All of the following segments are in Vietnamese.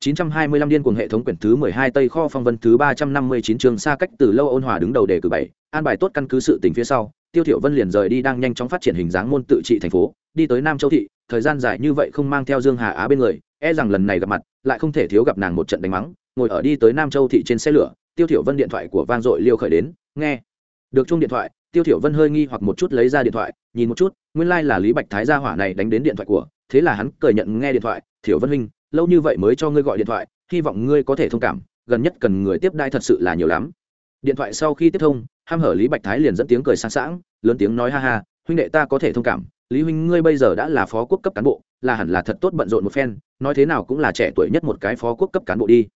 925 điên cuồng hệ thống quyển thứ 12 Tây kho phong vân thứ 359 trường xa cách từ lâu ôn hòa đứng đầu đề cử bảy, an bài tốt căn cứ sự tình phía sau, Tiêu Thiểu Vân liền rời đi đang nhanh chóng phát triển hình dáng môn tự trị thành phố, đi tới Nam Châu thị, thời gian dài như vậy không mang theo Dương Hà Á bên người, e rằng lần này gặp mặt, lại không thể thiếu gặp nàng một trận đánh mắng, ngồi ở đi tới Nam Châu thị trên xe lửa, Tiêu Thiểu Vân điện thoại của vang dội liêu khởi đến, nghe. Được chuông điện thoại, Tiêu Thiểu Vân hơi nghi hoặc một chút lấy ra điện thoại, nhìn một chút, nguyên lai like là Lý Bạch Thái gia hỏa này đánh đến điện thoại của, thế là hắn cười nhận nghe điện thoại, "Thiểu Vân huynh, lâu như vậy mới cho ngươi gọi điện thoại, hy vọng ngươi có thể thông cảm gần nhất cần người tiếp đai thật sự là nhiều lắm. Điện thoại sau khi tiếp thông ham hở lý bạch thái liền dẫn tiếng cười sáng sảng lớn tiếng nói ha ha huynh đệ ta có thể thông cảm lý huynh ngươi bây giờ đã là phó quốc cấp cán bộ là hẳn là thật tốt bận rộn một phen nói thế nào cũng là trẻ tuổi nhất một cái phó quốc cấp cán bộ đi.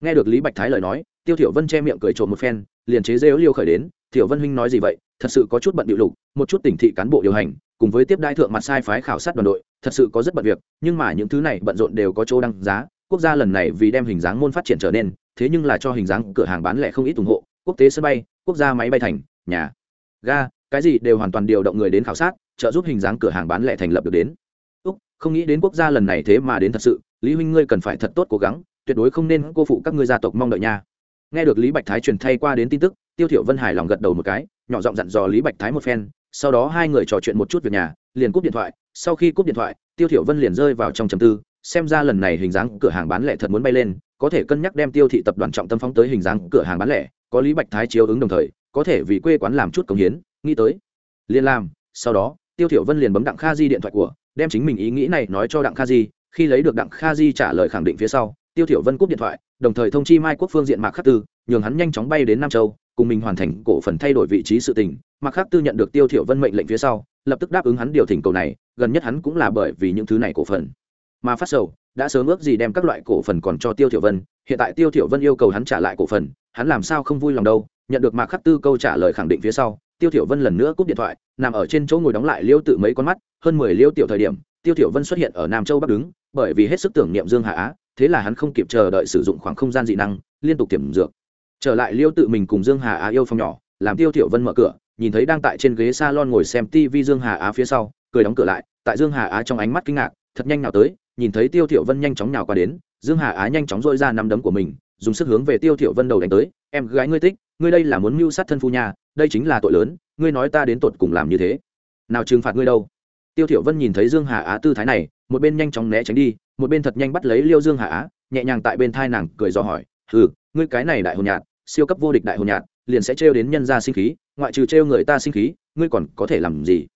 Nghe được lý bạch thái lời nói tiêu thiểu vân che miệng cười trộm một phen liền chế rêu liêu khởi đến thiểu vân huynh nói gì vậy? Thật sự có chút bận điệu lục một chút tỉnh thị cán bộ điều hành cùng với tiếp đai thượng mặt sai phái khảo sát đoàn đội, thật sự có rất bận việc, nhưng mà những thứ này bận rộn đều có chỗ đăng giá, quốc gia lần này vì đem hình dáng môn phát triển trở nên, thế nhưng là cho hình dáng cửa hàng bán lẻ không ít ủng hộ, quốc tế sân bay, quốc gia máy bay thành, nhà, ga, cái gì đều hoàn toàn điều động người đến khảo sát, trợ giúp hình dáng cửa hàng bán lẻ thành lập được đến. Úc, không nghĩ đến quốc gia lần này thế mà đến thật sự, lý huynh ngươi cần phải thật tốt cố gắng, tuyệt đối không nên cô phụ các ngươi gia tộc mong đợi nha. Nghe được lý bạch thái truyền thay qua đến tin tức, tiêu thiểu vân hài lòng gật đầu một cái, nhỏ giọng dặn dò lý bạch thái một phen sau đó hai người trò chuyện một chút việc nhà, liền cúp điện thoại. Sau khi cúp điện thoại, tiêu thiểu vân liền rơi vào trong trầm tư, xem ra lần này hình dáng cửa hàng bán lẻ thật muốn bay lên, có thể cân nhắc đem tiêu thị tập đoàn trọng tâm phóng tới hình dáng cửa hàng bán lẻ, có lý bạch thái chiếu ứng đồng thời, có thể vì quê quán làm chút công hiến, nghĩ tới, liền làm. Sau đó, tiêu thiểu vân liền bấm đặng kha di điện thoại của, đem chính mình ý nghĩ này nói cho đặng kha di. Khi lấy được đặng kha di trả lời khẳng định phía sau, tiêu thiểu vân cúp điện thoại, đồng thời thông chi mai quốc phương diện mạc khắc tư, nhường hắn nhanh chóng bay đến nam châu, cùng mình hoàn thành cổ phần thay đổi vị trí sự tình mạc khắc tư nhận được tiêu thiểu vân mệnh lệnh phía sau, lập tức đáp ứng hắn điều thỉnh cầu này, gần nhất hắn cũng là bởi vì những thứ này cổ phần. Mà phát sầu, đã sớm ước gì đem các loại cổ phần còn cho tiêu thiểu vân, hiện tại tiêu thiểu vân yêu cầu hắn trả lại cổ phần, hắn làm sao không vui lòng đâu, nhận được mạc khắc tư câu trả lời khẳng định phía sau, tiêu thiểu vân lần nữa cúp điện thoại, nằm ở trên chỗ ngồi đóng lại liêu tự mấy con mắt, hơn mười liêu tiểu thời điểm, tiêu thiểu vân xuất hiện ở nam châu bắc đứng, bởi vì hết sức tưởng niệm dương hà á, thế là hắn không kịp chờ đợi sử dụng khoảng không gian dị năng, liên tục tiềm dược. Trở lại liêu tự mình cùng dương hà á yêu phòng nhỏ, làm tiêu thiểu vân mở cửa nhìn thấy đang tại trên ghế salon ngồi xem tivi dương hà á phía sau, cười đóng cửa lại, tại dương hà á trong ánh mắt kinh ngạc, thật nhanh nào tới, nhìn thấy tiêu thiểu vân nhanh chóng nào qua đến, dương hà á nhanh chóng dội ra nắm đấm của mình, dùng sức hướng về tiêu thiểu vân đầu đánh tới, em gái ngươi tích ngươi đây là muốn mưu sát thân phu nhà đây chính là tội lớn, ngươi nói ta đến tột cùng làm như thế. Nào trừng phạt ngươi đâu. Tiêu thiểu vân nhìn thấy dương hà á tư thái này, một bên nhanh chóng né tránh đi, một bên thật nhanh bắt lấy liêu dương hà á, nhẹ nhàng tại bên thai nàng cười do hỏi ừ ngươi cái này đại hồn nhạt siêu cấp vô địch đại hồn nhạt liền sẽ trêu đến nhân gia sinh khí ngoại trừ trêu người ta sinh khí, ngươi còn có thể làm gì?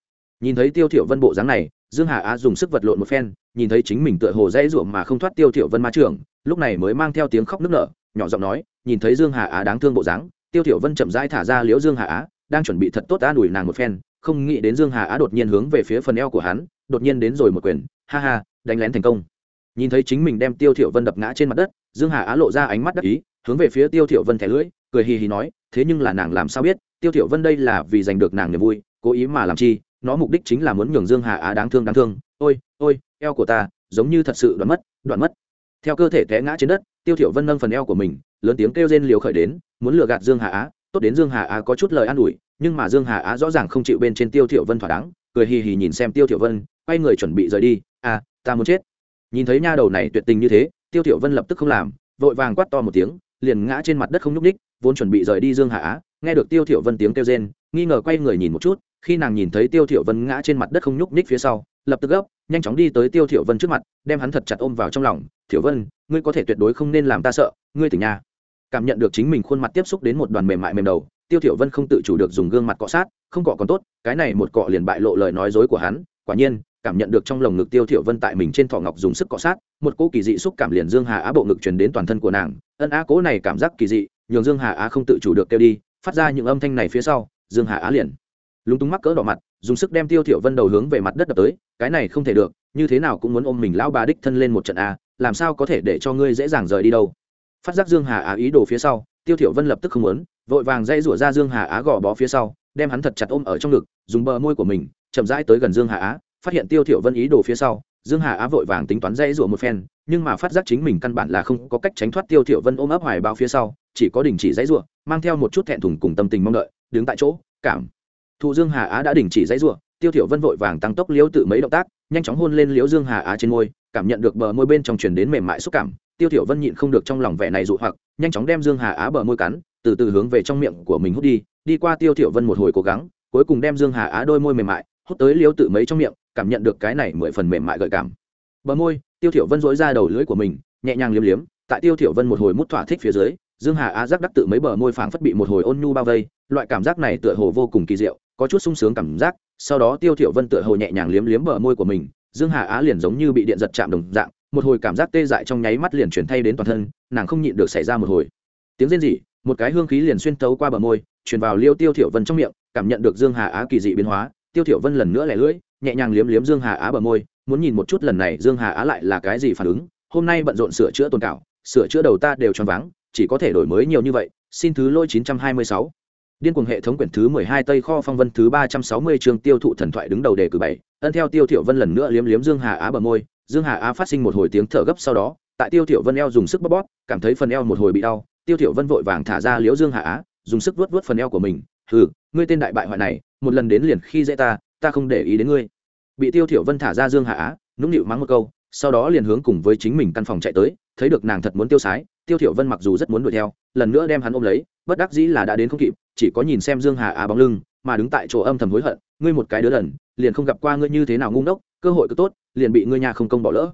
Nhìn thấy tiêu thiểu vân bộ dáng này, dương hà á dùng sức vật lộn một phen, nhìn thấy chính mình tựa hồ dễ ruộng mà không thoát tiêu thiểu vân ma trưởng, lúc này mới mang theo tiếng khóc nức nở, nhỏ giọng nói, nhìn thấy dương hà á đáng thương bộ dáng, tiêu thiểu vân chậm rãi thả ra liễu dương hà á, đang chuẩn bị thật tốt an ủi nàng một phen, không nghĩ đến dương hà á đột nhiên hướng về phía phần eo của hắn, đột nhiên đến rồi một quyền, ha ha, đánh lén thành công. Nhìn thấy chính mình đem tiêu thiểu vân đập ngã trên mặt đất, dương hà á lộ ra ánh mắt đắc ý, hướng về phía tiêu thiểu vân thẻ lưỡi cười hì hì nói, thế nhưng là nàng làm sao biết, tiêu thiểu vân đây là vì giành được nàng niềm vui, cố ý mà làm chi, nó mục đích chính là muốn nhường dương hà á đáng thương đáng thương. Ôi ôi, eo của ta, giống như thật sự đoạn mất đoạn mất. Theo cơ thể té ngã trên đất, tiêu thiểu vân nâng phần eo của mình, lớn tiếng kêu rên liều khởi đến, muốn lừa gạt dương hà á, tốt đến dương hà á có chút lời an ủi, nhưng mà dương hà á rõ ràng không chịu bên trên tiêu thiểu vân thỏa đáng, cười hì hì nhìn xem tiêu thiểu vân, quay người chuẩn bị rời đi. À ta muốn chết. Nhìn thấy nha đầu này tuyệt tình như thế, tiêu thiểu vân lập tức không làm, vội vàng quát to một tiếng liền ngã trên mặt đất không nhúc ních vốn chuẩn bị rời đi dương hà á, nghe được tiêu thiểu vân tiếng kêu rên, nghi ngờ quay người nhìn một chút, khi nàng nhìn thấy tiêu thiểu vân ngã trên mặt đất không nhúc ních phía sau, lập tức gấp, nhanh chóng đi tới tiêu thiểu vân trước mặt, đem hắn thật chặt ôm vào trong lòng, thiểu vân, ngươi có thể tuyệt đối không nên làm ta sợ, ngươi tỉnh nha. Cảm nhận được chính mình khuôn mặt tiếp xúc đến một đoàn mềm mại mềm đầu, tiêu thiểu vân không tự chủ được dùng gương mặt cọ sát, không cọ còn tốt, cái này một cọ liền bại lộ lời nói dối của hắn, quả nhiên cảm nhận được trong lồng ngực tiêu thiểu vân tại mình trên thỏ ngọc dùng sức cọ sát, một cỗ kỳ dị xúc cảm liền dương hà á bộ ngực truyền đến toàn thân của nàng. Ân á cố này cảm giác kỳ dị, nhường dương hà á không tự chủ được kêu đi, phát ra những âm thanh này phía sau, dương hà á liền lúng túng mắc cỡ đỏ mặt, dùng sức đem tiêu thiểu vân đầu hướng về mặt đất đập tới, cái này không thể được, như thế nào cũng muốn ôm mình lão bà đích thân lên một trận a, làm sao có thể để cho ngươi dễ dàng rời đi đâu. Phát giác dương hà á ý đồ phía sau, tiêu thiểu vân lập tức không muốn, vội vàng dây rủa ra dương hà á gò bó phía sau, đem hắn thật chặt ôm ở trong ngực, dùng bờ môi của mình, chậm rãi tới gần dương hà á phát hiện tiêu thiểu vân ý đồ phía sau, dương hà á vội vàng tính toán dây rủa một phen, nhưng mà phát giác chính mình căn bản là không có cách tránh thoát tiêu thiểu vân ôm ấp hoài bao phía sau, chỉ có đình chỉ dây rủa, mang theo một chút thẹn thùng cùng tâm tình mong đợi, đứng tại chỗ, cảm. Thụ dương hà á đã đình chỉ dây rủa, tiêu thiểu vân vội vàng tăng tốc liễu tự mấy động tác, nhanh chóng hôn lên liễu dương hà á trên môi, cảm nhận được bờ môi bên trong truyền đến mềm mại xúc cảm. Tiêu thiểu vân nhịn không được trong lòng vẻ này dụ hoặc, nhanh chóng đem dương hà á bờ môi cắn, từ từ hướng về trong miệng của mình hút đi. Đi qua tiêu thiểu vân một hồi cố gắng, cuối cùng đem dương hà á đôi môi mềm mại, hút tới liếu tự mấy trong miệng cảm nhận được cái này mười phần mềm mại gợi cảm. Bờ môi, tiêu thiểu vân dỗi ra đầu lưỡi của mình, nhẹ nhàng liếm liếm, tại tiêu thiểu vân một hồi mút thỏa thích phía dưới, dương hà á giác đắc tự mấy bờ môi phảng phất bị một hồi ôn nhu bao vây, loại cảm giác này tựa hồ vô cùng kỳ diệu, có chút sung sướng cảm giác, sau đó tiêu thiểu vân tựa hồ nhẹ nhàng liếm liếm bờ môi của mình, dương hà á liền giống như bị điện giật chạm đồng dạng, một hồi cảm giác tê dại trong nháy mắt liền chuyển thay đến toàn thân, nàng không nhịn được xảy ra một hồi. Tiếng rên rỉ, một cái hương khí liền xuyên tấu qua bờ môi, truyền vào liêu tiêu thiểu vân trong miệng, cảm nhận được dương hà á kỳ dị biến hóa tiêu thiểu vân lần nữa lẻ lưỡi nhẹ nhàng liếm liếm dương hà á bờ môi muốn nhìn một chút lần này dương hà á lại là cái gì phản ứng. Hôm nay bận rộn sửa chữa tồn cảo sửa chữa đầu ta đều tròn vắng, chỉ có thể đổi mới nhiều như vậy xin thứ lỗi 926 điên cuồng hệ thống quyển thứ 12 tây kho phong vân thứ 360 trường tiêu thụ thần thoại đứng đầu đề cử bảy. Ân theo tiêu thiểu vân lần nữa liếm liếm dương hà á bờ môi dương hà á phát sinh một hồi tiếng thở gấp sau đó tại tiêu thiểu vân eo dùng sức bóp bóp cảm thấy phần eo một hồi bị đau tiêu thiểu vân vội vàng thả ra liễu dương hà á dùng sức vuốt vuốt phần eo của mình. Hừ ngươi tên đại bại hoại này một lần đến liền khi dễ ta ta không để ý đến ngươi. Bị tiêu thiểu vân thả ra dương hà á, nũng nịu mắng một câu, sau đó liền hướng cùng với chính mình căn phòng chạy tới, thấy được nàng thật muốn tiêu sái, tiêu thiểu vân mặc dù rất muốn đuổi theo, lần nữa đem hắn ôm lấy, bất đắc dĩ là đã đến không kịp, chỉ có nhìn xem dương hà á bóng lưng, mà đứng tại chỗ âm thầm hối hận, ngươi một cái đứa đần liền không gặp qua ngươi như thế nào ngu ngốc, cơ hội cứ tốt, liền bị ngươi nhà không công bỏ lỡ.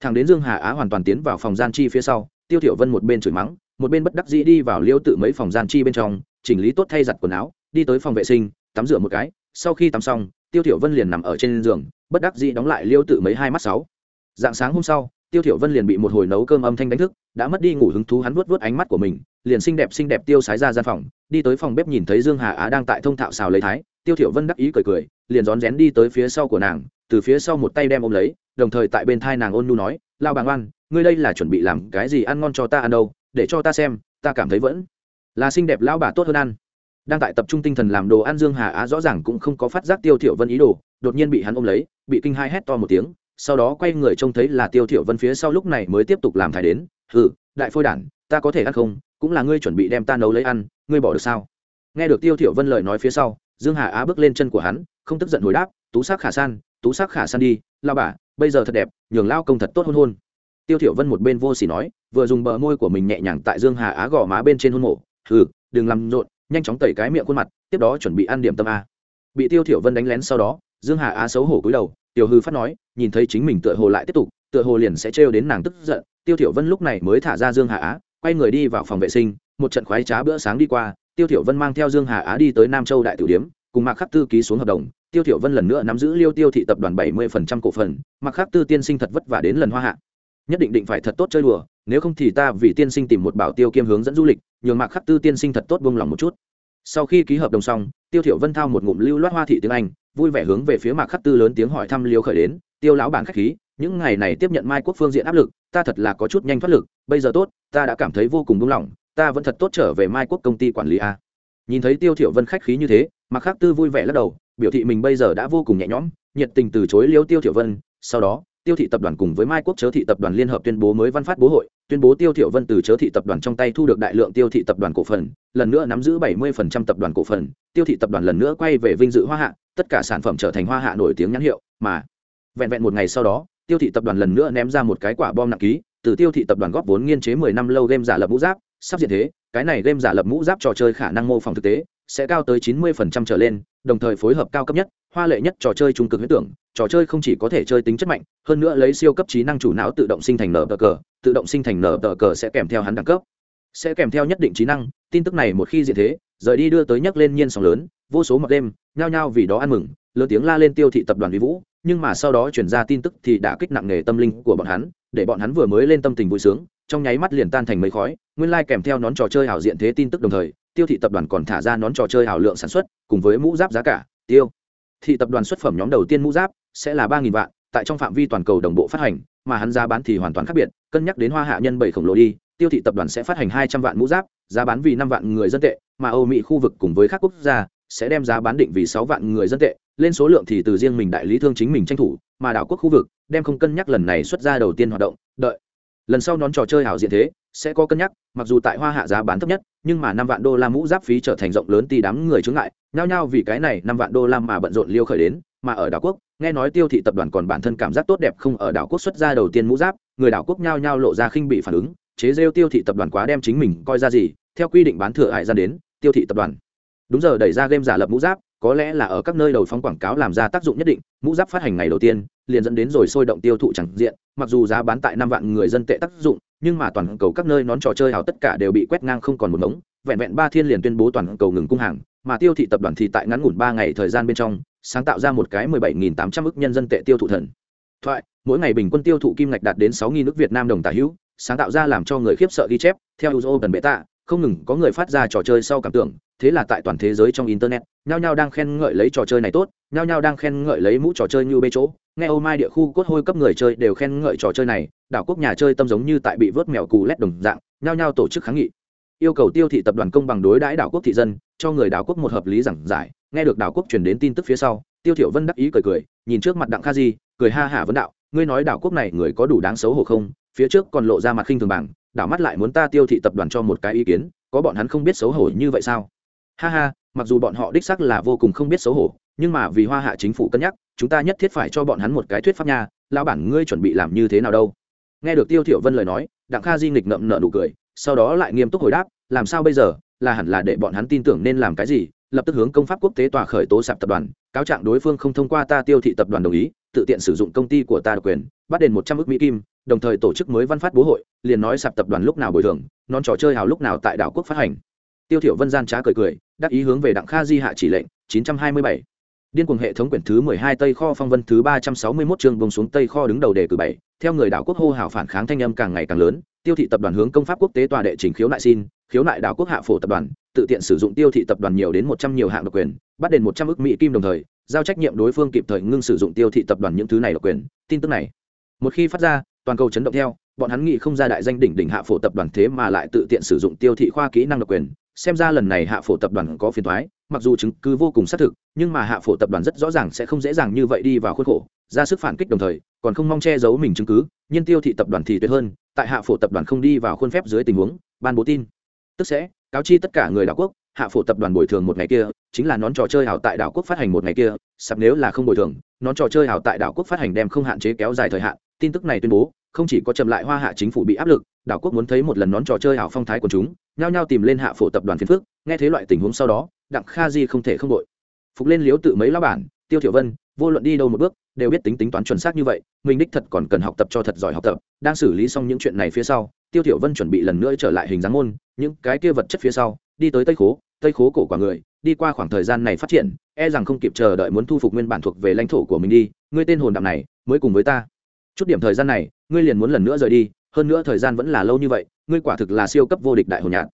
Thằng đến dương hà á hoàn toàn tiến vào phòng gian chi phía sau, tiêu thiểu vân một bên chửi mắng, một bên bất đắc dĩ đi vào liêu tự mấy phòng gian chi bên trong, chỉnh lý tốt thay giặt quần áo, đi tới phòng vệ sinh tắm rửa một cái, sau khi tắm xong, tiêu thiểu vân liền nằm ở trên giường, bất đắc dĩ đóng lại liêu tự mấy hai mắt sáu. Dạng sáng hôm sau, tiêu thiểu vân liền bị một hồi nấu cơm âm thanh đánh thức, đã mất đi ngủ hứng thú hắn vuốt vuốt ánh mắt của mình, liền xinh đẹp xinh đẹp tiêu sái ra gian phòng, đi tới phòng bếp nhìn thấy dương hà á đang tại thông thạo xào lấy thái, tiêu thiểu vân đắc ý cười cười, liền rón rén đi tới phía sau của nàng, từ phía sau một tay đem ôm lấy, đồng thời tại bên thai nàng ôn nu nói, lao bàng oan, ngươi đây là chuẩn bị làm cái gì ăn ngon cho ta ăn đâu, để cho ta xem, ta cảm thấy vẫn là xinh đẹp lão bà tốt hơn ăn đang tại tập trung tinh thần làm đồ ăn dương hà á rõ ràng cũng không có phát giác tiêu thiểu vân ý đồ, đột nhiên bị hắn ôm lấy, bị kinh hai hét to một tiếng, sau đó quay người trông thấy là tiêu thiểu vân phía sau lúc này mới tiếp tục làm thái đến, hừ, đại phôi đản, ta có thể ăn không? Cũng là ngươi chuẩn bị đem ta nấu lấy ăn, ngươi bỏ được sao? Nghe được tiêu thiểu vân lời nói phía sau, dương hà á bước lên chân của hắn, không tức giận hồi đáp, tú sắc khả san, tú sắc khả san đi lao bà, bây giờ thật đẹp, nhường lao công thật tốt hôn hôn. Tiêu thiểu vân một bên vô sỉ nói, vừa dùng bờ môi của mình nhẹ nhàng tại dương hà á gò má bên trên hôn mộ hừ, đừng làm rộn nhanh chóng tẩy cái miệng khuôn mặt, tiếp đó chuẩn bị ăn điểm tâm a. Bị tiêu thiểu vân đánh lén sau đó, dương hà á xấu hổ cúi đầu, tiểu hư phát nói, nhìn thấy chính mình tựa hồ lại tiếp tục, tựa hồ liền sẽ trêu đến nàng tức giận. Tiêu thiểu vân lúc này mới thả ra dương hà á quay người đi vào phòng vệ sinh, một trận khoái trá bữa sáng đi qua, tiêu thiểu vân mang theo dương hà á đi tới nam châu đại tiểu điếm, cùng mạc khắc tư ký xuống hợp đồng. Tiêu thiểu vân lần nữa nắm giữ liêu tiêu thị tập đoàn 70% cổ phần, mạc khắc tư tiên sinh thật vất vả đến lần hoa hạ. Nhất định định phải thật tốt chơi đùa, nếu không thì ta vì tiên sinh tìm một bảo tiêu kiêm hướng dẫn du lịch nhường mạc khắc tư tiên sinh thật tốt buông lòng một chút. Sau khi ký hợp đồng xong tiêu thiểu vân thao một ngụm lưu loát hoa thị tiếng anh vui vẻ hướng về phía mạc khắc tư lớn tiếng hỏi thăm liêu khởi đến tiêu lão bản khách khí những ngày này tiếp nhận mai quốc phương diện áp lực ta thật là có chút nhanh thoát lực bây giờ tốt ta đã cảm thấy vô cùng buông lòng, ta vẫn thật tốt trở về mai quốc công ty quản lý a. Nhìn thấy tiêu thiểu vân khách khí như thế mạc khắc tư vui vẻ lắc đầu biểu thị mình bây giờ đã vô cùng nhẹ nhõm nhiệt tình từ chối liêu tiêu thiểu vân sau đó tiêu thị tập đoàn cùng với mai quốc chớ thị tập đoàn liên hợp tuyên bố mới văn phát bố hội, tuyên bố tiêu thiểu vân từ chớ thị tập đoàn trong tay thu được đại lượng tiêu thị tập đoàn cổ phần, lần nữa nắm giữ 70% tập đoàn cổ phần, tiêu thị tập đoàn lần nữa quay về vinh dự hoa hạ, tất cả sản phẩm trở thành hoa hạ nổi tiếng nhãn hiệu, mà vẹn vẹn một ngày sau đó, tiêu thị tập đoàn lần nữa ném ra một cái quả bom nặng ký, từ tiêu thị tập đoàn góp vốn nghiên chế 10 năm lâu game giả lập mũ giáp, sắp diện thế, cái này game giả lập mũ giáp trò chơi khả năng mô phỏng thực tế, sẽ cao tới 90% trở lên, đồng thời phối hợp cao cấp nhất hoa lệ nhất trò chơi trung cực huyết tưởng, trò chơi không chỉ có thể chơi tính chất mạnh, hơn nữa lấy siêu cấp trí năng chủ não tự động sinh thành nở tờ cờ, tự động sinh thành nở tờ cờ sẽ kèm theo hắn đẳng cấp. Sẽ kèm theo nhất định trí năng, tin tức này một khi diện thế, rời đi đưa tới nhắc lên nhiên sóng lớn, vô số mặc đêm, nhao nhao vì đó ăn mừng, lớn tiếng la lên tiêu thị tập đoàn vi vũ, nhưng mà sau đó chuyển ra tin tức thì đã kích nặng nề tâm linh của bọn hắn, để bọn hắn vừa mới lên tâm tình vui sướng, trong nháy mắt liền tan thành mấy khói, nguyên lai kèm theo nón trò chơi ảo diện thế tin tức đồng thời, tiêu thị tập đoàn còn thả ra nón trò chơi ảo lượng sản xuất, cùng với mũ giáp giá cả, tiêu thị tập đoàn xuất phẩm nhóm đầu tiên mũ giáp sẽ là ba nghìn vạn, tại trong phạm vi toàn cầu đồng bộ phát hành, mà hắn giá bán thì hoàn toàn khác biệt, cân nhắc đến hoa hạ nhân bảy khổng lồ đi, tiêu thị tập đoàn sẽ phát hành hai trăm vạn mũ giáp, giá bán vì năm vạn người dân tệ, mà âu mỹ khu vực cùng với các quốc gia sẽ đem giá bán định vì sáu vạn người dân tệ, lên số lượng thì từ riêng mình đại lý thương chính mình tranh thủ, mà đảo quốc khu vực đem không cân nhắc lần này xuất ra đầu tiên hoạt động, đợi. Lần sau nón trò chơi hảo diện thế sẽ có cân nhắc, mặc dù tại hoa hạ giá bán thấp nhất, nhưng mà năm vạn đô la mũ giáp phí trở thành rộng lớn ti đám người chướng ngại, nhao nhao vì cái này năm vạn đô la mà bận rộn liêu khởi đến, mà ở đảo quốc, nghe nói tiêu thị tập đoàn còn bản thân cảm giác tốt đẹp không ở đảo quốc xuất ra đầu tiên mũ giáp, người đảo quốc nhao nhao lộ ra khinh bị phản ứng, chế rêu tiêu thị tập đoàn quá đem chính mình coi ra gì, theo quy định bán thừa hại ra đến, tiêu thị tập đoàn. Đúng giờ đẩy ra game giả lập mũ giáp, có lẽ là ở các nơi đầu phóng quảng cáo làm ra tác dụng nhất định, mũ giáp phát hành ngày đầu tiên, liền dẫn đến rồi sôi động tiêu thụ chẳng diện, mặc dù giá bán tại năm vạn người dân tệ tác dụng nhưng mà toàn cầu các nơi nón trò chơi hào tất cả đều bị quét ngang không còn một mống vẹn vẹn ba thiên liền tuyên bố toàn cầu ngừng cung hàng, mà tiêu thị tập đoàn thì tại ngắn ngủn ba ngày thời gian bên trong, sáng tạo ra một cái mười bảy nghìn tám trăm ức nhân dân tệ tiêu thụ thần. Thoại, mỗi ngày bình quân tiêu thụ kim ngạch đạt đến sáu nghìn nước việt nam đồng tả hữu, sáng tạo ra làm cho người khiếp sợ ghi chép, theo uzo gần bệ tạ không ngừng có người phát ra trò chơi sau cảm tưởng, thế là tại toàn thế giới trong internet, nhao nhao đang khen ngợi lấy trò chơi này tốt, nhao nhao đang khen ngợi lấy mũ trò chơi như bê chỗ, nghe ô mai địa khu cốt hôi cấp người chơi đều khen ngợi trò chơi này đảo quốc nhà chơi tâm giống như tại bị vớt mèo cù lét đồng dạng, nhao nhao tổ chức kháng nghị. Yêu cầu tiêu thị tập đoàn công bằng đối đãi đảo quốc thị dân, cho người đảo quốc một hợp lý giảng giải. Nghe được đảo quốc truyền đến tin tức phía sau, tiêu thiểu vân đắc ý cười cười, nhìn trước mặt đặng kha di, cười ha hả vấn đạo, ngươi nói đảo quốc này người có đủ đáng xấu hổ không? Phía trước còn lộ ra mặt khinh thường bảng, đảo mắt lại muốn ta tiêu thị tập đoàn cho một cái ý kiến, có bọn hắn không biết xấu hổ như vậy sao? Ha ha, mặc dù bọn họ đích xác là vô cùng không biết xấu hổ, nhưng mà vì hoa hạ chính phủ cân nhắc, chúng ta nhất thiết phải cho bọn hắn một cái thuyết pháp nha, lão bản ngươi chuẩn bị làm như thế nào đâu? Nghe được tiêu thiểu vân lời nói, đặng kha di nghịch ngậm nở nụ cười, sau đó lại nghiêm túc hồi đáp, làm sao bây giờ là hẳn là để bọn hắn tin tưởng nên làm cái gì, lập tức hướng công pháp quốc tế tòa khởi tố sạp tập đoàn, cáo trạng đối phương không thông qua ta tiêu thị tập đoàn đồng ý, tự tiện sử dụng công ty của ta độc quyền, bắt đền một trăm ước mỹ kim, đồng thời tổ chức mới văn phát bố hội, liền nói sạp tập đoàn lúc nào bồi thường non trò chơi hào lúc nào tại đảo quốc phát hành tiêu thiểu vân gian trá cười cười, đắc ý hướng về đặng kha di hạ chỉ lệnh 927 điên cuồng hệ thống quyển thứ 12 tây kho phong vân thứ 361 chương bông xuống tây kho đứng đầu đề cử bảy. Theo người đảo quốc hô hào phản kháng thanh âm càng ngày càng lớn, tiêu thị tập đoàn hướng công pháp quốc tế tòa đệ trình khiếu nại xin, khiếu nại đảo quốc hạ phổ tập đoàn, tự tiện sử dụng tiêu thị tập đoàn nhiều đến một trăm nhiều hạng độc quyền, bắt đền một trăm ước mỹ kim đồng thời, giao trách nhiệm đối phương kịp thời ngưng sử dụng tiêu thị tập đoàn những thứ này độc quyền. Tin tức này, một khi phát ra, toàn cầu chấn động theo, bọn hắn nghĩ không ra đại danh đỉnh đỉnh hạ phổ tập đoàn thế mà lại tự tiện sử dụng tiêu thị khoa kỹ năng độc quyền xem ra lần này hạ phổ tập đoàn có phiền thoái mặc dù chứng cứ vô cùng xác thực, nhưng mà hạ phổ tập đoàn rất rõ ràng sẽ không dễ dàng như vậy đi vào khuôn khổ, ra sức phản kích đồng thời, còn không mong che giấu mình chứng cứ, nhưng tiêu thị tập đoàn thì tuyệt hơn, tại hạ phổ tập đoàn không đi vào khuôn phép dưới tình huống, ban bố tin. Tức sẽ, cáo chi tất cả người đảo quốc, hạ phổ tập đoàn bồi thường một ngày kia, chính là nón trò chơi hảo tại đảo quốc phát hành một ngày kia, sắp nếu là không bồi thường, nón trò chơi hảo tại đảo quốc phát hành đem không hạn chế kéo dài thời hạn, tin tức này tuyên bố, không chỉ có chậm lại hoa hạ chính phủ bị áp lực, đảo quốc muốn thấy một lần nón trò chơi hảo phong thái của chúng nhao nhao tìm lên hạ phổ tập đoàn phiền phước nghe thấy loại tình huống sau đó, đặng kha di không thể không đội. Phục lên liếu tự mấy lao bản, tiêu thiểu vân, vô luận đi đâu một bước, đều biết tính tính toán chuẩn xác như vậy, mình đích thật còn cần học tập cho thật giỏi học tập. Đang xử lý xong những chuyện này phía sau, tiêu thiểu vân chuẩn bị lần nữa trở lại hình dáng môn, những cái kia vật chất phía sau, đi tới tây khố tây khố cổ quả người, đi qua khoảng thời gian này phát triển e rằng không kịp chờ đợi muốn thu phục nguyên bản thuộc về lãnh thổ của mình đi, ngươi tên hồn đạm này, mới cùng với ta. Chút điểm thời gian này, ngươi liền muốn lần nữa rời đi hơn nữa thời gian vẫn là lâu như vậy, ngươi quả thực là siêu cấp vô địch đại hồn nhạc.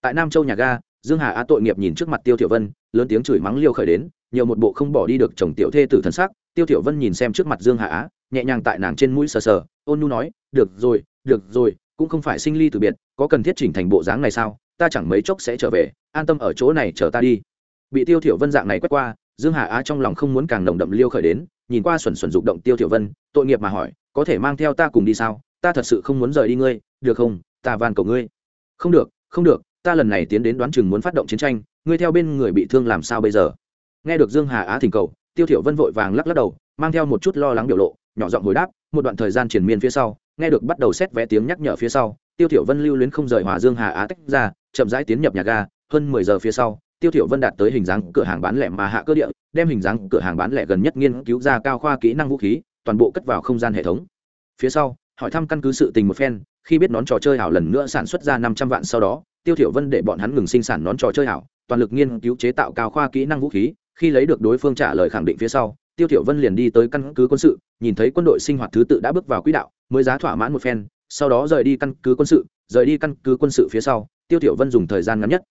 Tại nam châu nhà ga, dương hà á tội nghiệp nhìn trước mặt tiêu thiểu vân, lớn tiếng chửi mắng liêu khởi đến, nhiều một bộ không bỏ đi được chồng tiểu thê tử thần sắc, tiêu thiểu vân nhìn xem trước mặt dương hà á, nhẹ nhàng tại nàng trên mũi sờ sờ, ôn nu nói, được rồi được rồi, cũng không phải sinh ly từ biệt, có cần thiết chỉnh thành bộ dáng này sao? Ta chẳng mấy chốc sẽ trở về, an tâm ở chỗ này chờ ta đi. Bị tiêu thiểu vân dạng này quét qua, dương hà á trong lòng không muốn càng nồng đậm liêu khởi đến, nhìn qua xuẩn xuẩn dục động tiêu thiểu vân, tội nghiệp mà hỏi, có thể mang theo ta cùng đi sao? Ta thật sự không muốn rời đi ngươi, được không? Ta van cầu ngươi. Không được không được, ta lần này tiến đến đoán chừng muốn phát động chiến tranh, ngươi theo bên người bị thương làm sao bây giờ? Nghe được dương hà á thỉnh cầu, tiêu thiểu vân vội vàng lắc lắc đầu, mang theo một chút lo lắng biểu lộ, nhỏ giọng hồi đáp, một đoạn thời gian triển miên phía sau, nghe được bắt đầu xét vé tiếng nhắc nhở phía sau, tiêu thiểu vân lưu luyến không rời hòa dương hà á tách ra, chậm rãi tiến nhập nhà ga, hơn 10 giờ phía sau, tiêu thiểu vân đạt tới hình dáng cửa hàng bán lẻ mà hạ cơ địa, đem hình dáng cửa hàng bán lẻ gần nhất nghiên cứu ra cao khoa kỹ năng vũ khí, toàn bộ cất vào không gian hệ thống. Phía sau hỏi thăm căn cứ sự tình một phen, khi biết nón trò chơi ảo lần nữa sản xuất ra 500 vạn sau đó, tiêu thiểu vân để bọn hắn ngừng sinh sản nón trò chơi ảo toàn lực nghiên cứu chế tạo cao khoa kỹ năng vũ khí, khi lấy được đối phương trả lời khẳng định phía sau, tiêu thiểu vân liền đi tới căn cứ quân sự, nhìn thấy quân đội sinh hoạt thứ tự đã bước vào quỹ đạo, mới giá thỏa mãn một phen, sau đó rời đi căn cứ quân sự, rời đi căn cứ quân sự phía sau, tiêu thiểu vân dùng thời gian ngắn nhất,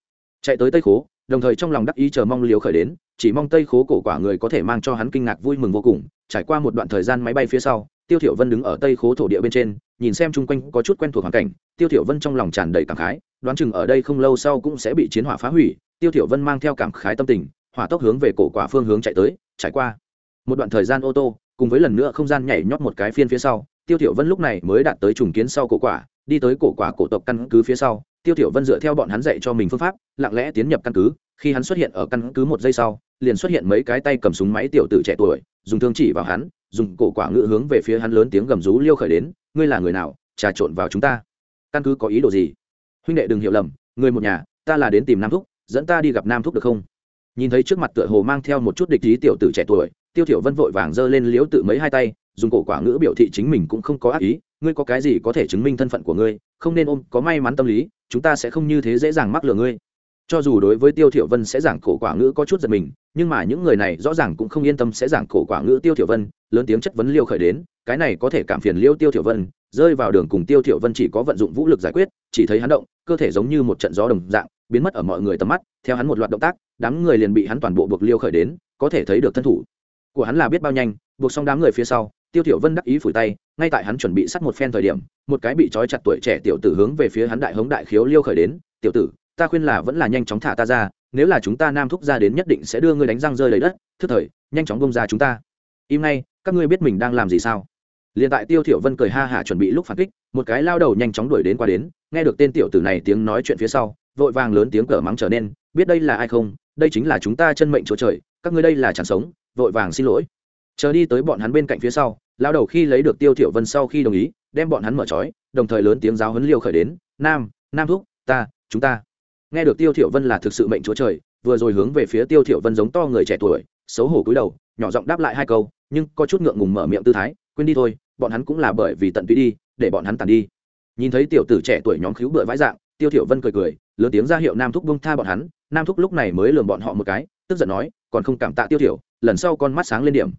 chạy tới tây khố, đồng thời trong lòng đắc ý chờ mong liều khởi đến, chỉ mong tây khố cổ quả người có thể mang cho hắn kinh ngạc vui mừng vô cùng, trải qua một đoạn thời gian máy bay phía sau tiêu thiểu vân đứng ở tây khố thổ địa bên trên, nhìn xem chung quanh có chút quen thuộc hoàn cảnh, tiêu thiểu vân trong lòng tràn đầy cảm khái, đoán chừng ở đây không lâu sau cũng sẽ bị chiến hỏa phá hủy, tiêu thiểu vân mang theo cảm khái tâm tình, hỏa tốc hướng về cổ quả phương hướng chạy tới, trải qua một đoạn thời gian ô tô, cùng với lần nữa không gian nhảy nhót một cái phiên phía sau, tiêu thiểu vân lúc này mới đạt tới trùng kiến sau cổ quả, đi tới cổ quả cổ tộc căn cứ phía sau, tiêu thiểu vân dựa theo bọn hắn dạy cho mình phương pháp, lặng lẽ tiến nhập căn cứ, khi hắn xuất hiện ở căn cứ một giây sau, liền xuất hiện mấy cái tay cầm súng máy tiểu tử trẻ tuổi, dùng thương chỉ vào hắn dùng cổ quả ngự hướng về phía hắn lớn tiếng gầm rú liêu khởi đến, ngươi là người nào, trà trộn vào chúng ta? Căn cứ có ý đồ gì? Huynh đệ đừng hiểu lầm, người một nhà, ta là đến tìm nam thúc, dẫn ta đi gặp nam thúc được không? Nhìn thấy trước mặt tựa hồ mang theo một chút địch ý tiểu tử trẻ tuổi, tiêu thiểu vân vội vàng giơ lên liếu tự mấy hai tay, dùng cổ quả ngữ biểu thị chính mình cũng không có ác ý, ngươi có cái gì có thể chứng minh thân phận của ngươi, không nên ôm, có may mắn tâm lý, chúng ta sẽ không như thế dễ dàng mắc lừa ngươi. Cho dù đối với tiêu thiểu vân sẽ giảng cổ quả ngữ có chút giật mình, nhưng mà những người này rõ ràng cũng không yên tâm sẽ giảng cổ quả ngữ tiêu thiểu vân lớn tiếng chất vấn liêu khởi đến, cái này có thể cảm phiền liêu tiêu thiểu vân, rơi vào đường cùng tiêu thiểu vân chỉ có vận dụng vũ lực giải quyết, chỉ thấy hắn động, cơ thể giống như một trận gió đồng dạng, biến mất ở mọi người tầm mắt, theo hắn một loạt động tác, đám người liền bị hắn toàn bộ buộc liêu khởi đến, có thể thấy được thân thủ của hắn là biết bao nhanh, buộc xong đám người phía sau, tiêu thiểu vân đắc ý phủi tay, ngay tại hắn chuẩn bị sắt một phen thời điểm, một cái bị trói chặt tuổi trẻ tiểu tử hướng về phía hắn đại hống đại khiếu liêu khởi đến, tiểu tử, ta khuyên là vẫn là nhanh chóng thả ta ra, nếu là chúng ta nam thúc ra đến nhất định sẽ đưa ngươi đánh răng rơi lấy đất, thức thời, nhanh chóng bông ra chúng ta. Im ngay các ngươi biết mình đang làm gì sao? Liền tại tiêu thiểu vân cười ha hả chuẩn bị lúc phản kích, một cái lao đầu nhanh chóng đuổi đến qua đến, nghe được tên tiểu tử này tiếng nói chuyện phía sau, vội vàng lớn tiếng cờ mắng trở nên, biết đây là ai không? Đây chính là chúng ta chân mệnh chúa trời, các ngươi đây là chẳng sống, vội vàng xin lỗi. Chờ đi tới bọn hắn bên cạnh phía sau, lao đầu khi lấy được tiêu thiểu vân sau khi đồng ý, đem bọn hắn mở trói, đồng thời lớn tiếng giáo huấn liêu khởi đến, nam nam thúc, ta, chúng ta. Nghe được tiêu thiểu vân là thực sự mệnh chúa trời, vừa rồi hướng về phía tiêu thiểu vân giống to người trẻ tuổi, xấu hổ cúi đầu, nhỏ giọng đáp lại hai câu nhưng có chút ngượng ngùng mở miệng tư thái, quên đi thôi, bọn hắn cũng là bởi vì tận tụy đi, để bọn hắn tàn đi. Nhìn thấy tiểu tử trẻ tuổi nhóm khíu bựa vãi dạng, tiêu thiểu vân cười cười, lớn tiếng ra hiệu nam thúc buông tha bọn hắn, nam thúc lúc này mới lườm bọn họ một cái, tức giận nói, còn không cảm tạ tiêu thiểu, lần sau con mắt sáng lên điểm.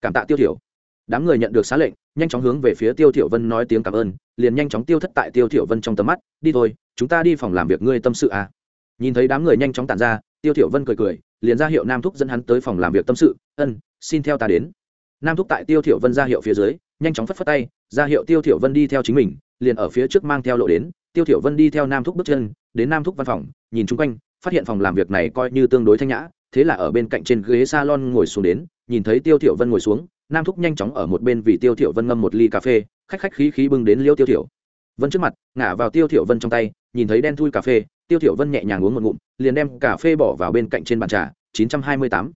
Cảm tạ tiêu thiểu. Đám người nhận được xá lệnh, nhanh chóng hướng về phía tiêu thiểu vân nói tiếng cảm ơn, liền nhanh chóng tiêu thất tại tiêu thiểu vân trong tầm mắt, đi thôi, chúng ta đi phòng làm việc ngươi tâm sự à. Nhìn thấy đám người nhanh chóng tản ra, tiêu thiểu vân cười cười, liền ra hiệu nam thúc dẫn hắn tới phòng làm việc tâm sự, ân, xin theo ta đến nam thúc tại tiêu thiểu vân ra hiệu phía dưới, nhanh chóng phất phất tay, ra hiệu tiêu thiểu vân đi theo chính mình, liền ở phía trước mang theo lộ đến, tiêu thiểu vân đi theo nam thúc bước chân, đến nam thúc văn phòng, nhìn chung quanh, phát hiện phòng làm việc này coi như tương đối thanh nhã, thế là ở bên cạnh trên ghế salon ngồi xuống đến, nhìn thấy tiêu thiểu vân ngồi xuống, nam thúc nhanh chóng ở một bên vì tiêu thiểu vân ngâm một ly cà phê, khách khách khí khí bưng đến liêu tiêu thiểu. Vân trước mặt, ngả vào tiêu thiểu vân trong tay, nhìn thấy đen thui cà phê, tiêu thiểu vân nhẹ nhàng uống một ngụm, liền đem cà phê bỏ vào bên cạnh trên bàn trà 928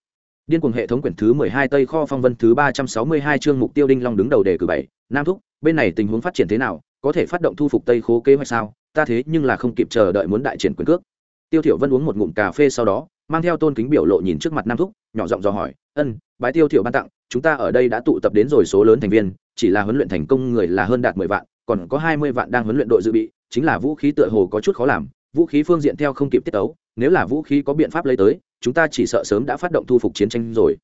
điên cuồng hệ thống quyển thứ 12 tây kho phong vân thứ 362 chương mục tiêu đinh long đứng đầu đề cử bảy, nam thúc, bên này tình huống phát triển thế nào? Có thể phát động thu phục tây khố kế hoạch sao? Ta thế nhưng là không kịp chờ đợi muốn đại triển quyền cước. Tiêu thiểu vân uống một ngụm cà phê sau đó, mang theo tôn kính biểu lộ nhìn trước mặt nam thúc, nhỏ giọng dò hỏi, ân, bái tiêu thiểu ban tặng, chúng ta ở đây đã tụ tập đến rồi số lớn thành viên, chỉ là huấn luyện thành công người là hơn đạt mười vạn, còn có hai mươi vạn đang huấn luyện đội dự bị, chính là vũ khí tựa hồ có chút khó làm, vũ khí phương diện theo không kịp tiết tấu, nếu là vũ khí có biện pháp lấy tới chúng ta chỉ sợ sớm đã phát động thu phục chiến tranh rồi.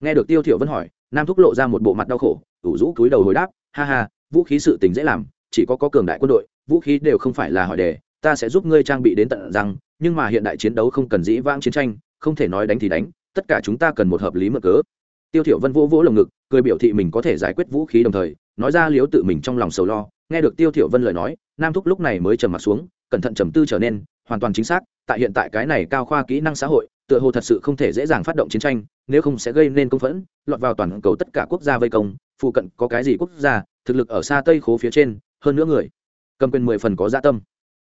Nghe được tiêu thiểu vân hỏi, nam thúc lộ ra một bộ mặt đau khổ, ủ rũ cúi đầu hồi đáp, ha ha, vũ khí sự tình dễ làm, chỉ có có cường đại quân đội, vũ khí đều không phải là hỏi đề, ta sẽ giúp ngươi trang bị đến tận rằng nhưng mà hiện đại chiến đấu không cần dĩ vãng chiến tranh, không thể nói đánh thì đánh, tất cả chúng ta cần một hợp lý mở cớ. Tiêu thiểu vân vỗ vỗ lồng ngực, cười biểu thị mình có thể giải quyết vũ khí đồng thời, nói ra liếu tự mình trong lòng sầu lo, nghe được tiêu thiểu vân lời nói, nam thúc lúc này mới trầm mặt xuống, cẩn thận trầm tư trở nên, hoàn toàn chính xác, tại hiện tại cái này cao khoa kỹ năng xã hội tựa hồ thật sự không thể dễ dàng phát động chiến tranh, nếu không sẽ gây nên công phẫn, lọt vào toàn cầu tất cả quốc gia vây công, phụ cận có cái gì quốc gia, thực lực ở xa tây khố phía trên, hơn nữa người, cầm quyền mười phần có dạ tâm.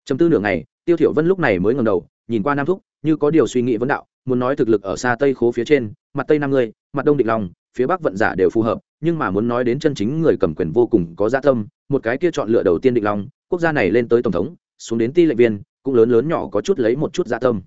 Chấm tư nửa ngày, tiêu thiểu vân lúc này mới ngẩng đầu, nhìn qua nam thúc, như có điều suy nghĩ vấn đạo, muốn nói thực lực ở xa tây khố phía trên, mặt tây năm người mặt đông định long phía bắc vận giả đều phù hợp, nhưng mà muốn nói đến chân chính người cầm quyền vô cùng có dạ tâm, một cái kia chọn lựa đầu tiên định long quốc gia này lên tới tổng thống, xuống đến ti lệnh viên, cũng lớn lớn nhỏ có chút lấy một chút dạ tâm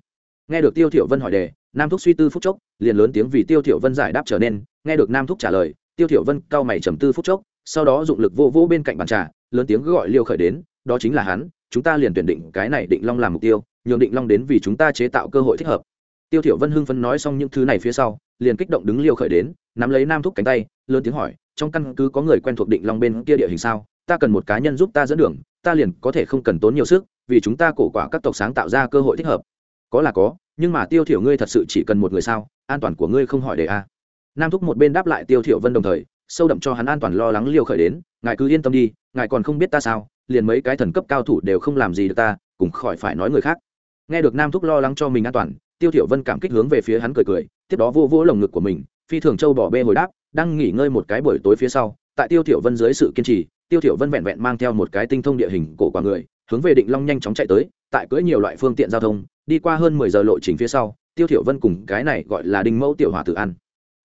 nghe được tiêu thiểu vân hỏi đề, nam thúc suy tư phút chốc, liền lớn tiếng vì tiêu thiểu vân giải đáp trở nên, nghe được nam thúc trả lời, tiêu thiểu vân cao mày trầm tư phút chốc, sau đó dụng lực vô vô bên cạnh bàn trà, lớn tiếng gọi liêu khởi đến, đó chính là hắn, chúng ta liền tuyển định cái này định long làm mục tiêu, nhường định long đến vì chúng ta chế tạo cơ hội thích hợp. Tiêu thiểu vân hưng phấn nói xong những thứ này phía sau, liền kích động đứng liêu khởi đến, nắm lấy nam thúc cánh tay, lớn tiếng hỏi, trong căn cứ có người quen thuộc định long bên kia địa hình sao? Ta cần một cá nhân giúp ta dẫn đường, ta liền có thể không cần tốn nhiều sức, vì chúng ta cổ quả các tộc sáng tạo ra cơ hội thích hợp có là có, nhưng mà tiêu thiểu ngươi thật sự chỉ cần một người sao, an toàn của ngươi không hỏi để a. Nam thúc một bên đáp lại tiêu thiểu vân đồng thời, sâu đậm cho hắn an toàn lo lắng liều khởi đến, ngài cứ yên tâm đi, ngài còn không biết ta sao, liền mấy cái thần cấp cao thủ đều không làm gì được ta cũng khỏi phải nói người khác. Nghe được nam thúc lo lắng cho mình an toàn, tiêu thiểu vân cảm kích hướng về phía hắn cười cười, tiếp đó vô vỗ lồng ngực của mình, phi thường châu bỏ bê hồi đáp, đang nghỉ ngơi một cái buổi tối phía sau, tại tiêu thiểu vân dưới sự kiên trì, tiêu thiểu vân vẹn vẹn mang theo một cái tinh thông địa hình cổ quả người hướng về định long nhanh chóng chạy tới, tại cưỡi nhiều loại phương tiện giao thông, đi qua hơn 10 giờ lộ trình phía sau, tiêu thiểu vân cùng cái này gọi là đinh mẫu tiểu hòa tử ăn.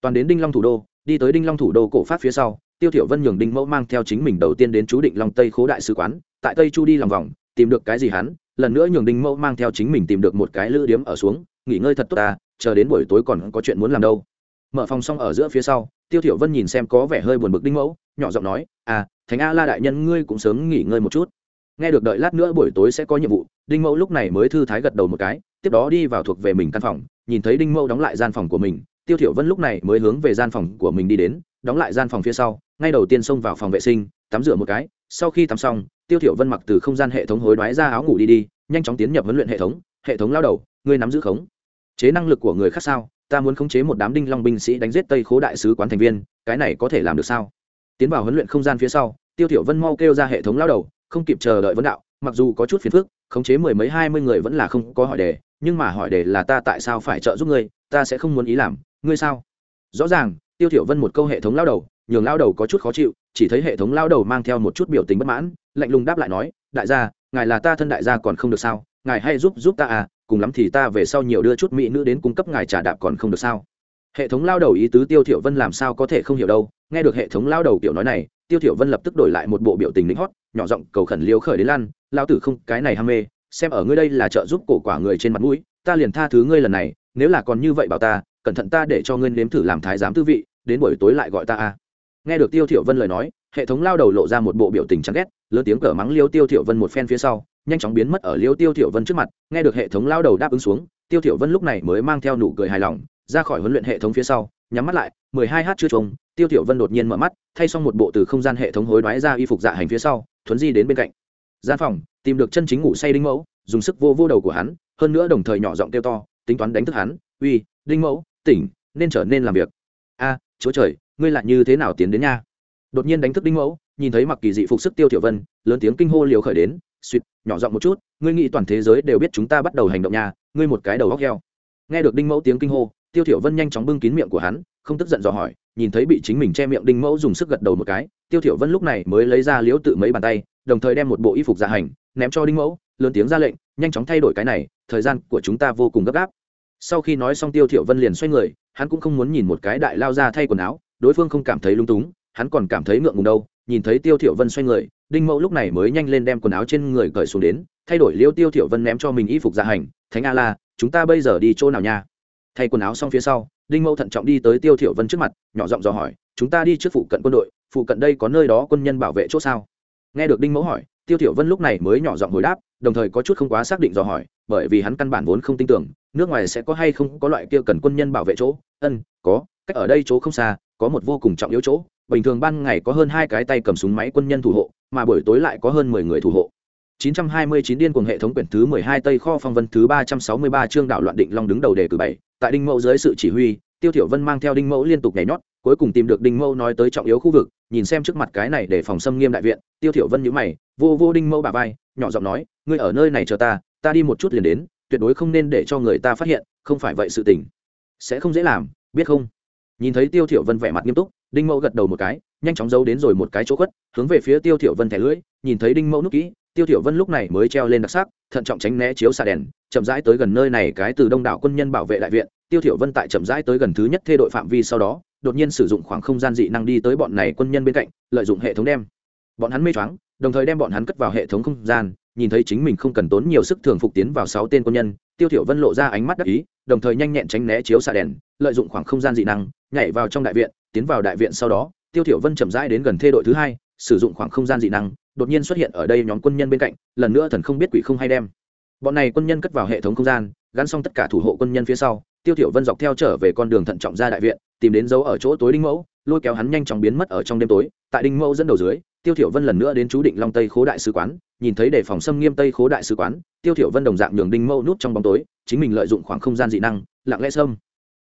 Toàn đến đinh long thủ đô, đi tới đinh long thủ đô cổ phát phía sau, tiêu thiểu vân nhường đinh mẫu mang theo chính mình đầu tiên đến chú định long tây khố đại sứ quán, tại tây chu đi lòng vòng, tìm được cái gì hắn, lần nữa nhường đinh mẫu mang theo chính mình tìm được một cái lữ điếm ở xuống, nghỉ ngơi thật tốt ta, chờ đến buổi tối còn có chuyện muốn làm đâu. Mở phòng xong ở giữa phía sau, tiêu thiểu vân nhìn xem có vẻ hơi buồn bực đinh mẫu, nhỏ giọng nói à thánh a la đại nhân ngươi cũng sớm nghỉ ngơi một chút nghe được đợi lát nữa buổi tối sẽ có nhiệm vụ, đinh mẫu lúc này mới thư thái gật đầu một cái, tiếp đó đi vào thuộc về mình căn phòng, nhìn thấy đinh mẫu đóng lại gian phòng của mình, tiêu thiểu vân lúc này mới hướng về gian phòng của mình đi đến, đóng lại gian phòng phía sau, ngay đầu tiên xông vào phòng vệ sinh, tắm rửa một cái, sau khi tắm xong, tiêu thiểu vân mặc từ không gian hệ thống hối đoái ra áo ngủ đi đi, nhanh chóng tiến nhập huấn luyện hệ thống hệ thống lao đầu, ngươi nắm giữ khống, chế năng lực của người khác sao, ta muốn khống chế một đám đinh long binh sĩ đánh giết tây khố đại sứ quán thành viên, cái này có thể làm được sao? Tiến vào huấn luyện không gian phía sau, tiêu thiểu vân mau kêu ra hệ thống lao đầu không kịp chờ đợi vấn đạo, mặc dù có chút phiền phức, khống chế mười mấy hai mươi người vẫn là không có hỏi đề, nhưng mà hỏi đề là ta tại sao phải trợ giúp ngươi, ta sẽ không muốn ý làm, ngươi sao? Rõ ràng, tiêu thiểu vân một câu hệ thống lao đầu, nhường lao đầu có chút khó chịu, chỉ thấy hệ thống lao đầu mang theo một chút biểu tình bất mãn, lạnh lùng đáp lại nói, đại gia, ngài là ta thân đại gia còn không được sao? Ngài hay giúp giúp ta à cùng lắm thì ta về sau nhiều đưa chút mỹ nữ đến cung cấp ngài trả đạp còn không được sao? Hệ thống lao đầu ý tứ tiêu thiểu vân làm sao có thể không hiểu đâu, nghe được hệ thống lao đầu tiểu nói này, tiêu thiểu vân lập tức đổi lại một bộ biểu tình lính hót nhỏ giọng cầu khẩn liêu khởi đến lan lao tử không, cái này ham mê, xem ở ngươi đây là trợ giúp cổ quả người trên mặt mũi, ta liền tha thứ ngươi lần này, nếu là còn như vậy bảo ta, cẩn thận ta để cho ngươi nếm thử làm thái giám tư vị, đến buổi tối lại gọi ta a. Nghe được tiêu thiểu vân lời nói, hệ thống lao đầu lộ ra một bộ biểu tình chán ghét, lớn tiếng cở mắng liêu tiêu thiểu vân một phen phía sau, nhanh chóng biến mất ở liêu tiêu thiểu vân trước mặt, nghe được hệ thống lao đầu đáp ứng xuống, tiêu thiểu vân lúc này mới mang theo nụ cười hài lòng, ra khỏi huấn luyện hệ thống phía sau, nhắm mắt lại 12 h chưa trung tiêu thiểu vân đột nhiên mở mắt, thay xong một bộ từ không gian hệ thống hối đoái ra y phục dạ hành phía sau thuấn di đến bên cạnh. Gian phòng, tìm được chân chính ngủ say đinh mẫu, dùng sức vô vô đầu của hắn, hơn nữa đồng thời nhỏ giọng kêu to, tính toán đánh thức hắn, uy, đinh mẫu, tỉnh, nên trở nên làm việc. A, chúa trời, ngươi lại như thế nào tiến đến nha? Đột nhiên đánh thức đinh mẫu, nhìn thấy mặc kỳ dị phục sức tiêu tiểu vân, lớn tiếng kinh hô liều khởi đến suýt nhỏ giọng một chút, ngươi nghĩ toàn thế giới đều biết chúng ta bắt đầu hành động nhà ngươi một cái đầu góc heo. Nghe được đinh mẫu tiếng kinh hô, tiêu tiểu vân nhanh chóng bưng kín miệng của hắn, không tức giận dò hỏi nhìn thấy bị chính mình che miệng đinh mẫu dùng sức gật đầu một cái, tiêu thiểu vân lúc này mới lấy ra liếu tự mấy bàn tay, đồng thời đem một bộ y phục dạ hành, ném cho đinh mẫu, lớn tiếng ra lệnh, nhanh chóng thay đổi cái này, thời gian của chúng ta vô cùng gấp gáp. Sau khi nói xong tiêu thiểu vân liền xoay người, hắn cũng không muốn nhìn một cái đại lao ra thay quần áo, đối phương không cảm thấy lung túng, hắn còn cảm thấy ngượng ngùng đâu, nhìn thấy tiêu thiểu vân xoay người, đinh mẫu lúc này mới nhanh lên đem quần áo trên người cởi xuống đến, thay đổi liêu tiêu thiểu vân ném cho mình y phục dạ hành, thánh a la, chúng ta bây giờ đi chỗ nào nha? Thay quần áo xong phía sau, đinh mẫu thận trọng đi tới tiêu thiểu vân trước mặt, nhỏ giọng dò hỏi, chúng ta đi trước phụ cận quân đội, phụ cận đây có nơi đó quân nhân bảo vệ chỗ sao? Nghe được đinh mẫu hỏi, tiêu thiểu vân lúc này mới nhỏ giọng hồi đáp, đồng thời có chút không quá xác định dò hỏi, bởi vì hắn căn bản vốn không tin tưởng, nước ngoài sẽ có hay không có loại kia cần quân nhân bảo vệ chỗ. Ân, có, cách ở đây chỗ không xa, có một vô cùng trọng yếu chỗ, bình thường ban ngày có hơn hai cái tay cầm súng máy quân nhân thủ hộ, mà buổi tối lại có hơn mười người thủ hộ. 929 điên cuồng hệ thống quyển thứ 12 Tây kho phong vân thứ 363 chương đạo loạn định long đứng đầu đề cử bảy tại đinh mẫu dưới sự chỉ huy, tiêu thiểu vân mang theo đinh mẫu liên tục nhảy nhót, cuối cùng tìm được đinh mẫu nói tới trọng yếu khu vực, nhìn xem trước mặt cái này để phòng xâm nghiêm đại viện, tiêu thiểu vân nhíu mày, vô vô đinh mẫu bà vai, nhỏ giọng nói, ngươi ở nơi này chờ ta ta đi một chút liền đến, tuyệt đối không nên để cho người ta phát hiện, không phải vậy sự tình. Sẽ không dễ làm, biết không? Nhìn thấy tiêu thiểu vân vẻ mặt nghiêm túc, đinh mẫu gật đầu một cái nhanh chóng giấu đến rồi một cái chỗ khuất, hướng về phía tiêu thiểu vân thẻ lưỡi, nhìn thấy đinh mẫu nút kỹ, tiêu thiểu vân lúc này mới treo lên đặc sắc, thận trọng tránh né chiếu xạ đèn, chậm rãi tới gần nơi này cái từ đông đảo quân nhân bảo vệ đại viện, tiêu thiểu vân tại chậm rãi tới gần thứ nhất thê đội phạm vi sau đó, đột nhiên sử dụng khoảng không gian dị năng đi tới bọn này quân nhân bên cạnh, lợi dụng hệ thống đem. Bọn hắn mê choáng, đồng thời đem bọn hắn cất vào hệ thống không gian, nhìn thấy chính mình không cần tốn nhiều sức thường phục tiến vào sáu tên quân nhân, tiêu thiểu vân lộ ra ánh mắt đắc ý, đồng thời nhanh nhẹn tránh né chiếu xạ đèn, lợi dụng khoảng không gian dị năng, nhảy vào trong đại viện, tiến vào đại viện sau đó tiêu thiểu vân chậm rãi đến gần thê đội thứ hai, sử dụng khoảng không gian dị năng, đột nhiên xuất hiện ở đây nhóm quân nhân bên cạnh, lần nữa thần không biết quỷ không hay đem. Bọn này quân nhân cất vào hệ thống không gian, gắn xong tất cả thủ hộ quân nhân phía sau, tiêu thiểu vân dọc theo trở về con đường thận trọng ra đại viện, tìm đến dấu ở chỗ tối đinh mẫu, lôi kéo hắn nhanh chóng biến mất ở trong đêm tối. Tại đinh mẫu dẫn đầu dưới, tiêu thiểu vân lần nữa đến chú định long tây khố đại sứ quán, nhìn thấy đề phòng xâm nghiêm tây khố đại sứ quán, tiêu thiểu vân đồng dạng nhường đinh mẫu nút trong bóng tối, chính mình lợi dụng khoảng không gian dị năng, lặng lẽ xâm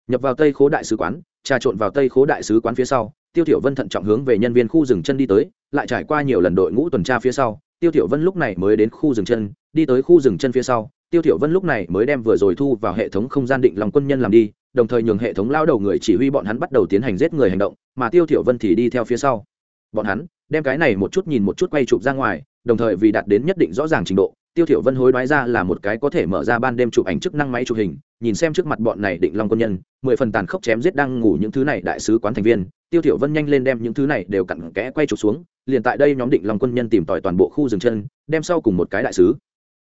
nhập vào tây khố đại sứ quán, trà trộn vào tây khố đại sứ quán phía sau tiêu tiểu vân thận trọng hướng về nhân viên khu rừng chân đi tới, lại trải qua nhiều lần đội ngũ tuần tra phía sau, tiêu tiểu vân lúc này mới đến khu rừng chân, đi tới khu rừng chân phía sau, tiêu tiểu vân lúc này mới đem vừa rồi thu vào hệ thống không gian định lòng quân nhân làm đi, đồng thời nhường hệ thống lao đầu người chỉ huy bọn hắn bắt đầu tiến hành giết người hành động, mà tiêu tiểu vân thì đi theo phía sau. Bọn hắn đem cái này một chút nhìn một chút quay chụp ra ngoài, đồng thời vì đạt đến nhất định rõ ràng trình độ, tiêu tiểu vân hối đoái ra là một cái có thể mở ra ban đêm chụp ảnh chức năng máy chụp hình nhìn xem trước mặt bọn này định long quân nhân, mười phần tàn khốc chém giết đang ngủ những thứ này đại sứ quán thành viên, tiêu thiểu vân nhanh lên đem những thứ này đều cặn kẽ quay trục xuống, liền tại đây nhóm định long quân nhân tìm tòi toàn bộ khu rừng chân, đem sau cùng một cái đại sứ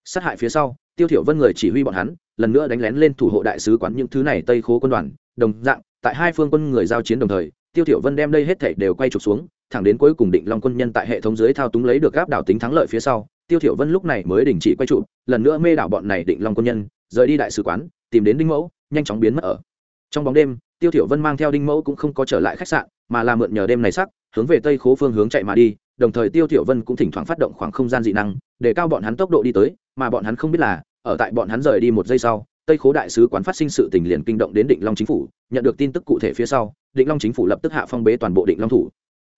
sát hại phía sau, tiêu thiểu vân người chỉ huy bọn hắn, lần nữa đánh lén lên thủ hộ đại sứ quán những thứ này tây khố quân đoàn, đồng dạng, tại hai phương quân người giao chiến đồng thời, tiêu thiểu vân đem đây hết thảy đều quay trục xuống, thẳng đến cuối cùng định long quân nhân tại hệ thống dưới thao túng lấy được áp đảo tính thắng lợi phía sau, tiêu thiểu vân lúc này mới đình chỉ quay trụ lần nữa mê đảo bọn này định long quân nhân, rời đi đại sứ quán tìm đến đinh mẫu, nhanh chóng biến mất ở. Trong bóng đêm, tiêu thiểu vân mang theo đinh mẫu cũng không có trở lại khách sạn, mà là mượn nhờ đêm này sắc, hướng về tây khố phương hướng chạy mà đi, đồng thời tiêu thiểu vân cũng thỉnh thoảng phát động khoảng không gian dị năng, để cao bọn hắn tốc độ đi tới, mà bọn hắn không biết là, ở tại bọn hắn rời đi một giây sau, tây khố đại sứ quán phát sinh sự tình liền kinh động đến định long chính phủ, nhận được tin tức cụ thể phía sau, định long chính phủ lập tức hạ phong bế toàn bộ định long thủ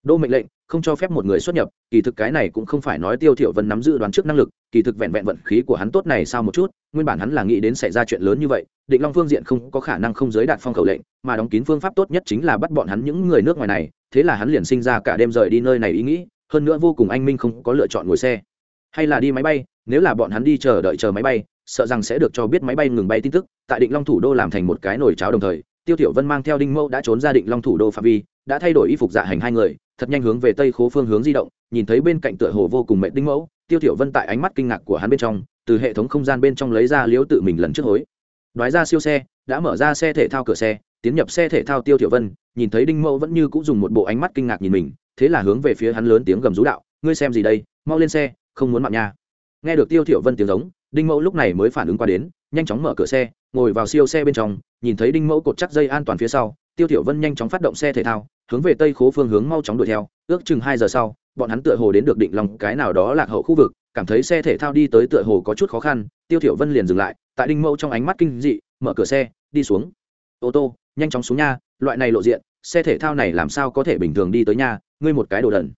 đô mệnh lệnh, không cho phép một người xuất nhập, kỳ thực cái này cũng không phải nói tiêu thiểu vân nắm giữ đoán trước năng lực, kỳ thực vẹn vẹn vận khí của hắn tốt này sao một chút, nguyên bản hắn là nghĩ đến xảy ra chuyện lớn như vậy, định long phương diện không có khả năng không giới đạt phong khẩu lệnh, mà đóng kín phương pháp tốt nhất chính là bắt bọn hắn những người nước ngoài này, thế là hắn liền sinh ra cả đêm rời đi nơi này ý nghĩ, hơn nữa vô cùng anh minh không có lựa chọn ngồi xe. Hay là đi máy bay, nếu là bọn hắn đi chờ đợi chờ máy bay, sợ rằng sẽ được cho biết máy bay ngừng bay tin tức, tại định long thủ đô làm thành một cái nồi cháo đồng thời, tiêu tiểu vân mang theo đinh mẫu đã trốn ra định long thủ đô phạm vi, đã thay đổi y phục dạ hành hai người thật nhanh hướng về tây khố phương hướng di động, nhìn thấy bên cạnh tựa hồ vô cùng mệt đinh mẫu, tiêu thiểu vân tại ánh mắt kinh ngạc của hắn bên trong, từ hệ thống không gian bên trong lấy ra liếu tự mình lần trước hối. Đoái ra siêu xe, đã mở ra xe thể thao cửa xe, tiến nhập xe thể thao tiêu thiểu vân, nhìn thấy đinh mẫu vẫn như cũng dùng một bộ ánh mắt kinh ngạc nhìn mình, thế là hướng về phía hắn lớn tiếng gầm rú đạo, ngươi xem gì đây, mau lên xe, không muốn mạng nha. Nghe được tiêu thiểu vân tiếng giống, đinh mẫu lúc này mới phản ứng qua đến, nhanh chóng mở cửa xe, ngồi vào siêu xe bên trong, nhìn thấy đinh mẫu cột chắc dây an toàn phía sau tiêu tiểu vân nhanh chóng phát động xe thể thao, hướng về tây khố phương hướng mau chóng đuổi theo, ước chừng hai giờ sau, bọn hắn tựa hồ đến được định lòng cái nào đó lạc hậu khu vực, cảm thấy xe thể thao đi tới tựa hồ có chút khó khăn, tiêu tiểu vân liền dừng lại, tại đinh mẫu trong ánh mắt kinh dị, mở cửa xe, đi xuống. Ô tô, nhanh chóng xuống nha, loại này lộ diện, xe thể thao này làm sao có thể bình thường đi tới nha, ngươi một cái đồ đần.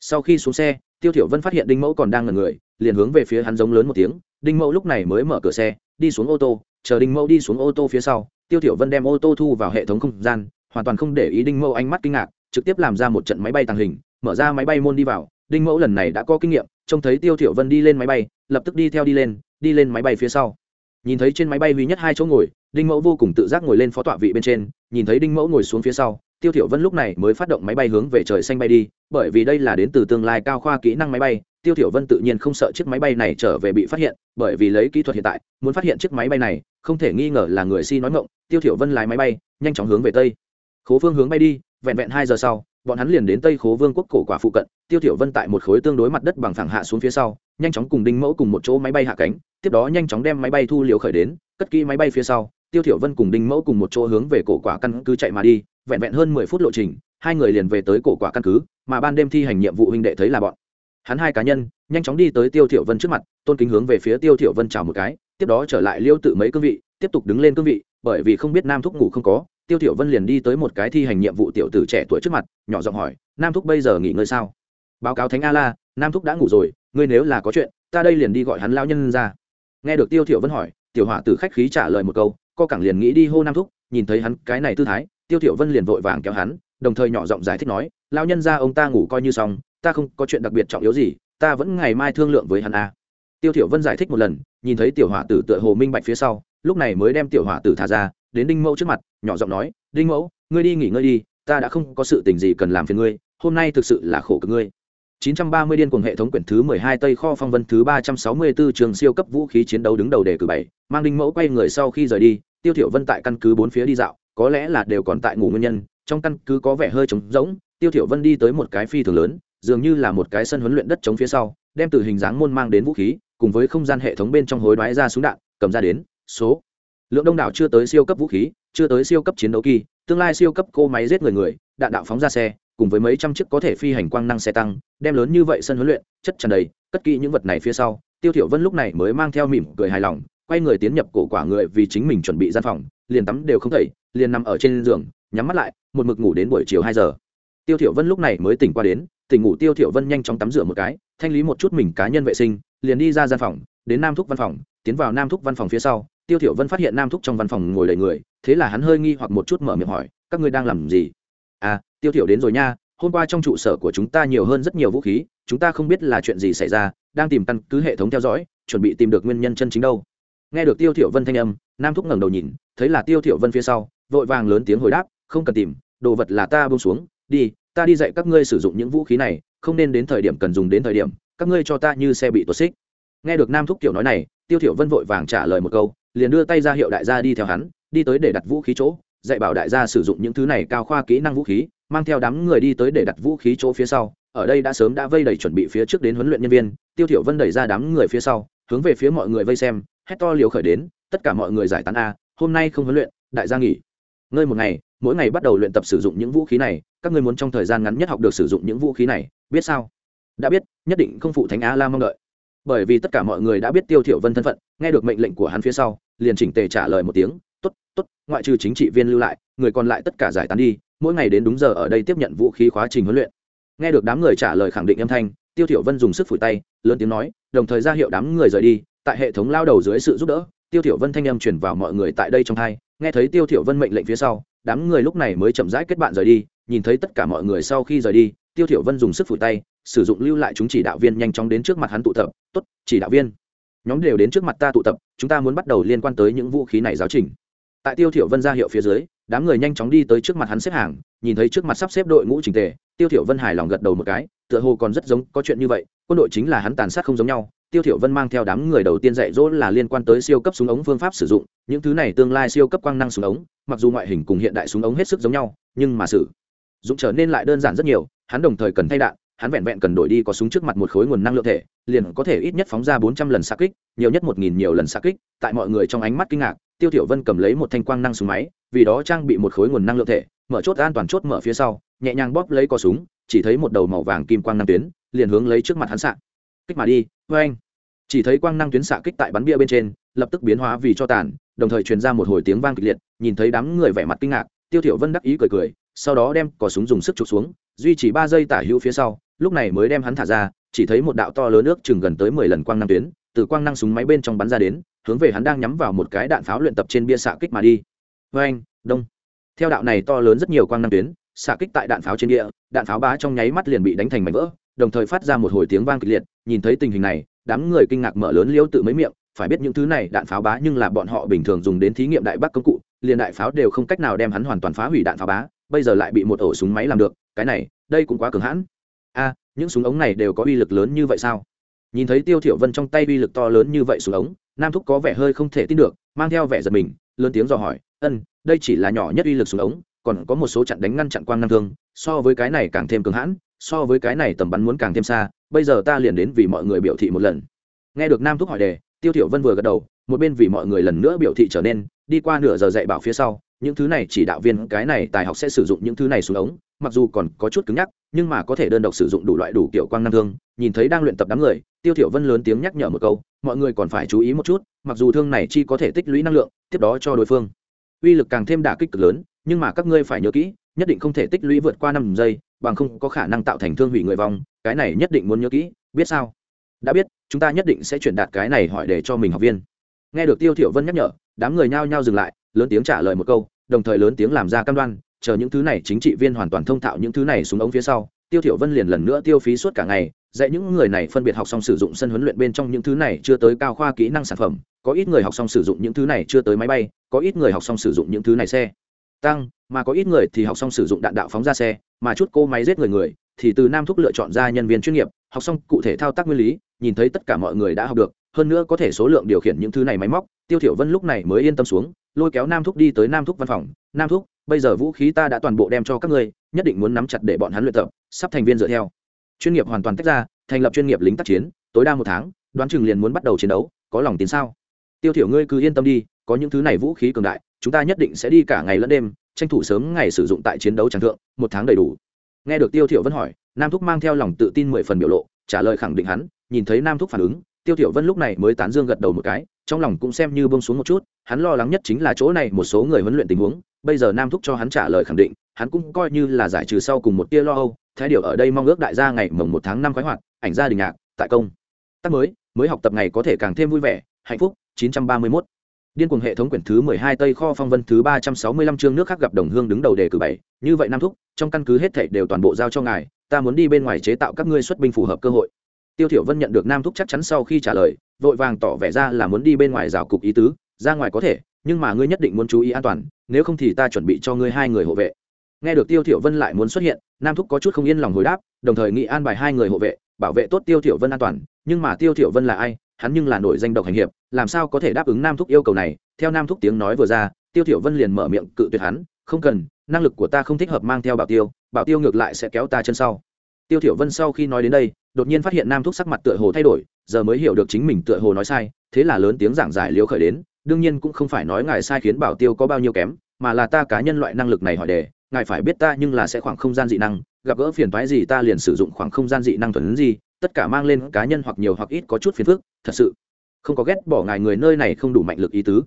Sau khi xuống xe, tiêu tiểu vân phát hiện đinh mẫu còn đang ngẩn người, liền hướng về phía hắn giống lớn một tiếng, đinh mẫu lúc này mới mở cửa xe, đi xuống ô tô, chờ đinh mẫu đi xuống ô tô phía sau tiêu thiểu vân đem ô tô thu vào hệ thống không gian, hoàn toàn không để ý đinh mẫu ánh mắt kinh ngạc, trực tiếp làm ra một trận máy bay tàng hình, mở ra máy bay môn đi vào. Đinh mẫu lần này đã có kinh nghiệm, trông thấy tiêu thiểu vân đi lên máy bay, lập tức đi theo đi lên đi lên máy bay phía sau. Nhìn thấy trên máy bay duy nhất hai chỗ ngồi, đinh mẫu vô cùng tự giác ngồi lên phó tọa vị bên trên, nhìn thấy đinh mẫu ngồi xuống phía sau, tiêu thiểu vân lúc này mới phát động máy bay hướng về trời xanh bay đi, bởi vì đây là đến từ tương lai cao khoa kỹ năng máy bay tiêu tiểu vân tự nhiên không sợ chiếc máy bay này trở về bị phát hiện, bởi vì lấy kỹ thuật hiện tại, muốn phát hiện chiếc máy bay này, không thể nghi ngờ là người si nói ngọng, tiêu tiểu vân lái máy bay, nhanh chóng hướng về tây. Khố phương hướng bay đi, vẹn vẹn hai giờ sau, bọn hắn liền đến tây khố vương quốc cổ quả phụ cận, tiêu tiểu vân tại một khối tương đối mặt đất bằng phẳng hạ xuống phía sau, nhanh chóng cùng đinh mẫu cùng một chỗ máy bay hạ cánh, tiếp đó nhanh chóng đem máy bay thu liều khởi đến, cất kỹ máy bay phía sau, tiêu tiểu vân cùng đinh mẫu cùng một chỗ hướng về cổ quả căn cứ chạy mà đi, vẹn vẹn hơn mười phút lộ trình, hai người liền về tới cổ quả căn cứ, mà ban đêm thi hành nhiệm vụ huynh đệ thấy là bọn hắn hai cá nhân, nhanh chóng đi tới tiêu thiểu vân trước mặt, tôn kính hướng về phía tiêu thiểu vân chào một cái, tiếp đó trở lại liêu tự mấy cương vị, tiếp tục đứng lên cương vị, bởi vì không biết nam thúc ngủ không có, tiêu thiểu vân liền đi tới một cái thi hành nhiệm vụ tiểu tử trẻ tuổi trước mặt, nhỏ giọng hỏi, nam thúc bây giờ nghỉ ngơi sao? Báo cáo thánh a la nam thúc đã ngủ rồi, ngươi nếu là có chuyện, ta đây liền đi gọi hắn lão nhân ra. Nghe được tiêu thiểu vân hỏi, tiểu hỏa tử khách khí trả lời một câu, co cẳng liền nghĩ đi hô nam thúc, nhìn thấy hắn cái này tư thái, tiêu thiểu vân liền vội vàng kéo hắn, đồng thời nhỏ giọng giải thích nói lão nhân ra ông ta ngủ coi như xong ta không có chuyện đặc biệt trọng yếu gì ta vẫn ngày mai thương lượng với hắn a. Tiêu thiểu vân giải thích một lần nhìn thấy tiểu hỏa tử tựa hồ minh bạch phía sau lúc này mới đem tiểu hỏa tử thả ra đến đinh mẫu trước mặt nhỏ giọng nói đinh mẫu ngươi đi nghỉ ngơi đi ta đã không có sự tình gì cần làm phiền ngươi hôm nay thực sự là khổ cực ngươi. 930 điên cuồng hệ thống quyển thứ 12 Tây kho phong vân thứ 364 trường siêu cấp vũ khí chiến đấu đứng đầu đề cử bảy, mang đinh mẫu quay người sau khi rời đi, Tiêu Thiểu Vân tại căn cứ bốn phía đi dạo, có lẽ là đều còn tại ngủ nguyên nhân, trong căn cứ có vẻ hơi trống rỗng, Tiêu Thiểu Vân đi tới một cái phi thường lớn, dường như là một cái sân huấn luyện đất chống phía sau, đem từ hình dáng môn mang đến vũ khí, cùng với không gian hệ thống bên trong hối đoái ra súng đạn, cầm ra đến, số lượng đông đảo chưa tới siêu cấp vũ khí, chưa tới siêu cấp chiến đấu kỳ, tương lai siêu cấp cô máy giết người người, đạn đạo phóng ra xe, cùng với mấy trăm chiếc có thể phi hành quang năng xe tăng, đem lớn như vậy sân huấn luyện, chất tràn đầy, cất kỹ những vật này phía sau, Tiêu Thiểu Vân lúc này mới mang theo mỉm cười hài lòng, quay người tiến nhập cổ quả người vì chính mình chuẩn bị gian phòng, liền tắm đều không thảy, liền nằm ở trên giường, nhắm mắt lại, một mực ngủ đến buổi chiều hai giờ. Tiêu Thiểu Vân lúc này mới tỉnh qua đến, tỉnh ngủ Tiêu Thiểu Vân nhanh chóng tắm rửa một cái, thanh lý một chút mình cá nhân vệ sinh, liền đi ra gian phòng, đến Nam Thúc văn phòng, tiến vào Nam Thúc văn phòng phía sau, Tiêu Thiểu Vân phát hiện Nam Thúc trong văn phòng ngồi đầy người, thế là hắn hơi nghi hoặc một chút mở miệng hỏi, các ngươi đang làm gì? À, Tiêu Thiểu đến rồi nha, hôm qua trong trụ sở của chúng ta nhiều hơn rất nhiều vũ khí chúng ta không biết là chuyện gì xảy ra đang tìm căn cứ hệ thống theo dõi chuẩn bị tìm được nguyên nhân chân chính đâu nghe được tiêu thiểu vân thanh âm nam thúc ngẩng đầu nhìn thấy là tiêu thiểu vân phía sau vội vàng lớn tiếng hồi đáp không cần tìm đồ vật là ta buông xuống đi, ta đi dạy các ngươi sử dụng những vũ khí này, không nên đến thời điểm cần dùng đến thời điểm, các ngươi cho ta như xe bị tuột xích. Nghe được nam thúc kiểu nói này, tiêu thiểu vân vội vàng trả lời một câu, liền đưa tay ra hiệu đại gia đi theo hắn, đi tới để đặt vũ khí chỗ, dạy bảo đại gia sử dụng những thứ này cao khoa kỹ năng vũ khí, mang theo đám người đi tới để đặt vũ khí chỗ phía sau, ở đây đã sớm đã vây đầy chuẩn bị phía trước đến huấn luyện nhân viên, tiêu thiểu vân đẩy ra đám người phía sau, hướng về phía mọi người vây xem, hét to liều khởi đến, tất cả mọi người giải tán a, hôm nay không huấn luyện, đại gia nghỉ. Ngơi một ngày mỗi ngày bắt đầu luyện tập sử dụng những vũ khí này, các ngươi muốn trong thời gian ngắn nhất học được sử dụng những vũ khí này, biết sao? Đã biết, nhất định không phụ thánh a la mong đợi. Bởi vì tất cả mọi người đã biết tiêu thiểu vân thân phận, nghe được mệnh lệnh của hắn phía sau, liền chỉnh tề trả lời một tiếng, tốt tốt, ngoại trừ chính trị viên lưu lại, người còn lại tất cả giải tán đi, mỗi ngày đến đúng giờ ở đây tiếp nhận vũ khí khóa trình huấn luyện. Nghe được đám người trả lời khẳng định âm thanh, tiêu thiểu vân dùng sức phủi tay, lớn tiếng nói, đồng thời ra hiệu đám người rời đi, tại hệ thống lao đầu dưới sự giúp đỡ, tiêu thiểu vân thanh âm truyền vào mọi người tại đây trong hai, nghe thấy tiêu thiểu vân mệnh lệnh phía sau đám người lúc này mới chậm rãi kết bạn rời đi, nhìn thấy tất cả mọi người sau khi rời đi, tiêu thiểu vân dùng sức phủi tay, sử dụng lưu lại chúng chỉ đạo viên nhanh chóng đến trước mặt hắn tụ tập. Tốt, chỉ đạo viên, nhóm đều đến trước mặt ta tụ tập, chúng ta muốn bắt đầu liên quan tới những vũ khí này giáo trình. Tại tiêu thiểu vân ra hiệu phía dưới, đám người nhanh chóng đi tới trước mặt hắn xếp hàng, nhìn thấy trước mặt sắp xếp đội ngũ chỉnh tề, tiêu thiểu vân hài lòng gật đầu một cái, tựa hồ còn rất giống có chuyện như vậy, quân đội chính là hắn tàn sát không giống nhau tiêu thiểu vân mang theo đám người đầu tiên dạy dỗ là liên quan tới siêu cấp súng ống phương pháp sử dụng, những thứ này tương lai siêu cấp quang năng súng ống, mặc dù ngoại hình cùng hiện đại súng ống hết sức giống nhau, nhưng mà sử dụng trở nên lại đơn giản rất nhiều, hắn đồng thời cần thay đạn, hắn vẹn vẹn cần đổi đi có súng trước mặt một khối nguồn năng lượng thể, liền có thể ít nhất phóng ra bốn trăm lần xạ kích, nhiều nhất một nghìn nhiều lần xạ kích, tại mọi người trong ánh mắt kinh ngạc, tiêu thiểu vân cầm lấy một thanh quang năng súng máy, vì đó trang bị một khối nguồn năng lượng thể, mở chốt an toàn chốt mở phía sau, nhẹ nhàng bóp lấy cò súng, chỉ thấy một đầu màu vàng kim quang năng tuyến, liền hướng lấy trước mặt hắn sạc kích mà đi với anh. Chỉ thấy quang năng tuyến xạ kích tại bắn bia bên trên, lập tức biến hóa vì cho tàn, đồng thời truyền ra một hồi tiếng vang kịch liệt, nhìn thấy đám người vẻ mặt kinh ngạc, tiêu thiểu vân đắc ý cười cười, sau đó đem cò súng dùng sức chụp xuống, duy trì ba giây tả hữu phía sau, lúc này mới đem hắn thả ra, chỉ thấy một đạo to lớn nước chừng gần tới mười lần quang năng tuyến, từ quang năng súng máy bên trong bắn ra đến, hướng về hắn đang nhắm vào một cái đạn pháo luyện tập trên bia xạ kích mà đi. Với anh, đông. Theo đạo này to lớn rất nhiều quang năng tuyến, xạ kích tại đạn pháo trên địa đạn pháo bá trong nháy mắt liền bị đánh thành mảnh vỡ, đồng thời phát ra một hồi tiếng vang kịch liệt nhìn thấy tình hình này, đám người kinh ngạc mở lớn liêu tự mấy miệng, phải biết những thứ này đạn pháo bá nhưng là bọn họ bình thường dùng đến thí nghiệm đại bắc công cụ, liền đại pháo đều không cách nào đem hắn hoàn toàn phá hủy đạn pháo bá, bây giờ lại bị một ổ súng máy làm được, cái này, đây cũng quá cường hãn. A, những súng ống này đều có uy lực lớn như vậy sao? Nhìn thấy tiêu thiểu vân trong tay uy lực to lớn như vậy súng ống, nam thúc có vẻ hơi không thể tin được, mang theo vẻ giật mình, lớn tiếng dò hỏi, ân, đây chỉ là nhỏ nhất uy lực súng ống, còn có một số chặn đánh ngăn chặn quang năng thương, so với cái này càng thêm cường hãn, so với cái này tầm bắn muốn càng thêm xa bây giờ ta liền đến vì mọi người biểu thị một lần. Nghe được nam thúc hỏi đề, tiêu thiểu vân vừa gật đầu, một bên vì mọi người lần nữa biểu thị trở nên, đi qua nửa giờ dạy bảo phía sau, những thứ này chỉ đạo viên, cái này tài học sẽ sử dụng những thứ này xuống ống, mặc dù còn có chút cứng nhắc, nhưng mà có thể đơn độc sử dụng đủ loại đủ kiểu quang năng thương, nhìn thấy đang luyện tập đám người, tiêu thiểu vân lớn tiếng nhắc nhở một câu, mọi người còn phải chú ý một chút, mặc dù thương này chi có thể tích lũy năng lượng, tiếp đó cho đối phương. Uy lực càng thêm đả kích cực lớn, nhưng mà các ngươi phải nhớ kỹ nhất định không thể tích lũy vượt qua năm giây, bằng không có khả năng tạo thành thương hủy người vong, cái này nhất định muốn nhớ kỹ, biết sao? Đã biết, chúng ta nhất định sẽ chuyển đạt cái này hỏi để cho mình học viên. Nghe được tiêu thiểu vân nhắc nhở, đám người nhao nhao dừng lại, lớn tiếng trả lời một câu, đồng thời lớn tiếng làm ra cam đoan, chờ những thứ này chính trị viên hoàn toàn thông thạo những thứ này xuống ống phía sau, tiêu thiểu vân liền lần nữa tiêu phí suốt cả ngày, dạy những người này phân biệt học xong sử dụng sân huấn luyện bên trong những thứ này chưa tới cao khoa kỹ năng sản phẩm, có ít người học xong sử dụng những thứ này chưa tới máy bay, có ít người học xong sử dụng những thứ này xe tăng, mà có ít người thì học xong sử dụng đạn đạo phóng ra xe, mà chút cô máy giết người người, thì từ nam thúc lựa chọn ra nhân viên chuyên nghiệp, học xong cụ thể thao tác nguyên lý, nhìn thấy tất cả mọi người đã học được, hơn nữa có thể số lượng điều khiển những thứ này máy móc, tiêu thiểu vân lúc này mới yên tâm xuống, lôi kéo nam thúc đi tới nam thúc văn phòng. Nam thúc, bây giờ vũ khí ta đã toàn bộ đem cho các ngươi, nhất định muốn nắm chặt để bọn hắn luyện tập, sắp thành viên dựa theo. Chuyên nghiệp hoàn toàn tách ra, thành lập chuyên nghiệp lính tác chiến, tối đa một tháng, đoán chừng liền muốn bắt đầu chiến đấu, có lòng tin sao? Tiêu thiểu ngươi cứ yên tâm đi, có những thứ này vũ khí cường đại, chúng ta nhất định sẽ đi cả ngày lẫn đêm, tranh thủ sớm ngày sử dụng tại chiến đấu tràng thượng, một tháng đầy đủ. Nghe được tiêu thiểu vân hỏi, nam thúc mang theo lòng tự tin mười phần biểu lộ, trả lời khẳng định hắn, nhìn thấy nam thúc phản ứng, tiêu thiểu vân lúc này mới tán dương gật đầu một cái, trong lòng cũng xem như buông xuống một chút, hắn lo lắng nhất chính là chỗ này một số người huấn luyện tình huống, bây giờ nam thúc cho hắn trả lời khẳng định, hắn cũng coi như là giải trừ sau cùng một tia lo âu, thái điều ở đây mong ước đại gia ngày mồng một tháng năm khoái hoạt, ảnh gia đình nhạc, tại công. Tác mới mới học tập ngày có thể càng thêm vui vẻ, hạnh phúc 931 điên cuồng hệ thống quyển thứ 12 tây kho phong vân thứ 365 chương nước khác gặp đồng hương đứng đầu đề cử bảy. Như vậy nam thúc, trong căn cứ hết thảy đều toàn bộ giao cho ngài, ta muốn đi bên ngoài chế tạo các ngươi xuất binh phù hợp cơ hội. Tiêu thiểu vân nhận được nam thúc chắc chắn sau khi trả lời, vội vàng tỏ vẻ ra là muốn đi bên ngoài rào cục ý tứ, ra ngoài có thể, nhưng mà ngươi nhất định muốn chú ý an toàn, nếu không thì ta chuẩn bị cho ngươi hai người hộ vệ. Nghe được tiêu thiểu vân lại muốn xuất hiện, nam thúc có chút không yên lòng hồi đáp, đồng thời nghị an bài hai người hộ vệ, bảo vệ tốt tiêu thiểu vân an toàn, nhưng mà tiêu thiểu vân là ai hắn nhưng là nổi danh độc hành hiệp, làm sao có thể đáp ứng nam thúc yêu cầu này? Theo nam thúc tiếng nói vừa ra, tiêu thiểu vân liền mở miệng cự tuyệt hắn, không cần, năng lực của ta không thích hợp mang theo bảo tiêu bảo tiêu ngược lại sẽ kéo ta chân sau. Tiêu thiểu vân sau khi nói đến đây, đột nhiên phát hiện nam thúc sắc mặt tựa hồ thay đổi, giờ mới hiểu được chính mình tựa hồ nói sai, thế là lớn tiếng giảng giải liếu khởi đến, đương nhiên cũng không phải nói ngài sai khiến bảo tiêu có bao nhiêu kém, mà là ta cá nhân loại năng lực này hỏi đề, ngài phải biết ta nhưng là sẽ khoảng không gian dị năng, gặp gỡ phiền toái gì ta liền sử dụng khoảng không gian dị năng thuần gì tất cả mang lên cá nhân hoặc nhiều hoặc ít có chút phiền phức, thật sự, không có ghét bỏ ngài người nơi này không đủ mạnh lực ý tứ.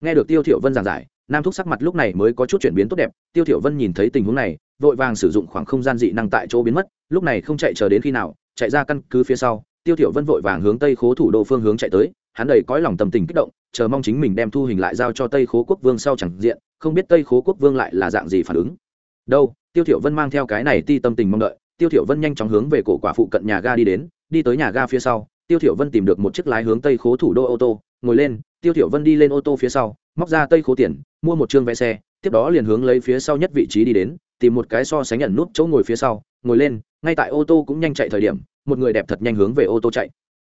Nghe được tiêu thiểu vân giảng giải, nam thúc sắc mặt lúc này mới có chút chuyển biến tốt đẹp, tiêu thiểu vân nhìn thấy tình huống này, vội vàng sử dụng khoảng không gian dị năng tại chỗ biến mất, lúc này không chạy chờ đến khi nào, chạy ra căn cứ phía sau, tiêu thiểu vân vội vàng hướng tây khố thủ đô phương hướng chạy tới, hắn đầy cõi lòng tâm tình kích động, chờ mong chính mình đem thu hình lại giao cho tây khố quốc vương sau chẳng diện, không biết tây khố quốc vương lại là dạng gì phản ứng. Đâu? Tiêu thiểu vân mang theo cái này ti tâm tình mong đợi tiêu thiểu vân nhanh chóng hướng về cổ quả phụ cận nhà ga đi đến, đi tới nhà ga phía sau, tiêu thiểu vân tìm được một chiếc lái hướng tây khố thủ đô ô tô, ngồi lên, tiêu thiểu vân đi lên ô tô phía sau, móc ra tây khố tiền, mua một trương vé xe, tiếp đó liền hướng lấy phía sau nhất vị trí đi đến, tìm một cái so sánh nhận nút chỗ ngồi phía sau, ngồi lên, ngay tại ô tô cũng nhanh chạy thời điểm, một người đẹp thật nhanh hướng về ô tô chạy.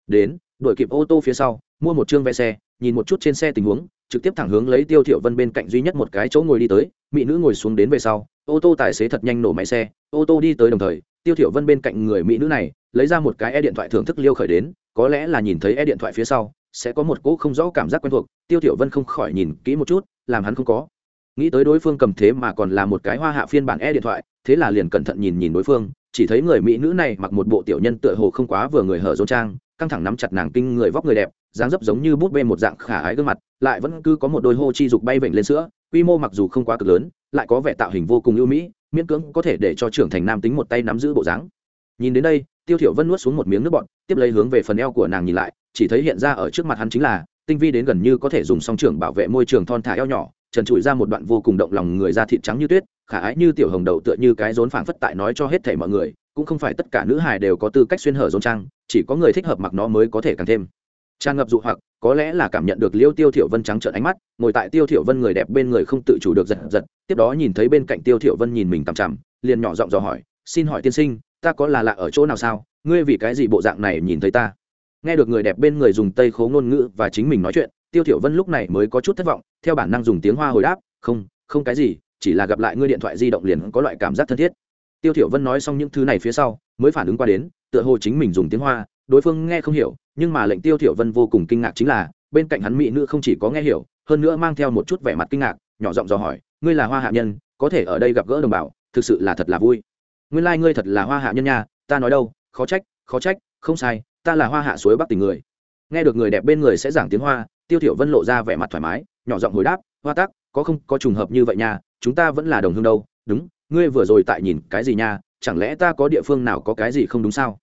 Đến, đuổi kịp ô tô phía sau, mua một trương vé xe, nhìn một chút trên xe tình huống, trực tiếp thẳng hướng lấy tiêu thiểu vân bên cạnh duy nhất một cái chỗ ngồi đi tới, mỹ nữ ngồi xuống đến về sau, ô tô tài xế thật nhanh nổ máy xe, ô tô đi tới đồng thời tiêu thiểu vân bên cạnh người mỹ nữ này, lấy ra một cái e điện thoại thưởng thức liêu khởi đến, có lẽ là nhìn thấy e điện thoại phía sau, sẽ có một cỗ không rõ cảm giác quen thuộc. Tiêu thiểu vân không khỏi nhìn kỹ một chút, làm hắn không có. Nghĩ tới đối phương cầm thế mà còn là một cái hoa hạ phiên bản e điện thoại, thế là liền cẩn thận nhìn nhìn đối phương, chỉ thấy người mỹ nữ này mặc một bộ tiểu nhân tựa hồ không quá vừa người hở rốn trang, căng thẳng nắm chặt nàng kinh người vóc người đẹp, dáng dấp giống như bút bê một dạng khả ái gương mặt, lại vẫn cứ có một đôi hô chi dục bay vểnh lên sữa, quy mô mặc dù không quá cực lớn, lại có vẻ tạo hình vô cùng ưu mỹ miễn cưỡng có thể để cho trưởng thành nam tính một tay nắm giữ bộ dáng. Nhìn đến đây, tiêu thiểu vân nuốt xuống một miếng nước bọt, tiếp lấy hướng về phần eo của nàng nhìn lại, chỉ thấy hiện ra ở trước mặt hắn chính là, tinh vi đến gần như có thể dùng song trưởng bảo vệ môi trường thon thả eo nhỏ, trần trụi ra một đoạn vô cùng động lòng người da thịt trắng như tuyết, khả ái như tiểu hồng đầu tựa như cái rốn phảng phất tại nói cho hết thảy mọi người, cũng không phải tất cả nữ hài đều có tư cách xuyên hở rốn trang, chỉ có người thích hợp mặc nó mới có thể càng thêm tràn ngập dụ hoặc, có lẽ là cảm nhận được liêu tiêu thiểu vân trắng trợn ánh mắt, ngồi tại tiêu thiểu vân người đẹp bên người không tự chủ được giật giật, tiếp đó nhìn thấy bên cạnh tiêu thiểu vân nhìn mình cằm chằm, liền nhỏ giọng dò hỏi, xin hỏi tiên sinh, ta có là lạ ở chỗ nào sao? Ngươi vì cái gì bộ dạng này nhìn thấy ta? Nghe được người đẹp bên người dùng tây khố ngôn ngữ và chính mình nói chuyện, tiêu thiểu vân lúc này mới có chút thất vọng, theo bản năng dùng tiếng hoa hồi đáp, không không cái gì, chỉ là gặp lại ngươi điện thoại di động liền có loại cảm giác thân thiết. Tiêu thiểu vân nói xong những thứ này phía sau, mới phản ứng qua đến, tựa hồ chính mình dùng tiếng hoa đối phương nghe không hiểu, nhưng mà lệnh tiêu thiểu vân vô cùng kinh ngạc chính là, bên cạnh hắn mỹ nữ không chỉ có nghe hiểu, hơn nữa mang theo một chút vẻ mặt kinh ngạc, nhỏ giọng dò hỏi, ngươi là hoa hạ nhân, có thể ở đây gặp gỡ đồng bào, thực sự là thật là vui. Nguyên lai like ngươi thật là hoa hạ nhân nha, ta nói đâu, khó trách khó trách, không sai, ta là hoa hạ suối bắc tình người. Nghe được người đẹp bên người sẽ giảng tiếng hoa, tiêu thiểu vân lộ ra vẻ mặt thoải mái, nhỏ giọng hồi đáp, hoa tác có không, có trùng hợp như vậy nha, chúng ta vẫn là đồng hương đâu, đúng, ngươi vừa rồi tại nhìn cái gì nha, chẳng lẽ ta có địa phương nào có cái gì không đúng sao?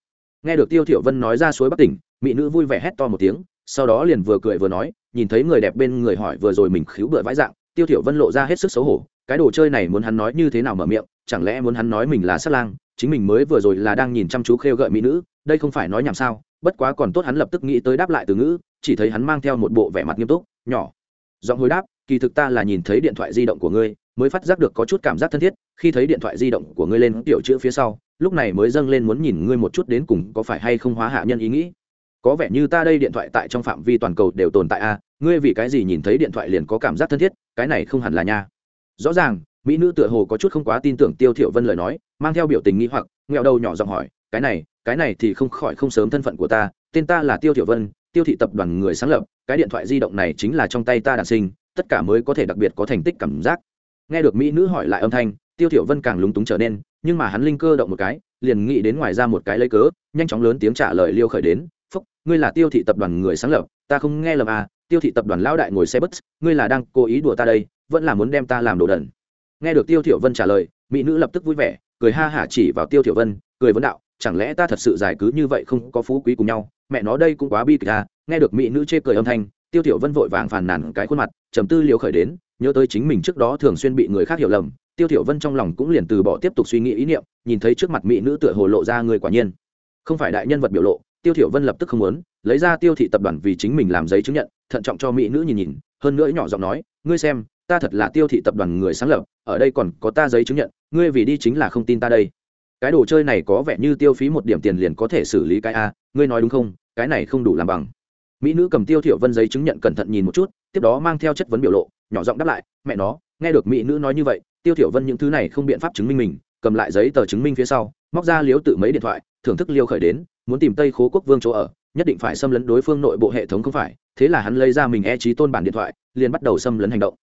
Nghe được tiêu thiểu vân nói ra suối bắc tỉnh, mỹ nữ vui vẻ hét to một tiếng, sau đó liền vừa cười vừa nói, nhìn thấy người đẹp bên người hỏi vừa rồi mình khiếu bựa vãi dạng, tiêu thiểu vân lộ ra hết sức xấu hổ, cái đồ chơi này muốn hắn nói như thế nào mở miệng, chẳng lẽ muốn hắn nói mình là sát lang, chính mình mới vừa rồi là đang nhìn chăm chú khêu gợi mỹ nữ, đây không phải nói nhảm sao, bất quá còn tốt hắn lập tức nghĩ tới đáp lại từ ngữ, chỉ thấy hắn mang theo một bộ vẻ mặt nghiêm túc, nhỏ. Giọng hồi đáp, kỳ thực ta là nhìn thấy điện thoại di động của ngươi, mới phát giác được có chút cảm giác thân thiết, khi thấy điện thoại di động của ngươi lên tiểu chữ phía sau lúc này mới dâng lên muốn nhìn ngươi một chút đến cùng có phải hay không hóa hạ nhân ý nghĩ. Có vẻ như ta đây điện thoại tại trong phạm vi toàn cầu đều tồn tại a à, ngươi vì cái gì nhìn thấy điện thoại liền có cảm giác thân thiết cái này không hẳn là nha. Rõ ràng mỹ nữ tựa hồ có chút không quá tin tưởng tiêu thiểu vân lời nói mang theo biểu tình nghi hoặc nghẹo đầu nhỏ giọng hỏi cái này cái này thì không khỏi không sớm thân phận của ta tên ta là tiêu thiểu vân tiêu thị tập đoàn người sáng lập cái điện thoại di động này chính là trong tay ta đản sinh tất cả mới có thể đặc biệt có thành tích cảm giác. Nghe được mỹ nữ hỏi lại âm thanh tiêu thiểu vân càng lúng túng trở nên nhưng mà hắn linh cơ động một cái, liền nghĩ đến ngoài ra một cái lấy cớ, nhanh chóng lớn tiếng trả lời liêu khởi đến, phúc, ngươi là tiêu thị tập đoàn người sáng lập, ta không nghe lầm à tiêu thị tập đoàn lão đại ngồi xe bus, ngươi là đang cố ý đùa ta đây, vẫn là muốn đem ta làm đồ đần. Nghe được tiêu thiểu vân trả lời, mỹ nữ lập tức vui vẻ, cười ha hả chỉ vào tiêu thiểu vân, cười vấn đạo, chẳng lẽ ta thật sự giải cứ như vậy không có phú quý cùng nhau? Mẹ nó đây cũng quá bi kịch à. Nghe được mỹ nữ chê cười âm thanh, tiêu thiểu vân vội vàng phàn nàn cái khuôn mặt, trầm tư liều khởi đến, nhớ tới chính mình trước đó thường xuyên bị người khác hiểu lầm tiêu thiểu vân trong lòng cũng liền từ bỏ tiếp tục suy nghĩ ý niệm, nhìn thấy trước mặt mỹ nữ tựa hồ lộ ra người quả nhiên. Không phải đại nhân vật biểu lộ, tiêu thiểu vân lập tức không muốn, lấy ra tiêu thị tập đoàn vì chính mình làm giấy chứng nhận, thận trọng cho mỹ nữ nhìn nhìn, hơn nữa nhỏ giọng nói, ngươi xem, ta thật là tiêu thị tập đoàn người sáng lập, ở đây còn có ta giấy chứng nhận, ngươi vì đi chính là không tin ta đây. Cái đồ chơi này có vẻ như tiêu phí một điểm tiền liền có thể xử lý cái a, ngươi nói đúng không? Cái này không đủ làm bằng. Mỹ nữ cầm tiêu thiểu vân giấy chứng nhận cẩn thận nhìn một chút, tiếp đó mang theo chất vấn biểu lộ, nhỏ giọng đáp lại, mẹ nó, nghe được mỹ nữ nói như vậy tiêu thiểu vân những thứ này không biện pháp chứng minh mình cầm lại giấy tờ chứng minh phía sau móc ra liếu tự mấy điện thoại thưởng thức liêu khởi đến muốn tìm tây khố quốc vương chỗ ở nhất định phải xâm lấn đối phương nội bộ hệ thống không phải thế là hắn lấy ra mình e trí tôn bản điện thoại liền bắt đầu xâm lấn hành động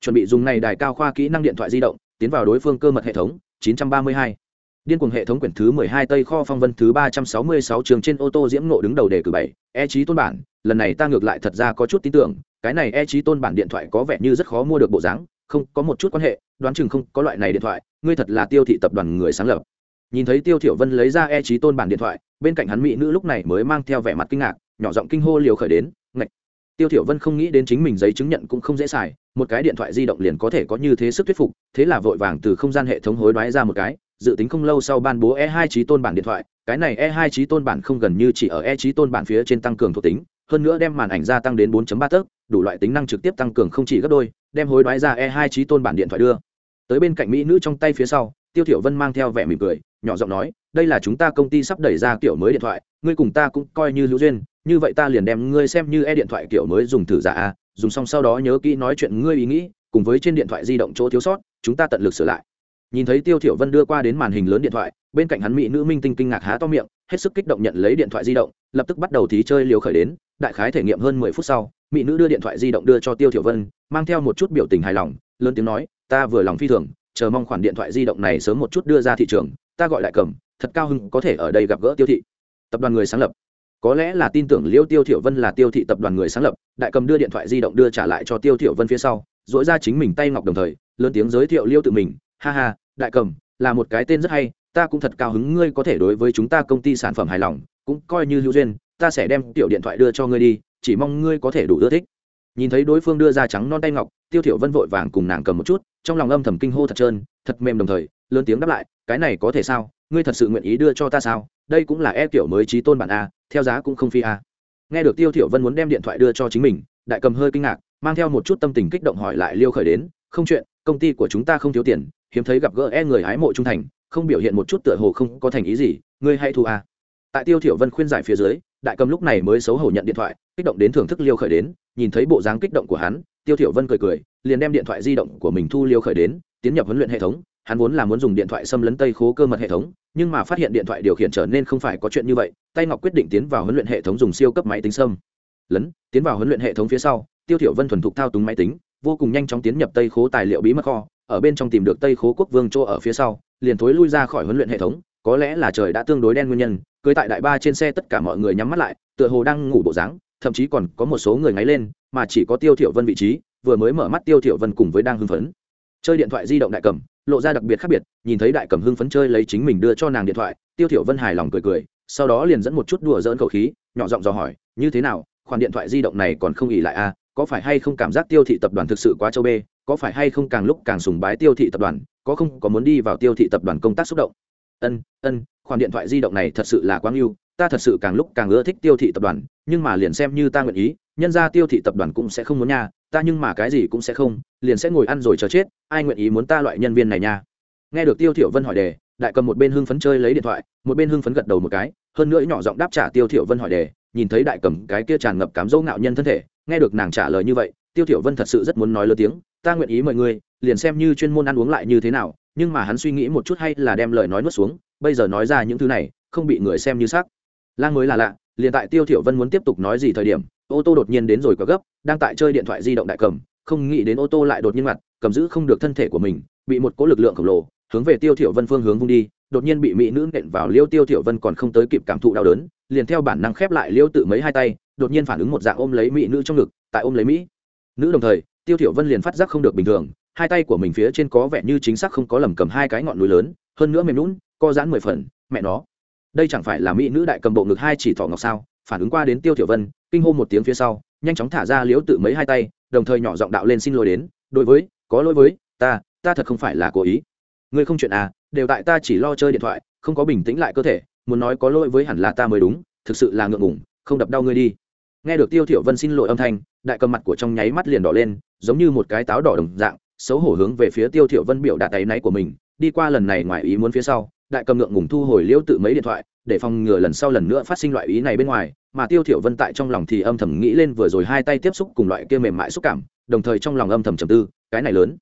chuẩn bị dùng này đài cao khoa kỹ năng điện thoại di động tiến vào đối phương cơ mật hệ thống 932. Điên cuồng hệ thống quyển thứ 12 Tây kho phong vân thứ 366 trường trên ô tô diễm nộ đứng đầu đề cử bảy, e trí tôn bản, lần này ta ngược lại thật ra có chút tin tưởng, cái này e trí tôn bản điện thoại có vẻ như rất khó mua được bộ dáng, không, có một chút quan hệ, đoán chừng không có loại này điện thoại, ngươi thật là Tiêu thị tập đoàn người sáng lập. Nhìn thấy Tiêu Thiểu Vân lấy ra e trí tôn bản điện thoại, bên cạnh hắn mỹ nữ lúc này mới mang theo vẻ mặt kinh ngạc, nhỏ giọng kinh hô liều khởi đến, ngạch. Tiêu Thiểu Vân không nghĩ đến chính mình giấy chứng nhận cũng không dễ xài, một cái điện thoại di động liền có thể có như thế sức thuyết phục, thế là vội vàng từ không gian hệ thống hối đoái ra một cái, dự tính không lâu sau ban bố e 2 trí tôn bản điện thoại cái này e 2 trí tôn bản không gần như chỉ ở e trí tôn bản phía trên tăng cường thuộc tính hơn nữa đem màn ảnh gia tăng đến 4.3 tấc đủ loại tính năng trực tiếp tăng cường không chỉ gấp đôi đem hối đoái ra e 2 trí tôn bản điện thoại đưa tới bên cạnh mỹ nữ trong tay phía sau, tiêu thiểu vân mang theo vẻ mỉm cười, nhỏ giọng nói, đây là chúng ta công ty sắp đẩy ra kiểu mới điện thoại, ngươi cùng ta cũng coi như hữu duyên, như vậy ta liền đem ngươi xem như e điện thoại kiểu mới dùng thử giả a, dùng xong sau đó nhớ kỹ nói chuyện ngươi ý nghĩ, cùng với trên điện thoại di động chỗ thiếu sót, chúng ta tận lực sửa lại. Nhìn thấy tiêu thiểu vân đưa qua đến màn hình lớn điện thoại, bên cạnh hắn mỹ nữ minh tinh kinh ngạc há to miệng, hết sức kích động nhận lấy điện thoại di động, lập tức bắt đầu thí chơi liều khởi đến, đại khái thể nghiệm hơn mười phút sau, mỹ nữ đưa điện thoại di động đưa cho tiêu thiểu vân, mang theo một chút biểu tình hài lòng, lớn tiếng nói ta vừa lòng phi thường, chờ mong khoản điện thoại di động này sớm một chút đưa ra thị trường, ta gọi lại cầm, thật cao hứng có thể ở đây gặp gỡ tiêu thị. Tập đoàn người sáng lập. Có lẽ là tin tưởng liêu tiêu thiểu vân là tiêu thị tập đoàn người sáng lập, đại cầm đưa điện thoại di động đưa trả lại cho tiêu thiểu vân phía sau dỗi ra chính mình tay ngọc đồng thời, lớn tiếng giới thiệu liêu tự mình, ha ha, đại cầm, là một cái tên rất hay, ta cũng thật cao hứng ngươi có thể đối với chúng ta công ty sản phẩm hài lòng, cũng coi như hữu duyên, ta sẽ đem tiểu điện thoại đưa cho ngươi đi, chỉ mong ngươi có thể đủ ưa thích nhìn thấy đối phương đưa ra trắng non tay ngọc, tiêu thiểu vân vội vàng cùng nàng cầm một chút, trong lòng âm thầm kinh hô thật trơn, thật mềm đồng thời, lớn tiếng đáp lại, cái này có thể sao? Ngươi thật sự nguyện ý đưa cho ta sao? Đây cũng là e tiểu mới trí tôn bản a, theo giá cũng không phi a. Nghe được tiêu thiểu vân muốn đem điện thoại đưa cho chính mình, đại cầm hơi kinh ngạc, mang theo một chút tâm tình kích động hỏi lại liêu khởi đến, không chuyện, công ty của chúng ta không thiếu tiền, hiếm thấy gặp gỡ e người hái mộ trung thành, không biểu hiện một chút tựa hồ không có thành ý gì, ngươi hay thu à. tại tiêu thiểu vân khuyên giải phía dưới đại cầm lúc này mới xấu hổ nhận điện thoại, kích động đến thưởng thức liêu khởi đến, nhìn thấy bộ dáng kích động của hắn, tiêu thiểu vân cười cười, liền đem điện thoại di động của mình thu liêu khởi đến, tiến nhập huấn luyện hệ thống. Hắn vốn là muốn dùng điện thoại xâm lấn tây khố cơ mật hệ thống, nhưng mà phát hiện điện thoại điều khiển trở nên không phải có chuyện như vậy tay ngọc quyết định tiến vào huấn luyện hệ thống dùng siêu cấp máy tính xâm lấn. Tiến vào huấn luyện hệ thống phía sau, tiêu thiểu vân thuần thục thao túng máy tính, vô cùng nhanh chóng tiến nhập tây khố tài liệu bí mật kho, ở bên trong tìm được tây khố quốc vương chỗ ở phía sau, liền thối lui ra khỏi huấn luyện hệ thống. Có lẽ là trời đã tương đối đen nguyên nhân cưới tại đại ba trên xe tất cả mọi người nhắm mắt lại, tựa hồ đang ngủ bộ dáng, thậm chí còn có một số người ngáy lên, mà chỉ có tiêu thiểu vân vị trí, vừa mới mở mắt tiêu thiểu vân cùng với đang hưng phấn chơi điện thoại di động đại cầm, lộ ra đặc biệt khác biệt, nhìn thấy đại cầm hưng phấn chơi lấy chính mình đưa cho nàng điện thoại, tiêu thiểu vân hài lòng cười cười, sau đó liền dẫn một chút đùa dỡn khẩu khí, nhỏ giọng dò hỏi, như thế nào, khoản điện thoại di động này còn không nghỉ lại a à? có phải hay không cảm giác tiêu thị tập đoàn thực sự quá châu bê, có phải hay không càng lúc càng sùng bái tiêu thị tập đoàn, có không, có muốn đi vào tiêu thị tập đoàn công tác xúc động ân ân, khoản điện thoại di động này thật sự là quá yêu ta thật sự càng lúc càng ưa thích tiêu thị tập đoàn, nhưng mà liền xem như ta nguyện ý, nhân ra tiêu thị tập đoàn cũng sẽ không muốn nha, ta nhưng mà cái gì cũng sẽ không, liền sẽ ngồi ăn rồi chờ chết, ai nguyện ý muốn ta loại nhân viên này nha. Nghe được tiêu thiểu vân hỏi đề, đại cầm một bên hưng phấn chơi lấy điện thoại, một bên hưng phấn gật đầu một cái, hơn nữa nhỏ giọng đáp trả tiêu thiểu vân hỏi đề, nhìn thấy đại cầm cái kia tràn ngập cám dỗ ngạo nhân thân thể, nghe được nàng trả lời như vậy, tiêu thiểu vân thật sự rất muốn nói lớn tiếng, ta nguyện ý mời ngươi, liền xem như chuyên môn ăn uống lại như thế nào nhưng mà hắn suy nghĩ một chút hay là đem lời nói nuốt xuống, bây giờ nói ra những thứ này, không bị người xem như sắc. Lang mới là lạ, liền tại tiêu thiểu vân muốn tiếp tục nói gì thời điểm, ô tô đột nhiên đến rồi quá gấp, đang tại chơi điện thoại di động đại cầm, không nghĩ đến ô tô lại đột nhiên mặt, cầm giữ không được thân thể của mình, bị một cỗ lực lượng khổng lồ, hướng về tiêu thiểu vân phương hướng vung đi, đột nhiên bị mỹ nữ nện vào liêu tiêu thiểu vân còn không tới kịp cảm thụ đau đớn, liền theo bản năng khép lại liêu tự mấy hai tay, đột nhiên phản ứng một dạng ôm lấy mỹ nữ trong ngực, tại ôm lấy mỹ nữ đồng thời tiêu thiểu vân liền phát giác không được bình thường hai tay của mình phía trên có vẻ như chính xác không có lầm cầm hai cái ngọn núi lớn hơn nữa mềm lún co giãn mười phần mẹ nó. Đây chẳng phải là mỹ nữ đại cầm bộ ngực hai chỉ thỏ ngọc sao? Phản ứng qua đến tiêu thiểu vân kinh hô một tiếng phía sau nhanh chóng thả ra liếu tự mấy hai tay đồng thời nhỏ giọng đạo lên xin lỗi đến đối với có lỗi với ta ta thật không phải là cố ý. Ngươi không chuyện à đều tại ta chỉ lo chơi điện thoại không có bình tĩnh lại cơ thể muốn nói có lỗi với hẳn là ta mới đúng thực sự là ngượng ngùng, không đập đau ngươi đi. Nghe được tiêu thiểu vân xin lỗi âm thanh đại cầm mặt của trong nháy mắt liền đỏ lên, giống như một cái táo đỏ đồng dạng, xấu hổ hướng về phía tiêu thiểu vân biểu đạt tay náy của mình. Đi qua lần này ngoài ý muốn phía sau, đại cầm ngượng ngùng thu hồi liễu tự mấy điện thoại, để phòng ngừa lần sau lần nữa phát sinh loại ý này bên ngoài, mà tiêu thiểu vân tại trong lòng thì âm thầm nghĩ lên vừa rồi hai tay tiếp xúc cùng loại kia mềm mại xúc cảm, đồng thời trong lòng âm thầm trầm tư, cái này lớn,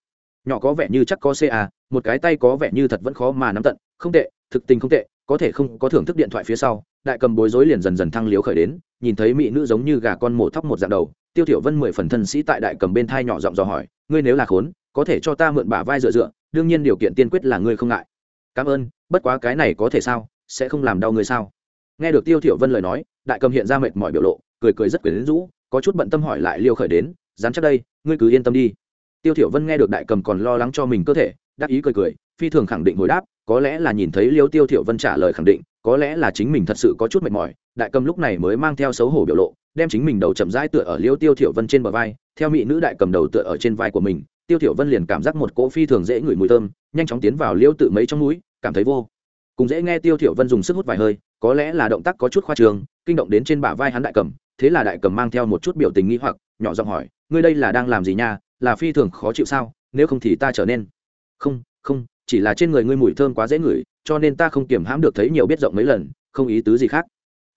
nhỏ có vẻ như chắc có ca một cái tay có vẻ như thật vẫn khó mà nắm tận, không tệ, thực tình không tệ, có thể không có thưởng thức điện thoại phía sau, đại cầm bối rối liền dần dần thăng liếu khởi đến, nhìn thấy mỹ nữ giống như gà con mổ thóc một dạng đầu tiêu thiểu vân mười phần thân sĩ tại đại cầm bên thai nhỏ giọng dò hỏi, ngươi nếu là khốn, có thể cho ta mượn bả vai dựa dựa, đương nhiên điều kiện tiên quyết là ngươi không ngại. Cảm ơn, bất quá cái này có thể sao, sẽ không làm đau ngươi sao? Nghe được tiêu thiểu vân lời nói, đại cầm hiện ra mệt mỏi biểu lộ, cười cười rất quyến rũ, có chút bận tâm hỏi lại liêu khởi đến, dám chắc đây, ngươi cứ yên tâm đi. Tiêu thiểu vân nghe được đại cầm còn lo lắng cho mình cơ thể đáp ý cười cười, phi thường khẳng định hồi đáp, có lẽ là nhìn thấy liêu tiêu thiểu vân trả lời khẳng định, có lẽ là chính mình thật sự có chút mệt mỏi. Đại cầm lúc này mới mang theo xấu hổ biểu lộ đem chính mình đầu chậm rãi tựa ở liêu tiêu thiểu vân trên bờ vai, theo mỹ nữ đại cầm đầu tựa ở trên vai của mình, tiêu thiểu vân liền cảm giác một cỗ phi thường dễ ngửi mùi thơm, nhanh chóng tiến vào liêu tự mấy trong mũi cảm thấy vô cùng dễ nghe. Tiêu thiểu vân dùng sức hút vài hơi, có lẽ là động tác có chút khoa trương kinh động đến trên bả vai hắn đại cầm, thế là đại cầm mang theo một chút biểu tình nghi hoặc, nhỏ giọng hỏi, ngươi đây là đang làm gì nha? Là phi thường khó chịu sao? Nếu không thì ta trở nên không không, chỉ là trên người ngươi mùi thơm quá dễ ngửi, cho nên ta không kiềm hãm được thấy nhiều biết rộng mấy lần, không ý tứ gì khác.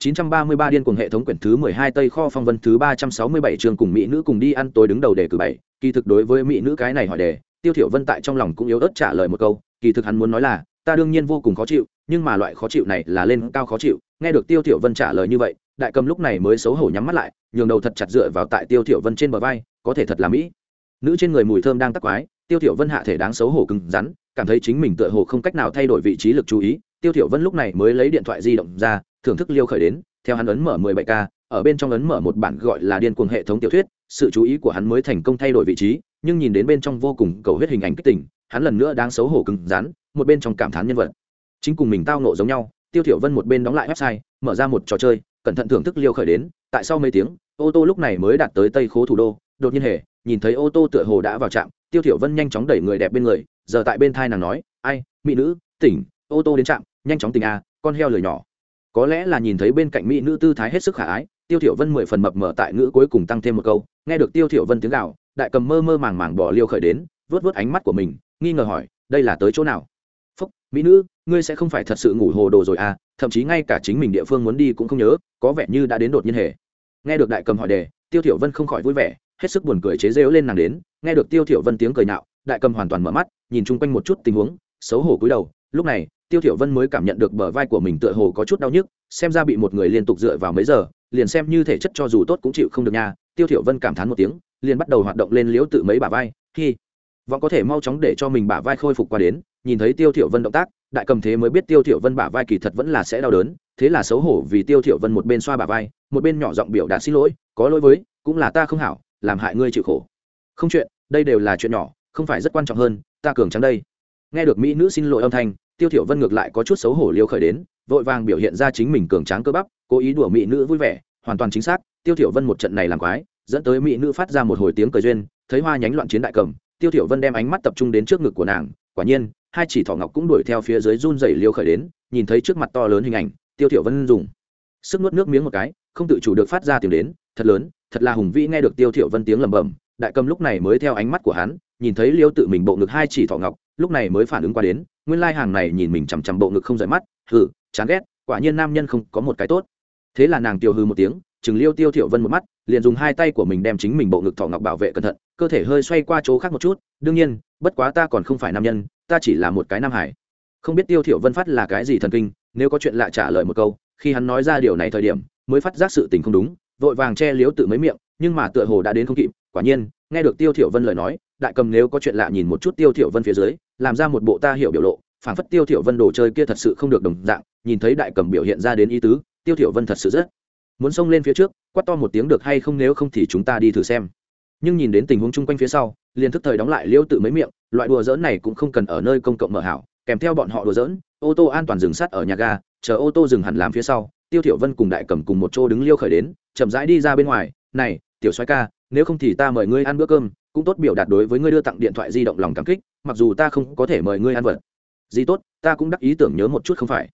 933 điên cuồng hệ thống quyển thứ 12 Tây kho phong vân thứ 367 trường cùng mỹ nữ cùng đi ăn tối đứng đầu đề cử bảy, kỳ thực đối với mỹ nữ cái này hỏi đề, Tiêu Thiểu Vân tại trong lòng cũng yếu ớt trả lời một câu, kỳ thực hắn muốn nói là, ta đương nhiên vô cùng khó chịu, nhưng mà loại khó chịu này là lên cao khó chịu, nghe được Tiêu Thiểu Vân trả lời như vậy, đại cầm lúc này mới xấu hổ nhắm mắt lại, nhường đầu thật chặt dựa vào tại Tiêu Thiểu Vân trên bờ vai, có thể thật là mỹ. Nữ trên người mùi thơm đang tắc quái, Tiêu Thiểu Vân hạ thể đáng xấu hổ cứng rắn, cảm thấy chính mình tựa hồ không cách nào thay đổi vị trí lực chú ý, Tiêu Thiểu Vân lúc này mới lấy điện thoại di động ra, thưởng thức liêu khởi đến theo hắn ấn mở 17 k ở bên trong ấn mở một bản gọi là điên cuồng hệ thống tiểu thuyết sự chú ý của hắn mới thành công thay đổi vị trí nhưng nhìn đến bên trong vô cùng cầu huyết hình ảnh kích tỉnh hắn lần nữa đang xấu hổ cứng rắn một bên trong cảm thán nhân vật. Chính cùng mình tao nộ giống nhau tiêu thiểu vân một bên đóng lại website mở ra một trò chơi cẩn thận thưởng thức liêu khởi đến tại sau mấy tiếng ô tô lúc này mới đạt tới tây khố thủ đô đột nhiên hề nhìn thấy ô tô tựa hồ đã vào trạm tiêu thiểu vân nhanh chóng đẩy người đẹp bên người giờ tại bên thai nàng nói ai mỹ nữ tỉnh ô tô đến trạm nhanh chóng tỉnh a, con heo lười nhỏ. Có lẽ là nhìn thấy bên cạnh mỹ nữ tư thái hết sức khả ái, tiêu thiểu vân mười phần mập mờ tại ngữ cuối cùng tăng thêm một câu, nghe được tiêu thiểu vân tiếng gào, đại cầm mơ mơ màng màng bỏ liêu khởi đến vớt vớt ánh mắt của mình, nghi ngờ hỏi, đây là tới chỗ nào? Phúc, mỹ nữ, ngươi sẽ không phải thật sự ngủ hồ đồ rồi à thậm chí ngay cả chính mình địa phương muốn đi cũng không nhớ, có vẻ như đã đến đột nhiên hề. Nghe được đại cầm hỏi đề, tiêu thiểu vân không khỏi vui vẻ, hết sức buồn cười chế giễu lên nàng đến, nghe được tiêu thiểu vân tiếng cười nạo đại cầm hoàn toàn mở mắt, nhìn chung quanh một chút tình huống, xấu hổ cúi đầu, lúc này tiêu thiểu vân mới cảm nhận được bờ vai của mình tựa hồ có chút đau nhức, xem ra bị một người liên tục dựa vào mấy giờ, liền xem như thể chất cho dù tốt cũng chịu không được nha. Tiêu thiểu vân cảm thán một tiếng, liền bắt đầu hoạt động lên liễu tự mấy bả vai khi vọng có thể mau chóng để cho mình bả vai khôi phục qua đến, nhìn thấy tiêu thiểu vân động tác, đại cầm thế mới biết tiêu thiểu vân bả vai kỳ thật vẫn là sẽ đau đớn, thế là xấu hổ vì tiêu thiểu vân một bên xoa bả vai, một bên nhỏ giọng biểu đạt xin lỗi, có lỗi với, cũng là ta không hảo, làm hại ngươi chịu khổ. Không chuyện, đây đều là chuyện nhỏ, không phải rất quan trọng hơn, ta cường trắng đây. Nghe được mỹ nữ xin lỗi âm thanh tiêu thiểu vân ngược lại có chút xấu hổ liêu khởi đến, vội vàng biểu hiện ra chính mình cường tráng cơ bắp, cố ý đùa mỹ nữ vui vẻ, hoàn toàn chính xác, tiêu thiểu vân một trận này làm quái, dẫn tới mỹ nữ phát ra một hồi tiếng cười duyên, thấy hoa nhánh loạn chiến đại cầm, tiêu thiểu vân đem ánh mắt tập trung đến trước ngực của nàng, quả nhiên, hai chỉ thỏ ngọc cũng đuổi theo phía dưới run rẩy liêu khởi đến, nhìn thấy trước mặt to lớn hình ảnh, tiêu thiểu vân dùng sức nuốt nước miếng một cái, không tự chủ được phát ra tiếng đến, thật lớn, thật là hùng vĩ nghe được tiêu thiểu vân tiếng lẩm bẩm, đại cầm lúc này mới theo ánh mắt của hắn, nhìn thấy liêu tự mình bộ ngực hai chỉ thỏ ngọc lúc này mới phản ứng qua đến, nguyên lai hàng này nhìn mình chằm chằm bộ ngực không rời mắt, hừ, chán ghét, quả nhiên nam nhân không có một cái tốt. Thế là nàng tiêu hư một tiếng chừng liêu tiêu thiểu vân một mắt, liền dùng hai tay của mình đem chính mình bộ ngực thỏ ngọc bảo vệ cẩn thận, cơ thể hơi xoay qua chỗ khác một chút, đương nhiên, bất quá ta còn không phải nam nhân, ta chỉ là một cái nam hải. Không biết tiêu thiểu vân phát là cái gì thần kinh, nếu có chuyện lạ trả lời một câu, khi hắn nói ra điều này thời điểm, mới phát giác sự tình không đúng, vội vàng che liếu tự mấy miệng, nhưng mà tựa hồ đã đến không kịp, quả nhiên nghe được tiêu thiểu vân lời nói, đại cầm nếu có chuyện lạ nhìn một chút tiêu thiểu vân phía dưới, làm ra một bộ ta hiểu biểu lộ, phảng phất tiêu thiểu vân đồ chơi kia thật sự không được đồng dạng, nhìn thấy đại cầm biểu hiện ra đến ý tứ, tiêu thiểu vân thật sự rất muốn xông lên phía trước, quát to một tiếng được hay không nếu không thì chúng ta đi thử xem. Nhưng nhìn đến tình huống chung quanh phía sau, liền thức thời đóng lại liêu tự mấy miệng, loại đùa dỡn này cũng không cần ở nơi công cộng mở hảo, kèm theo bọn họ đùa dỡn ô tô an toàn dừng sát ở nhà ga, chờ ô tô dừng hẳn làm phía sau, tiêu thiểu vân cùng đại cầm cùng một chỗ đứng liêu khởi đến, chậm rãi đi ra bên ngoài, này, tiểu soái ca nếu không thì ta mời ngươi ăn bữa cơm, cũng tốt biểu đạt đối với ngươi đưa tặng điện thoại di động lòng cảm kích, mặc dù ta không có thể mời ngươi ăn vật. Gì tốt, ta cũng đắc ý tưởng nhớ một chút không phải.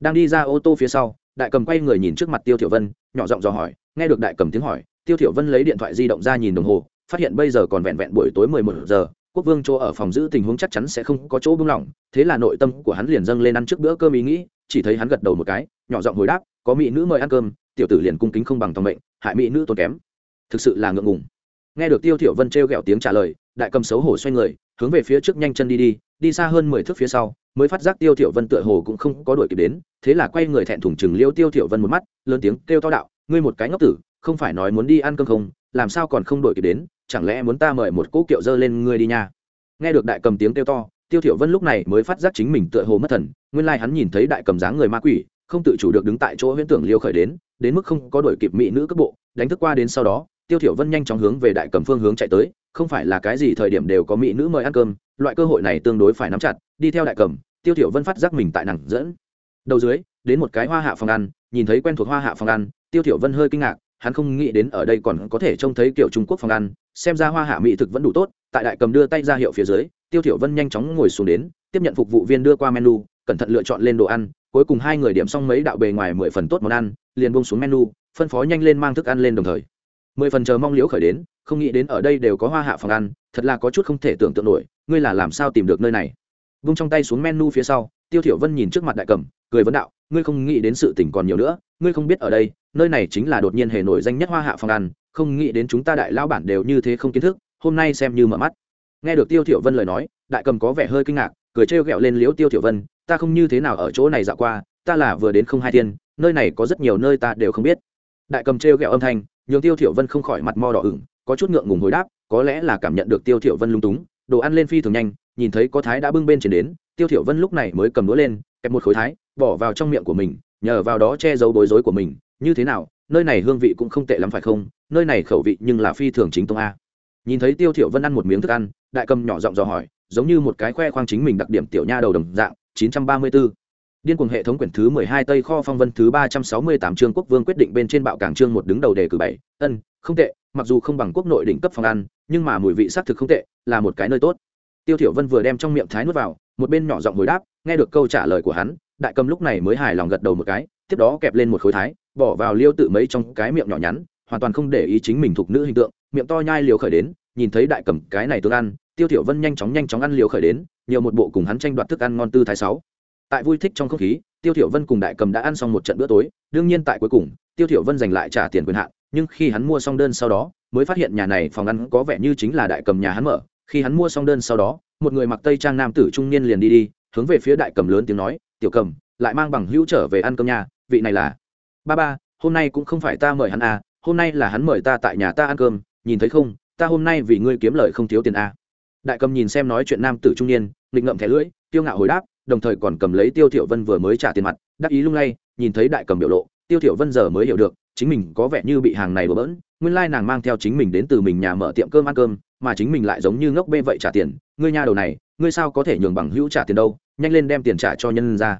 Đang đi ra ô tô phía sau, đại cầm quay người nhìn trước mặt tiêu thiểu vân, nhỏ giọng dò hỏi, nghe được đại cầm tiếng hỏi, tiêu thiểu vân lấy điện thoại di động ra nhìn đồng hồ, phát hiện bây giờ còn vẹn vẹn buổi tối 11 giờ, quốc vương chỗ ở phòng giữ tình huống chắc chắn sẽ không có chỗ buông lỏng, thế là nội tâm của hắn liền dâng lên ăn trước bữa cơm ý nghĩ, chỉ thấy hắn gật đầu một cái, nhỏ giọng hồi đáp, có mỹ nữ mời ăn cơm, tiểu tử liền cung kính không bằng tòng mệnh, hại mỹ nữ tốn kém thực sự là ngượng ngùng. Nghe được tiêu thiểu vân treo gẹo tiếng trả lời, đại cầm xấu hổ xoay người, hướng về phía trước nhanh chân đi đi đi xa hơn mười thước phía sau, mới phát giác tiêu thiểu vân tựa hồ cũng không có đuổi kịp đến, thế là quay người thẹn thùng chừng liêu tiêu thiểu vân một mắt, lớn tiếng kêu to đạo, ngươi một cái ngốc tử, không phải nói muốn đi ăn cơm không? Làm sao còn không đuổi kịp đến? Chẳng lẽ muốn ta mời một cỗ kiệu dơ lên ngươi đi nha? Nghe được đại cầm tiếng kêu to, tiêu thiểu vân lúc này mới phát giác chính mình tựa hồ mất thần, nguyên lai like hắn nhìn thấy đại cầm dáng người ma quỷ, không tự chủ được đứng tại chỗ huyễn tưởng liêu khởi đến đến mức không có đuổi kịp mỹ nữ cấp bộ, đánh thức qua đến sau đó tiêu thiểu vân nhanh chóng hướng về đại cầm phương hướng chạy tới, không phải là cái gì thời điểm đều có mỹ nữ mời ăn cơm, loại cơ hội này tương đối phải nắm chặt, đi theo đại cầm, tiêu thiểu vân phát giác mình tại nàng dẫn. Đầu dưới, đến một cái hoa hạ phòng ăn, nhìn thấy quen thuộc hoa hạ phòng ăn, tiêu thiểu vân hơi kinh ngạc, hắn không nghĩ đến ở đây còn có thể trông thấy kiểu trung quốc phòng ăn, xem ra hoa hạ mỹ thực vẫn đủ tốt, tại đại cầm đưa tay ra hiệu phía dưới, tiêu thiểu vân nhanh chóng ngồi xuống đến, tiếp nhận phục vụ viên đưa qua menu, cẩn thận lựa chọn lên đồ ăn, cuối cùng hai người điểm xong mấy đạo bề ngoài mười phần tốt món ăn, liền buông xuống menu, phân phó nhanh lên mang thức ăn lên đồng thời mười phần chờ mong liễu khởi đến, không nghĩ đến ở đây đều có hoa hạ phòng ăn, thật là có chút không thể tưởng tượng nổi, ngươi là làm sao tìm được nơi này? Vung trong tay xuống menu phía sau, tiêu thiểu vân nhìn trước mặt đại cẩm cười vấn đạo, ngươi không nghĩ đến sự tình còn nhiều nữa, ngươi không biết ở đây, nơi này chính là đột nhiên hề nổi danh nhất hoa hạ phòng ăn, không nghĩ đến chúng ta đại lao bản đều như thế không kiến thức, hôm nay xem như mở mắt. Nghe được tiêu thiểu vân lời nói, đại cầm có vẻ hơi kinh ngạc, cười trêu ghẹo lên liễu tiêu thiểu vân, ta không như thế nào ở chỗ này dạo qua, ta là vừa đến không hai thiên, nơi này có rất nhiều nơi ta đều không biết. Đại cầm trêu ghẹo âm thanh nhường tiêu thiểu vân không khỏi mặt mo đỏ ửng, có chút ngượng ngùng hồi đáp, có lẽ là cảm nhận được tiêu thiểu vân lung túng, đồ ăn lên phi thường nhanh, nhìn thấy có thái đã bưng bên trên đến, tiêu thiểu vân lúc này mới cầm đũa lên, kẹp một khối thái, bỏ vào trong miệng của mình, nhờ vào đó che giấu bối rối của mình, như thế nào, nơi này hương vị cũng không tệ lắm phải không, nơi này khẩu vị nhưng là phi thường chính tông a. Nhìn thấy tiêu thiểu vân ăn một miếng thức ăn, đại cầm nhỏ giọng dò hỏi, giống như một cái khoe khoang chính mình đặc điểm tiểu nha đầu đồng dạng 934 Điên cuồng hệ thống quyển thứ 12 Tây kho phong vân thứ 368 chương quốc vương quyết định bên trên bạo cảng chương một đứng đầu đề cử bảy, ân, không tệ, mặc dù không bằng quốc nội đỉnh cấp phòng ăn, nhưng mà mùi vị xác thực không tệ, là một cái nơi tốt. Tiêu Thiểu Vân vừa đem trong miệng thái nuốt vào, một bên nhỏ giọng hồi đáp, nghe được câu trả lời của hắn, đại cầm lúc này mới hài lòng gật đầu một cái, tiếp đó kẹp lên một khối thái, bỏ vào liêu tự mấy trong cái miệng nhỏ nhắn, hoàn toàn không để ý chính mình thuộc nữ hình tượng, miệng to nhai liều khởi đến, nhìn thấy đại cầm cái này tương ăn, Tiêu Thiểu Vân nhanh chóng nhanh chóng ăn liều khởi đến, nhiều một bộ cùng hắn tranh đoạt thức ăn ngon tư thái sáu tại vui thích trong không khí, tiêu thiểu vân cùng đại cầm đã ăn xong một trận bữa tối, đương nhiên tại cuối cùng, tiêu thiểu vân giành lại trả tiền quyền hạn, nhưng khi hắn mua xong đơn sau đó, mới phát hiện nhà này phòng ăn có vẻ như chính là đại cầm nhà hắn mở khi hắn mua xong đơn sau đó, một người mặc tây trang nam tử trung niên liền đi đi, hướng về phía đại cầm lớn tiếng nói, tiểu cầm, lại mang bằng hữu trở về ăn cơm nhà vị này là ba ba, hôm nay cũng không phải ta mời hắn à hôm nay là hắn mời ta tại nhà ta ăn cơm, nhìn thấy không, ta hôm nay vì ngươi kiếm lời không thiếu tiền à. đại cầm nhìn xem nói chuyện nam tử trung niên, nghịch ngậm thẻ lưỡi tiêu ngạo hồi đáp đồng thời còn cầm lấy tiêu thiểu vân vừa mới trả tiền mặt, đắc ý lung lay, nhìn thấy đại cầm biểu lộ, tiêu thiểu vân giờ mới hiểu được, chính mình có vẻ như bị hàng này bừa bỡn, nguyên lai nàng mang theo chính mình đến từ mình nhà mở tiệm cơm ăn cơm, mà chính mình lại giống như ngốc bê vậy trả tiền, ngươi nha đầu này, ngươi sao có thể nhường bằng hữu trả tiền đâu, nhanh lên đem tiền trả cho nhân ra.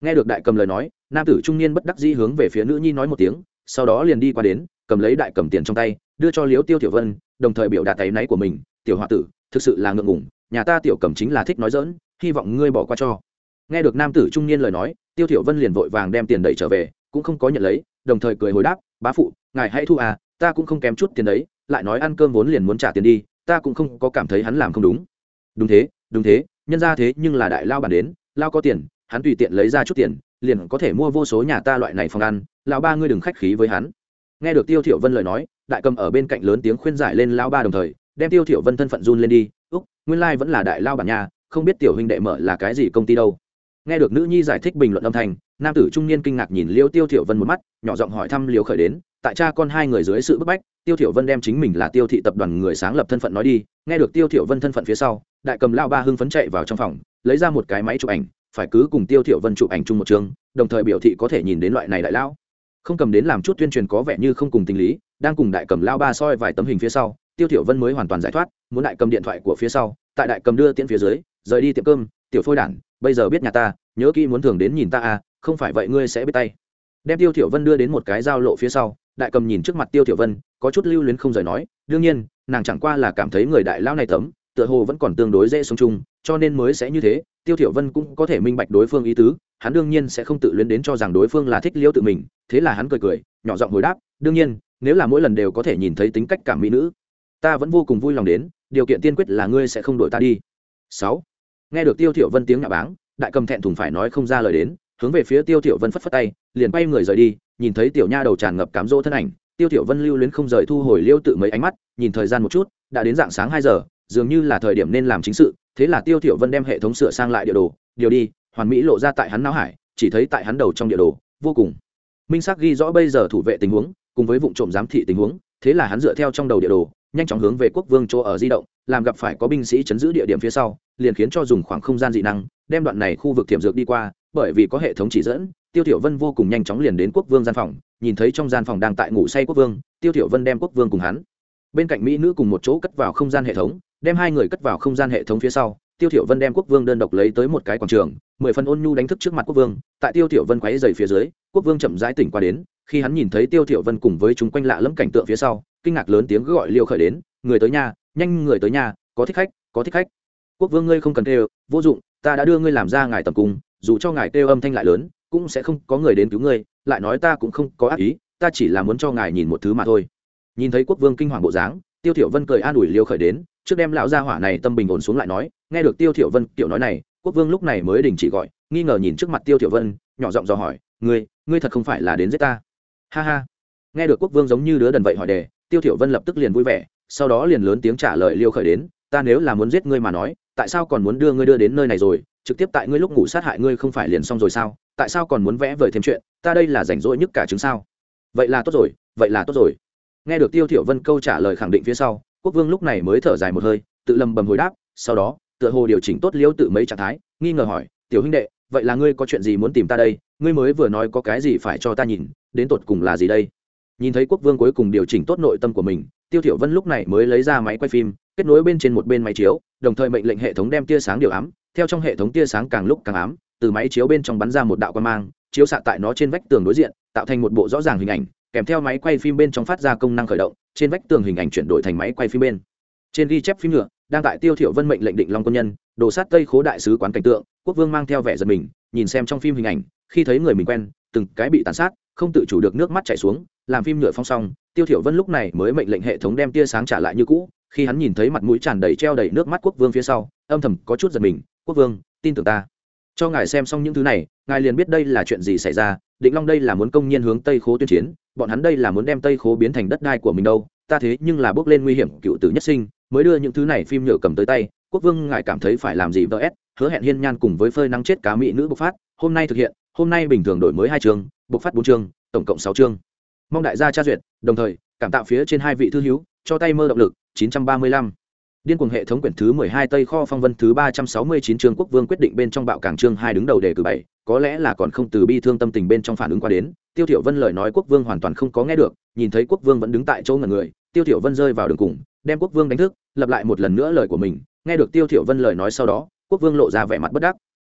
Nghe được đại cầm lời nói, nam tử trung niên bất đắc dĩ hướng về phía nữ nhi nói một tiếng, sau đó liền đi qua đến, cầm lấy đại cầm tiền trong tay, đưa cho liễu tiêu thiểu vân, đồng thời biểu đạt tay náy của mình, tiểu hòa tử, thực sự là ngượng ngùng, nhà ta tiểu cầm chính là thích nói dỡn hy vọng ngươi bỏ qua cho nghe được nam tử trung niên lời nói, tiêu thiểu vân liền vội vàng đem tiền đẩy trở về, cũng không có nhận lấy, đồng thời cười hồi đáp, bá phụ, ngài hãy thu à ta cũng không kém chút tiền đấy, lại nói ăn cơm vốn liền muốn trả tiền đi, ta cũng không có cảm thấy hắn làm không đúng. Đúng thế đúng thế, nhân ra thế nhưng là đại lao bản đến, lao có tiền, hắn tùy tiện lấy ra chút tiền, liền có thể mua vô số nhà ta loại này phòng ăn, lão ba ngươi đừng khách khí với hắn. Nghe được tiêu thiểu vân lời nói, đại cầm ở bên cạnh lớn tiếng khuyên giải lên lão ba đồng thời, đem tiêu thiểu vân thân phận run lên đi, úc, nguyên lai like vẫn là đại lao bản nhà, không biết tiểu huynh đệ mở là cái gì công ty đâu nghe được nữ nhi giải thích bình luận âm thanh, nam tử trung niên kinh ngạc nhìn liêu tiêu thiểu vân một mắt, nhỏ giọng hỏi thăm liêu khởi đến, tại cha con hai người dưới sự bức bách, tiêu thiểu vân đem chính mình là tiêu thị tập đoàn người sáng lập thân phận nói đi. Nghe được tiêu thiểu vân thân phận phía sau, đại cầm lao ba hưng phấn chạy vào trong phòng, lấy ra một cái máy chụp ảnh, phải cứ cùng tiêu thiểu vân chụp ảnh chung một trường, đồng thời biểu thị có thể nhìn đến loại này đại lão. Không cầm đến làm chút tuyên truyền có vẻ như không cùng tình lý, đang cùng đại cầm lao ba soi vài tấm hình phía sau, tiêu thiểu vân mới hoàn toàn giải thoát, muốn đại cầm điện thoại của phía sau, tại đại cầm đưa tiễn phía dưới, rời đi tiệm cơm, tiểu phôi đản bây giờ biết nhà ta, nhớ kỹ muốn thường đến nhìn ta à không phải vậy ngươi sẽ biết tay. Đem tiêu thiểu vân đưa đến một cái giao lộ phía sau, đại cầm nhìn trước mặt tiêu thiểu vân, có chút lưu luyến không rời nói, đương nhiên, nàng chẳng qua là cảm thấy người đại lão này tấm, tựa hồ vẫn còn tương đối dễ sống chung, cho nên mới sẽ như thế. Tiêu thiểu vân cũng có thể minh bạch đối phương ý tứ, hắn đương nhiên sẽ không tự luyến đến cho rằng đối phương là thích liêu tự mình, thế là hắn cười cười, nhỏ giọng hồi đáp, đương nhiên, nếu là mỗi lần đều có thể nhìn thấy tính cách cảm mỹ nữ, ta vẫn vô cùng vui lòng đến, điều kiện tiên quyết là ngươi sẽ không đổi ta đi. Sáu nghe được tiêu thiểu vân tiếng nhạo báng, đại cầm thẹn thùng phải nói không ra lời đến, hướng về phía tiêu thiểu vân phất phất tay, liền bay người rời đi, nhìn thấy tiểu nha đầu tràn ngập cám dỗ thân ảnh, tiêu thiểu vân lưu luyến không rời thu hồi liêu tự mấy ánh mắt, nhìn thời gian một chút, đã đến dạng sáng hai giờ, dường như là thời điểm nên làm chính sự, thế là tiêu thiểu vân đem hệ thống sửa sang lại địa đồ, điều đi, hoàn mỹ lộ ra tại hắn não hải, chỉ thấy tại hắn đầu trong địa đồ, vô cùng minh xác ghi rõ bây giờ thủ vệ tình huống, cùng với vụ trộm giám thị tình huống, thế là hắn dựa theo trong đầu địa đồ nhanh chóng hướng về quốc vương chỗ ở di động, làm gặp phải có binh sĩ chấn giữ địa điểm phía sau, liền khiến cho dùng khoảng không gian dị năng, đem đoạn này khu vực tiềm dược đi qua, bởi vì có hệ thống chỉ dẫn, tiêu tiểu vân vô cùng nhanh chóng liền đến quốc vương gian phòng, nhìn thấy trong gian phòng đang tại ngủ say quốc vương, tiêu tiểu vân đem quốc vương cùng hắn. Bên cạnh mỹ nữ cùng một chỗ cất vào không gian hệ thống, đem hai người cất vào không gian hệ thống phía sau, tiêu tiểu vân đem quốc vương đơn độc lấy tới một cái quảng trường, mười phần ôn nhu đánh thức trước mặt quốc vương, tại tiêu tiểu vân quấy dày phía dưới, quốc vương chậm rãi tỉnh qua đến, khi hắn nhìn thấy tiêu tiểu vân cùng với chúng quanh lạ lẫm cảnh tượng phía sau kinh ngạc lớn tiếng gọi liêu khởi đến, người tới nhà nhanh người tới nhà có thích khách, có thích khách. Quốc vương ngươi không cần kêu, vô dụng, ta đã đưa ngươi làm ra ngài tầm cung, dù cho ngài kêu âm thanh lại lớn, cũng sẽ không có người đến cứu ngươi, lại nói ta cũng không có ác ý, ta chỉ là muốn cho ngài nhìn một thứ mà thôi. Nhìn thấy quốc vương kinh hoàng bộ dáng, tiêu thiểu vân cười an ủi liêu khởi đến, trước đem lão gia hỏa này tâm bình ổn xuống lại nói, nghe được tiêu thiểu vân tiểu nói này, quốc vương lúc này mới đình chỉ gọi, nghi ngờ nhìn trước mặt tiêu thiểu vân, nhỏ giọng dò hỏi, ngươi ngươi thật không phải là đến giết ta? Ha ha. Nghe được quốc vương giống như đứa đần vậy hỏi đề tiêu thiểu vân lập tức liền vui vẻ, sau đó liền lớn tiếng trả lời liêu khởi đến, ta nếu là muốn giết ngươi mà nói, tại sao còn muốn đưa ngươi đưa đến nơi này rồi? Trực tiếp tại ngươi lúc ngủ sát hại ngươi không phải liền xong rồi sao? Tại sao còn muốn vẽ vời thêm chuyện? Ta đây là rảnh rỗi nhất cả chứng sao? Vậy là tốt rồi, vậy là tốt rồi. Nghe được tiêu thiểu vân câu trả lời khẳng định phía sau, quốc vương lúc này mới thở dài một hơi, tự lầm bầm hồi đáp, sau đó, tựa hồ điều chỉnh tốt liêu tự mấy trạng thái, nghi ngờ hỏi, tiểu huynh đệ, vậy là ngươi có chuyện gì muốn tìm ta đây? Ngươi mới vừa nói có cái gì phải cho ta nhìn, đến tột cùng là gì đây? Nhìn thấy quốc vương cuối cùng điều chỉnh tốt nội tâm của mình, tiêu thiểu vân lúc này mới lấy ra máy quay phim, kết nối bên trên một bên máy chiếu, đồng thời mệnh lệnh hệ thống đem tia sáng điều ám, theo trong hệ thống tia sáng càng lúc càng ám, từ máy chiếu bên trong bắn ra một đạo quang mang, chiếu xạ tại nó trên vách tường đối diện, tạo thành một bộ rõ ràng hình ảnh, kèm theo máy quay phim bên trong phát ra công năng khởi động, trên vách tường hình ảnh chuyển đổi thành máy quay phim bên. Trên ghi chép phim nhựa đang tại tiêu thiểu vân mệnh lệnh định long quân nhân, đồ sát tây khố đại sứ quán cảnh tượng, quốc vương mang theo vẻ giật mình, nhìn xem trong phim hình ảnh, khi thấy người mình quen, từng cái bị tàn sát, không tự chủ được nước mắt chảy xuống làm phim nhựa phong xong, tiêu thiểu vân lúc này mới mệnh lệnh hệ thống đem tia sáng trả lại như cũ, khi hắn nhìn thấy mặt mũi tràn đầy treo đầy nước mắt quốc vương phía sau, âm thầm có chút giật mình, quốc vương, tin tưởng ta. Cho ngài xem xong những thứ này, ngài liền biết đây là chuyện gì xảy ra, định long đây là muốn công nhiên hướng tây khố tuyên chiến, bọn hắn đây là muốn đem tây khố biến thành đất đai của mình đâu, ta thế nhưng là bước lên nguy hiểm cựu tử nhất sinh, mới đưa những thứ này phim nhựa cầm tới tay, quốc vương ngài cảm thấy phải làm gì vs hứa hẹn hiên nhan cùng với phơi nắng chết cá mỹ nữ bộc phát, hôm nay thực hiện, hôm nay bình thường đổi mới hai chương, bộc phát bốn chương, tổng cộng sáu chương mong đại gia tra duyệt đồng thời cảm tạo phía trên hai vị thư hiếu cho tay mơ động lực 935. Điên cuồng hệ thống quyển thứ 12 Tây kho phong vân thứ 369 chương quốc vương quyết định bên trong bạo cảng chương hai đứng đầu đề cử bảy, có lẽ là còn không từ bi thương tâm tình bên trong phản ứng qua đến, Tiêu Thiểu Vân lời nói quốc vương hoàn toàn không có nghe được, nhìn thấy quốc vương vẫn đứng tại chỗ ngẩn người, Tiêu Thiểu Vân rơi vào đường cùng, đem quốc vương đánh thức, lặp lại một lần nữa lời của mình, nghe được Tiêu Thiểu Vân lời nói sau đó, quốc vương lộ ra vẻ mặt bất đắc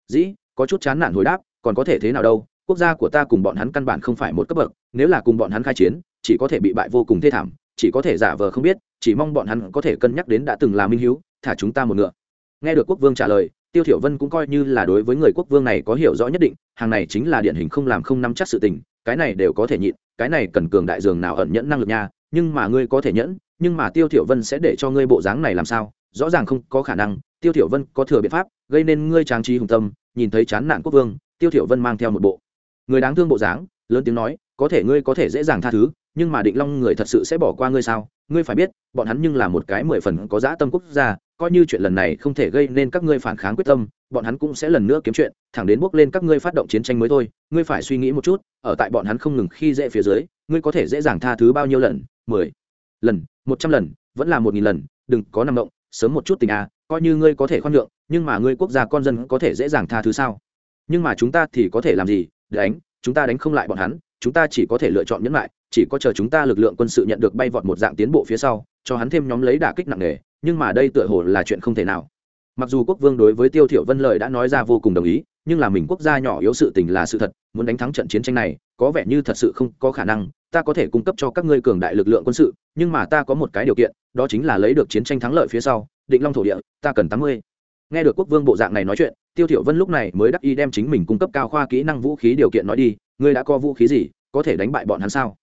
dĩ, có chút chán nản hồi đáp, còn có thể thế nào đâu, quốc gia của ta cùng bọn hắn căn bản không phải một cấp bậc, nếu là cùng bọn hắn khai chiến, chỉ có thể bị bại vô cùng thê thảm, chỉ có thể giả vờ không biết chỉ mong bọn hắn có thể cân nhắc đến đã từng là minh hiếu thả chúng ta một ngựa. Nghe được quốc vương trả lời tiêu thiểu vân cũng coi như là đối với người quốc vương này có hiểu rõ nhất định hàng này chính là điển hình không làm không nắm chắc sự tình cái này đều có thể nhịn cái này cần cường đại dường nào ẩn nhẫn năng lực nha nhưng mà ngươi có thể nhẫn nhưng mà tiêu thiểu vân sẽ để cho ngươi bộ dáng này làm sao rõ ràng không có khả năng tiêu thiểu vân có thừa biện pháp gây nên ngươi trang trí hùng tâm nhìn thấy chán nản quốc vương tiêu thiểu vân mang theo một bộ người đáng thương bộ dáng, lớn tiếng nói, có thể ngươi có thể dễ dàng tha thứ, nhưng mà định long người thật sự sẽ bỏ qua ngươi sao? Ngươi phải biết, bọn hắn nhưng là một cái mười phần có dã tâm quốc gia, coi như chuyện lần này không thể gây nên các ngươi phản kháng quyết tâm, bọn hắn cũng sẽ lần nữa kiếm chuyện, thẳng đến bước lên các ngươi phát động chiến tranh mới thôi. Ngươi phải suy nghĩ một chút, ở tại bọn hắn không ngừng khi dễ phía dưới, ngươi có thể dễ dàng tha thứ bao nhiêu lần? Mười lần, một trăm lần, vẫn là một nghìn lần, đừng có nằm động, sớm một chút tình à coi như ngươi có thể khoan nhượng, nhưng mà ngươi quốc gia con dân có thể dễ dàng tha thứ sao? Nhưng mà chúng ta thì có thể làm gì? Đánh, chúng ta đánh không lại bọn hắn, chúng ta chỉ có thể lựa chọn nhẫn lại, chỉ có chờ chúng ta lực lượng quân sự nhận được bay vọt một dạng tiến bộ phía sau, cho hắn thêm nhóm lấy đả kích nặng nề, nhưng mà đây tựa hồ là chuyện không thể nào. Mặc dù quốc vương đối với tiêu thiểu vân lời đã nói ra vô cùng đồng ý, nhưng là mình quốc gia nhỏ yếu sự tình là sự thật, muốn đánh thắng trận chiến tranh này, có vẻ như thật sự không có khả năng, ta có thể cung cấp cho các ngươi cường đại lực lượng quân sự, nhưng mà ta có một cái điều kiện, đó chính là lấy được chiến tranh thắng lợi phía sau, định long thổ địa, ta cần tám mươi nghe được quốc vương bộ dạng này nói chuyện, tiêu thiểu vân lúc này mới đắc ý đem chính mình cung cấp cao khoa kỹ năng vũ khí điều kiện nói đi, ngươi đã có vũ khí gì, có thể đánh bại bọn hắn sao?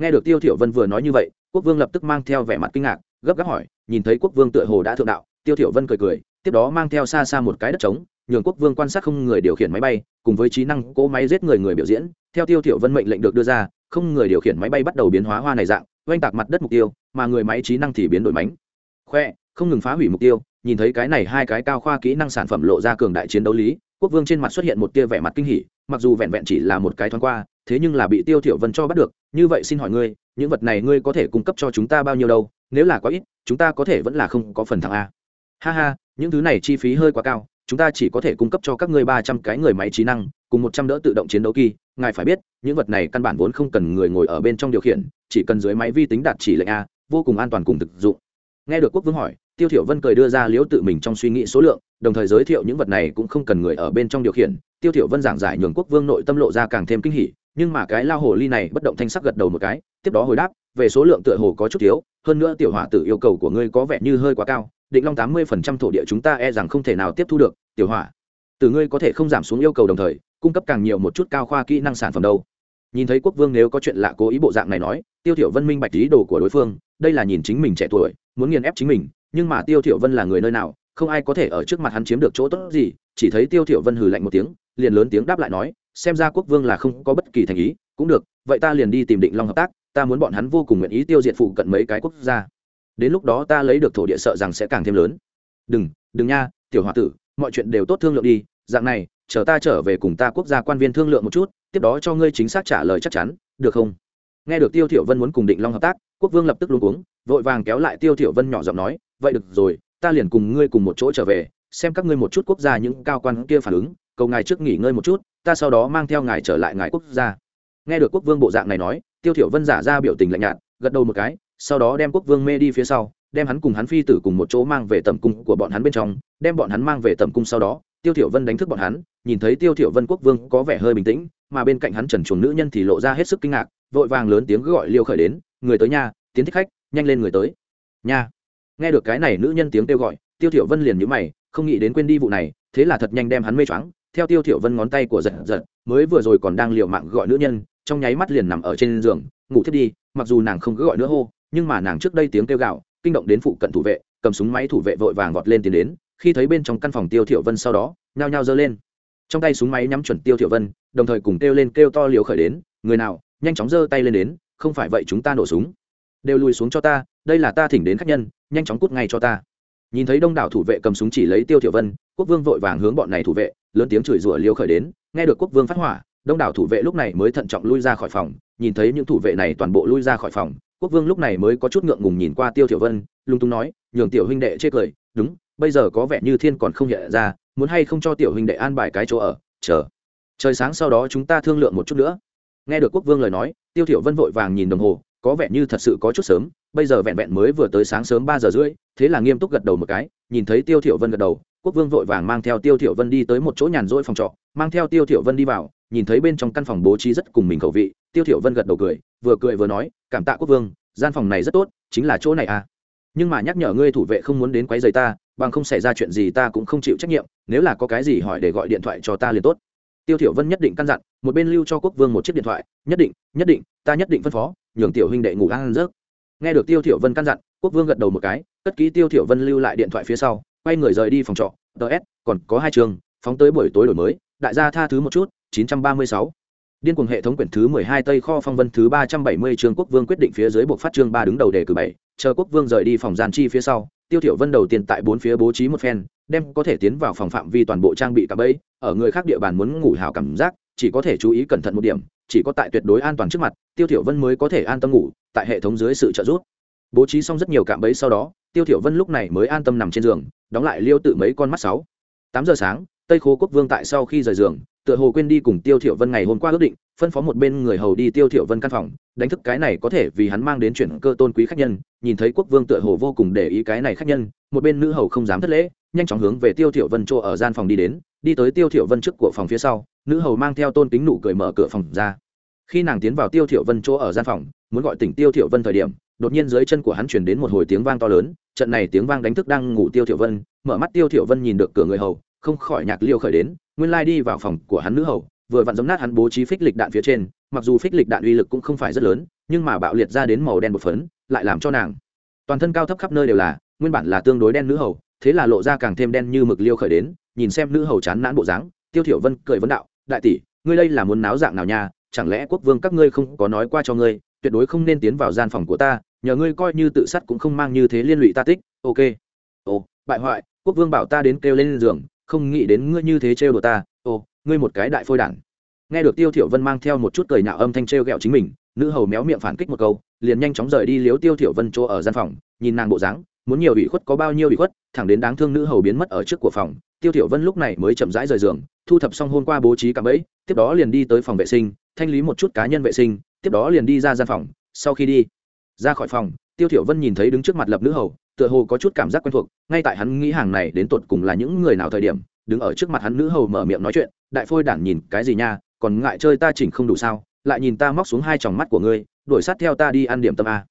Nghe được tiêu thiểu vân vừa nói như vậy, quốc vương lập tức mang theo vẻ mặt kinh ngạc, gấp gáp hỏi, nhìn thấy quốc vương tựa hồ đã thượng đạo. Tiêu thiểu vân cười cười, tiếp đó mang theo xa xa một cái đất trống, nhường quốc vương quan sát không người điều khiển máy bay, cùng với trí năng cỗ máy giết người người biểu diễn. Theo tiêu thiểu vân mệnh lệnh được đưa ra, không người điều khiển máy bay bắt đầu biến hóa hoa này dạng, oanh tạc mặt đất mục tiêu, mà người máy trí năng thì biến đổi mánh. Khoe, không ngừng phá hủy mục tiêu nhìn thấy cái này hai cái cao khoa kỹ năng sản phẩm lộ ra cường đại chiến đấu lý, quốc vương trên mặt xuất hiện một tia vẻ mặt kinh hỉ, mặc dù vẹn vẹn chỉ là một cái thoáng qua, thế nhưng là bị tiêu thiểu vân cho bắt được, như vậy xin hỏi ngươi, những vật này ngươi có thể cung cấp cho chúng ta bao nhiêu đâu, nếu là quá ít, chúng ta có thể vẫn là không có phần thắng a. Ha ha, những thứ này chi phí hơi quá cao, chúng ta chỉ có thể cung cấp cho các ngươi ba trăm cái người máy trí năng, cùng một trăm đỡ tự động chiến đấu kỳ, ngài phải biết, những vật này căn bản vốn không cần người ngồi ở bên trong điều khiển, chỉ cần dưới máy vi tính đạt chỉ lệnh a, vô cùng an toàn cùng thực dụng. Nghe được quốc vương hỏi tiêu thiểu vân cười đưa ra liếu tự mình trong suy nghĩ số lượng, đồng thời giới thiệu những vật này cũng không cần người ở bên trong điều khiển. Tiêu thiểu vân giảng giải nhường quốc vương nội tâm lộ ra càng thêm kinh hỉ, nhưng mà cái lao hồ ly này bất động thanh sắc gật đầu một cái, tiếp đó hồi đáp, về số lượng tựa hồ có chút thiếu, hơn nữa tiểu hỏa tử yêu cầu của ngươi có vẻ như hơi quá cao, định long tám mươi phần trăm thổ địa chúng ta e rằng không thể nào tiếp thu được, tiểu hỏa từ ngươi có thể không giảm xuống yêu cầu đồng thời, cung cấp càng nhiều một chút cao khoa kỹ năng sản phẩm đâu. Nhìn thấy quốc vương nếu có chuyện lạ cố ý bộ dạng này nói, tiêu thiểu vân minh bạch ý đồ của đối phương, đây là nhìn chính mình trẻ tuổi, muốn nghiền ép chính mình nhưng mà tiêu thiểu vân là người nơi nào, không ai có thể ở trước mặt hắn chiếm được chỗ tốt gì, chỉ thấy tiêu thiểu vân hừ lạnh một tiếng, liền lớn tiếng đáp lại nói, xem ra quốc vương là không có bất kỳ thành ý, cũng được, vậy ta liền đi tìm định long hợp tác, ta muốn bọn hắn vô cùng nguyện ý tiêu diệt phụ cận mấy cái quốc gia. đến lúc đó ta lấy được thổ địa sợ rằng sẽ càng thêm lớn. đừng đừng nha, tiểu hòa tử, mọi chuyện đều tốt thương lượng đi, dạng này, chờ ta trở về cùng ta quốc gia quan viên thương lượng một chút, tiếp đó cho ngươi chính xác trả lời chắc chắn, được không? nghe được tiêu thiểu vân muốn cùng định long hợp tác quốc vương lập tức luôn uống vội vàng kéo lại tiêu thiểu vân nhỏ giọng nói, vậy được rồi, ta liền cùng ngươi cùng một chỗ trở về, xem các ngươi một chút quốc gia những cao quan kia phản ứng, cầu ngài trước nghỉ ngơi một chút, ta sau đó mang theo ngài trở lại ngài quốc gia. Nghe được quốc vương bộ dạng này nói, tiêu thiểu vân giả ra biểu tình lạnh nhạt, gật đầu một cái, sau đó đem quốc vương mê đi phía sau, đem hắn cùng hắn phi tử cùng một chỗ mang về tầm cung của bọn hắn bên trong, đem bọn hắn mang về tầm cung sau đó, tiêu thiểu vân đánh thức bọn hắn, nhìn thấy tiêu thiểu vân quốc vương có vẻ hơi bình tĩnh, mà bên cạnh hắn trần chuồng nữ nhân thì lộ ra hết sức kinh ngạc, vội vàng lớn tiếng gọi liêu khởi đến người tới nhà tiến thích khách, nhanh lên người tới. Nha. Nghe được cái này nữ nhân tiếng kêu gọi, tiêu thiểu vân liền nhíu mày, không nghĩ đến quên đi vụ này, thế là thật nhanh đem hắn mê choáng. Theo tiêu thiểu vân ngón tay của giật giật, mới vừa rồi còn đang liều mạng gọi nữ nhân, trong nháy mắt liền nằm ở trên giường, ngủ thiết đi, mặc dù nàng không cứ gọi nữa hô, nhưng mà nàng trước đây tiếng kêu gạo kinh động đến phụ cận thủ vệ, cầm súng máy thủ vệ vội vàng vọt lên tiến đến, khi thấy bên trong căn phòng tiêu thiểu vân sau đó, nhao nhao giơ lên. Trong tay súng máy nhắm chuẩn tiêu thiểu vân, đồng thời cùng kêu lên kêu to liều khởi đến, người nào, nhanh chóng giơ tay lên đến không phải vậy chúng ta nổ súng. Đều lùi xuống cho ta, đây là ta thỉnh đến khách nhân, nhanh chóng cút ngay cho ta. Nhìn thấy đông đảo thủ vệ cầm súng chỉ lấy tiêu thiểu vân, quốc vương vội vàng hướng bọn này thủ vệ, lớn tiếng chửi rủa liêu khởi đến, nghe được quốc vương phát hỏa, đông đảo thủ vệ lúc này mới thận trọng lui ra khỏi phòng, nhìn thấy những thủ vệ này toàn bộ lui ra khỏi phòng, quốc vương lúc này mới có chút ngượng ngùng nhìn qua tiêu thiểu vân, lung tung nói, nhường tiểu huynh đệ chê cười, đúng, bây giờ có vẻ như thiên còn không hiện ra, muốn hay không cho tiểu huynh đệ an bài cái chỗ ở, chờ. Trời sáng sau đó chúng ta thương lượng một chút nữa nghe được quốc vương lời nói, tiêu thiểu vân vội vàng nhìn đồng hồ, có vẻ như thật sự có chút sớm, bây giờ vẹn vẹn mới vừa tới sáng sớm ba giờ rưỡi, thế là nghiêm túc gật đầu một cái, nhìn thấy tiêu thiểu vân gật đầu, quốc vương vội vàng mang theo tiêu thiểu vân đi tới một chỗ nhàn rỗi phòng trọ, mang theo tiêu thiểu vân đi vào, nhìn thấy bên trong căn phòng bố trí rất cùng mình khẩu vị, tiêu thiểu vân gật đầu cười, vừa cười vừa nói, cảm tạ quốc vương, gian phòng này rất tốt, chính là chỗ này à. Nhưng mà nhắc nhở ngươi thủ vệ không muốn đến quấy rầy ta, bằng không xảy ra chuyện gì ta cũng không chịu trách nhiệm, nếu là có cái gì hỏi để gọi điện thoại cho ta liền tốt tiêu thiểu vân nhất định căn dặn một bên lưu cho quốc vương một chiếc điện thoại nhất định nhất định ta nhất định phân phó nhường tiểu huynh đệ ngủ ăn giấc. Nghe được tiêu thiểu vân căn dặn quốc vương gật đầu một cái cất kỹ tiêu thiểu vân lưu lại điện thoại phía sau quay người rời đi phòng trọ. Ts còn có hai trường phóng tới buổi tối đổi mới đại gia tha thứ một chút 936 Điên cuồng hệ thống quyển thứ 12 Tây kho phong vân thứ 370 trường quốc vương quyết định phía dưới buộc phát chương ba đứng đầu đề cử bảy, chờ quốc vương rời đi phòng gian chi phía sau, Tiêu Thiểu Vân đầu tiên tại bốn phía bố trí một phen, đem có thể tiến vào phòng phạm vi toàn bộ trang bị cả bẫy, ở người khác địa bàn muốn ngủ hào cảm giác, chỉ có thể chú ý cẩn thận một điểm, chỉ có tại tuyệt đối an toàn trước mặt, Tiêu Thiểu Vân mới có thể an tâm ngủ, tại hệ thống dưới sự trợ giúp. Bố trí xong rất nhiều cạm bẫy sau đó, Tiêu Thiểu Vân lúc này mới an tâm nằm trên giường, đóng lại liêu tự mấy con mắt sáu. 8 giờ sáng, Tây Khố Quốc Vương tại sau khi rời giường, tựa hồ quên đi cùng tiêu thiểu vân ngày hôm qua ước định phân phó một bên người hầu đi tiêu thiểu vân căn phòng, đánh thức cái này có thể vì hắn mang đến chuyển cơ tôn quý khách nhân, nhìn thấy quốc vương tựa hồ vô cùng để ý cái này khách nhân, một bên nữ hầu không dám thất lễ, nhanh chóng hướng về tiêu thiểu vân chỗ ở gian phòng đi đến, đi tới tiêu thiểu vân trước của phòng phía sau, nữ hầu mang theo tôn kính nụ cười mở cửa phòng ra. Khi nàng tiến vào tiêu thiểu vân chỗ ở gian phòng, muốn gọi tỉnh tiêu thiểu vân thời điểm, đột nhiên dưới chân của hắn truyền đến một hồi tiếng vang to lớn, trận này tiếng vang đánh thức đang ngủ tiêu thiểu vân, mở mắt tiêu thiểu vân nhìn được cửa người hầu, không khỏi nhạc liêu khởi đến, nguyên lai đi vào phòng của hắn nữ hầu vừa vặn giống nát hắn bố trí phích lịch đạn phía trên, mặc dù phích lịch đạn uy lực cũng không phải rất lớn, nhưng mà bạo liệt ra đến màu đen một phấn, lại làm cho nàng toàn thân cao thấp khắp nơi đều là, nguyên bản là tương đối đen nữ hầu, thế là lộ ra càng thêm đen như mực liêu khởi đến, nhìn xem nữ hầu chán nản bộ dáng, tiêu thiểu vân cười vấn đạo, đại tỷ, ngươi đây là muốn náo dạng nào nha? Chẳng lẽ quốc vương các ngươi không có nói qua cho ngươi, tuyệt đối không nên tiến vào gian phòng của ta, nhờ ngươi coi như tự sát cũng không mang như thế liên lụy ta tích. Ok. Ồ, bại hoại, quốc vương bảo ta đến kêu lên giường, không nghĩ đến ngươi như thế trêu đùa ta. Ồ ngươi một cái đại phôi đản. Nghe được tiêu thiểu vân mang theo một chút cười nhạo âm thanh treo gẹo chính mình, nữ hầu méo miệng phản kích một câu, liền nhanh chóng rời đi liếu tiêu thiểu vân chỗ ở gian phòng, nhìn nàng bộ dáng, muốn nhiều ủy khuất có bao nhiêu ủy khuất, thẳng đến đáng thương nữ hầu biến mất ở trước của phòng, tiêu thiểu vân lúc này mới chậm rãi rời giường, thu thập xong hôm qua bố trí cả bẫy, tiếp đó liền đi tới phòng vệ sinh, thanh lý một chút cá nhân vệ sinh, tiếp đó liền đi ra gian phòng, sau khi đi, ra khỏi phòng, tiêu thiểu vân nhìn thấy đứng trước mặt lập nữ hầu, tựa hồ có chút cảm giác quen thuộc, ngay tại hắn nghĩ hàng này đến tột cùng là những người nào thời điểm, đứng ở trước mặt hắn nữ hầu mở miệng nói chuyện đại phôi đản nhìn cái gì nha, còn ngại chơi ta chỉnh không đủ sao, lại nhìn ta móc xuống hai tròng mắt của ngươi, đuổi sát theo ta đi ăn điểm tâm a.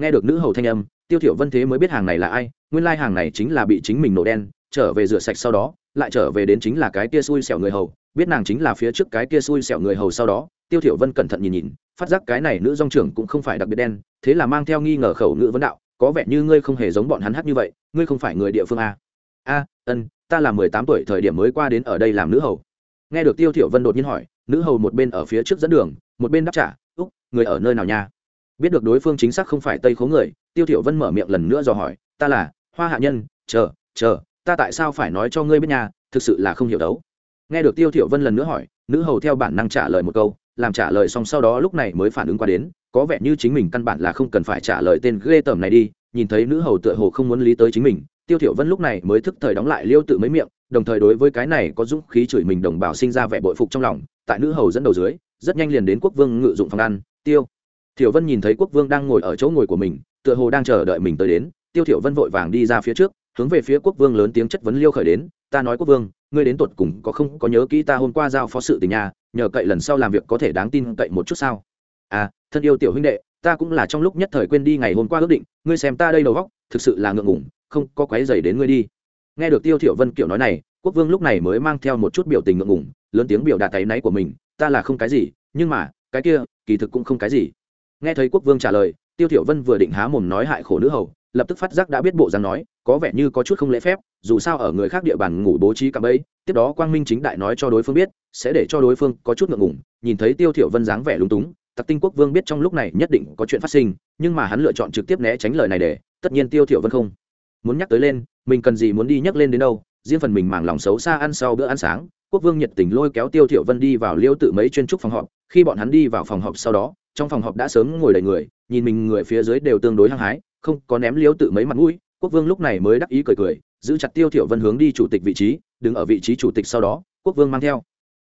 Nghe được nữ hầu thanh âm, tiêu thiểu vân thế mới biết hàng này là ai, nguyên lai hàng này chính là bị chính mình nổ đen, trở về rửa sạch sau đó, lại trở về đến chính là cái kia xui xẻo người hầu, biết nàng chính là phía trước cái kia xui xẻo người hầu sau đó, tiêu thiểu vân cẩn thận nhìn nhìn, phát giác cái này nữ dòng trưởng cũng không phải đặc biệt đen, thế là mang theo nghi ngờ khẩu ngữ vấn đạo, có vẻ như ngươi không hề giống bọn hắn hát như vậy, ngươi không phải người địa phương a. A, ân, ta là mười tám tuổi thời điểm mới qua đến ở đây làm nữ hầu nghe được tiêu thiểu vân đột nhiên hỏi, nữ hầu một bên ở phía trước dẫn đường, một bên đáp trả, úc, người ở nơi nào nha? Biết được đối phương chính xác không phải tây khố người, tiêu thiểu vân mở miệng lần nữa dò hỏi, ta là hoa hạ nhân, chờ chờ, ta tại sao phải nói cho ngươi biết nhà thực sự là không hiểu đấu. Nghe được tiêu thiểu vân lần nữa hỏi, nữ hầu theo bản năng trả lời một câu, làm trả lời xong sau đó lúc này mới phản ứng qua đến, có vẻ như chính mình căn bản là không cần phải trả lời tên ghê tởm này đi, nhìn thấy nữ hầu tựa hồ không muốn lý tới chính mình tiêu thiểu vân lúc này mới thức thời đóng lại liêu tự mấy miệng, đồng thời đối với cái này có dũng khí chửi mình đồng bào sinh ra vẻ bội phục trong lòng, tại nữ hầu dẫn đầu dưới, rất nhanh liền đến quốc vương ngự dụng phòng ăn, tiêu. Thiểu vân nhìn thấy quốc vương đang ngồi ở chỗ ngồi của mình, tựa hồ đang chờ đợi mình tới đến, tiêu thiểu vân vội vàng đi ra phía trước, hướng về phía quốc vương lớn tiếng chất vấn liêu khởi đến, ta nói quốc vương, ngươi đến tuột cùng có không có nhớ kỹ ta hôm qua giao phó sự tình nhà nhờ cậy lần sau làm việc có thể đáng tin cậy một chút sao? À thân yêu tiểu huynh đệ, ta cũng là trong lúc nhất thời quên đi ngày hôm qua ước định, ngươi xem ta đây đầu góc thực sự là ngượng ngùng không có quấy rầy đến ngươi đi. Nghe được tiêu thiểu vân kiểu nói này, quốc vương lúc này mới mang theo một chút biểu tình ngượng ngùng, lớn tiếng biểu đạt tay náy của mình, ta là không cái gì, nhưng mà, cái kia, kỳ thực cũng không cái gì. Nghe thấy quốc vương trả lời, tiêu thiểu vân vừa định há mồm nói hại khổ nữ hầu, lập tức phát giác đã biết bộ dáng nói, có vẻ như có chút không lễ phép, dù sao ở người khác địa bàn ngủ bố trí cạm bẫy, tiếp đó quang minh chính đại nói cho đối phương biết, sẽ để cho đối phương có chút ngượng ngùng, nhìn thấy tiêu thiểu vân dáng vẻ lúng túng, tặc tinh quốc vương biết trong lúc này nhất định có chuyện phát sinh, nhưng mà hắn lựa chọn trực tiếp né tránh lời này để, tất nhiên tiêu thiểu vân không muốn nhắc tới lên, mình cần gì muốn đi nhắc lên đến đâu, riêng phần mình màng lòng xấu xa ăn sau bữa ăn sáng, quốc vương nhiệt tình lôi kéo tiêu thiểu vân đi vào liêu tự mấy chuyên trúc phòng họp, khi bọn hắn đi vào phòng họp sau đó, trong phòng họp đã sớm ngồi đầy người, nhìn mình người phía dưới đều tương đối hăng hái, không có ném liêu tự mấy mặt mũi, quốc vương lúc này mới đắc ý cười cười, giữ chặt tiêu thiểu vân hướng đi chủ tịch vị trí, đứng ở vị trí chủ tịch sau đó, quốc vương mang theo.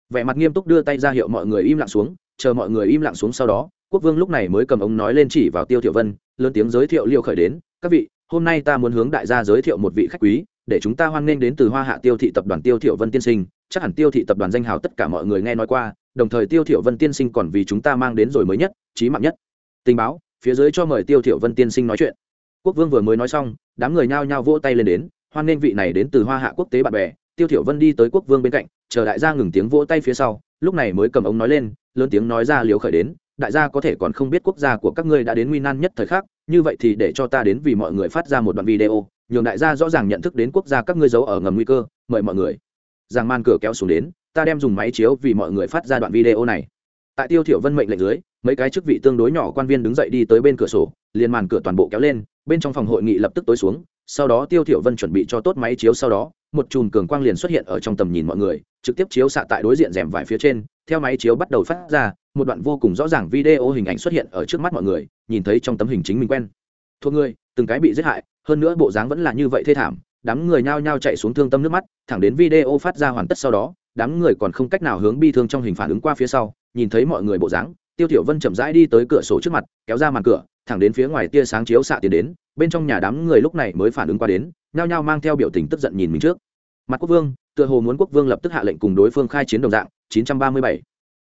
Vẻ mặt nghiêm túc đưa tay ra hiệu mọi người im lặng xuống, chờ mọi người im lặng xuống sau đó, quốc vương lúc này mới cầm ống nói lên chỉ vào tiêu thiểu vân, lớn tiếng giới thiệu liêu khởi đến, các vị hôm nay ta muốn hướng đại gia giới thiệu một vị khách quý, để chúng ta hoan nghênh đến từ hoa hạ tiêu thị tập đoàn tiêu Thiệu vân tiên sinh. Chắc hẳn tiêu thị tập đoàn danh hào tất cả mọi người nghe nói qua, đồng thời tiêu Thiệu vân tiên sinh còn vì chúng ta mang đến rồi mới nhất trí mạng nhất. Tình báo, phía dưới cho mời tiêu Thiệu vân tiên sinh nói chuyện. Quốc vương vừa mới nói xong, đám người nhao nhao vỗ tay lên đến, hoan nghênh vị này đến từ hoa hạ quốc tế bạn bè. Tiêu Thiệu vân đi tới quốc vương bên cạnh, chờ đại gia ngừng tiếng vỗ tay phía sau, lúc này mới cầm ống nói lên, lớn tiếng nói ra liều khởi đến, đại gia có thể còn không biết quốc gia của các ngươi đã đến nguy nan nhất thời khắc như vậy thì để cho ta đến vì mọi người phát ra một đoạn video, nhường đại gia rõ ràng nhận thức đến quốc gia các ngươi giấu ở ngầm nguy cơ, mời mọi người. Giang man cửa kéo xuống đến, ta đem dùng máy chiếu vì mọi người phát ra đoạn video này. Tại tiêu thiểu vân mệnh lệnh dưới, mấy cái chức vị tương đối nhỏ quan viên đứng dậy đi tới bên cửa sổ, liền màn cửa toàn bộ kéo lên, bên trong phòng hội nghị lập tức tối xuống, sau đó tiêu thiểu vân chuẩn bị cho tốt máy chiếu sau đó, một chùm cường quang liền xuất hiện ở trong tầm nhìn mọi người, trực tiếp chiếu xạ tại đối diện rèm vải phía trên, theo máy chiếu bắt đầu phát ra một đoạn vô cùng rõ ràng video hình ảnh xuất hiện ở trước mắt mọi người, nhìn thấy trong tấm hình chính mình quen. Thuộc người, từng cái bị giết hại, hơn nữa bộ dáng vẫn là như vậy thê thảm, đám người nhao nhao chạy xuống thương tâm nước mắt, thẳng đến video phát ra hoàn tất sau đó, đám người còn không cách nào hướng bi thương trong hình phản ứng qua phía sau, nhìn thấy mọi người bộ dáng, tiêu tiểu vân chậm rãi đi tới cửa sổ trước mặt, kéo ra màn cửa, thẳng đến phía ngoài tia sáng chiếu xạ tiến đến, bên trong nhà đám người lúc này mới phản ứng qua đến, nhao nhao mang theo biểu tình tức giận nhìn mình trước. Mặt quốc vương, tựa hồ muốn quốc vương lập tức hạ lệnh cùng đối phương khai chiến đồng dạng 937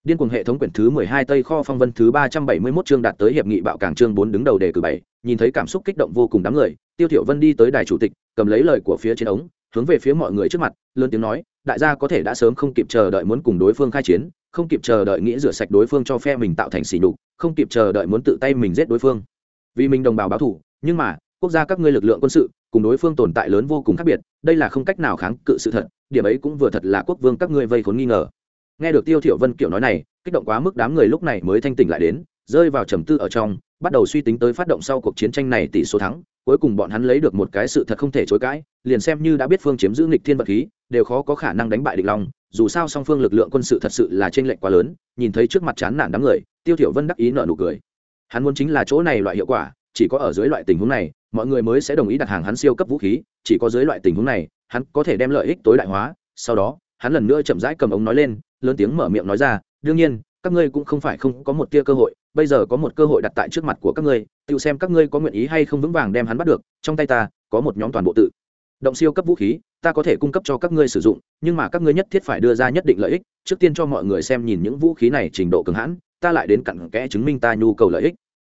điên cuồng hệ thống quyển thứ mười hai tây kho phong vân thứ ba trăm bảy mươi 371 chương đạt tới hiệp nghị bạo cảng chương bốn đứng đầu đề cử bảy, nhìn thấy cảm xúc kích động vô cùng đám người, tiêu thiểu vân đi tới đài chủ tịch, cầm lấy lời của phía trên ống, hướng về phía mọi người trước mặt, lớn tiếng nói, đại gia có thể đã sớm không kịp chờ đợi muốn cùng đối phương khai chiến, không kịp chờ đợi nghĩ rửa sạch đối phương cho phe mình tạo thành sỉ nhục, không kịp chờ đợi muốn tự tay mình giết đối phương. Vì mình đồng bào báo thù, nhưng mà, quốc gia các ngươi lực lượng quân sự, cùng đối phương tồn tại lớn vô cùng khác biệt, đây là không cách nào kháng cự sự thật, điểm ấy cũng vừa thật là quốc vương các ngươi vây khốn nghi ngờ nghe được tiêu thiểu vân kiểu nói này, kích động quá mức đám người lúc này mới thanh tỉnh lại đến, rơi vào trầm tư ở trong, bắt đầu suy tính tới phát động sau cuộc chiến tranh này tỷ số thắng, cuối cùng bọn hắn lấy được một cái sự thật không thể chối cãi, liền xem như đã biết phương chiếm giữ nghịch thiên vật khí, đều khó có khả năng đánh bại địch long, dù sao song phương lực lượng quân sự thật sự là trên lệnh quá lớn, nhìn thấy trước mặt chán nản đám người, tiêu thiểu vân đắc ý nở nụ cười. Hắn muốn chính là chỗ này loại hiệu quả, chỉ có ở dưới loại tình huống này, mọi người mới sẽ đồng ý đặt hàng hắn siêu cấp vũ khí, chỉ có dưới loại tình huống này, hắn có thể đem lợi ích tối đại hóa, sau đó hắn lần nữa chậm rãi cầm ống nói lên, lớn tiếng mở miệng nói ra, đương nhiên, các ngươi cũng không phải không có một tia cơ hội, bây giờ có một cơ hội đặt tại trước mặt của các ngươi, tự xem các ngươi có nguyện ý hay không vững vàng đem hắn bắt được, trong tay ta có một nhóm toàn bộ tự động siêu cấp vũ khí, ta có thể cung cấp cho các ngươi sử dụng, nhưng mà các ngươi nhất thiết phải đưa ra nhất định lợi ích, trước tiên cho mọi người xem nhìn những vũ khí này trình độ cường hãn, ta lại đến cặn kẽ chứng minh ta nhu cầu lợi ích.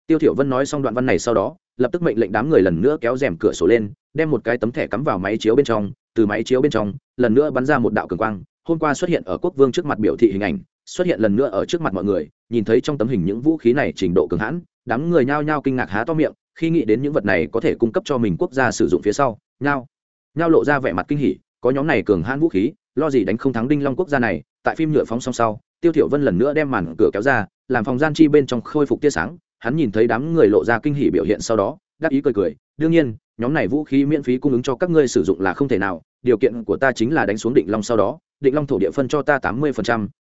Tiêu thiểu vân nói xong đoạn văn này sau đó, lập tức mệnh lệnh đám người lần nữa kéo rèm cửa sổ lên, đem một cái tấm thẻ cắm vào máy chiếu bên trong từ máy chiếu bên trong, lần nữa bắn ra một đạo cường quang, hôm qua xuất hiện ở quốc vương trước mặt biểu thị hình ảnh, xuất hiện lần nữa ở trước mặt mọi người, nhìn thấy trong tấm hình những vũ khí này trình độ cường hãn, đám người nhao nhao kinh ngạc há to miệng, khi nghĩ đến những vật này có thể cung cấp cho mình quốc gia sử dụng phía sau, nhao nhao lộ ra vẻ mặt kinh hỉ, có nhóm này cường hãn vũ khí, lo gì đánh không thắng đinh long quốc gia này, tại phim nhựa phóng song sau, tiêu thiểu vân lần nữa đem màn cửa kéo ra, làm phòng gian chi bên trong khôi phục tia sáng, hắn nhìn thấy đám người lộ ra kinh hỉ biểu hiện sau đó đáp ý cười cười đương nhiên, nhóm này vũ khí miễn phí cung ứng cho các ngươi sử dụng là không thể nào, điều kiện của ta chính là đánh xuống định long sau đó, định long thổ địa phân cho ta tám mươi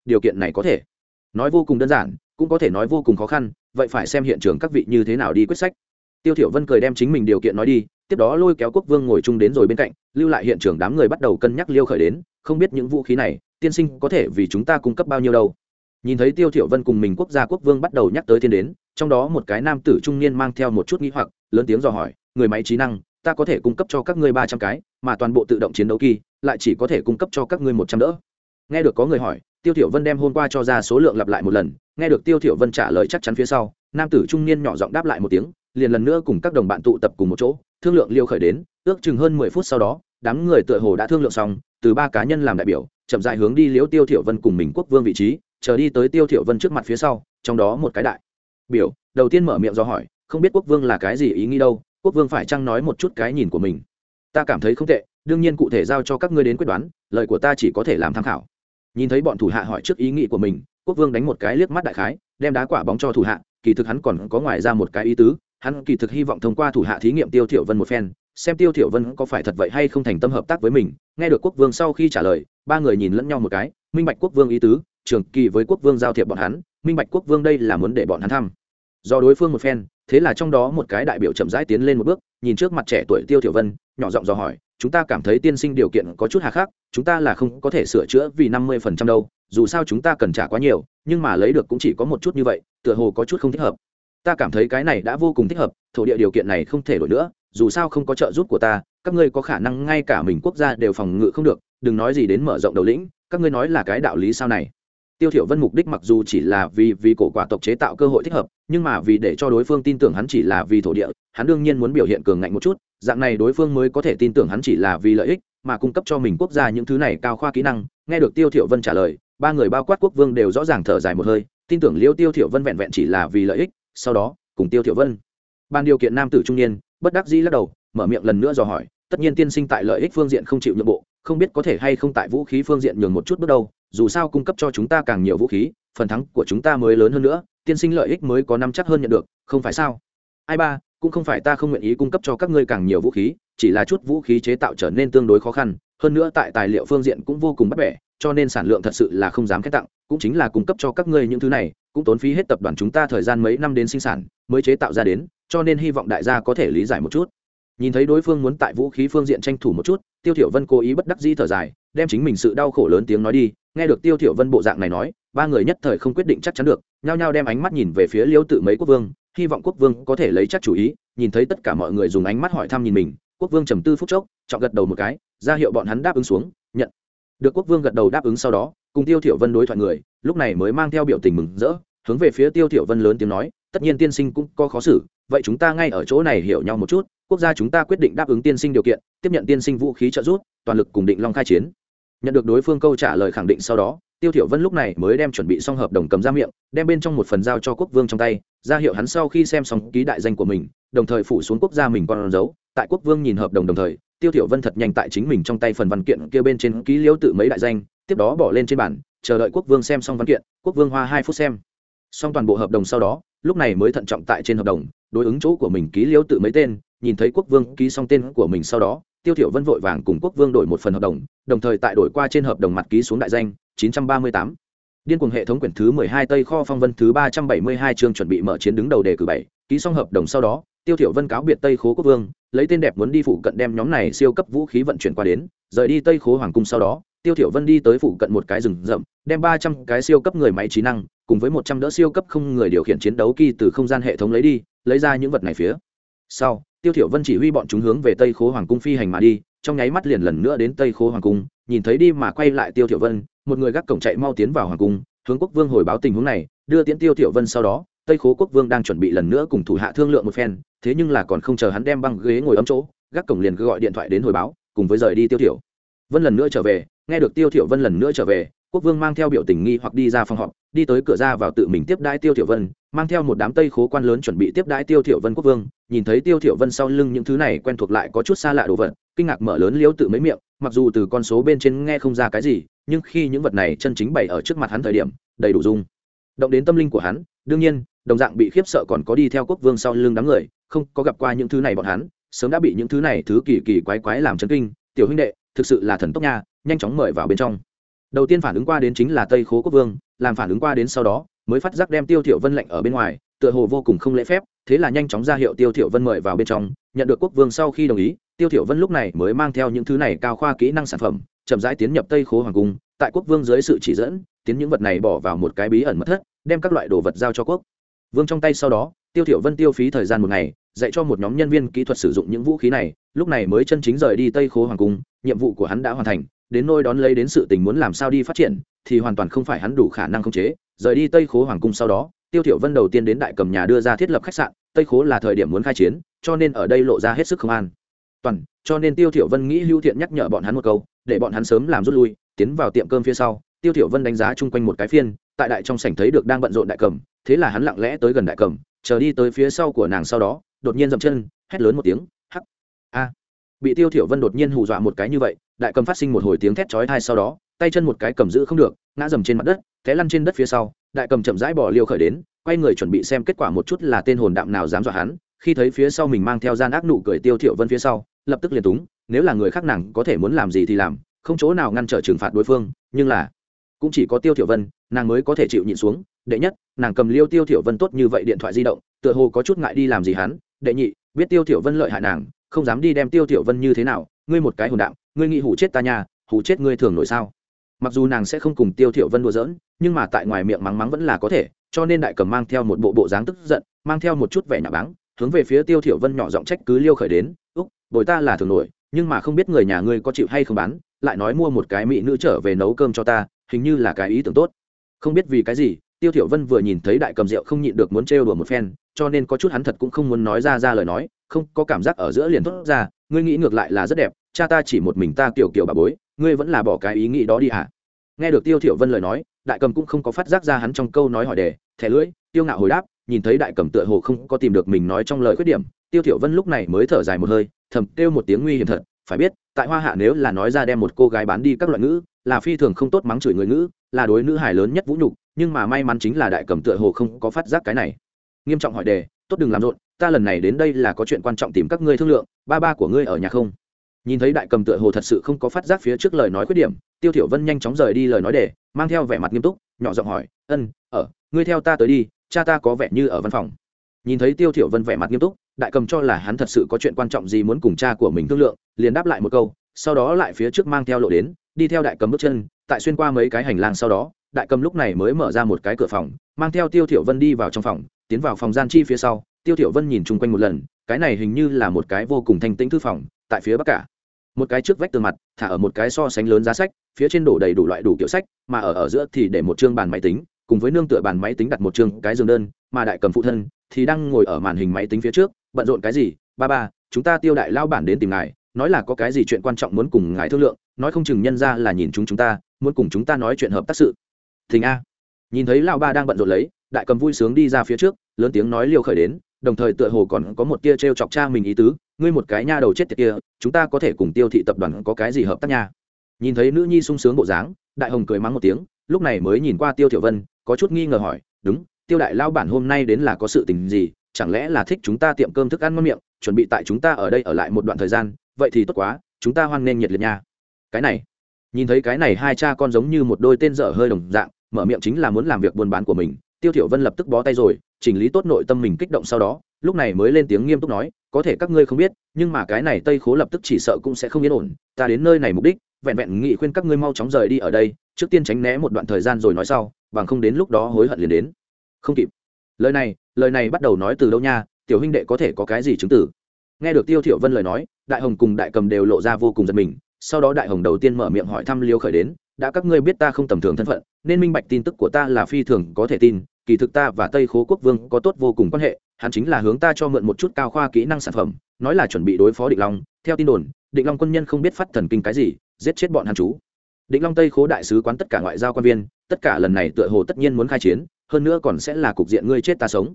điều kiện này có thể. Nói vô cùng đơn giản, cũng có thể nói vô cùng khó khăn, vậy phải xem hiện trường các vị như thế nào đi quyết sách. Tiêu thiểu vân cười đem chính mình điều kiện nói đi, tiếp đó lôi kéo quốc vương ngồi chung đến rồi bên cạnh, lưu lại hiện trường đám người bắt đầu cân nhắc liêu khởi đến, không biết những vũ khí này, tiên sinh có thể vì chúng ta cung cấp bao nhiêu đâu. Nhìn thấy tiêu thiểu vân cùng mình quốc gia quốc vương bắt đầu nhắc tới thiên đến, trong đó một cái nam tử trung niên mang theo một chút nghi hoặc, lớn tiếng dò hỏi người máy trí năng, ta có thể cung cấp cho các ngươi ba trăm cái, mà toàn bộ tự động chiến đấu kỳ, lại chỉ có thể cung cấp cho các ngươi một trăm đỡ. Nghe được có người hỏi, tiêu thiểu vân đem hôm qua cho ra số lượng lặp lại một lần, nghe được tiêu thiểu vân trả lời chắc chắn phía sau, nam tử trung niên nhỏ giọng đáp lại một tiếng, liền lần nữa cùng các đồng bạn tụ tập cùng một chỗ, thương lượng liêu khởi đến, ước chừng hơn mười phút sau đó, đám người tựa hồ đã thương lượng xong, từ ba cá nhân làm đại biểu, chậm rãi hướng đi liễu tiêu thiểu vân cùng mình quốc vương vị trí, chờ đi tới tiêu thiểu vân trước mặt phía sau, trong đó một cái đại biểu, đầu tiên mở miệng do hỏi, không biết quốc vương là cái gì ý nghĩ đâu quốc vương phải chăng nói một chút cái nhìn của mình? Ta cảm thấy không tệ, đương nhiên cụ thể giao cho các ngươi đến quyết đoán, lời của ta chỉ có thể làm tham khảo. Nhìn thấy bọn thủ hạ hỏi trước ý nghĩ của mình, quốc vương đánh một cái liếc mắt đại khái, đem đá quả bóng cho thủ hạ, kỳ thực hắn còn có ngoài ra một cái ý tứ, hắn kỳ thực hy vọng thông qua thủ hạ thí nghiệm tiêu thiểu vân một phen, xem tiêu thiểu vân có phải thật vậy hay không thành tâm hợp tác với mình, nghe được quốc vương sau khi trả lời, ba người nhìn lẫn nhau một cái, minh bạch quốc vương ý tứ, trường kỳ với quốc vương giao thiệp bọn hắn, minh bạch quốc vương đây là muốn để bọn hắn thăm. Do đối phương một phen thế là trong đó một cái đại biểu chậm rãi tiến lên một bước, nhìn trước mặt trẻ tuổi tiêu thiểu vân, nhỏ giọng dò hỏi, chúng ta cảm thấy tiên sinh điều kiện có chút hà khắc, chúng ta là không có thể sửa chữa vì năm mươi phần trăm đâu, dù sao chúng ta cần trả quá nhiều, nhưng mà lấy được cũng chỉ có một chút như vậy, tựa hồ có chút không thích hợp. Ta cảm thấy cái này đã vô cùng thích hợp, thổ địa điều kiện này không thể đổi nữa, dù sao không có trợ giúp của ta, các ngươi có khả năng ngay cả mình quốc gia đều phòng ngự không được, đừng nói gì đến mở rộng đầu lĩnh, các ngươi nói là cái đạo lý sao này? Tiêu thiểu vân mục đích mặc dù chỉ là vì vì cổ quả tộc chế tạo cơ hội thích hợp, nhưng mà vì để cho đối phương tin tưởng hắn chỉ là vì thổ địa, hắn đương nhiên muốn biểu hiện cường ngạnh một chút. Dạng này đối phương mới có thể tin tưởng hắn chỉ là vì lợi ích, mà cung cấp cho mình quốc gia những thứ này cao khoa kỹ năng. Nghe được tiêu thiểu vân trả lời, ba người bao quát quốc vương đều rõ ràng thở dài một hơi, tin tưởng liêu tiêu thiểu vân vẹn vẹn chỉ là vì lợi ích, sau đó, cùng tiêu thiểu vân. Ban điều kiện nam tử trung niên, bất đắc dĩ lắc đầu, mở miệng lần nữa dò hỏi, tất nhiên tiên sinh tại lợi ích phương diện không chịu nhượng bộ không biết có thể hay không tại vũ khí phương diện nhường một chút bước đầu, dù sao cung cấp cho chúng ta càng nhiều vũ khí, phần thắng của chúng ta mới lớn hơn nữa, tiên sinh lợi ích mới có năm chắc hơn nhận được, không phải sao? Ai ba, cũng không phải ta không nguyện ý cung cấp cho các ngươi càng nhiều vũ khí, chỉ là chút vũ khí chế tạo trở nên tương đối khó khăn, hơn nữa tại tài liệu phương diện cũng vô cùng bắt bẻ, cho nên sản lượng thật sự là không dám khét tặng, cũng chính là cung cấp cho các ngươi những thứ này, cũng tốn phí hết tập đoàn chúng ta thời gian mấy năm đến sinh sản, mới chế tạo ra đến, cho nên hy vọng đại gia có thể lý giải một chút. Nhìn thấy đối phương muốn tại vũ khí phương diện tranh thủ một chút tiêu thiểu vân cố ý bất đắc dĩ thở dài, đem chính mình sự đau khổ lớn tiếng nói đi, nghe được tiêu thiểu vân bộ dạng này nói, ba người nhất thời không quyết định chắc chắn được, nhao nhao đem ánh mắt nhìn về phía liêu tự mấy quốc vương, hy vọng quốc vương có thể lấy chắc chủ ý, nhìn thấy tất cả mọi người dùng ánh mắt hỏi thăm nhìn mình, quốc vương trầm tư phút chốc chọn gật đầu một cái, ra hiệu bọn hắn đáp ứng xuống, nhận. Được quốc vương gật đầu đáp ứng sau đó, cùng tiêu thiểu vân đối thoại người, lúc này mới mang theo biểu tình mừng rỡ, hướng về phía tiêu thiểu vân lớn tiếng nói, tất nhiên tiên sinh cũng có khó xử vậy chúng ta ngay ở chỗ này hiểu nhau một chút, quốc gia chúng ta quyết định đáp ứng tiên sinh điều kiện, tiếp nhận tiên sinh vũ khí trợ giúp, toàn lực cùng định long khai chiến. Nhận được đối phương câu trả lời khẳng định sau đó, tiêu thiểu vân lúc này mới đem chuẩn bị xong hợp đồng cầm ra miệng, đem bên trong một phần giao cho quốc vương trong tay, ra hiệu hắn sau khi xem xong ký đại danh của mình, đồng thời phủ xuống quốc gia mình con dấu. Tại quốc vương nhìn hợp đồng đồng thời, tiêu thiểu vân thật nhanh tại chính mình trong tay phần văn kiện kia bên trên ký liễu tự mấy đại danh, tiếp đó bỏ lên trên bàn, chờ đợi quốc vương xem xong văn kiện, quốc vương hoa hai phút xem. Xong toàn bộ hợp đồng sau đó, lúc này mới thận trọng tại trên hợp đồng đối ứng chỗ của mình ký liêu tự mấy tên, nhìn thấy quốc vương ký xong tên của mình sau đó, tiêu thiểu vân vội vàng cùng quốc vương đổi một phần hợp đồng đồng thời tại đổi qua trên hợp đồng mặt ký xuống đại danh 938. điên cuồng hệ thống quyển thứ 12 tây kho phong vân thứ 372 chương chuẩn bị mở chiến đứng đầu đề cử bảy, ký xong hợp đồng sau đó, tiêu thiểu vân cáo biệt tây khố quốc vương, lấy tên đẹp muốn đi phụ cận đem nhóm này siêu cấp vũ khí vận chuyển qua đến, rời đi tây khố hoàng cung sau đó, tiêu thiểu vân đi tới phụ cận một cái rừng rậm, đem 300 cái siêu cấp người máy trí năng, cùng với 100 đỡ siêu cấp không người điều khiển chiến đấu kỳ từ không gian hệ thống lấy đi lấy ra những vật này phía sau, tiêu thiểu vân chỉ huy bọn chúng hướng về tây khố hoàng cung phi hành mà đi, trong nháy mắt liền lần nữa đến tây khố hoàng cung, nhìn thấy đi mà quay lại tiêu thiểu vân, một người gác cổng chạy mau tiến vào hoàng cung, hướng quốc vương hồi báo tình huống này, đưa tiễn tiêu thiểu vân sau đó, tây khố quốc vương đang chuẩn bị lần nữa cùng thủ hạ thương lượng một phen, thế nhưng là còn không chờ hắn đem băng ghế ngồi ấm chỗ, gác cổng liền cứ gọi điện thoại đến hồi báo, cùng với rời đi tiêu thiểu. Vân lần nữa trở về, nghe được tiêu thiểu vân lần nữa trở về quốc vương mang theo biểu tình nghi hoặc đi ra phòng họp, đi tới cửa ra vào tự mình tiếp đãi tiêu thiểu vân, mang theo một đám tây khố quan lớn chuẩn bị tiếp đãi tiêu thiểu vân quốc vương. Nhìn thấy tiêu thiểu vân sau lưng những thứ này quen thuộc lại có chút xa lạ đồ vật, kinh ngạc mở lớn liếu tự mấy miệng, mặc dù từ con số bên trên nghe không ra cái gì, nhưng khi những vật này chân chính bày ở trước mặt hắn thời điểm, đầy đủ dung. Động đến tâm linh của hắn, đương nhiên, đồng dạng bị khiếp sợ còn có đi theo quốc vương sau lưng đám người, không có gặp qua những thứ này bọn hắn, sớm đã bị những thứ này thứ kỳ kỳ quái quái làm chấn kinh. Tiểu huynh đệ, thực sự là thần tốc nha, nhanh chóng mời vào bên trong đầu tiên phản ứng qua đến chính là tây khố quốc vương, làm phản ứng qua đến sau đó, mới phát giác đem tiêu thiểu vân lệnh ở bên ngoài, tựa hồ vô cùng không lễ phép, thế là nhanh chóng ra hiệu tiêu thiểu vân mời vào bên trong, nhận được quốc vương sau khi đồng ý, tiêu thiểu vân lúc này mới mang theo những thứ này cao khoa kỹ năng sản phẩm, chậm rãi tiến nhập tây khố hoàng cung, tại quốc vương dưới sự chỉ dẫn, tiến những vật này bỏ vào một cái bí ẩn mật thất, đem các loại đồ vật giao cho quốc vương. Trong tay sau đó, tiêu thiểu vân tiêu phí thời gian một ngày, dạy cho một nhóm nhân viên kỹ thuật sử dụng những vũ khí này, lúc này mới chân chính rời đi tây khố hoàng cung, nhiệm vụ của hắn đã hoàn thành đến nôi đón lấy đến sự tình muốn làm sao đi phát triển, thì hoàn toàn không phải hắn đủ khả năng khống chế. Rời đi tây khố hoàng cung sau đó, tiêu thiểu vân đầu tiên đến đại cầm nhà đưa ra thiết lập khách sạn, tây khố là thời điểm muốn khai chiến, cho nên ở đây lộ ra hết sức không an. Toàn, cho nên tiêu thiểu vân nghĩ hưu thiện nhắc nhở bọn hắn một câu, để bọn hắn sớm làm rút lui, tiến vào tiệm cơm phía sau, tiêu thiểu vân đánh giá chung quanh một cái phiên, tại đại trong sảnh thấy được đang bận rộn đại cầm, thế là hắn lặng lẽ tới gần đại cầm, chờ đi tới phía sau của nàng sau đó, đột nhiên dậm chân, hét lớn một tiếng bị tiêu thiểu vân đột nhiên hù dọa một cái như vậy, đại cầm phát sinh một hồi tiếng thét chói tai sau đó, tay chân một cái cầm giữ không được, ngã dầm trên mặt đất, té lăn trên đất phía sau, đại cầm chậm rãi bỏ liều khởi đến, quay người chuẩn bị xem kết quả một chút là tên hồn đạm nào dám dọa hắn, khi thấy phía sau mình mang theo gian ác nụ cười tiêu thiểu vân phía sau, lập tức liền túng, nếu là người khác nàng có thể muốn làm gì thì làm, không chỗ nào ngăn trở trừng phạt đối phương, nhưng là, cũng chỉ có tiêu thiểu vân, nàng mới có thể chịu nhịn xuống, đệ nhất, nàng cầm liêu tiêu thiểu vân tốt như vậy điện thoại di động, tựa hồ có chút ngại đi làm gì hắn, đệ nhị, biết tiêu thiểu vân lợi hại nàng không dám đi đem tiêu tiểu vân như thế nào, ngươi một cái hồn đạm, ngươi nghĩ hủ chết ta nhà hủ chết ngươi thường nổi sao? Mặc dù nàng sẽ không cùng tiêu tiểu vân đùa giỡn, nhưng mà tại ngoài miệng mắng mắng vẫn là có thể, cho nên đại cầm mang theo một bộ bộ dáng tức giận, mang theo một chút vẻ nhà báng, hướng về phía tiêu tiểu vân nhỏ giọng trách cứ liêu khởi đến, úc, bồi ta là thường nổi, nhưng mà không biết người nhà ngươi có chịu hay không bán, lại nói mua một cái mỹ nữ trở về nấu cơm cho ta, hình như là cái ý tưởng tốt. Không biết vì cái gì, tiêu tiểu vân vừa nhìn thấy đại cầm rượu không nhịn được muốn trêu đùa một phen, cho nên có chút hắn thật cũng không muốn nói ra ra lời nói không có cảm giác ở giữa liền thốt ra, ngươi nghĩ ngược lại là rất đẹp, cha ta chỉ một mình ta kiểu kiểu bà bối, ngươi vẫn là bỏ cái ý nghĩ đó đi hả? Nghe được tiêu thiểu vân lời nói, đại cầm cũng không có phát giác ra hắn trong câu nói hỏi đề, thẻ lưỡi, tiêu ngạo hồi đáp, nhìn thấy đại cầm tựa hồ không có tìm được mình nói trong lời khuyết điểm, tiêu thiểu vân lúc này mới thở dài một hơi, thầm kêu một tiếng nguy hiểm thật, phải biết, tại hoa hạ nếu là nói ra đem một cô gái bán đi các loại ngữ, là phi thường không tốt mắng chửi người ngữ, là đối nữ hài lớn nhất vũ nhục, nhưng mà may mắn chính là đại cầm tựa hồ không có phát giác cái này. Nghiêm trọng hỏi đề, tốt đừng làm rộn ta lần này đến đây là có chuyện quan trọng tìm các ngươi thương lượng, ba ba của ngươi ở nhà không? Nhìn thấy đại cầm tựa hồ thật sự không có phát giác phía trước lời nói khuyết điểm, tiêu thiểu vân nhanh chóng rời đi lời nói để, mang theo vẻ mặt nghiêm túc, nhỏ giọng hỏi, ân, ở, ngươi theo ta tới đi, cha ta có vẻ như ở văn phòng. Nhìn thấy tiêu thiểu vân vẻ mặt nghiêm túc, đại cầm cho là hắn thật sự có chuyện quan trọng gì muốn cùng cha của mình thương lượng, liền đáp lại một câu, sau đó lại phía trước mang theo lộ đến, đi theo đại cầm bước chân, tại xuyên qua mấy cái hành lang sau đó, đại cầm lúc này mới mở ra một cái cửa phòng, mang theo tiêu thiểu vân đi vào trong phòng, tiến vào phòng gian chi phía sau tiêu thiểu vân nhìn chung quanh một lần, cái này hình như là một cái vô cùng thanh tĩnh thư phòng, tại phía bắc cả. Một cái trước vách tường mặt, thả ở một cái so sánh lớn giá sách, phía trên đổ đầy đủ loại đủ kiểu sách, mà ở ở giữa thì để một chương bàn máy tính, cùng với nương tựa bàn máy tính đặt một chương cái giường đơn, mà đại cầm phụ thân thì đang ngồi ở màn hình máy tính phía trước, bận rộn cái gì? Ba ba, chúng ta tiêu đại lao bản đến tìm ngài, nói là có cái gì chuyện quan trọng muốn cùng ngài thương lượng, nói không chừng nhân ra là nhìn chúng chúng ta, muốn cùng chúng ta nói chuyện hợp tác sự. Thình a. Nhìn thấy lao ba đang bận rộn lấy, đại cầm vui sướng đi ra phía trước, lớn tiếng nói liều khởi đến đồng thời tựa hồ còn có một tia t r e o chọc cha mình ý tứ, ngươi một cái nha đầu chết tiệt kia, chúng ta có thể cùng tiêu thị tập đoàn có cái gì hợp tác nha? Nhìn thấy nữ nhi sung sướng bộ dáng, đại hồng cười mắng một tiếng, lúc này mới nhìn qua tiêu thiểu vân, có chút nghi ngờ hỏi, đúng, tiêu đại lao bản hôm nay đến là có sự tình gì? Chẳng lẽ là thích chúng ta tiệm cơm thức ăn ngon miệng, chuẩn bị tại chúng ta ở đây ở lại một đoạn thời gian, vậy thì tốt quá, chúng ta hoan nghênh nhiệt liệt nha. Cái này, nhìn thấy cái này hai cha con giống như một đôi tên dở hơi đồng dạng, mở miệng chính là muốn làm việc buôn bán của mình tiêu thiểu vân lập tức bó tay rồi, chỉnh lý tốt nội tâm mình kích động sau đó, lúc này mới lên tiếng nghiêm túc nói, có thể các ngươi không biết, nhưng mà cái này tây khố lập tức chỉ sợ cũng sẽ không yên ổn, ta đến nơi này mục đích, vẹn vẹn nghị khuyên các ngươi mau chóng rời đi ở đây, trước tiên tránh né một đoạn thời gian rồi nói sau, bằng không đến lúc đó hối hận liền đến. Không kịp. Lời này lời này bắt đầu nói từ đâu nha, tiểu huynh đệ có thể có cái gì chứng tử? Nghe được tiêu thiểu vân lời nói, đại hồng cùng đại cầm đều lộ ra vô cùng giật mình, sau đó đại hồng đầu tiên mở miệng hỏi thăm liêu khởi đến đã các ngươi biết ta không tầm thường thân phận, nên minh bạch tin tức của ta là phi thường có thể tin, kỳ thực ta và tây khố quốc vương có tốt vô cùng quan hệ, hắn chính là hướng ta cho mượn một chút cao khoa kỹ năng sản phẩm, nói là chuẩn bị đối phó định long. Theo tin đồn, định long quân nhân không biết phát thần kinh cái gì, giết chết bọn hắn chú. Định long tây khố đại sứ quán tất cả ngoại giao quan viên, tất cả lần này tựa hồ tất nhiên muốn khai chiến, hơn nữa còn sẽ là cục diện ngươi chết ta sống.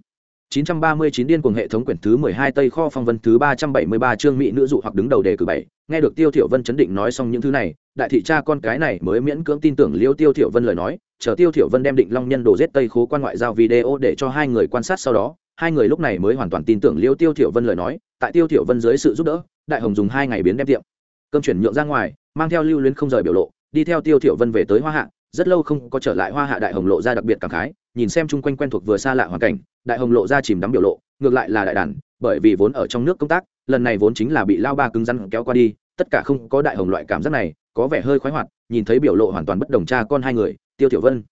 939 điên cuồng hệ thống quyển thứ 12 Tây kho phong vân thứ 373 chương mỹ nữ dụ hoặc đứng đầu đề cử 7. Nghe được Tiêu Thiểu Vân chấn định nói xong những thứ này, đại thị cha con cái này mới miễn cưỡng tin tưởng Liêu Tiêu Thiểu Vân lời nói, chờ Tiêu Thiểu Vân đem định Long nhân đồ giết Tây khố quan ngoại giao video để cho hai người quan sát sau đó, hai người lúc này mới hoàn toàn tin tưởng Liêu Tiêu Thiểu Vân lời nói, tại Tiêu Thiểu Vân dưới sự giúp đỡ, Đại Hồng dùng hai ngày biến đem tiệm cơm chuyển nhượng ra ngoài, mang theo lưu luyến không rời biểu lộ, đi theo Tiêu Thiểu Vân về tới Hoa Hạ, rất lâu không có trở lại Hoa Hạ Đại Hồng lộ ra đặc biệt cảm khái, nhìn xem chung quanh quen thuộc vừa xa lạ hoàn cảnh, Đại Hồng lộ ra chìm đắm biểu lộ, ngược lại là đại đàn bởi vì vốn ở trong nước công tác lần này vốn chính là bị lao ba cứng rắn kéo qua đi tất cả không có đại hồng loại cảm giác này có vẻ hơi khoái hoạt nhìn thấy biểu lộ hoàn toàn bất đồng cha con hai người tiêu tiểu vân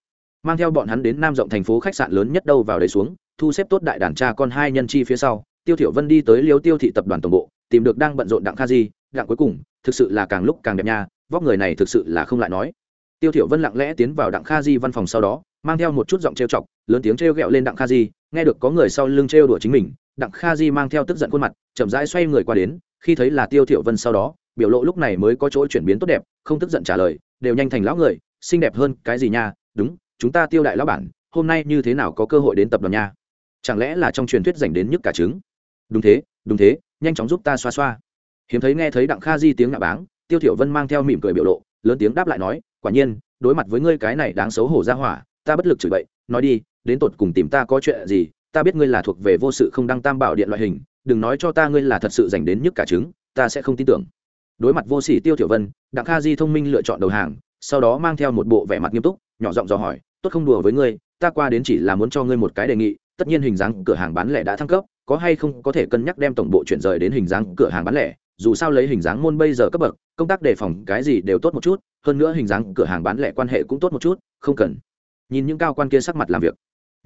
mang theo bọn hắn đến nam rộng thành phố khách sạn lớn nhất đâu vào đấy xuống thu xếp tốt đại đàn cha con hai nhân chi phía sau tiêu tiểu vân đi tới liêu tiêu thị tập đoàn tổng bộ tìm được đang bận rộn đặng kha di đặng cuối cùng thực sự là càng lúc càng đẹp nha vóc người này thực sự là không lại nói tiêu thiểu vân lặng lẽ tiến vào đặng kha di văn phòng sau đó, mang theo một chút giọng trêu chọc, lớn tiếng trêu ghẹo lên đặng kha di, nghe được có người sau lưng trêu đùa chính mình, đặng kha di mang theo tức giận khuôn mặt, chậm rãi xoay người qua đến, khi thấy là tiêu thiểu vân sau đó, biểu lộ lúc này mới có chỗ chuyển biến tốt đẹp, không tức giận trả lời, đều nhanh thành lão người, xinh đẹp hơn cái gì nha, đúng, chúng ta tiêu đại lão bản, hôm nay như thế nào có cơ hội đến tập đoàn nha? Chẳng lẽ là trong truyền thuyết dành đến nhức cả trứng? Đúng thế đúng thế, nhanh chóng giúp ta xoa xoa. Hiếm thấy nghe thấy đặng kha di tiếng ngạ báng, tiêu thiểu vân mang theo mỉm cười biểu lộ, lớn tiếng đáp lại nói quả nhiên, đối mặt với ngươi cái này đáng xấu hổ ra hỏa, ta bất lực chửi bậy, nói đi, đến tột cùng tìm ta có chuyện gì, ta biết ngươi là thuộc về vô sự không đăng tam bảo điện loại hình, đừng nói cho ta ngươi là thật sự dành đến nhức cả trứng, ta sẽ không tin tưởng. Đối mặt vô sỉ tiêu tiểu vân, đặng kha di thông minh lựa chọn đầu hàng, sau đó mang theo một bộ vẻ mặt nghiêm túc, nhỏ giọng dò hỏi, tốt không đùa với ngươi, ta qua đến chỉ là muốn cho ngươi một cái đề nghị, tất nhiên hình dáng cửa hàng bán lẻ đã thăng cấp, có hay không có thể cân nhắc đem tổng bộ chuyển rời đến hình dáng cửa hàng bán lẻ? Dù sao lấy hình dáng môn bây giờ cấp bậc, công tác đề phòng cái gì đều tốt một chút, hơn nữa hình dáng cửa hàng bán lẻ quan hệ cũng tốt một chút, không cần. Nhìn những cao quan kia sắc mặt làm việc.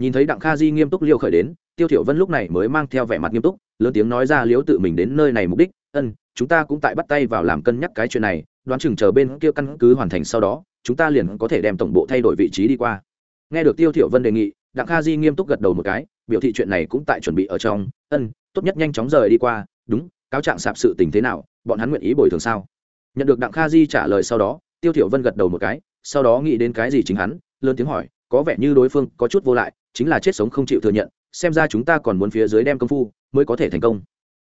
Nhìn thấy đặng kha di nghiêm túc liêu khởi đến, tiêu thiểu vân lúc này mới mang theo vẻ mặt nghiêm túc, lớn tiếng nói ra liếu tự mình đến nơi này mục đích, ân, chúng ta cũng tại bắt tay vào làm cân nhắc cái chuyện này, đoán chừng chờ bên kia căn cứ hoàn thành sau đó, chúng ta liền có thể đem tổng bộ thay đổi vị trí đi qua. Nghe được tiêu thiểu vân đề nghị, đặng kha di nghiêm túc gật đầu một cái, biểu thị chuyện này cũng tại chuẩn bị ở trong. Ân, tốt nhất nhanh chóng rời đi qua, đúng cáo trạng sạp sự tình thế nào, bọn hắn nguyện ý bồi thường sao? Nhận được đặng kha di trả lời sau đó, tiêu thiểu vân gật đầu một cái, sau đó nghĩ đến cái gì chính hắn, lớn tiếng hỏi, có vẻ như đối phương có chút vô lại, chính là chết sống không chịu thừa nhận, xem ra chúng ta còn muốn phía dưới đem công phu mới có thể thành công.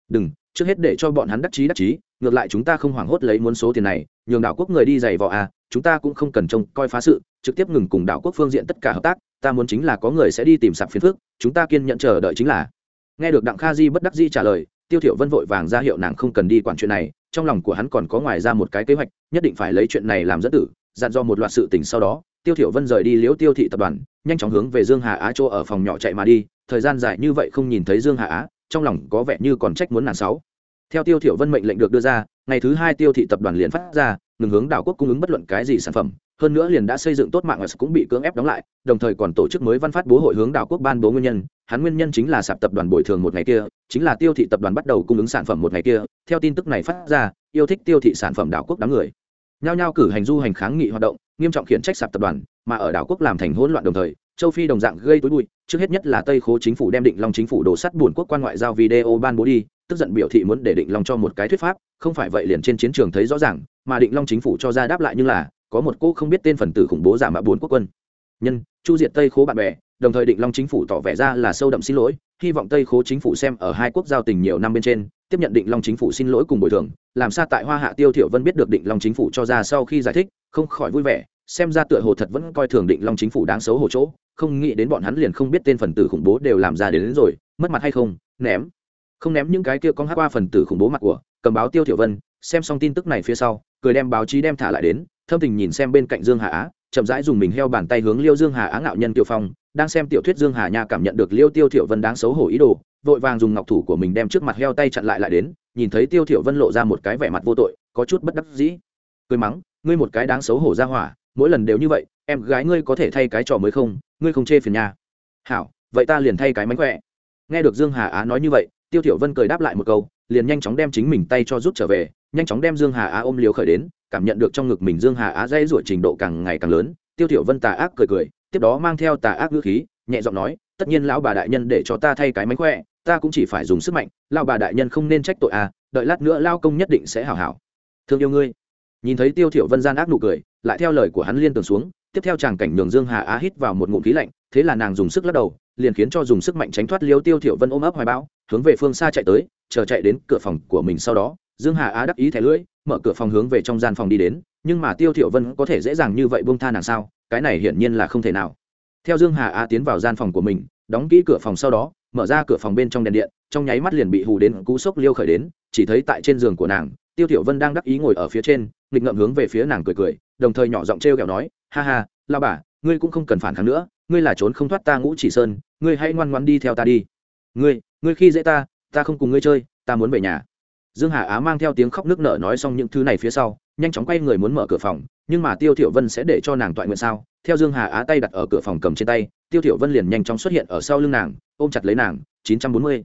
Đừng, trước hết để cho bọn hắn đắc chí đắc chí, ngược lại chúng ta không hoảng hốt lấy muốn số tiền này, nhường đảo quốc người đi giày vò à chúng ta cũng không cần trông coi phá sự, trực tiếp ngừng cùng đảo quốc phương diện tất cả hợp tác, ta muốn chính là có người sẽ đi tìm sạp phiền phước chúng ta kiên nhận chờ đợi chính là. Nghe được đặng kha di bất đắc di trả lời tiêu thiểu vân vội vàng ra hiệu nàng không cần đi quản chuyện này, trong lòng của hắn còn có ngoài ra một cái kế hoạch, nhất định phải lấy chuyện này làm dẫn tử, dặn do một loạt sự tình sau đó, tiêu thiểu vân rời đi liễu tiêu thị tập đoàn, nhanh chóng hướng về dương hà á chỗ ở phòng nhỏ chạy mà đi, thời gian dài như vậy không nhìn thấy dương hà á, trong lòng có vẻ như còn trách muốn nàng sáu. Theo tiêu thiểu vân mệnh lệnh được đưa ra, ngày thứ hai tiêu thị tập đoàn liền phát ra, ngừng hướng đảo quốc cung ứng bất luận cái gì sản phẩm, hơn nữa liền đã xây dựng tốt mạng cũng bị cưỡng ép đóng lại, đồng thời còn tổ chức mới văn phát bố hội hướng đảo quốc ban bố nguyên nhân hắn nguyên nhân chính là sạp tập đoàn bồi thường một ngày kia, chính là tiêu thị tập đoàn bắt đầu cung ứng sản phẩm một ngày kia, theo tin tức này phát ra, yêu thích tiêu thị sản phẩm đảo quốc đám người. Nhao nhao cử hành du hành kháng nghị hoạt động, nghiêm trọng khiển trách sạp tập đoàn, mà ở đảo quốc làm thành hỗn loạn đồng thời, châu phi đồng dạng gây tối bụi, trước hết nhất là tây khố chính phủ đem định long chính phủ đổ sắt buồn quốc quan ngoại giao video ban bố đi, tức giận biểu thị muốn để định long cho một cái thuyết pháp, không phải vậy liền trên chiến trường thấy rõ ràng, mà định long chính phủ cho ra đáp lại như là, có một cô không biết tên phần tử khủng bố giả mạo bốn quốc quân nhân chu diệt tây khố bạn bè đồng thời định long chính phủ tỏ vẻ ra là sâu đậm xin lỗi hy vọng tây khố chính phủ xem ở hai quốc giao tình nhiều năm bên trên tiếp nhận định long chính phủ xin lỗi cùng bồi thường làm sao tại hoa hạ tiêu thiểu vân biết được định long chính phủ cho ra sau khi giải thích không khỏi vui vẻ xem ra tựa hồ thật vẫn coi thường định long chính phủ đáng xấu hổ chỗ không nghĩ đến bọn hắn liền không biết tên phần tử khủng bố đều làm ra đến, đến rồi mất mặt hay không ném không ném những cái kia con hát qua phần tử khủng bố mặt của cầm báo tiêu thiểu vân xem xong tin tức này phía sau cười đem báo chí đem thả lại đến thâm tình nhìn xem bên cạnh dương Hạ. á chậm rãi dùng mình heo bàn tay hướng liêu dương hà á ngạo nhân tiêu phong, đang xem tiểu thuyết dương hà nha cảm nhận được liêu tiêu thiểu vân đáng xấu hổ ý đồ, vội vàng dùng ngọc thủ của mình đem trước mặt heo tay chặn lại lại đến, nhìn thấy tiêu thiểu vân lộ ra một cái vẻ mặt vô tội, có chút bất đắc dĩ. Cười mắng, ngươi một cái đáng xấu hổ ra hỏa, mỗi lần đều như vậy, em gái ngươi có thể thay cái trò mới không? Ngươi không chê phiền nha. Hảo, vậy ta liền thay cái mánh khỏe. Nghe được dương hà á nói như vậy, tiêu thiểu vân cười đáp lại một câu, liền nhanh chóng đem chính mình tay cho rút trở về, nhanh chóng đem dương hà á ôm liều khởi đến cảm nhận được trong ngực mình dương hà á dây ruột trình độ càng ngày càng lớn. Tiêu thiểu vân tà ác cười cười, tiếp đó mang theo tà ác ngữ khí, nhẹ giọng nói, tất nhiên lão bà đại nhân để cho ta thay cái mánh khỏe, ta cũng chỉ phải dùng sức mạnh, lão bà đại nhân không nên trách tội à đợi lát nữa lao công nhất định sẽ hảo hảo. Thương yêu ngươi. Nhìn thấy tiêu thiểu vân gian ác nụ cười, lại theo lời của hắn liên tưởng xuống, tiếp theo chàng cảnh nhường dương hà á hít vào một ngụm khí lạnh, thế là nàng dùng sức lắc đầu, liền khiến cho dùng sức mạnh tránh thoát liêu tiêu thiểu vân ôm ấp hoài bão, hướng về phương xa chạy tới, chờ chạy đến cửa phòng của mình sau đó, dương hà á đắc ý thẻ lưỡi mở cửa phòng hướng về trong gian phòng đi đến, nhưng mà tiêu thiểu vân có thể dễ dàng như vậy buông tha nàng sao? Cái này hiển nhiên là không thể nào. Theo dương hà a tiến vào gian phòng của mình, đóng kỹ cửa phòng sau đó, mở ra cửa phòng bên trong đèn điện, trong nháy mắt liền bị hù đến cú sốc liêu khởi đến, chỉ thấy tại trên giường của nàng, tiêu thiểu vân đang đắc ý ngồi ở phía trên, nghịch ngợm hướng về phía nàng cười cười, đồng thời nhỏ giọng treo kẹo nói, ha ha la bà, ngươi cũng không cần phản kháng nữa, ngươi là trốn không thoát ta ngũ chỉ sơn, ngươi hãy ngoan ngoãn đi theo ta đi. Ngươi ngươi khi dễ ta ta không cùng ngươi chơi, ta muốn về nhà dương hà á mang theo tiếng khóc nước nở nói xong những thứ này phía sau, nhanh chóng quay người muốn mở cửa phòng, nhưng mà tiêu thiểu vân sẽ để cho nàng toại nguyện sao? Theo dương hà á tay đặt ở cửa phòng cầm trên tay, tiêu thiểu vân liền nhanh chóng xuất hiện ở sau lưng nàng, ôm chặt lấy nàng 940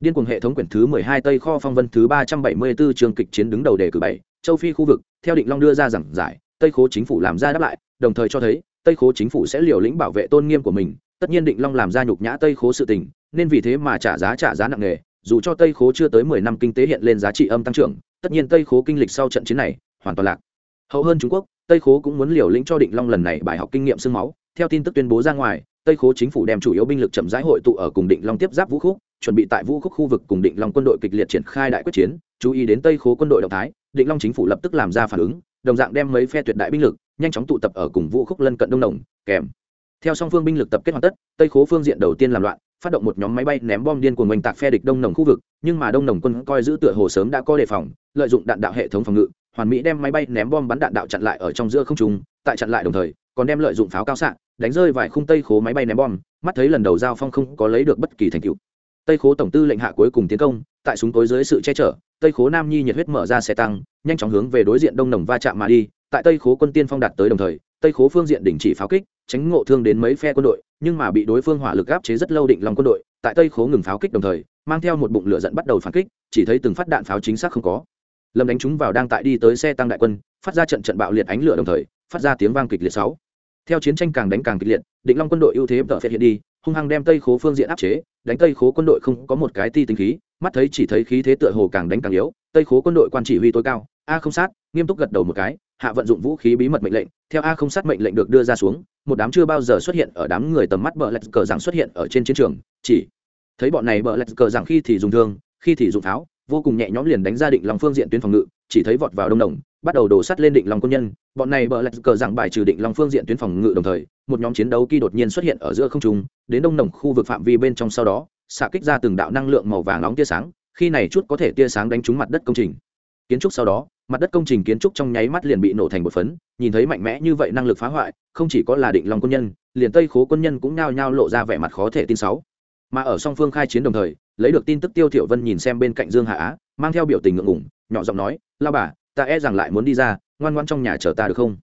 điên cuồng hệ thống quyển thứ 12 tây kho phong vân thứ 374 trường kịch chiến đứng đầu đề cử bảy, châu phi khu vực, theo định long đưa ra giảng giải, tây khố chính phủ làm ra đáp lại, đồng thời cho thấy, tây khố chính phủ sẽ liều lĩnh bảo vệ tôn nghiêm của mình, tất nhiên định long làm ra nhục nhã tây khố sự tình, nên vì thế mà trả giá trả giá nặng nề dù cho tây khố chưa tới mười năm kinh tế hiện lên giá trị âm tăng trưởng, tất nhiên tây khố kinh lịch sau trận chiến này hoàn toàn lạc. Hậu hơn trung quốc, tây khố cũng muốn liều lĩnh cho định long lần này bài học kinh nghiệm sương máu. Theo tin tức tuyên bố ra ngoài, tây khố chính phủ đem chủ yếu binh lực chậm rãi hội tụ ở cùng định long tiếp giáp vũ khúc, chuẩn bị tại vũ khúc khu vực cùng định long quân đội kịch liệt triển khai đại quyết chiến, chú ý đến tây khố quân đội động thái. Định long chính phủ lập tức làm ra phản ứng, đồng dạng đem mấy phe tuyệt đại binh lực nhanh chóng tụ tập ở cùng vũ khúc lân cận đông đồng kèm. Theo song phương binh lực tập kết hoàn tất, tây khố phương diện đầu tiên làm loạn phát động một nhóm máy bay ném bom điên cuồng oanh tạc phe địch đông nồng khu vực, nhưng mà đông nồng quân coi giữ tựa hồ sớm đã có đề phòng, lợi dụng đạn đạo hệ thống phòng ngự, hoàn mỹ đem máy bay ném bom bắn đạn đạo chặn lại ở trong giữa không trung, tại chặn lại đồng thời, còn đem lợi dụng pháo cao xạ, đánh rơi vài khung tây khố máy bay ném bom, mắt thấy lần đầu giao phong không có lấy được bất kỳ thành tựu. Tây khố tổng tư lệnh hạ cuối cùng tiến công, tại súng tối dưới sự che chở, tây khố nam nhi nhiệt huyết mở ra xe tăng, nhanh chóng hướng về đối diện đông nồng va chạm mà đi, tại tây khố quân tiên phong đạt tới đồng thời, tây khố phương diện đình chỉ pháo kích tránh ngộ thương đến mấy phe quân đội, nhưng mà bị đối phương hỏa lực áp chế rất lâu định lòng quân đội, tại tây khố ngừng pháo kích đồng thời, mang theo một bụng lửa dẫn bắt đầu phản kích, chỉ thấy từng phát đạn pháo chính xác không có. Lâm đánh chúng vào đang tại đi tới xe tăng đại quân, phát ra trận trận bạo liệt ánh lửa đồng thời, phát ra tiếng vang kịch liệt sáu. Theo chiến tranh càng đánh càng kịch liệt, định long quân đội ưu thế tợ phệt hiện đi, hung hăng đem tây khố phương diện áp chế, đánh tây khố quân đội không có một cái ti tính khí, mắt thấy chỉ thấy khí thế tựa hồ càng đánh càng yếu, tây khố quân đội quan chỉ huy tối cao a không sát, nghiêm túc gật đầu một cái, hạ vận dụng vũ khí bí mật mệnh lệnh, theo a không sát mệnh lệnh được đưa ra xuống, một đám chưa bao giờ xuất hiện ở đám người tầm mắt bờ lạch cờ rằng xuất hiện ở trên chiến trường, chỉ thấy bọn này bờ lạch cờ rằng khi thì dùng thương, khi thì dùng pháo, vô cùng nhẹ nhõm liền đánh ra định lòng phương diện tuyến phòng ngự, chỉ thấy vọt vào đông đồng, bắt đầu đổ sắt lên định lòng quân nhân, bọn này bờ lạch cờ rằng bài trừ định lòng phương diện tuyến phòng ngự đồng thời, một nhóm chiến đấu kỳ đột nhiên xuất hiện ở giữa không trung, đến đông đồng khu vực phạm vi bên trong sau đó, xạ kích ra từng đạo năng lượng màu vàng nóng tia sáng, khi này chút có thể tia sáng đánh trúng mặt đất công trình kiến trúc sau đó, mặt đất công trình kiến trúc trong nháy mắt liền bị nổ thành một phấn, nhìn thấy mạnh mẽ như vậy năng lực phá hoại, không chỉ có là định lòng quân nhân, liền tây khố quân nhân cũng nhao nhao lộ ra vẻ mặt khó thể tin sáu. Mà ở song phương khai chiến đồng thời, lấy được tin tức tiêu thiểu vân nhìn xem bên cạnh dương hạ á, mang theo biểu tình ngượng ngùng, nhỏ giọng nói, lao bà, ta e rằng lại muốn đi ra, ngoan ngoan trong nhà chờ ta được không?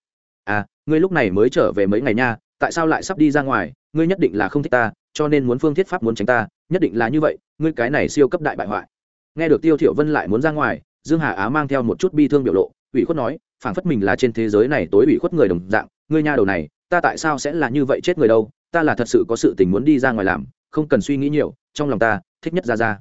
À ngươi lúc này mới trở về mấy ngày nha, tại sao lại sắp đi ra ngoài, ngươi nhất định là không thích ta, cho nên muốn phương thiết pháp muốn tránh ta, nhất định là như vậy, ngươi cái này siêu cấp đại bại hoại. Nghe được tiêu thiểu vân lại muốn ra ngoài dương hà á mang theo một chút bi thương biểu lộ, ủy khuất nói, phảng phất mình là trên thế giới này tối ủy khuất người đồng dạng, ngươi nha đầu này, ta tại sao sẽ là như vậy chết người đâu, ta là thật sự có sự tình muốn đi ra ngoài làm, không cần suy nghĩ nhiều, trong lòng ta, thích nhất ra ra.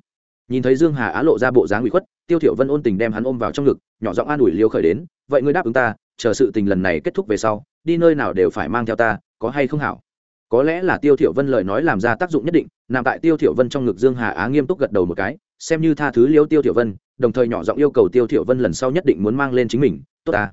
Nhìn thấy dương hà á lộ ra bộ dáng ủy khuất, tiêu thiểu vân ôn tình đem hắn ôm vào trong ngực, nhỏ giọng an ủi liêu khởi đến, vậy ngươi đáp ứng ta, chờ sự tình lần này kết thúc về sau, đi nơi nào đều phải mang theo ta, có hay không hảo? Có lẽ là tiêu thiểu vân lời nói làm ra tác dụng nhất định, nằm tại tiêu thiểu vân trong ngực dương hà á nghiêm túc gật đầu một cái, xem như tha thứ liêu tiêu thiểu vân đồng thời nhỏ giọng yêu cầu tiêu thiểu vân lần sau nhất định muốn mang lên chính mình, tốt ta.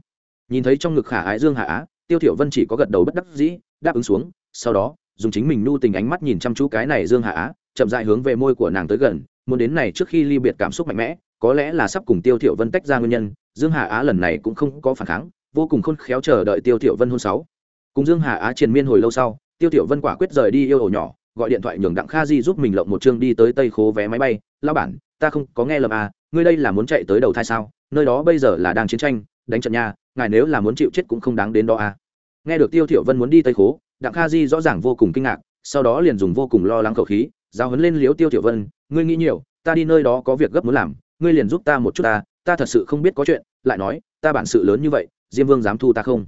Nhìn thấy trong ngực khả ái dương Hạ á, tiêu thiểu vân chỉ có gật đầu bất đắc dĩ, đáp ứng xuống, sau đó, dùng chính mình nu tình ánh mắt nhìn chăm chú cái này dương Hạ á, chậm rãi hướng về môi của nàng tới gần, muốn đến này trước khi ly biệt cảm xúc mạnh mẽ, có lẽ là sắp cùng tiêu thiểu vân tách ra nguyên nhân, dương Hạ á lần này cũng không có phản kháng, vô cùng khôn khéo chờ đợi tiêu thiểu vân hôn sáu. Cùng dương Hạ á triền miên hồi lâu sau, tiêu thiểu vân quả quyết rời đi yêu ổ nhỏ, gọi điện thoại nhường đặng kha di giúp mình lộng một chương đi tới tây khố vé máy bay lao bản, ta không có nghe lầm à ngươi đây là muốn chạy tới đầu thai sao? Nơi đó bây giờ là đang chiến tranh, đánh trận nha, ngài nếu là muốn chịu chết cũng không đáng đến đó à. Nghe được tiêu thiểu vân muốn đi tây khố, đặng kha di rõ ràng vô cùng kinh ngạc, sau đó liền dùng vô cùng lo lắng khẩu khí giao huấn lên liếu tiêu thiểu vân, ngươi nghĩ nhiều, ta đi nơi đó có việc gấp muốn làm, ngươi liền giúp ta một chút ta ta thật sự không biết có chuyện, lại nói, ta bản sự lớn như vậy, diêm vương dám thu ta không?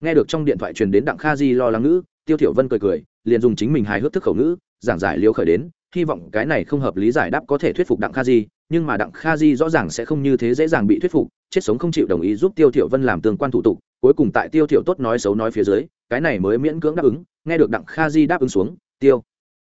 Nghe được trong điện thoại truyền đến đặng kha di lo lắng ngữ, tiêu thiểu vân cười cười, liền dùng chính mình hài hước thức khẩu ngữ, giảng giải liêu khởi đến, hy vọng cái này không hợp lý giải đáp có thể thuyết phục đặng kha di nhưng mà đặng kha di rõ ràng sẽ không như thế dễ dàng bị thuyết phục, chết sống không chịu đồng ý giúp tiêu thiểu vân làm tương quan thủ tục, cuối cùng tại tiêu thiểu tốt nói xấu nói phía dưới, cái này mới miễn cưỡng đáp ứng, nghe được đặng kha di đáp ứng xuống, tiêu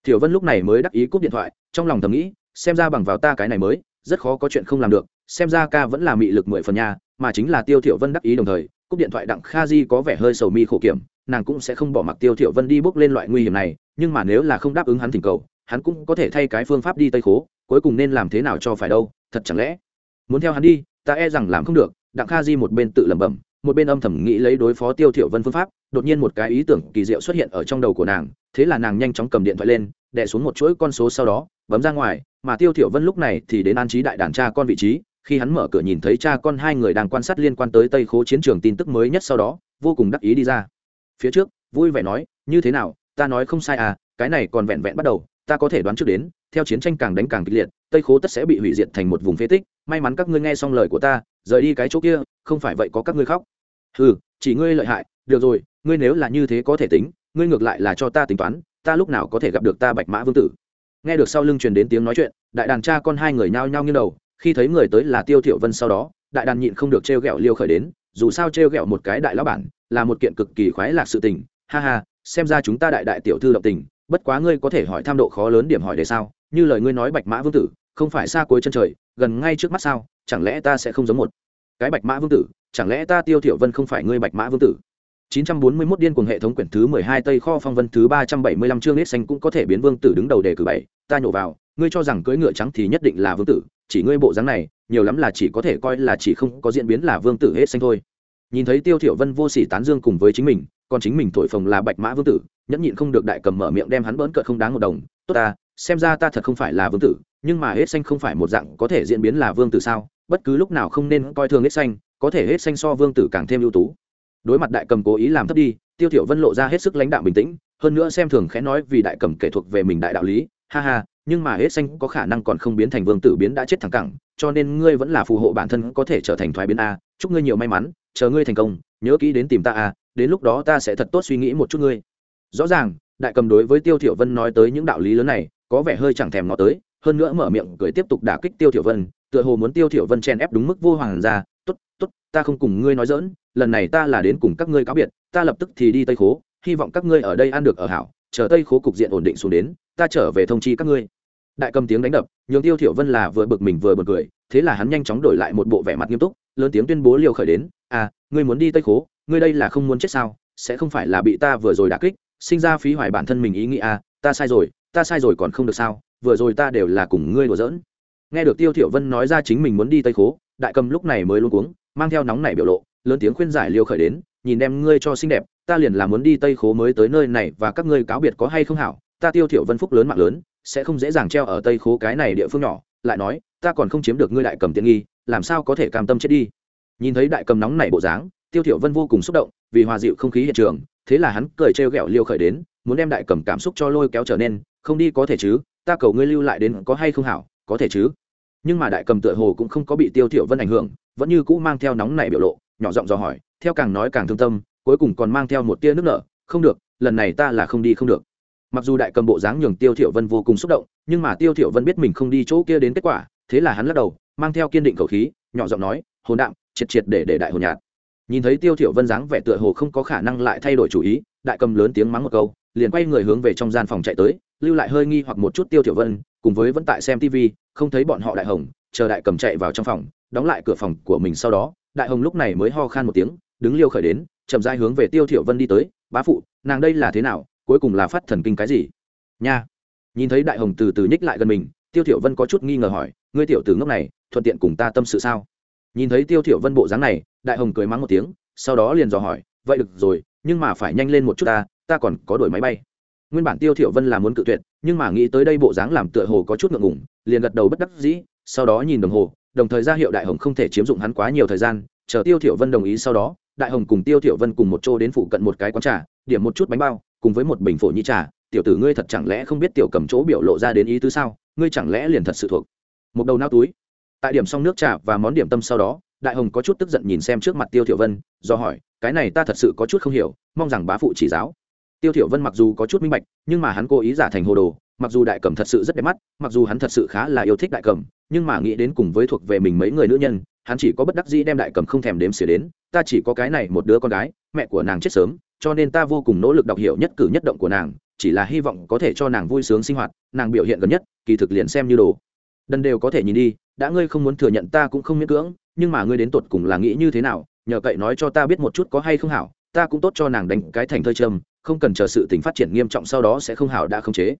thiểu vân lúc này mới đắc ý cúp điện thoại, trong lòng thầm nghĩ, xem ra bằng vào ta cái này mới, rất khó có chuyện không làm được, xem ra ca vẫn là mị lực mười phần nhà mà chính là tiêu thiểu vân đắc ý đồng thời, cúp điện thoại đặng kha di có vẻ hơi sầu mi khổ kiểm, nàng cũng sẽ không bỏ mặc tiêu thiểu vân đi bước lên loại nguy hiểm này, nhưng mà nếu là không đáp ứng hắn thỉnh cầu, hắn cũng có thể thay cái phương pháp đi tây khố cuối cùng nên làm thế nào cho phải đâu, thật chẳng lẽ? Muốn theo hắn đi, ta e rằng làm không được, đặng kha di một bên tự lẩm bẩm, một bên âm thầm nghĩ lấy đối phó tiêu thiểu vân phương pháp, đột nhiên một cái ý tưởng kỳ diệu xuất hiện ở trong đầu của nàng, thế là nàng nhanh chóng cầm điện thoại lên, đè xuống một chuỗi con số sau đó, bấm ra ngoài, mà tiêu thiểu vân lúc này thì đến an trí đại đàn cha con vị trí, khi hắn mở cửa nhìn thấy cha con hai người đang quan sát liên quan tới tây khố chiến trường tin tức mới nhất sau đó, vô cùng đắc ý đi ra. Phía trước, vui vẻ nói, như thế nào, ta nói không sai à cái này còn vẹn vẹn bắt đầu, ta có thể đoán trước đến theo chiến tranh càng đánh càng kịch liệt, tây khố tất sẽ bị hủy diệt thành một vùng phế tích. May mắn các ngươi nghe xong lời của ta, rời đi cái chỗ kia, không phải vậy có các ngươi khóc. Ừ chỉ ngươi lợi hại. Được rồi, ngươi nếu là như thế có thể tính, ngươi ngược lại là cho ta tính toán, ta lúc nào có thể gặp được ta bạch mã vương tử? Nghe được sau lưng truyền đến tiếng nói chuyện, đại đàn cha con hai người nhao nhao như đầu, khi thấy người tới là tiêu thiểu vân sau đó, đại đàn nhịn không được treo gẹo liêu khởi đến, dù sao treo gẹo một cái đại lão bản, là một kiện cực kỳ khoái lạc sự tình. Ha ha, xem ra chúng ta đại đại tiểu thư động tình, bất quá ngươi có thể hỏi tham độ khó lớn điểm hỏi để sao? Như lời ngươi nói bạch mã vương tử không phải xa cuối chân trời gần ngay trước mắt sao chẳng lẽ ta sẽ không giống một cái bạch mã vương tử chẳng lẽ ta tiêu thiểu vân không phải ngươi bạch mã vương tử 941 điên cuồng hệ thống quyển thứ 12 Tây kho phong vân thứ 375 chương nết xanh cũng có thể biến vương tử đứng đầu đề cử bảy, ta nhổ vào, ngươi cho rằng cưỡi ngựa trắng thì nhất định là vương tử, chỉ ngươi bộ dáng này, nhiều lắm là chỉ có thể coi là chỉ không có diễn biến là vương tử hết xanh thôi. Nhìn thấy Tiêu Thiểu Vân vô sỉ tán dương cùng với chính mình, còn chính mình thổi phồng là bạch mã vương tử, nhẫn nhịn không được đại cầm mở miệng đem hắn bỡn cợt không đáng một đồng, tốt ta, xem ra ta thật không phải là vương tử, nhưng mà hết xanh không phải một dạng có thể diễn biến là vương tử sao? Bất cứ lúc nào không nên coi thường hết xanh, có thể hết xanh so vương tử càng thêm ưu tú đối mặt đại cầm cố ý làm thấp đi tiêu thiểu vân lộ ra hết sức lãnh đạo bình tĩnh hơn nữa xem thường khẽ nói vì đại cầm kể thuộc về mình đại đạo lý ha ha nhưng mà hết xanh có khả năng còn không biến thành vương tử biến đã chết thẳng cẳng cho nên ngươi vẫn là phù hộ bản thân có thể trở thành thoái biến a chúc ngươi nhiều may mắn chờ ngươi thành công nhớ kỹ đến tìm ta a đến lúc đó ta sẽ thật tốt suy nghĩ một chút ngươi rõ ràng đại cầm đối với tiêu thiểu vân nói tới những đạo lý lớn này có vẻ hơi chẳng thèm ngó tới, hơn nữa mở miệng cười tiếp tục đả kích tiêu thiểu vân, tựa hồ muốn tiêu thiểu vân chen ép đúng mức vô hoàng ra, tốt tốt, ta không cùng ngươi nói dỡn lần này ta là đến cùng các ngươi cáo biệt, ta lập tức thì đi tây khố, hy vọng các ngươi ở đây ăn được ở hảo, chờ tây khố cục diện ổn định xuống đến, ta trở về thông chi các ngươi. Đại cầm tiếng đánh đập, nhường tiêu thiểu vân là vừa bực mình vừa bực cười, thế là hắn nhanh chóng đổi lại một bộ vẻ mặt nghiêm túc, lớn tiếng tuyên bố liều khởi đến à ngươi muốn đi tây khố, ngươi đây là không muốn chết sao, sẽ không phải là bị ta vừa rồi đả kích, sinh ra phí hoài bản thân mình ý nghĩ à ta sai rồi ta sai rồi còn không được sao, vừa rồi ta đều là cùng ngươi đùa giỡn. Nghe được tiêu thiểu vân nói ra chính mình muốn đi tây khố, đại cầm lúc này mới luôn cuống, mang theo nóng nảy biểu lộ, lớn tiếng khuyên giải liêu khởi đến, nhìn đem ngươi cho xinh đẹp, ta liền là muốn đi tây khố mới tới nơi này và các ngươi cáo biệt có hay không hảo, ta tiêu thiểu vân phúc lớn mạng lớn, sẽ không dễ dàng treo ở tây khố cái này địa phương nhỏ, lại nói, ta còn không chiếm được ngươi đại cầm tiện nghi, làm sao có thể cam tâm chết đi? Nhìn thấy đại cầm nóng nảy bộ dáng, tiêu thiểu vân vô cùng xúc động, vì hòa dịu không khí hiện trường, thế là hắn cười treo gẹo liêu khởi đến, muốn đem đại cầm cảm xúc cho lôi kéo trở nên không đi có thể chứ, ta cầu ngươi lưu lại đến có hay không hảo, có thể chứ. Nhưng mà đại cầm tựa hồ cũng không có bị tiêu thiểu vân ảnh hưởng, vẫn như cũ mang theo nóng nảy biểu lộ, nhỏ giọng dò hỏi, theo càng nói càng thương tâm, cuối cùng còn mang theo một tia nước nở, không được, lần này ta là không đi không được. Mặc dù đại cầm bộ dáng nhường tiêu thiểu vân vô cùng xúc động, nhưng mà tiêu thiểu vân biết mình không đi chỗ kia đến kết quả, thế là hắn lắc đầu, mang theo kiên định khẩu khí, nhỏ giọng nói, hồn đạm, triệt triệt để để đại hồn nhạt. Nhìn thấy tiêu thiểu vân dáng vẻ tựa hồ không có khả năng lại thay đổi chủ ý, đại cầm lớn tiếng mắng một câu, liền quay người hướng về trong gian phòng chạy tới lưu lại hơi nghi hoặc một chút tiêu tiểu vân, cùng với vẫn tại xem tv không thấy bọn họ đại hồng, chờ đại cầm chạy vào trong phòng, đóng lại cửa phòng của mình sau đó, đại hồng lúc này mới ho khan một tiếng, đứng liêu khởi đến, chậm rãi hướng về tiêu tiểu vân đi tới, bá phụ, nàng đây là thế nào, cuối cùng là phát thần kinh cái gì? Nha. Nhìn thấy đại hồng từ từ nhích lại gần mình, tiêu tiểu vân có chút nghi ngờ hỏi, ngươi tiểu tử ngốc này, thuận tiện cùng ta tâm sự sao? Nhìn thấy tiêu tiểu vân bộ dáng này, đại hồng cười mắng một tiếng, sau đó liền dò hỏi, vậy được rồi, nhưng mà phải nhanh lên một chút ta ta còn có đổi máy bay nguyên bản tiêu thiểu vân là muốn cự tuyệt, nhưng mà nghĩ tới đây bộ dáng làm tựa hồ có chút ngượng ngùng, liền gật đầu bất đắc dĩ, sau đó nhìn đồng hồ, đồng thời ra hiệu đại hồng không thể chiếm dụng hắn quá nhiều thời gian, chờ tiêu thiểu vân đồng ý sau đó, đại hồng cùng tiêu thiểu vân cùng một chỗ đến phụ cận một cái quán trà, điểm một chút bánh bao, cùng với một bình phổ nhĩ trà. Tiểu tử ngươi thật chẳng lẽ không biết tiểu cầm chỗ biểu lộ ra đến ý tứ sao? Ngươi chẳng lẽ liền thật sự thuộc một đầu nao túi? Tại điểm xong nước trà và món điểm tâm sau đó, đại hồng có chút tức giận nhìn xem trước mặt tiêu thiểu vân, do hỏi, cái này ta thật sự có chút không hiểu, mong rằng bá phụ chỉ giáo tiêu thiểu vân mặc dù có chút minh bạch, nhưng mà hắn cố ý giả thành hồ đồ, mặc dù đại cẩm thật sự rất đẹp mắt, mặc dù hắn thật sự khá là yêu thích đại cẩm, nhưng mà nghĩ đến cùng với thuộc về mình mấy người nữ nhân, hắn chỉ có bất đắc dĩ đem đại cẩm không thèm đếm xỉa đến, ta chỉ có cái này một đứa con gái, mẹ của nàng chết sớm, cho nên ta vô cùng nỗ lực đọc hiểu nhất cử nhất động của nàng, chỉ là hy vọng có thể cho nàng vui sướng sinh hoạt, nàng biểu hiện gần nhất, kỳ thực liền xem như đồ. Đần đều có thể nhìn đi, đã ngươi không muốn thừa nhận ta cũng không miễn cưỡng, nhưng mà ngươi đến tột cùng là nghĩ như thế nào, nhờ cậy nói cho ta biết một chút có hay không hảo, ta cũng tốt cho nàng đánh cái thành thơi trâm không cần chờ sự tình phát triển nghiêm trọng sau đó sẽ không hảo đã không chế.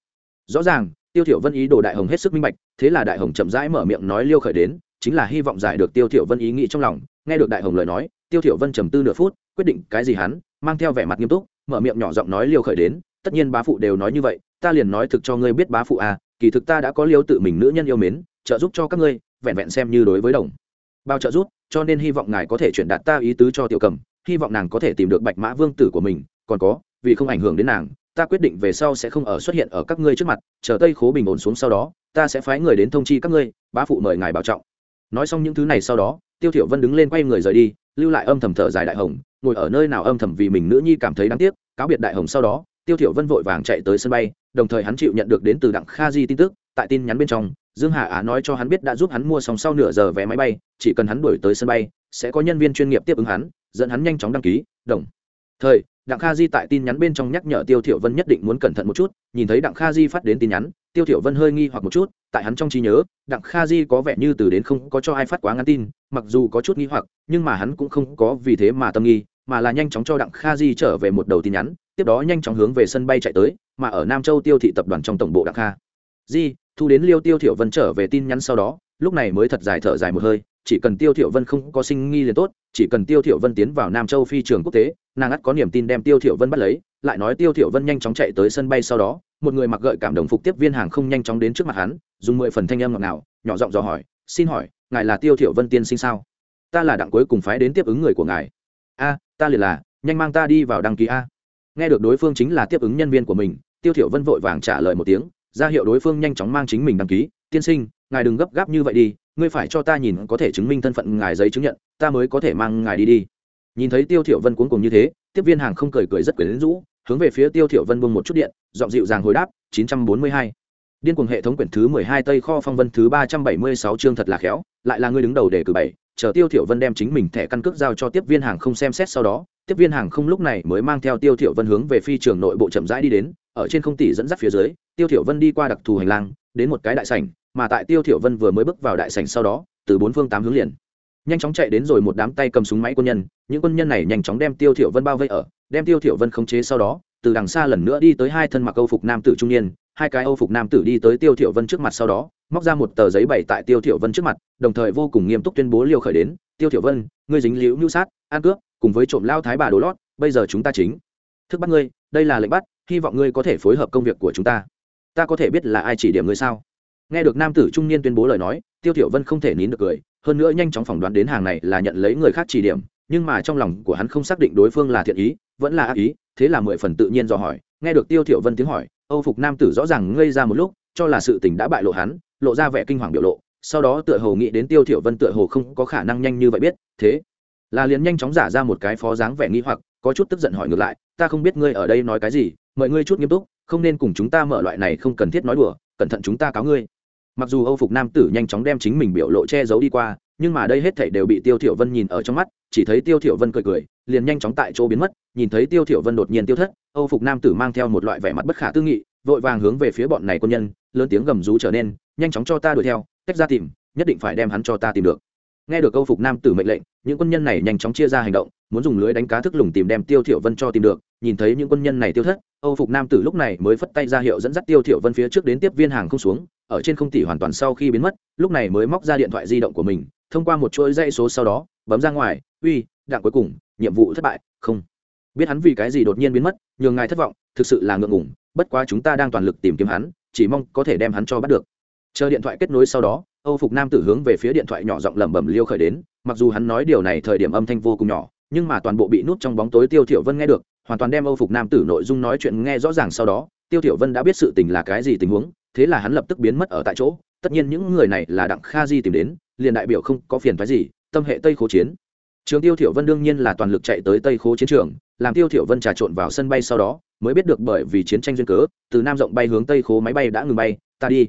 Rõ ràng, tiêu thiểu vân ý đồ đại hồng hết sức minh bạch, thế là đại hồng chậm rãi mở miệng nói liêu khởi đến, chính là hy vọng giải được tiêu thiểu vân ý nghĩ trong lòng. Nghe được đại hồng lời nói, tiêu thiểu vân trầm tư nửa phút, quyết định cái gì hắn, mang theo vẻ mặt nghiêm túc, mở miệng nhỏ giọng nói liêu khởi đến, tất nhiên bá phụ đều nói như vậy, ta liền nói thực cho ngươi biết bá phụ à kỳ thực ta đã có liêu tự mình nữ nhân yêu mến, trợ giúp cho các ngươi, vẹn vẹn xem như đối với đồng. Bao trợ giúp, cho nên hy vọng ngài có thể chuyển đạt ta ý tứ cho tiểu cầm, hy vọng nàng có thể tìm được bạch mã vương tử của mình, còn có vì không ảnh hưởng đến nàng, ta quyết định về sau sẽ không ở xuất hiện ở các ngươi trước mặt, chờ tây khố bình ổn xuống sau đó, ta sẽ phái người đến thông chi các ngươi, bá phụ mời ngài bảo trọng. Nói xong những thứ này sau đó, tiêu thiểu vân đứng lên quay người rời đi, lưu lại âm thầm thở dài đại hồng, ngồi ở nơi nào âm thầm vì mình nữ nhi cảm thấy đáng tiếc, cáo biệt đại hồng sau đó, tiêu thiểu vân vội vàng chạy tới sân bay, đồng thời hắn chịu nhận được đến từ đặng kha di tin tức, tại tin nhắn bên trong, dương hà á nói cho hắn biết đã giúp hắn mua xong sau nửa giờ vé máy bay, chỉ cần hắn đuổi tới sân bay, sẽ có nhân viên chuyên nghiệp tiếp ứng hắn, dẫn hắn nhanh chóng đăng ký, đồng. Thời đặng kha di tại tin nhắn bên trong nhắc nhở tiêu thiểu vân nhất định muốn cẩn thận một chút, nhìn thấy đặng kha di phát đến tin nhắn, tiêu thiểu vân hơi nghi hoặc một chút, tại hắn trong trí nhớ, đặng kha di có vẻ như từ đến không có cho ai phát quá ngắn tin, mặc dù có chút nghi hoặc, nhưng mà hắn cũng không có vì thế mà tâm nghi, mà là nhanh chóng cho đặng kha di trở về một đầu tin nhắn, tiếp đó nhanh chóng hướng về sân bay chạy tới, mà ở nam châu tiêu thị tập đoàn trong tổng bộ đặng kha. Di, thu đến liêu tiêu thiểu vân trở về tin nhắn sau đó, lúc này mới thật dài thở dài một hơi chỉ cần tiêu thiểu vân không có sinh nghi liền tốt, chỉ cần tiêu thiểu vân tiến vào nam châu phi trường quốc tế, nàng ắt có niềm tin đem tiêu thiểu vân bắt lấy, lại nói tiêu thiểu vân nhanh chóng chạy tới sân bay sau đó, một người mặc gợi cảm đồng phục tiếp viên hàng không nhanh chóng đến trước mặt hắn, dùng mười phần thanh âm ngọt ngào, nhỏ giọng dò hỏi, xin hỏi, ngài là tiêu thiểu vân tiên sinh sao? Ta là đặng cuối cùng phái đến tiếp ứng người của ngài. A, ta liền là, nhanh mang ta đi vào đăng ký a. Nghe được đối phương chính là tiếp ứng nhân viên của mình, tiêu thiểu vân vội vàng trả lời một tiếng, ra hiệu đối phương nhanh chóng mang chính mình đăng ký, tiên sinh, ngài đừng gấp gáp như vậy đi ngươi phải cho ta nhìn có thể chứng minh thân phận ngài giấy chứng nhận, ta mới có thể mang ngài đi đi. Nhìn thấy tiêu thiểu vân cuống cuồng như thế, tiếp viên hàng không cười cười rất quyến rũ, hướng về phía tiêu thiểu vân buông một chút điện, giọng dịu dàng hồi đáp 942 điên cuồng hệ thống quyển thứ 12 tây kho phong vân thứ 376 chương thật là khéo, lại là ngươi đứng đầu để cử bảy, chờ tiêu thiểu vân đem chính mình thẻ căn cước giao cho tiếp viên hàng không xem xét sau đó, tiếp viên hàng không lúc này mới mang theo tiêu thiểu vân hướng về phi trường nội bộ chậm rãi đi đến, ở trên không tỷ dẫn dắt phía dưới, tiêu thiểu vân đi qua đặc thù hành lang, đến một cái đại sảnh mà tại tiêu thiểu vân vừa mới bước vào đại sảnh sau đó, từ bốn phương tám hướng liền. Nhanh chóng chạy đến rồi một đám tay cầm súng máy quân nhân, những quân nhân này nhanh chóng đem tiêu thiểu vân bao vây ở, đem tiêu thiểu vân khống chế sau đó, từ đằng xa lần nữa đi tới hai thân mặc âu phục nam tử trung niên, hai cái âu phục nam tử đi tới tiêu thiểu vân trước mặt sau đó, móc ra một tờ giấy bày tại tiêu thiểu vân trước mặt, đồng thời vô cùng nghiêm túc tuyên bố liều khởi đến, tiêu thiểu vân, ngươi dính liễu nhu sát, ăn cướp, cùng với trộm lao thái bà đồ lót, bây giờ chúng ta chính thức bắt ngươi, đây là lệnh bắt, hy vọng ngươi có thể phối hợp công việc của chúng ta. Ta có thể biết là ai chỉ điểm ngươi sao? Nghe được nam tử trung niên tuyên bố lời nói, tiêu thiểu vân không thể nín được cười, hơn nữa nhanh chóng phỏng đoán đến hàng này là nhận lấy người khác chỉ điểm, nhưng mà trong lòng của hắn không xác định đối phương là thiện ý, vẫn là ác ý, thế là mười phần tự nhiên dò hỏi. Nghe được tiêu thiểu vân tiếng hỏi, âu phục nam tử rõ ràng ngây ra một lúc, cho là sự tình đã bại lộ hắn, lộ ra vẻ kinh hoàng biểu lộ, sau đó tựa hồ nghĩ đến tiêu thiểu vân tựa hồ không có khả năng nhanh như vậy biết, thế là liền nhanh chóng giả ra một cái phó dáng vẻ nghi hoặc, có chút tức giận hỏi ngược lại, ta không biết ngươi ở đây nói cái gì, mời ngươi chút nghiêm túc, không nên cùng chúng ta mở loại này không cần thiết nói đùa, cẩn thận chúng ta cáo ngươi mặc dù âu phục nam tử nhanh chóng đem chính mình biểu lộ che giấu đi qua, nhưng mà đây hết thảy đều bị tiêu thiểu vân nhìn ở trong mắt, chỉ thấy tiêu thiểu vân cười cười, liền nhanh chóng tại chỗ biến mất, nhìn thấy tiêu thiểu vân đột nhiên tiêu thất, âu phục nam tử mang theo một loại vẻ mặt bất khả tư nghị, vội vàng hướng về phía bọn này quân nhân, lớn tiếng gầm rú trở nên, nhanh chóng cho ta đuổi theo, tách ra tìm, nhất định phải đem hắn cho ta tìm được. Nghe được âu phục nam tử mệnh lệnh, những quân nhân này nhanh chóng chia ra hành động, muốn dùng lưới đánh cá thức lùng tìm đem tiêu thiểu vân cho tìm được nhìn thấy những quân nhân này tiêu thất, âu phục nam tử lúc này mới phất tay ra hiệu dẫn dắt tiêu thiểu vân phía trước đến tiếp viên hàng không xuống, ở trên không tỷ hoàn toàn sau khi biến mất, lúc này mới móc ra điện thoại di động của mình, thông qua một chuỗi dây số sau đó, bấm ra ngoài, uy, đặng cuối cùng, nhiệm vụ thất bại, không. Biết hắn vì cái gì đột nhiên biến mất, nhường ngài thất vọng, thực sự là ngượng ngùng, bất quá chúng ta đang toàn lực tìm kiếm hắn, chỉ mong có thể đem hắn cho bắt được. Chờ điện thoại kết nối sau đó, âu phục nam tử hướng về phía điện thoại nhỏ giọng lẩm bẩm liêu khởi đến, mặc dù hắn nói điều này thời điểm âm thanh vô cùng nhỏ nhưng mà toàn bộ bị nút trong bóng tối tiêu thiểu vân nghe được, hoàn toàn đem âu phục nam tử nội dung nói chuyện nghe rõ ràng sau đó, tiêu thiểu vân đã biết sự tình là cái gì tình huống, thế là hắn lập tức biến mất ở tại chỗ. Tất nhiên những người này là đặng kha di tìm đến, liền đại biểu không có phiền phái gì, tâm hệ tây khố chiến. Trường tiêu thiểu vân đương nhiên là toàn lực chạy tới tây khố chiến trường, làm tiêu thiểu vân trà trộn vào sân bay sau đó, mới biết được bởi vì chiến tranh duyên cớ, từ nam rộng bay hướng tây khố máy bay đã ngừng bay, ta đi.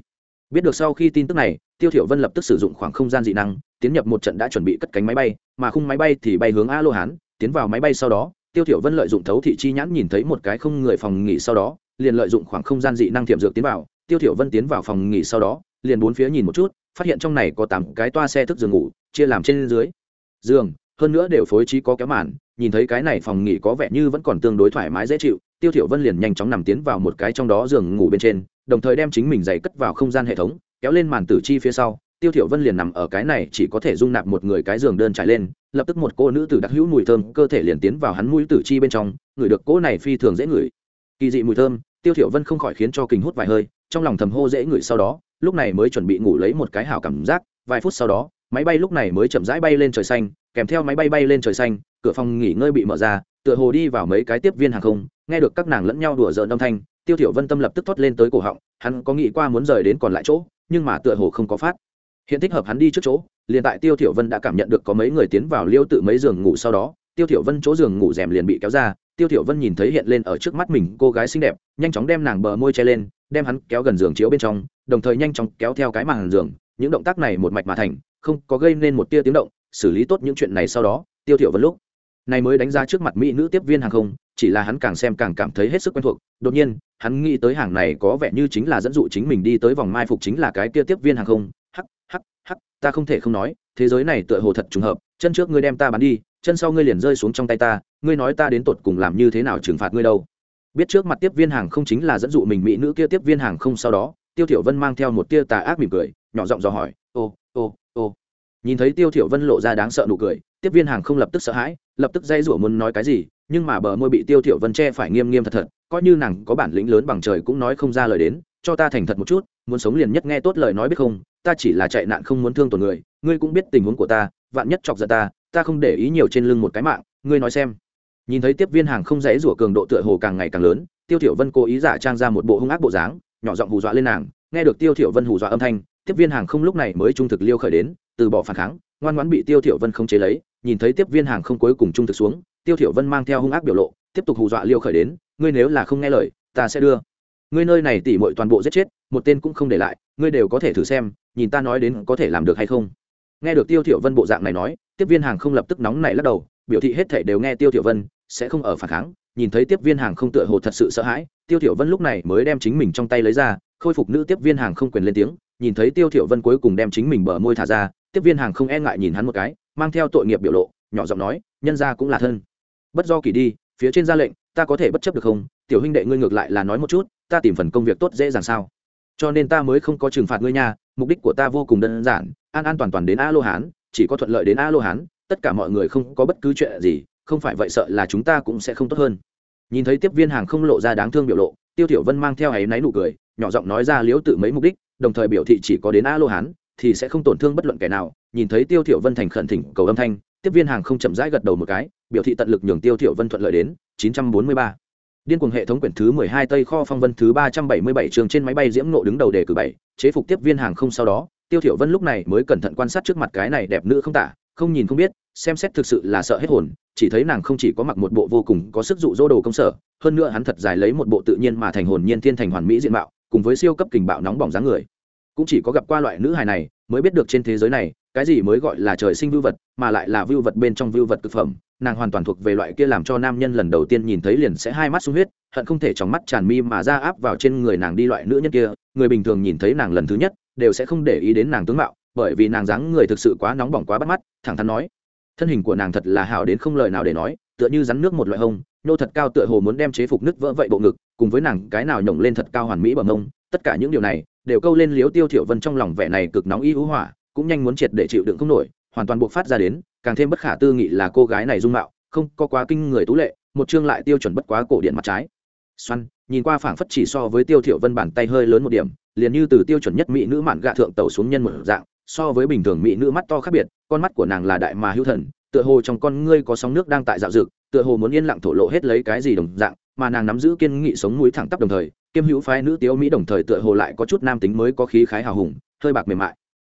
Biết được sau khi tin tức này, tiêu thiểu vân lập tức sử dụng khoảng không gian dị năng tiến nhập một trận đã chuẩn bị cất cánh máy bay, mà khung máy bay thì bay hướng a lô hán tiến vào máy bay sau đó, tiêu thiểu vân lợi dụng thấu thị chi nhãn nhìn thấy một cái không người phòng nghỉ sau đó, liền lợi dụng khoảng không gian dị năng tiềm dược tiến vào. Tiêu thiểu vân tiến vào phòng nghỉ sau đó, liền bốn phía nhìn một chút, phát hiện trong này có tám cái toa xe thức giường ngủ, chia làm trên dưới. Giường, hơn nữa đều phối trí có kéo màn, nhìn thấy cái này phòng nghỉ có vẻ như vẫn còn tương đối thoải mái dễ chịu, tiêu thiểu vân liền nhanh chóng nằm tiến vào một cái trong đó giường ngủ bên trên, đồng thời đem chính mình giày cất vào không gian hệ thống, kéo lên màn tử chi phía sau tiêu thiểu vân liền nằm ở cái này, chỉ có thể dung nạp một người cái giường đơn trải lên, lập tức một cô nữ tử đặc hữu mùi thơm cơ thể liền tiến vào hắn mũi tử chi bên trong, người được cô này phi thường dễ ngửi. Kỳ dị mùi thơm, tiêu thiểu vân không khỏi khiến cho kình hút vài hơi, trong lòng thầm hô dễ ngửi sau đó, lúc này mới chuẩn bị ngủ lấy một cái hảo cảm giác, vài phút sau đó, máy bay lúc này mới chậm rãi bay lên trời xanh, kèm theo máy bay bay lên trời xanh, cửa phòng nghỉ ngơi bị mở ra, tựa hồ đi vào mấy cái tiếp viên hàng không, nghe được các nàng lẫn nhau đùa giỡn âm thanh, tiêu thiểu vân tâm lập tức thoát lên tới cổ họng, hắn có nghĩ qua muốn rời đến còn lại chỗ, nhưng mà tựa hồ không có phát hiện thích hợp hắn đi trước chỗ, liền tại tiêu thiểu vân đã cảm nhận được có mấy người tiến vào liêu tự mấy giường ngủ sau đó, tiêu thiểu vân chỗ giường ngủ rèm liền bị kéo ra, tiêu thiểu vân nhìn thấy hiện lên ở trước mắt mình cô gái xinh đẹp, nhanh chóng đem nàng bờ môi che lên, đem hắn kéo gần giường chiếu bên trong, đồng thời nhanh chóng kéo theo cái màn giường, những động tác này một mạch mà thành, không có gây nên một tia tiếng động, xử lý tốt những chuyện này sau đó, tiêu thiểu vân lúc này mới đánh ra trước mặt mỹ nữ tiếp viên hàng không, chỉ là hắn càng xem càng cảm thấy hết sức quen thuộc, đột nhiên, hắn nghĩ tới hàng này có vẻ như chính là dẫn dụ chính mình đi tới vòng mai phục chính là cái kia tiếp viên hàng không ta không thể không nói, thế giới này tựa hồ thật trùng hợp, chân trước ngươi đem ta bắn đi, chân sau ngươi liền rơi xuống trong tay ta, ngươi nói ta đến tột cùng làm như thế nào trừng phạt ngươi đâu? Biết trước mặt tiếp viên hàng không chính là dẫn dụ mình mỹ nữ kia tiếp viên hàng không sau đó, tiêu thiểu vân mang theo một tia tà ác mỉm cười, nhỏ giọng dò hỏi, ô ô ô. Nhìn thấy tiêu thiểu vân lộ ra đáng sợ nụ cười, tiếp viên hàng không lập tức sợ hãi, lập tức dây rủa muốn nói cái gì, nhưng mà bờ môi bị tiêu thiểu vân che phải nghiêm nghiêm thật thật, coi như nàng có bản lĩnh lớn bằng trời cũng nói không ra lời đến, cho ta thành thật một chút, muốn sống liền nhất nghe tốt lời nói biết không ta chỉ là chạy nạn không muốn thương tổn người, ngươi cũng biết tình huống của ta, vạn nhất chọc giận ta ta không để ý nhiều trên lưng một cái mạng, ngươi nói xem. Nhìn thấy tiếp viên hàng không dãy rủa cường độ tựa hồ càng ngày càng lớn, tiêu thiểu vân cố ý giả trang ra một bộ hung ác bộ dáng, nhỏ giọng hù dọa lên nàng, nghe được tiêu thiểu vân hù dọa âm thanh, tiếp viên hàng không lúc này mới trung thực liêu khởi đến, từ bỏ phản kháng, ngoan ngoãn bị tiêu thiểu vân không chế lấy, nhìn thấy tiếp viên hàng không cuối cùng trung thực xuống, tiêu thiểu vân mang theo hung ác biểu lộ, tiếp tục hù dọa liêu khởi đến, ngươi nếu là không nghe lời, ta sẽ đưa. Ngươi nơi này tỉ muội toàn bộ giết chết, một tên cũng không để lại, ngươi đều có thể thử xem nhìn ta nói đến có thể làm được hay không? Nghe được tiêu thiểu vân bộ dạng này nói, tiếp viên hàng không lập tức nóng nảy lắc đầu, biểu thị hết thảy đều nghe tiêu thiểu vân, sẽ không ở phản kháng, nhìn thấy tiếp viên hàng không tựa hồ thật sự sợ hãi, tiêu thiểu vân lúc này mới đem chính mình trong tay lấy ra, khôi phục nữ tiếp viên hàng không quyền lên tiếng, nhìn thấy tiêu thiểu vân cuối cùng đem chính mình bờ môi thả ra, tiếp viên hàng không e ngại nhìn hắn một cái, mang theo tội nghiệp biểu lộ, nhỏ giọng nói, nhân gia cũng là thân. Bất do kỳ đi, phía trên ra lệnh, ta có thể bất chấp được không? Tiểu huynh đệ ngươi ngược lại là nói một chút, ta tìm phần công việc tốt dễ dàng sao? Cho nên ta mới không có trừng phạt ngươi nha mục đích của ta vô cùng đơn giản, an an toàn toàn đến a lô hán chỉ có thuận lợi đến a lô hán tất cả mọi người không có bất cứ chuyện gì, không phải vậy sợ là chúng ta cũng sẽ không tốt hơn nhìn thấy tiếp viên hàng không lộ ra đáng thương biểu lộ, tiêu tiểu vân mang theo áy náy nụ cười, nhỏ giọng nói ra liễu tự mấy mục đích, đồng thời biểu thị chỉ có đến a lô hán thì sẽ không tổn thương bất luận kẻ nào nhìn thấy tiêu tiểu vân thành khẩn thỉnh cầu âm thanh, tiếp viên hàng không chậm rãi gật đầu một cái, biểu thị tận lực nhường tiêu tiểu vân thuận lợi đến 943 điên cuồng hệ thống quyển thứ mười hai tây kho phong vân thứ ba trăm bảy mươi bảy trường trên máy bay diễm nộ đứng đầu đề cử bảy, chế phục tiếp viên hàng không sau đó, tiêu thiểu vân lúc này mới cẩn thận quan sát trước mặt cái này đẹp nữ không tả, không nhìn không biết, xem xét thực sự là sợ hết hồn, chỉ thấy nàng không chỉ có mặc một bộ vô cùng có sức dụ dỗ đồ công sở, hơn nữa hắn thật dài lấy một bộ tự nhiên mà thành hồn nhiên thiên thành hoàn mỹ diện mạo, cùng với siêu cấp kình bạo nóng bỏng dáng người. Cũng chỉ có gặp qua loại nữ hài này, mới biết được trên thế giới này, cái gì mới gọi là trời sinh vưu vật, mà lại là vưu vật bên trong vưu vật thực phẩm nàng hoàn toàn thuộc về loại kia làm cho nam nhân lần đầu tiên nhìn thấy liền sẽ hai mắt sung huyết, hận không thể trong mắt tràn mi mà ra áp vào trên người nàng đi loại nữ nhân kia. Người bình thường nhìn thấy nàng lần thứ nhất, đều sẽ không để ý đến nàng tướng mạo, bởi vì nàng dáng người thực sự quá nóng bỏng quá bắt mắt, thẳng thắn nói, thân hình của nàng thật là hảo đến không lời nào để nói, tựa như rắn nước một loại hông nô thật cao tựa hồ muốn đem chế phục nứt vỡ vậy bộ ngực, cùng với nàng cái nào nhổng lên thật cao hoàn mỹ bằng ông tất cả những điều này đều câu lên liếu tiêu thiểu vân trong lòng vẻ này cực nóng y hữu hỏa, cũng nhanh muốn triệt để chịu đựng không nổi, hoàn toàn buộc phát ra đến càng thêm bất khả tư nghị là cô gái này dung mạo, không có quá kinh người tú lệ, một chương lại tiêu chuẩn bất quá cổ điện mặt trái. Xoăn nhìn qua phảng phất chỉ so với tiêu thiểu vân bàn tay hơi lớn một điểm, liền như từ tiêu chuẩn nhất mỹ nữ mạn gạ thượng tẩu xuống nhân một dạng, so với bình thường mỹ nữ mắt to khác biệt, con mắt của nàng là đại mà hữu thần, tựa hồ trong con ngươi có sóng nước đang tại dạo dực, tựa hồ muốn yên lặng thổ lộ hết lấy cái gì đồng dạng, mà nàng nắm giữ kiên nghị sống mũi thẳng tắp đồng thời, kiêm hữu phái nữ tiếu mỹ đồng thời tựa hồ lại có chút nam tính mới có khí khái hào hùng, hơi bạc mềm mại.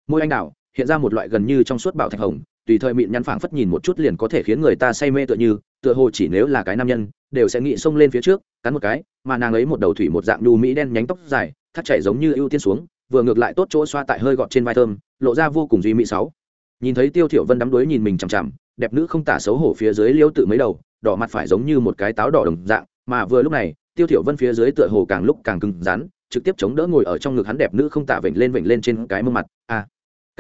Môi anh đào, hiện ra một loại gần như trong suốt bảo thạch hồng tùy thời mịn nhăn phảng phất nhìn một chút liền có thể khiến người ta say mê tựa như tựa hồ chỉ nếu là cái nam nhân đều sẽ nghĩ xông lên phía trước cắn một cái mà nàng ấy một đầu thủy một dạng nhu mỹ đen nhánh tóc dài thắt chảy giống như ưu tiên xuống vừa ngược lại tốt chỗ xoa tại hơi gọt trên vai thơm lộ ra vô cùng duy mỹ sáu. Nhìn thấy tiêu thiểu vân đắm đuối nhìn mình chằm chằm đẹp nữ không tả xấu hổ phía dưới liêu tự mấy đầu đỏ mặt phải giống như một cái táo đỏ đồng dạng mà vừa lúc này tiêu thiểu vân phía dưới tựa hồ càng lúc càng cứng rắn trực tiếp chống đỡ ngồi ở trong ngực hắn đẹp nữ không tả vểnh lên vểnh lên trên cái mông mặt a à,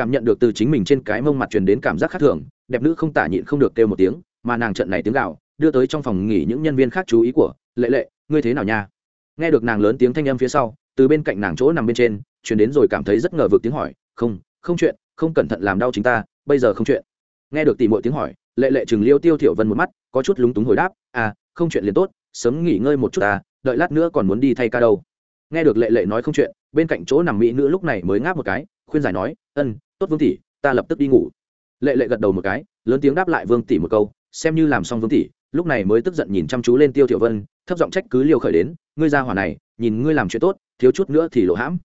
cảm nhận được từ chính mình trên cái mông mặt truyền đến cảm giác khác thường, đẹp nữ không tả nhịn không được kêu một tiếng, mà nàng trận này tiếng gạo đưa tới trong phòng nghỉ những nhân viên khác chú ý của, lệ lệ, ngươi thế nào nha? Nghe được nàng lớn tiếng thanh âm phía sau, từ bên cạnh nàng chỗ nằm bên trên, truyền đến rồi cảm thấy rất ngờ vực tiếng hỏi, không không chuyện, không cẩn thận làm đau chính ta, bây giờ không chuyện. Nghe được tỷ muội tiếng hỏi, lệ lệ chừng liêu tiêu thiểu vân một mắt, có chút lúng túng hồi đáp à không chuyện liền tốt, sớm nghỉ ngơi một chút à đợi lát nữa còn muốn đi thay ca đâu. Nghe được lệ lệ nói không chuyện, bên cạnh chỗ nằm mỹ nữ lúc này mới ngáp một cái, khuyên giải nói, ân tốt vương tỷ, ta lập tức đi ngủ. Lệ lệ gật đầu một cái, lớn tiếng đáp lại vương tỷ một câu, xem như làm xong vương tỷ, lúc này mới tức giận nhìn chăm chú lên tiêu thiểu vân, thấp giọng trách cứ liều khởi đến, ngươi ra hỏa này, nhìn ngươi làm chuyện tốt, thiếu chút nữa thì lộ hãm.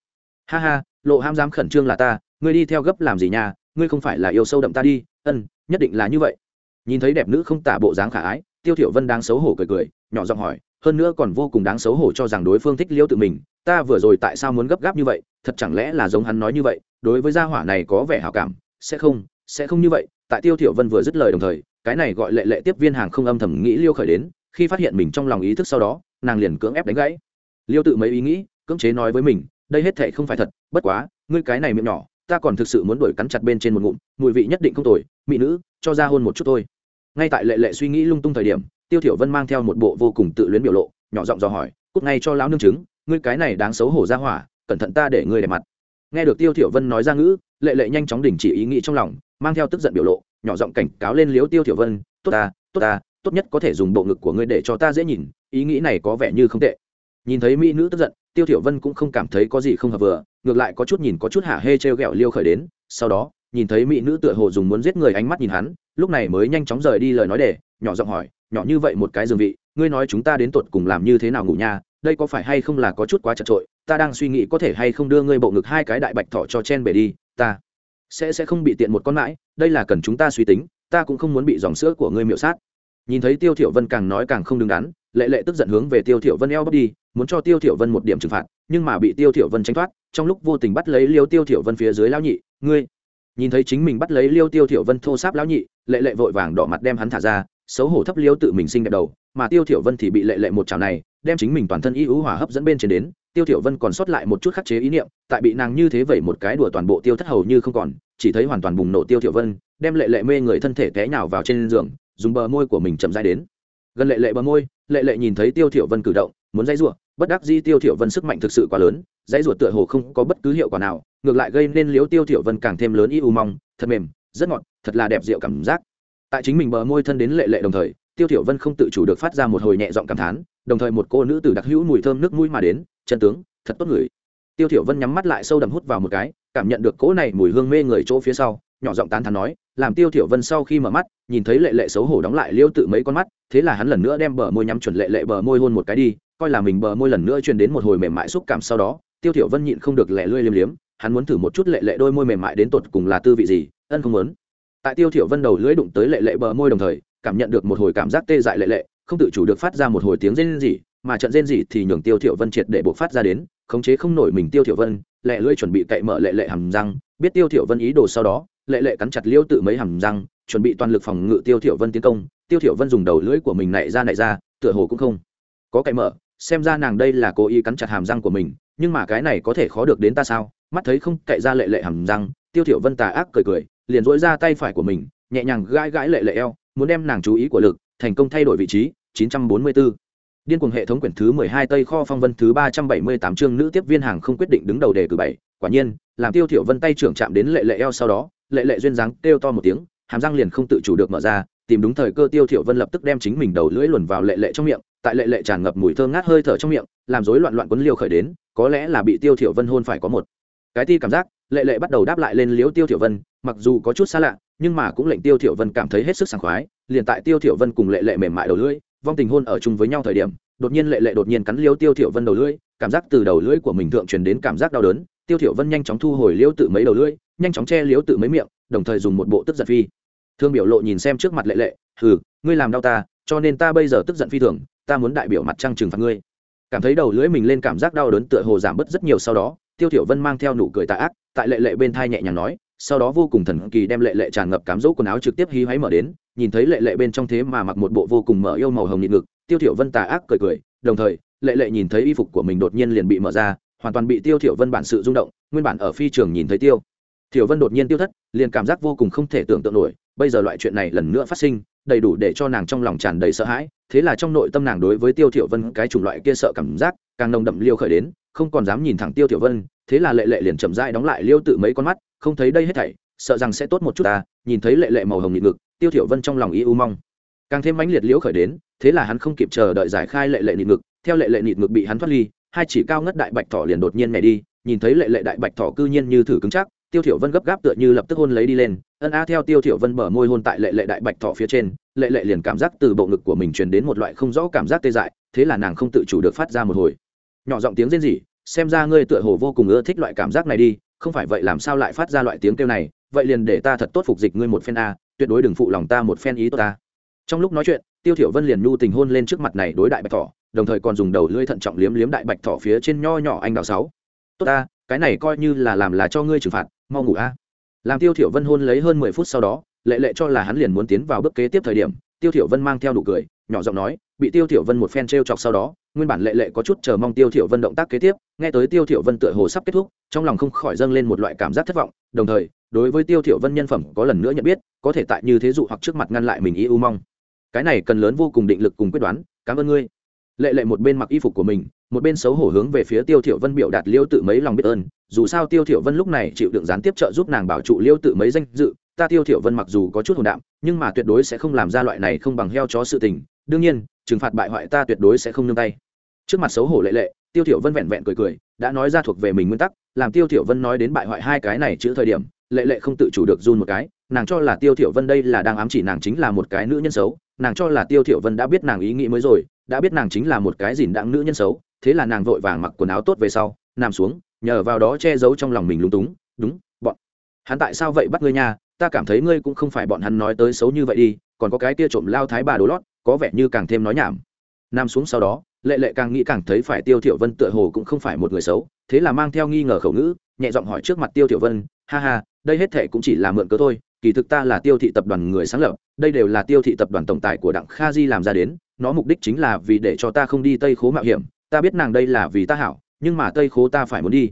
Ha ha, lộ hãm dám khẩn trương là ta, ngươi đi theo gấp làm gì nha, ngươi không phải là yêu sâu đậm ta đi, ân, nhất định là như vậy. Nhìn thấy đẹp nữ không tả bộ dáng khả ái, tiêu thiểu vân đang xấu hổ cười cười, nhỏ giọng hỏi, hơn nữa còn vô cùng đáng xấu hổ cho rằng đối phương thích liêu tự mình, ta vừa rồi tại sao muốn gấp gáp như vậy, thật chẳng lẽ là giống hắn nói như vậy đối với gia hỏa này có vẻ hảo cảm, sẽ không sẽ không như vậy. Tại tiêu thiểu vân vừa dứt lời đồng thời, cái này gọi lệ lệ tiếp viên hàng không âm thầm nghĩ liêu khởi đến, khi phát hiện mình trong lòng ý thức sau đó, nàng liền cưỡng ép đánh gãy. Liêu tự mấy ý nghĩ, cưỡng chế nói với mình, đây hết thảy không phải thật, bất quá, ngươi cái này miệng nhỏ, ta còn thực sự muốn đuổi cắn chặt bên trên một ngụm, mùi vị nhất định không tồi, mỹ nữ, cho ra hôn một chút thôi. Ngay tại lệ lệ suy nghĩ lung tung thời điểm, tiêu thiểu vân mang theo một bộ vô cùng tự luyến biểu lộ, nhỏ giọng dò hỏi, cút ngay cho lão nương chứng ngươi cái này đáng xấu hổ ra hỏa, cẩn thận ta để ngươi để mặt nghe được tiêu thiểu vân nói ra ngữ, lệ lệ nhanh chóng đình chỉ ý nghĩ trong lòng, mang theo tức giận biểu lộ, nhỏ giọng cảnh cáo lên liếu tiêu thiểu vân, tốt ta tốt ta, tốt nhất có thể dùng bộ ngực của ngươi để cho ta dễ nhìn, ý nghĩ này có vẻ như không tệ. Nhìn thấy mỹ nữ tức giận, tiêu thiểu vân cũng không cảm thấy có gì không hợp vừa, ngược lại có chút nhìn có chút hả hê treo gẹo liêu khởi đến, sau đó, nhìn thấy mỹ nữ tựa hồ dùng muốn giết người ánh mắt nhìn hắn, lúc này mới nhanh chóng rời đi lời nói để, nhỏ giọng hỏi, nhỏ như vậy một cái dương vị, ngươi nói chúng ta đến tột cùng làm như thế nào ngủ nha, đây có phải hay không là có chút quá chật trội ta đang suy nghĩ có thể hay không đưa ngươi bộ ngực hai cái đại bạch thỏ cho chen bể đi, ta sẽ sẽ không bị tiện một con mãi, đây là cần chúng ta suy tính, ta cũng không muốn bị dòng sữa của ngươi miệu sát. Nhìn thấy tiêu thiểu vân càng nói càng không đứng đắn, lệ lệ tức giận hướng về tiêu thiểu vân eo bóc đi, muốn cho tiêu thiểu vân một điểm trừng phạt, nhưng mà bị tiêu thiểu vân tránh thoát, trong lúc vô tình bắt lấy liêu tiêu thiểu vân phía dưới lão nhị, ngươi! Nhìn thấy chính mình bắt lấy liêu tiêu thiểu vân thô sáp lão nhị, lệ lệ vội vàng đỏ mặt đem hắn thả ra, xấu hổ thấp liêu tự mình sinh đẹp đầu, mà tiêu thiểu vân thì bị lệ lệ một chảo này, đem chính mình toàn thân y ưu hỏa hấp dẫn bên trên đến tiêu thiểu vân còn sót lại một chút khắc chế ý niệm, tại bị nàng như thế vậy một cái đùa toàn bộ tiêu thất hầu như không còn, chỉ thấy hoàn toàn bùng nổ tiêu thiểu vân, đem lệ lệ mê người thân thể té nhào vào trên giường, dùng bờ môi của mình chậm rãi đến. Gần lệ lệ bờ môi, lệ lệ nhìn thấy tiêu thiểu vân cử động, muốn dãy rủa, bất đắc dĩ tiêu thiểu vân sức mạnh thực sự quá lớn, dãy rủa tựa hồ không có bất cứ hiệu quả nào, ngược lại gây nên liếu tiêu thiểu vân càng thêm lớn y u mong, thật mềm, rất ngọt, thật là đẹp diệu cảm giác. Tại chính mình bờ môi thân đến lệ lệ đồng thời, tiêu thiểu vân không tự chủ được phát ra một hồi nhẹ giọng cảm thán, đồng thời một cô nữ tử đặc hữu mùi thơm nước mũi mà đến chân tướng, thật tốt người. Tiêu thiểu vân nhắm mắt lại sâu đậm hút vào một cái, cảm nhận được cỗ này mùi hương mê người chỗ phía sau, nhỏ giọng tán thán nói, làm tiêu thiểu vân sau khi mở mắt, nhìn thấy lệ lệ xấu hổ đóng lại liêu tự mấy con mắt, thế là hắn lần nữa đem bờ môi nhắm chuẩn lệ lệ bờ môi hôn một cái đi, coi là mình bờ môi lần nữa truyền đến một hồi mềm mại xúc cảm sau đó, tiêu thiểu vân nhịn không được lẻ lươi liếm liếm, hắn muốn thử một chút lệ lệ đôi môi mềm mại đến tột cùng là tư vị gì, ân không muốn. Tại tiêu thiểu vân đầu lưỡi đụng tới lệ lệ bờ môi đồng thời, cảm nhận được một hồi cảm giác tê dại lệ lệ, không tự chủ được phát ra một hồi tiếng rên rỉ mà trận rên rỉ thì nhường tiêu thiểu vân triệt để bộc phát ra đến, khống chế không nổi mình tiêu thiểu vân lệ lưỡi chuẩn bị cậy mở lệ lệ hàm răng. Biết tiêu thiểu vân ý đồ sau đó, lệ lệ cắn chặt liêu tự mấy hàm răng, chuẩn bị toàn lực phòng ngự tiêu thiểu vân tiến công. Tiêu thiểu vân dùng đầu lưỡi của mình nảy ra nảy ra, tựa hồ cũng không có cậy mở. Xem ra nàng đây là cố ý cắn chặt hàm răng của mình, nhưng mà cái này có thể khó được đến ta sao? Mắt thấy không cậy ra lệ lệ hàm răng, tiêu thiểu vân tà ác cười cười, liền duỗi ra tay phải của mình, nhẹ nhàng gãi gãi lệ lệ eo, muốn đem nàng chú ý của lực thành công thay đổi vị trí. 944 điên cuồng hệ thống quyển thứ 12 tây kho phong vân thứ 378 chương nữ tiếp viên hàng không quyết định đứng đầu đề cử bảy. Quả nhiên, làm tiêu thiểu vân tay trưởng chạm đến lệ lệ eo sau đó, lệ lệ duyên dáng kêu to một tiếng, hàm răng liền không tự chủ được mở ra, tìm đúng thời cơ tiêu thiểu vân lập tức đem chính mình đầu lưỡi luồn vào lệ lệ trong miệng, tại lệ lệ tràn ngập mùi thơm ngát hơi thở trong miệng, làm rối loạn loạn quấn liêu khởi đến, có lẽ là bị tiêu thiểu vân hôn phải có một. Cái ti cảm giác, lệ lệ bắt đầu đáp lại lên liếu tiêu thiểu vân, mặc dù có chút xa lạ, nhưng mà cũng lệnh tiêu thiểu vân cảm thấy hết sức sảng khoái, liền tại tiêu thiểu vân cùng lệ lệ mềm mại đầu lưỡi vong tình hôn ở chung với nhau thời điểm, đột nhiên lệ lệ đột nhiên cắn liêu tiêu thiểu vân đầu lưỡi, cảm giác từ đầu lưỡi của mình thượng truyền đến cảm giác đau đớn, tiêu thiểu vân nhanh chóng thu hồi liêu tự mấy đầu lưỡi, nhanh chóng che liêu tự mấy miệng, đồng thời dùng một bộ tức giận phi. Thương biểu lộ nhìn xem trước mặt lệ lệ, hừ, ngươi làm đau ta, cho nên ta bây giờ tức giận phi thường, ta muốn đại biểu mặt trăng trừng phạt ngươi. Cảm thấy đầu lưỡi mình lên cảm giác đau đớn tựa hồ giảm bớt rất nhiều sau đó, tiêu thiểu vân mang theo nụ cười tà ác, tại lệ lệ bên thai nhẹ nhàng nói sau đó vô cùng thần kỳ đem lệ lệ tràn ngập cám dỗ quần áo trực tiếp hí hoáy mở đến, nhìn thấy lệ lệ bên trong thế mà mặc một bộ vô cùng mở yêu màu hồng nhịn ngực, tiêu thiểu vân tà ác cười cười, đồng thời, lệ lệ nhìn thấy y phục của mình đột nhiên liền bị mở ra, hoàn toàn bị tiêu thiểu vân bản sự rung động, nguyên bản ở phi trường nhìn thấy tiêu thiểu vân đột nhiên tiêu thất, liền cảm giác vô cùng không thể tưởng tượng nổi, bây giờ loại chuyện này lần nữa phát sinh, đầy đủ để cho nàng trong lòng tràn đầy sợ hãi, thế là trong nội tâm nàng đối với tiêu thiểu vân cái chủng loại kia sợ cảm giác, càng nồng đậm liêu khởi đến, không còn dám nhìn thẳng tiêu thiểu vân, thế là lệ lệ liền chậm rãi đóng lại liêu tự mấy con mắt không thấy đây hết thảy, sợ rằng sẽ tốt một chút ta, nhìn thấy lệ lệ màu hồng nhịn ngực, tiêu thiểu vân trong lòng ý u mong. Càng thêm mãnh liệt liễu khởi đến, thế là hắn không kịp chờ đợi giải khai lệ lệ nhịn ngực, theo lệ lệ nhịn ngực bị hắn thoát ly, hai chỉ cao ngất đại bạch thỏ liền đột nhiên nhảy đi, nhìn thấy lệ lệ đại bạch thỏ cư nhiên như thử cứng chắc, tiêu thiểu vân gấp gáp tựa như lập tức hôn lấy đi lên, ân a theo tiêu thiểu vân mở môi hôn tại lệ lệ đại bạch thỏ phía trên, lệ lệ liền cảm giác từ bộ ngực của mình truyền đến một loại không rõ cảm giác tê dại, thế là nàng không tự chủ được phát ra một hồi. Nhỏ giọng tiếng rên rỉ, xem ra ngươi tựa hồ vô cùng ưa thích loại cảm giác này đi không phải vậy làm sao lại phát ra loại tiếng kêu này, vậy liền để ta thật tốt phục dịch ngươi một phen a, tuyệt đối đừng phụ lòng ta một phen ý tốt ta. Trong lúc nói chuyện, tiêu thiểu vân liền nhu tình hôn lên trước mặt này đối đại bạch thỏ, đồng thời còn dùng đầu lưỡi thận trọng liếm liếm đại bạch thỏ phía trên nho nhỏ anh đào sáu. Tốt ta cái này coi như là làm là cho ngươi trừng phạt, mau ngủ a. Làm tiêu thiểu vân hôn lấy hơn mười phút sau đó, lệ lệ cho là hắn liền muốn tiến vào bước kế tiếp thời điểm, tiêu thiểu vân mang theo nụ cười, nhỏ giọng nói, bị tiêu thiểu vân một phen treo chọc sau đó nguyên bản lệ lệ có chút chờ mong tiêu thiểu vân động tác kế tiếp, nghe tới tiêu thiểu vân tựa hồ sắp kết thúc, trong lòng không khỏi dâng lên một loại cảm giác thất vọng, đồng thời, đối với tiêu thiểu vân nhân phẩm có lần nữa nhận biết, có thể tại như thế dụ hoặc trước mặt ngăn lại mình ý u mong. Cái này cần lớn vô cùng định lực cùng quyết đoán, cảm ơn ngươi. Lệ lệ một bên mặc y phục của mình, một bên xấu hổ hướng về phía tiêu thiểu vân biểu đạt liêu tự mấy lòng biết ơn, dù sao tiêu thiểu vân lúc này chịu đựng gián tiếp trợ giúp nàng bảo trụ liêu tự mấy danh dự, ta tiêu thiểu vân mặc dù có chút hồn đạm, nhưng mà tuyệt đối sẽ không làm ra loại này không bằng heo chó sự tình, đương nhiên, trừng phạt bại hoại ta tuyệt đối sẽ không nương tay trước mặt xấu hổ lệ lệ, tiêu thiểu vân vẹn vẹn cười cười, đã nói ra thuộc về mình nguyên tắc, làm tiêu thiểu vân nói đến bại hoại hai cái này chữ thời điểm, lệ lệ không tự chủ được run một cái, nàng cho là tiêu thiểu vân đây là đang ám chỉ nàng chính là một cái nữ nhân xấu, nàng cho là tiêu thiểu vân đã biết nàng ý nghĩ mới rồi, đã biết nàng chính là một cái gìn đặng nữ nhân xấu, thế là nàng vội vàng mặc quần áo tốt về sau, nằm xuống, nhờ vào đó che giấu trong lòng mình lúng túng, đúng, bọn, hắn tại sao vậy bắt ngươi nha? Ta cảm thấy ngươi cũng không phải bọn hắn nói tới xấu như vậy đi, còn có cái kia trộm lao thái bà đồ lót, có vẻ như càng thêm nói nhảm. Nằm xuống sau đó lệ lệ càng nghĩ càng thấy phải tiêu thiểu vân tựa hồ cũng không phải một người xấu, thế là mang theo nghi ngờ khẩu ngữ, nhẹ giọng hỏi trước mặt tiêu thiểu vân, ha ha, đây hết thề cũng chỉ là mượn cớ thôi, kỳ thực ta là tiêu thị tập đoàn người sáng lập, đây đều là tiêu thị tập đoàn tổng tài của đặng kha di làm ra đến, nó mục đích chính là vì để cho ta không đi tây khố mạo hiểm, ta biết nàng đây là vì ta hảo, nhưng mà tây khố ta phải muốn đi.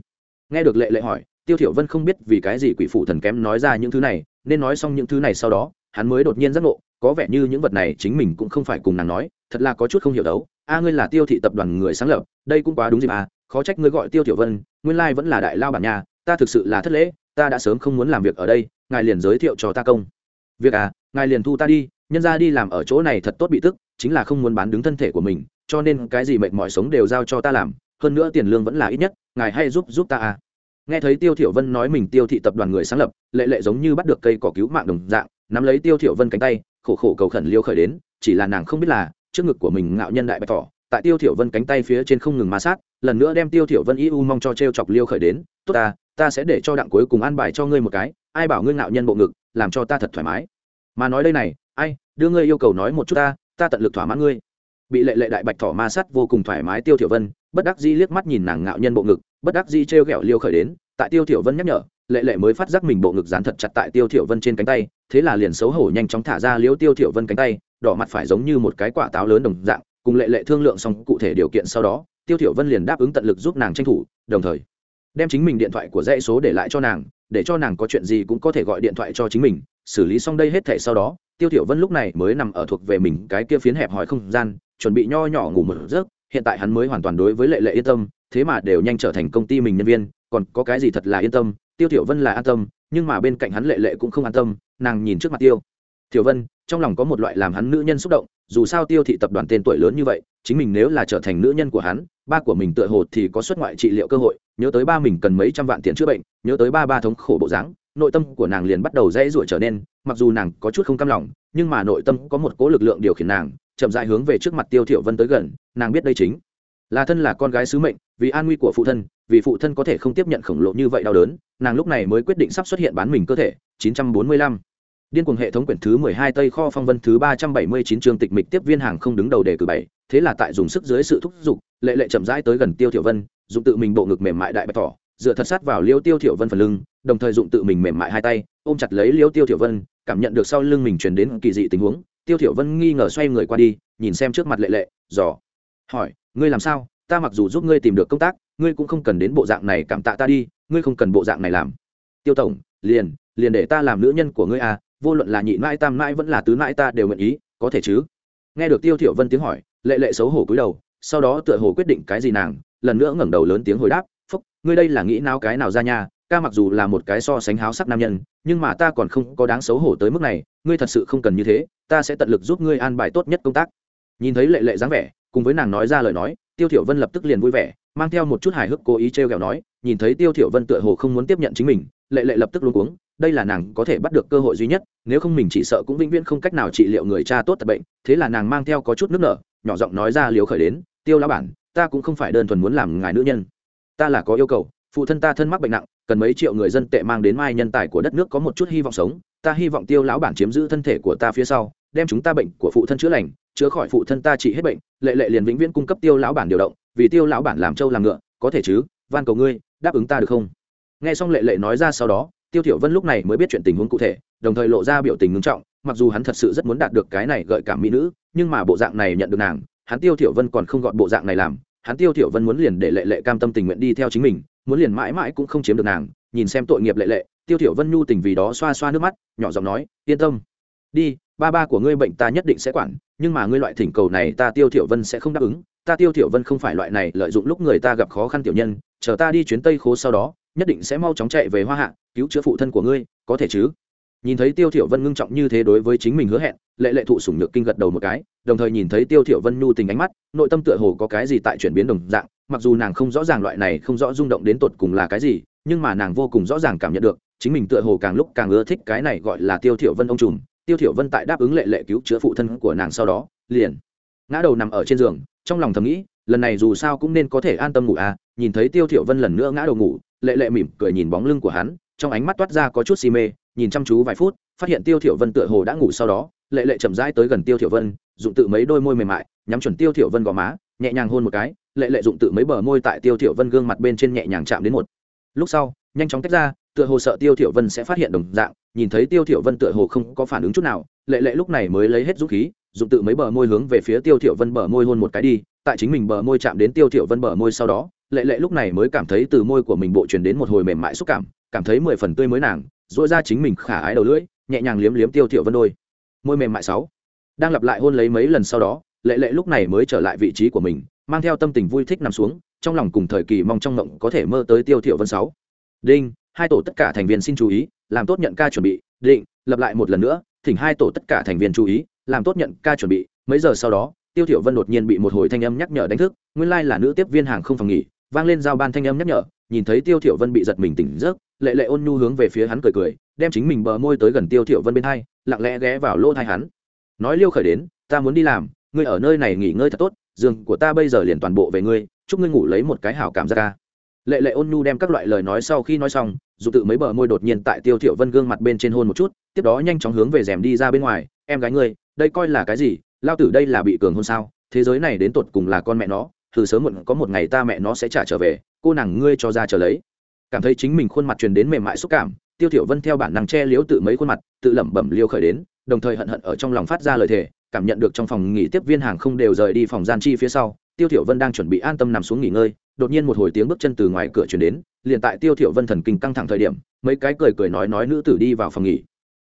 Nghe được lệ lệ hỏi, tiêu thiểu vân không biết vì cái gì quỷ phụ thần kém nói ra những thứ này, nên nói xong những thứ này sau đó, hắn mới đột nhiên giác ngộ, có vẻ như những vật này chính mình cũng không phải cùng nàng nói, thật là có chút không hiểu đấu a ngươi là tiêu thị tập đoàn người sáng lập, đây cũng quá đúng gì mà khó trách ngươi gọi tiêu tiểu vân, nguyên lai vẫn là đại lao bản nhà, ta thực sự là thất lễ, ta đã sớm không muốn làm việc ở đây, ngài liền giới thiệu cho ta công. Việc à ngài liền thu ta đi, nhân ra đi làm ở chỗ này thật tốt bị tức, chính là không muốn bán đứng thân thể của mình, cho nên cái gì mệt mỏi sống đều giao cho ta làm, hơn nữa tiền lương vẫn là ít nhất, ngài hay giúp giúp ta à. Nghe thấy tiêu thiểu vân nói mình tiêu thị tập đoàn người sáng lập, lệ lệ giống như bắt được cây cỏ cứu mạng đồng dạng, nắm lấy tiêu thiểu vân cánh tay, khổ khổ cầu khẩn liêu khởi đến, chỉ là nàng không biết là trước ngực của mình ngạo nhân đại bạch thỏ, tại tiêu thiểu vân cánh tay phía trên không ngừng ma sát, lần nữa đem tiêu thiểu vân y u mong cho treo chọc liêu khởi đến, tốt ta ta sẽ để cho đặng cuối cùng an bài cho ngươi một cái, ai bảo ngươi ngạo nhân bộ ngực, làm cho ta thật thoải mái. Mà nói đây này, ai, đưa ngươi yêu cầu nói một chút ta ta tận lực thỏa mãn ngươi. Bị lệ lệ đại bạch thỏ ma sát vô cùng thoải mái tiêu thiểu vân, bất đắc dĩ liếc mắt nhìn nàng ngạo nhân bộ ngực, bất đắc dĩ treo gẹo liêu khởi đến, tại tiêu thiểu vân nhắc nhở, lệ lệ mới phát giác mình bộ ngực dán thật chặt tại tiêu thiểu vân trên cánh tay, thế là liền xấu hổ nhanh chóng thả ra liếu tiêu thiểu vân cánh tay đỏ mặt phải giống như một cái quả táo lớn đồng dạng, cùng lệ lệ thương lượng xong cụ thể điều kiện sau đó, tiêu thiểu vân liền đáp ứng tận lực giúp nàng tranh thủ, đồng thời, đem chính mình điện thoại của dãy số để lại cho nàng, để cho nàng có chuyện gì cũng có thể gọi điện thoại cho chính mình, xử lý xong đây hết thảy sau đó, tiêu thiểu vân lúc này mới nằm ở thuộc về mình cái kia phiến hẹp hòi không gian, chuẩn bị nho nhỏ ngủ một giấc, hiện tại hắn mới hoàn toàn đối với lệ lệ yên tâm, thế mà đều nhanh trở thành công ty mình nhân viên, còn có cái gì thật là yên tâm, tiêu thiểu vân là an tâm, nhưng mà bên cạnh hắn lệ lệ cũng không an tâm, nàng nhìn trước mặt tiêu thiểu vân trong lòng có một loại làm hắn nữ nhân xúc động, dù sao tiêu thị tập đoàn tên tuổi lớn như vậy, chính mình nếu là trở thành nữ nhân của hắn, ba của mình tựa hồ thì có xuất ngoại trị liệu cơ hội, nhớ tới ba mình cần mấy trăm vạn tiền chữa bệnh, nhớ tới ba ba thống khổ bộ dáng, nội tâm của nàng liền bắt đầu dễ ruổi trở nên, mặc dù nàng có chút không cam lòng, nhưng mà nội tâm có một cố lực lượng điều khiển nàng, chậm rãi hướng về trước mặt tiêu thiểu vân tới gần, nàng biết đây chính là thân là con gái sứ mệnh, vì an nguy của phụ thân, vì phụ thân có thể không tiếp nhận khổng lồ như vậy đau đớn, nàng lúc này mới quyết định sắp xuất hiện bán mình cơ thể 945 điên cuồng hệ thống quyển thứ 12 tây kho phong vân thứ 379 chương tịch mịch tiếp viên hàng không đứng đầu đề cử bảy, thế là tại dùng sức dưới sự thúc giục, lệ lệ chậm rãi tới gần tiêu thiểu vân, dùng tự mình bộ ngực mềm mại đại bạch thỏ, dựa thật sát vào liêu tiêu thiểu vân phần lưng, đồng thời dụng tự mình mềm mại hai tay, ôm chặt lấy liêu tiêu thiểu vân, cảm nhận được sau lưng mình truyền đến kỳ dị tình huống, tiêu thiểu vân nghi ngờ xoay người qua đi, nhìn xem trước mặt lệ lệ, dò, hỏi, ngươi làm sao? Ta mặc dù giúp ngươi tìm được công tác, ngươi cũng không cần đến bộ dạng này cảm tạ ta đi, ngươi không cần bộ dạng này làm. Tiêu tổng, liền liền để ta làm nữ nhân của ngươi à vô luận là nhị mãi tam mãi vẫn là tứ mãi ta đều nguyện ý, có thể chứ? Nghe được tiêu thiểu vân tiếng hỏi, lệ lệ xấu hổ cúi đầu, sau đó tựa hồ quyết định cái gì nàng, lần nữa ngẩng đầu lớn tiếng hồi đáp, phúc, ngươi đây là nghĩ nào cái nào ra nhà ca mặc dù là một cái so sánh háo sắc nam nhân, nhưng mà ta còn không có đáng xấu hổ tới mức này, ngươi thật sự không cần như thế, ta sẽ tận lực giúp ngươi an bài tốt nhất công tác. Nhìn thấy lệ lệ dáng vẻ, cùng với nàng nói ra lời nói, tiêu thiểu vân lập tức liền vui vẻ, mang theo một chút hài hước cố ý treo gẹo nói, nhìn thấy tiêu thiểu vân tựa hồ không muốn tiếp nhận chính mình, lệ lệ lập tức luống cuống đây là nàng có thể bắt được cơ hội duy nhất, nếu không mình chỉ sợ cũng vĩnh viễn không cách nào trị liệu người cha tốt tật bệnh, thế là nàng mang theo có chút nước nở, nhỏ giọng nói ra liều khởi đến, tiêu lão bản, ta cũng không phải đơn thuần muốn làm ngài nữ nhân. Ta là có yêu cầu, phụ thân ta thân mắc bệnh nặng, cần mấy triệu người dân tệ mang đến mai nhân tài của đất nước có một chút hy vọng sống. Ta hy vọng tiêu lão bản chiếm giữ thân thể của ta phía sau, đem chúng ta bệnh của phụ thân chữa lành, chữa khỏi phụ thân ta trị hết bệnh, lệ lệ liền vĩnh viễn cung cấp tiêu lão bản điều động, vì tiêu lão bản làm trâu làm ngựa, có thể chứ? Van cầu ngươi, đáp ứng ta được không? Nghe xong lệ lệ nói ra sau đó tiêu thiểu vân lúc này mới biết chuyện tình huống cụ thể, đồng thời lộ ra biểu tình ngưng trọng, mặc dù hắn thật sự rất muốn đạt được cái này gợi cảm mỹ nữ, nhưng mà bộ dạng này nhận được nàng, hắn tiêu thiểu vân còn không gọn bộ dạng này làm, hắn tiêu thiểu vân muốn liền để lệ lệ cam tâm tình nguyện đi theo chính mình, muốn liền mãi mãi cũng không chiếm được nàng, nhìn xem tội nghiệp lệ lệ, tiêu thiểu vân nhu tình vì đó xoa xoa nước mắt, nhỏ giọng nói, yên tâm. Đi, ba ba của ngươi bệnh ta nhất định sẽ quản, nhưng mà ngươi loại thỉnh cầu này ta tiêu thiểu vân sẽ không đáp ứng. Ta tiêu thiểu vân không phải loại này lợi dụng lúc người ta gặp khó khăn tiểu nhân, chờ ta đi chuyến tây khố sau đó, nhất định sẽ mau chóng chạy về hoa hạ cứu chữa phụ thân của ngươi, có thể chứ? Nhìn thấy tiêu thiểu vân ngưng trọng như thế đối với chính mình hứa hẹn, lệ lệ thụ sủng nhược kinh gật đầu một cái, đồng thời nhìn thấy tiêu thiểu vân nhu tình ánh mắt, nội tâm tựa hồ có cái gì tại chuyển biến đồng dạng, mặc dù nàng không rõ ràng loại này không rõ rung động đến tột cùng là cái gì, nhưng mà nàng vô cùng rõ ràng cảm nhận được, chính mình tựa hồ càng lúc càng ưa thích cái này gọi là tiêu thiểu vân ông trùm. Tiêu thiểu vân tại đáp ứng lệ lệ cứu chữa phụ thân của nàng sau đó, liền ngã đầu nằm ở trên giường, trong lòng thầm nghĩ, lần này dù sao cũng nên có thể an tâm ngủ à nhìn thấy tiêu thiểu vân lần nữa ngã đầu ngủ, lệ lệ mỉm cười nhìn bóng lưng của hắn trong ánh mắt toát ra có chút si mê, nhìn chăm chú vài phút, phát hiện tiêu thiểu vân tựa hồ đã ngủ sau đó, lệ lệ chậm rãi tới gần tiêu thiểu vân, dụng tự mấy đôi môi mềm mại, nhắm chuẩn tiêu thiểu vân gò má, nhẹ nhàng hôn một cái, lệ lệ dụng tự mấy bờ môi tại tiêu thiểu vân gương mặt bên trên nhẹ nhàng chạm đến một. Lúc sau, nhanh chóng tách ra, tựa hồ sợ tiêu thiểu vân sẽ phát hiện đồng dạng, nhìn thấy tiêu thiểu vân tựa hồ không có phản ứng chút nào, lệ lệ lúc này mới lấy hết dũng khí, dụng tự mấy bờ môi hướng về phía tiêu thiểu vân bờ môi hôn một cái đi, tại chính mình bờ môi chạm đến tiêu thiểu vân bờ môi sau đó, lệ lệ lúc này mới cảm thấy từ môi của mình bộ truyền đến một hồi mềm mại xúc cảm cảm thấy mười phần tươi mới nàng dỗi ra chính mình khả ái đầu lưỡi, nhẹ nhàng liếm liếm tiêu thiểu vân đôi. Môi mềm mại sáu. Đang lặp lại hôn lấy mấy lần sau đó, lệ lệ lúc này mới trở lại vị trí của mình, mang theo tâm tình vui thích nằm xuống, trong lòng cùng thời kỳ mong trong mộng có thể mơ tới tiêu thiểu vân sáu. Đinh, hai tổ tất cả thành viên xin chú ý, làm tốt nhận ca chuẩn bị, định, lặp lại một lần nữa, thỉnh hai tổ tất cả thành viên chú ý, làm tốt nhận ca chuẩn bị. Mấy giờ sau đó, tiêu thiểu vân đột nhiên bị một hồi thanh âm nhắc nhở đánh thức, nguyên lai là nữ tiếp viên hàng không phòng nghỉ, vang lên giao ban thanh âm nhắc nhở, nhìn thấy tiêu thiểu vân bị giật mình tỉnh giấc lệ lệ ôn nhu hướng về phía hắn cười cười, đem chính mình bờ môi tới gần tiêu thiểu vân bên hai, lặng lẽ ghé vào lỗ tai hắn. Nói liêu khởi đến, ta muốn đi làm, ngươi ở nơi này nghỉ ngơi thật tốt, giường của ta bây giờ liền toàn bộ về ngươi, chúc ngươi ngủ lấy một cái hảo cảm giác ca. Lệ lệ ôn nhu đem các loại lời nói sau khi nói xong, dù tự mấy bờ môi đột nhiên tại tiêu thiểu vân gương mặt bên trên hôn một chút, tiếp đó nhanh chóng hướng về rèm đi ra bên ngoài, em gái ngươi, đây coi là cái gì? Lao tử đây là bị cường hôn sao? Thế giới này đến tột cùng là con mẹ nó, từ sớm muộn có một ngày ta mẹ nó sẽ trả trở về, cô nàng ngươi cho ra trở lấy cảm thấy chính mình khuôn mặt truyền đến mềm mại xúc cảm, tiêu thiểu vân theo bản năng che liếu tự mấy khuôn mặt, tự lẩm bẩm liêu khởi đến, đồng thời hận hận ở trong lòng phát ra lời thề, cảm nhận được trong phòng nghỉ tiếp viên hàng không đều rời đi phòng gian chi phía sau, tiêu thiểu vân đang chuẩn bị an tâm nằm xuống nghỉ ngơi, đột nhiên một hồi tiếng bước chân từ ngoài cửa truyền đến, liền tại tiêu thiểu vân thần kinh căng thẳng thời điểm, mấy cái cười cười nói nói nữ tử đi vào phòng nghỉ.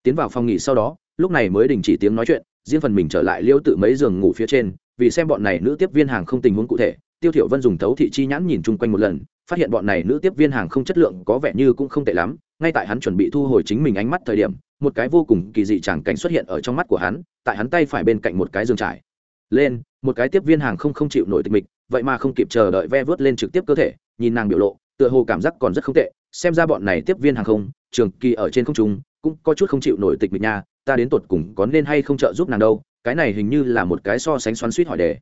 Tiến vào phòng nghỉ sau đó, lúc này mới đình chỉ tiếng nói chuyện, riêng phần mình trở lại liêu tự mấy giường ngủ phía trên, vì xem bọn này nữ tiếp viên hàng không tình huống cụ thể tiêu thiểu vân dùng thấu thị chi nhãn nhìn chung quanh một lần, phát hiện bọn này nữ tiếp viên hàng không chất lượng có vẻ như cũng không tệ lắm. Ngay tại hắn chuẩn bị thu hồi chính mình ánh mắt thời điểm, một cái vô cùng kỳ dị chẳng cảnh xuất hiện ở trong mắt của hắn, tại hắn tay phải bên cạnh một cái giường trải. Lên, một cái tiếp viên hàng không không chịu nổi tịch mịch, vậy mà không kịp chờ đợi ve vớt lên trực tiếp cơ thể, nhìn nàng biểu lộ, tựa hồ cảm giác còn rất không tệ. Xem ra bọn này tiếp viên hàng không, trường kỳ ở trên không trung, cũng có chút không chịu nổi tịch mịch nha, ta đến tột cùng có nên hay không trợ giúp nàng đâu? Cái này hình như là một cái so sánh xoắn suýt hỏi đề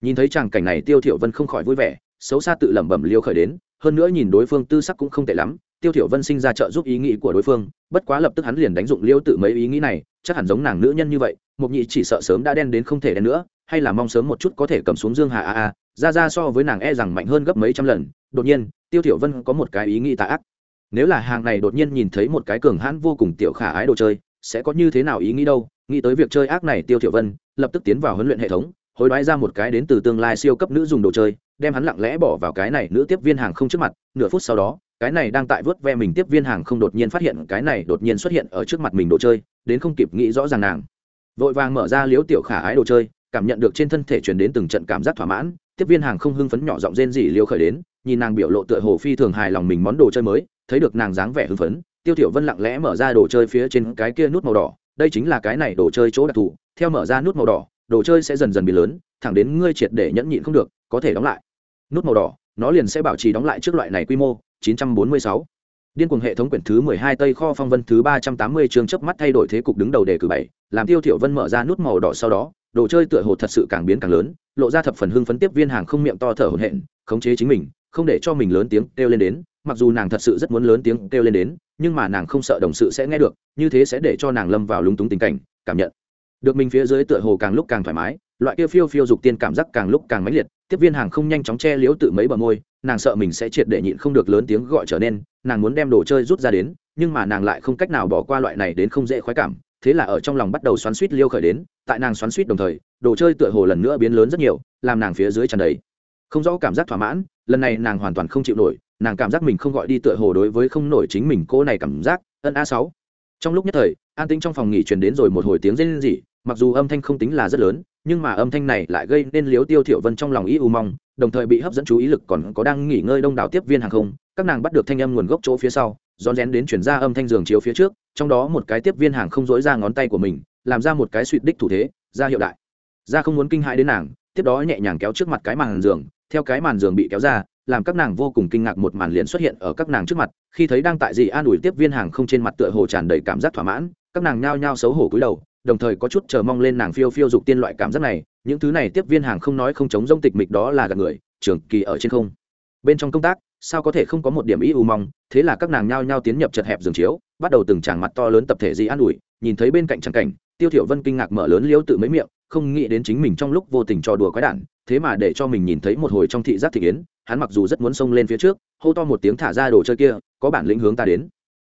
nhìn thấy tràng cảnh này, tiêu thiểu vân không khỏi vui vẻ, xấu xa tự lẩm bẩm liêu khởi đến, hơn nữa nhìn đối phương tư sắc cũng không tệ lắm, tiêu thiểu vân sinh ra trợ giúp ý nghĩ của đối phương, bất quá lập tức hắn liền đánh dụng liêu tự mấy ý nghĩ này, chắc hẳn giống nàng nữ nhân như vậy mục nhị chỉ sợ sớm đã đen đến không thể đen nữa, hay là mong sớm một chút có thể cầm xuống dương hà a a, ra ra so với nàng e rằng mạnh hơn gấp mấy trăm lần, đột nhiên, tiêu thiểu vân có một cái ý nghĩ tà ác. Nếu là hàng này đột nhiên nhìn thấy một cái cường hãn vô cùng tiểu khả ái đồ chơi, sẽ có như thế nào ý nghĩ đâu? Nghĩ tới việc chơi ác này, tiêu thiểu vân lập tức tiến vào huấn luyện hệ thống hối đoái ra một cái đến từ tương lai siêu cấp nữ dùng đồ chơi, đem hắn lặng lẽ bỏ vào cái này nữ tiếp viên hàng không trước mặt, nửa phút sau đó, cái này đang tại vớt ve mình tiếp viên hàng không đột nhiên phát hiện, cái này đột nhiên xuất hiện ở trước mặt mình đồ chơi, đến không kịp nghĩ rõ ràng nàng. Vội vàng mở ra liếu tiểu khả ái đồ chơi, cảm nhận được trên thân thể truyền đến từng trận cảm giác thỏa mãn, tiếp viên hàng không hưng phấn nhỏ giọng rên rỉ liêu khởi đến, nhìn nàng biểu lộ tựa hồ phi thường hài lòng mình món đồ chơi mới, thấy được nàng dáng vẻ hưng phấn, tiêu tiểu vân lặng lẽ mở ra đồ chơi phía trên cái kia nút màu đỏ, đây chính là cái này đồ chơi chỗ đặc thù, theo mở ra nút màu đỏ đồ chơi sẽ dần dần bị lớn, thẳng đến ngươi triệt để nhẫn nhịn không được, có thể đóng lại nút màu đỏ, nó liền sẽ bảo trì đóng lại trước loại này quy mô 946. điên cuồng hệ thống quyển thứ 12 tây kho phong vân thứ 380 trường chớp mắt thay đổi thế cục đứng đầu đề cử bảy, làm tiêu thiểu vân mở ra nút màu đỏ sau đó, đồ chơi tựa hồ thật sự càng biến càng lớn, lộ ra thập phần hưng phấn tiếp viên hàng không miệng to thở hổn hển, khống chế chính mình, không để cho mình lớn tiếng kêu lên đến, mặc dù nàng thật sự rất muốn lớn tiếng kêu lên đến, nhưng mà nàng không sợ đồng sự sẽ nghe được, như thế sẽ để cho nàng lâm vào lúng túng tình cảnh, cảm nhận được mình phía dưới tựa hồ càng lúc càng thoải mái, loại kia phiêu phiêu dục tiên cảm giác càng lúc càng mãnh liệt, tiếp viên hàng không nhanh chóng che liếu tự mấy bờ môi, nàng sợ mình sẽ triệt để nhịn không được lớn tiếng gọi trở nên, nàng muốn đem đồ chơi rút ra đến, nhưng mà nàng lại không cách nào bỏ qua loại này đến không dễ khoái cảm, thế là ở trong lòng bắt đầu xoắn suýt liêu khởi đến, tại nàng xoắn suýt đồng thời, đồ chơi tựa hồ lần nữa biến lớn rất nhiều, làm nàng phía dưới tràn đầy. Không rõ cảm giác thỏa mãn, lần này nàng hoàn toàn không chịu nổi, nàng cảm giác mình không gọi đi tựa hồ đối với không nổi chính mình cô này cảm giác, ân a sáu. Trong lúc nhất thời, an tĩnh trong phòng nghỉ truyền đến rồi một hồi tiếng rên rỉ mặc dù âm thanh không tính là rất lớn, nhưng mà âm thanh này lại gây nên liếu tiêu thiểu vân trong lòng ý u mong, đồng thời bị hấp dẫn chú ý lực còn có đang nghỉ ngơi đông đảo tiếp viên hàng không, các nàng bắt được thanh âm nguồn gốc chỗ phía sau, rón rén đến chuyển ra âm thanh giường chiếu phía trước, trong đó một cái tiếp viên hàng không dỗi ra ngón tay của mình, làm ra một cái suy đích thủ thế, ra hiệu đại. Ra không muốn kinh hãi đến nàng, tiếp đó nhẹ nhàng kéo trước mặt cái màn giường, theo cái màn giường bị kéo ra, làm các nàng vô cùng kinh ngạc một màn liền xuất hiện ở các nàng trước mặt, khi thấy đang tại gì an ủi tiếp viên hàng không trên mặt tựa hồ tràn đầy cảm giác thỏa mãn, các nàng nhao nhao xấu hổ cúi đầu đồng thời có chút chờ mong lên nàng phiêu phiêu dục tiên loại cảm giác này, những thứ này tiếp viên hàng không nói không chống rông tịch mịch đó là gạt người, trường kỳ ở trên không. Bên trong công tác, sao có thể không có một điểm ý u mong, thế là các nàng nhao nhao tiến nhập chật hẹp giường chiếu, bắt đầu từng tràng mặt to lớn tập thể gì an ủi, nhìn thấy bên cạnh tràng cảnh, tiêu thiểu vân kinh ngạc mở lớn liếu tự mấy miệng, không nghĩ đến chính mình trong lúc vô tình cho đùa quái đản, thế mà để cho mình nhìn thấy một hồi trong thị giác thị yến, hắn mặc dù rất muốn xông lên phía trước, hô to một tiếng thả ra đồ chơi kia, có bản lĩnh hướng ta đến.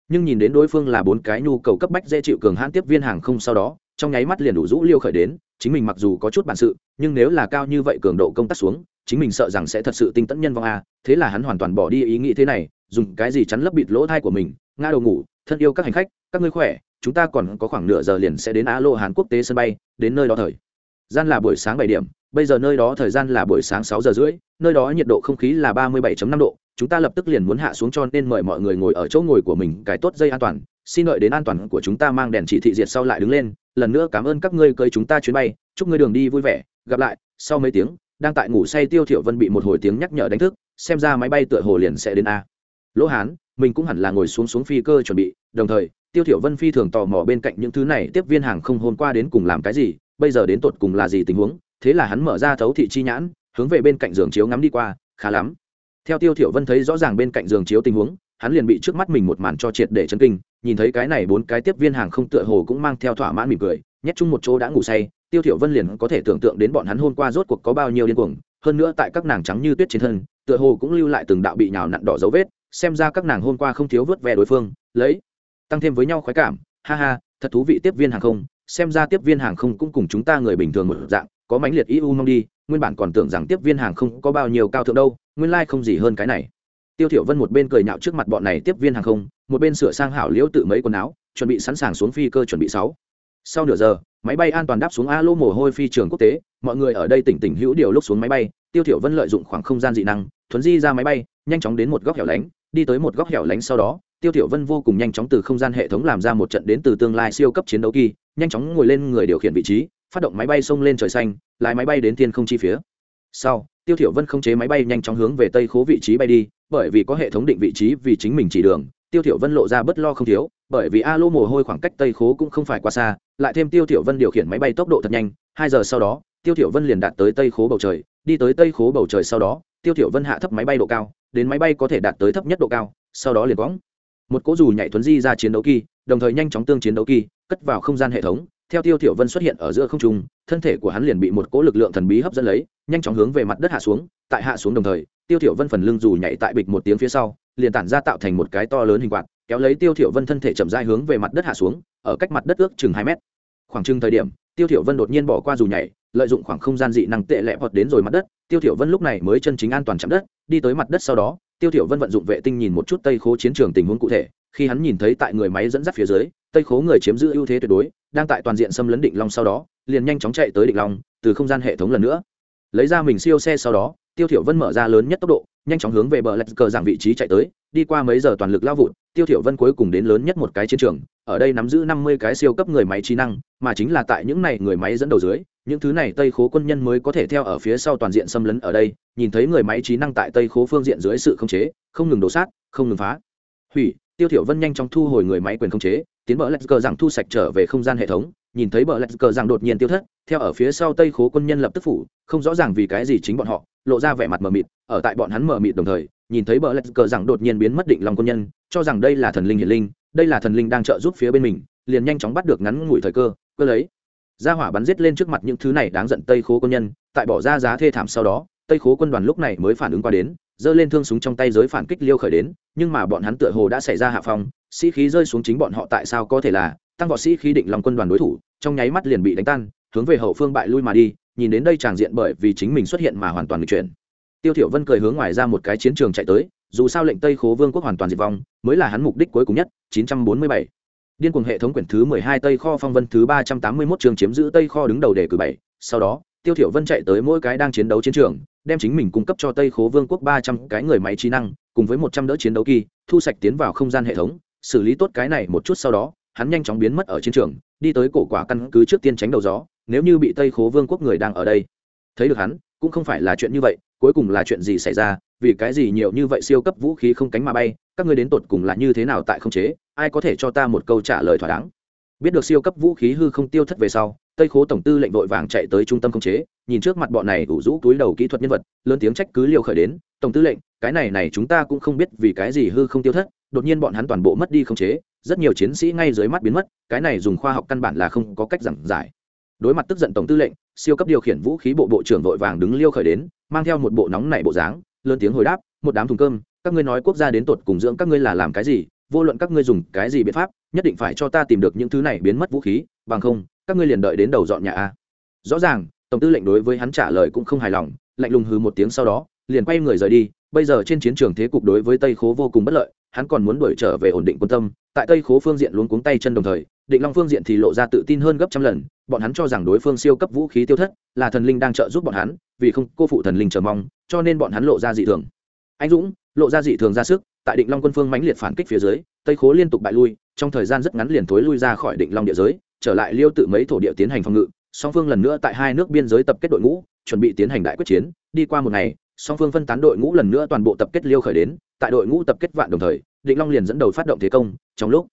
Nhưng nhìn đến đối phương là bốn cái nhu cầu cấp bách dễ chịu cường hãn tiếp viên hàng không sau đó trong nháy mắt liền đủ rũ liêu khởi đến, chính mình mặc dù có chút bản sự, nhưng nếu là cao như vậy cường độ công tác xuống, chính mình sợ rằng sẽ thật sự tinh tẫn nhân vong a, thế là hắn hoàn toàn bỏ đi ý nghĩ thế này, dùng cái gì chắn lấp bịt lỗ thai của mình, ngã đầu ngủ, thân yêu các hành khách, các ngươi khỏe, chúng ta còn có khoảng nửa giờ liền sẽ đến á lô hàn quốc tế sân bay, đến nơi đó thời. Gian là buổi sáng bảy điểm, bây giờ nơi đó thời gian là buổi sáng sáu giờ rưỡi, nơi đó nhiệt độ không khí là ba mươi 37 năm độ, chúng ta lập tức liền muốn hạ xuống cho nên mời mọi người ngồi ở chỗ ngồi của mình cái tốt dây an toàn, xin đợi đến an toàn của chúng ta mang đèn chỉ thị diệt sau lại đứng lên lần nữa cảm ơn các ngươi cưới chúng ta chuyến bay, chúc ngươi đường đi vui vẻ, gặp lại, sau mấy tiếng, đang tại ngủ say tiêu thiểu vân bị một hồi tiếng nhắc nhở đánh thức, xem ra máy bay tựa hồ liền sẽ đến a. Lỗ hán, mình cũng hẳn là ngồi xuống xuống phi cơ chuẩn bị, đồng thời, tiêu thiểu vân phi thường tò mò bên cạnh những thứ này, tiếp viên hàng không hôm qua đến cùng làm cái gì, bây giờ đến tột cùng là gì tình huống, thế là hắn mở ra thấu thị chi nhãn, hướng về bên cạnh giường chiếu ngắm đi qua, khá lắm. Theo tiêu thiểu vân thấy rõ ràng bên cạnh giường chiếu tình huống hắn liền bị trước mắt mình một màn cho triệt để chấn kinh, nhìn thấy cái này bốn cái tiếp viên hàng không tựa hồ cũng mang theo thỏa mãn mỉm cười, nhét chung một chỗ đã ngủ say, tiêu thiểu vân liền có thể tưởng tượng đến bọn hắn hôm qua rốt cuộc có bao nhiêu điên cuồng, hơn nữa tại các nàng trắng như tuyết trên thân, tựa hồ cũng lưu lại từng đạo bị nhào nặn đỏ dấu vết, xem ra các nàng hôm qua không thiếu vớt ve đối phương, lấy, tăng thêm với nhau khoái cảm, ha ha, thật thú vị tiếp viên hàng không, xem ra tiếp viên hàng không cũng cùng chúng ta người bình thường một dạng, có mãnh liệt eu mong đi, nguyên bản còn tưởng rằng tiếp viên hàng không có bao nhiêu cao thượng đâu, nguyên lai không gì hơn cái này tiêu thiểu vân một bên cười nhạo trước mặt bọn này tiếp viên hàng không, một bên sửa sang hảo liễu tự mấy quần áo, chuẩn bị sẵn sàng xuống phi cơ chuẩn bị sáu. Sau nửa giờ, máy bay an toàn đáp xuống a lô mồ hôi phi trường quốc tế, mọi người ở đây tỉnh tỉnh hữu điều lúc xuống máy bay, tiêu thiểu vân lợi dụng khoảng không gian dị năng, thuấn di ra máy bay, nhanh chóng đến một góc hẻo lánh, đi tới một góc hẻo lánh sau đó, tiêu thiểu vân vô cùng nhanh chóng từ không gian hệ thống làm ra một trận đến từ tương lai siêu cấp chiến đấu kỳ, nhanh chóng ngồi lên người điều khiển vị trí, phát động máy bay xông lên trời xanh, lái máy bay đến thiên không chi phía. Sau, tiêu thiểu vân không chế máy bay nhanh chóng hướng về tây khố vị trí bay đi bởi vì có hệ thống định vị trí vì chính mình chỉ đường, tiêu thiểu vân lộ ra bất lo không thiếu, bởi vì a lô mồ hôi khoảng cách tây khố cũng không phải quá xa, lại thêm tiêu thiểu vân điều khiển máy bay tốc độ thật nhanh, hai giờ sau đó, tiêu thiểu vân liền đạt tới tây khố bầu trời. Đi tới tây khố bầu trời sau đó, tiêu thiểu vân hạ thấp máy bay độ cao, đến máy bay có thể đạt tới thấp nhất độ cao, sau đó liền quõng một cỗ dù nhảy thuấn di ra chiến đấu kỳ, đồng thời nhanh chóng tương chiến đấu kỳ, cất vào không gian hệ thống. Theo tiêu thiểu vân xuất hiện ở giữa không trung, thân thể của hắn liền bị một cỗ lực lượng thần bí hấp dẫn lấy nhanh chóng hướng về mặt đất hạ xuống, tại hạ xuống đồng thời, tiêu thiểu vân phần lưng dù nhảy tại bịch một tiếng phía sau, liền tản ra tạo thành một cái to lớn hình quạt, kéo lấy tiêu thiểu vân thân thể chậm rãi hướng về mặt đất hạ xuống, ở cách mặt đất ước chừng hai mét. Khoảng chừng thời điểm, tiêu thiểu vân đột nhiên bỏ qua dù nhảy, lợi dụng khoảng không gian dị năng tệ lẹ vọt đến rồi mặt đất, tiêu thiểu vân lúc này mới chân chính an toàn chạm đất, đi tới mặt đất sau đó, tiêu thiểu vân vận dụng vệ tinh nhìn một chút tây khố chiến trường tình huống cụ thể, khi hắn nhìn thấy tại người máy dẫn dắt phía dưới, tây khố người chiếm giữ ưu thế tuyệt đối, đang tại toàn diện xâm lấn định long sau đó, liền nhanh chóng chạy tới định long, từ không gian hệ thống lần nữa lấy ra mình siêu xe sau đó, tiêu thiểu vân mở ra lớn nhất tốc độ, nhanh chóng hướng về bờ lạch cờ giảng vị trí chạy tới, đi qua mấy giờ toàn lực lao vụt, tiêu thiểu vân cuối cùng đến lớn nhất một cái chiến trường, ở đây nắm giữ 50 cái siêu cấp người máy trí năng, mà chính là tại những này người máy dẫn đầu dưới, những thứ này tây khố quân nhân mới có thể theo ở phía sau toàn diện xâm lấn ở đây, nhìn thấy người máy trí năng tại tây khố phương diện dưới sự khống chế, không ngừng đổ sát, không ngừng phá. Hủy, tiêu thiểu vân nhanh chóng thu hồi người máy quyền khống chế, tiến bờ lạch cờ giảng thu sạch trở về không gian hệ thống nhìn thấy bờ lạch cờ rằng đột nhiên tiêu thất, theo ở phía sau tây khố quân nhân lập tức phủ, không rõ ràng vì cái gì chính bọn họ, lộ ra vẻ mặt mờ mịt, ở tại bọn hắn mờ mịt đồng thời, nhìn thấy bờ lạch cờ rằng đột nhiên biến mất định lòng quân nhân, cho rằng đây là thần linh hiển linh, đây là thần linh đang trợ giúp phía bên mình, liền nhanh chóng bắt được ngắn ngủi thời cơ cơ lấy. Ra hỏa bắn giết lên trước mặt những thứ này đáng giận tây khố quân nhân, tại bỏ ra giá thê thảm sau đó, tây khố quân đoàn lúc này mới phản ứng qua đến, giơ lên thương súng trong tay giới phản kích liêu khởi đến, nhưng mà bọn hắn tựa hồ đã xảy ra hạ phong, sĩ khí rơi xuống chính bọn họ tại sao có thể là, tăng võ sĩ khí định lòng quân đoàn đối thủ trong nháy mắt liền bị đánh tan, hướng về hậu phương bại lui mà đi, nhìn đến đây tràng diện bởi vì chính mình xuất hiện mà hoàn toàn bị chuyển. Tiêu thiểu vân cười hướng ngoài ra một cái chiến trường chạy tới, dù sao lệnh tây khố vương quốc hoàn toàn diệt vong, mới là hắn mục đích cuối cùng nhất 947 điên cuồng hệ thống quyển thứ 12 tây kho phong vân thứ 381 trường chiếm giữ tây kho đứng đầu đề cử bảy. Sau đó, tiêu thiểu vân chạy tới mỗi cái đang chiến đấu chiến trường, đem chính mình cung cấp cho tây khố vương quốc 300 cái người máy trí năng, cùng với 100 đỡ chiến đấu kỳ, thu sạch tiến vào không gian hệ thống, xử lý tốt cái này một chút sau đó hắn nhanh chóng biến mất ở chiến trường, đi tới cổ quả căn cứ trước tiên tránh đầu gió, nếu như bị tây khố vương quốc người đang ở đây. Thấy được hắn, cũng không phải là chuyện như vậy, cuối cùng là chuyện gì xảy ra, vì cái gì nhiều như vậy siêu cấp vũ khí không cánh mà bay, các ngươi đến tột cùng là như thế nào tại không chế, ai có thể cho ta một câu trả lời thỏa đáng. Biết được siêu cấp vũ khí hư không tiêu thất về sau, tây khố tổng tư lệnh vội vàng chạy tới trung tâm không chế, nhìn trước mặt bọn này đủ rũ túi đầu kỹ thuật nhân vật, lớn tiếng trách cứ liều khởi đến, tổng tư lệnh, cái này này chúng ta cũng không biết vì cái gì hư không tiêu thất đột nhiên bọn hắn toàn bộ mất đi khống chế, rất nhiều chiến sĩ ngay dưới mắt biến mất, cái này dùng khoa học căn bản là không có cách giảng giải. Đối mặt tức giận tổng tư lệnh, siêu cấp điều khiển vũ khí bộ bộ trưởng vội vàng đứng liêu khởi đến, mang theo một bộ nóng nảy bộ dáng, lớn tiếng hồi đáp, một đám thùng cơm, các ngươi nói quốc gia đến tột cùng dưỡng các ngươi là làm cái gì, vô luận các ngươi dùng cái gì biện pháp, nhất định phải cho ta tìm được những thứ này biến mất vũ khí, bằng không, các ngươi liền đợi đến đầu dọn nhà a. Rõ ràng, tổng tư lệnh đối với hắn trả lời cũng không hài lòng, lạnh lùng hừ một tiếng sau đó, liền quay người rời đi, bây giờ trên chiến trường thế cục đối với tây khố vô cùng bất lợi hắn còn muốn đuổi trở về ổn định quân tâm, tại tây khố phương diện luống cuống tay chân đồng thời, định long phương diện thì lộ ra tự tin hơn gấp trăm lần, bọn hắn cho rằng đối phương siêu cấp vũ khí tiêu thất, là thần linh đang trợ giúp bọn hắn, vì không cô phụ thần linh chờ mong, cho nên bọn hắn lộ ra dị thường. Anh dũng, lộ ra dị thường ra sức, tại định long quân phương mãnh liệt phản kích phía dưới, tây khố liên tục bại lui, trong thời gian rất ngắn liền thối lui ra khỏi định long địa giới, trở lại liêu tự mấy thổ địa tiến hành phòng ngự, song phương lần nữa tại hai nước biên giới tập kết đội ngũ, chuẩn bị tiến hành đại quyết chiến, đi qua một ngày song phương phân tán đội ngũ lần nữa toàn bộ tập kết liêu khởi đến, tại đội ngũ tập kết vạn đồng thời, định long liền dẫn đầu phát động thế công, trong lúc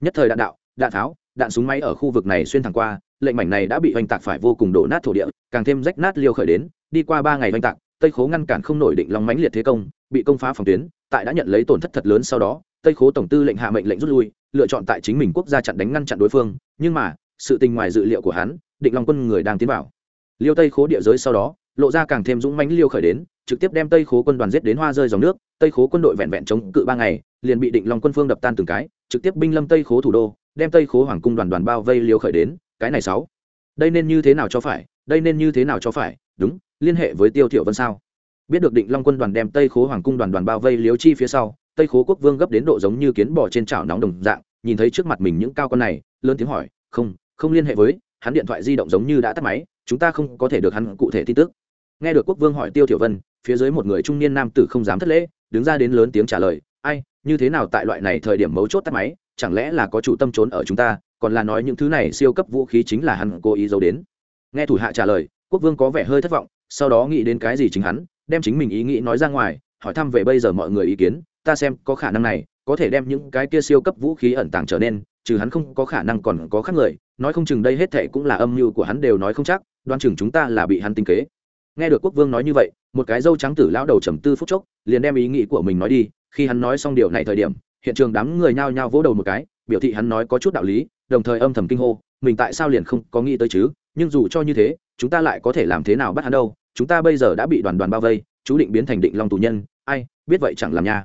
nhất thời đạn đạo, đạn tháo, đạn súng máy ở khu vực này xuyên thẳng qua, lệnh mảnh này đã bị oanh tạc phải vô cùng đổ nát thổ địa, càng thêm rách nát liêu khởi đến, đi qua ba ngày oanh tạc, tây khố ngăn cản không nổi định long mãnh liệt thế công, bị công phá phòng tuyến, tại đã nhận lấy tổn thất thật lớn sau đó, tây khố tổng tư lệnh hạ mệnh lệnh rút lui, lựa chọn tại chính mình quốc gia chặn đánh ngăn chặn đối phương, nhưng mà, sự tình ngoài dự liệu của hắn, định long quân người đang tiến vào. Liêu tây khố địa giới sau đó lộ ra càng thêm dũng mãnh liêu khởi đến, trực tiếp đem tây khố quân đoàn giết đến hoa rơi dòng nước. Tây khố quân đội vẹn vẹn chống cự ba ngày, liền bị định long quân phương đập tan từng cái, trực tiếp binh lâm tây khố thủ đô, đem tây khố hoàng cung đoàn đoàn bao vây liêu khởi đến. Cái này sáu, đây nên như thế nào cho phải? Đây nên như thế nào cho phải? Đúng, liên hệ với tiêu thiểu vân sao? Biết được định long quân đoàn đem tây khố hoàng cung đoàn đoàn bao vây liếu chi phía sau, tây khố quốc vương gấp đến độ giống như kiến bò trên chảo nóng đồng dạng, nhìn thấy trước mặt mình những cao con này, lớn tiếng hỏi, không không liên hệ với, hắn điện thoại di động giống như đã tắt máy, chúng ta không có thể được hắn cụ thể tin tức nghe được quốc vương hỏi tiêu thiểu vân, phía dưới một người trung niên nam tử không dám thất lễ, đứng ra đến lớn tiếng trả lời, ai, như thế nào tại loại này thời điểm mấu chốt tắt máy, chẳng lẽ là có chủ tâm trốn ở chúng ta, còn là nói những thứ này siêu cấp vũ khí chính là hắn cố ý giấu đến? Nghe thủ hạ trả lời, quốc vương có vẻ hơi thất vọng, sau đó nghĩ đến cái gì chính hắn, đem chính mình ý nghĩ nói ra ngoài, hỏi thăm về bây giờ mọi người ý kiến, ta xem có khả năng này, có thể đem những cái kia siêu cấp vũ khí ẩn tàng trở nên, trừ hắn không có khả năng còn có khác người, nói không chừng đây hết thệ cũng là âm mưu của hắn đều nói không chắc, đoan chừng chúng ta là bị hắn tinh kế nghe được quốc vương nói như vậy, một cái dâu trắng tử lão đầu trầm tư phút chốc, liền đem ý nghĩ của mình nói đi, khi hắn nói xong điều này thời điểm, hiện trường đám người nhao nhao vỗ đầu một cái, biểu thị hắn nói có chút đạo lý, đồng thời âm thầm kinh hô, mình tại sao liền không có nghĩ tới chứ? Nhưng dù cho như thế, chúng ta lại có thể làm thế nào bắt hắn đâu? Chúng ta bây giờ đã bị đoàn đoàn bao vây, chú định biến thành định long tù nhân, ai, biết vậy chẳng làm nha.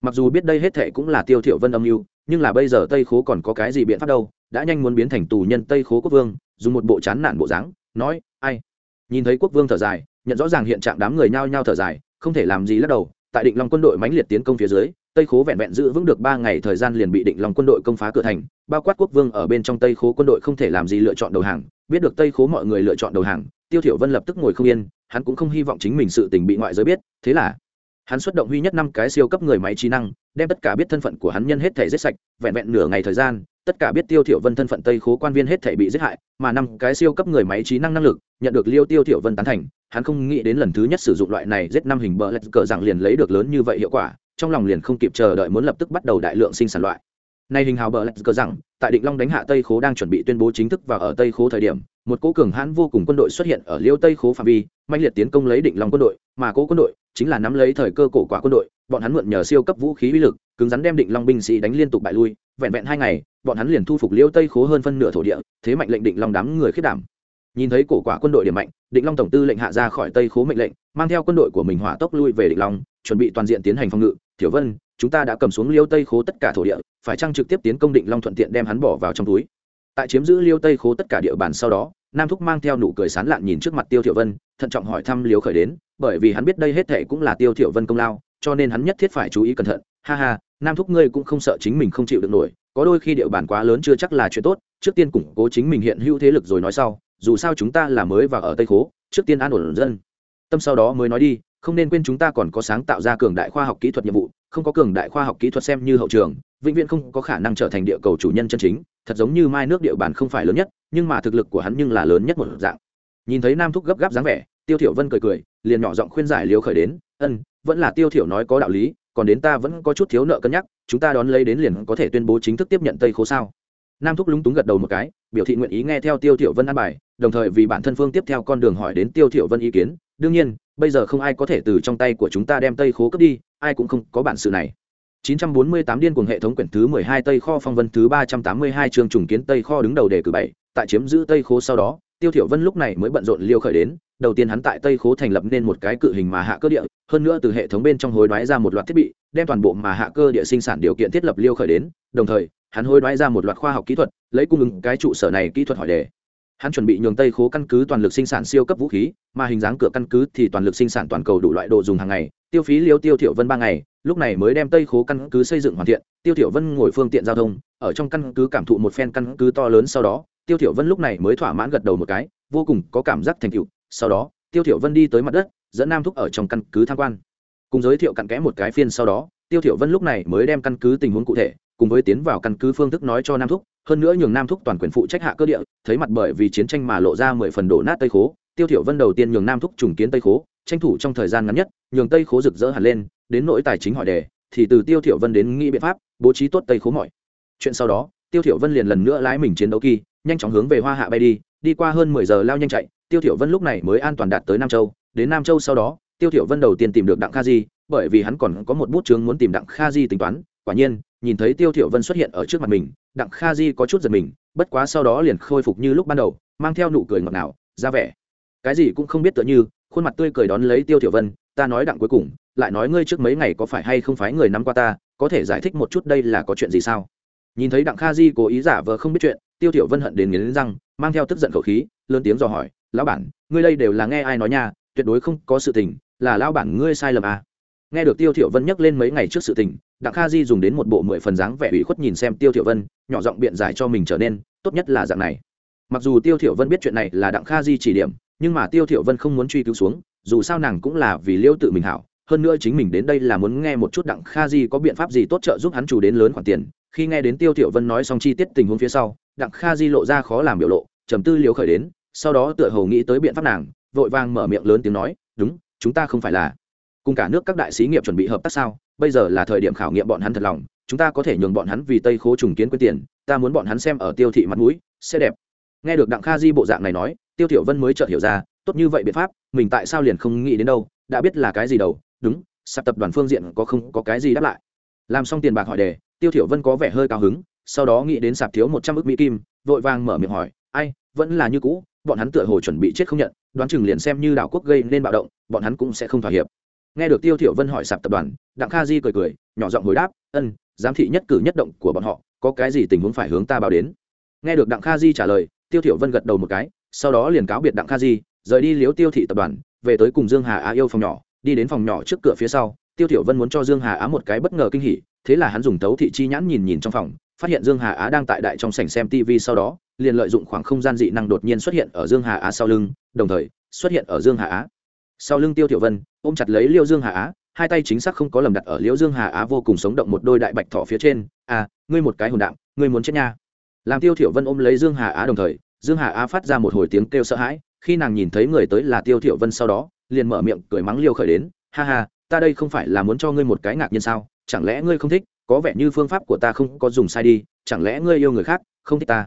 Mặc dù biết đây hết thệ cũng là tiêu thiểu vân âm mưu, nhưng là bây giờ tây khố còn có cái gì biện pháp đâu? Đã nhanh muốn biến thành tù nhân tây khố quốc vương, dùng một bộ chán nản bộ dáng, nói, ai? Nhìn thấy quốc vương thở dài nhận rõ ràng hiện trạng đám người nhao nhao thở dài, không thể làm gì lắc đầu, tại định long quân đội mãnh liệt tiến công phía dưới, tây khố vẹn vẹn giữ vững được ba ngày thời gian liền bị định long quân đội công phá cửa thành, bao quát quốc vương ở bên trong tây khố quân đội không thể làm gì lựa chọn đầu hàng, biết được tây khố mọi người lựa chọn đầu hàng, tiêu thiểu vân lập tức ngồi không yên, hắn cũng không hy vọng chính mình sự tình bị ngoại giới biết, thế là hắn xuất động huy nhất năm cái siêu cấp người máy trí năng, đem tất cả biết thân phận của hắn nhân hết thể giết sạch, vẹn vẹn nửa ngày thời gian tất cả biết tiêu thiểu vân thân phận tây khố quan viên hết thảy bị giết hại, mà năm cái siêu cấp người máy trí năng năng lực, nhận được liêu tiêu thiểu vân tán thành, hắn không nghĩ đến lần thứ nhất sử dụng loại này giết năm hình bờ lạch cờ rằng liền lấy được lớn như vậy hiệu quả, trong lòng liền không kịp chờ đợi muốn lập tức bắt đầu đại lượng sinh sản loại. Này hình hào bờ lạch cờ rằng, tại định long đánh hạ tây khố đang chuẩn bị tuyên bố chính thức vào ở tây khố thời điểm, một cố cường hãn vô cùng quân đội xuất hiện ở liêu tây khố phạm vi mạnh liệt tiến công lấy định long quân đội, mà cố quân đội chính là nắm lấy thời cơ cổ quả quân đội, bọn hắn mượn nhờ siêu cấp vũ khí uy lực cứng rắn đem định long binh sĩ đánh liên tục bại lui, vẹn vẹn hai ngày, bọn hắn liền thu phục liêu tây khố hơn phân nửa thổ địa, thế mạnh lệnh định long đám người khiết đảm. Nhìn thấy cổ quả quân đội điểm mạnh, định long tổng tư lệnh hạ ra khỏi tây khố mệnh lệnh, mang theo quân đội của mình hỏa tốc lui về định long, chuẩn bị toàn diện tiến hành phòng ngự. Thiểu vân, chúng ta đã cầm xuống liêu tây khố tất cả thổ địa, phải chăng trực tiếp tiến công định long thuận tiện đem hắn bỏ vào trong túi? Tại chiếm giữ liêu tây khố tất cả địa bàn sau đó, nam thúc mang theo nụ cười sán lạn nhìn trước mặt tiêu thiểu vân, thận trọng hỏi thăm liêu khởi đến, bởi vì hắn biết đây hết thệ cũng là tiêu thiểu vân công lao, cho nên hắn nhất thiết phải chú ý cẩn thận ha ha, nam thúc ngươi cũng không sợ chính mình không chịu được nổi, có đôi khi địa bàn quá lớn chưa chắc là chuyện tốt, trước tiên củng cố chính mình hiện hữu thế lực rồi nói sau, dù sao chúng ta là mới và ở tây khố, trước tiên an ổn dân. Tâm sau đó mới nói đi, không nên quên chúng ta còn có sáng tạo ra cường đại khoa học kỹ thuật nhiệm vụ, không có cường đại khoa học kỹ thuật xem như hậu trường, vĩnh viễn không có khả năng trở thành địa cầu chủ nhân chân chính, thật giống như mai nước địa bàn không phải lớn nhất, nhưng mà thực lực của hắn nhưng là lớn nhất một dạng. Nhìn thấy nam thúc gấp gáp dáng vẻ, tiêu thiểu vân cười cười, liền nhỏ giọng khuyên giải liều khởi đến, ân, vẫn là tiêu thiểu nói có đạo lý còn đến ta vẫn có chút thiếu nợ cân nhắc chúng ta đón lấy đến liền có thể tuyên bố chính thức tiếp nhận tây khố sao? Nam thúc lúng túng gật đầu một cái biểu thị nguyện ý nghe theo tiêu thiểu vân an bài đồng thời vì bản thân phương tiếp theo con đường hỏi đến tiêu thiểu vân ý kiến đương nhiên bây giờ không ai có thể từ trong tay của chúng ta đem tây khố cướp đi ai cũng không có bản sự này. 948 điên cuồng hệ thống quyển thứ 12 Tây kho phong vân thứ 382 trường trùng kiến Tây kho đứng đầu đề cử 7, tại chiếm giữ Tây khố sau đó, Tiêu Thiểu Vân lúc này mới bận rộn liêu khởi đến, đầu tiên hắn tại Tây khố thành lập nên một cái cự hình mà hạ cơ địa, hơn nữa từ hệ thống bên trong hối đoái ra một loạt thiết bị, đem toàn bộ mà hạ cơ địa sinh sản điều kiện thiết lập liêu khởi đến, đồng thời, hắn hối đoái ra một loạt khoa học kỹ thuật, lấy cung ứng cái trụ sở này kỹ thuật hỏi đề. Hắn chuẩn bị nhường Tây khố căn cứ toàn lực sinh sản siêu cấp vũ khí, mà hình dáng cửa căn cứ thì toàn lực sinh sản toàn cầu đủ loại đồ dùng hàng ngày, tiêu phí liêu Tiêu Thiểu Vân ba ngày, lúc này mới đem tây khố căn cứ xây dựng hoàn thiện tiêu thiểu vân ngồi phương tiện giao thông ở trong căn cứ cảm thụ một phen căn cứ to lớn sau đó tiêu thiểu vân lúc này mới thỏa mãn gật đầu một cái vô cùng có cảm giác thành tựu sau đó, tiêu thiểu vân đi tới mặt đất, dẫn nam thúc ở trong căn cứ tham quan. Cùng giới thiệu cặn kẽ một cái phiên sau đó, tiêu thiểu vân lúc này mới đem căn cứ tình huống cụ thể, cùng với tiến vào căn cứ phương thức nói cho nam thúc, hơn nữa nhường nam thúc toàn quyền phụ trách hạ cơ địa, thấy mặt bởi vì chiến tranh mà lộ ra mười phần đổ nát tây khố, tiêu thiểu vân đầu tiên nhường nam thúc trùng kiến tây khố, tranh thủ trong thời gian ngắn nhất, nhường tây khố rực rỡ hẳn lên, đến nỗi tài chính hỏi đề, thì từ tiêu thiểu vân đến nghĩ biện pháp, bố trí tốt tây khố mọi. Chuyện sau đó, tiêu thiểu vân liền lần nữa lái mình chiến đấu kỳ, nhanh chóng hướng về hoa hạ bay đi đi qua hơn mười giờ lao nhanh chạy tiêu thiểu vân lúc này mới an toàn đạt tới nam châu, đến nam châu sau đó, tiêu thiểu vân đầu tiên tìm được đặng kha di, bởi vì hắn còn có một bút chướng muốn tìm đặng kha di tính toán, quả nhiên, nhìn thấy tiêu thiểu vân xuất hiện ở trước mặt mình, đặng kha di có chút giật mình, bất quá sau đó liền khôi phục như lúc ban đầu, mang theo nụ cười ngọt ngào, ra vẻ. Cái gì cũng không biết tựa như, khuôn mặt tươi cười đón lấy tiêu thiểu vân, ta nói đặng cuối cùng, lại nói ngươi trước mấy ngày có phải hay không phải người nắm qua ta, có thể giải thích một chút đây là có chuyện gì sao? Nhìn thấy đặng kha di cố ý giả vờ không biết chuyện, tiêu thiểu vân hận đến nghiến răng, mang theo tức giận khẩu khí, lớn tiếng dò hỏi lão bản, ngươi đây đều là nghe ai nói nha, tuyệt đối không có sự tình, là lão bản ngươi sai lầm à. Nghe được tiêu thiểu vân nhắc lên mấy ngày trước sự tình, đặng kha di dùng đến một bộ mười phần dáng vẻ ủy khuất nhìn xem tiêu thiểu vân, nhỏ giọng biện giải cho mình trở nên, tốt nhất là dạng này. Mặc dù tiêu thiểu vân biết chuyện này là đặng kha di chỉ điểm, nhưng mà tiêu thiểu vân không muốn truy cứu xuống, dù sao nàng cũng là vì liêu tự mình hảo, hơn nữa chính mình đến đây là muốn nghe một chút đặng kha di có biện pháp gì tốt trợ giúp hắn chủ đến lớn khoản tiền. Khi nghe đến tiêu thiểu vân nói xong chi tiết tình huống phía sau, đặng kha di lộ ra khó làm biểu lộ, trầm tư liều khởi đến sau đó tựa hồ nghĩ tới biện pháp nàng, vội vàng mở miệng lớn tiếng nói, đúng, chúng ta không phải là. Cùng cả nước các đại sĩ nghiệp chuẩn bị hợp tác sao? Bây giờ là thời điểm khảo nghiệm bọn hắn thật lòng, chúng ta có thể nhường bọn hắn vì tây khố trùng kiến quyên tiền, ta muốn bọn hắn xem ở tiêu thị mặt mũi, sẽ đẹp. Nghe được đặng kha di bộ dạng này nói, tiêu thiểu vân mới chợt hiểu ra, tốt như vậy biện pháp, mình tại sao liền không nghĩ đến đâu, đã biết là cái gì đâu. Đúng, sạp tập đoàn phương diện có không, có cái gì đáp lại. Làm xong tiền bạc hỏi đề, tiêu thiểu vân có vẻ hơi cao hứng, sau đó nghĩ đến sạp thiếu một trăm ức mỹ kim, vội vàng mở miệng hỏi ai, vẫn là như cũ, bọn hắn tựa hồ chuẩn bị chết không nhận, đoán chừng liền xem như đảo quốc gây nên bạo động, bọn hắn cũng sẽ không thỏa hiệp. Nghe được tiêu thiểu vân hỏi sạp tập đoàn, đặng kha di cười cười, nhỏ giọng hồi đáp, ân, giám thị nhất cử nhất động của bọn họ, có cái gì tình huống phải hướng ta báo đến? Nghe được đặng kha di trả lời, tiêu thiểu vân gật đầu một cái, sau đó liền cáo biệt đặng kha di, rời đi liếu tiêu thị tập đoàn, về tới cùng dương hà á yêu phòng nhỏ, đi đến phòng nhỏ trước cửa phía sau, tiêu thiểu vân muốn cho dương hà á một cái bất ngờ kinh hỉ, thế là hắn dùng tấu thị chi nhãn nhìn nhìn trong phòng phát hiện dương hà á đang tại đại trong sảnh xem tv sau đó, liền lợi dụng khoảng không gian dị năng đột nhiên xuất hiện ở dương hà á sau lưng, đồng thời, xuất hiện ở dương hà á. Sau lưng tiêu tiểu vân, ôm chặt lấy liêu dương hà á, hai tay chính xác không có lầm đặt ở liêu dương hà á vô cùng sống động một đôi đại bạch thỏ phía trên. À ngươi một cái hồn đạm, ngươi muốn chết nha. Làm tiêu thiểu vân ôm lấy dương hà á đồng thời, dương hà á phát ra một hồi tiếng kêu sợ hãi, khi nàng nhìn thấy người tới là tiêu thiểu vân sau đó, liền mở miệng cười mắng liêu khởi đến. Ha ha, ta đây không phải là muốn cho ngươi một cái ngạc nhiên sao? Chẳng lẽ ngươi không thích? Có vẻ như phương pháp của ta không có dùng sai đi, chẳng lẽ ngươi yêu người khác, không thích ta?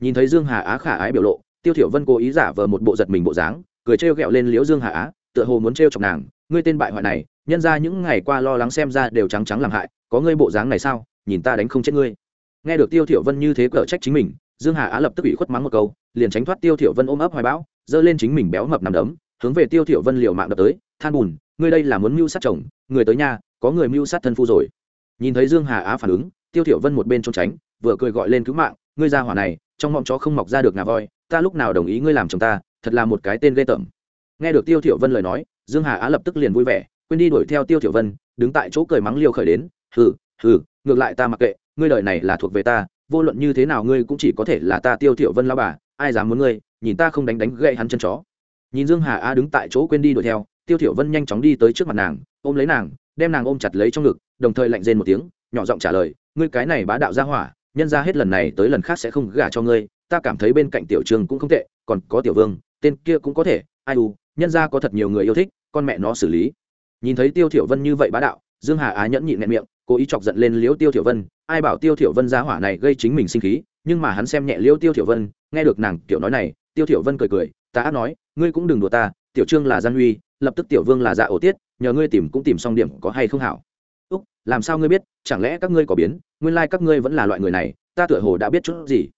Nhìn thấy dương hà á khả ái biểu lộ, tiêu thiểu vân cố ý giả vờ một bộ giật mình bộ dáng, cười trêu ghẹo lên liễu dương hà á, tựa hồ muốn trêu chọc nàng, ngươi tên bại hoại này, nhân ra những ngày qua lo lắng xem ra đều trắng trắng làm hại, có ngươi bộ dáng này sao? Nhìn ta đánh không chết ngươi. Nghe được tiêu thiểu vân như thế cở trách chính mình, dương hà á lập tức bị khuất mắng một câu, liền tránh thoát tiêu thiểu vân ôm ấp hoài bão dơ lên chính mình béo mập nằm đấm, hướng về tiêu thiểu vân liều mạng đập tới, than bùn, ngươi đây là muốn mưu sát chồng, người tới nhà, có người mưu sát thân phu rồi nhìn thấy dương hà á phản ứng, tiêu thiểu vân một bên trốn tránh, vừa cười gọi lên cứu mạng, ngươi ra hỏa này, trong mọng chó không mọc ra được ngà voi, ta lúc nào đồng ý ngươi làm chồng ta, thật là một cái tên ghê tởm. Nghe được tiêu thiểu vân lời nói, dương hà á lập tức liền vui vẻ, quên đi đuổi theo tiêu thiểu vân, đứng tại chỗ cười mắng liêu khởi đến, hừ hừ, ngược lại ta mặc kệ, ngươi đời này là thuộc về ta, vô luận như thế nào ngươi cũng chỉ có thể là ta tiêu thiểu vân lão bà, ai dám muốn ngươi, nhìn ta không đánh đánh gậy hắn chân chó. Nhìn dương hà á đứng tại chỗ quên đi đuổi theo, tiêu thiểu vân nhanh chóng đi tới trước mặt nàng, ôm lấy nàng đem nàng ôm chặt lấy trong ngực, đồng thời lạnh rên một tiếng, nhỏ giọng trả lời, ngươi cái này bá đạo ra hỏa, nhân ra hết lần này tới lần khác sẽ không gả cho ngươi, ta cảm thấy bên cạnh tiểu trường cũng không tệ, còn có tiểu vương, tên kia cũng có thể, ai u, nhân ra có thật nhiều người yêu thích, con mẹ nó xử lý. Nhìn thấy tiêu thiểu vân như vậy bá đạo, dương hà á nhẫn nhịn nẹn miệng, cố ý chọc giận lên liễu tiêu thiểu vân, ai bảo tiêu thiểu vân ra hỏa này gây chính mình sinh khí, nhưng mà hắn xem nhẹ liễu tiêu thiểu vân, nghe được nàng tiểu nói này, tiêu thiểu vân cười cười, ta ác nói, ngươi cũng đừng đùa ta, tiểu trương là gian huy lập tức tiểu vương là dạ ổ tiết nhờ ngươi tìm cũng tìm xong điểm có hay không hảo. Úc, làm sao ngươi biết, chẳng lẽ các ngươi có biến, nguyên lai các ngươi vẫn là loại người này, ta tựa hồ đã biết chút gì.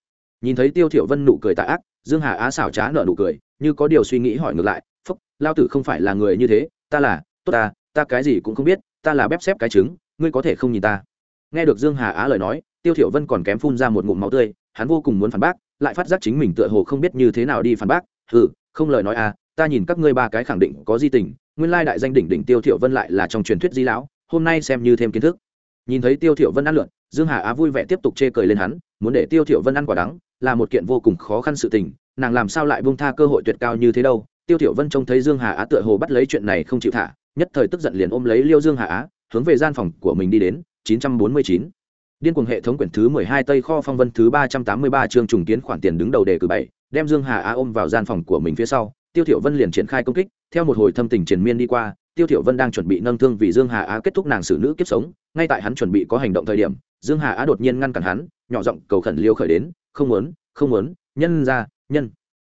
Nhìn thấy tiêu thiểu vân nụ cười tạ ác, dương hà á xảo trá nở nụ cười, như có điều suy nghĩ hỏi ngược lại, phúc, lao tử không phải là người như thế, ta là, tốt ta ta cái gì cũng không biết, ta là bép xếp cái trứng, ngươi có thể không nhìn ta. Nghe được dương hà á lời nói, tiêu thiểu vân còn kém phun ra một ngụm máu tươi, hắn vô cùng muốn phản bác, lại phát giác chính mình tựa hồ không biết như thế nào đi phản bác ừ không lời nói à ta nhìn các ngươi ba cái khẳng định có di tình nguyên lai đại danh đỉnh đỉnh tiêu thiểu vân lại là trong truyền thuyết di lão, hôm nay xem như thêm kiến thức. Nhìn thấy tiêu thiểu vân ăn lượn, dương hà á vui vẻ tiếp tục chê cười lên hắn, muốn để tiêu thiểu vân ăn quả đắng, là một kiện vô cùng khó khăn sự tình, nàng làm sao lại buông tha cơ hội tuyệt cao như thế đâu. Tiêu thiểu vân trông thấy dương hà á tựa hồ bắt lấy chuyện này không chịu thả, nhất thời tức giận liền ôm lấy liêu dương hà á, hướng về gian phòng của mình đi đến 949 điên cuồng hệ thống quyển thứ 12 tây kho phong vân thứ 383 chương trùng kiến khoản tiền đứng đầu đề cử bảy, đem dương hà á ôm vào gian phòng của mình phía sau tiêu thiểu vân liền triển khai công kích, theo một hồi thâm tình triền miên đi qua, tiêu thiểu vân đang chuẩn bị nâng thương vì dương hà á kết thúc nàng xử nữ kiếp sống, ngay tại hắn chuẩn bị có hành động thời điểm, dương hà á đột nhiên ngăn cản hắn, nhỏ giọng cầu khẩn liêu khởi đến, không muốn không muốn, nhân ra nhân,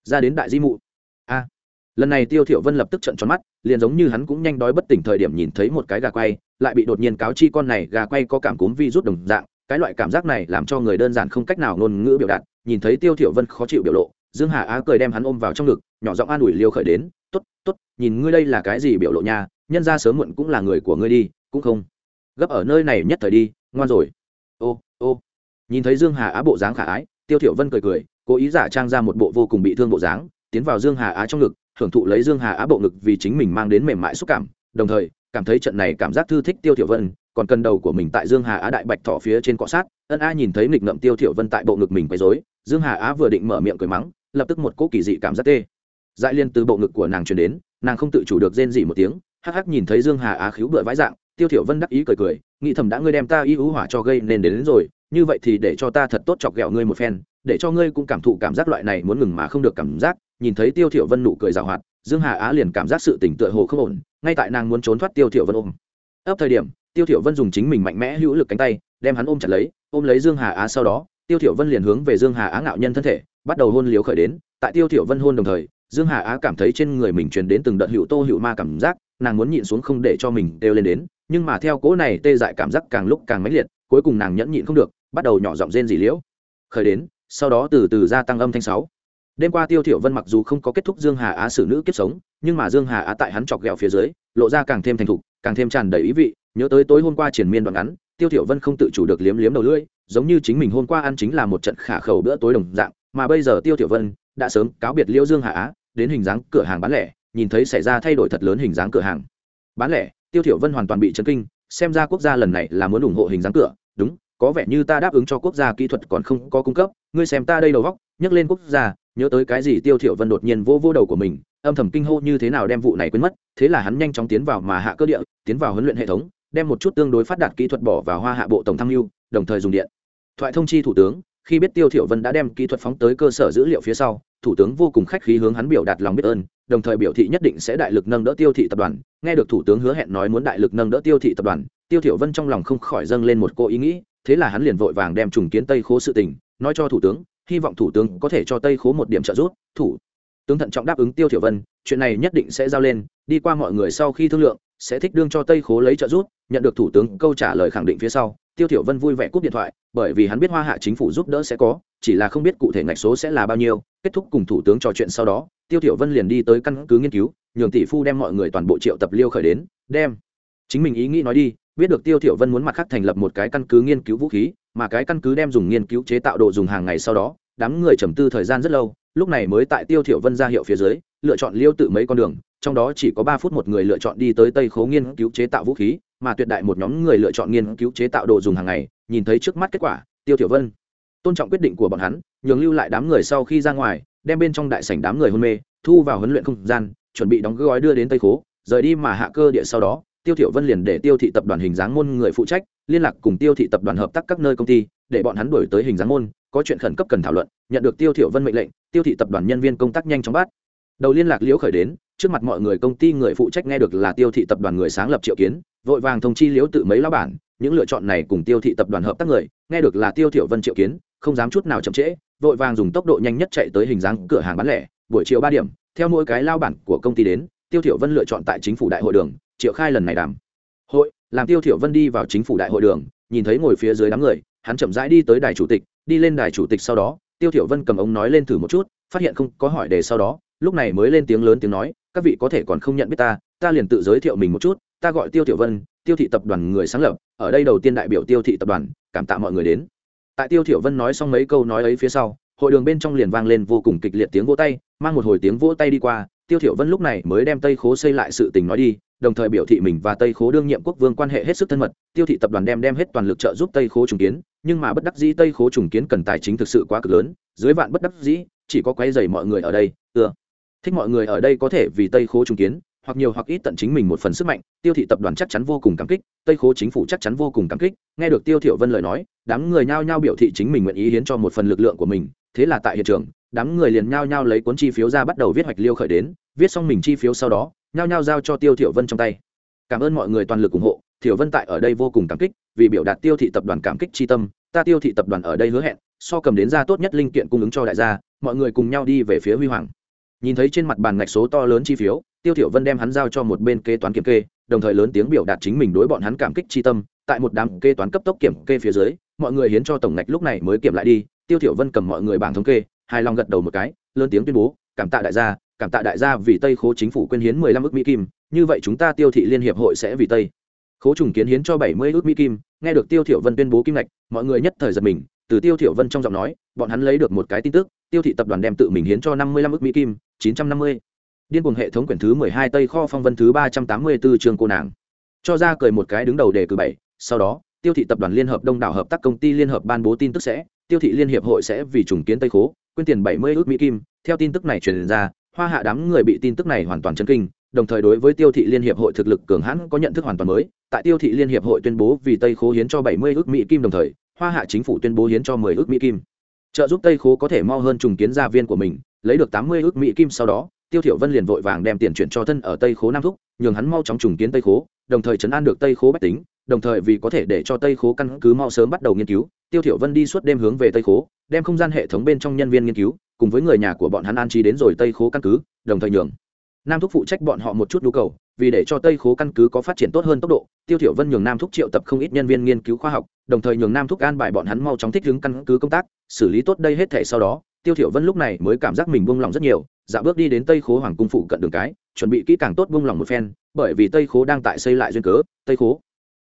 ra đến đại di mụ. A. Lần này tiêu thiểu vân lập tức trợn tròn mắt, liền giống như hắn cũng nhanh đói bất tỉnh thời điểm nhìn thấy một cái gà quay, lại bị đột nhiên cáo chi con này gà quay có cảm cúm vi rút đồng dạng, cái loại cảm giác này làm cho người đơn giản không cách nào ngôn ngữ biểu đạt, nhìn thấy tiêu thiểu vân khó chịu biểu lộ, dương hà á cười đem hắn ôm vào trong ngực nhỏ giọng an ủi liêu khởi đến, tốt tốt, nhìn ngươi đây là cái gì biểu lộ nha, nhân ra sớm muộn cũng là người của ngươi đi, cũng không. Gấp ở nơi này nhất thời đi, ngoan rồi. Ô ô. Nhìn thấy dương hà á bộ dáng khả ái, tiêu thiểu vân cười cười, cố ý giả trang ra một bộ vô cùng bị thương bộ dáng, tiến vào dương hà á trong ngực, hưởng thụ lấy dương hà á bộ ngực vì chính mình mang đến mềm mại xúc cảm, đồng thời, cảm thấy trận này cảm giác thư thích tiêu thiểu vân, còn cần đầu của mình tại dương hà á đại bạch thỏ phía trên cọ sát, ân a nhìn thấy nghịch ngậm tiêu thiểu vân tại bộ ngực mình quấy rối, dương hà á vừa định mở miệng cười mắng, lập tức một cỗ kỳ dị cảm giác tê dại liên từ bộ ngực của nàng truyền đến nàng không tự chủ được rên dỉ một tiếng hắc hắc nhìn thấy dương hà á khíu bựa vãi dạng tiêu thiểu vân đắc ý cười cười nghĩ thầm đã ngươi đem ta y ưu hỏa cho gây nên đến, đến rồi như vậy thì để cho ta thật tốt chọc ghẹo ngươi một phen để cho ngươi cũng cảm thụ cảm giác loại này muốn ngừng mà không được cảm giác nhìn thấy tiêu thiểu vân nụ cười rào hoạt dương hà á liền cảm giác sự tỉnh tựa hồ không ổn ngay tại nàng muốn trốn thoát tiêu thiểu vân ôm. Ấp thời điểm tiêu thiểu vân dùng chính mình mạnh mẽ hữu lực cánh tay đem hắn ôm chặt lấy ôm lấy dương hà á sau đó tiêu thiểu vân liền hướng về dương hà á ngạo nhân thân thể bắt đầu hôn liếu khởi đến tại tiêu thiểu vân hôn đồng thời dương hà á cảm thấy trên người mình truyền đến từng đợt hữu tô hữu ma cảm giác, nàng muốn nhịn xuống không để cho mình đều lên đến, nhưng mà theo cỗ này tê dại cảm giác càng lúc càng mãnh liệt, cuối cùng nàng nhẫn nhịn không được, bắt đầu nhỏ giọng rên dỉ liễu. Khởi đến, sau đó từ từ gia tăng âm thanh sáu. Đêm qua tiêu thiểu vân mặc dù không có kết thúc dương hà á xử nữ kiếp sống, nhưng mà dương hà á tại hắn chọc ghẹo phía dưới, lộ ra càng thêm thành thục, càng thêm tràn đầy ý vị, nhớ tới tối hôm qua triển miên đoạn ngắn, tiêu thiểu vân không tự chủ được liếm liếm đầu lưỡi, giống như chính mình hôm qua ăn chính là một trận khả khẩu bữa tối đồng dạng, mà bây giờ tiêu thiểu vân đã sớm cáo biệt liễu dương Hạ á, đến hình dáng cửa hàng bán lẻ, nhìn thấy xảy ra thay đổi thật lớn hình dáng cửa hàng. Bán lẻ, tiêu thiểu vân hoàn toàn bị chấn kinh, xem ra quốc gia lần này là muốn ủng hộ hình dáng cửa, đúng, có vẻ như ta đáp ứng cho quốc gia kỹ thuật còn không có cung cấp, ngươi xem ta đây đầu góc, nhắc lên quốc gia, nhớ tới cái gì tiêu thiểu vân đột nhiên vô vô đầu của mình, âm thầm kinh hô như thế nào đem vụ này quên mất, thế là hắn nhanh chóng tiến vào mà hạ cơ địa, tiến vào huấn luyện hệ thống, đem một chút tương đối phát đạt kỹ thuật bỏ vào hoa hạ bộ tổng tham mưu, đồng thời dùng điện. Thoại thông chi thủ tướng khi biết tiêu thiểu vân đã đem kỹ thuật phóng tới cơ sở dữ liệu phía sau, thủ tướng vô cùng khách khí hướng hắn biểu đạt lòng biết ơn, đồng thời biểu thị nhất định sẽ đại lực nâng đỡ tiêu thị tập đoàn. Nghe được thủ tướng hứa hẹn nói muốn đại lực nâng đỡ tiêu thị tập đoàn, tiêu thiểu vân trong lòng không khỏi dâng lên một cô ý nghĩ, thế là hắn liền vội vàng đem trùng kiến tây khố sự tình nói cho thủ tướng, hy vọng thủ tướng có thể cho tây khố một điểm trợ giúp, thủ. Tướng thận trọng đáp ứng tiêu thiểu vân, chuyện này nhất định sẽ giao lên, đi qua mọi người sau khi thương lượng sẽ thích đương cho tây khố lấy trợ giúp, nhận được thủ tướng câu trả lời khẳng định phía sau, tiêu thiểu vân vui vẻ cúp điện thoại, bởi vì hắn biết hoa hạ chính phủ giúp đỡ sẽ có, chỉ là không biết cụ thể ngạch số sẽ là bao nhiêu. Kết thúc cùng thủ tướng trò chuyện sau đó, tiêu thiểu vân liền đi tới căn cứ nghiên cứu, nhường tỷ phu đem mọi người toàn bộ triệu tập liêu khởi đến, đem chính mình ý nghĩ nói đi, biết được tiêu thiểu vân muốn mặt khác thành lập một cái căn cứ nghiên cứu vũ khí, mà cái căn cứ đem dùng nghiên cứu chế tạo đồ dùng hàng ngày sau đó, đám người trầm tư thời gian rất lâu, lúc này mới tại tiêu thiểu vân ra hiệu phía dưới, lựa chọn liêu tự mấy con đường trong đó chỉ có ba phút một người lựa chọn đi tới tây khố nghiên cứu chế tạo vũ khí, mà tuyệt đại một nhóm người lựa chọn nghiên cứu chế tạo đồ dùng hàng ngày, nhìn thấy trước mắt kết quả, tiêu Tiểu vân tôn trọng quyết định của bọn hắn, nhường lưu lại đám người sau khi ra ngoài, đem bên trong đại sảnh đám người hôn mê, thu vào huấn luyện không gian, chuẩn bị đóng gói đưa đến tây khố, rời đi mà hạ cơ địa sau đó, tiêu thiểu vân liền để tiêu thị tập đoàn hình dáng môn người phụ trách, liên lạc cùng tiêu thị tập đoàn hợp tác các nơi công ty, để bọn hắn đuổi tới hình dáng môn, có chuyện khẩn cấp cần thảo luận, nhận được tiêu thiểu vân mệnh lệnh, tiêu thị tập đoàn nhân viên công tác nhanh chóng bắt đầu liên lạc liễu khởi đến, trước mặt mọi người công ty người phụ trách nghe được là tiêu thị tập đoàn người sáng lập triệu kiến, vội vàng thông chi liễu tự mấy lão bản, những lựa chọn này cùng tiêu thị tập đoàn hợp tác người, nghe được là tiêu thiểu vân triệu kiến, không dám chút nào chậm trễ, vội vàng dùng tốc độ nhanh nhất chạy tới hình dáng cửa hàng bán lẻ. Buổi chiều ba điểm, theo mỗi cái lao bản của công ty đến, tiêu thiểu vân lựa chọn tại chính phủ đại hội đường, triệu khai lần này đàm hội, làm tiêu thiểu vân đi vào chính phủ đại hội đường, nhìn thấy ngồi phía dưới đám người, hắn chậm rãi đi tới đài chủ tịch, đi lên đài chủ tịch sau đó, tiêu thiểu vân cầm ống nói lên thử một chút, phát hiện không có hỏi đề sau đó lúc này mới lên tiếng lớn tiếng nói, các vị có thể còn không nhận biết ta ta liền tự giới thiệu mình một chút, ta gọi tiêu tiểu vân, tiêu thị tập đoàn người sáng lập, ở đây đầu tiên đại biểu tiêu thị tập đoàn, cảm tạ mọi người đến. Tại tiêu tiểu vân nói xong mấy câu nói ấy phía sau, hội đường bên trong liền vang lên vô cùng kịch liệt tiếng vỗ tay, mang một hồi tiếng vỗ tay đi qua, tiêu tiểu vân lúc này mới đem tây khố xây lại sự tình nói đi, đồng thời biểu thị mình và tây khố đương nhiệm quốc vương quan hệ hết sức thân mật, tiêu thị tập đoàn đem đem hết toàn lực trợ giúp tây khố trùng kiến, nhưng mà bất đắc dĩ tây khố trùng kiến cần tài chính thực sự quá cực lớn, dưới vạn bất đắc dĩ, chỉ có quấy rầy mọi người ở đây, ưa thích mọi người ở đây có thể vì tây khố trùng kiến, hoặc nhiều hoặc ít tận chính mình một phần sức mạnh, tiêu thị tập đoàn chắc chắn vô cùng cảm kích, tây khố chính phủ chắc chắn vô cùng cảm kích. Nghe được tiêu thiểu vân lời nói, đám người nhao nhao biểu thị chính mình nguyện ý hiến cho một phần lực lượng của mình. Thế là tại hiện trường, đám người liền nhao nhao lấy cuốn chi phiếu ra bắt đầu viết hoạch liêu khởi đến. Viết xong mình chi phiếu sau đó, nhao nhao giao cho tiêu thiểu vân trong tay. Cảm ơn mọi người toàn lực ủng hộ, thiểu vân tại ở đây vô cùng cảm kích, vì biểu đạt tiêu thị tập đoàn cảm kích chi tâm. Ta tiêu thị tập đoàn ở đây hứa hẹn, so cầm đến ra tốt nhất linh kiện cung ứng cho đại gia, mọi người cùng nhau đi về phía huy hoàng nhìn thấy trên mặt bàn ngạch số to lớn chi phiếu, tiêu thiểu vân đem hắn giao cho một bên kế toán kiểm kê, đồng thời lớn tiếng biểu đạt chính mình đối bọn hắn cảm kích chi tâm. Tại một đám kê toán cấp tốc kiểm kê phía dưới, mọi người hiến cho tổng ngạch lúc này mới kiểm lại đi. Tiêu thiểu vân cầm mọi người bảng thống kê, hài lòng gật đầu một cái, lớn tiếng tuyên bố, cảm tạ đại gia, cảm tạ đại gia vì tây khố chính phủ quyên hiến 15 ức mỹ kim, như vậy chúng ta tiêu thị liên hiệp hội sẽ vì tây khố trùng kiến hiến cho 70 ức mỹ kim. Nghe được tiêu thiểu vân tuyên bố kim ngạch, mọi người nhất thời giật mình, từ tiêu thiểu vân trong giọng nói, bọn hắn lấy được một cái tin tức tiêu thị tập đoàn đem tự mình hiến cho 55 ức mỹ kim 950 điên cuồng hệ thống quyển thứ 12 tây kho phong vân thứ 384 trường cô nàng. Cho ra cười một cái đứng đầu đề cử bảy, sau đó, tiêu thị tập đoàn liên hợp đông đảo hợp tác công ty liên hợp ban bố tin tức sẽ, tiêu thị liên hiệp hội sẽ vì trùng kiến tây khố, quyên tiền 70 ước mỹ kim. Theo tin tức này truyền ra, hoa hạ đám người bị tin tức này hoàn toàn chấn kinh, đồng thời đối với tiêu thị liên hiệp hội thực lực cường hãn có nhận thức hoàn toàn mới. Tại tiêu thị liên hiệp hội tuyên bố vì tây khố hiến cho 70 ước mỹ kim đồng thời, hoa hạ chính phủ tuyên bố hiến cho 10 ước mỹ kim trợ giúp tây khố có thể mau hơn trùng kiến gia viên của mình, lấy được 80 ước mỹ kim sau đó, tiêu thiểu vân liền vội vàng đem tiền chuyển cho thân ở tây khố nam thúc, nhường hắn mau chóng trùng kiến tây khố, đồng thời chấn an được tây khố bách tính, đồng thời vì có thể để cho tây khố căn cứ mau sớm bắt đầu nghiên cứu, tiêu thiểu vân đi suốt đêm hướng về tây khố, đem không gian hệ thống bên trong nhân viên nghiên cứu, cùng với người nhà của bọn hắn an trí đến rồi tây khố căn cứ, đồng thời nhường nam thúc phụ trách bọn họ một chút nhu cầu, vì để cho tây khố căn cứ có phát triển tốt hơn tốc độ, tiêu thiểu vân nhường nam thúc triệu tập không ít nhân viên nghiên cứu khoa học đồng thời nhường nam thúc an bài bọn hắn mau chóng thích ứng căn cứ công tác, xử lý tốt đây hết thể sau đó, tiêu thiểu vân lúc này mới cảm giác mình buông lòng rất nhiều dạo bước đi đến tây khố hoàng cung phụ cận đường cái, chuẩn bị kỹ càng tốt buông lòng một phen, bởi vì tây khố đang tại xây lại duyên cớ, tây khố.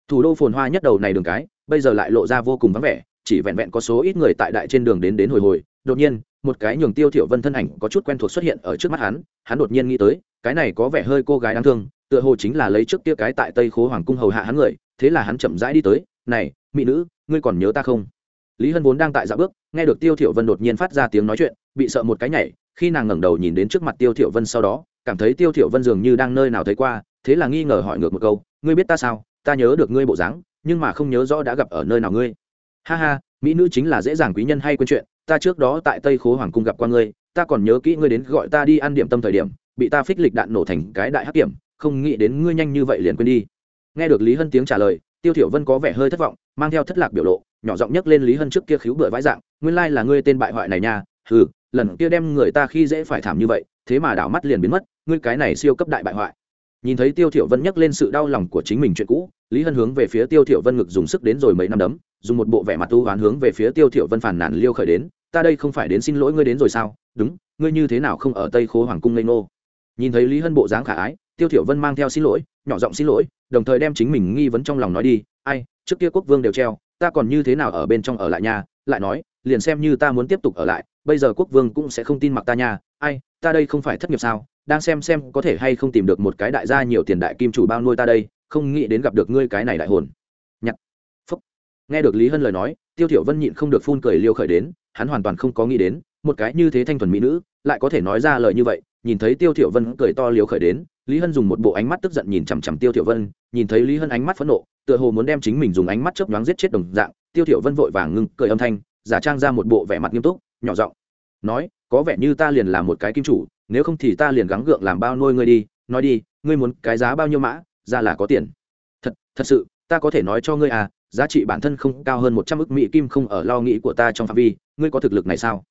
Thủ đô phồn hoa nhất đầu này đường cái, bây giờ lại lộ ra vô cùng vắng vẻ, chỉ vẹn vẹn có số ít người tại đại trên đường đến đến hồi hồi. Đột nhiên, một cái nhường tiêu thiểu vân thân ảnh có chút quen thuộc xuất hiện ở trước mắt hắn hắn đột nhiên nghĩ tới, cái này có vẻ hơi cô gái đáng thương, tựa hồ chính là lấy trước kia cái tại tây khố hoàng cung hầu hạ hắn người, thế là hắn chậm rãi đi tới này, mỹ nữ, ngươi còn nhớ ta không? Lý hân vốn đang tại dạo bước, nghe được tiêu thiểu vân đột nhiên phát ra tiếng nói chuyện, bị sợ một cái nhảy, khi nàng ngẩng đầu nhìn đến trước mặt tiêu thiểu vân sau đó, cảm thấy tiêu thiểu vân dường như đang nơi nào thấy qua, thế là nghi ngờ hỏi ngược một câu, ngươi biết ta sao? Ta nhớ được ngươi bộ dáng, nhưng mà không nhớ rõ đã gặp ở nơi nào ngươi. Ha ha, mỹ nữ chính là dễ dàng quý nhân hay quên chuyện, ta trước đó tại tây khố hoàng cung gặp qua ngươi, ta còn nhớ kỹ ngươi đến gọi ta đi ăn điểm tâm thời điểm, bị ta phích lịch đạn nổ thành cái đại hắc kiểm, không nghĩ đến ngươi nhanh như vậy liền quên đi. Nghe được lý hân tiếng trả lời tiêu thiểu vân có vẻ hơi thất vọng, mang theo thất lạc biểu lộ, nhỏ giọng nhấc lên lý hân trước kia khiếu bựa vãi dạng, nguyên lai là ngươi tên bại hoại này nha, hừ, lần kia đem người ta khi dễ phải thảm như vậy, thế mà đảo mắt liền biến mất, ngươi cái này siêu cấp đại bại hoại. Nhìn thấy tiêu thiểu vân nhắc lên sự đau lòng của chính mình chuyện cũ, lý hân hướng về phía tiêu thiểu vân ngực dùng sức đến rồi mấy năm đấm, dùng một bộ vẻ mặt tu hoán hướng về phía tiêu thiểu vân phản nàn liêu khởi đến, ta đây không phải đến xin lỗi ngươi đến rồi sao? Đúng, ngươi như thế nào không ở tây khố hoàng cung lê nô nhìn thấy lý hân bộ dáng khả ái, tiêu thiểu vân mang theo xin lỗi nhỏ giọng xin lỗi, đồng thời đem chính mình nghi vấn trong lòng nói đi, ai, trước kia quốc vương đều treo, ta còn như thế nào ở bên trong ở lại nhà? Lại nói, liền xem như ta muốn tiếp tục ở lại, bây giờ quốc vương cũng sẽ không tin mặc ta nha. Ai, ta đây không phải thất nghiệp sao? Đang xem xem có thể hay không tìm được một cái đại gia nhiều tiền đại kim chủ bao nuôi ta đây, không nghĩ đến gặp được ngươi cái này đại hồn. Nhặt phúc. Nghe được lý hân lời nói, tiêu thiểu vân nhịn không được phun cười liêu khởi đến, hắn hoàn toàn không có nghĩ đến, một cái như thế thanh thuần mỹ nữ, lại có thể nói ra lời như vậy, nhìn thấy tiêu thiểu vân cười to liêu khởi đến lý hân dùng một bộ ánh mắt tức giận nhìn chằm chằm tiêu thiểu vân, nhìn thấy lý hân ánh mắt phẫn nộ, tựa hồ muốn đem chính mình dùng ánh mắt chớp nhoáng giết chết đồng dạng, tiêu thiểu vân vội vàng ngưng cười âm thanh, giả trang ra một bộ vẻ mặt nghiêm túc, nhỏ giọng nói, có vẻ như ta liền là một cái kim chủ, nếu không thì ta liền gắng gượng làm bao nuôi ngươi đi, nói đi, ngươi muốn cái giá bao nhiêu mã, ra là có tiền. Thật thật sự, ta có thể nói cho ngươi à giá trị bản thân không cao hơn một trăm ức mỹ kim không ở lo nghĩ của ta trong phạm vi, ngươi có thực lực này sao?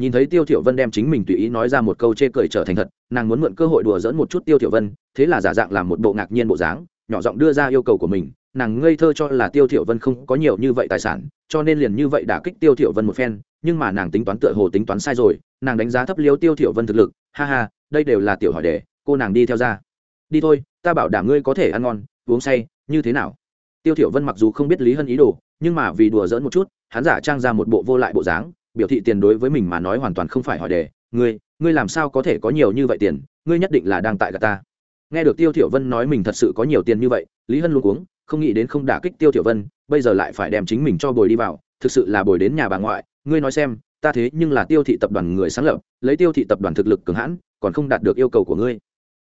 Nhìn thấy tiêu thiểu vân đem chính mình tùy ý nói ra một câu chê cười trở thành thật, nàng muốn mượn cơ hội đùa dỡn một chút tiêu thiểu vân, thế là giả dạng làm một bộ ngạc nhiên bộ dáng, nhỏ giọng đưa ra yêu cầu của mình, nàng ngây thơ cho là tiêu thiểu vân không có nhiều như vậy tài sản, cho nên liền như vậy đả kích tiêu thiểu vân một phen, nhưng mà nàng tính toán tựa hồ tính toán sai rồi, nàng đánh giá thấp liếu tiêu thiểu vân thực lực, ha ha, đây đều là tiểu hỏi đề, cô nàng đi theo ra. Đi thôi, ta bảo đảm ngươi có thể ăn ngon, uống say, như thế nào? Tiêu thiểu vân mặc dù không biết lý hân ý đồ, nhưng mà vì đùa giỡn một chút, hắn giả trang ra một bộ vô lại bộ dáng biểu thị tiền đối với mình mà nói hoàn toàn không phải hỏi đề. Ngươi ngươi làm sao có thể có nhiều như vậy tiền? Ngươi nhất định là đang tại gà ta. Nghe được tiêu thiểu vân nói mình thật sự có nhiều tiền như vậy, lý hân luôn cuống, không nghĩ đến không đả kích tiêu thiểu vân, bây giờ lại phải đem chính mình cho bồi đi vào, thực sự là bồi đến nhà bà ngoại. Ngươi nói xem, ta thế nhưng là tiêu thị tập đoàn người sáng lập, lấy tiêu thị tập đoàn thực lực cường hãn, còn không đạt được yêu cầu của ngươi.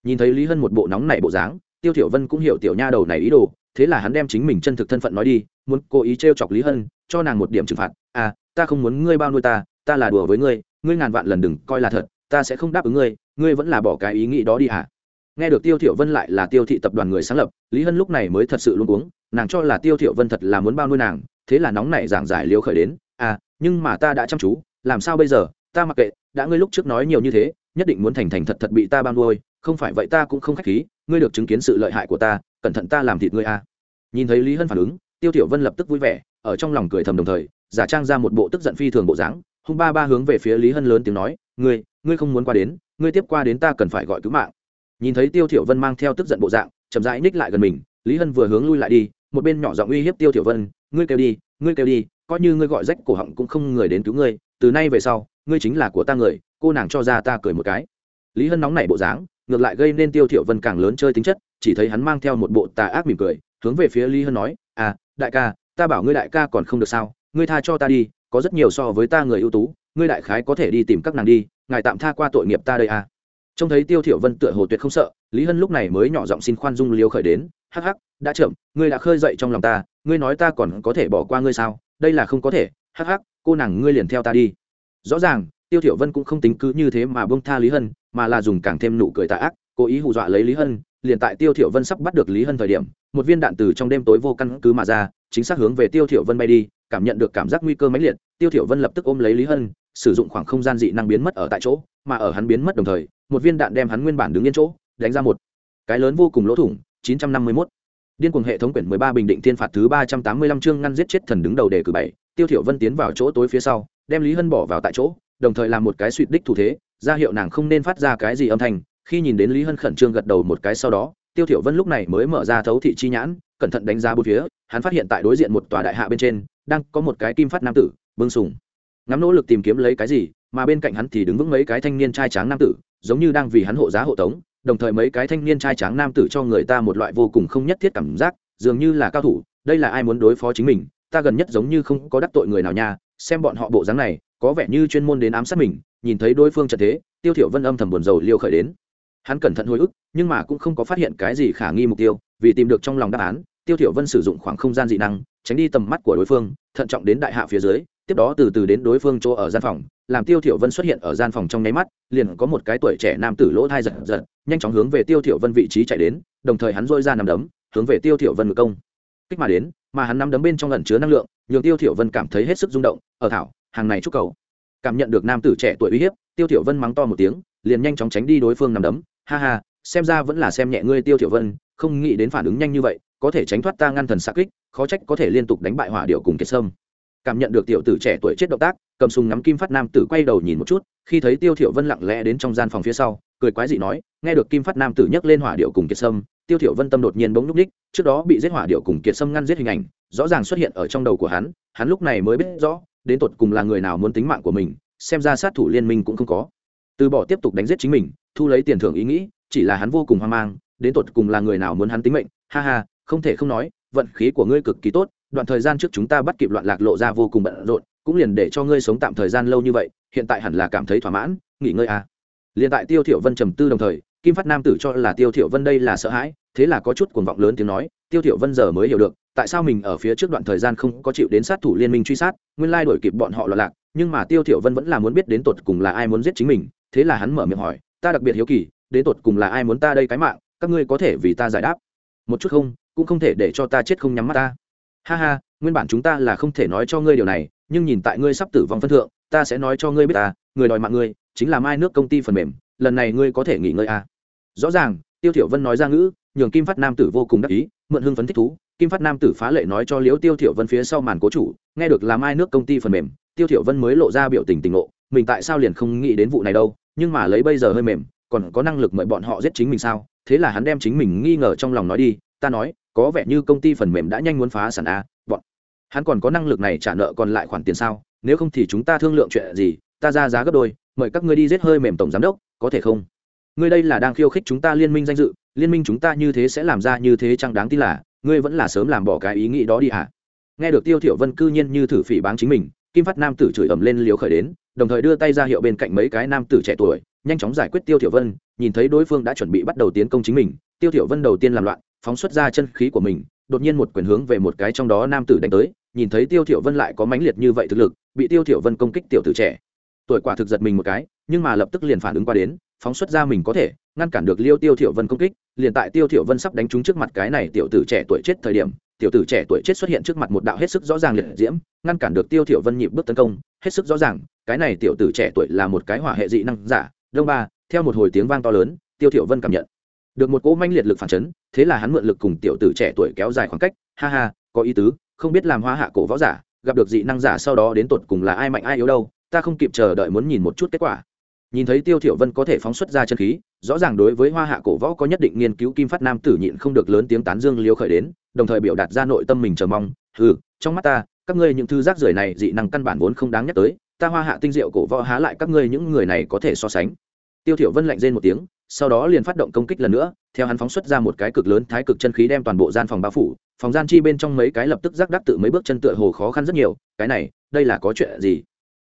Nhìn thấy lý hân một bộ nóng nảy bộ dáng, tiêu thiểu vân cũng hiểu tiểu nha đầu này ý đồ, thế là hắn đem chính mình chân thực thân phận nói đi, muốn cố ý treo chọc lý hân, cho nàng một điểm trừng phạt. À ta không muốn ngươi bao nuôi ta ta là đùa với ngươi ngươi ngàn vạn lần đừng coi là thật, ta sẽ không đáp ứng ngươi ngươi vẫn là bỏ cái ý nghĩ đó đi hả? Nghe được tiêu thiểu vân lại là tiêu thị tập đoàn người sáng lập, lý hân lúc này mới thật sự luôn uống nàng cho là tiêu thiểu vân thật là muốn bao nuôi nàng, thế là nóng nảy giảng giải liêu khởi đến à nhưng mà ta đã chăm chú, làm sao bây giờ? Ta mặc kệ, đã ngươi lúc trước nói nhiều như thế, nhất định muốn thành thành thật thật bị ta bao nuôi, không phải vậy ta cũng không khách khí, ngươi được chứng kiến sự lợi hại của ta, cẩn thận ta làm thịt ngươi à. Nhìn thấy lý hân phản ứng, tiêu thiểu vân lập tức vui vẻ, ở trong lòng cười thầm đồng thời giả trang ra một bộ tức giận phi thường bộ dáng, hung ba ba hướng về phía lý hân lớn tiếng nói, ngươi ngươi không muốn qua đến, ngươi tiếp qua đến ta cần phải gọi cứu mạng. Nhìn thấy tiêu thiểu vân mang theo tức giận bộ dạng, chậm rãi ních lại gần mình, lý hân vừa hướng lui lại đi, một bên nhỏ giọng uy hiếp tiêu thiểu vân, ngươi kêu đi, ngươi kêu đi, coi như ngươi gọi rách cổ họng cũng không người đến cứu ngươi, từ nay về sau, ngươi chính là của ta người, cô nàng cho ra ta cười một cái. Lý hân nóng nảy bộ dáng, ngược lại gây nên tiêu thiểu vân càng lớn chơi tính chất, chỉ thấy hắn mang theo một bộ tà ác mỉm cười, hướng về phía lý hân nói à đại ca, ta bảo ngươi đại ca còn không được sao ngươi tha cho ta đi, có rất nhiều so với ta người ưu tú, ngươi đại khái có thể đi tìm các nàng đi, ngài tạm tha qua tội nghiệp ta đây à. Trông thấy tiêu thiểu vân tựa hồ tuyệt không sợ, lý hân lúc này mới nhỏ giọng xin khoan dung liêu khởi đến, hắc hắc, đã chậm, ngươi đã khơi dậy trong lòng ta, ngươi nói ta còn có thể bỏ qua ngươi sao? Đây là không có thể, hắc hắc, cô nàng ngươi liền theo ta đi. Rõ ràng, tiêu thiểu vân cũng không tính cứ như thế mà buông tha lý hân, mà là dùng càng thêm nụ cười tà ác, cố ý hù dọa lấy lý hân, liền tại tiêu thiểu vân sắp bắt được lý hân thời điểm, một viên đạn từ trong đêm tối vô căn cứ mà ra, chính xác hướng về tiêu thiểu vân bay đi cảm nhận được cảm giác nguy cơ mãnh liệt, tiêu thiểu vân lập tức ôm lấy lý hân, sử dụng khoảng không gian dị năng biến mất ở tại chỗ, mà ở hắn biến mất đồng thời, một viên đạn đem hắn nguyên bản đứng yên chỗ, đánh ra một cái lớn vô cùng lỗ thủng 951 điên cuồng hệ thống quyển 13 bình định thiên phạt thứ 385 chương ngăn giết chết thần đứng đầu đề cử bảy, tiêu thiểu vân tiến vào chỗ tối phía sau, đem lý hân bỏ vào tại chỗ, đồng thời làm một cái suy đích thủ thế, ra hiệu nàng không nên phát ra cái gì âm thanh, khi nhìn đến lý hân khẩn trương gật đầu một cái sau đó, tiêu thiểu vân lúc này mới mở ra thấu thị chi nhãn, cẩn thận đánh giá bốn phía hắn phát hiện tại đối diện một tòa đại hạ bên trên, đang có một cái kim phát nam tử bưng sùng. Ngắm nỗ lực tìm kiếm lấy cái gì, mà bên cạnh hắn thì đứng vững mấy cái thanh niên trai tráng nam tử, giống như đang vì hắn hộ giá hộ tống, đồng thời mấy cái thanh niên trai tráng nam tử cho người ta một loại vô cùng không nhất thiết cảm giác, dường như là cao thủ, đây là ai muốn đối phó chính mình, ta gần nhất giống như không có đắc tội người nào nha, xem bọn họ bộ dáng này, có vẻ như chuyên môn đến ám sát mình, nhìn thấy đối phương trận thế, tiêu thiểu vân âm thầm buồn rầu liêu khởi đến. Hắn cẩn thận hồi ức, nhưng mà cũng không có phát hiện cái gì khả nghi mục tiêu, vì tìm được trong lòng đáp án tiêu thiểu vân sử dụng khoảng không gian dị năng, tránh đi tầm mắt của đối phương, thận trọng đến đại hạ phía dưới, tiếp đó từ từ đến đối phương chỗ ở gian phòng, làm tiêu thiểu vân xuất hiện ở gian phòng trong nháy mắt, liền có một cái tuổi trẻ nam tử lỗ thai giật giật, nhanh chóng hướng về tiêu thiểu vân vị trí chạy đến, đồng thời hắn duỗi ra nằm đấm, hướng về tiêu thiểu vân ngự công. Kích mà đến, mà hắn nắm đấm bên trong ẩn chứa năng lượng, nhường tiêu thiểu vân cảm thấy hết sức rung động, ở thảo, hàng này chúc cầu. Cảm nhận được nam tử trẻ tuổi uy hiếp, tiêu thiểu vân mắng to một tiếng, liền nhanh chóng tránh đi đối phương nằm đấm, ha ha, xem ra vẫn là xem nhẹ ngươi tiêu thiểu vân, không nghĩ đến phản ứng nhanh như vậy có thể tránh thoát ta ngăn thần xạ kích, khó trách có thể liên tục đánh bại hỏa điệu cùng kiệt sâm. Cảm nhận được tiểu tử trẻ tuổi chết động tác, cầm súng ngắm kim phát nam tử quay đầu nhìn một chút, khi thấy tiêu thiểu vân lặng lẽ đến trong gian phòng phía sau, cười quái dị nói, nghe được kim phát nam tử nhắc lên hỏa điệu cùng kiệt sâm, tiêu thiểu vân tâm đột nhiên bỗng núc ních trước đó bị giết hỏa điệu cùng kiệt sâm ngăn giết hình ảnh, rõ ràng xuất hiện ở trong đầu của hắn hắn lúc này mới biết rõ, đến tột cùng là người nào muốn tính mạng của mình, xem ra sát thủ liên minh cũng không có. Từ bỏ tiếp tục đánh giết chính mình, thu lấy tiền thưởng ý nghĩ, chỉ là hắn vô cùng hoang mang, đến tột cùng là người nào muốn hắn tính mệnh, ha ha không thể không nói, vận khí của ngươi cực kỳ tốt, đoạn thời gian trước chúng ta bắt kịp loạn lạc lộ ra vô cùng bận rộn, cũng liền để cho ngươi sống tạm thời gian lâu như vậy, hiện tại hẳn là cảm thấy thỏa mãn, nghỉ ngơi à. liền tại tiêu thiểu vân trầm tư đồng thời, kim phát nam tử cho là tiêu thiểu vân đây là sợ hãi, thế là có chút cuồng vọng lớn tiếng nói, tiêu thiểu vân giờ mới hiểu được, tại sao mình ở phía trước đoạn thời gian không có chịu đến sát thủ liên minh truy sát, nguyên lai đuổi kịp bọn họ loạn lạc, nhưng mà tiêu thiểu vân vẫn là muốn biết đến tột cùng là ai muốn giết chính mình, thế là hắn mở miệng hỏi, ta đặc biệt hiếu kỳ, đến tột cùng là ai muốn ta đây cái mạng, các ngươi có thể vì ta giải đáp một chút không cũng không thể để cho ta chết không nhắm mắt ta ha ha, nguyên bản chúng ta là không thể nói cho ngươi điều này, nhưng nhìn tại ngươi sắp tử vong phân thượng, ta sẽ nói cho ngươi biết ta, người đòi mạng ngươi, chính là mai nước công ty phần mềm, lần này ngươi có thể nghỉ ngơi à. rõ ràng, tiêu thiểu vân nói ra ngữ, nhường kim phát nam tử vô cùng đắc ý, mượn hưng phấn thích thú, kim phát nam tử phá lệ nói cho liễu tiêu thiểu vân phía sau màn cố chủ, nghe được là mai nước công ty phần mềm, tiêu thiểu vân mới lộ ra biểu tình tình ngộ, mình tại sao liền không nghĩ đến vụ này đâu, nhưng mà lấy bây giờ hơi mềm, còn có năng lực mời bọn họ giết chính mình sao thế là hắn đem chính mình nghi ngờ trong lòng nói đi ta nói, có vẻ như công ty phần mềm đã nhanh muốn phá sản a, bọn hắn còn có năng lực này trả nợ còn lại khoản tiền sao? Nếu không thì chúng ta thương lượng chuyện gì? Ta ra giá gấp đôi, mời các ngươi đi giết hơi mềm tổng giám đốc, có thể không? Ngươi đây là đang khiêu khích chúng ta liên minh danh dự, liên minh chúng ta như thế sẽ làm ra như thế chẳng đáng tin là, ngươi vẫn là sớm làm bỏ cái ý nghĩ đó đi hả? Nghe được tiêu thiểu vân cư nhiên như thử phỉ báng chính mình, kim phát nam tử chửi ầm lên liều khởi đến, đồng thời đưa tay ra hiệu bên cạnh mấy cái nam tử trẻ tuổi, nhanh chóng giải quyết tiêu thiểu vân, nhìn thấy đối phương đã chuẩn bị bắt đầu tiến công chính mình, tiêu thiểu vân đầu tiên làm loạn phóng xuất ra chân khí của mình, đột nhiên một quyền hướng về một cái trong đó nam tử đánh tới, nhìn thấy tiêu thiểu vân lại có mãnh liệt như vậy thực lực, bị tiêu thiểu vân công kích tiểu tử trẻ. Tuổi quả thực giật mình một cái, nhưng mà lập tức liền phản ứng qua đến, phóng xuất ra mình có thể ngăn cản được liêu tiêu thiểu vân công kích, liền tại tiêu thiểu vân sắp đánh trúng trước mặt cái này tiểu tử trẻ tuổi chết thời điểm, tiểu tử trẻ tuổi chết xuất hiện trước mặt một đạo hết sức rõ ràng liệt diễm, ngăn cản được tiêu thiểu vân nhịp bước tấn công, hết sức rõ ràng, cái này tiểu tử trẻ tuổi là một cái hỏa hệ dị năng giả. Đông ba, theo một hồi tiếng vang to lớn, tiêu thiểu vân cảm nhận được một cỗ manh liệt lực phản chấn thế là hắn mượn lực cùng tiểu tử trẻ tuổi kéo dài khoảng cách. Ha ha có ý tứ không biết làm hoa hạ cổ võ giả gặp được dị năng giả sau đó đến tột cùng là ai mạnh ai yếu đâu ta không kịp chờ đợi muốn nhìn một chút kết quả. Nhìn thấy tiêu thiểu vân có thể phóng xuất ra chân khí rõ ràng đối với hoa hạ cổ võ có nhất định nghiên cứu kim phát nam tử nhịn không được lớn tiếng tán dương liêu khởi đến đồng thời biểu đạt ra nội tâm mình chờ mong. Hừ, trong mắt ta các ngươi những thư rác rưởi này dị năng căn bản vốn không đáng nhắc tới ta hoa hạ tinh diệu cổ võ há lại các ngươi những người này có thể so sánh. Tiêu thiểu vân lạnh rên một tiếng sau đó liền phát động công kích lần nữa, theo hắn phóng xuất ra một cái cực lớn thái cực chân khí đem toàn bộ gian phòng bao phủ, phòng gian chi bên trong mấy cái lập tức rắc đắc tự mấy bước chân tựa hồ khó khăn rất nhiều, cái này, đây là có chuyện gì?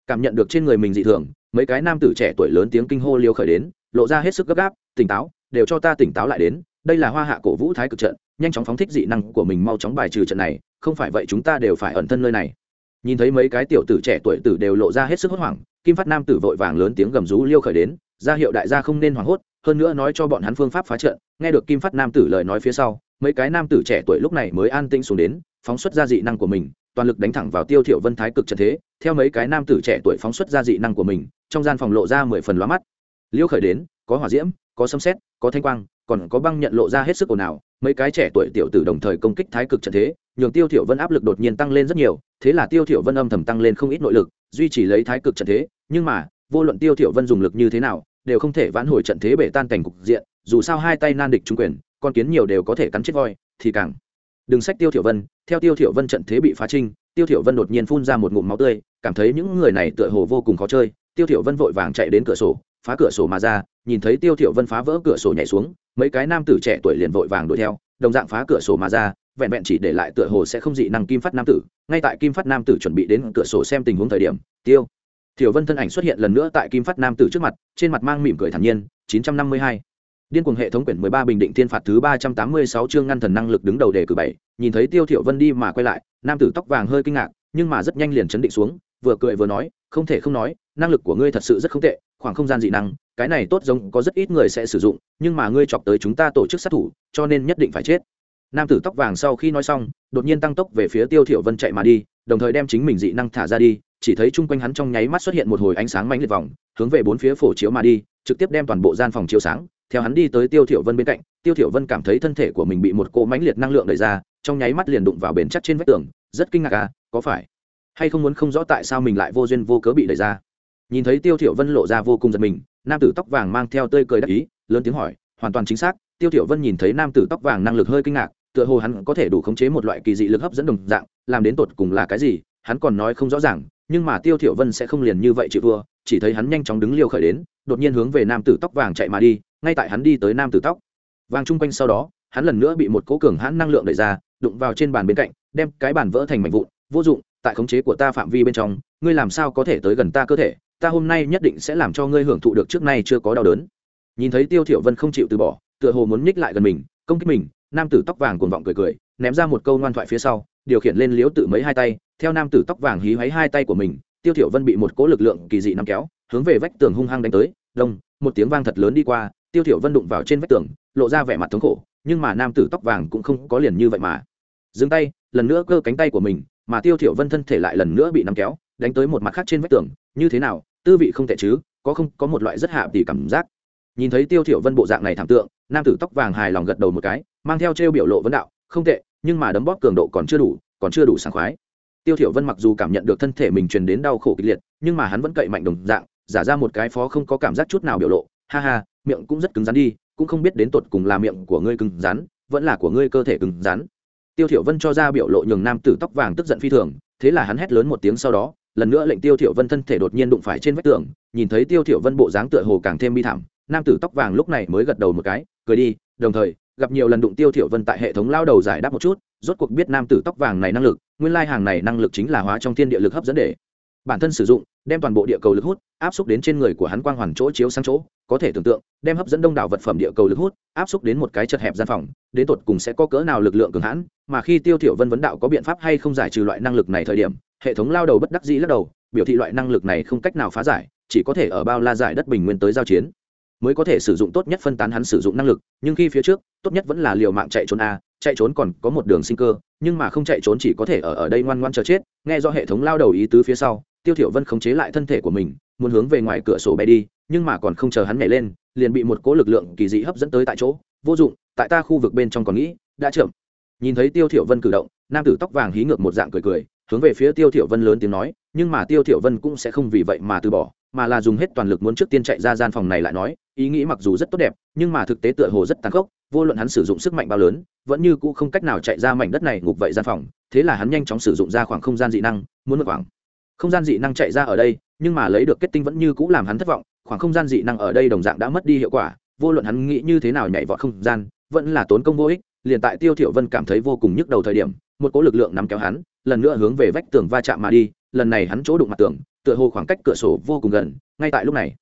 Cảm nhận được trên người mình dị thường, mấy cái nam tử trẻ tuổi lớn tiếng kinh hô liêu khởi đến, lộ ra hết sức gấp gáp, tỉnh táo, đều cho ta tỉnh táo lại đến, đây là hoa hạ cổ vũ thái cực trận, nhanh chóng phóng thích dị năng của mình mau chóng bài trừ trận này, không phải vậy chúng ta đều phải ẩn thân nơi này. Nhìn thấy mấy cái tiểu tử trẻ tuổi tử đều lộ ra hết sức hốt hoảng, kim phát nam tử vội vàng lớn tiếng gầm rú liêu khởi đến, ra hiệu đại gia không nên hoảng hốt hơn nữa nói cho bọn hắn phương pháp phá trận, nghe được kim phát nam tử lời nói phía sau, mấy cái nam tử trẻ tuổi lúc này mới an tĩnh xuống đến, phóng xuất ra dị năng của mình, toàn lực đánh thẳng vào tiêu thiểu vân thái cực trận thế, theo mấy cái nam tử trẻ tuổi phóng xuất ra dị năng của mình, trong gian phòng lộ ra mười phần lóa mắt. Liêu khởi đến, có hỏa diễm, có sấm sét, có thanh quang, còn có băng nhận lộ ra hết sức ồn ào, mấy cái trẻ tuổi tiểu tử đồng thời công kích thái cực trận thế, nhường tiêu thiểu vân áp lực đột nhiên tăng lên rất nhiều, thế là tiêu thiểu vân âm thầm tăng lên không ít nội lực, duy trì lấy thái cực trận thế, nhưng mà, vô luận tiêu thiểu vân dùng lực như thế nào đều không thể vãn hồi trận thế bể tan cảnh cục diện, dù sao hai tay nan địch trung quyền, con kiến nhiều đều có thể cắn chết voi, thì càng. Đừng sách tiêu thiểu vân, theo tiêu thiểu vân trận thế bị phá trinh, tiêu thiểu vân đột nhiên phun ra một ngụm máu tươi, cảm thấy những người này tựa hồ vô cùng khó chơi, tiêu thiểu vân vội vàng chạy đến cửa sổ, phá cửa sổ mà ra, nhìn thấy tiêu thiểu vân phá vỡ cửa sổ nhảy xuống, mấy cái nam tử trẻ tuổi liền vội vàng đuổi theo, đồng dạng phá cửa sổ mà ra, vẹn vẹn chỉ để lại tựa hồ sẽ không dị năng kim phát nam tử, ngay tại kim phát nam tử chuẩn bị đến cửa sổ xem tình huống thời điểm, tiêu Tiểu vân thân ảnh xuất hiện lần nữa tại kim phát nam tử trước mặt, trên mặt mang mỉm cười thản nhiên 952 điên cuồng hệ thống quyển 13 bình định thiên phạt thứ 386 chương ngăn thần năng lực đứng đầu đề cử bảy. Nhìn thấy tiêu thiểu vân đi mà quay lại, nam tử tóc vàng hơi kinh ngạc, nhưng mà rất nhanh liền chấn định xuống, vừa cười vừa nói, không thể không nói, năng lực của ngươi thật sự rất không tệ, khoảng không gian dị năng, cái này tốt giống có rất ít người sẽ sử dụng, nhưng mà ngươi chọc tới chúng ta tổ chức sát thủ, cho nên nhất định phải chết. Nam tử tóc vàng sau khi nói xong, đột nhiên tăng tốc về phía tiêu thiểu vân chạy mà đi, đồng thời đem chính mình dị năng thả ra đi chỉ thấy chung quanh hắn trong nháy mắt xuất hiện một hồi ánh sáng mãnh liệt vòng, hướng về bốn phía phổ chiếu mà đi, trực tiếp đem toàn bộ gian phòng chiếu sáng. Theo hắn đi tới tiêu thiểu vân bên cạnh, tiêu thiểu vân cảm thấy thân thể của mình bị một cỗ mãnh liệt năng lượng đẩy ra, trong nháy mắt liền đụng vào bền chắc trên vách tường, rất kinh ngạc à có phải hay không muốn không rõ tại sao mình lại vô duyên vô cớ bị đẩy ra? Nhìn thấy tiêu thiểu vân lộ ra vô cùng giật mình, nam tử tóc vàng mang theo tươi cười đắc ý, lớn tiếng hỏi, hoàn toàn chính xác. Tiêu thiểu vân nhìn thấy nam tử tóc vàng năng lực hơi kinh ngạc, tựa hồ hắn có thể đủ khống chế một loại kỳ dị lực hấp dẫn đồng dạng, làm đến tột cùng là cái gì, hắn còn nói không rõ ràng nhưng mà tiêu thiểu vân sẽ không liền như vậy chịu thua, chỉ thấy hắn nhanh chóng đứng liều khởi đến, đột nhiên hướng về nam tử tóc vàng chạy mà đi, ngay tại hắn đi tới nam tử tóc vàng trung quanh sau đó, hắn lần nữa bị một cố cường hãn năng lượng đẩy ra, đụng vào trên bàn bên cạnh, đem cái bàn vỡ thành mảnh vụn, vô dụng, tại khống chế của ta phạm vi bên trong, ngươi làm sao có thể tới gần ta cơ thể, ta hôm nay nhất định sẽ làm cho ngươi hưởng thụ được trước nay chưa có đau đớn. Nhìn thấy tiêu thiểu vân không chịu từ bỏ, tựa hồ muốn nhích lại gần mình, công kích mình, nam tử tóc vàng cuồng vọng cười cười, ném ra một câu ngoan thoại phía sau điều khiển lên liếu tự mấy hai tay, theo nam tử tóc vàng hí hoáy hai tay của mình, tiêu thiểu vân bị một cỗ lực lượng kỳ dị nắm kéo, hướng về vách tường hung hăng đánh tới, đông, một tiếng vang thật lớn đi qua, tiêu thiểu vân đụng vào trên vách tường, lộ ra vẻ mặt thống khổ, nhưng mà nam tử tóc vàng cũng không có liền như vậy mà. Dừng tay, lần nữa cơ cánh tay của mình, mà tiêu thiểu vân thân thể lại lần nữa bị nắm kéo, đánh tới một mặt khác trên vách tường, như thế nào, tư vị không tệ chứ, có không, có một loại rất hạ tỷ cảm giác. Nhìn thấy tiêu thiểu vân bộ dạng này thảm tượng, nam tử tóc vàng hài lòng gật đầu một cái, mang theo treo biểu lộ vấn đạo, không tệ nhưng mà đấm bóp cường độ còn chưa đủ, còn chưa đủ sảng khoái. Tiêu thiểu vân mặc dù cảm nhận được thân thể mình truyền đến đau khổ kịch liệt, nhưng mà hắn vẫn cậy mạnh đồng dạng, giả ra một cái phó không có cảm giác chút nào biểu lộ. Ha ha, miệng cũng rất cứng rắn đi, cũng không biết đến tột cùng là miệng của ngươi cứng rắn, vẫn là của ngươi cơ thể cứng rắn. Tiêu thiểu vân cho ra biểu lộ nhường nam tử tóc vàng tức giận phi thường, thế là hắn hét lớn một tiếng sau đó, lần nữa lệnh tiêu thiểu vân thân thể đột nhiên đụng phải trên vách tường, nhìn thấy tiêu thiểu vân bộ dáng tựa hồ càng thêm bi thảm, nam tử tóc vàng lúc này mới gật đầu một cái, cười đi, đồng thời gặp nhiều lần đụng tiêu thiểu vân tại hệ thống lao đầu giải đáp một chút, rốt cuộc biết nam tử tóc vàng này năng lực, nguyên lai hàng này năng lực chính là hóa trong thiên địa lực hấp dẫn để. Bản thân sử dụng, đem toàn bộ địa cầu lực hút, áp xúc đến trên người của hắn quang hoàn chỗ chiếu sang chỗ, có thể tưởng tượng, đem hấp dẫn đông đảo vật phẩm địa cầu lực hút, áp xúc đến một cái chật hẹp gian phòng, đến tột cùng sẽ có cỡ nào lực lượng cường hãn, mà khi tiêu thiểu vân vấn đạo có biện pháp hay không giải trừ loại năng lực này thời điểm, hệ thống lao đầu bất đắc dĩ lắc đầu, biểu thị loại năng lực này không cách nào phá giải, chỉ có thể ở bao la giải đất bình nguyên tới giao chiến mới có thể sử dụng tốt nhất phân tán hắn sử dụng năng lực, nhưng khi phía trước, tốt nhất vẫn là liều mạng chạy trốn a, chạy trốn còn có một đường sinh cơ, nhưng mà không chạy trốn chỉ có thể ở ở đây ngoan ngoan chờ chết, nghe do hệ thống lao đầu ý tứ phía sau, tiêu thiểu vân khống chế lại thân thể của mình, muốn hướng về ngoài cửa sổ bay đi, nhưng mà còn không chờ hắn nhảy lên, liền bị một cỗ lực lượng kỳ dị hấp dẫn tới tại chỗ, vô dụng, tại ta khu vực bên trong còn nghĩ, đã chậm. Nhìn thấy tiêu thiểu vân cử động, nam tử tóc vàng hí ngược một dạng cười cười, hướng về phía tiêu thiểu vân lớn tiếng nói, nhưng mà tiêu thiểu vân cũng sẽ không vì vậy mà từ bỏ mà là dùng hết toàn lực muốn trước tiên chạy ra gian phòng này lại nói, ý nghĩ mặc dù rất tốt đẹp, nhưng mà thực tế tựa hồ rất tàn khốc, vô luận hắn sử dụng sức mạnh bao lớn, vẫn như cũ không cách nào chạy ra mảnh đất này ngục vậy gian phòng, thế là hắn nhanh chóng sử dụng ra khoảng không gian dị năng, muốn một khoảng không gian dị năng chạy ra ở đây, nhưng mà lấy được kết tinh vẫn như cũ làm hắn thất vọng, khoảng không gian dị năng ở đây đồng dạng đã mất đi hiệu quả, vô luận hắn nghĩ như thế nào nhảy vọt không gian, vẫn là tốn công vô ích, liền tại tiêu thiểu vân cảm thấy vô cùng nhức đầu thời điểm, một cỗ lực lượng nắm kéo hắn, lần nữa hướng về vách tường va chạm mà đi lần này hắn chỗ đụng mặt tường tựa hồ khoảng cách cửa sổ vô cùng gần, ngay tại lúc này,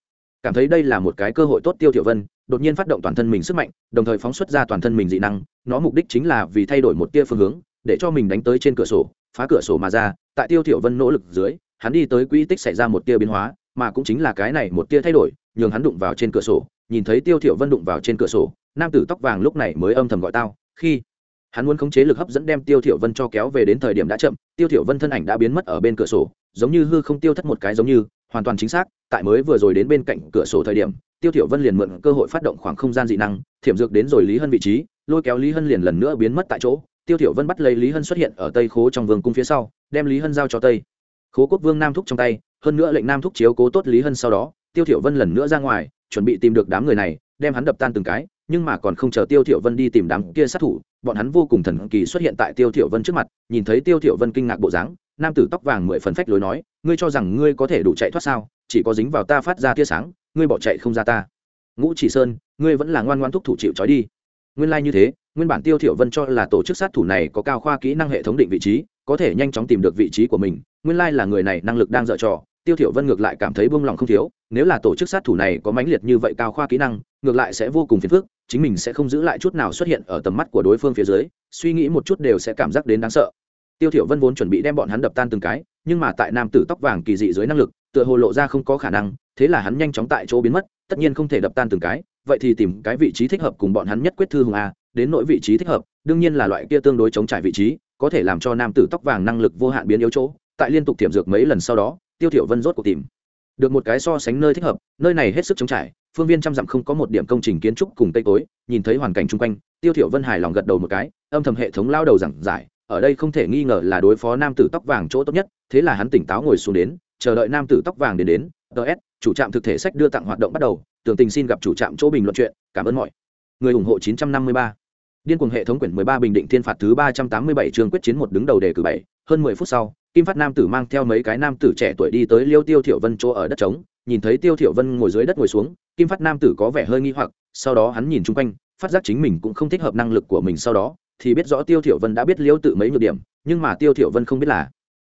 cảm thấy đây là một cái cơ hội tốt tiêu thiểu vân, đột nhiên phát động toàn thân mình sức mạnh, đồng thời phóng xuất ra toàn thân mình dị năng, nó mục đích chính là vì thay đổi một tia phương hướng, để cho mình đánh tới trên cửa sổ, phá cửa sổ mà ra, tại tiêu thiểu vân nỗ lực dưới, hắn đi tới quỹ tích xảy ra một tia biến hóa, mà cũng chính là cái này một tia thay đổi, nhường hắn đụng vào trên cửa sổ, nhìn thấy tiêu thiểu vân đụng vào trên cửa sổ, nam tử tóc vàng lúc này mới âm thầm gọi tao, khi hắn muốn khống chế lực hấp dẫn đem tiêu thiểu vân cho kéo về đến thời điểm đã chậm, tiêu thiểu vân thân ảnh đã biến mất ở bên cửa sổ, giống như hư không tiêu thất một cái giống như, hoàn toàn chính xác, tại mới vừa rồi đến bên cạnh cửa sổ thời điểm, tiêu thiểu vân liền mượn cơ hội phát động khoảng không gian dị năng, thiểm dược đến rồi lý hân vị trí, lôi kéo lý hân liền lần nữa biến mất tại chỗ, tiêu thiểu vân bắt lấy lý hân xuất hiện ở tây khố trong vương cung phía sau, đem lý hân giao cho tây. Khố quốc vương nam thúc trong tay, hơn nữa lệnh nam thúc chiếu cố tốt lý hân sau đó, tiêu thiểu vân lần nữa ra ngoài, chuẩn bị tìm được đám người này, đem hắn đập tan từng cái nhưng mà còn không chờ tiêu thiểu vân đi tìm đám kia sát thủ, bọn hắn vô cùng thần kỳ xuất hiện tại tiêu thiểu vân trước mặt, nhìn thấy tiêu thiểu vân kinh ngạc bộ dáng, nam tử tóc vàng mười phần phách lối nói, ngươi cho rằng ngươi có thể đủ chạy thoát sao? Chỉ có dính vào ta phát ra tia sáng, ngươi bỏ chạy không ra ta. Ngũ chỉ sơn, ngươi vẫn là ngoan ngoãn thúc thủ chịu trói đi. Nguyên lai like như thế, nguyên bản tiêu thiểu vân cho là tổ chức sát thủ này có cao khoa kỹ năng hệ thống định vị trí, có thể nhanh chóng tìm được vị trí của mình, nguyên lai like là người này năng lực đang dở trò. Tiêu thiểu vân ngược lại cảm thấy buông lòng không thiếu, nếu là tổ chức sát thủ này có mãnh liệt như vậy cao khoa kỹ năng, ngược lại sẽ vô cùng phiền phức chính mình sẽ không giữ lại chút nào xuất hiện ở tầm mắt của đối phương phía dưới, suy nghĩ một chút đều sẽ cảm giác đến đáng sợ. Tiêu thiểu vân vốn chuẩn bị đem bọn hắn đập tan từng cái, nhưng mà tại nam tử tóc vàng kỳ dị dưới năng lực, tựa hồ lộ ra không có khả năng, thế là hắn nhanh chóng tại chỗ biến mất, tất nhiên không thể đập tan từng cái, vậy thì tìm cái vị trí thích hợp cùng bọn hắn nhất quyết thư hùng a, đến nỗi vị trí thích hợp, đương nhiên là loại kia tương đối chống trải vị trí, có thể làm cho nam tử tóc vàng năng lực vô hạn biến yếu chỗ, tại liên tục tiệm dược mấy lần sau đó, tiêu thiểu vân rốt cuộc tìm được một cái so sánh nơi thích hợp, nơi này hết sức chống trải, phương viên trăm dặm không có một điểm công trình kiến trúc cùng tây tối nhìn thấy hoàn cảnh chung quanh, tiêu thiểu vân hài lòng gật đầu một cái, âm thầm hệ thống lao đầu giảng giải, ở đây không thể nghi ngờ là đối phó nam tử tóc vàng chỗ tốt nhất, thế là hắn tỉnh táo ngồi xuống đến, chờ đợi nam tử tóc vàng đến đến ts chủ trạm thực thể sách đưa tặng hoạt động bắt đầu tưởng tình xin gặp chủ trạm chỗ bình luận chuyện, cảm ơn mọi người ủng hộ 953 điên cuồng hệ thống quyển 13 bình định thiên phạt thứ 387 trường quyết chiến một đứng đầu đề cử bảy, hơn 10 phút sau, kim phát nam tử mang theo mấy cái nam tử trẻ tuổi đi tới liêu tiêu thiểu vân chỗ ở đất trống, nhìn thấy tiêu thiểu vân ngồi dưới đất ngồi xuống, kim phát nam tử có vẻ hơi nghi hoặc, sau đó hắn nhìn xung quanh, phát giác chính mình cũng không thích hợp năng lực của mình sau đó, thì biết rõ tiêu thiểu vân đã biết liêu tự mấy nhược điểm, nhưng mà tiêu thiểu vân không biết là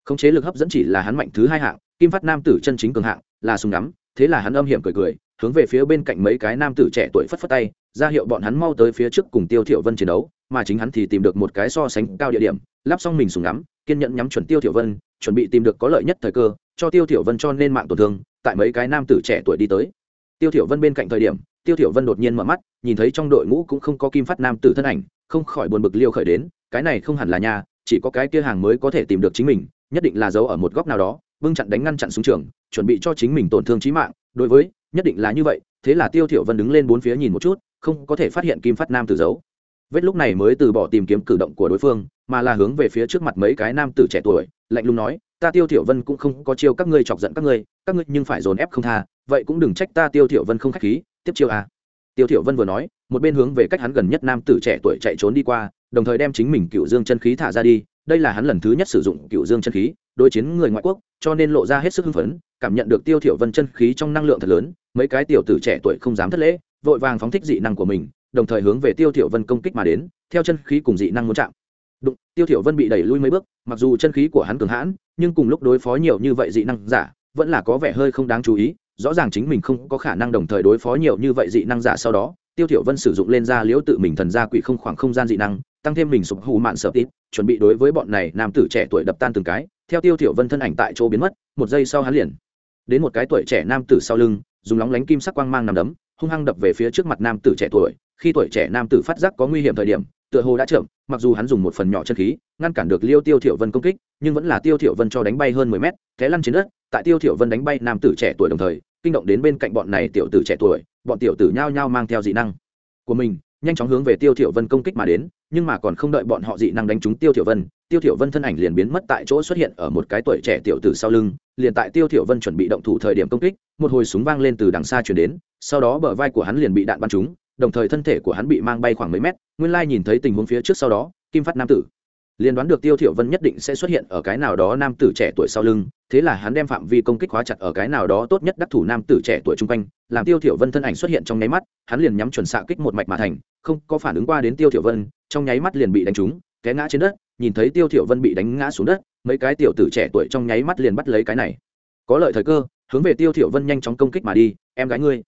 khống chế lực hấp dẫn chỉ là hắn mạnh thứ hai hạng, kim phát nam tử chân chính cường hạng, là súng ngắm, thế là hắn âm hiểm cười cười, hướng về phía bên cạnh mấy cái nam tử trẻ tuổi phất phất tay ra hiệu bọn hắn mau tới phía trước cùng tiêu thiểu vân chiến đấu, mà chính hắn thì tìm được một cái so sánh cao địa điểm, lắp xong mình súng ngắm, kiên nhẫn nhắm chuẩn tiêu thiểu vân, chuẩn bị tìm được có lợi nhất thời cơ, cho tiêu thiểu vân cho nên mạng tổn thương, tại mấy cái nam tử trẻ tuổi đi tới. Tiêu thiểu vân bên cạnh thời điểm, tiêu thiểu vân đột nhiên mở mắt, nhìn thấy trong đội ngũ cũng không có kim phát nam tử thân ảnh, không khỏi buồn bực liêu khởi đến, cái này không hẳn là nhà, chỉ có cái kia hàng mới có thể tìm được chính mình, nhất định là giấu ở một góc nào đó, bưng chặn đánh ngăn chặn súng trường, chuẩn bị cho chính mình tổn thương chí mạng, đối với, nhất định là như vậy, thế là tiêu thiểu vân đứng lên bốn phía nhìn một chút không có thể phát hiện kim phát nam tử giấu. Vết lúc này mới từ bỏ tìm kiếm cử động của đối phương, mà là hướng về phía trước mặt mấy cái nam tử trẻ tuổi, lạnh lùng nói, ta tiêu thiểu vân cũng không có chiêu các ngươi chọc giận các ngươi các ngươi nhưng phải dồn ép không tha, vậy cũng đừng trách ta tiêu thiểu vân không khách khí, tiếp chiêu à tiêu thiểu vân vừa nói, một bên hướng về cách hắn gần nhất nam tử trẻ tuổi chạy trốn đi qua, đồng thời đem chính mình cựu dương chân khí thả ra đi, đây là hắn lần thứ nhất sử dụng cựu dương chân khí, đối chiến người ngoại quốc, cho nên lộ ra hết sức hưng phấn, cảm nhận được tiêu thiểu vân chân khí trong năng lượng thật lớn mấy cái tiểu tử trẻ tuổi không dám thất lễ, vội vàng phóng thích dị năng của mình, đồng thời hướng về tiêu thiểu vân công kích mà đến, theo chân khí cùng dị năng muốn chạm. Đụng, tiêu thiểu vân bị đẩy lui mấy bước, mặc dù chân khí của hắn cường hãn, nhưng cùng lúc đối phó nhiều như vậy dị năng giả, vẫn là có vẻ hơi không đáng chú ý, rõ ràng chính mình không có khả năng đồng thời đối phó nhiều như vậy dị năng giả sau đó, tiêu thiểu vân sử dụng lên ra liễu tự mình thần gia quỷ không khoảng không gian dị năng, tăng thêm mình sụp hù mạn sợ tít, chuẩn bị đối với bọn này nam tử trẻ tuổi đập tan từng cái, theo tiêu thiểu vân thân ảnh tại chỗ biến mất, một giây sau hắn liền đến một cái tuổi trẻ nam tử sau lưng dùng lóng lánh kim sắc quang mang nằm đấm, hung hăng đập về phía trước mặt nam tử trẻ tuổi. Khi tuổi trẻ nam tử phát giác có nguy hiểm thời điểm, tựa hồ đã chậm mặc dù hắn dùng một phần nhỏ chân khí, ngăn cản được liêu tiêu thiểu vân công kích, nhưng vẫn là tiêu thiểu vân cho đánh bay hơn mười mét, té lăn trên đất. Tại tiêu thiểu vân đánh bay nam tử trẻ tuổi đồng thời, kinh động đến bên cạnh bọn này tiểu tử trẻ tuổi, bọn tiểu tử nhao nhao mang theo dị năng của mình, nhanh chóng hướng về tiêu thiểu vân công kích mà đến nhưng mà còn không đợi bọn họ dị năng đánh trúng tiêu thiểu vân, tiêu thiểu vân thân ảnh liền biến mất tại chỗ xuất hiện ở một cái tuổi trẻ tiểu tử sau lưng, liền tại tiêu thiểu vân chuẩn bị động thủ thời điểm công kích, một hồi súng vang lên từ đằng xa truyền đến, sau đó bờ vai của hắn liền bị đạn bắn trúng, đồng thời thân thể của hắn bị mang bay khoảng mấy mét, nguyên lai nhìn thấy tình huống phía trước sau đó, kim phát nam tử liền đoán được tiêu thiểu vân nhất định sẽ xuất hiện ở cái nào đó nam tử trẻ tuổi sau lưng, thế là hắn đem phạm vi công kích khóa chặt ở cái nào đó tốt nhất đắc thủ nam tử trẻ tuổi trung quanh, làm tiêu thiểu vân thân ảnh xuất hiện trong nháy mắt, hắn liền nhắm chuẩn xạ kích một mạch mà thành, không có phản ứng qua đến tiêu thiểu vân, trong nháy mắt liền bị đánh trúng, té ngã trên đất, nhìn thấy tiêu thiểu vân bị đánh ngã xuống đất, mấy cái tiểu tử trẻ tuổi trong nháy mắt liền bắt lấy cái này. Có lợi thời cơ, hướng về tiêu thiểu vân nhanh chóng công kích mà đi, em gái ngươi.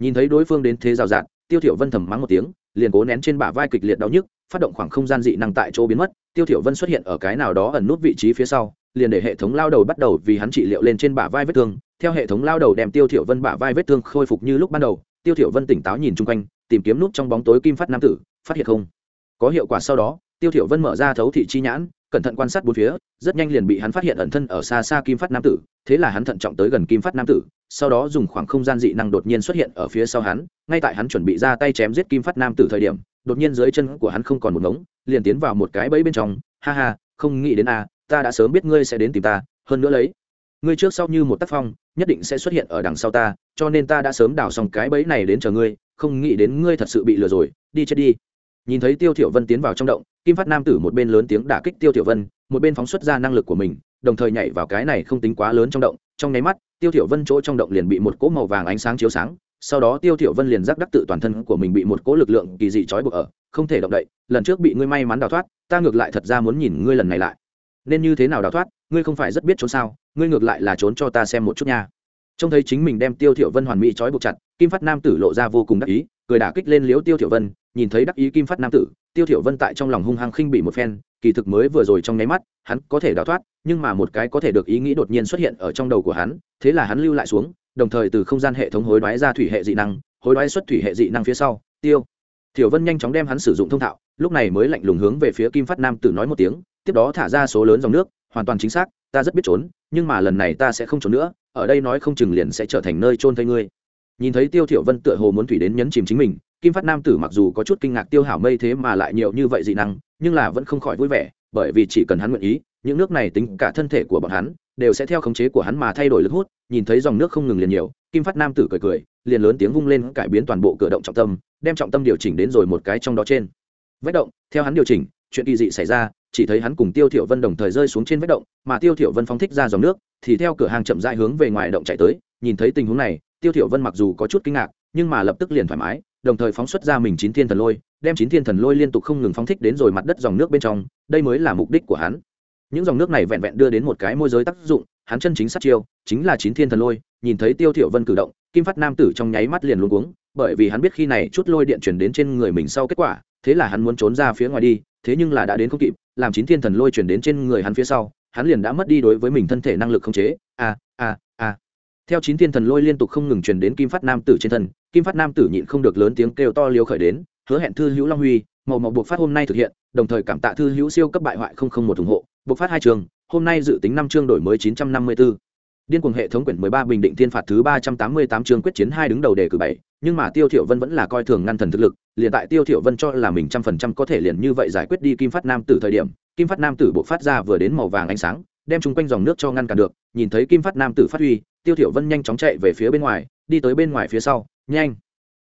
Nhìn thấy đối phương đến thế rào rạt, tiêu thiểu vân thầm mắng một tiếng liền cố nén trên bả vai kịch liệt đau nhức, phát động khoảng không gian dị năng tại chỗ biến mất, tiêu thiểu vân xuất hiện ở cái nào đó ẩn nút vị trí phía sau, liền để hệ thống lao đầu bắt đầu vì hắn trị liệu lên trên bả vai vết thương. Theo hệ thống lao đầu đem tiêu thiểu vân bả vai vết thương khôi phục như lúc ban đầu, tiêu thiểu vân tỉnh táo nhìn chung quanh, tìm kiếm nút trong bóng tối kim phát nam tử, phát hiện không. Có hiệu quả sau đó, tiêu thiểu vân mở ra thấu thị chi nhãn cẩn thận quan sát bốn phía rất nhanh liền bị hắn phát hiện ẩn thân ở xa xa kim phát nam tử thế là hắn thận trọng tới gần kim phát nam tử sau đó dùng khoảng không gian dị năng đột nhiên xuất hiện ở phía sau hắn ngay tại hắn chuẩn bị ra tay chém giết kim phát nam tử thời điểm đột nhiên dưới chân của hắn không còn một ngống liền tiến vào một cái bẫy bên trong ha ha không nghĩ đến a à, ta đã sớm biết ngươi sẽ đến tìm ta hơn nữa lấy ngươi trước sau như một tác phong nhất định sẽ xuất hiện ở đằng sau ta cho nên ta đã sớm đào xong cái bẫy này đến chờ ngươi không nghĩ đến ngươi thật sự bị lừa rồi đi chết đi nhìn thấy tiêu thiểu vân tiến vào trong động, kim phát nam tử một bên lớn tiếng đả kích tiêu thiểu vân, một bên phóng xuất ra năng lực của mình, đồng thời nhảy vào cái này không tính quá lớn trong động. Trong nháy mắt, tiêu thiểu vân chỗ trong động liền bị một cỗ màu vàng ánh sáng chiếu sáng, sau đó tiêu thiểu vân liền giác đắc tự toàn thân của mình bị một cỗ lực lượng kỳ dị trói buộc ở, không thể động đậy, lần trước bị ngươi may mắn đào thoát, ta ngược lại thật ra muốn nhìn ngươi lần này lại. Nên như thế nào đào thoát, ngươi không phải rất biết trốn sao, ngươi ngược lại là trốn cho ta xem một chút nha. Trông thấy chính mình đem tiêu thiểu vân hoàn mỹ trói buộc chặt kim phát nam tử lộ ra vô cùng đắc ý, cười đả kích lên liễu tiêu thiểu vân, nhìn thấy đắc ý kim phát nam tử, tiêu thiểu vân tại trong lòng hung hăng khinh bị một phen, kỳ thực mới vừa rồi trong nháy mắt, hắn có thể đào thoát, nhưng mà một cái có thể được ý nghĩ đột nhiên xuất hiện ở trong đầu của hắn, thế là hắn lưu lại xuống, đồng thời từ không gian hệ thống hối đoái ra thủy hệ dị năng, hối đoái xuất thủy hệ dị năng phía sau, tiêu. Thiểu vân nhanh chóng đem hắn sử dụng thông thạo, lúc này mới lạnh lùng hướng về phía kim phát nam tử nói một tiếng, tiếp đó thả ra số lớn dòng nước, hoàn toàn chính xác, ta rất biết trốn, nhưng mà lần này ta sẽ không trốn nữa, ở đây nói không chừng liền sẽ trở thành nơi trôn thây ngươi nhìn thấy tiêu thiểu vân tựa hồ muốn thủy đến nhấn chìm chính mình, kim phát nam tử mặc dù có chút kinh ngạc tiêu hảo mây thế mà lại nhiều như vậy dị năng, nhưng là vẫn không khỏi vui vẻ, bởi vì chỉ cần hắn nguyện ý, những nước này tính cả thân thể của bọn hắn, đều sẽ theo khống chế của hắn mà thay đổi lực hút, nhìn thấy dòng nước không ngừng liền nhiều, kim phát nam tử cười cười, liền lớn tiếng vung lên cải biến toàn bộ cửa động trọng tâm, đem trọng tâm điều chỉnh đến rồi một cái trong đó trên. Vách động, theo hắn điều chỉnh, chuyện kỳ dị xảy ra, chỉ thấy hắn cùng tiêu thiểu vân đồng thời rơi xuống trên vách động, mà tiêu thiểu vân phóng thích ra dòng nước, thì theo cửa hàng chậm rãi hướng về ngoài động chạy tới, nhìn thấy tình huống này tiêu thiểu vân mặc dù có chút kinh ngạc, nhưng mà lập tức liền thoải mái, đồng thời phóng xuất ra mình chín thiên thần lôi, đem chín thiên thần lôi liên tục không ngừng phóng thích đến rồi mặt đất dòng nước bên trong, đây mới là mục đích của hắn. Những dòng nước này vẹn vẹn đưa đến một cái môi giới tác dụng, hắn chân chính sát chiêu, chính là chín thiên thần lôi, nhìn thấy tiêu thiểu vân cử động, kim phát nam tử trong nháy mắt liền luống cuống, bởi vì hắn biết khi này chút lôi điện chuyển đến trên người mình sau kết quả, thế là hắn muốn trốn ra phía ngoài đi, thế nhưng là đã đến không kịp, làm chín thiên thần lôi chuyển đến trên người hắn phía sau, hắn liền đã mất đi đối với mình thân thể năng lực khống chế. A a theo chín thiên thần lôi liên tục không ngừng truyền đến kim phát nam tử trên thân kim phát nam tử nhịn không được lớn tiếng kêu to liều khởi đến hứa hẹn thư hữu long huy màu màu buộc phát hôm nay thực hiện đồng thời cảm tạ thư hữu siêu cấp bại hoại không không một ủng hộ buộc phát hai trường hôm nay dự tính năm chương đổi mới chín trăm năm mươi 954. Điên cuồng hệ thống quyển 13 bình định thiên phạt thứ 388 chương quyết chiến hai đứng đầu đề cử bảy, nhưng mà Tiêu Thiểu Vân vẫn là coi thường ngăn thần thực lực, liền tại Tiêu Thiểu Vân cho là mình trăm phần trăm có thể liền như vậy giải quyết đi Kim Phát Nam tử thời điểm, Kim Phát Nam tử buộc phát ra vừa đến màu vàng ánh sáng, đem chúng quanh dòng nước cho ngăn cản được, nhìn thấy Kim Phát Nam tử phát huy, Tiêu Thiểu Vân nhanh chóng chạy về phía bên ngoài, đi tới bên ngoài phía sau, nhanh.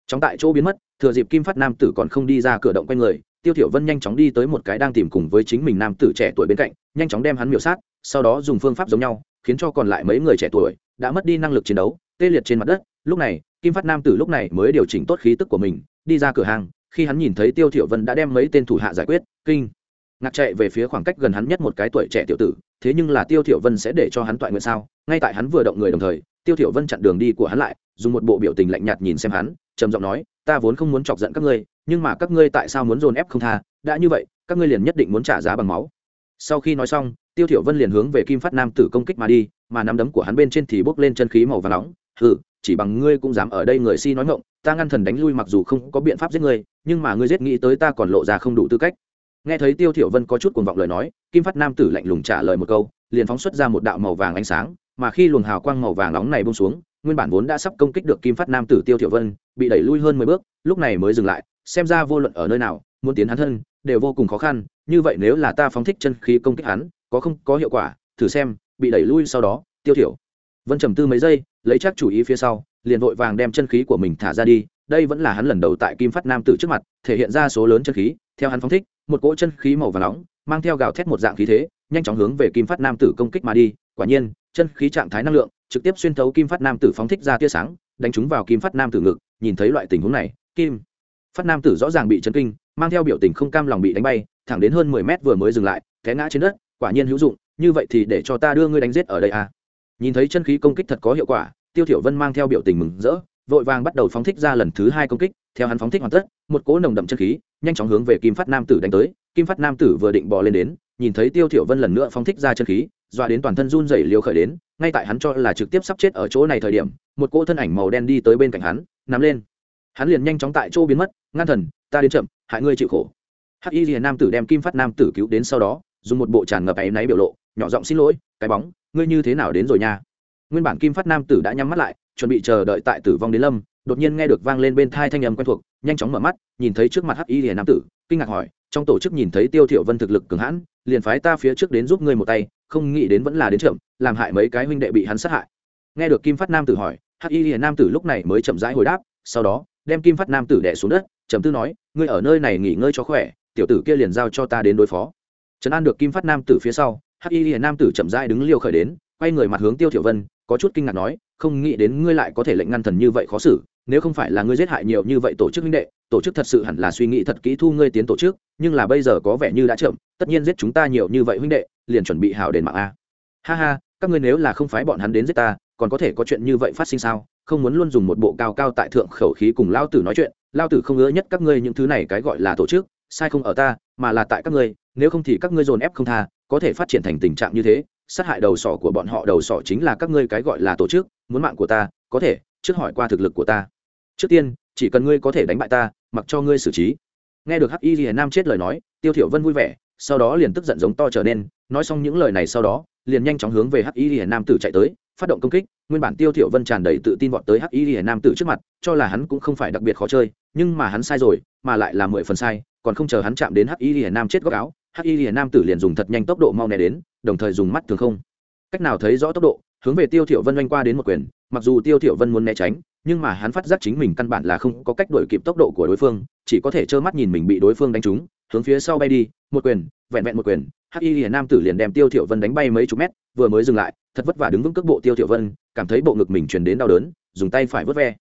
Chóng tại chỗ biến mất, thừa dịp Kim Phát Nam tử còn không đi ra cửa động quanh người, Tiêu Thiểu Vân nhanh chóng đi tới một cái đang tìm cùng với chính mình nam tử trẻ tuổi bên cạnh, nhanh chóng đem hắn miểu sát, sau đó dùng phương pháp giống nhau, khiến cho còn lại mấy người trẻ tuổi đã mất đi năng lực chiến đấu tê liệt trên mặt đất. Lúc này kim phát nam tử lúc này mới điều chỉnh tốt khí tức của mình đi ra cửa hàng khi hắn nhìn thấy tiêu thiểu vân đã đem mấy tên thủ hạ giải quyết kinh. Ngạc chạy về phía khoảng cách gần hắn nhất một cái tuổi trẻ tiểu tử thế nhưng là tiêu thiểu vân sẽ để cho hắn toại nguyện sao? Ngay tại hắn vừa động người đồng thời, tiêu thiểu vân chặn đường đi của hắn lại, dùng một bộ biểu tình lạnh nhạt nhìn xem hắn, trầm giọng nói, ta vốn không muốn chọc giận các ngươi, nhưng mà các ngươi tại sao muốn dồn ép không tha? Đã như vậy, các ngươi liền nhất định muốn trả giá bằng máu. Sau khi nói xong, tiêu thiểu vân liền hướng về kim phát nam tử công kích mà đi, mà nắm đấm của hắn bên trên thì bốc lên chân khí màu vàng nóng. Hừ, chỉ bằng ngươi cũng dám ở đây người si nói ngọng, ta ngăn thần đánh lui mặc dù không có biện pháp giết ngươi, nhưng mà ngươi giết nghĩ tới ta còn lộ ra không đủ tư cách nghe thấy tiêu thiểu vân có chút cuồng vọng lời nói, kim phát nam tử lạnh lùng trả lời một câu, liền phóng xuất ra một đạo màu vàng ánh sáng, mà khi luồng hào quang màu vàng nóng này buông xuống, nguyên bản vốn đã sắp công kích được kim phát nam tử tiêu thiểu vân, bị đẩy lui hơn mười bước, lúc này mới dừng lại, xem ra vô luận ở nơi nào, muốn tiến hắn thân, đều vô cùng khó khăn, như vậy nếu là ta phóng thích chân khí công kích hắn, có không, có hiệu quả, thử xem, bị đẩy lui sau đó, tiêu thiểu. Vân trầm tư mấy giây, lấy chắc chủ ý phía sau, liền vội vàng đem chân khí của mình thả ra đi đây vẫn là hắn lần đầu tại kim phát nam tử trước mặt, thể hiện ra số lớn chân khí, theo hắn phóng thích, một cỗ chân khí màu vàng nóng, mang theo gào thét một dạng khí thế, nhanh chóng hướng về kim phát nam tử công kích mà đi. Quả nhiên, chân khí trạng thái năng lượng trực tiếp xuyên thấu kim phát nam tử phóng thích ra tia sáng, đánh trúng vào kim phát nam tử ngực, nhìn thấy loại tình huống này, kim phát nam tử rõ ràng bị chấn kinh, mang theo biểu tình không cam lòng bị đánh bay, thẳng đến hơn mười mét vừa mới dừng lại, té ngã trên đất, quả nhiên hữu dụng, như vậy thì để cho ta đưa ngươi đánh giết ở đây à. Nhìn thấy chân khí công kích thật có hiệu quả, tiêu thiểu vân mang theo biểu tình mừng rỡ vội vàng bắt đầu phóng thích ra lần thứ hai công kích, theo hắn phóng thích hoàn tất, một cỗ nồng đậm chân khí, nhanh chóng hướng về kim phát nam tử đánh tới. Kim phát nam tử vừa định bò lên đến, nhìn thấy tiêu thiểu vân lần nữa phóng thích ra chân khí, dọa đến toàn thân run rẩy liều khởi đến, ngay tại hắn cho là trực tiếp sắp chết ở chỗ này thời điểm, một cỗ thân ảnh màu đen đi tới bên cạnh hắn, nắm lên. Hắn liền nhanh chóng tại chỗ biến mất, ngăn thần, ta đến chậm, hại ngươi chịu khổ. Hắc y liền nam tử đem kim phát nam tử cứu đến sau đó, dùng một bộ tràn ngập áy náy biểu lộ, nhỏ giọng xin lỗi, cái bóng, ngươi như thế nào đến rồi nha? Nguyên bản kim phát nam tử đã nhắm mắt lại, chuẩn bị chờ đợi tại tử vong đến lâm, đột nhiên nghe được vang lên bên thai thanh âm quen thuộc, nhanh chóng mở mắt, nhìn thấy trước mặt hắc y liền nam tử, kinh ngạc hỏi, trong tổ chức nhìn thấy tiêu thiểu vân thực lực cường hãn, liền phái ta phía trước đến giúp ngươi một tay, không nghĩ đến vẫn là đến chậm, làm hại mấy cái huynh đệ bị hắn sát hại. Nghe được kim phát nam tử hỏi, hắc y liền nam tử lúc này mới chậm rãi hồi đáp, sau đó, đem kim phát nam tử đè xuống đất, trầm tư nói, ngươi ở nơi này nghỉ ngơi cho khỏe, tiểu tử kia liền giao cho ta đến đối phó. Trấn an được kim phát nam tử phía sau, hắc y liền nam tử chậm rãi đứng liều khởi đến quay người mặt hướng tiêu thiểu vân, có chút kinh ngạc nói, không nghĩ đến ngươi lại có thể lệnh ngăn thần như vậy khó xử, nếu không phải là ngươi giết hại nhiều như vậy tổ chức huynh đệ, tổ chức thật sự hẳn là suy nghĩ thật kỹ thu ngươi tiến tổ chức, nhưng là bây giờ có vẻ như đã chậm, tất nhiên giết chúng ta nhiều như vậy huynh đệ, liền chuẩn bị hảo đền mạng a. Ha ha, các ngươi nếu là không phái bọn hắn đến giết ta, còn có thể có chuyện như vậy phát sinh sao? Không muốn luôn dùng một bộ cao cao tại thượng khẩu khí cùng lao tử nói chuyện, lao tử không ngứa nhất các ngươi những thứ này cái gọi là tổ chức, sai không ở ta, mà là tại các ngươi, nếu không thì các ngươi dồn ép không tha, có thể phát triển thành tình trạng như thế sát hại đầu sỏ của bọn họ, đầu sỏ chính là các ngươi cái gọi là tổ chức, muốn mạng của ta, có thể, trước hỏi qua thực lực của ta. Trước tiên, chỉ cần ngươi có thể đánh bại ta, mặc cho ngươi xử trí. Nghe được hắc y hiền nam chết lời nói, tiêu thiểu vân vui vẻ, sau đó liền tức giận giống to trở nên, nói xong những lời này sau đó, liền nhanh chóng hướng về hắc y hiền nam tử chạy tới, phát động công kích, nguyên bản tiêu thiểu vân tràn đầy tự tin vọt tới hắc y hiền nam tử trước mặt, cho là hắn cũng không phải đặc biệt khó chơi, nhưng mà hắn sai rồi, mà lại là mười phần sai, còn không chờ hắn chạm đến hắc y hiền nam chết góc áo, hắc y hiền nam tử liền dùng thật nhanh tốc độ mau né đến đồng thời dùng mắt thường không. Cách nào thấy rõ tốc độ, hướng về tiêu thiểu vân oanh qua đến một quyền, mặc dù tiêu thiểu vân muốn né tránh, nhưng mà hắn phát giác chính mình căn bản là không có cách đuổi kịp tốc độ của đối phương, chỉ có thể trơ mắt nhìn mình bị đối phương đánh trúng, hướng phía sau bay đi, một quyền, vẹn vẹn một quyền hắc y hiền nam tử liền đem tiêu thiểu vân đánh bay mấy chục mét, vừa mới dừng lại, thật vất vả đứng vững cước bộ tiêu thiểu vân, cảm thấy bộ ngực mình truyền đến đau đớn, dùng tay phải vớt ve.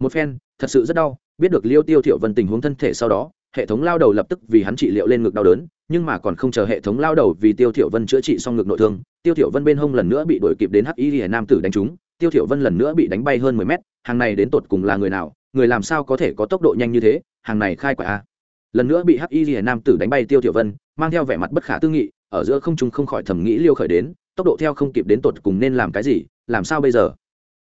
Một phen, thật sự rất đau, biết được liêu tiêu thiểu vân tình huống thân thể sau đó, hệ thống lao đầu lập tức vì hắn trị liệu lên ngực đau đớn nhưng mà còn không chờ hệ thống lao đầu vì tiêu thiểu vân chữa trị xong ngực nội thương, tiêu thiểu vân bên hông lần nữa bị đuổi kịp đến hắc y lìa nam tử đánh trúng, tiêu thiểu vân lần nữa bị đánh bay hơn 10 mét, hàng này đến tột cùng là người nào, người làm sao có thể có tốc độ nhanh như thế, hàng này khai quả a à? lần nữa bị hắc y lìa nam tử đánh bay tiêu thiểu vân, mang theo vẻ mặt bất khả tư nghị, ở giữa không trung không khỏi thầm nghĩ liêu khởi đến, tốc độ theo không kịp đến tột cùng nên làm cái gì, làm sao bây giờ?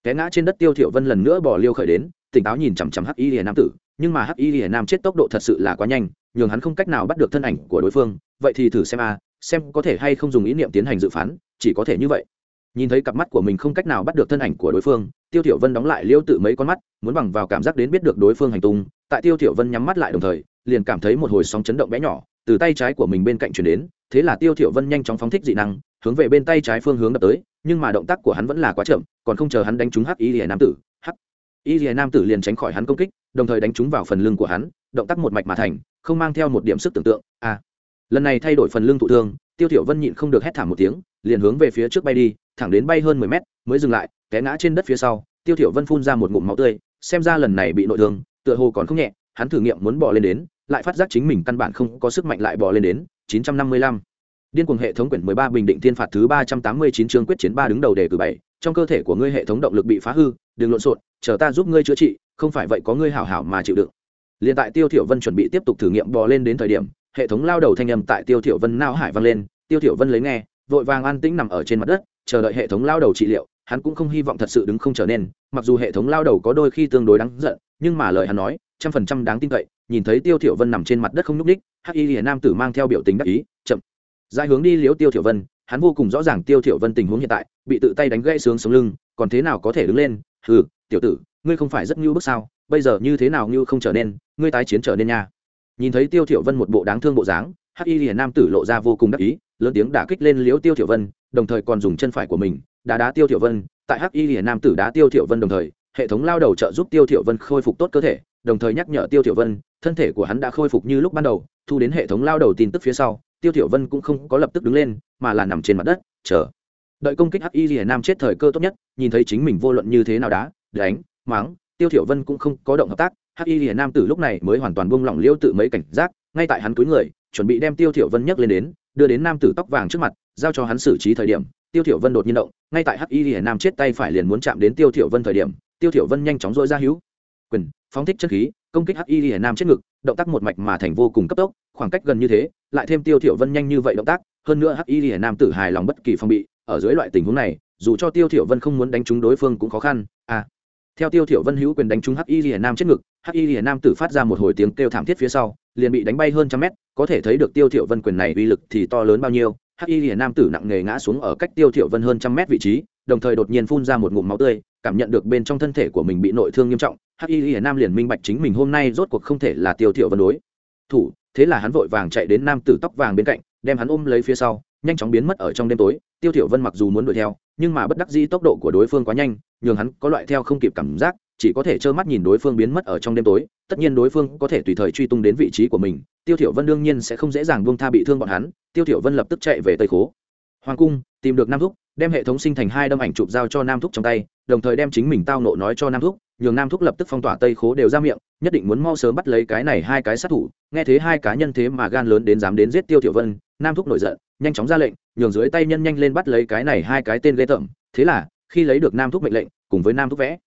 Té ngã trên đất tiêu thiểu vân lần nữa bỏ liêu khởi đến, tỉnh táo nhìn chằm chằm hắc y lìa nam tử nhưng mà hắc y hiền nam chết tốc độ thật sự là quá nhanh, nhường hắn không cách nào bắt được thân ảnh của đối phương. Vậy thì thử xem a, xem có thể hay không dùng ý niệm tiến hành dự phán, chỉ có thể như vậy. Nhìn thấy cặp mắt của mình không cách nào bắt được thân ảnh của đối phương, tiêu thiểu vân đóng lại liêu tự mấy con mắt, muốn bằng vào cảm giác đến biết được đối phương hành tung, tại tiêu thiểu vân nhắm mắt lại đồng thời, liền cảm thấy một hồi sóng chấn động bé nhỏ, từ tay trái của mình bên cạnh truyền đến, thế là tiêu thiểu vân nhanh chóng phóng thích dị năng, hướng về bên tay trái phương hướng đập tới, nhưng mà động tác của hắn vẫn là quá chậm, còn không chờ hắn đánh trúng hắc y lìa nam tử y lìa nam tử liền tránh khỏi hắn công kích đồng thời đánh trúng vào phần lưng của hắn động tác một mạch mà thành không mang theo một điểm sức tưởng tượng a à, lần này thay đổi phần lưng thụ thương tiêu thiểu vân nhịn không được hét thảm một tiếng liền hướng về phía trước bay đi thẳng đến bay hơn 10 mét mới dừng lại té ngã trên đất phía sau tiêu thiểu vân phun ra một ngụm máu tươi xem ra lần này bị nội thương tựa hồ còn không nhẹ hắn thử nghiệm muốn bò lên đến lại phát giác chính mình căn bản không có sức mạnh lại bò lên đến 955. Điên cuồng hệ thống quyển 13 bình định thiên phạt thứ 389 chương quyết chiến ba đứng đầu đề cử 7, trong cơ thể của ngươi hệ thống động lực bị phá hư, đừng lộn xộn, chờ ta giúp ngươi chữa trị, không phải vậy có ngươi hảo hảo mà chịu đựng. liền tại Tiêu Thiểu Vân chuẩn bị tiếp tục thử nghiệm bò lên đến thời điểm, hệ thống lao đầu thanh âm tại Tiêu Thiểu Vân nao hải vang lên, Tiêu Thiểu Vân lấy nghe, vội vàng an tĩnh nằm ở trên mặt đất chờ đợi hệ thống lao đầu trị liệu hắn cũng không hy vọng thật sự đứng không trở nên mặc dù hệ thống lao đầu có đôi khi tương đối đáng giận nhưng mà lời hắn nói trăm phần trăm đáng tin cậy nhìn thấy tiêu thiểu vân nằm trên mặt đất không nhúc ních hắc y hiền nam tử mang theo biểu tình đắc ý chậm dài hướng đi liếu tiêu thiểu vân hắn vô cùng rõ ràng tiêu thiểu vân tình huống hiện tại, bị tự tay đánh gãy xương sống lưng, còn thế nào có thể đứng lên? Hừ, tiểu tử, ngươi không phải rất nhu bức sao? Bây giờ như thế nào như không trở nên, ngươi tái chiến trở nên nha. Nhìn thấy tiêu thiểu vân một bộ đáng thương bộ dáng, hắc y liền nam tử lộ ra vô cùng đắc ý, lớn tiếng đả kích lên liễu tiêu thiểu vân, đồng thời còn dùng chân phải của mình, đá đá tiêu thiểu vân. Tại hắc y liền nam tử đá tiêu thiểu vân đồng thời, hệ thống lao đầu trợ giúp tiêu thiểu vân khôi phục tốt cơ thể, đồng thời nhắc nhở tiêu thiểu vân, thân thể của hắn đã khôi phục như lúc ban đầu, thu đến hệ thống lao đầu tin tức phía sau tiêu thiểu vân cũng không có lập tức đứng lên, mà là nằm trên mặt đất, chờ. Đợi công kích hắc y lìa nam chết thời cơ tốt nhất, nhìn thấy chính mình vô luận như thế nào đá đánh, mắng, tiêu thiểu vân cũng không có động hợp tác. Hắc y lìa nam từ lúc này mới hoàn toàn buông lỏng liêu tự mấy cảnh giác, ngay tại hắn cúi người, chuẩn bị đem tiêu thiểu vân nhấc lên đến, đưa đến nam tử tóc vàng trước mặt, giao cho hắn xử trí thời điểm. Tiêu thiểu vân đột nhiên động, ngay tại hắc y lìa nam chết tay phải liền muốn chạm đến tiêu thiểu vân thời điểm, tiêu thiểu vân nhanh chóng dội ra hữu. Quyền, phóng thích chân khí công kích hắc y hiển nam chết ngực, động tác một mạch mà thành vô cùng cấp tốc, khoảng cách gần như thế, lại thêm tiêu thiểu vân nhanh như vậy động tác, hơn nữa hắc y hiển nam tử hài lòng bất kỳ phong bị, ở dưới loại tình huống này, dù cho tiêu thiểu vân không muốn đánh trúng đối phương cũng khó khăn à. Theo tiêu thiểu vân hữu quyền đánh trúng hắc y hiển nam chết ngực hắc y hiển nam tử phát ra một hồi tiếng kêu thảm thiết phía sau, liền bị đánh bay hơn trăm mét, có thể thấy được tiêu thiểu vân quyền này uy lực thì to lớn bao nhiêu hắc y hiển nam tử nặng nề ngã xuống ở cách tiêu thiểu vân hơn trăm mét vị trí đồng thời đột nhiên phun ra một ngụm máu tươi, cảm nhận được bên trong thân thể của mình bị nội thương nghiêm trọng. Hắc y hiển nam liền minh bạch chính mình hôm nay rốt cuộc không thể là tiêu thiểu vân đối. Thủ, thế là hắn vội vàng chạy đến nam tử tóc vàng bên cạnh, đem hắn ôm lấy phía sau, nhanh chóng biến mất ở trong đêm tối. Tiêu thiểu vân mặc dù muốn đuổi theo, nhưng mà bất đắc dĩ tốc độ của đối phương quá nhanh, nhường hắn có loại theo không kịp cảm giác, chỉ có thể trơ mắt nhìn đối phương biến mất ở trong đêm tối. Tất nhiên đối phương có thể tùy thời truy tung đến vị trí của mình, tiêu thiểu vân đương nhiên sẽ không dễ dàng buông tha bị thương bọn hắn. Tiêu thiểu vân lập tức chạy về tây khố hoàng cung, tìm được nam thúc, đem hệ thống sinh thành hai đâm ảnh chụp giao cho nam thúc trong tay, đồng thời đem chính mình tao nộ nói cho nam thúc, nhường nam thúc lập tức phong tỏa tây khố đều ra miệng, nhất định muốn mau sớm bắt lấy cái này hai cái sát thủ, nghe thế hai cá nhân thế mà gan lớn đến dám đến giết tiêu Tiểu vân, nam thúc nổi giận, nhanh chóng ra lệnh, nhường dưới tay nhân nhanh lên bắt lấy cái này hai cái tên ghê tởm, thế là, khi lấy được nam thúc mệnh lệnh, cùng với nam thúc vẽ,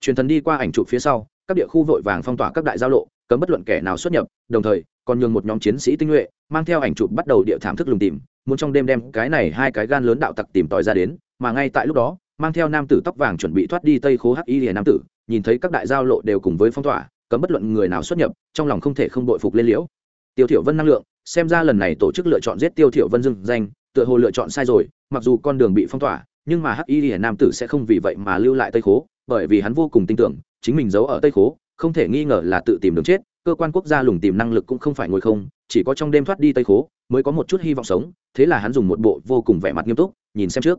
truyền thần đi qua ảnh chụp phía sau, các địa khu vội vàng phong tỏa các đại giao lộ, cấm bất luận kẻ nào xuất nhập, đồng thời, còn nhường một nhóm chiến sĩ tinh nhuệ, mang theo ảnh chụp bắt đầu địa thảm thức lùng tìm muốn trong đêm đem cái này hai cái gan lớn đạo tặc tìm tòi ra đến, mà ngay tại lúc đó, mang theo nam tử tóc vàng chuẩn bị thoát đi tây khố hắc y lìa nam tử, nhìn thấy các đại giao lộ đều cùng với phong tỏa, cấm bất luận người nào xuất nhập, trong lòng không thể không đội phục lên liễu. Tiêu thiểu vân năng lượng, xem ra lần này tổ chức lựa chọn giết tiêu thiểu vân dưng danh, tựa hồ lựa chọn sai rồi, mặc dù con đường bị phong tỏa, nhưng mà hắc y lìa nam tử sẽ không vì vậy mà lưu lại tây khố, bởi vì hắn vô cùng tin tưởng, chính mình giấu ở tây khố, không thể nghi ngờ là tự tìm đường chết cơ quan quốc gia lùng tìm năng lực cũng không phải ngồi không, chỉ có trong đêm thoát đi tây khố, mới có một chút hy vọng sống, thế là hắn dùng một bộ vô cùng vẻ mặt nghiêm túc, nhìn xem trước.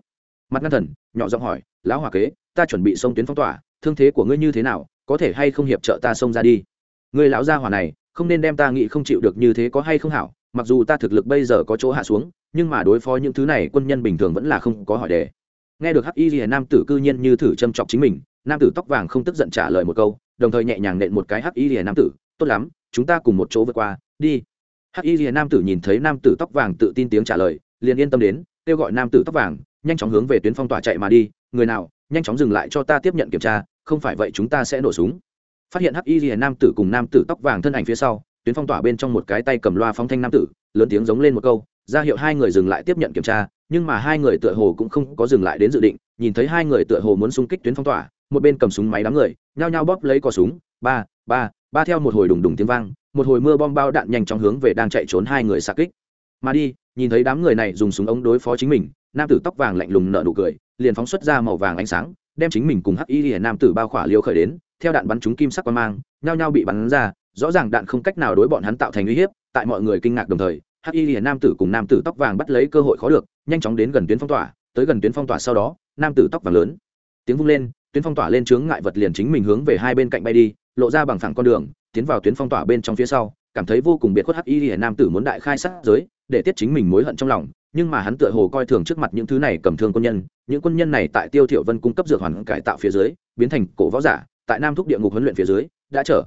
Mặt ngăn thần, nhỏ giọng hỏi, lão hòa kế, ta chuẩn bị xông tuyến phong tỏa, thương thế của ngươi như thế nào, có thể hay không hiệp trợ ta xông ra đi? Ngươi lão gia hỏa này, không nên đem ta nghĩ không chịu được như thế có hay không hảo, mặc dù ta thực lực bây giờ có chỗ hạ xuống, nhưng mà đối phó những thứ này quân nhân bình thường vẫn là không có hỏi đề. Nghe được hắc y rìa nam tử cư nhiên như thử châm chọc chính mình, nam tử tóc vàng không tức giận trả lời một câu, đồng thời nhẹ nhàng nện một cái hắc y rìa nam tử tốt lắm, chúng ta cùng một chỗ vượt qua, đi. Hắc y rìa nam tử nhìn thấy nam tử tóc vàng tự tin tiếng trả lời, liền yên tâm đến, kêu gọi nam tử tóc vàng, nhanh chóng hướng về tuyến phong tỏa chạy mà đi. Người nào, nhanh chóng dừng lại cho ta tiếp nhận kiểm tra, không phải vậy chúng ta sẽ nổ súng. Phát hiện hắc y rìa nam tử cùng nam tử tóc vàng thân ảnh phía sau, tuyến phong tỏa bên trong một cái tay cầm loa phóng thanh nam tử, lớn tiếng giống lên một câu, ra hiệu hai người dừng lại tiếp nhận kiểm tra, nhưng mà hai người tựa hồ cũng không có dừng lại đến dự định, nhìn thấy hai người tựa hồ muốn xung kích tuyến phong tỏa, một bên cầm súng máy đám người, nhao nhao bóp lấy cò súng, ba ba ba theo một hồi đùng đùng tiếng vang, một hồi mưa bom bao đạn nhanh chóng hướng về đang chạy trốn hai người xa kích. Mà đi, nhìn thấy đám người này dùng súng ống đối phó chính mình, nam tử tóc vàng lạnh lùng nở nụ cười, liền phóng xuất ra màu vàng ánh sáng, đem chính mình cùng hắc y nam tử bao khỏa liêu khởi đến, theo đạn bắn chúng kim sắc quan mang, nhao nhao bị bắn ra, rõ ràng đạn không cách nào đối bọn hắn tạo thành uy hiếp, tại mọi người kinh ngạc đồng thời, hắc y hiển nam tử cùng nam tử tóc vàng bắt lấy cơ hội khó được, nhanh chóng đến gần tuyến phong tỏa, tới gần tuyến phong tỏa sau đó, nam tử tóc vàng lớn, tiếng vung lên, tuyến phong tỏa lên chướng ngại vật liền chính mình hướng về hai bên cạnh bay đi lộ ra bằng phẳng con đường, tiến vào tuyến phong tỏa bên trong phía sau, cảm thấy vô cùng biệt khuất hắc y hiển nam tử muốn đại khai sát giới, để tiết chính mình mối hận trong lòng, nhưng mà hắn tựa hồ coi thường trước mặt những thứ này cầm thương quân nhân, những quân nhân này tại tiêu thiệu vân cung cấp dược hoàn cải tạo phía dưới, biến thành cổ võ giả, tại nam thúc địa ngục huấn luyện phía dưới, đã trở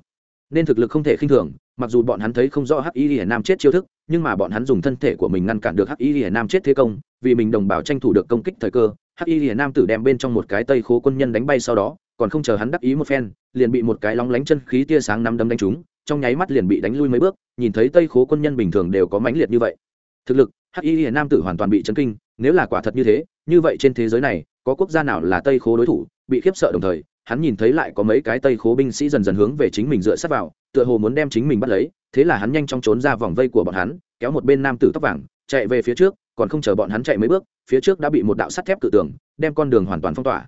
nên thực lực không thể khinh thường, mặc dù bọn hắn thấy không rõ hắc y hiển nam chết chiêu thức, nhưng mà bọn hắn dùng thân thể của mình ngăn cản được hắc y hiển nam chết thế công, vì mình đồng bào tranh thủ được công kích thời cơ, hắc y hiển nam tử đem bên trong một cái tây khố quân nhân đánh bay sau đó còn không chờ hắn đắc ý một phen, liền bị một cái lóng lánh chân khí tia sáng năm đấm đánh trúng, trong nháy mắt liền bị đánh lui mấy bước, nhìn thấy tây khố quân nhân bình thường đều có mãnh liệt như vậy. Thực lực, hắc y hiền nam tử hoàn toàn bị chấn kinh, nếu là quả thật như thế, như vậy trên thế giới này, có quốc gia nào là tây khố đối thủ, bị khiếp sợ đồng thời, hắn nhìn thấy lại có mấy cái tây khố binh sĩ dần dần hướng về chính mình dựa sát vào, tựa hồ muốn đem chính mình bắt lấy, thế là hắn nhanh chóng trốn ra vòng vây của bọn hắn, kéo một bên nam tử tóc vàng, chạy về phía trước, còn không chờ bọn hắn chạy mấy bước, phía trước đã bị một đạo sắt thép cự tường, đem con đường hoàn toàn phong tỏa.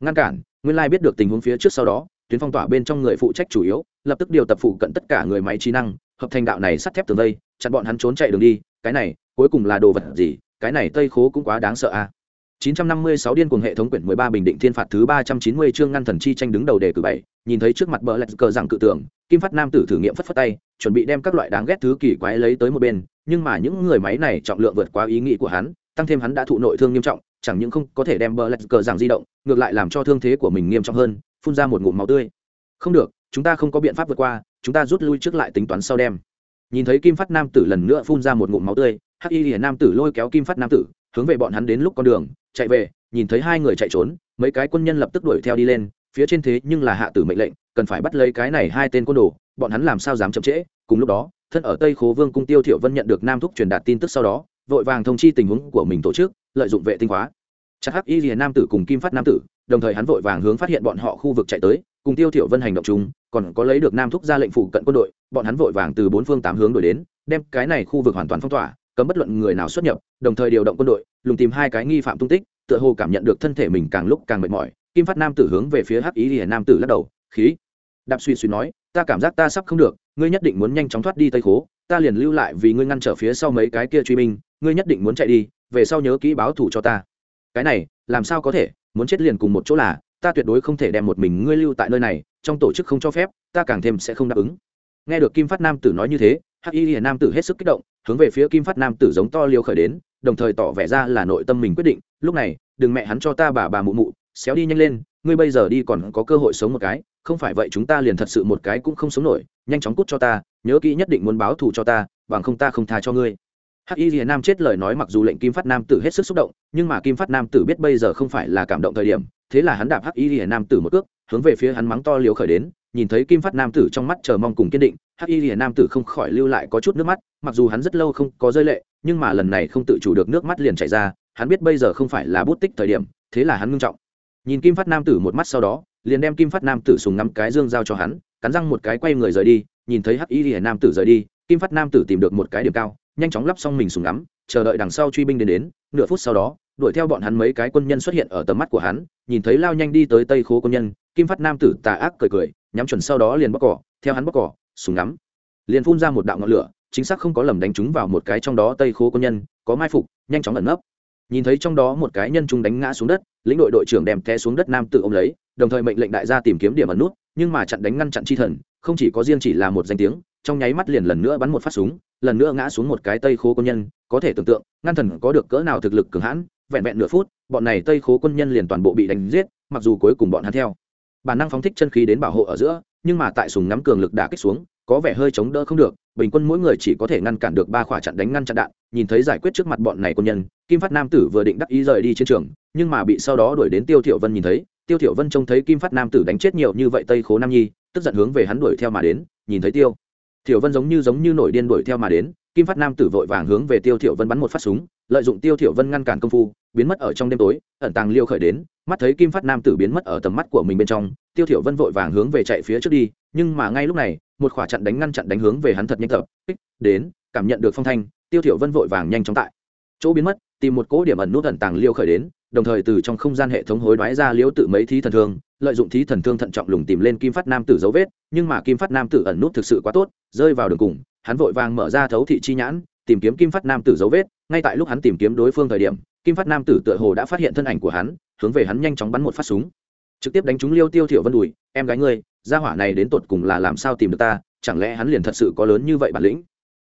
Ngăn cản nguyên lai biết được tình huống phía trước sau đó tuyến phong tỏa bên trong người phụ trách chủ yếu lập tức điều tập phụ cận tất cả người máy trí năng hợp thành đạo này sắt thép tường vây chặn bọn hắn trốn chạy đường đi cái này cuối cùng là đồ vật gì cái này tây khố cũng quá đáng sợ a à. 956 điên cuồng hệ thống quyển 13 bình định thiên phạt thứ 390 chương ngăn thần chi tranh đứng đầu đề cử bảy, nhìn thấy trước mặt bờ lạch cờ rằng cự tưởng, Kim Phát Nam tử thử nghiệm phất phất tay, chuẩn bị đem các loại đáng ghét thứ kỳ quái lấy tới một bên, nhưng mà những người máy này trọng lượng vượt quá ý nghĩ của hắn, tăng thêm hắn đã thụ nội thương nghiêm trọng, chẳng những không có thể đem bờ lạch cờ giảng di động, ngược lại làm cho thương thế của mình nghiêm trọng hơn, phun ra một ngụm máu tươi. Không được, chúng ta không có biện pháp vượt qua, chúng ta rút lui trước lại tính toán sau đem. Nhìn thấy Kim Phát Nam tử lần nữa phun ra một ngụm máu tươi, Hắc Y hiển Nam tử lôi kéo Kim Phát Nam tử, hướng về bọn hắn đến lúc con đường, chạy về nhìn thấy hai người chạy trốn mấy cái quân nhân lập tức đuổi theo đi lên phía trên thế nhưng là hạ tử mệnh lệnh cần phải bắt lấy cái này hai tên côn đồ bọn hắn làm sao dám chậm trễ cùng lúc đó thân ở tây khố vương cung tiêu thiểu vân nhận được nam thúc truyền đạt tin tức sau đó vội vàng thông chi tình huống của mình tổ chức, lợi dụng vệ tinh hóa. Chắc hắc y rìa nam tử cùng kim phát nam tử, đồng thời hắn vội vàng hướng phát hiện bọn họ khu vực chạy tới, cùng tiêu thiểu vân hành động chung, còn có lấy được nam thúc ra lệnh phụ cận quân đội, bọn hắn vội vàng từ bốn phương tám hướng đuổi đến, đem cái này khu vực hoàn toàn phong tỏa, cấm bất luận người nào xuất nhập, đồng thời điều động quân đội, lùng tìm hai cái nghi phạm tung tích, tựa hồ cảm nhận được thân thể mình càng lúc càng mệt mỏi. Kim phát nam tử hướng về phía hắc ý thì nam tử lắc đầu, khí. Đạp suy suy nói, ta cảm giác ta sắp không được, ngươi nhất định muốn nhanh chóng thoát đi tây khố, ta liền lưu lại vì ngươi ngăn trở phía sau mấy cái kia truy binh ngươi nhất định muốn chạy đi, về sau nhớ kỹ báo thủ cho ta. Cái này, làm sao có thể, muốn chết liền cùng một chỗ là, ta tuyệt đối không thể đem một mình ngươi lưu tại nơi này, trong tổ chức không cho phép, ta càng thêm sẽ không đáp ứng. Nghe được kim phát nam tử nói như thế, hắc y hiền nam tử hết sức kích động, hướng về phía kim phát nam tử giống to liều khởi đến, đồng thời tỏ vẻ ra là nội tâm mình quyết định, lúc này, đừng mẹ hắn cho ta bà bà mụ mụ, xéo đi nhanh lên, ngươi bây giờ đi còn có cơ hội sống một cái, không phải vậy chúng ta liền thật sự một cái cũng không sống nổi, nhanh chóng cút cho ta, nhớ kỹ nhất định muốn báo thù cho ta, bằng không ta không tha cho ngươi hắc y hiền nam chết lời nói mặc dù lệnh kim phát nam tử hết sức xúc động, nhưng mà kim phát nam tử biết bây giờ không phải là cảm động thời điểm, thế là hắn đạp hắc y hiền nam tử một cước, hướng về phía hắn mắng to liều khởi đến, nhìn thấy kim phát nam tử trong mắt chờ mong cùng kiên định, hắc y hiền nam tử không khỏi lưu lại có chút nước mắt, mặc dù hắn rất lâu không có rơi lệ, nhưng mà lần này không tự chủ được nước mắt liền chảy ra, hắn biết bây giờ không phải là bút tích thời điểm, thế là hắn ngưng trọng. Nhìn kim phát nam tử một mắt sau đó, liền đem kim phát nam tử sùng ngắm cái dương giao cho hắn, cắn răng một cái quay người rời đi, nhìn thấy hắc y hiền nam tử rời đi, kim phát nam tử tìm được một cái điểm cao nhanh chóng lắp xong mình súng ngắm, chờ đợi đằng sau truy binh đến đến, nửa phút sau đó, đuổi theo bọn hắn mấy cái quân nhân xuất hiện ở tầm mắt của hắn, nhìn thấy lao nhanh đi tới tây khố quân nhân, kim phát nam tử tà ác cười cười, nhắm chuẩn sau đó liền bóc cỏ, theo hắn bóc cỏ, súng ngắm. Liền phun ra một đạo ngọn lửa, chính xác không có lầm đánh trúng vào một cái trong đó tây khố quân nhân, có mai phục, nhanh chóng ẩn nấp. Nhìn thấy trong đó một cái nhân trung đánh ngã xuống đất, lĩnh đội đội trưởng đem té xuống đất nam tự ôm lấy, đồng thời mệnh lệnh đại gia tìm kiếm điểm ẩn nút, nhưng mà chặn đánh ngăn chặn chi thần, không chỉ có riêng chỉ là một danh tiếng trong nháy mắt liền lần nữa bắn một phát súng, lần nữa ngã xuống một cái tây khố quân nhân, có thể tưởng tượng, ngăn thần có được cỡ nào thực lực cường hãn, vẹn vẹn nửa phút, bọn này tây khố quân nhân liền toàn bộ bị đánh giết, mặc dù cuối cùng bọn hắn theo. Bản năng phóng thích chân khí đến bảo hộ ở giữa, nhưng mà tại súng ngắm cường lực đã kích xuống, có vẻ hơi chống đỡ không được, bình quân mỗi người chỉ có thể ngăn cản được ba khỏa chặn đánh ngăn chặn đạn, nhìn thấy giải quyết trước mặt bọn này quân nhân, kim phát nam tử vừa định đắc ý rời đi chiến trường, nhưng mà bị sau đó đuổi đến tiêu thiểu vân nhìn thấy, tiêu thiểu vân trông thấy kim phát nam tử đánh chết nhiều như vậy tây khố nam nhi, tức giận hướng về hắn đuổi theo mà đến, nhìn thấy tiêu thiểu vân giống như giống như nổi điên đuổi theo mà đến, kim phát nam tử vội vàng hướng về tiêu thiểu vân bắn một phát súng, lợi dụng tiêu thiểu vân ngăn cản công phu, biến mất ở trong đêm tối, ẩn tàng liêu khởi đến, mắt thấy kim phát nam tử biến mất ở tầm mắt của mình bên trong, tiêu thiểu vân vội vàng hướng về chạy phía trước đi, nhưng mà ngay lúc này, một khỏa chặn đánh ngăn chặn đánh hướng về hắn thật nhanh tập, kích, đến, cảm nhận được phong thanh, tiêu thiểu vân vội vàng nhanh chóng tại chỗ biến mất, tìm một cố điểm ẩn nút ẩn tàng liêu khởi đến đồng thời từ trong không gian hệ thống hối đoái ra liễu tự mấy thí thần thương, lợi dụng thí thần thương thận trọng lùng tìm lên kim phát nam tử dấu vết, nhưng mà kim phát nam tử ẩn nút thực sự quá tốt, rơi vào đường cùng, hắn vội vàng mở ra thấu thị chi nhãn, tìm kiếm kim phát nam tử dấu vết, ngay tại lúc hắn tìm kiếm đối phương thời điểm, kim phát nam tử tựa hồ đã phát hiện thân ảnh của hắn, hướng về hắn nhanh chóng bắn một phát súng. Trực tiếp đánh trúng liêu tiêu thiểu vân đùi, em gái ngươi, gia hỏa này đến tột cùng là làm sao tìm được ta, chẳng lẽ hắn liền thật sự có lớn như vậy bản lĩnh?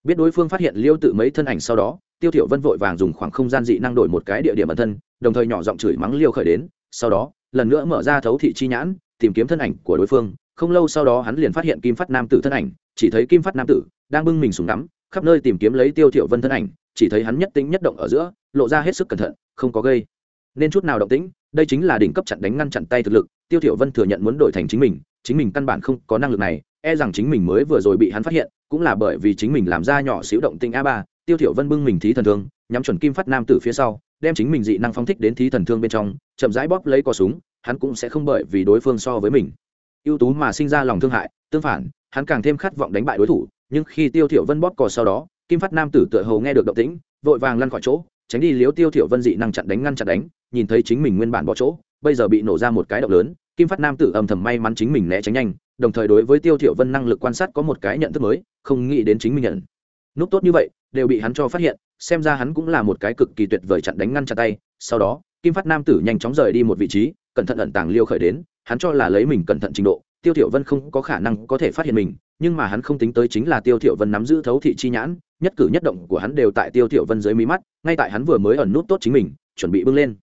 Biết đối phương phát hiện liêu tự mấy thân ảnh sau đó tiêu thiểu vân vội vàng dùng khoảng không gian dị năng đổi một cái địa điểm ẩn thân, đồng thời nhỏ giọng chửi mắng liêu khởi đến, sau đó, lần nữa mở ra thấu thị chi nhãn, tìm kiếm thân ảnh của đối phương. Không lâu sau đó hắn liền phát hiện kim phát nam tử thân ảnh, chỉ thấy kim phát nam tử đang bưng mình súng nắm khắp nơi tìm kiếm lấy tiêu thiểu vân thân ảnh, chỉ thấy hắn nhất tĩnh nhất động ở giữa, lộ ra hết sức cẩn thận, không có gây nên chút nào động tĩnh. Đây chính là đỉnh cấp chặn đánh ngăn chặn tay thực lực, tiêu thiểu vân thừa nhận muốn đổi thành chính mình chính mình căn bản không có năng lực này e rằng chính mình mới vừa rồi bị hắn phát hiện, cũng là bởi vì chính mình làm ra nhỏ xíu động tĩnh a ba tiêu thiểu vân bưng mình thí thần thương, nhắm chuẩn kim phát nam tử phía sau, đem chính mình dị năng phóng thích đến thí thần thương bên trong, chậm rãi bóp lấy cò súng, hắn cũng sẽ không bởi vì đối phương so với mình. Ưu tú mà sinh ra lòng thương hại, tương phản, hắn càng thêm khát vọng đánh bại đối thủ, nhưng khi tiêu thiểu vân bóp cò sau đó, kim phát nam tử tựa hồ nghe được động tĩnh, vội vàng lăn khỏi chỗ, tránh đi liếu tiêu thiểu vân dị năng chặn đánh ngăn chặn đánh, nhìn thấy chính mình nguyên bản bỏ chỗ, bây giờ bị nổ ra một cái động lớn, kim phát nam tử âm thầm may mắn chính mình né tránh nhanh, đồng thời đối với tiêu thiểu vân năng lực quan sát có một cái nhận thức mới, không nghĩ đến chính mình nhận. Nút tốt như vậy đều bị hắn cho phát hiện, xem ra hắn cũng là một cái cực kỳ tuyệt vời chặn đánh ngăn chặn tay. Sau đó, kim phát nam tử nhanh chóng rời đi một vị trí, cẩn thận ẩn tàng liêu khởi đến, hắn cho là lấy mình cẩn thận trình độ, tiêu thiểu vân không có khả năng có thể phát hiện mình, nhưng mà hắn không tính tới chính là tiêu thiểu vân nắm giữ thấu thị chi nhãn, nhất cử nhất động của hắn đều tại tiêu thiểu vân dưới mí mắt, ngay tại hắn vừa mới ẩn nút tốt chính mình, chuẩn bị bưng lên.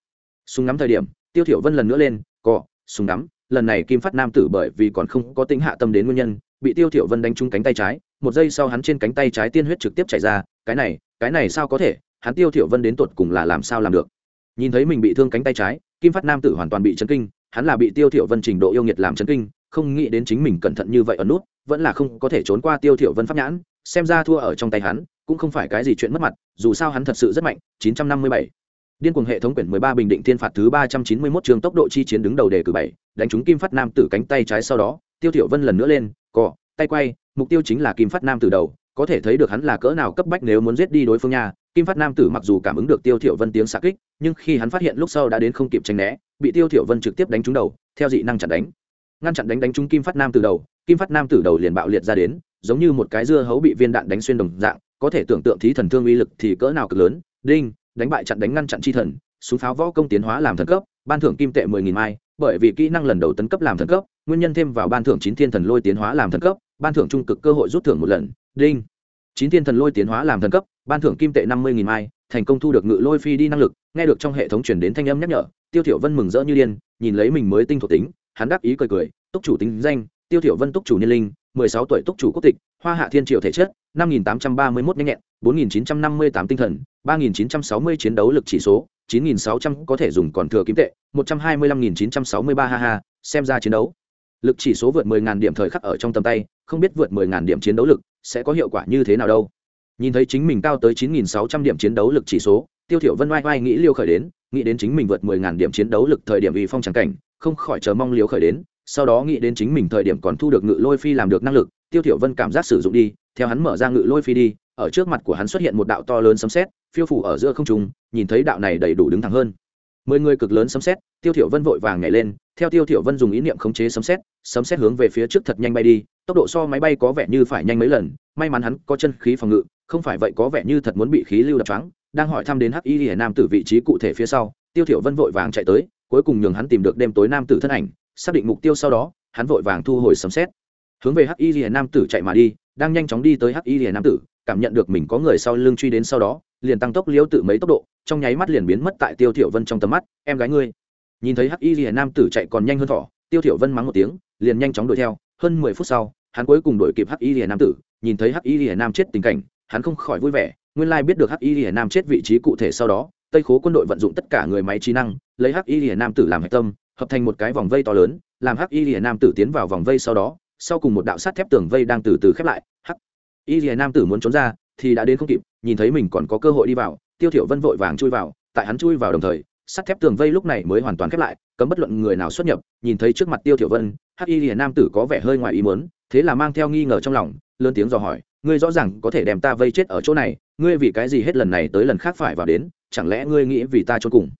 Súng ngắm thời điểm, tiêu thiểu vân lần nữa lên, cò, súng ngắm. Lần này kim phát nam tử bởi vì còn không có tính hạ tâm đến nguyên nhân, bị tiêu thiểu vân đánh trúng cánh tay trái, một giây sau hắn trên cánh tay trái tiên huyết trực tiếp chảy ra cái này cái này sao có thể? Hắn tiêu thiểu vân đến tột cùng là làm sao làm được? Nhìn thấy mình bị thương cánh tay trái kim phát nam tử hoàn toàn bị chấn kinh hắn là bị tiêu thiểu vân trình độ yêu nghiệt làm chấn kinh không nghĩ đến chính mình cẩn thận như vậy ở nút vẫn là không có thể trốn qua tiêu thiểu vân pháp nhãn xem ra thua ở trong tay hắn cũng không phải cái gì chuyện mất mặt dù sao hắn thật sự rất mạnh 957 điên cuồng hệ thống quyển 13 bình định thiên phạt thứ 391 trường tốc độ chi chiến đứng đầu đề cử 7, đánh trúng kim phát nam tử cánh tay trái sau đó tiêu thiểu vân lần nữa lên cò tay quay mục tiêu chính là kim phát nam tử đầu có thể thấy được hắn là cỡ nào cấp bách nếu muốn giết đi đối phương nha. Kim phát nam tử mặc dù cảm ứng được tiêu thiểu vân tiếng xạ kích, nhưng khi hắn phát hiện lúc sau đã đến không kịp tránh né, bị tiêu thiểu vân trực tiếp đánh trúng đầu, theo dị năng chặn đánh. Ngăn chặn đánh đánh trúng kim phát nam tử đầu, kim phát nam tử đầu liền bạo liệt ra đến, giống như một cái dưa hấu bị viên đạn đánh xuyên đồng dạng, có thể tưởng tượng thí thần thương uy lực thì cỡ nào cực lớn. Đinh, đánh bại chặn đánh ngăn chặn chi thần, súng pháo võ công tiến hóa làm thần cấp, ban thưởng kim tệ mười nghìn mai bởi vì kỹ năng lần đầu tấn cấp làm thần cấp, nguyên nhân thêm vào ban thưởng chín thiên thần lôi tiến hóa làm thần cấp, ban thưởng trung cực cơ hội rút thưởng một lần, đinh. Chín thiên thần lôi tiến hóa làm thần cấp, ban thưởng kim tệ năm mươi nghìn mai, thành công thu được ngự lôi phi đi năng lực, nghe được trong hệ thống chuyển đến thanh âm nhắc nhở, tiêu thiểu vân mừng rỡ như điên, nhìn lấy mình mới tinh thuộc tính, hắn đáp ý cười cười, túc chủ tính danh, tiêu thiểu vân túc chủ niên linh, mười sáu tuổi túc chủ quốc tịch, hoa hạ thiên triệu thể chất, năm nghìn tám trăm ba mươi mốt nhanh nhẹn, bốn nghìn chín trăm năm mươi tám tinh thần, ba nghìn chín trăm sáu mươi chiến đấu lực chỉ số chín nghìn sáu trăm có thể dùng còn thừa kim tệ, một trăm hai mươi lăm nghìn chín trăm sáu mươi ba, ha ha, xem ra chiến đấu. Lực chỉ số vượt 10000 điểm thời khắc ở trong tầm tay, không biết vượt 10000 điểm chiến đấu lực sẽ có hiệu quả như thế nào đâu. Nhìn thấy chính mình cao tới chín nghìn sáu trăm điểm chiến đấu lực chỉ số, tiêu thiểu vân oai oai nghĩ liêu khởi đến, nghĩ đến chính mình vượt 10000 điểm chiến đấu lực thời điểm vì phong chẳng cảnh, không khỏi chờ mong liêu khởi đến, sau đó nghĩ đến chính mình thời điểm còn thu được ngự lôi phi làm được năng lực, tiêu thiểu vân cảm giác sử dụng đi, theo hắn mở ra ngự lôi phi đi, ở trước mặt của hắn xuất hiện một đạo to lớn sấm sét phiêu phủ ở giữa không trung, nhìn thấy đạo này đầy đủ đứng thẳng hơn. Mười người cực lớn sấm sét, tiêu thiểu vân vội vàng nhảy lên, theo tiêu thiểu vân dùng ý niệm khống chế sấm sét sấm sét hướng về phía trước thật nhanh bay đi, tốc độ so máy bay có vẻ như phải nhanh mấy lần, may mắn hắn có chân khí phòng ngự, không phải vậy có vẻ như thật muốn bị khí lưu đập choáng, đang hỏi thăm đến hắc y hiển nam tử vị trí cụ thể phía sau, tiêu thiểu vân vội vàng chạy tới, cuối cùng nhường hắn tìm được đêm tối nam tử thân ảnh, xác định mục tiêu sau đó, hắn vội vàng thu hồi sấm sét. Hướng về hắc y hiển nam tử chạy mà đi, đang nhanh chóng đi tới hắc y hiển nam tử, cảm nhận được mình có người sau lưng truy đến sau đó liền tăng tốc liễu tự mấy tốc độ, trong nháy mắt liền biến mất tại tiêu thiểu vân trong tầm mắt, em gái ngươi. Nhìn thấy hắc y hiển nam tử chạy còn nhanh hơn thỏ, tiêu thiểu vân mắng một tiếng, liền nhanh chóng đuổi theo. Hơn mười phút sau, hắn cuối cùng đuổi kịp hắc y hiển nam tử, nhìn thấy hắc y hiển nam chết tình cảnh, hắn không khỏi vui vẻ, nguyên lai biết được hắc y hiển nam chết vị trí cụ thể sau đó, tây khố quân đội vận dụng tất cả người máy trí năng, lấy hắc y hiển nam tử làm hạch tâm, hợp thành một cái vòng vây to lớn, làm hắc y hiển nam tử tiến vào vòng vây sau đó, sau cùng một đạo sắt thép tường vây đang từ từ khép lại. Hắc y hiển nam tử muốn trốn ra thì đã đến không kịp, nhìn thấy mình còn có cơ hội đi vào, tiêu thiểu vân vội vàng chui vào, tại hắn chui vào đồng thời, sắt thép tường vây lúc này mới hoàn toàn khép lại, cấm bất luận người nào xuất nhập, nhìn thấy trước mặt tiêu thiểu vân, hắc y hiển nam tử có vẻ hơi ngoài ý muốn, thế là mang theo nghi ngờ trong lòng, lớn tiếng dò hỏi, ngươi rõ ràng có thể đem ta vây chết ở chỗ này, ngươi vì cái gì hết lần này tới lần khác phải vào đến, chẳng lẽ ngươi nghĩ vì ta trốn cùng?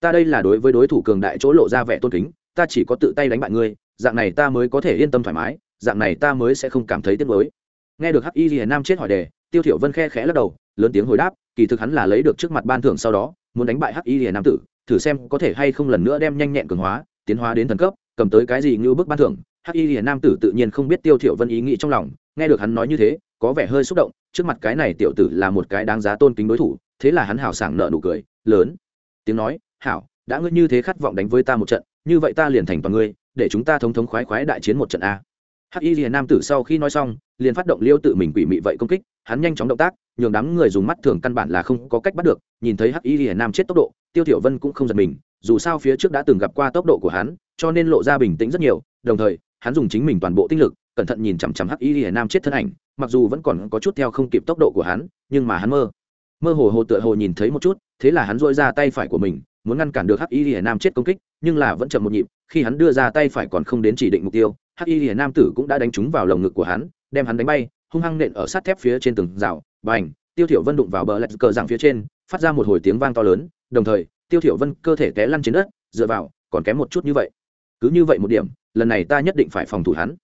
Ta đây là đối với đối thủ cường đại chỗ lộ ra vẻ tôn kính, ta chỉ có tự tay đánh bại ngươi, dạng này ta mới có thể yên tâm thoải mái, dạng này ta mới sẽ không cảm thấy tiếc nuối. Nghe được hắc y hiển nam chết hỏi đề tiêu thiểu vân khe khẽ lắc đầu, lớn tiếng hồi đáp, kỳ thực hắn là lấy được trước mặt ban thưởng sau đó, muốn đánh bại hắc y hiển nam tử, thử xem có thể hay không lần nữa đem nhanh nhẹn cường hóa, tiến hóa đến thần cấp, cầm tới cái gì như bức ban thưởng. Hắc y hiển nam tử tự nhiên không biết tiêu thiểu vân ý nghĩ trong lòng, nghe được hắn nói như thế, có vẻ hơi xúc động, trước mặt cái này tiểu tử là một cái đáng giá tôn kính đối thủ, thế là hắn hào sảng nợ nụ cười, lớn, tiếng nói, hảo, đã ngươi như thế khát vọng đánh với ta một trận, như vậy ta liền thành toàn ngươi, để chúng ta thống thống khoái khoái đại chiến một trận a. Hắc y liền nam tử sau khi nói xong, liền phát động liêu tự mình quỷ mị vậy công kích hắn nhanh chóng động tác, nhường đám người dùng mắt thường căn bản là không có cách bắt được, nhìn thấy hắc y liền nam chết tốc độ, tiêu thiểu vân cũng không giật mình, dù sao phía trước đã từng gặp qua tốc độ của hắn, cho nên lộ ra bình tĩnh rất nhiều, đồng thời, hắn dùng chính mình toàn bộ tinh lực, cẩn thận nhìn chằm chằm hắc y liền nam chết thân ảnh, mặc dù vẫn còn có chút theo không kịp tốc độ của hắn, nhưng mà hắn mơ mơ hồ hồ tựa hồ nhìn thấy một chút, thế là hắn duỗi ra tay phải của mình, muốn ngăn cản được hắc y hiển nam chết công kích, nhưng là vẫn chậm một nhịp, khi hắn đưa ra tay phải còn không đến chỉ định mục tiêu, hắc y hiển nam tử cũng đã đánh trúng vào lồng ngực của hắn, đem hắn đánh bay hung hăng nện ở sát thép phía trên từng rào và ảnh tiêu thiểu vân đụng vào bờ lạch cờ giảng phía trên, phát ra một hồi tiếng vang to lớn, đồng thời, tiêu thiểu vân cơ thể té lăn trên đất, dựa vào, còn kém một chút như vậy. Cứ như vậy một điểm, lần này ta nhất định phải phòng thủ hắn.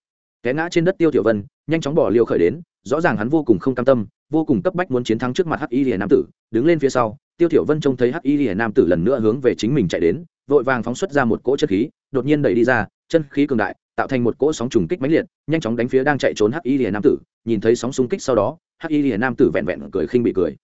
Té ngã trên đất tiêu thiểu vân, nhanh chóng bỏ liều khởi đến, rõ ràng hắn vô cùng không cam tâm, vô cùng cấp bách muốn chiến thắng trước mặt hắc y lìa nam tử. Đứng lên phía sau, tiêu thiểu vân trông thấy hắc y lìa nam tử lần nữa hướng về chính mình chạy đến, vội vàng phóng xuất ra một cỗ chân khí, đột nhiên đẩy đi ra, chân khí cường đại tạo thành một cỗ sóng trùng kích mãnh liệt, nhanh chóng đánh phía đang chạy trốn hắc y lìa nam tử, nhìn thấy sóng xung kích sau đó, hắc y lìa nam tử vẹn vẹn cười khinh bị cười.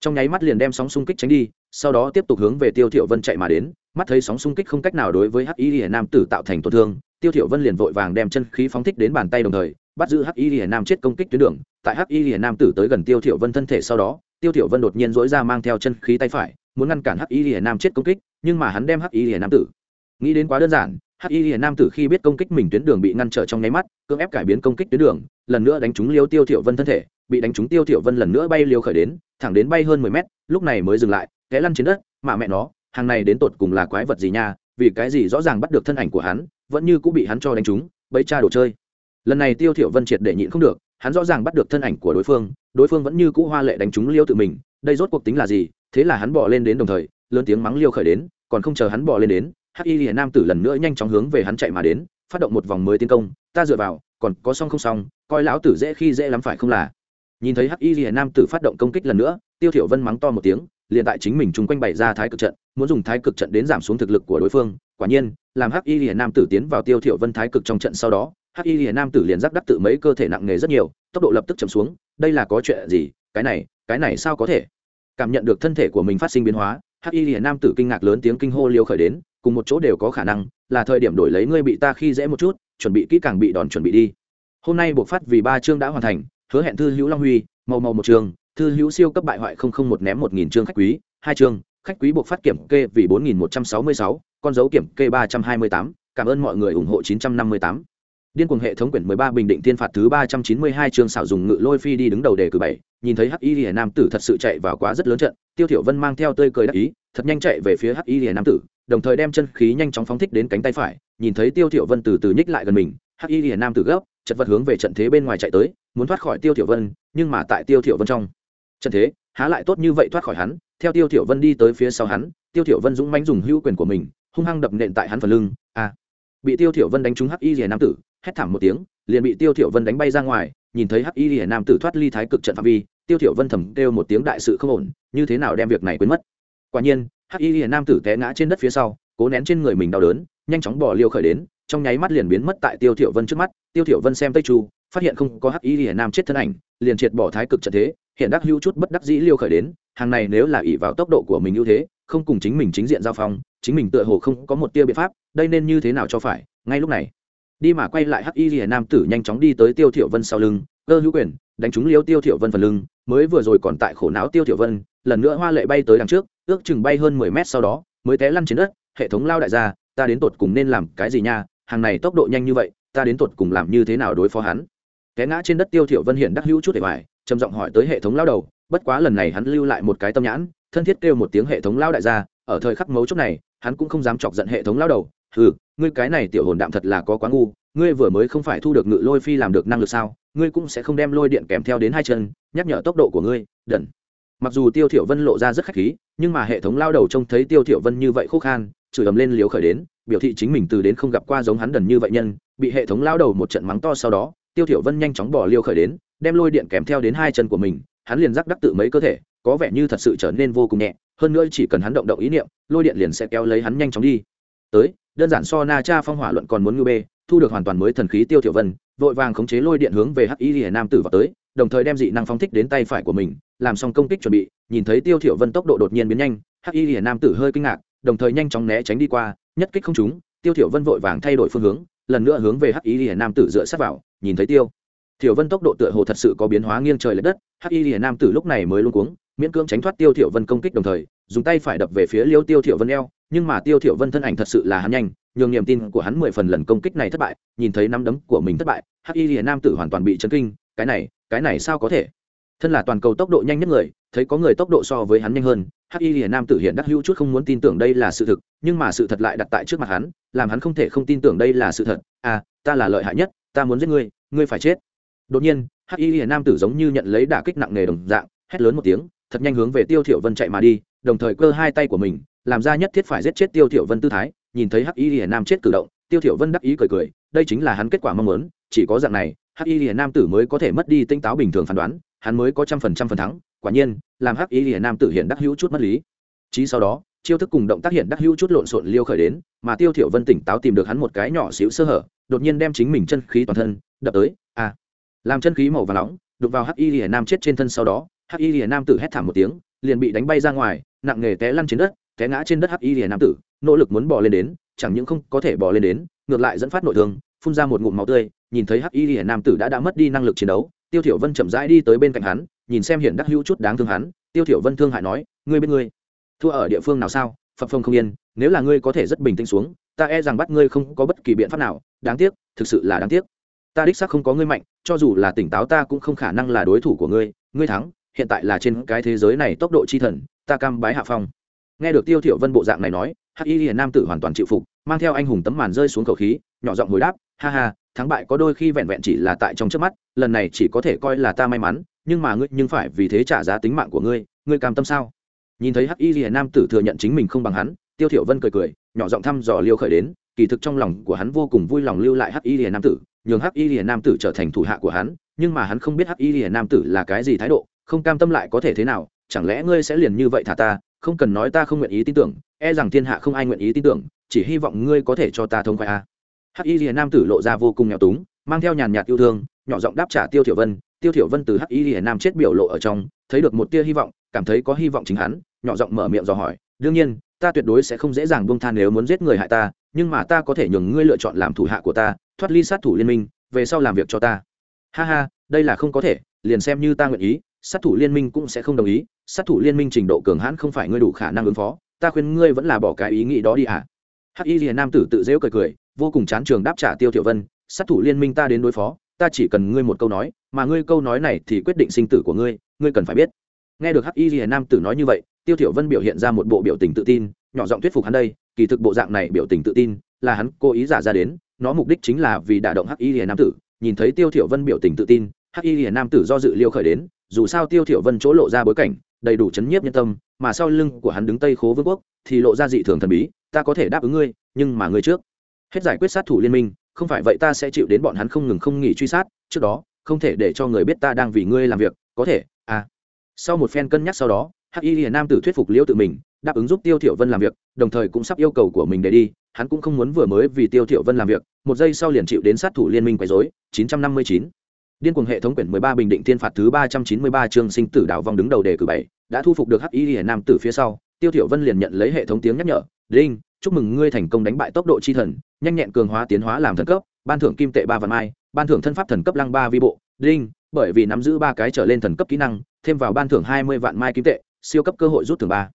Trong nháy mắt liền đem sóng xung kích tránh đi, sau đó tiếp tục hướng về tiêu thiểu vân chạy mà đến, mắt thấy sóng xung kích không cách nào đối với hắc y lìa nam tử tạo thành tổn thương, tiêu thiểu vân liền vội vàng đem chân khí phóng thích đến bàn tay đồng thời, bắt giữ hắc y lìa nam chết công kích tuyến đường. Tại hắc y lìa nam tử tới gần tiêu thiểu vân thân thể sau đó, tiêu thiểu vân đột nhiên dỗi ra mang theo chân khí tay phải, muốn ngăn cản hắc y lìa nam chết công kích, nhưng mà hắn đem hắc y lìa nam tử. Nghĩ đến quá đơn giản hắc y lìa nam tử khi biết công kích mình tuyến đường bị ngăn trở trong nháy mắt, cưỡng ép cải biến công kích tuyến đường, lần nữa đánh trúng liêu tiêu thiểu vân thân thể, bị đánh trúng tiêu thiểu vân lần nữa bay liêu khởi đến, thẳng đến bay hơn 10 mét, lúc này mới dừng lại, té lăn trên đất, mà mẹ nó, hàng này đến tột cùng là quái vật gì nha, vì cái gì rõ ràng bắt được thân ảnh của hắn, vẫn như cũng bị hắn cho đánh trúng bấy cha đồ chơi. Lần này tiêu thiểu vân triệt để nhịn không được, hắn rõ ràng bắt được thân ảnh của đối phương đối phương vẫn như cũ hoa lệ đánh trúng liêu tự mình, đây rốt cuộc tính là gì, thế là hắn bỏ lên đến đồng thời, lớn tiếng mắng liêu khởi đến, còn không chờ hắn bỏ lên đến hắc y hiền nam tử lần nữa nhanh chóng hướng về hắn chạy mà đến, phát động một vòng mới tiến công, ta dựa vào, còn có xong không xong, coi lão tử dễ khi dễ lắm phải không là? Nhìn thấy hắc y hiền nam tử phát động công kích lần nữa, tiêu thiểu vân mắng to một tiếng, liền tại chính mình chung quanh bày ra thái cực trận, muốn dùng thái cực trận đến giảm xuống thực lực của đối phương, quả nhiên, làm hắc y hiền nam tử tiến vào tiêu thiểu vân thái cực trong trận sau đó, hắc y hiền nam tử liền giáp đắc tự mấy cơ thể nặng nề rất nhiều, tốc độ lập tức chậm xuống, đây là có chuyện gì, cái này cái này sao có thể? Cảm nhận được thân thể của mình phát sinh biến hóa, hắc y hiền nam tử kinh ngạc lớn tiếng kinh hô liêu khởi đến cùng một chỗ đều có khả năng, là thời điểm đổi lấy ngươi bị ta khi dễ một chút, chuẩn bị kỹ càng bị đòn chuẩn bị đi. Hôm nay buộc phát vì ba chương đã hoàn thành, hứa hẹn thư hữu long huy màu màu một chương, thư hữu siêu cấp bại hoại không không một ném một nghìn chương khách quý, hai chương, khách quý buộc phát kiểm kê vì bốn nghìn một trăm sáu mươi sáu, con dấu kiểm kê ba trăm hai mươi tám, cảm ơn mọi người ủng hộ chín trăm năm mươi tám điên cuồng hệ thống quyển mười ba bình định tiên phạt thứ ba trăm chín mươi hai chương xảo dùng ngự lôi phi đi đứng đầu đề cử bảy, nhìn thấy hắc y lìa nam tử thật sự chạy vào quá rất lớn trận, tiêu thiểu vân mang theo tươi cười đắc ý, thật nhanh chạy về phía hắc y lìa nam tử, đồng thời đem chân khí nhanh chóng phóng thích đến cánh tay phải, nhìn thấy tiêu thiểu vân từ từ nhích lại gần mình, hắc y lìa nam tử gấp, chật vật hướng về trận thế bên ngoài chạy tới, muốn thoát khỏi tiêu thiểu vân, nhưng mà tại tiêu thiểu vân trong trận thế, há lại tốt như vậy thoát khỏi hắn, theo tiêu thiểu vân đi tới phía sau hắn, tiêu thiểu vân dũng mãnh dùng hữu quyền của mình, hung hăng đập nện tại hắn phần lưng a bị tiêu thiểu vân đánh trúng hắc y lìa nam tử, hét thảm một tiếng, liền bị tiêu thiểu vân đánh bay ra ngoài, nhìn thấy hắc y lìa nam tử thoát ly thái cực trận phạm vi, tiêu thiểu vân thầm kêu một tiếng đại sự không ổn, như thế nào đem việc này quên mất. Quả nhiên, hắc y lìa nam tử té ngã trên đất phía sau, cố nén trên người mình đau đớn, nhanh chóng bỏ liều khởi đến, trong nháy mắt liền biến mất tại tiêu thiểu vân trước mắt. Tiêu thiểu vân xem tây chu, phát hiện không có hắc y lìa nam chết thân ảnh, liền triệt bỏ thái cực trận thế, hiện đắc hữu chút bất đắc dĩ liều khởi đến, hàng này nếu là ỷ vào tốc độ của mình ưu thế, không cùng chính mình chính diện giao phong chính mình tựa hồ không có một tia biện pháp, đây nên như thế nào cho phải, ngay lúc này. Đi mà quay lại hắc y lìa nam tử nhanh chóng đi tới tiêu thiểu vân sau lưng, cơ hữu quyền, đánh trúng liêu tiêu thiểu vân phần lưng, mới vừa rồi còn tại khổ não tiêu thiểu vân, lần nữa hoa lệ bay tới đằng trước, ước chừng bay hơn 10 mét sau đó, mới té lăn trên đất, hệ thống lao đại gia, ta đến tột cùng nên làm cái gì nha, hàng này tốc độ nhanh như vậy, ta đến tột cùng làm như thế nào đối phó hắn? Té ngã trên đất tiêu thiểu vân hiện đắc hữu chút để hoài, trầm giọng hỏi tới hệ thống lao đầu, bất quá lần này hắn lưu lại một cái tâm nhãn, thân thiết kêu một tiếng hệ thống lao đại gia, ở thời khắc mấu chốt này hắn cũng không dám chọc giận hệ thống lao đầu. Hừ, ngươi cái này tiểu hồn đạm thật là có quá ngu, ngươi vừa mới không phải thu được ngự lôi phi làm được năng lực sao? Ngươi cũng sẽ không đem lôi điện kèm theo đến hai chân, nhắc nhở tốc độ của ngươi, đần. Mặc dù tiêu thiểu vân lộ ra rất khách khí, nhưng mà hệ thống lao đầu trông thấy tiêu thiểu vân như vậy khô khan, chửi ầm lên liếu khởi đến, biểu thị chính mình từ đến không gặp qua giống hắn đần như vậy nhân, bị hệ thống lao đầu một trận mắng to sau đó, tiêu thiểu vân nhanh chóng bỏ liêu khởi đến, đem lôi điện kèm theo đến hai chân của mình, hắn liền rắc đắc tự mấy cơ thể, có vẻ như thật sự trở nên vô cùng nhẹ hơn nữa chỉ cần hắn động động ý niệm, lôi điện liền sẽ kéo lấy hắn nhanh chóng đi. Tới, đơn giản so na cha phong hỏa luận còn muốn ngư bê, thu được hoàn toàn mới thần khí tiêu thiểu vân, vội vàng khống chế lôi điện hướng về hắc y lìa nam tử vào tới, đồng thời đem dị năng phóng thích đến tay phải của mình, làm xong công kích chuẩn bị, nhìn thấy tiêu thiểu vân tốc độ đột nhiên biến nhanh, hắc y lìa nam tử hơi kinh ngạc, đồng thời nhanh chóng né tránh đi qua, nhất kích không trúng, tiêu thiểu vân vội vàng thay đổi phương hướng, lần nữa hướng về hắc y lìa nam tử dựa sát vào, nhìn thấy tiêu thiểu vân tốc độ tựa hồ thật sự có biến hóa nghiêng trời lệch đất, hắc y lìa nam tử lúc này mới luống cuống, miễn cưỡng tránh thoát tiêu thiểu vân công kích đồng thời dùng tay phải đập về phía liêu tiêu thiểu vân eo, nhưng mà tiêu thiểu vân thân ảnh thật sự là hắn nhanh, nhường niềm tin của hắn mười phần lần công kích này thất bại, nhìn thấy nắm đấm của mình thất bại, hắc y lìa nam tử hoàn toàn bị chấn kinh, cái này cái này sao có thể? Thân là toàn cầu tốc độ nhanh nhất người, thấy có người tốc độ so với hắn nhanh hơn, hắc y hiển nam tử hiện đắc hữu chút không muốn tin tưởng đây là sự thực, nhưng mà sự thật lại đặt tại trước mặt hắn, làm hắn không thể không tin tưởng đây là sự thật. À ta là lợi hại nhất, ta muốn giết ngươi ngươi phải chết. Đột nhiên, hắc y hiển nam tử giống như nhận lấy đả kích nặng nề đồng dạng, hét lớn một tiếng, thật nhanh hướng về tiêu thiểu vân chạy mà đi đồng thời cơ hai tay của mình, làm ra nhất thiết phải giết chết tiêu thiểu vân tư thái, nhìn thấy hắc y lìa nam chết cử động, tiêu thiểu vân đắc ý cười cười, đây chính là hắn kết quả mong muốn, chỉ có dạng này, hắc y lìa nam tử mới có thể mất đi tinh táo bình thường phán đoán, hắn mới có trăm phần trăm phần thắng, quả nhiên, làm hắc y lìa nam tử hiện đắc hữu chút mất lý chí sau đó, chiêu thức cùng động tác hiện đắc hữu chút lộn xộn liêu khởi đến, mà tiêu thiểu vân tỉnh táo tìm được hắn một cái nhỏ xíu sơ hở, đột nhiên đem chính mình chân khí toàn thân đập tới a à. làm chân khí màu vàng nóng, đụng vào hắc y lìa nam chết trên thân sau đó, hắc y lìa nam tử hét thảm một tiếng liền bị đánh bay ra ngoài, nặng nghề té lăn trên đất, té ngã trên đất hắc y hiển nam tử, nỗ lực muốn bò lên đến, chẳng những không có thể bò lên đến, ngược lại dẫn phát nội thương, phun ra một ngụm máu tươi, nhìn thấy hắc y hiển nam tử đã đã mất đi năng lực chiến đấu, tiêu thiểu vân chậm rãi đi tới bên cạnh hắn, nhìn xem hiển đắc hữu chút đáng thương hắn, tiêu thiểu vân thương hại nói, ngươi bên ngươi thua ở địa phương nào sao? Phập phồng không yên, nếu là ngươi có thể rất bình tĩnh xuống, ta e rằng bắt ngươi không có bất kỳ biện pháp nào, đáng tiếc, thực sự là đáng tiếc. Ta đích xác không có ngươi mạnh, cho dù là tỉnh táo ta cũng không khả năng là đối thủ của ngươi ngươi thắng hiện tại là trên cái thế giới này tốc độ chi thần, ta cam bái hạ phong. Nghe được tiêu thiểu vân bộ dạng này nói, hắc y hiền nam tử hoàn toàn chịu phục, mang theo anh hùng tấm màn rơi xuống khẩu khí, nhỏ giọng hồi đáp, ha ha, thắng bại có đôi khi vẹn vẹn chỉ là tại trong trước mắt, lần này chỉ có thể coi là ta may mắn, nhưng mà ngươi nhưng phải vì thế trả giá tính mạng của ngươi ngươi cam tâm sao? Nhìn thấy hắc y hiền nam tử thừa nhận chính mình không bằng hắn, tiêu thiểu vân cười cười, nhỏ giọng thăm dò liêu khởi đến, kỳ thực trong lòng của hắn vô cùng vui lòng lưu lại hắc y hiền nam tử, nhường hắc y hiền nam tử trở thành thủ hạ của hắn, nhưng mà hắn không biết hắc y hiền nam tử là cái gì thái độ không cam tâm lại có thể thế nào, chẳng lẽ ngươi sẽ liền như vậy thả ta, không cần nói ta không nguyện ý tin tưởng e rằng thiên hạ không ai nguyện ý tin tưởng, chỉ hy vọng ngươi có thể cho ta thông khoái a. Hắc y hiền nam tử lộ ra vô cùng nghèo túng, mang theo nhàn nhạt yêu thương, nhỏ giọng đáp trả tiêu thiểu vân. Tiêu thiểu vân từ hắc y hiền nam chết biểu lộ ở trong, thấy được một tia hy vọng, cảm thấy có hy vọng chính hắn, nhỏ giọng mở miệng dò hỏi, đương nhiên, ta tuyệt đối sẽ không dễ dàng buông tha nếu muốn giết người hại ta, nhưng mà ta có thể nhường ngươi lựa chọn làm thủ hạ của ta, thoát ly sát thủ liên minh, về sau làm việc cho ta. Ha ha, đây là không có thể, liền xem như ta nguyện ý sát thủ liên minh cũng sẽ không đồng ý, sát thủ liên minh trình độ cường hãn không phải ngươi đủ khả năng ứng phó, ta khuyên ngươi vẫn là bỏ cái ý nghĩ đó đi ạ à. hắc y liền nam tử tự dễu cười cười, vô cùng chán trường đáp trả tiêu Thiệu vân, sát thủ liên minh ta đến đối phó, ta chỉ cần ngươi một câu nói, mà ngươi câu nói này thì quyết định sinh tử của ngươi ngươi cần phải biết nghe được hắc y liền nam tử nói như vậy, tiêu Thiệu vân biểu hiện ra một bộ biểu tình tự tin, nhỏ giọng thuyết phục hắn đây, kỳ thực bộ dạng này biểu tình tự tin là hắn cố ý giả ra đến, nó mục đích chính là vì đả động hắc y liền nam tử nhìn thấy tiêu Thiệu vân biểu tình tự tin, hắc y liền nam tử do dự liêu khởi đến dù sao tiêu thiểu vân chỗ lộ ra bối cảnh, đầy đủ chấn nhiếp nhân tâm, mà sau lưng của hắn đứng tây khố vương quốc, thì lộ ra dị thường thần bí, ta có thể đáp ứng ngươi, nhưng mà ngươi trước. Hết giải quyết sát thủ liên minh, không phải vậy ta sẽ chịu đến bọn hắn không ngừng không nghỉ truy sát, trước đó, không thể để cho người biết ta đang vì ngươi làm việc, có thể à. Sau một phen cân nhắc sau đó, hắc y nam tử thuyết phục liễu tự mình, đáp ứng giúp tiêu thiểu vân làm việc, đồng thời cũng sắp yêu cầu của mình để đi, hắn cũng không muốn vừa mới vì tiêu thiểu vân làm việc, một giây sau liền chịu đến sát thủ liên minh quấy rối 959 điên cuồng hệ thống quyển 13 bình định thiên phạt thứ 393 chương sinh tử đảo vong đứng đầu đề cử bảy, đã thu phục được hắc y hiển nam tử phía sau, tiêu thiểu vân liền nhận lấy hệ thống tiếng nhắc nhở, đinh, chúc mừng ngươi thành công đánh bại tốc độ chi thần, nhanh nhẹn cường hóa tiến hóa làm thần cấp, ban thưởng kim tệ ba vạn mai, ban thưởng thân pháp thần cấp lăng ba vi bộ. Đinh, bởi vì nắm giữ ba cái trở lên thần cấp kỹ năng, thêm vào ban thưởng 20 vạn mai kim tệ, siêu cấp cơ hội rút thưởng ba.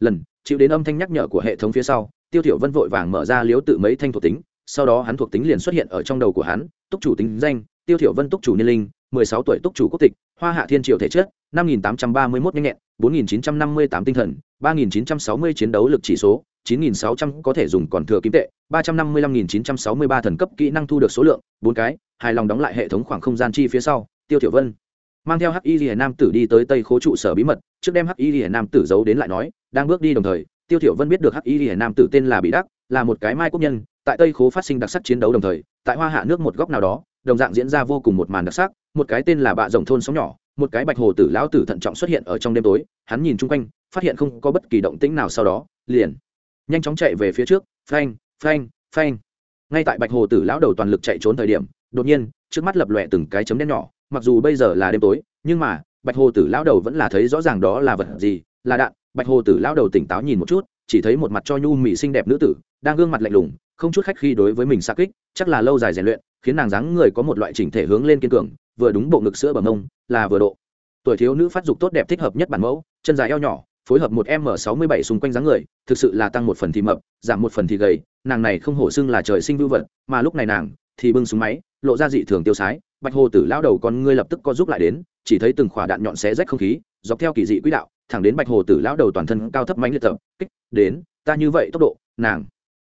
Lần, chịu đến âm thanh nhắc nhở của hệ thống phía sau, tiêu thiểu vân vội vàng mở ra liếu tự mấy thanh thuộc tính, sau đó hắn thuộc tính liền xuất hiện ở trong đầu của hắn, túc chủ tính danh tiêu thiểu vân túc chủ niên linh, mười sáu tuổi túc chủ quốc tịch, hoa hạ thiên triều thể chất, năm nghìn tám trăm ba mươi mốt nhanh nhẹn bốn nghìn chín trăm năm mươi tám tinh thần, ba nghìn chín trăm sáu mươi chiến đấu lực chỉ số, chín nghìn sáu trăm có thể dùng còn thừa kim tệ, ba trăm năm mươi lăm nghìn chín trăm sáu mươi ba thần cấp kỹ năng thu được số lượng, bốn cái, hài lòng đóng lại hệ thống khoảng không gian chi phía sau, tiêu thiểu vân. Mang theo hắc y lìa nam tử đi tới tây khố trụ sở bí mật, trước đem hắc y lìa nam tử giấu đến lại nói, đang bước đi đồng thời, tiêu thiểu vân biết được hắc y lìa nam tử tên là bị đắc, là một cái mai quốc nhân, tại tây khố phát sinh đặc sắc chiến đấu đồng thời, tại hoa hạ nước một góc nào đó đồng dạng diễn ra vô cùng một màn đặc sắc. Một cái tên là bạ rồng thôn sóng nhỏ, một cái bạch hồ tử lão tử thận trọng xuất hiện ở trong đêm tối. Hắn nhìn chung quanh, phát hiện không có bất kỳ động tĩnh nào sau đó, liền nhanh chóng chạy về phía trước. Phanh phanh phanh. Ngay tại bạch hồ tử lão đầu toàn lực chạy trốn thời điểm, đột nhiên, trước mắt lập lòe từng cái chấm đen nhỏ. Mặc dù bây giờ là đêm tối, nhưng mà, bạch hồ tử lão đầu vẫn là thấy rõ ràng đó là vật gì, là đạn. Bạch hồ tử lão đầu tỉnh táo nhìn một chút, chỉ thấy một mặt cho nhu mỹ xinh đẹp nữ tử, đang gương mặt lạnh lùng, không chút khách khi đối với mình xa kích, chắc là lâu dài rèn luyện khiến nàng dáng người có một loại chỉnh thể hướng lên kiên cường, vừa đúng bộ ngực sữa bờ mông là vừa độ. Tuổi thiếu nữ phát dục tốt đẹp thích hợp nhất bản mẫu, chân dài eo nhỏ, phối hợp một m sáu mươi bảy xung quanh dáng người, thực sự là tăng một phần thì mập, giảm một phần thì gầy, nàng này không hổ xưng là trời sinh vưu vật, mà lúc này nàng thì bưng súng máy, lộ ra dị thường tiêu sái, bạch hồ tử lao đầu con ngươi lập tức có giúp lại đến, chỉ thấy từng khỏa đạn nhọn xé rách không khí, dọc theo kỳ dị quỹ đạo, thẳng đến bạch hồ tử lão đầu toàn thân cao thấp mánh liệt tập, kích, đến, ta như vậy tốc độ, nàng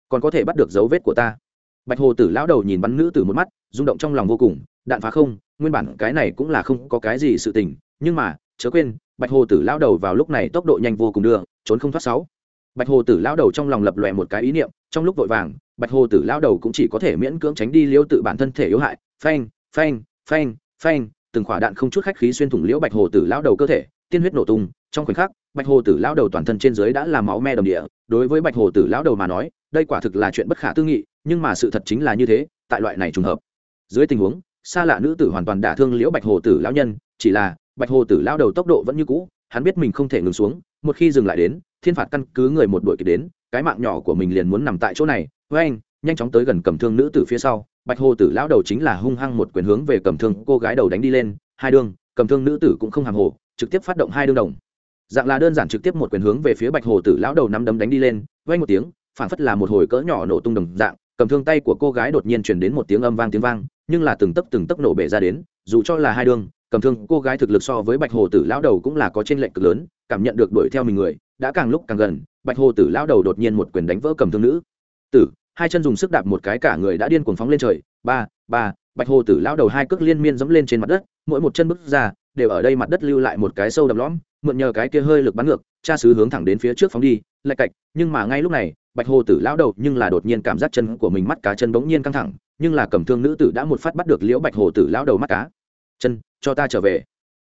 còn có thể bắt được dấu vết của ta bạch hồ tử lão đầu nhìn bắn nữ tử một mắt, rung động trong lòng vô cùng, đạn phá không, nguyên bản cái này cũng là không có cái gì sự tình, nhưng mà, chớ quên, bạch hồ tử lão đầu vào lúc này tốc độ nhanh vô cùng đưa, trốn không thoát sáu. Bạch hồ tử lão đầu trong lòng lập lòe một cái ý niệm, trong lúc vội vàng, bạch hồ tử lão đầu cũng chỉ có thể miễn cưỡng tránh đi liêu tự bản thân thể yếu hại, phanh phanh phanh phanh, từng quả đạn không chút khách khí xuyên thủng liễu bạch hồ tử lão đầu cơ thể, tiên huyết nổ tung, trong khoảnh khắc, bạch hồ tử lão đầu toàn thân trên dưới đã là máu me đồng địa, đối với bạch hồ tử lão đầu mà nói đây quả thực là chuyện bất khả tư nghị, nhưng mà sự thật chính là như thế, tại loại này trùng hợp. Dưới tình huống, xa lạ nữ tử hoàn toàn đả thương liễu bạch hồ tử lão nhân, chỉ là, bạch hồ tử lão đầu tốc độ vẫn như cũ, hắn biết mình không thể ngừng xuống, một khi dừng lại đến, thiên phạt căn cứ người một đội kịp đến, cái mạng nhỏ của mình liền muốn nằm tại chỗ này. Với anh, nhanh chóng tới gần cầm thương nữ tử phía sau, bạch hồ tử lão đầu chính là hung hăng một quyền hướng về cầm thương cô gái đầu đánh đi lên, hai đương cầm thương nữ tử cũng không hàng hồ, trực tiếp phát động hai đương đồng. Dạng là đơn giản trực tiếp một quyền hướng về phía bạch hồ tử lão đầu nắm đấm đánh đi lên vay một tiếng phản phất là một hồi cỡ nhỏ nổ tung đồng dạng, cầm thương tay của cô gái đột nhiên chuyển đến một tiếng âm vang tiếng vang, nhưng là từng tấc từng tấc nổ bể ra đến, dù cho là hai đương cầm thương cô gái thực lực so với bạch hồ tử lão đầu cũng là có trên lệnh cực lớn, cảm nhận được đuổi theo mình người, đã càng lúc càng gần, bạch hồ tử lão đầu đột nhiên một quyền đánh vỡ cầm thương nữ. Tử, hai chân dùng sức đạp một cái cả người đã điên cuồng phóng lên trời, ba ba. Bạch hồ tử lão đầu hai cước liên miên dẫm lên trên mặt đất, mỗi một chân bước ra, đều ở đây mặt đất lưu lại một cái sâu đậm lõm, mượn nhờ cái kia hơi lực bắn ngược cha sứ hướng thẳng đến phía trước phóng đi, lạch cạch, nhưng mà ngay lúc này, bạch hồ tử lão đầu nhưng là đột nhiên cảm giác chân của mình mắt cá chân bỗng nhiên căng thẳng, nhưng là cầm thương nữ tử đã một phát bắt được liễu bạch hồ tử lão đầu mắt cá. Chân, cho ta trở về.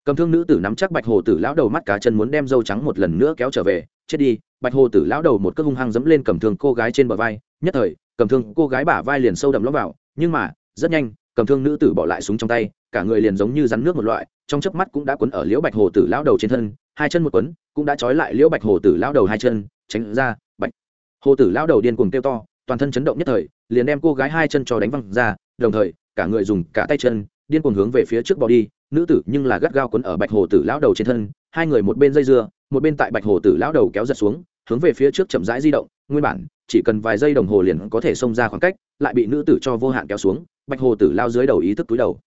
Cầm thương nữ tử nắm chắc bạch hồ tử lão đầu mắt cá chân muốn đem dâu trắng một lần nữa kéo trở về, chết đi, bạch hồ tử lão đầu một cước hung hăng dẫm lên cầm thương cô gái trên bờ vai, nhất thời, cầm thương cô gái bả vai liền sâu đậm lóc vào, nhưng mà, rất nhanh, cầm thương nữ tử bỏ lại súng trong tay, cả người liền giống như rắn nước một loại trong chớp mắt cũng đã quấn ở liễu bạch hồ tử lão đầu trên thân, hai chân một quấn, cũng đã trói lại liễu bạch hồ tử lão đầu hai chân, tránh ra, bạch. Hồ tử lão đầu điên cuồng kêu to, toàn thân chấn động nhất thời, liền đem cô gái hai chân cho đánh văng ra, đồng thời, cả người dùng cả tay chân, điên cuồng hướng về phía trước bỏ đi, nữ tử nhưng là gắt gao quấn ở bạch hồ tử lão đầu trên thân, hai người một bên dây dưa, một bên tại bạch hồ tử lão đầu kéo giật xuống, hướng về phía trước chậm rãi di động, nguyên bản, chỉ cần vài giây đồng hồ liền có thể xông ra khoảng cách, lại bị nữ tử cho vô hạn kéo xuống, bạch hồ tử lao dưới đầu ý thức túi đầu.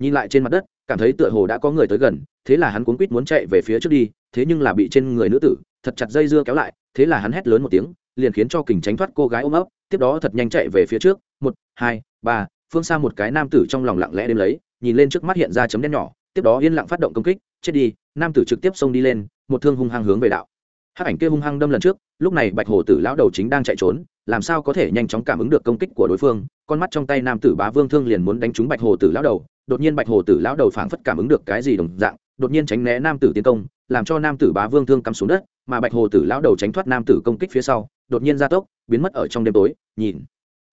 Nhìn lại trên mặt đất cảm thấy tựa hồ đã có người tới gần, thế là hắn cuốn quýt muốn chạy về phía trước đi, thế nhưng là bị trên người nữ tử, thật chặt dây dưa kéo lại, thế là hắn hét lớn một tiếng, liền khiến cho kình tránh thoát cô gái ôm ấp, tiếp đó thật nhanh chạy về phía trước, một, hai, ba, phương xa một cái nam tử trong lòng lặng lẽ đêm lấy, nhìn lên trước mắt hiện ra chấm đen nhỏ, tiếp đó yên lặng phát động công kích, chết đi, nam tử trực tiếp xông đi lên, một thương hung hăng hướng về đạo. Hắc ảnh kia hung hăng đâm lần trước, lúc này bạch hồ tử lão đầu chính đang chạy trốn, làm sao có thể nhanh chóng cảm ứng được công kích của đối phương, con mắt trong tay nam tử bá vương thương liền muốn đánh trúng bạch hồ tử lão đầu đột nhiên bạch hồ tử lão đầu phảng phất cảm ứng được cái gì đồng dạng, đột nhiên tránh né nam tử tiến công, làm cho nam tử bá vương thương cắm xuống đất, mà bạch hồ tử lão đầu tránh thoát nam tử công kích phía sau, đột nhiên gia tốc, biến mất ở trong đêm tối, nhìn.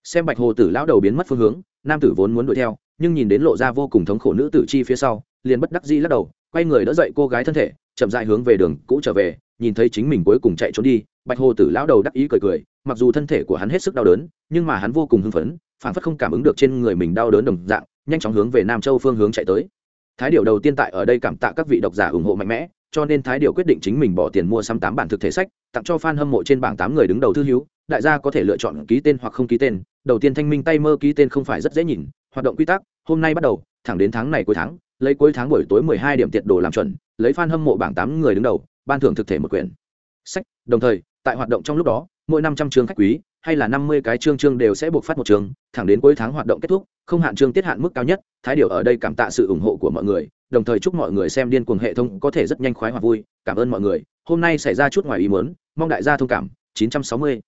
Xem bạch hồ tử lão đầu biến mất phương hướng, nam tử vốn muốn đuổi theo, nhưng nhìn đến lộ ra vô cùng thống khổ nữ tử chi phía sau, liền bất đắc dĩ lắc đầu, quay người đỡ dậy cô gái thân thể, chậm dại hướng về đường cũ trở về, nhìn thấy chính mình cuối cùng chạy trốn đi, bạch hồ tử lão đầu đắc ý cười cười, mặc dù thân thể của hắn hết sức đau đớn, nhưng mà hắn vô cùng hưng phấn phản phất không cảm ứng được trên người mình đau đớn đồng dạng nhanh chóng hướng về nam châu phương hướng chạy tới. Thái điệu đầu tiên tại ở đây cảm tạ các vị độc giả ủng hộ mạnh mẽ, cho nên thái điệu quyết định chính mình bỏ tiền mua xăm tám bản thực thể sách, tặng cho fan hâm mộ trên bảng tám người đứng đầu thư hiếu đại gia có thể lựa chọn ký tên hoặc không ký tên. Đầu tiên thanh minh tay mơ ký tên không phải rất dễ nhìn, hoạt động quy tắc, hôm nay bắt đầu, thẳng đến tháng này cuối tháng, lấy cuối tháng buổi tối 12 điểm tiệt đồ làm chuẩn, lấy fan hâm mộ bảng tám người đứng đầu, ban thưởng thực thể một quyển. Sách, đồng thời, tại hoạt động trong lúc đó, mỗi năm trăm chương khách quý hay là năm mươi cái chương chương đều sẽ buộc phát một chương, thẳng đến cuối tháng hoạt động kết thúc, không hạn chương tiết hạn mức cao nhất, thái điều ở đây cảm tạ sự ủng hộ của mọi người, đồng thời chúc mọi người xem điên cuồng hệ thống có thể rất nhanh khoái hoặc vui, cảm ơn mọi người, hôm nay xảy ra chút ngoài ý muốn, mong đại gia thông cảm 960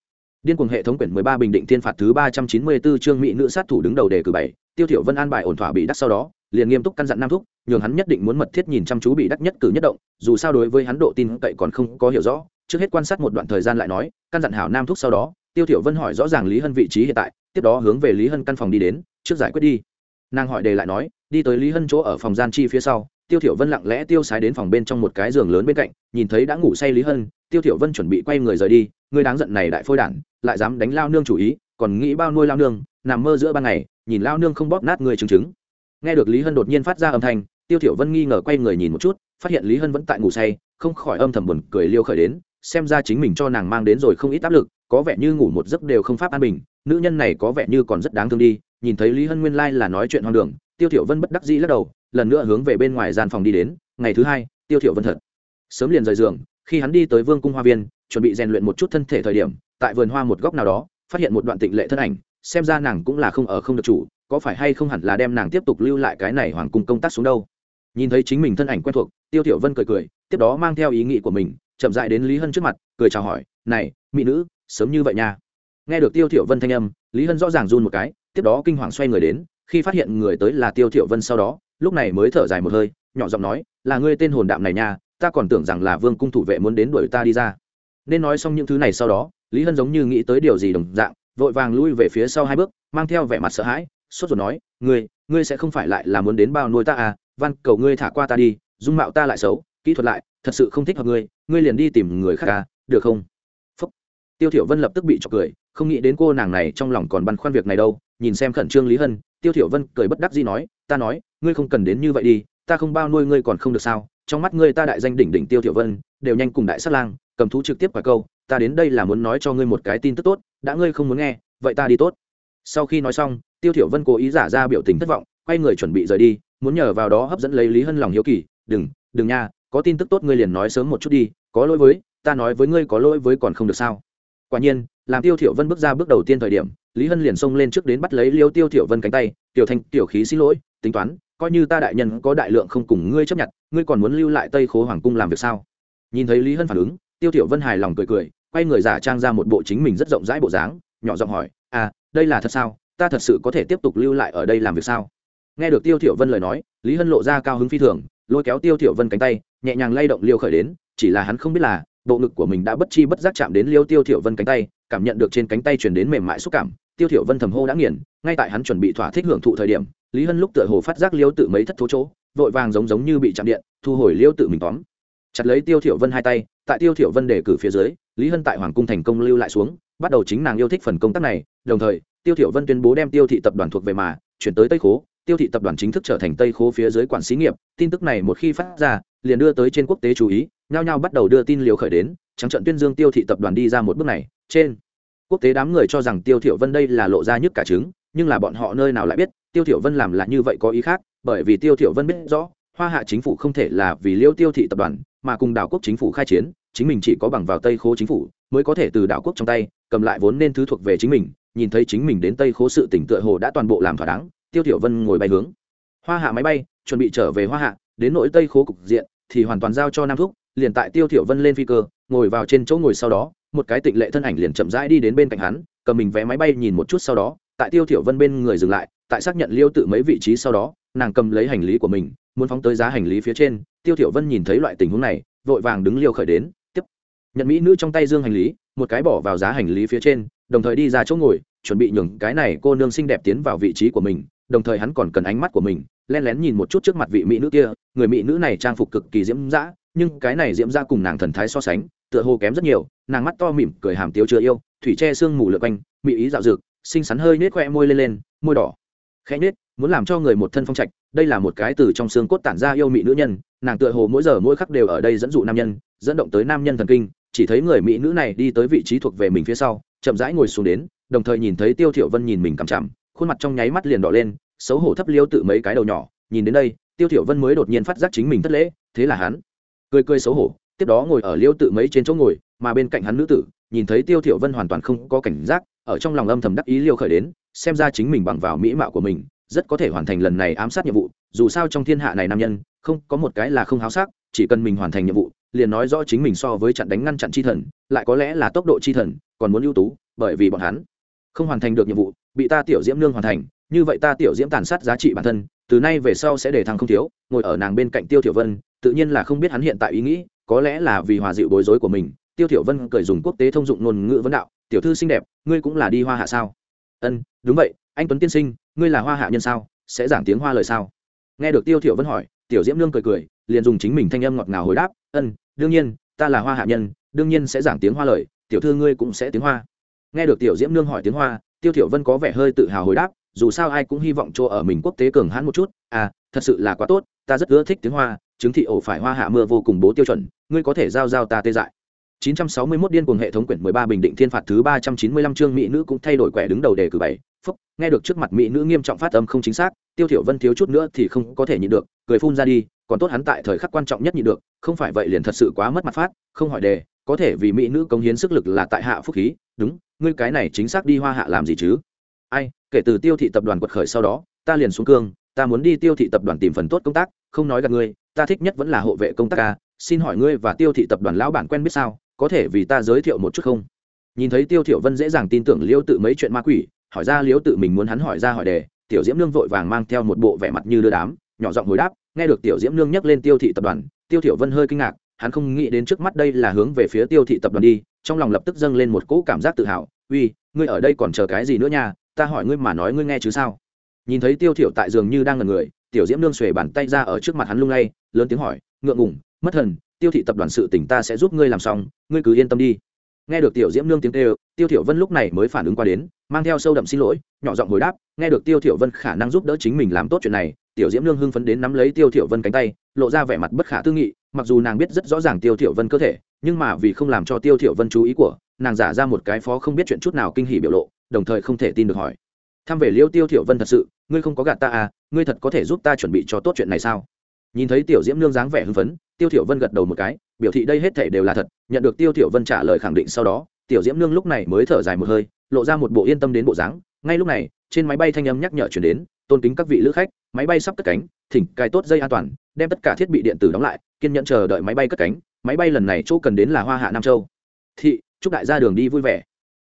điên cuồng hệ thống quyển 13 bình định thiên phạt thứ 394 chương mỹ nữ sát thủ đứng đầu đề cử bảy, tiêu thiểu vân an bài ổn thỏa bị đắc sau đó, liền nghiêm túc căn dặn nam thúc, nhường hắn nhất định muốn mật thiết nhìn chăm chú bị đắc nhất cử nhất động, dù sao đối với hắn độ tin cậy còn không có hiểu rõ, trước hết quan sát một đoạn thời gian lại nói, căn dặn hảo nam thúc sau đó tiêu thiểu vân hỏi rõ ràng lý hân vị trí hiện tại, tiếp đó hướng về lý hân căn phòng đi đến, trước giải quyết đi. Nàng hỏi đề lại nói, đi tới lý hân chỗ ở phòng gian chi phía sau, tiêu thiểu vân lặng lẽ tiêu sái đến phòng bên trong một cái giường lớn bên cạnh, nhìn thấy đã ngủ say lý hân, tiêu thiểu vân chuẩn bị quay người rời đi, người đáng giận này đại phôi đản, lại dám đánh lao nương chủ ý, còn nghĩ bao nuôi lao nương, nằm mơ giữa ban ngày, nhìn lao nương không bóp nát người chứng chứng. Nghe được lý hân đột nhiên phát ra âm thanh, tiêu thiểu vân nghi ngờ quay người nhìn một chút, phát hiện lý hân vẫn tại ngủ say, không khỏi âm thầm buồn cười liêu khởi đến, xem ra chính mình cho nàng mang đến rồi không ít áp lực có vẻ như ngủ một giấc đều không pháp an bình, nữ nhân này có vẻ như còn rất đáng thương đi, nhìn thấy lý hân nguyên lai là nói chuyện hoang đường, tiêu thiểu vân bất đắc dĩ lắc đầu, lần nữa hướng về bên ngoài gian phòng đi đến, ngày thứ hai, tiêu thiểu vân thật. Sớm liền rời giường, khi hắn đi tới vương cung hoa viên, chuẩn bị rèn luyện một chút thân thể thời điểm, tại vườn hoa một góc nào đó, phát hiện một đoạn tịnh lệ thân ảnh, xem ra nàng cũng là không ở không được chủ, có phải hay không hẳn là đem nàng tiếp tục lưu lại cái này hoàng cung công tác xuống đâu. Nhìn thấy chính mình thân ảnh quen thuộc, tiêu thiểu vân cười cười, tiếp đó mang theo ý nghĩ của mình, chậm rãi đến lý hân trước mặt, cười chào hỏi, này, mỹ nữ sớm như vậy nha. Nghe được tiêu thiểu vân thanh âm, lý hân rõ ràng run một cái, tiếp đó kinh hoàng xoay người đến, khi phát hiện người tới là tiêu thiểu vân sau đó, lúc này mới thở dài một hơi, nhỏ giọng nói, là ngươi tên hồn đạm này nha, ta còn tưởng rằng là vương cung thủ vệ muốn đến đuổi ta đi ra. Nên nói xong những thứ này sau đó, lý hân giống như nghĩ tới điều gì đồng dạng, vội vàng lui về phía sau hai bước, mang theo vẻ mặt sợ hãi, sốt ruột nói, ngươi ngươi sẽ không phải lại là muốn đến bao nuôi ta à? Van, cầu ngươi thả qua ta đi, dung mạo ta lại xấu, kỹ thuật lại, thật sự không thích hợp ngươi ngươi liền đi tìm người khác à được không? Tiêu thiểu vân lập tức bị chọc cười, không nghĩ đến cô nàng này trong lòng còn băn khoăn việc này đâu, nhìn xem khẩn trương lý hân, tiêu thiểu vân cười bất đắc dĩ nói, ta nói, ngươi không cần đến như vậy đi, ta không bao nuôi ngươi còn không được sao? Trong mắt ngươi ta đại danh đỉnh đỉnh tiêu thiểu vân, đều nhanh cùng đại sát lang, cầm thú trực tiếp quả câu, ta đến đây là muốn nói cho ngươi một cái tin tức tốt, đã ngươi không muốn nghe, vậy ta đi tốt. Sau khi nói xong, tiêu thiểu vân cố ý giả ra biểu tình thất vọng, quay người chuẩn bị rời đi, muốn nhờ vào đó hấp dẫn lấy lý hân lòng hiếu kỳ, đừng đừng nha, có tin tức tốt ngươi liền nói sớm một chút đi, có lỗi với, ta nói với ngươi có lỗi với còn không được sao? Quả nhiên, làm tiêu thiểu vân bước ra bước đầu tiên thời điểm, lý hân liền xông lên trước đến bắt lấy liêu tiêu thiểu vân cánh tay, tiểu thanh, tiểu khí xin lỗi, tính toán, coi như ta đại nhân có đại lượng không cùng ngươi chấp nhận, ngươi còn muốn lưu lại tây khố hoàng cung làm việc sao? Nhìn thấy lý hân phản ứng, tiêu thiểu vân hài lòng cười cười, quay người giả trang ra một bộ chính mình rất rộng rãi bộ dáng, nhỏ giọng hỏi à đây là thật sao? Ta thật sự có thể tiếp tục lưu lại ở đây làm việc sao? Nghe được tiêu thiểu vân lời nói, lý hân lộ ra cao hứng phi thường, lôi kéo tiêu thiểu vân cánh tay, nhẹ nhàng lay động liêu khởi đến, chỉ là hắn không biết là bộ ngực của mình đã bất chi bất giác chạm đến liêu tiêu thiểu vân cánh tay, cảm nhận được trên cánh tay truyền đến mềm mại xúc cảm, tiêu thiểu vân thầm hô đã nghiền, ngay tại hắn chuẩn bị thỏa thích hưởng thụ thời điểm, lý hân lúc tựa hồ phát giác liêu tự mấy thất thố chỗ, vội vàng giống giống như bị chạm điện, thu hồi liêu tự mình tóm. Chặt lấy tiêu thiểu vân hai tay, tại tiêu thiểu vân để cử phía dưới, lý hân tại hoàng cung thành công lưu lại xuống, bắt đầu chính nàng yêu thích phần công tác này, đồng thời, tiêu thiểu vân tuyên bố đem tiêu thị tập đoàn thuộc về mà, chuyển tới tây khố, tiêu thị tập đoàn chính thức trở thành tây khố phía dưới quản xí nghiệp, tin tức này một khi phát ra, liền đưa tới trên quốc tế chú ý nhao nhao bắt đầu đưa tin liều khởi đến, trắng trận tuyên dương tiêu thị tập đoàn đi ra một bước này, trên quốc tế đám người cho rằng tiêu thiểu vân đây là lộ ra nhất cả trứng, nhưng là bọn họ nơi nào lại biết, tiêu thiểu vân làm là như vậy có ý khác, bởi vì tiêu thiểu vân biết rõ, hoa hạ chính phủ không thể là vì liêu tiêu thị tập đoàn, mà cùng đảo quốc chính phủ khai chiến, chính mình chỉ có bằng vào tây khố chính phủ mới có thể từ đảo quốc trong tay, cầm lại vốn nên thứ thuộc về chính mình, nhìn thấy chính mình đến tây khố sự tỉnh tựa hồ đã toàn bộ làm thỏa đáng, tiêu thiểu vân ngồi bay hướng. Hoa hạ máy bay, chuẩn bị trở về hoa hạ, đến nội tây khố cục diện thì hoàn toàn giao cho nam thúc liền tại tiêu thiểu vân lên phi cơ, ngồi vào trên chỗ ngồi sau đó, một cái tịnh lệ thân ảnh liền chậm rãi đi đến bên cạnh hắn, cầm mình vé máy bay nhìn một chút sau đó, tại tiêu thiểu vân bên người dừng lại, tại xác nhận liêu tự mấy vị trí sau đó, nàng cầm lấy hành lý của mình, muốn phóng tới giá hành lý phía trên, tiêu thiểu vân nhìn thấy loại tình huống này, vội vàng đứng liêu khởi đến, tiếp. Nhận mỹ nữ trong tay dương hành lý, một cái bỏ vào giá hành lý phía trên, đồng thời đi ra chỗ ngồi, chuẩn bị nhường cái này cô nương xinh đẹp tiến vào vị trí của mình, đồng thời hắn còn cần ánh mắt của mình len lén nhìn một chút trước mặt vị mỹ nữ kia, người mỹ nữ này trang phục cực kỳ diễm dã nhưng cái này diễm ra cùng nàng thần thái so sánh, tựa hồ kém rất nhiều, nàng mắt to mỉm cười hàm tiếu chưa yêu, thủy tre xương mù lượt quanh bị ý dạo dực, xinh xắn hơi nết khoe môi lên lên, môi đỏ. Khẽ nết, muốn làm cho người một thân phong trạch, đây là một cái từ trong xương cốt tản ra yêu mỹ nữ nhân, nàng tựa hồ mỗi giờ mỗi khắc đều ở đây dẫn dụ nam nhân, dẫn động tới nam nhân thần kinh, chỉ thấy người mỹ nữ này đi tới vị trí thuộc về mình phía sau, chậm rãi ngồi xuống đến, đồng thời nhìn thấy tiêu thiểu vân nhìn mình cằm chằm, khuôn mặt trong nháy mắt liền đỏ lên, xấu hổ thấp liêu tự mấy cái đầu nhỏ, nhìn đến đây, tiêu thiểu vân mới đột nhiên phát giác chính mình thất lễ, thế là hắn cười cười xấu hổ, tiếp đó ngồi ở liêu tự mấy trên chỗ ngồi, mà bên cạnh hắn nữ tử, nhìn thấy tiêu thiểu vân hoàn toàn không có cảnh giác, ở trong lòng âm thầm đắc ý liêu khởi đến, xem ra chính mình bằng vào mỹ mạo của mình, rất có thể hoàn thành lần này ám sát nhiệm vụ, dù sao trong thiên hạ này nam nhân, không có một cái là không háo sắc, chỉ cần mình hoàn thành nhiệm vụ, liền nói rõ chính mình so với trận đánh ngăn chặn chi thần, lại có lẽ là tốc độ chi thần, còn muốn ưu tú, bởi vì bọn hắn không hoàn thành được nhiệm vụ, bị ta tiểu diễm nương hoàn thành, như vậy ta tiểu diễm tàn sát giá trị bản thân, từ nay về sau sẽ để thăng không thiếu, ngồi ở nàng bên cạnh tiêu tiểu vân tự nhiên là không biết hắn hiện tại ý nghĩ, có lẽ là vì hòa dịu bối rối của mình. Tiêu thiểu vân cười dùng quốc tế thông dụng ngôn ngữ vấn đạo, tiểu thư xinh đẹp, ngươi cũng là đi hoa hạ sao? Ân, đúng vậy, anh tuấn tiên sinh, ngươi là hoa hạ nhân sao? Sẽ giảng tiếng hoa lời sao? Nghe được tiêu thiểu vân hỏi, tiểu diễm nương cười cười, liền dùng chính mình thanh âm ngọt ngào hồi đáp, ân, đương nhiên, ta là hoa hạ nhân, đương nhiên sẽ giảng tiếng hoa lời, tiểu thư ngươi cũng sẽ tiếng hoa. Nghe được tiểu diễm nương hỏi tiếng hoa, tiêu thiểu vân có vẻ hơi tự hào hồi đáp, dù sao ai cũng hy vọng cho ở mình quốc tế cường hãn một chút à thật sự là quá tốt, ta rất ưa thích tiếng hoa chứng thị ổ phải hoa hạ mưa vô cùng bố tiêu chuẩn, ngươi có thể giao giao ta tê dại. 961 điên cuồng hệ thống quyển 13 bình định thiên phạt thứ 395 chương mỹ nữ cũng thay đổi quẻ đứng đầu đề cử bảy. Phúc, nghe được trước mặt mỹ nữ nghiêm trọng phát âm không chính xác, tiêu thiểu vân thiếu chút nữa thì không có thể nhịn được, cười phun ra đi, còn tốt hắn tại thời khắc quan trọng nhất nhịn được, không phải vậy liền thật sự quá mất mặt phát, không hỏi đề, có thể vì mỹ nữ cống hiến sức lực là tại hạ phúc khí, đúng, ngươi cái này chính xác đi hoa hạ làm gì chứ? Ai, kể từ tiêu thị tập đoàn quật khởi sau đó, ta liền xuống cương ta muốn đi tiêu thị tập đoàn tìm phần tốt công tác, không nói gặp ngươi, ta thích nhất vẫn là hộ vệ công tác ca. Xin hỏi ngươi và tiêu thị tập đoàn lão bản quen biết sao? Có thể vì ta giới thiệu một chút không? Nhìn thấy tiêu thiểu vân dễ dàng tin tưởng liễu tự mấy chuyện ma quỷ, hỏi ra liễu tự mình muốn hắn hỏi ra hỏi đề, tiểu diễm nương vội vàng mang theo một bộ vẻ mặt như đưa đám, nhỏ giọng hồi đáp, nghe được tiểu diễm nương nhắc lên tiêu thị tập đoàn, tiêu thiểu vân hơi kinh ngạc, hắn không nghĩ đến trước mắt đây là hướng về phía tiêu thị tập đoàn đi, trong lòng lập tức dâng lên một cỗ cảm giác tự hào, uy, ngươi ở đây còn chờ cái gì nữa nha? Ta hỏi ngươi mà nói ngươi nghe chứ sao? Nhìn thấy tiêu thiểu tại giường như đang ngẩn người, tiểu diễm nương xuề bàn tay ra ở trước mặt hắn lung lay, lớn tiếng hỏi, ngượng ngùng, mất thần, tiêu thị tập đoàn sự tỉnh ta sẽ giúp ngươi làm xong, ngươi cứ yên tâm đi. Nghe được tiểu diễm nương tiếng kêu, tiêu thiểu vân lúc này mới phản ứng qua đến, mang theo sâu đậm xin lỗi, nhỏ giọng hồi đáp, nghe được tiêu thiểu vân khả năng giúp đỡ chính mình làm tốt chuyện này, tiểu diễm nương hưng phấn đến nắm lấy tiêu thiểu vân cánh tay, lộ ra vẻ mặt bất khả tư nghị, mặc dù nàng biết rất rõ ràng tiêu thiểu vân cơ thể, nhưng mà vì không làm cho tiêu thiểu vân chú ý của nàng giả ra một cái phó không biết chuyện chút nào kinh hỉ biểu lộ, đồng thời không thể tin được hỏi thăm về liêu tiêu thiểu vân thật sự, ngươi không có gạt ta à ngươi thật có thể giúp ta chuẩn bị cho tốt chuyện này sao? Nhìn thấy tiểu diễm nương dáng vẻ hưng phấn, tiêu thiểu vân gật đầu một cái, biểu thị đây hết thảy đều là thật, nhận được tiêu thiểu vân trả lời khẳng định sau đó, tiểu diễm nương lúc này mới thở dài một hơi, lộ ra một bộ yên tâm đến bộ dáng. Ngay lúc này, trên máy bay thanh âm nhắc nhở chuyển đến, tôn kính các vị lữ khách, máy bay sắp cất cánh, thỉnh cài tốt dây an toàn, đem tất cả thiết bị điện tử đóng lại, kiên nhẫn chờ đợi máy bay cất cánh. Máy bay lần này chỗ cần đến là hoa hạ nam châu. Thị, chúc đại gia đường đi vui vẻ.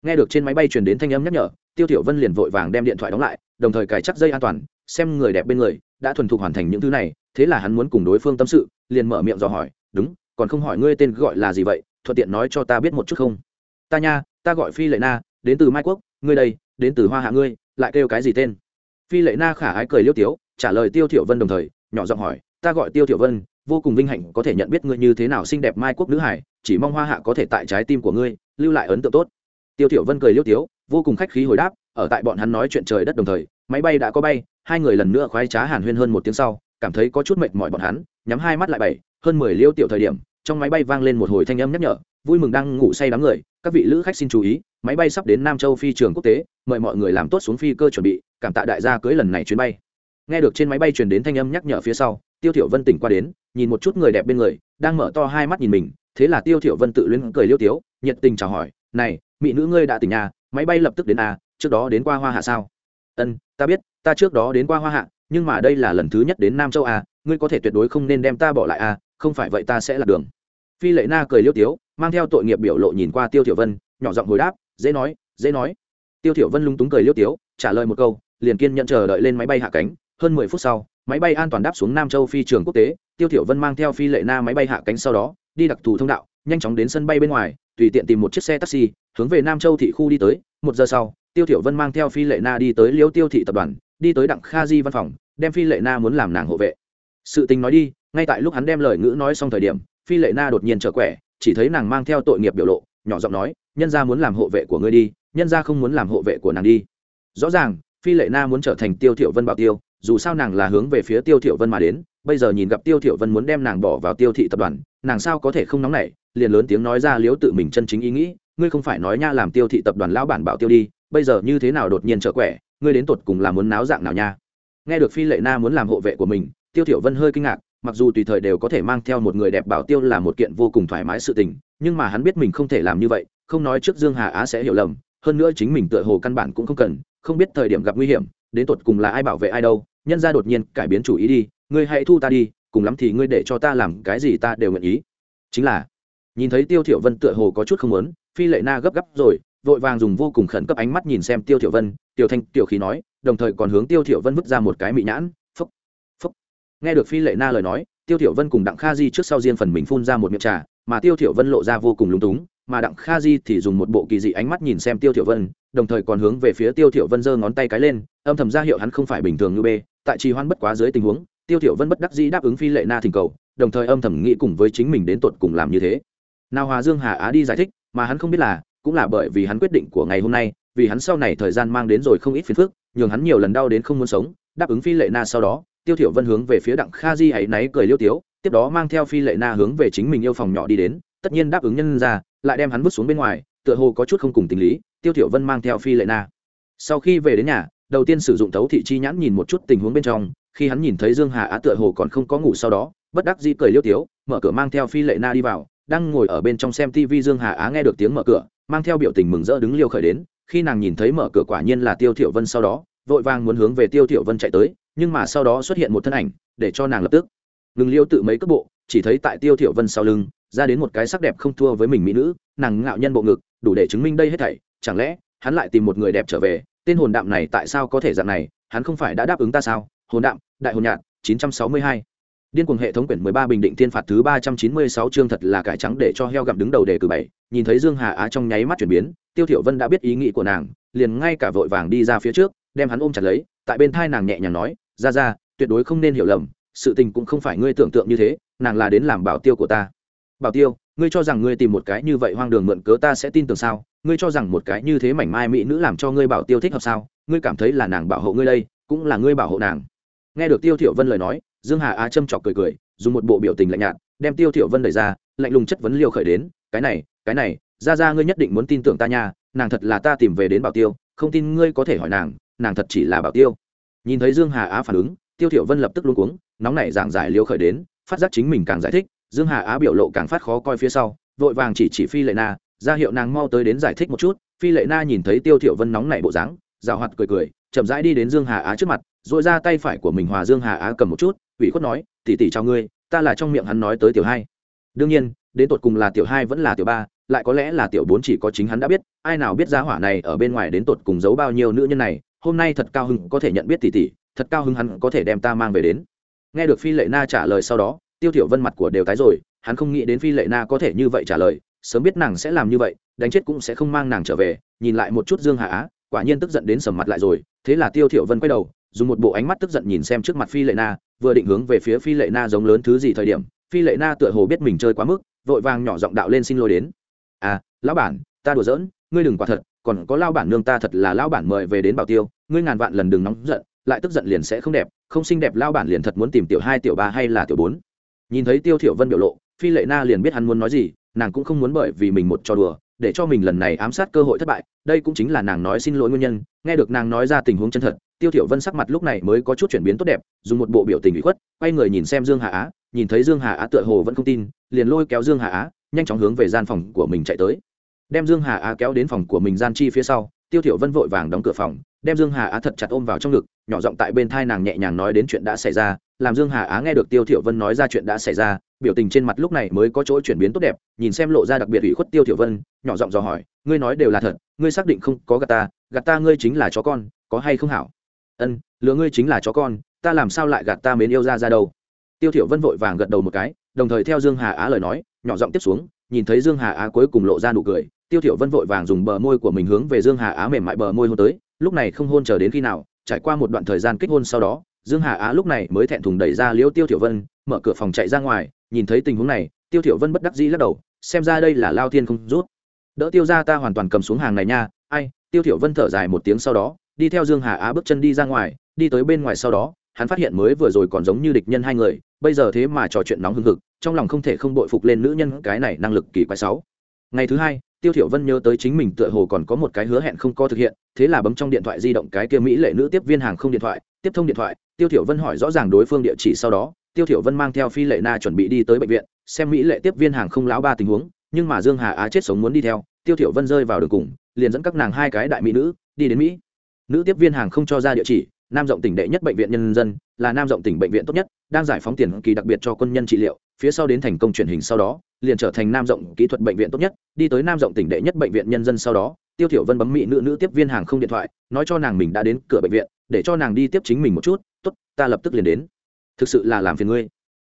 Nghe được trên máy bay truyền đến thanh âm nhắc nhở tiêu tiểu vân liền vội vàng đem điện thoại đóng lại, đồng thời cài chắc dây an toàn, xem người đẹp bên người đã thuần thục hoàn thành những thứ này, thế là hắn muốn cùng đối phương tâm sự, liền mở miệng dò hỏi, đúng, còn không hỏi ngươi tên gọi là gì vậy, thuận tiện nói cho ta biết một chút không? Ta nha, ta gọi phi lệ na, đến từ mai quốc, ngươi đây, đến từ hoa hạ ngươi, lại kêu cái gì tên? Phi lệ na khả ái cười liêu tiếu, trả lời tiêu thiểu vân đồng thời, nhỏ giọng hỏi, ta gọi tiêu thiểu vân, vô cùng vinh hạnh có thể nhận biết ngươi như thế nào xinh đẹp mai quốc nữ hải, chỉ mong hoa hạ có thể tại trái tim của ngươi lưu lại ấn tượng tốt. Tiêu thiểu vân cười liêu tiếu vô cùng khách khí hồi đáp, ở tại bọn hắn nói chuyện trời đất đồng thời, máy bay đã có bay, hai người lần nữa khoái trá hàn huyên hơn một tiếng sau, cảm thấy có chút mệt mỏi bọn hắn, nhắm hai mắt lại bảy, hơn mười liêu tiểu thời điểm, trong máy bay vang lên một hồi thanh âm nhắc nhở, vui mừng đang ngủ say đám người, các vị lữ khách xin chú ý, máy bay sắp đến nam châu phi trường quốc tế, mời mọi người làm tốt xuống phi cơ chuẩn bị, cảm tạ đại gia cưới lần này chuyến bay. Nghe được trên máy bay truyền đến thanh âm nhắc nhở phía sau, tiêu thiểu vân tỉnh qua đến, nhìn một chút người đẹp bên người, đang mở to hai mắt nhìn mình, thế là tiêu thiểu vân tự luyến cười liêu tiếu, nhiệt tình chào hỏi, này, mỹ nữ ngươi đã tỉnh nhà máy bay lập tức đến à trước đó đến qua hoa hạ sao? Ân, ta biết, ta trước đó đến qua hoa hạ, nhưng mà đây là lần thứ nhất đến nam châu à ngươi có thể tuyệt đối không nên đem ta bỏ lại à không phải vậy ta sẽ lạc đường. Phi lệ na cười liêu tiếu, mang theo tội nghiệp biểu lộ nhìn qua tiêu thiểu vân, nhỏ giọng hồi đáp, dễ nói dễ nói. Tiêu thiểu vân lung túng cười liêu tiếu, trả lời một câu, liền kiên nhận chờ đợi lên máy bay hạ cánh. Hơn mười phút sau, máy bay an toàn đáp xuống nam châu phi trường quốc tế. Tiêu thiểu vân mang theo phi lệ na máy bay hạ cánh sau đó, đi đặc thù thông đạo, nhanh chóng đến sân bay bên ngoài tùy tiện tìm một chiếc xe taxi, hướng về nam châu thị khu đi tới. Một giờ sau, tiêu thiểu vân mang theo phi lệ na đi tới liêu tiêu thị tập đoàn, đi tới đặng kha di văn phòng, đem phi lệ na muốn làm nàng hộ vệ. Sự tình nói đi, ngay tại lúc hắn đem lời ngữ nói xong thời điểm, phi lệ na đột nhiên trở quẻ, chỉ thấy nàng mang theo tội nghiệp biểu lộ, nhỏ giọng nói, nhân gia muốn làm hộ vệ của ngươi đi, nhân gia không muốn làm hộ vệ của nàng đi. Rõ ràng, phi lệ na muốn trở thành tiêu thiểu vân bảo tiêu, dù sao nàng là hướng về phía tiêu thiểu vân mà đến, bây giờ nhìn gặp tiêu thiểu vân muốn đem nàng bỏ vào tiêu thị tập đoàn, nàng sao có thể không nóng nảy? Liền lớn tiếng nói ra liếu tự mình chân chính ý nghĩ, ngươi không phải nói nha làm tiêu thị tập đoàn lão bản bảo tiêu đi, bây giờ như thế nào đột nhiên trở quẻ, ngươi đến tột cùng là muốn náo dạng nào nha? Nghe được phi lệ na muốn làm hộ vệ của mình, tiêu thiểu vân hơi kinh ngạc, mặc dù tùy thời đều có thể mang theo một người đẹp bảo tiêu là một kiện vô cùng thoải mái sự tình, nhưng mà hắn biết mình không thể làm như vậy, không nói trước dương hà á sẽ hiểu lầm, hơn nữa chính mình tựa hồ căn bản cũng không cần, không biết thời điểm gặp nguy hiểm, đến tột cùng là ai bảo vệ ai đâu, nhân ra đột nhiên cải biến chủ ý đi, ngươi hãy thu ta đi, cùng lắm thì ngươi để cho ta làm cái gì ta đều nguyện ý. Chính là nhìn thấy tiêu thiểu vân tựa hồ có chút không muốn, phi lệ na gấp gáp rồi, vội vàng dùng vô cùng khẩn cấp ánh mắt nhìn xem tiêu thiểu vân, tiểu thanh, tiểu khí nói, đồng thời còn hướng tiêu thiểu vân vứt ra một cái mị nhãn phúc phúc nghe được phi lệ na lời nói, tiêu thiểu vân cùng đặng kha di trước sau riêng phần mình phun ra một miệng trà, mà tiêu thiểu vân lộ ra vô cùng lúng túng, mà đặng kha di thì dùng một bộ kỳ dị ánh mắt nhìn xem tiêu thiểu vân, đồng thời còn hướng về phía tiêu thiểu vân giơ ngón tay cái lên, âm thầm ra hiệu hắn không phải bình thường như bê, tại trì hoan bất quá dưới tình huống, tiêu thiểu vân bất đắc dĩ đáp ứng phi lệ na thỉnh cầu, đồng thời âm thầm nghĩ cùng với chính mình đến tuột cùng làm như thế nào hòa dương hà á đi giải thích, mà hắn không biết là, cũng là bởi vì hắn quyết định của ngày hôm nay, vì hắn sau này thời gian mang đến rồi không ít phiền phức, nhường hắn nhiều lần đau đến không muốn sống, đáp ứng phi lệ na sau đó, tiêu thiểu vân hướng về phía đặng kha di ấy náy cười liêu tiếu, tiếp đó mang theo phi lệ na hướng về chính mình yêu phòng nhỏ đi đến, tất nhiên đáp ứng nhân ra, lại đem hắn vứt xuống bên ngoài, tựa hồ có chút không cùng tình lý, tiêu thiểu vân mang theo phi lệ na. Sau khi về đến nhà, đầu tiên sử dụng tấu thị chi nhãn nhìn một chút tình huống bên trong, khi hắn nhìn thấy dương hà á tựa hồ còn không có ngủ sau đó, bất đắc dĩ cười liêu tiếu, mở cửa mang theo phi lệ na đi vào đang ngồi ở bên trong xem tv dương hà á nghe được tiếng mở cửa, mang theo biểu tình mừng rỡ đứng liêu khởi đến, khi nàng nhìn thấy mở cửa quả nhiên là tiêu thiểu vân sau đó, vội vàng muốn hướng về tiêu thiểu vân chạy tới, nhưng mà sau đó xuất hiện một thân ảnh, để cho nàng lập tức. Ngừng liêu tự mấy cước bộ, chỉ thấy tại tiêu thiểu vân sau lưng, ra đến một cái sắc đẹp không thua với mình mỹ nữ, nàng ngạo nhân bộ ngực, đủ để chứng minh đây hết thảy, chẳng lẽ, hắn lại tìm một người đẹp trở về, tên hồn đạm này tại sao có thể dạng này, hắn không phải đã đáp ứng ta sao? Hồn đạm, đại hồn nhạn 962 điên cuồng hệ thống quyển 13 bình định thiên phạt thứ 396 chương thật là cải trắng để cho heo gặm đứng đầu đề cử bảy, nhìn thấy dương hà á trong nháy mắt chuyển biến, tiêu thiểu vân đã biết ý nghĩ của nàng, liền ngay cả vội vàng đi ra phía trước, đem hắn ôm chặt lấy, tại bên tai nàng nhẹ nhàng nói, ra ra, tuyệt đối không nên hiểu lầm, sự tình cũng không phải ngươi tưởng tượng như thế, nàng là đến làm bảo tiêu của ta. Bảo tiêu, ngươi cho rằng ngươi tìm một cái như vậy hoang đường mượn cớ ta sẽ tin tưởng sao? Ngươi cho rằng một cái như thế mảnh mai mỹ nữ làm cho ngươi bảo tiêu thích hợp sao? Ngươi cảm thấy là nàng bảo hộ ngươi đây, cũng là ngươi bảo hộ nàng. Nghe được tiêu thiểu vân lời nói dương hà á châm chọc cười cười, dùng một bộ biểu tình lạnh nhạt, đem tiêu thiểu vân đẩy ra, lạnh lùng chất vấn liêu khởi đến, cái này cái này ra ra ngươi nhất định muốn tin tưởng ta nha, nàng thật là ta tìm về đến bảo tiêu, không tin ngươi có thể hỏi nàng nàng thật chỉ là bảo tiêu. Nhìn thấy dương hà á phản ứng, tiêu thiểu vân lập tức luống cuống, nóng nảy giảng giải liêu khởi đến, phát giác chính mình càng giải thích, dương hà á biểu lộ càng phát khó coi phía sau, vội vàng chỉ chỉ phi lệ na, ra hiệu nàng mau tới đến giải thích một chút, phi lệ na nhìn thấy tiêu thiểu vân nóng nảy bộ dáng rào hoạt cười cười, chậm rãi đi đến dương hà á trước mặt, rồi ra tay phải của mình hòa dương hà á cầm một chút ủy khuất nói tỷ tỷ chào ngươi ta là trong miệng hắn nói tới tiểu hai. Đương nhiên đến tột cùng là tiểu hai vẫn là tiểu ba lại có lẽ là tiểu bốn chỉ có chính hắn đã biết ai nào biết giá hỏa này ở bên ngoài đến tột cùng giấu bao nhiêu nữ nhân này hôm nay thật cao hứng có thể nhận biết tỷ tỷ thật cao hứng hắn có thể đem ta mang về đến. Nghe được phi lệ na trả lời sau đó tiêu thiểu vân mặt của đều tái rồi hắn không nghĩ đến phi lệ na có thể như vậy trả lời sớm biết nàng sẽ làm như vậy đánh chết cũng sẽ không mang nàng trở về nhìn lại một chút dương hạ, á quả nhiên tức giận đến sầm mặt lại rồi thế là tiêu thiểu vân quay đầu dùng một bộ ánh mắt tức giận nhìn xem trước mặt phi lệ na, vừa định hướng về phía phi lệ na giống lớn thứ gì thời điểm, phi lệ na tựa hồ biết mình chơi quá mức, vội vàng nhỏ giọng đạo lên xin lỗi đến. À lão bản, ta đùa giỡn, ngươi đừng quả thật, còn có lao bản nương ta thật là lao bản mời về đến bảo tiêu, ngươi ngàn vạn lần đừng nóng giận, lại tức giận liền sẽ không đẹp, không xinh đẹp lao bản liền thật muốn tìm tiểu hai, tiểu ba hay là tiểu bốn. Nhìn thấy tiêu thiểu vân biểu lộ, phi lệ na liền biết hắn muốn nói gì, nàng cũng không muốn bởi vì mình một trò đùa, để cho mình lần này ám sát cơ hội thất bại, đây cũng chính là nàng nói xin lỗi nguyên nhân, nghe được nàng nói ra tình huống chân thật tiêu thiểu vân sắc mặt lúc này mới có chút chuyển biến tốt đẹp, dùng một bộ biểu tình ủy khuất, quay người nhìn xem dương hà á, nhìn thấy dương hà á tựa hồ vẫn không tin, liền lôi kéo dương hà á, nhanh chóng hướng về gian phòng của mình chạy tới. Đem dương hà á kéo đến phòng của mình gian chi phía sau, tiêu thiểu vân vội vàng đóng cửa phòng, đem dương hà á thật chặt ôm vào trong ngực, nhỏ giọng tại bên thai nàng nhẹ nhàng nói đến chuyện đã xảy ra, làm dương hà á nghe được tiêu thiểu vân nói ra chuyện đã xảy ra, biểu tình trên mặt lúc này mới có chỗ chuyển biến tốt đẹp, nhìn xem lộ ra đặc biệt ủy khuất tiêu thiểu vân, nhỏ giọng dò hỏi, ngươi nói đều là thật, ngươi xác định không có gạt ta gạt ta ngươi chính là chó con, có hay không hảo? Ân, lừa ngươi chính là chó con, ta làm sao lại gạt ta mến yêu ra ra đâu? Tiêu thiểu vân vội vàng gật đầu một cái, đồng thời theo dương hà á lời nói, nhỏ giọng tiếp xuống, nhìn thấy dương hà á cuối cùng lộ ra nụ cười, tiêu thiểu vân vội vàng dùng bờ môi của mình hướng về dương hà á mềm mại bờ môi hôn tới, lúc này không hôn chờ đến khi nào, trải qua một đoạn thời gian kích hôn sau đó, dương hà á lúc này mới thẹn thùng đẩy ra liễu tiêu thiểu vân, mở cửa phòng chạy ra ngoài, nhìn thấy tình huống này, tiêu thiểu vân bất đắc dĩ lắc đầu, xem ra đây là lao thiên không rút. Đỡ tiêu ra ta hoàn toàn cầm xuống hàng này nha, ai, tiêu thiểu vân thở dài một tiếng sau đó đi theo dương hà á bước chân đi ra ngoài, đi tới bên ngoài sau đó, hắn phát hiện mới vừa rồi còn giống như địch nhân hai người, bây giờ thế mà trò chuyện nóng hừng hực, trong lòng không thể không bội phục lên nữ nhân cái này năng lực kỳ quái sáu. Ngày thứ hai, tiêu thiểu vân nhớ tới chính mình tựa hồ còn có một cái hứa hẹn không có thực hiện, thế là bấm trong điện thoại di động cái kia mỹ lệ nữ tiếp viên hàng không điện thoại, tiếp thông điện thoại, tiêu thiểu vân hỏi rõ ràng đối phương địa chỉ sau đó, tiêu thiểu vân mang theo phi lệ na chuẩn bị đi tới bệnh viện, xem mỹ lệ tiếp viên hàng không lão ba tình huống, nhưng mà dương hà á chết sống muốn đi theo, tiêu thiểu vân rơi vào đường cùng, liền dẫn các nàng hai cái đại mỹ nữ, đi đến mỹ nữ tiếp viên hàng không cho ra địa chỉ, nam rộng tỉnh đệ nhất bệnh viện nhân dân, là nam rộng tỉnh bệnh viện tốt nhất, đang giải phóng tiền kỳ đặc biệt cho quân nhân trị liệu, phía sau đến thành công truyền hình sau đó, liền trở thành nam rộng kỹ thuật bệnh viện tốt nhất, đi tới nam rộng tỉnh đệ nhất bệnh viện nhân dân sau đó, tiêu thiểu vân bấm mỹ nữ nữ tiếp viên hàng không điện thoại, nói cho nàng mình đã đến cửa bệnh viện, để cho nàng đi tiếp chính mình một chút, tốt, ta lập tức liền đến. Thực sự là làm phiền ngươi.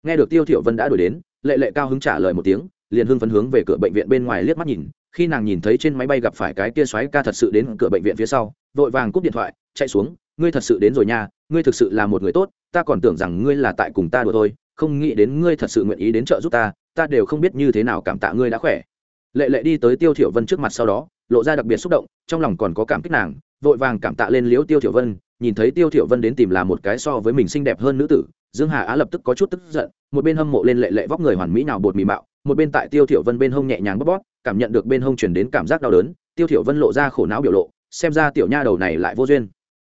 Nghe được tiêu thiểu vân đã đuổi đến, lệ lệ cao hứng trả lời một tiếng liền hưng phấn hướng về cửa bệnh viện bên ngoài liếc mắt nhìn, khi nàng nhìn thấy trên máy bay gặp phải cái kia xoáy ca thật sự đến cửa bệnh viện phía sau, vội vàng cúp điện thoại, chạy xuống, ngươi thật sự đến rồi nha, ngươi thực sự là một người tốt, ta còn tưởng rằng ngươi là tại cùng ta đùa thôi, không nghĩ đến ngươi thật sự nguyện ý đến trợ giúp ta ta đều không biết như thế nào cảm tạ ngươi đã khỏe. Lệ lệ đi tới tiêu thiểu vân trước mặt sau đó, lộ ra đặc biệt xúc động, trong lòng còn có cảm kích nàng, vội vàng cảm tạ lên liễu tiêu thiểu vân, nhìn thấy tiêu thiểu vân đến tìm là một cái so với mình xinh đẹp hơn nữ tử, dương hà á lập tức có chút tức giận, một bên hâm mộ lên lệ lệ vóc người hoàn mỹ nào bột mì mạo một bên tại tiêu thiểu vân bên hông nhẹ nhàng bóp bóp cảm nhận được bên hông truyền đến cảm giác đau đớn tiêu thiểu vân lộ ra khổ não biểu lộ xem ra tiểu nha đầu này lại vô duyên.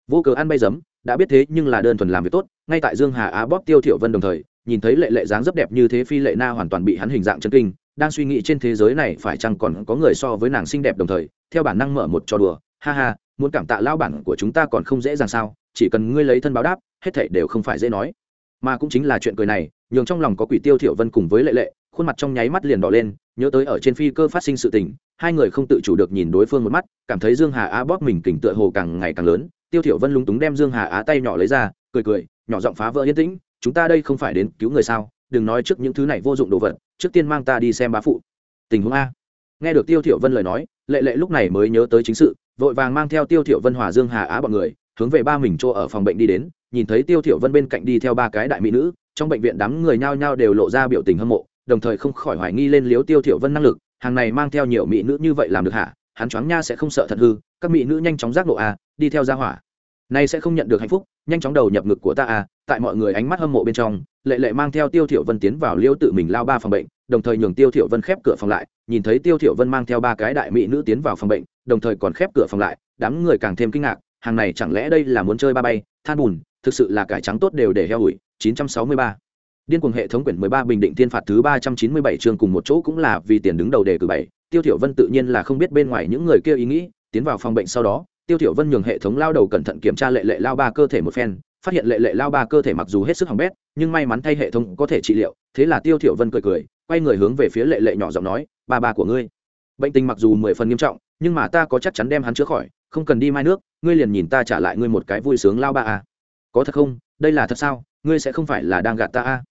Vô cớ ăn bay dấm, đã biết thế nhưng là đơn thuần làm việc tốt ngay tại dương hà á bóp tiêu thiểu vân đồng thời nhìn thấy lệ lệ dáng rất đẹp như thế phi lệ na hoàn toàn bị hắn hình dạng chân kinh đang suy nghĩ trên thế giới này phải chăng còn có người so với nàng xinh đẹp đồng thời theo bản năng mở một trò đùa ha ha muốn cảm tạ lao bản của chúng ta còn không dễ dàng sao chỉ cần ngươi lấy thân báo đáp hết thảy đều không phải dễ nói. Mà cũng chính là chuyện cười này nhường trong lòng có quỷ tiêu thiểu vân cùng với lệ lệ khuôn mặt trong nháy mắt liền đỏ lên, nhớ tới ở trên phi cơ phát sinh sự tình, hai người không tự chủ được nhìn đối phương một mắt, cảm thấy dương hà á bóp mình kỉnh tựa hồ càng ngày càng lớn, tiêu thiểu vân lúng túng đem dương hà á tay nhỏ lấy ra, cười cười, nhỏ giọng phá vỡ yên tĩnh, chúng ta đây không phải đến cứu người sao? Đừng nói trước những thứ này vô dụng đồ vật, trước tiên mang ta đi xem bá phụ. Tình huống a. Nghe được tiêu thiểu vân lời nói, lệ lệ lúc này mới nhớ tới chính sự, vội vàng mang theo tiêu thiểu vân hòa dương hà á bọn người, hướng về ba mình chỗ ở phòng bệnh đi đến, nhìn thấy tiêu thiểu vân bên cạnh đi theo ba cái đại mỹ nữ, trong bệnh viện đám người nhao nhao đều lộ ra biểu tình hâm mộ đồng thời không khỏi hoài nghi lên liếu tiêu thiểu vân năng lực, hàng này mang theo nhiều mỹ nữ như vậy làm được hả? Hắn choáng nha sẽ không sợ thật hư, các mỹ nữ nhanh chóng giác nộ a à, đi theo gia hỏa. Này sẽ không nhận được hạnh phúc, nhanh chóng đầu nhập ngực của ta a tại mọi người ánh mắt hâm mộ bên trong, lệ lệ mang theo tiêu thiểu vân tiến vào liêu tự mình lao ba phòng bệnh, đồng thời nhường tiêu thiểu vân khép cửa phòng lại, nhìn thấy tiêu thiểu vân mang theo ba cái đại mỹ nữ tiến vào phòng bệnh, đồng thời còn khép cửa phòng lại, đám người càng thêm kinh ngạc, hàng này chẳng lẽ đây là muốn chơi ba bay, than bùn, thực sự là cải trắng tốt đều để heo ủi 963 điên cuồng hệ thống quyển 13 bình định thiên phạt thứ 397 chương cùng một chỗ cũng là vì tiền đứng đầu đề cử bảy. Tiêu thiểu vân tự nhiên là không biết bên ngoài những người kia ý nghĩ, tiến vào phòng bệnh sau đó, tiêu thiểu vân nhường hệ thống lao đầu cẩn thận kiểm tra lệ lệ lao ba cơ thể một phen, phát hiện lệ lệ lao ba cơ thể mặc dù hết sức hỏng bét, nhưng may mắn thay hệ thống có thể trị liệu, thế là tiêu thiểu vân cười cười, quay người hướng về phía lệ lệ nhỏ giọng nói, ba ba của ngươi. Bệnh tình mặc dù mười phần nghiêm trọng, nhưng mà ta có chắc chắn đem hắn chữa khỏi, không cần đi mai nước, ngươi liền nhìn ta trả lại ngươi một cái vui sướng lao ba à có thật không? Đây là thật sao? Ngươi sẽ không phải là đang gạt ta à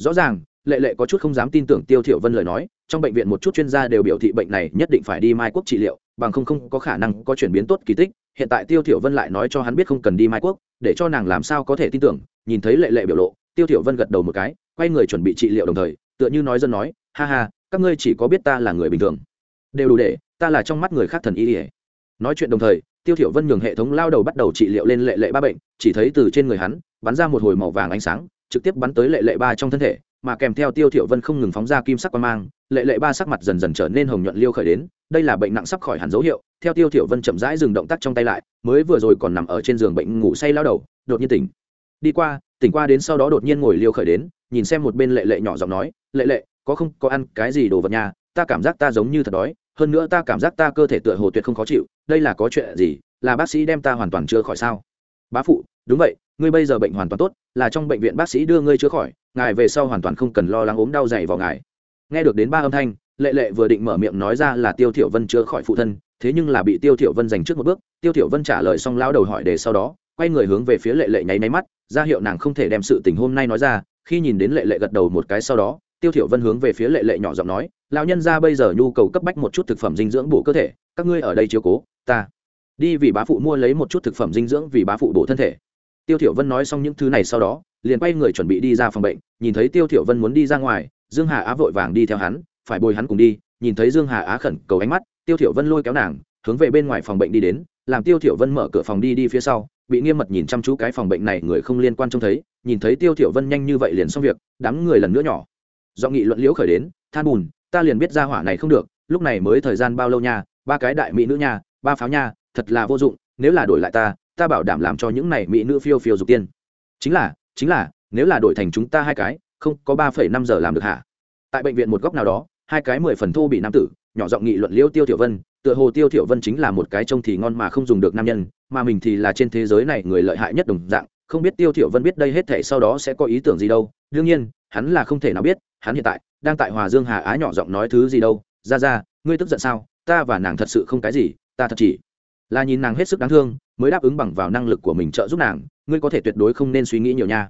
rõ ràng, lệ lệ có chút không dám tin tưởng tiêu thiểu vân lời nói, trong bệnh viện một chút chuyên gia đều biểu thị bệnh này nhất định phải đi mai quốc trị liệu, bằng không không có khả năng có chuyển biến tốt kỳ tích. Hiện tại tiêu thiểu vân lại nói cho hắn biết không cần đi mai quốc, để cho nàng làm sao có thể tin tưởng. Nhìn thấy lệ lệ biểu lộ, tiêu thiểu vân gật đầu một cái, quay người chuẩn bị trị liệu đồng thời, tựa như nói dân nói, ha ha, các ngươi chỉ có biết ta là người bình thường. Đều đủ để, ta là trong mắt người khác thần y nói chuyện đồng thời, tiêu thiểu vân nhường hệ thống lao đầu bắt đầu trị liệu lên lệ lệ ba bệnh, chỉ thấy từ trên người hắn, bắn ra một hồi màu vàng ánh sáng trực tiếp bắn tới lệ lệ ba trong thân thể, mà kèm theo tiêu thiểu vân không ngừng phóng ra kim sắc quang mang, lệ lệ ba sắc mặt dần dần trở nên hồng nhuận liêu khởi đến, đây là bệnh nặng sắp khỏi hẳn dấu hiệu, theo tiêu thiểu vân chậm rãi dừng động tác trong tay lại, mới vừa rồi còn nằm ở trên giường bệnh ngủ say lao đầu, đột nhiên tỉnh. Đi qua, tỉnh qua đến sau đó đột nhiên ngồi liêu khởi đến, nhìn xem một bên lệ lệ nhỏ giọng nói, lệ lệ, có không, có ăn cái gì đồ vật nhà? Ta cảm giác ta giống như thật đói, hơn nữa ta cảm giác ta cơ thể tựa hồ tuyệt không khó chịu, đây là có chuyện gì, là bác sĩ đem ta hoàn toàn chữa khỏi sao? Bá phụ, đúng vậy ngươi bây giờ bệnh hoàn toàn tốt, là trong bệnh viện bác sĩ đưa ngươi chữa khỏi, ngài về sau hoàn toàn không cần lo lắng ốm đau dày vào ngài. Nghe được đến ba âm thanh, lệ lệ vừa định mở miệng nói ra là tiêu thiểu vân chữa khỏi phụ thân, thế nhưng là bị tiêu thiểu vân giành trước một bước, tiêu thiểu vân trả lời xong lao đầu hỏi đề sau đó, quay người hướng về phía lệ lệ nháy máy mắt, ra hiệu nàng không thể đem sự tình hôm nay nói ra, khi nhìn đến lệ lệ gật đầu một cái sau đó, tiêu thiểu vân hướng về phía lệ lệ nhỏ giọng nói, lão nhân gia bây giờ nhu cầu cấp bách một chút thực phẩm dinh dưỡng bổ cơ thể, các ngươi ở đây chiếu cố, ta đi vì bá phụ mua lấy một chút thực phẩm dinh dưỡng vì bá phụ bổ thân thể tiêu thiểu vân nói xong những thứ này sau đó, liền quay người chuẩn bị đi ra phòng bệnh, nhìn thấy tiêu thiểu vân muốn đi ra ngoài, dương hà á vội vàng đi theo hắn, phải bồi hắn cùng đi, nhìn thấy dương hà á khẩn cầu ánh mắt, tiêu thiểu vân lôi kéo nàng, hướng về bên ngoài phòng bệnh đi đến, làm tiêu thiểu vân mở cửa phòng đi đi phía sau, bị nghiêm mật nhìn chăm chú cái phòng bệnh này người không liên quan trông thấy, nhìn thấy tiêu thiểu vân nhanh như vậy liền xong việc, đám người lần nữa nhỏ. Do nghị luận liễu khởi đến, than bùn, ta liền biết ra hỏa này không được, lúc này mới thời gian bao lâu nha, ba cái đại mỹ nữ nha, ba pháo nha, thật là vô dụng, nếu là đổi lại ta ta bảo đảm làm cho những này mỹ nữ phiêu phiêu dục tiên. Chính là chính là, nếu là đổi thành chúng ta hai cái, không có ba phẩy năm giờ làm được hả? Tại bệnh viện một góc nào đó, hai cái mười phần thô bị nam tử, nhỏ giọng nghị luận liêu tiêu tiểu vân, tựa hồ tiêu tiểu vân chính là một cái trông thì ngon mà không dùng được nam nhân, mà mình thì là trên thế giới này người lợi hại nhất đồng dạng, không biết tiêu tiểu vân biết đây hết thể sau đó sẽ có ý tưởng gì đâu. Đương nhiên, hắn là không thể nào biết, hắn hiện tại đang tại hòa dương hà á nhỏ giọng nói thứ gì đâu. Ra ra, ngươi tức giận sao? Ta và nàng thật sự không cái gì, ta thật chỉ là nhìn nàng hết sức đáng thương, mới đáp ứng bằng vào năng lực của mình trợ giúp nàng, ngươi có thể tuyệt đối không nên suy nghĩ nhiều nha.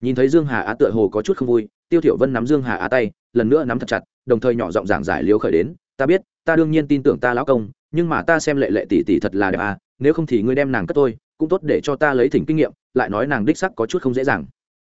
Nhìn thấy dương hà á tựa hồ có chút không vui, tiêu thiểu vân nắm dương hà á tay, lần nữa nắm thật chặt, đồng thời nhỏ giọng giảng giải liếu khởi đến, ta biết, ta đương nhiên tin tưởng ta lão công, nhưng mà ta xem lệ lệ tỷ tỷ thật là đẹp à nếu không thì ngươi đem nàng cất tôi cũng tốt để cho ta lấy thỉnh kinh nghiệm, lại nói nàng đích sắc có chút không dễ dàng.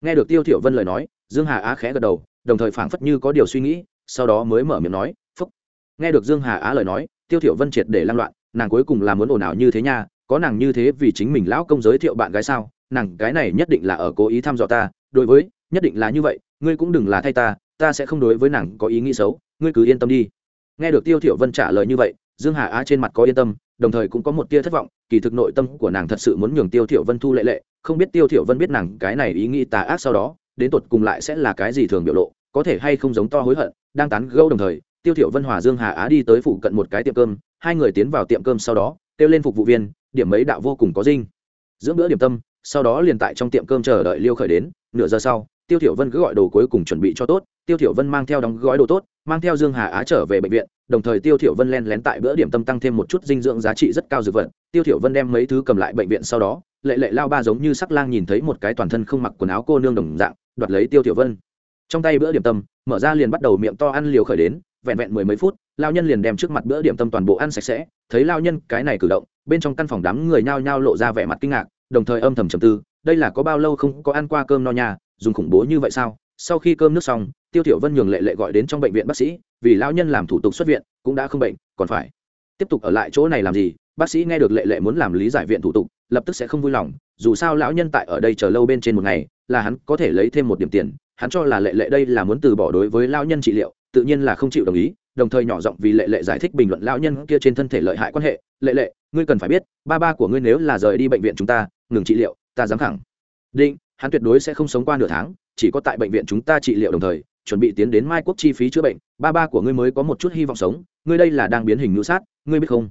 Nghe được tiêu thiểu vân lời nói, dương hà á khẽ gật đầu, đồng thời phảng phất như có điều suy nghĩ, sau đó mới mở miệng nói, phúc. Nghe được dương hà á lời nói, tiêu thiểu vân triệt để lang loạn nàng cuối cùng là muốn ồn ào như thế nha, có nàng như thế vì chính mình lão công giới thiệu bạn gái sao? Nàng, cái này nhất định là ở cố ý thăm dò ta, đối với, nhất định là như vậy, ngươi cũng đừng là thay ta ta sẽ không đối với nàng có ý nghĩ xấu, ngươi cứ yên tâm đi. Nghe được tiêu thiểu vân trả lời như vậy, dương hà á trên mặt có yên tâm, đồng thời cũng có một tia thất vọng, kỳ thực nội tâm của nàng thật sự muốn nhường tiêu thiểu vân thu lệ lệ, không biết tiêu thiểu vân biết nàng cái này ý nghĩ tà ác sau đó, đến tột cùng lại sẽ là cái gì thường biểu lộ, có thể hay không giống to hối hận, đang tán gẫu đồng thời, tiêu thiểu vân hòa dương hà á đi tới phụ cận một cái tiệm cơm hai người tiến vào tiệm cơm sau đó, kêu lên phục vụ viên, điểm mấy đạo vô cùng có dinh. Dưỡng bữa điểm tâm, sau đó liền tại trong tiệm cơm chờ đợi liêu khởi đến, nửa giờ sau, tiêu thiểu vân cứ gọi đồ cuối cùng chuẩn bị cho tốt, tiêu thiểu vân mang theo đóng gói đồ tốt, mang theo dương hà á trở về bệnh viện, đồng thời tiêu thiểu vân len lén tại bữa điểm tâm tăng thêm một chút dinh dưỡng giá trị rất cao dược vật. Tiêu thiểu vân đem mấy thứ cầm lại bệnh viện sau đó, lệ lệ lao ba giống như sắc lang nhìn thấy một cái toàn thân không mặc quần áo cô nương đồng dạng, đoạt lấy tiêu thiểu vân trong tay bữa điểm tâm, mở ra liền bắt đầu miệng to ăn liều khởi đến, vẹn vẹn mười mấy phút lao nhân liền đem trước mặt bữa điểm tâm toàn bộ ăn sạch sẽ. Thấy lao nhân, cái này cử động, bên trong căn phòng đám người nhao nhao lộ ra vẻ mặt kinh ngạc, đồng thời âm thầm trầm tư, đây là có bao lâu không có ăn qua cơm no nhà dùng khủng bố như vậy sao? Sau khi cơm nước xong, tiêu thiểu vân nhường lệ lệ gọi đến trong bệnh viện bác sĩ, vì lão nhân làm thủ tục xuất viện, cũng đã không bệnh, còn phải tiếp tục ở lại chỗ này làm gì? Bác sĩ nghe được lệ lệ muốn làm lý giải viện thủ tục, lập tức sẽ không vui lòng, dù sao lão nhân tại ở đây chờ lâu bên trên một ngày, là hắn có thể lấy thêm một điểm tiền hắn cho là lệ lệ đây là muốn từ bỏ đối với lao nhân trị liệu, tự nhiên là không chịu đồng ý, đồng thời nhỏ giọng vì lệ lệ giải thích bình luận lao nhân kia trên thân thể lợi hại quan hệ, lệ lệ, ngươi cần phải biết, ba ba của ngươi nếu là rời đi bệnh viện chúng ta, ngừng trị liệu, ta dám khẳng định, hắn tuyệt đối sẽ không sống qua nửa tháng, chỉ có tại bệnh viện chúng ta trị liệu đồng thời, chuẩn bị tiến đến mai quốc chi phí chữa bệnh, ba ba của ngươi mới có một chút hy vọng sống, ngươi đây là đang biến hình ngữ sát, ngươi biết không?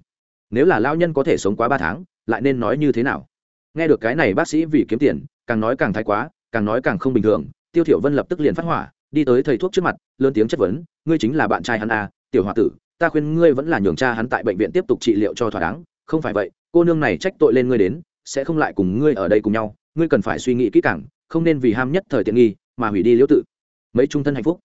Nếu là lao nhân có thể sống quá ba tháng, lại nên nói như thế nào? Nghe được cái này bác sĩ vì kiếm tiền, càng nói càng thái quá, càng nói càng không bình thường tiêu thiểu vân lập tức liền phát hỏa, đi tới thầy thuốc trước mặt, lớn tiếng chất vấn, ngươi chính là bạn trai hắn à tiểu hòa tử, ta khuyên ngươi vẫn là nhường cha hắn tại bệnh viện tiếp tục trị liệu cho thỏa đáng, không phải vậy, cô nương này trách tội lên ngươi đến, sẽ không lại cùng ngươi ở đây cùng nhau, ngươi cần phải suy nghĩ kỹ càng, không nên vì ham nhất thời tiện nghi, mà hủy đi liễu tự. Mấy trung thân hạnh phúc.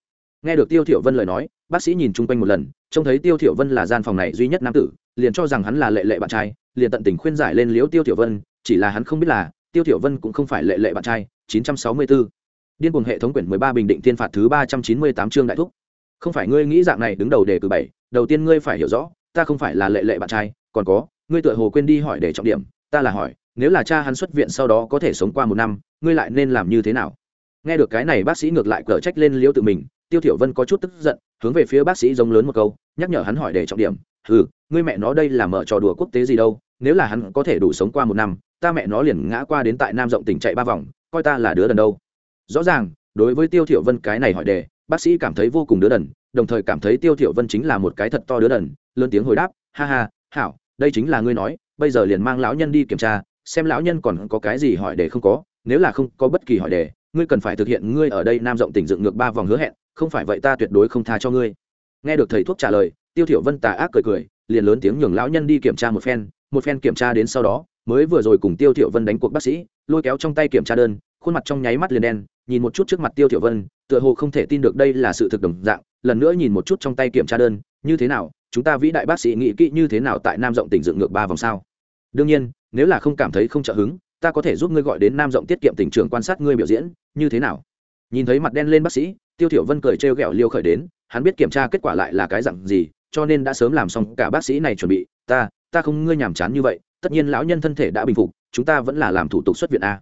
Nghe được tiêu thiểu vân lời nói, bác sĩ nhìn chung quanh một lần, trông thấy tiêu thiểu vân là gian phòng này duy nhất nam tử, liền cho rằng hắn là lệ lệ bạn trai, liền tận tình khuyên giải lên liễu tiêu thiểu vân, chỉ là hắn không biết là, tiêu thiểu vân cũng không phải lệ lệ bạn trai 964 điên cuồng hệ thống quyển 13 bình định tiên phạt thứ 398 chương đại thúc. Không phải ngươi nghĩ dạng này đứng đầu đề cử bảy, đầu tiên ngươi phải hiểu rõ, ta không phải là lệ lệ bạn trai, còn có, ngươi tựa hồ quên đi hỏi để trọng điểm, ta là hỏi, nếu là cha hắn xuất viện sau đó có thể sống qua một năm, ngươi lại nên làm như thế nào? Nghe được cái này bác sĩ ngược lại cở trách lên liễu tự mình, tiêu thiểu vân có chút tức giận, hướng về phía bác sĩ giống lớn một câu, nhắc nhở hắn hỏi để trọng điểm ừ ngươi mẹ nó đây là mở trò đùa quốc tế gì đâu, nếu là hắn có thể đủ sống qua một năm, ta mẹ nó liền ngã qua đến tại nam rộng tỉnh chạy ba vòng, coi ta là đứa đần đâu rõ ràng, đối với tiêu thiểu vân cái này hỏi đề, bác sĩ cảm thấy vô cùng đứa đần, đồng thời cảm thấy tiêu thiểu vân chính là một cái thật to đứa đần, lớn tiếng hồi đáp, ha ha, hảo, đây chính là ngươi nói, bây giờ liền mang lão nhân đi kiểm tra, xem lão nhân còn có cái gì hỏi đề không có, nếu là không có bất kỳ hỏi đề, ngươi cần phải thực hiện ngươi ở đây nam rộng tỉnh dựng ngược ba vòng hứa hẹn, không phải vậy ta tuyệt đối không tha cho ngươi. Nghe được thầy thuốc trả lời, tiêu thiểu vân tà ác cười cười, liền lớn tiếng nhường lão nhân đi kiểm tra một phen một phen kiểm tra đến sau đó, mới vừa rồi cùng tiêu thiểu vân đánh cuộc bác sĩ, lôi kéo trong tay kiểm tra đơn, khuôn mặt trong nháy mắt liền đen nhìn một chút trước mặt tiêu Tiểu vân, tựa hồ không thể tin được đây là sự thực đồng dạng, lần nữa nhìn một chút trong tay kiểm tra đơn, như thế nào, chúng ta vĩ đại bác sĩ nghĩ kỹ như thế nào tại nam rộng tỉnh dựng ngược ba vòng sao? Đương nhiên, nếu là không cảm thấy không trợ hứng, ta có thể giúp ngươi gọi đến nam rộng tiết kiệm tỉnh trường quan sát ngươi biểu diễn, như thế nào? Nhìn thấy mặt đen lên bác sĩ, tiêu Tiểu vân cười trêu ghẹo liêu khởi đến, hắn biết kiểm tra kết quả lại là cái dạng gì, cho nên đã sớm làm xong cả bác sĩ này chuẩn bị, ta ta không ngươi nhảm chán như vậy, tất nhiên lão nhân thân thể đã bình phục, chúng ta vẫn là làm thủ tục xuất viện a.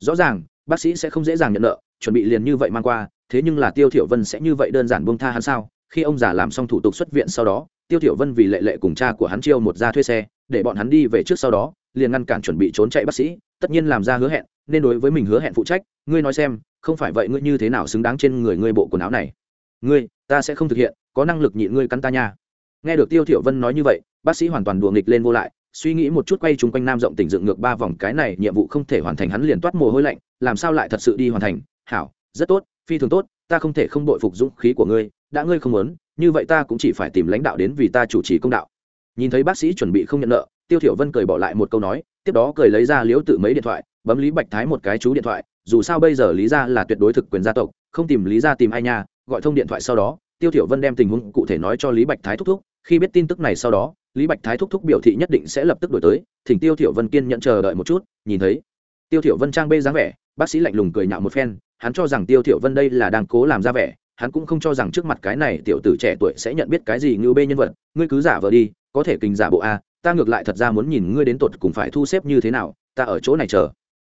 Rõ ràng bác sĩ sẽ không dễ dàng nhận nợ, chuẩn bị liền như vậy mang qua, thế nhưng là tiêu thiểu vân sẽ như vậy đơn giản buông tha hắn sao? Khi ông già làm xong thủ tục xuất viện sau đó, tiêu thiểu vân vì lệ lệ cùng cha của hắn chiêu một gia thuê xe, để bọn hắn đi về trước sau đó, liền ngăn cản chuẩn bị trốn chạy bác sĩ, tất nhiên làm ra hứa hẹn, nên đối với mình hứa hẹn phụ trách, ngươi nói xem, không phải vậy ngươi như thế nào xứng đáng trên người ngươi bộ quần áo này? Ngươi, ta sẽ không thực hiện, có năng lực nhịn ngươi cắn ta nha. Nghe được tiêu thiểu vân nói như vậy, bác sĩ hoàn toàn đùa nghịch lên vô lại suy nghĩ một chút quay chung quanh nam rộng tỉnh dựng ngược ba vòng, cái này nhiệm vụ không thể hoàn thành, hắn liền toát mồ hôi lạnh, làm sao lại thật sự đi hoàn thành? Hảo, rất tốt, phi thường tốt, ta không thể không đội phục dũng khí của ngươi, đã ngươi không muốn, như vậy ta cũng chỉ phải tìm lãnh đạo đến vì ta chủ trì công đạo. Nhìn thấy bác sĩ chuẩn bị không nhận nợ, tiêu thiểu vân cười bỏ lại một câu nói, tiếp đó cười lấy ra liễu tự mấy điện thoại, bấm lý bạch thái một cái chú điện thoại, dù sao bây giờ lý gia là tuyệt đối thực quyền gia tộc, không tìm lý gia tìm ai nha, gọi thông điện thoại sau đó, tiêu thiểu vân đem tình huống cụ thể nói cho lý bạch thái thúc thúc, khi biết tin tức này sau đó lý bạch thái thúc thúc biểu thị nhất định sẽ lập tức đổi tới, thỉnh tiêu thiểu vân kiên nhận chờ đợi một chút, nhìn thấy. Tiêu thiểu vân trang bê dáng vẻ, bác sĩ lạnh lùng cười nhạo một phen, hắn cho rằng tiêu thiểu vân đây là đang cố làm ra vẻ, hắn cũng không cho rằng trước mặt cái này tiểu tử trẻ tuổi sẽ nhận biết cái gì như bê nhân vật, ngươi cứ giả vờ đi, có thể kinh giả bộ a, ta ngược lại thật ra muốn nhìn ngươi đến tột cùng phải thu xếp như thế nào, ta ở chỗ này chờ.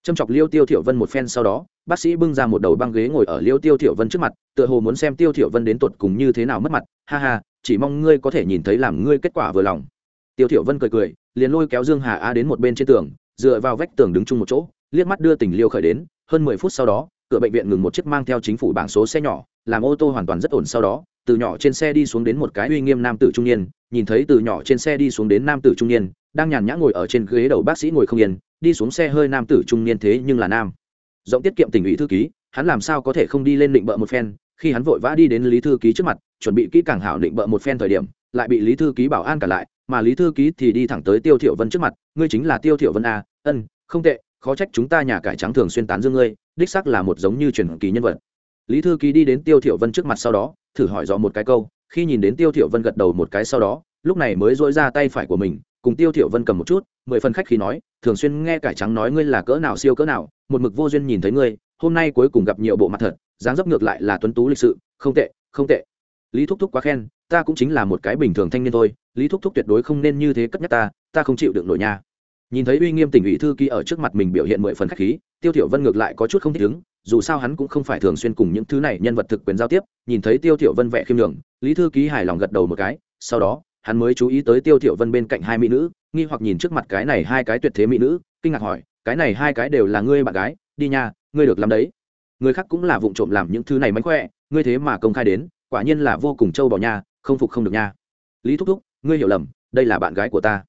Châm chọc liêu tiêu thiểu vân một phen sau đó, bác sĩ bưng ra một đầu băng ghế ngồi ở liêu tiêu thiểu vân trước mặt, tựa hồ muốn xem tiêu thiểu vân đến tột cùng như thế nào mất mặt, ha ha chỉ mong ngươi có thể nhìn thấy làm ngươi kết quả vừa lòng. Tiêu thiểu vân cười cười, liền lôi kéo dương hà a đến một bên trên tường, dựa vào vách tường đứng chung một chỗ, liếc mắt đưa tình liêu khởi đến, hơn mười phút sau đó, cửa bệnh viện ngừng một chiếc mang theo chính phủ bảng số xe nhỏ, làm ô tô hoàn toàn rất ổn sau đó, từ nhỏ trên xe đi xuống đến một cái uy nghiêm nam tử trung niên, nhìn thấy từ nhỏ trên xe đi xuống đến nam tử trung niên, đang nhàn nhã ngồi ở trên ghế đầu bác sĩ ngồi không yên, đi xuống xe hơi nam tử trung niên thế nhưng là nam. Rộng tiết kiệm tình ủy thư ký, hắn làm sao có thể không đi lên định bợ một phen khi hắn vội vã đi đến lý thư ký trước mặt, chuẩn bị kỹ càng hảo định bợ một phen thời điểm, lại bị lý thư ký bảo an cả lại, mà lý thư ký thì đi thẳng tới tiêu thiểu vân trước mặt, ngươi chính là tiêu thiểu vân a ân, không tệ, khó trách chúng ta nhà cải trắng thường xuyên tán dương ngươi, đích xác là một giống như truyền kỳ nhân vật. Lý thư ký đi đến tiêu thiểu vân trước mặt sau đó, thử hỏi dò một cái câu, khi nhìn đến tiêu thiểu vân gật đầu một cái sau đó, lúc này mới duỗi ra tay phải của mình, cùng tiêu thiểu vân cầm một chút, mười phần khách khí nói, thường xuyên nghe cải trắng nói ngươi là cỡ nào siêu cỡ nào, một mực vô duyên nhìn thấy ngươi, hôm nay cuối cùng gặp nhiều bộ mặt thật dáng dấp ngược lại là tuấn tú lịch sự, không tệ không tệ. Lý thúc thúc quá khen, ta cũng chính là một cái bình thường thanh niên thôi, lý thúc thúc tuyệt đối không nên như thế cất nhắc ta ta không chịu được nổi nha. Nhìn thấy uy nghiêm tỉnh ủy thư ký ở trước mặt mình biểu hiện mười phần khách khí, tiêu thiểu vân ngược lại có chút không thích ứng, dù sao hắn cũng không phải thường xuyên cùng những thứ này nhân vật thực quyền giao tiếp, nhìn thấy tiêu thiểu vân vẻ khiêm nhường, lý thư ký hài lòng gật đầu một cái, sau đó, hắn mới chú ý tới tiêu thiểu vân bên cạnh hai mỹ nữ, nghi hoặc nhìn trước mặt cái này hai cái tuyệt thế mỹ nữ, kinh ngạc hỏi, cái này hai cái đều là ngươi bạn gái? Đi nha, ngươi được làm đấy người khác cũng là vụng trộm làm những thứ này mánh khỏe, ngươi thế mà công khai đến, quả nhiên là vô cùng trâu bò nha, không phục không được nha. Lý thúc thúc, ngươi hiểu lầm, đây là bạn gái của ta.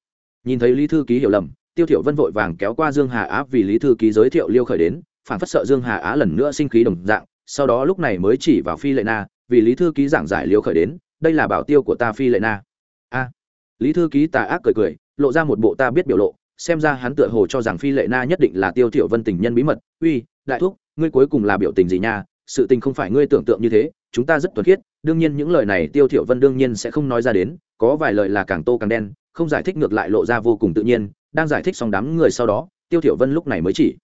Nhìn thấy lý thư ký hiểu lầm, tiêu thiểu vân vội vàng kéo qua dương hà á vì lý thư ký giới thiệu liêu khởi đến phản phất sợ dương hà á lần nữa sinh khí đồng dạng, sau đó lúc này mới chỉ vào phi lệ na, vì lý thư ký giảng giải liêu khởi đến, đây là bảo tiêu của ta phi lệ na. A. Lý thư ký tà ác cười cười, lộ ra một bộ ta biết biểu lộ, xem ra hắn tựa hồ cho rằng phi lệ na nhất định là tiêu thiểu vân tình nhân bí mật. Uy, đại thúc ngươi cuối cùng là biểu tình gì nha? Sự tình không phải ngươi tưởng tượng như thế, chúng ta rất thuần khiết, đương nhiên những lời này tiêu thiểu vân đương nhiên sẽ không nói ra đến, có vài lời là càng tô càng đen, không giải thích ngược lại lộ ra vô cùng tự nhiên, đang giải thích xong đám người sau đó, tiêu thiểu vân lúc này mới chỉ.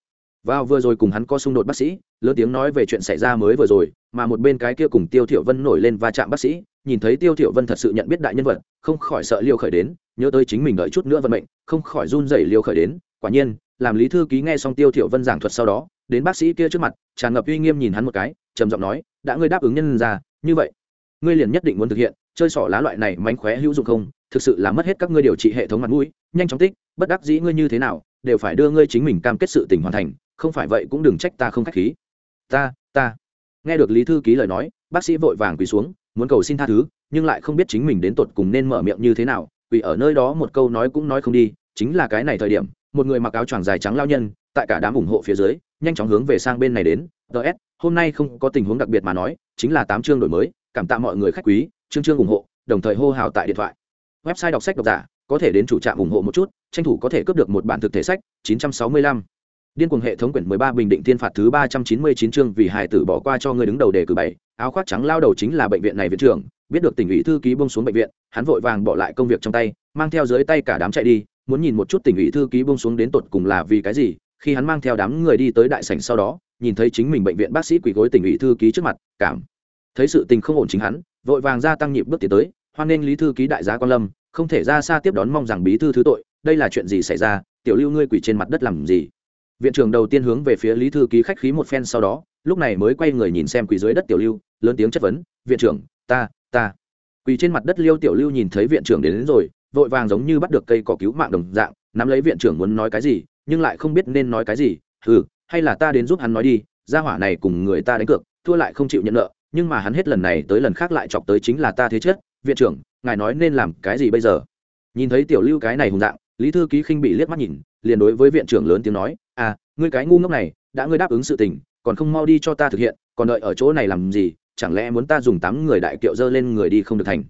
Vào vừa rồi cùng hắn có xung đột bác sĩ, lớn tiếng nói về chuyện xảy ra mới vừa rồi, mà một bên cái kia cùng tiêu thiểu vân nổi lên va chạm bác sĩ, nhìn thấy tiêu thiểu vân thật sự nhận biết đại nhân vật, không khỏi sợ liêu khởi đến, nhớ tới chính mình đợi chút nữa vận mệnh, không khỏi run rẩy liêu khởi đến, quả nhiên làm lý thư ký nghe xong tiêu thiểu vân giảng thuật sau đó, đến bác sĩ kia trước mặt, tràn ngập uy nghiêm nhìn hắn một cái, trầm giọng nói, đã ngươi đáp ứng nhân ra, như vậy, ngươi liền nhất định muốn thực hiện, chơi sỏ lá loại này mánh khóe hữu dụng không? Thực sự là mất hết các ngươi điều trị hệ thống mặt mũi, nhanh chóng tích, bất đắc dĩ ngươi như thế nào, đều phải đưa ngươi chính mình cam kết sự tình hoàn thành, không phải vậy cũng đừng trách ta không khách khí. Ta ta. Nghe được lý thư ký lời nói, bác sĩ vội vàng quỳ xuống, muốn cầu xin tha thứ, nhưng lại không biết chính mình đến tột cùng nên mở miệng như thế nào vì ở nơi đó một câu nói cũng nói không đi, chính là cái này thời điểm một người mặc áo choàng dài trắng lao nhân, tại cả đám ủng hộ phía dưới, nhanh chóng hướng về sang bên này đến ts hôm nay không có tình huống đặc biệt mà nói, chính là tám chương đổi mới, cảm tạ mọi người khách quý, chương chương ủng hộ, đồng thời hô hào tại điện thoại website đọc sách độc giả, có thể đến chủ trạm ủng hộ một chút, tranh thủ có thể cướp được một bản thực thể sách 965. điên cuồng hệ thống quyển 13 bình định thiên phạt thứ 399 chương vì hài tử bỏ qua cho người đứng đầu đề cử bảy, áo khoác trắng lao đầu chính là bệnh viện này viện trưởng, biết được tỉnh ủy thư ký bông xuống bệnh viện, hắn vội vàng bỏ lại công việc trong tay, mang theo dưới tay cả đám chạy đi muốn nhìn một chút tỉnh ủy thư ký bông xuống đến tột cùng là vì cái gì khi hắn mang theo đám người đi tới đại sảnh sau đó nhìn thấy chính mình bệnh viện bác sĩ quỳ gối tỉnh ủy thư ký trước mặt cảm thấy sự tình không ổn chính hắn vội vàng ra tăng nhịp bước tiến tới hoan nghênh lý thư ký đại giá quan lâm không thể ra xa tiếp đón mong rằng bí thư thứ tội đây là chuyện gì xảy ra tiểu lưu ngươi quỳ trên mặt đất làm gì? Viện trưởng đầu tiên hướng về phía lý thư ký khách khí một phen sau đó lúc này mới quay người nhìn xem quỳ dưới đất tiểu lưu lớn tiếng chất vấn viện trưởng ta ta. Quỳ trên mặt đất liêu tiểu lưu nhìn thấy viện trưởng đến, đến rồi vội vàng giống như bắt được cây cỏ cứu mạng đồng dạng, nắm lấy viện trưởng muốn nói cái gì, nhưng lại không biết nên nói cái gì ừ hay là ta đến giúp hắn nói đi, gia hỏa này cùng người ta đánh cược, thua lại không chịu nhận nợ, nhưng mà hắn hết lần này tới lần khác lại chọc tới chính là ta thế chết, viện trưởng, ngài nói nên làm cái gì bây giờ? Nhìn thấy tiểu lưu cái này hùng dạng, lý thư ký khinh bị liếc mắt nhìn, liền đối với viện trưởng lớn tiếng nói à ngươi cái ngu ngốc này, đã ngươi đáp ứng sự tình, còn không mau đi cho ta thực hiện, còn đợi ở chỗ này làm gì, chẳng lẽ muốn ta dùng tám người đại kiệu dơ lên người đi không được thành?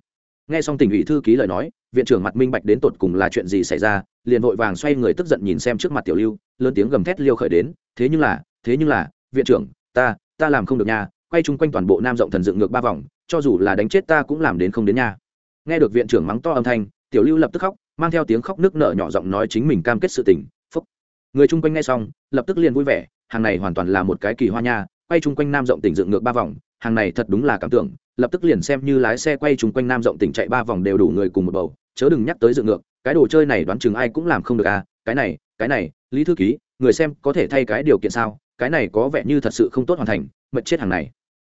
Nghe xong tỉnh ủy thư ký lời nói viện trưởng mặt minh bạch đến tột cùng là chuyện gì xảy ra, liền vội vàng xoay người tức giận nhìn xem trước mặt tiểu lưu, lớn tiếng gầm thét liêu khởi đến, thế nhưng là, thế nhưng là, viện trưởng, ta ta làm không được nha, quay chung quanh toàn bộ nam rộng thần dựng ngược ba vòng, cho dù là đánh chết ta cũng làm đến không đến nha. Nghe được viện trưởng mắng to âm thanh, tiểu lưu lập tức khóc, mang theo tiếng khóc nước nở nhỏ giọng nói chính mình cam kết sự tình, phúc. Người chung quanh nghe xong, lập tức liền vui vẻ, hàng này hoàn toàn là một cái kỳ hoa nha, quay chung quanh nam rộng tỉnh dựng ngược ba vòng hàng này thật đúng là cảm tưởng, lập tức liền xem như lái xe quay chung quanh nam rộng tỉnh chạy ba vòng đều đủ người cùng một bầu, chớ đừng nhắc tới dựng ngược, cái đồ chơi này đoán chừng ai cũng làm không được à cái này cái này, lý thư ký, người xem có thể thay cái điều kiện sao, cái này có vẻ như thật sự không tốt hoàn thành mật chết hàng này.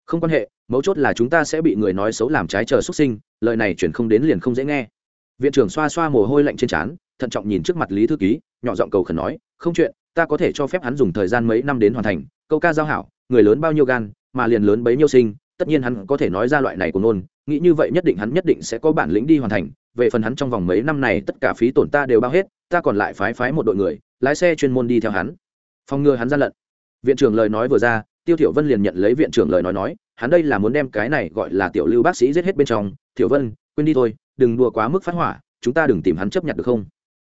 Không quan hệ, mấu chốt là chúng ta sẽ bị người nói xấu làm trái chờ xuất sinh, lời này chuyển không đến liền không dễ nghe. Viện trưởng xoa xoa mồ hôi lạnh trên trán, thận trọng nhìn trước mặt lý thư ký, nhỏ giọng cầu khẩn nói, không chuyện, ta có thể cho phép hắn dùng thời gian mấy năm đến hoàn thành, câu ca giao hảo, người lớn bao nhiêu gan mà liền lớn bấy nhiêu sinh, tất nhiên hắn có thể nói ra loại này của nôn nghĩ như vậy nhất định hắn nhất định sẽ có bản lĩnh đi hoàn thành, về phần hắn trong vòng mấy năm này tất cả phí tổn ta đều bao hết, ta còn lại phái phái một đội người, lái xe chuyên môn đi theo hắn. Phòng ngừa hắn gian lận. Viện trưởng lời nói vừa ra, tiêu thiểu vân liền nhận lấy viện trưởng lời nói nói, hắn đây là muốn đem cái này gọi là tiểu lưu bác sĩ giết hết bên trong. Tiểu vân, quên đi thôi, đừng đùa quá mức phát hỏa, chúng ta đừng tìm hắn chấp nhận được không?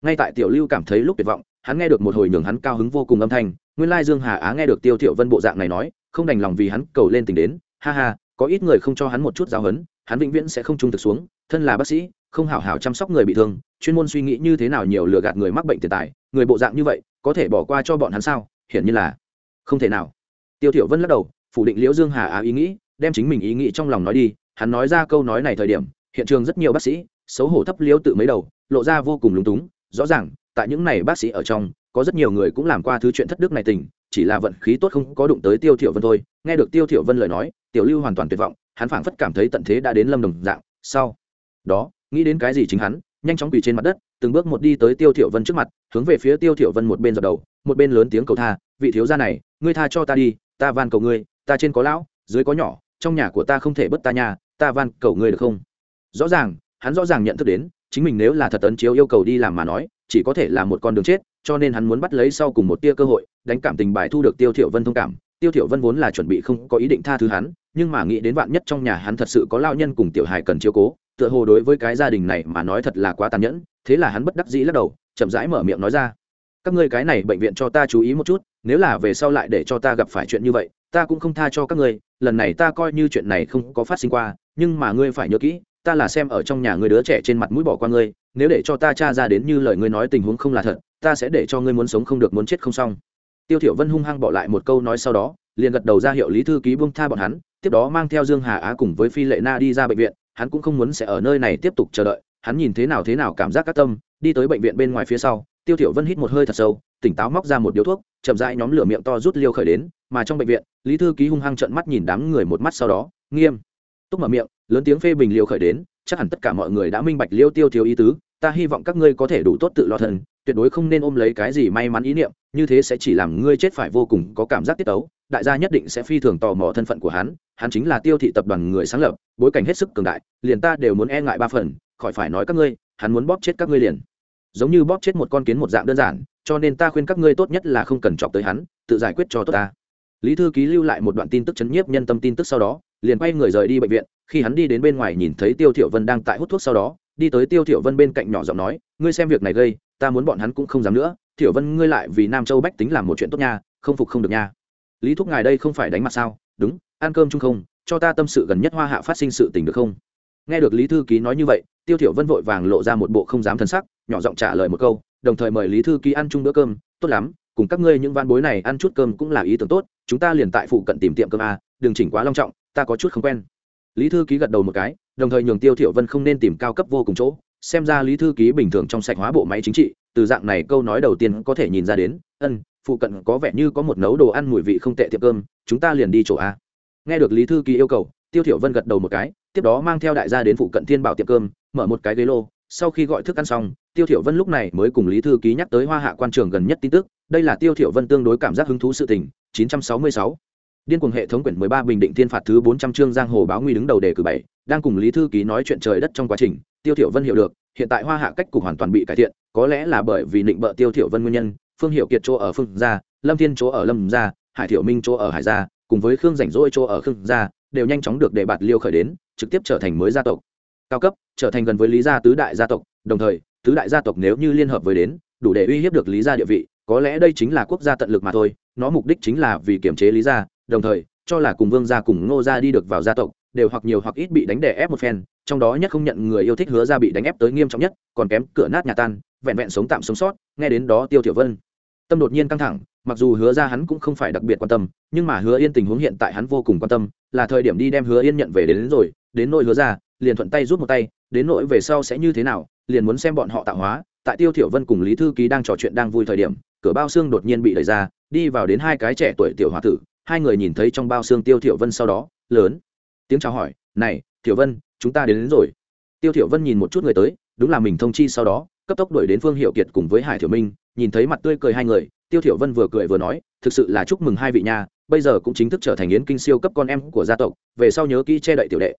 Ngay tại tiểu lưu cảm thấy lúc tuyệt vọng, hắn nghe được một hồi nhường hắn cao hứng vô cùng âm thanh, nguyên lai dương hà á nghe được tiêu thiểu vân bộ dạng này nói không đành lòng vì hắn cầu lên tình đến, ha ha, có ít người không cho hắn một chút giáo huấn, hắn vĩnh viễn sẽ không trung thực xuống, thân là bác sĩ, không hảo hảo chăm sóc người bị thương, chuyên môn suy nghĩ như thế nào nhiều lừa gạt người mắc bệnh tiền tài, người bộ dạng như vậy, có thể bỏ qua cho bọn hắn sao, hiển nhiên là không thể nào. Tiêu thiểu vân lắc đầu, phủ định liễu dương hà á ý nghĩ, đem chính mình ý nghĩ trong lòng nói đi, hắn nói ra câu nói này thời điểm, hiện trường rất nhiều bác sĩ, xấu hổ thấp liễu tự mấy đầu, lộ ra vô cùng lúng túng, rõ ràng, tại những này bác sĩ ở trong, có rất nhiều người cũng làm qua thứ chuyện thất đức này tình chỉ là vận khí tốt không có đụng tới tiêu thiểu vân thôi. Nghe được tiêu thiểu vân lời nói, tiểu lưu hoàn toàn tuyệt vọng, hắn phảng phất cảm thấy tận thế đã đến lâm đồng dạng. Sau đó, nghĩ đến cái gì chính hắn, nhanh chóng quỳ trên mặt đất, từng bước một đi tới tiêu thiểu vân trước mặt, hướng về phía tiêu thiểu vân một bên dập đầu, một bên lớn tiếng cầu tha, vị thiếu gia này, ngươi tha cho ta đi, ta van cầu ngươi, ta trên có lão, dưới có nhỏ, trong nhà của ta không thể bất ta nhà ta van cầu ngươi được không? Rõ ràng, hắn rõ ràng nhận thức đến, chính mình nếu là thật tấn chiếu yêu cầu đi làm mà nói, chỉ có thể là một con đường chết cho nên hắn muốn bắt lấy sau cùng một tia cơ hội, đánh cảm tình bài thu được tiêu thiểu vân thông cảm. Tiêu thiểu vân vốn là chuẩn bị không có ý định tha thứ hắn, nhưng mà nghĩ đến vạn nhất trong nhà hắn thật sự có lao nhân cùng tiểu hài cần chiếu cố, tựa hồ đối với cái gia đình này mà nói thật là quá tàn nhẫn, thế là hắn bất đắc dĩ lắc đầu, chậm rãi mở miệng nói ra. Các ngươi cái này bệnh viện cho ta chú ý một chút, nếu là về sau lại để cho ta gặp phải chuyện như vậy, ta cũng không tha cho các ngươi, lần này ta coi như chuyện này không có phát sinh qua, nhưng mà ngươi phải nhớ kỹ, ta là xem ở trong nhà ngươi đứa trẻ trên mặt mũi bỏ qua ngươi nếu để cho ta tra ra đến như lời ngươi nói tình huống không là thật, ta sẽ để cho ngươi muốn sống không được muốn chết không xong. Tiêu thiểu vân hung hăng bỏ lại một câu nói sau đó, liền gật đầu ra hiệu lý thư ký buông tha bọn hắn, tiếp đó mang theo dương hà á cùng với phi lệ na đi ra bệnh viện, hắn cũng không muốn sẽ ở nơi này tiếp tục chờ đợi, hắn nhìn thế nào thế nào cảm giác các tâm, đi tới bệnh viện bên ngoài phía sau, tiêu thiểu vân hít một hơi thật sâu, tỉnh táo móc ra một điếu thuốc, chậm rãi nhóm lửa miệng to rút liêu khởi đến, mà trong bệnh viện, lý thư ký hung hăng trợn mắt nhìn đám người một mắt sau đó, nghiêm, túc mở miệng, lớn tiếng phê bình liêu khởi đến, chắc hẳn tất cả mọi người đã minh bạch liêu tiêu thiếu ý tứ ta hy vọng các ngươi có thể đủ tốt tự lo thân, tuyệt đối không nên ôm lấy cái gì may mắn ý niệm, như thế sẽ chỉ làm ngươi chết phải vô cùng có cảm giác tiết tấu, đại gia nhất định sẽ phi thường tò mò thân phận của hắn hắn chính là tiêu thị tập đoàn người sáng lập, bối cảnh hết sức cường đại, liền ta đều muốn e ngại ba phần, khỏi phải nói các ngươi, hắn muốn bóp chết các ngươi liền. Giống như bóp chết một con kiến một dạng đơn giản, cho nên ta khuyên các ngươi tốt nhất là không cần chọc tới hắn, tự giải quyết cho tốt ta. Lý thư ký lưu lại một đoạn tin tức chấn nhiếp nhân tâm tin tức sau đó, liền quay người rời đi bệnh viện, khi hắn đi đến bên ngoài nhìn thấy tiêu thiểu vân đang tại hút thuốc sau đó đi tới tiêu thiểu vân bên cạnh nhỏ giọng nói, ngươi xem việc này gây, ta muốn bọn hắn cũng không dám nữa. Thiểu vân, ngươi lại vì nam châu bách tính làm một chuyện tốt nha, không phục không được nha. Lý thúc ngài đây không phải đánh mặt sao? Đúng, ăn cơm chung không? Cho ta tâm sự gần nhất hoa hạ phát sinh sự tình được không? Nghe được lý thư ký nói như vậy, tiêu thiểu vân vội vàng lộ ra một bộ không dám thân sắc, nhỏ giọng trả lời một câu, đồng thời mời lý thư ký ăn chung bữa cơm. Tốt lắm, cùng các ngươi những van bối này ăn chút cơm cũng là ý tưởng tốt, chúng ta liền tại phụ cận tìm tiệm cơm a, đừng chỉnh quá long trọng, ta có chút không quen. Lý thư ký gật đầu một cái đồng thời nhường tiêu thiểu vân không nên tìm cao cấp vô cùng chỗ, xem ra lý thư ký bình thường trong sạch hóa bộ máy chính trị, từ dạng này câu nói đầu tiên có thể nhìn ra đến, ân, phụ cận có vẻ như có một nấu đồ ăn mùi vị không tệ tiệm cơm, chúng ta liền đi chỗ a. Nghe được lý thư ký yêu cầu, tiêu thiểu vân gật đầu một cái, tiếp đó mang theo đại gia đến phụ cận thiên bảo tiệm cơm, mở một cái ghế lô, sau khi gọi thức ăn xong, tiêu thiểu vân lúc này mới cùng lý thư ký nhắc tới hoa hạ quan trường gần nhất tin tức, đây là tiêu thiểu vân tương đối cảm giác hứng thú sự tình 966 điên cuồng hệ thống quyển 13 bình định thiên phạt thứ 400 chương giang hồ báo nguy đứng đầu đề cử bảy đang cùng lý thư ký nói chuyện trời đất trong quá trình, tiêu thiểu vân hiểu được, hiện tại hoa hạ cách cục hoàn toàn bị cải thiện, có lẽ là bởi vì định bợ tiêu thiểu vân nguyên nhân, phương hiểu kiệt chỗ ở phương gia, lâm thiên chỗ ở lâm gia, hải thiểu minh chỗ ở hải gia, cùng với khương rảnh rỗi chỗ ở khương gia, đều nhanh chóng được đề bạt liêu khởi đến, trực tiếp trở thành mới gia tộc. Cao cấp, trở thành gần với lý gia tứ đại gia tộc, đồng thời, tứ đại gia tộc nếu như liên hợp với đến, đủ để uy hiếp được lý gia địa vị, có lẽ đây chính là quốc gia tận lực mà thôi, nó mục đích chính là vì kiểm chế lý gia, đồng thời, cho là cùng vương gia cùng ngô gia đi được vào gia tộc đều hoặc nhiều hoặc ít bị đánh đè ép một phen trong đó nhất không nhận người yêu thích hứa ra bị đánh ép tới nghiêm trọng nhất còn kém cửa nát nhà tan vẹn vẹn sống tạm sống sót nghe đến đó tiêu tiểu vân. Tâm đột nhiên căng thẳng mặc dù hứa ra hắn cũng không phải đặc biệt quan tâm nhưng mà hứa yên tình huống hiện tại hắn vô cùng quan tâm là thời điểm đi đem hứa yên nhận về đến, đến rồi đến nỗi hứa ra liền thuận tay rút một tay đến nỗi về sau sẽ như thế nào liền muốn xem bọn họ tạo hóa. Tại tiêu tiểu vân cùng lý thư ký đang trò chuyện đang vui thời điểm cửa bao xương đột nhiên bị đẩy ra đi vào đến hai cái trẻ tuổi tiểu hòa tử hai người nhìn thấy trong bao xương tiêu tiểu vân sau đó lớn tiếng chào hỏi này tiểu vân chúng ta đến, đến rồi. Tiêu tiểu vân nhìn một chút người tới đúng là mình thông chi sau đó cấp tốc đuổi đến phương hiệu kiệt cùng với hải thiểu minh nhìn thấy mặt tươi cười hai người tiêu thiểu vân vừa cười vừa nói thực sự là chúc mừng hai vị nha bây giờ cũng chính thức trở thành yến kinh siêu cấp con em của gia tộc về sau nhớ kỹ che đậy tiểu đệ.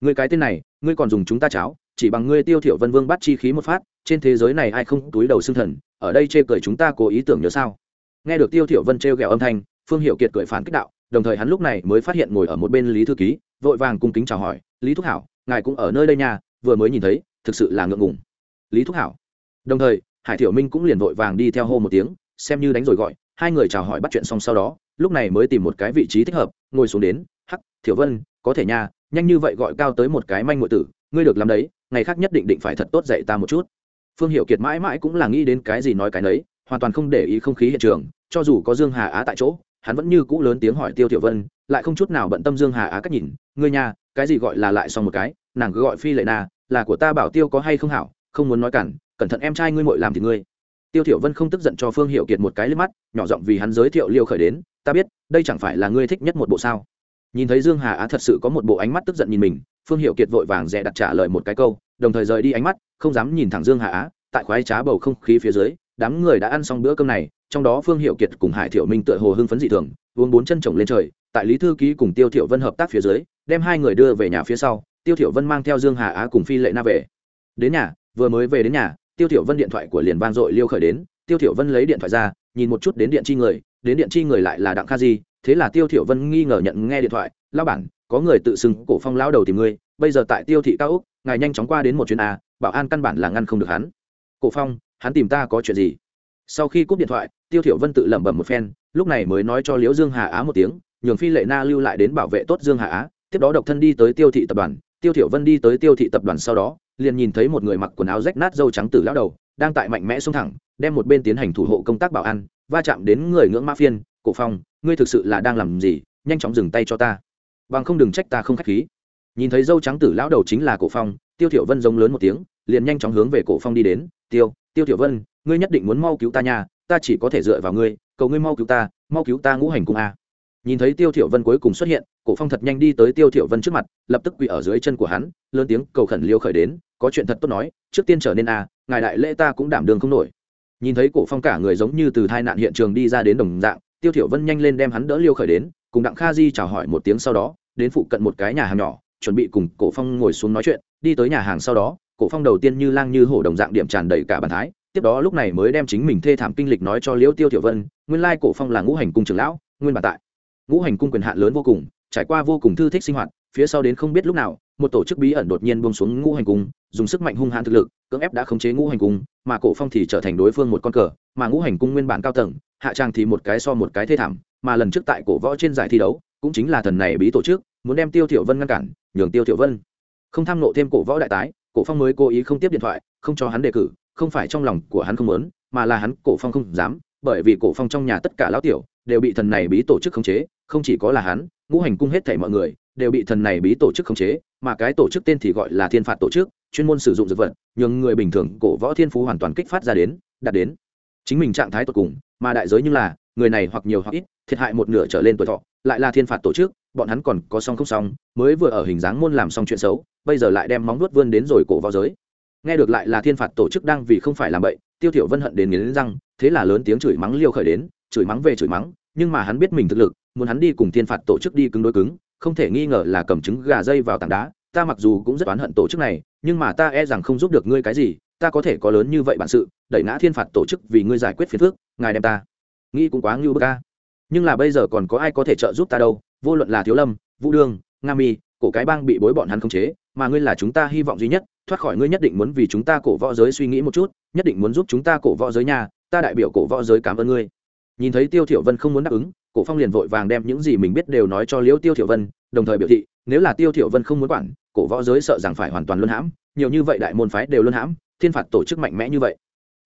Người cái tên này ngươi còn dùng chúng ta cháo chỉ bằng ngươi tiêu thiểu vân vương bắt chi khí một phát trên thế giới này ai không túi đầu xương thần ở đây chê cười chúng ta cố ý tưởng nhớ sao? Nghe được tiêu thiểu vân treo gẹo âm thanh phương hiệu kiệt cười phản kích đạo đồng thời hắn lúc này mới phát hiện ngồi ở một bên lý thư ký, vội vàng cung kính chào hỏi, lý thúc hảo, ngài cũng ở nơi đây nha, vừa mới nhìn thấy, thực sự là ngượng ngùng. Lý thúc hảo? Đồng thời, hải thiểu minh cũng liền vội vàng đi theo hô một tiếng, xem như đánh rồi gọi, hai người chào hỏi bắt chuyện xong sau đó, lúc này mới tìm một cái vị trí thích hợp, ngồi xuống đến, hắc thiểu vân, có thể nha, nhanh như vậy gọi cao tới một cái manh ngụy tử, ngươi được làm đấy, ngày khác nhất định định phải thật tốt dạy ta một chút. Phương hiệu kiệt mãi mãi cũng là nghĩ đến cái gì nói cái nấy, hoàn toàn không để ý không khí hiện trường, cho dù có dương hà á tại chỗ hắn vẫn như cũ lớn tiếng hỏi tiêu tiểu vân, lại không chút nào bận tâm dương hà á cách nhìn, ngươi nhà cái gì gọi là lại xong một cái, nàng cứ gọi phi lệ na, là của ta bảo tiêu có hay không hảo, không muốn nói cản, cẩn thận em trai ngươi muội làm thì ngươi. Tiêu tiểu vân không tức giận cho phương hiệu kiệt một cái lên mắt, nhỏ giọng vì hắn giới thiệu liêu khởi đến, ta biết, đây chẳng phải là ngươi thích nhất một bộ sao? Nhìn thấy dương hà á thật sự có một bộ ánh mắt tức giận nhìn mình, phương hiệu kiệt vội vàng dè đặt trả lời một cái câu, đồng thời rời đi ánh mắt, không dám nhìn thẳng dương hà á, tại khoái trá bầu không khí phía dưới, đám người đã ăn xong bữa cơm này trong đó phương hiệu kiệt cùng hải thiệu minh tựa hồ hưng phấn dị thường uống bốn chân trồng lên trời, tại lý thư ký cùng tiêu thiệu vân hợp tác phía dưới, đem hai người đưa về nhà phía sau, tiêu thiệu vân mang theo dương hà á cùng phi lệ na về. Đến nhà, vừa mới về đến nhà, tiêu thiệu vân điện thoại của liền vang dội liêu khởi đến, tiêu thiệu vân lấy điện thoại ra, nhìn một chút đến điện chi người, đến điện chi người lại là đặng kha di, thế là tiêu thiệu vân nghi ngờ nhận nghe điện thoại lao bản, có người tự xưng cổ phong lao đầu tìm ngươi, bây giờ tại tiêu thị cao úc, ngài nhanh chóng qua đến một chuyến a, bảo an căn bản là ngăn không được hắn. Cổ phong, hắn tìm ta có chuyện gì? Sau khi cúp điện thoại, tiêu thiểu vân tự lẩm bẩm một phen, lúc này mới nói cho liễu dương hà á một tiếng, nhường phi lệ na lưu lại đến bảo vệ tốt dương hà á, tiếp đó độc thân đi tới tiêu thị tập đoàn. Tiêu thiểu vân đi tới tiêu thị tập đoàn sau đó, liền nhìn thấy một người mặc quần áo rách nát dâu trắng tử lão đầu, đang tại mạnh mẽ xuống thẳng, đem một bên tiến hành thủ hộ công tác bảo an, va chạm đến người ngưỡng ma phiên, cổ phong, ngươi thực sự là đang làm gì? Nhanh chóng dừng tay cho ta. Bằng không đừng trách ta không khách khí. Nhìn thấy dâu trắng tử lão đầu chính là cổ phong, tiêu thiểu vân giống lớn một tiếng, liền nhanh chóng hướng về cổ phong đi đến, tiêu tiêu thiểu vân ngươi nhất định muốn mau cứu ta nha, ta chỉ có thể dựa vào ngươi, cầu ngươi mau cứu ta, mau cứu ta ngũ hành cung a. Nhìn thấy tiêu thiểu vân cuối cùng xuất hiện, cổ phong thật nhanh đi tới tiêu thiểu vân trước mặt, lập tức quỳ ở dưới chân của hắn, lớn tiếng cầu khẩn liêu khởi đến, có chuyện thật tốt nói, trước tiên trở nên a, ngài đại lễ ta cũng đảm đường không nổi. Nhìn thấy cổ phong cả người giống như từ tai nạn hiện trường đi ra đến đồng dạng, tiêu thiểu vân nhanh lên đem hắn đỡ liêu khởi đến, cùng đặng kha di chào hỏi một tiếng sau đó, đến phụ cận một cái nhà hàng nhỏ, chuẩn bị cùng cổ phong ngồi xuống nói chuyện, đi tới nhà hàng sau đó, cổ phong đầu tiên như lang như hổ đồng dạng điểm tràn đầy cả bàn thái tiếp đó lúc này mới đem chính mình thê thảm kinh lịch nói cho liễu tiêu tiểu vân, nguyên lai cổ phong là ngũ hành cung trưởng lão, nguyên bản tại. Ngũ hành cung quyền hạn lớn vô cùng, trải qua vô cùng thư thích sinh hoạt, phía sau đến không biết lúc nào, một tổ chức bí ẩn đột nhiên buông xuống ngũ hành cung, dùng sức mạnh hung hãn thực lực, cưỡng ép đã khống chế ngũ hành cung, mà cổ phong thì trở thành đối phương một con cờ, mà ngũ hành cung nguyên bản cao tầng, hạ trang thì một cái so một cái thê thảm, mà lần trước tại cổ võ trên giải thi đấu, cũng chính là thần này bí tổ chức, muốn đem tiêu tiểu vân ngăn cản, nhường tiêu tiểu vân không tham nộ thêm cổ võ đại tái, cổ phong mới cố ý không tiếp điện thoại, không cho hắn đề cử không phải trong lòng của hắn không muốn, mà là hắn cổ phong không dám, bởi vì cổ phong trong nhà tất cả lão tiểu đều bị thần này bí tổ chức khống chế, không chỉ có là hắn, ngũ hành cung hết thảy mọi người đều bị thần này bí tổ chức khống chế, mà cái tổ chức tên thì gọi là thiên phạt tổ chức, chuyên môn sử dụng dược vật, nhường người bình thường cổ võ thiên phú hoàn toàn kích phát ra đến, đạt đến chính mình trạng thái tột cùng, mà đại giới như là người này hoặc nhiều hoặc ít, thiệt hại một nửa trở lên tuổi thọ, lại là thiên phạt tổ chức, bọn hắn còn có song không song, mới vừa ở hình dáng môn làm xong chuyện xấu, bây giờ lại đem móng nuốt vươn đến rồi cổ võ giới nghe được lại là thiên phạt tổ chức đang vì không phải làm bậy, tiêu thiểu vân hận đến nghiến răng, thế là lớn tiếng chửi mắng liêu khởi đến, chửi mắng về chửi mắng, nhưng mà hắn biết mình thực lực, muốn hắn đi cùng thiên phạt tổ chức đi cứng đối cứng, không thể nghi ngờ là cầm trứng gà dây vào tảng đá, ta mặc dù cũng rất oán hận tổ chức này, nhưng mà ta e rằng không giúp được ngươi cái gì, ta có thể có lớn như vậy bản sự, đẩy ngã thiên phạt tổ chức vì ngươi giải quyết phiền phức, ngài đem ta. Nghĩ cũng quá ngưu bức ca nhưng là bây giờ còn có ai có thể trợ giúp ta đâu, vô luận là thiếu lâm, vũ đương nga mi cổ cái bang bị bối bọn hắn khống chế, mà ngươi là chúng ta hy vọng duy nhất, thoát khỏi ngươi nhất định muốn vì chúng ta cổ võ giới suy nghĩ một chút, nhất định muốn giúp chúng ta cổ võ giới nhà, ta đại biểu cổ võ giới cảm ơn ngươi. Nhìn thấy tiêu thiểu vân không muốn đáp ứng, cổ phong liền vội vàng đem những gì mình biết đều nói cho liễu tiêu thiểu vân, đồng thời biểu thị, nếu là tiêu thiểu vân không muốn quản, cổ võ giới sợ rằng phải hoàn toàn luân hãm, nhiều như vậy đại môn phái đều luân hãm, thiên phạt tổ chức mạnh mẽ như vậy.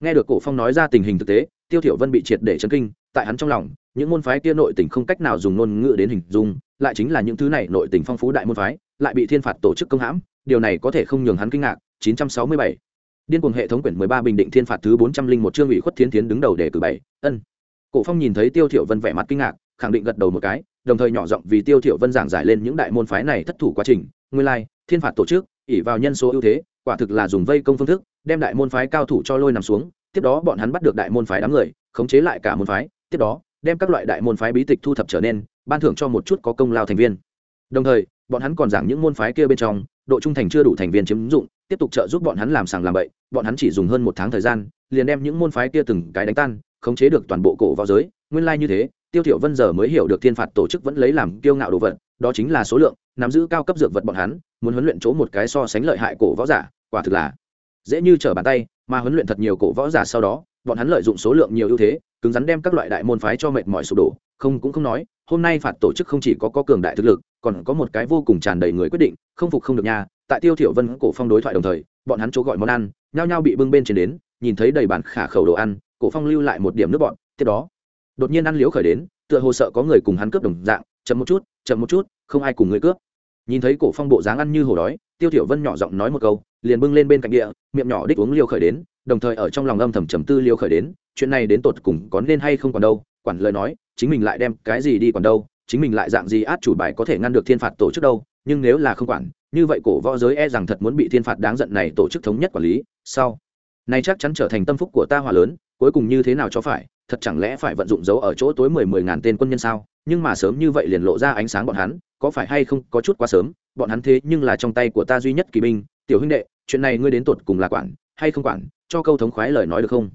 Nghe được cổ phong nói ra tình hình thực tế, tiêu thiểu vân bị triệt để chấn kinh, tại hắn trong lòng, những môn phái kia nội tình không cách nào dùng ngôn ngữ đến hình dung lại chính là những thứ này nội tình phong phú đại môn phái lại bị thiên phạt tổ chức công hãm điều này có thể không nhường hắn kinh ngạc 967 điên cuồng hệ thống quyển 13 bình định thiên phạt thứ 401 chương ủy khuất thiến thiến đứng đầu đề cử bảy. Ân. Cổ phong nhìn thấy tiêu thiểu vân vẻ mặt kinh ngạc khẳng định gật đầu một cái đồng thời nhỏ giọng vì tiêu thiểu vân giảng giải lên những đại môn phái này thất thủ quá trình. Nguyên lai like, thiên phạt tổ chức ỷ vào nhân số ưu thế quả thực là dùng vây công phương thức đem đại môn phái cao thủ cho lôi nằm xuống tiếp đó bọn hắn bắt được đại môn phái đám người khống chế lại cả môn phái tiếp đó đem các loại đại môn phái bí tịch thu thập trở nên ban thưởng cho một chút có công lao thành viên. Đồng thời, bọn hắn còn giảng những môn phái kia bên trong, độ trung thành chưa đủ thành viên chiếm dụng, tiếp tục trợ giúp bọn hắn làm sàng làm bậy, bọn hắn chỉ dùng hơn một tháng thời gian, liền đem những môn phái kia từng cái đánh tan, khống chế được toàn bộ cổ võ giới. Nguyên lai như thế, tiêu thiểu vân giờ mới hiểu được thiên phạt tổ chức vẫn lấy làm kiêu ngạo đồ vật, đó chính là số lượng, nắm giữ cao cấp dược vật bọn hắn, muốn huấn luyện chỗ một cái so sánh lợi hại cổ võ giả, quả thực là dễ như trở bàn tay, mà huấn luyện thật nhiều cổ võ giả sau đó, bọn hắn lợi dụng số lượng nhiều ưu thế, cứng rắn đem các loại đại môn phái cho mệt mỏi sụp đổ không cũng không nói, hôm nay phạt tổ chức không chỉ có có cường đại thực lực, còn có một cái vô cùng tràn đầy người quyết định, không phục không được nha. Tại tiêu thiểu vân cổ phong đối thoại đồng thời, bọn hắn chỗ gọi món ăn, nhao nhao bị bưng bên trên đến, nhìn thấy đầy bàn khả khẩu đồ ăn, cổ phong lưu lại một điểm nước bọn, tiếp đó, đột nhiên ăn liếu khởi đến, tựa hồ sợ có người cùng hắn cướp đồng dạng, chậm một chút, chậm một chút, không ai cùng người cướp. Nhìn thấy cổ phong bộ dáng ăn như hổ đói, tiêu thiểu vân nhỏ giọng nói một câu, liền bưng lên bên cạnh địa, miệng nhỏ đích uống liêu khởi đến, đồng thời ở trong lòng âm thầm trầm tư liêu khởi đến, chuyện này đến tột cùng có nên hay không còn đâu quản lời nói, chính mình lại đem cái gì đi còn đâu, chính mình lại dạng gì át chủ bài có thể ngăn được thiên phạt tổ chức đâu, nhưng nếu là không quản, như vậy cổ võ giới e rằng thật muốn bị thiên phạt đáng giận này tổ chức thống nhất quản lý sau này chắc chắn trở thành tâm phúc của ta hòa lớn, cuối cùng như thế nào cho phải, thật chẳng lẽ phải vận dụng dấu ở chỗ tối mười mười ngàn tên quân nhân sao? Nhưng mà sớm như vậy liền lộ ra ánh sáng bọn hắn, có phải hay không có chút quá sớm, bọn hắn thế nhưng là trong tay của ta duy nhất kỳ binh, tiểu huynh đệ, chuyện này ngươi đến tột cùng là quản hay không quản, cho câu thống khoái lời nói được không?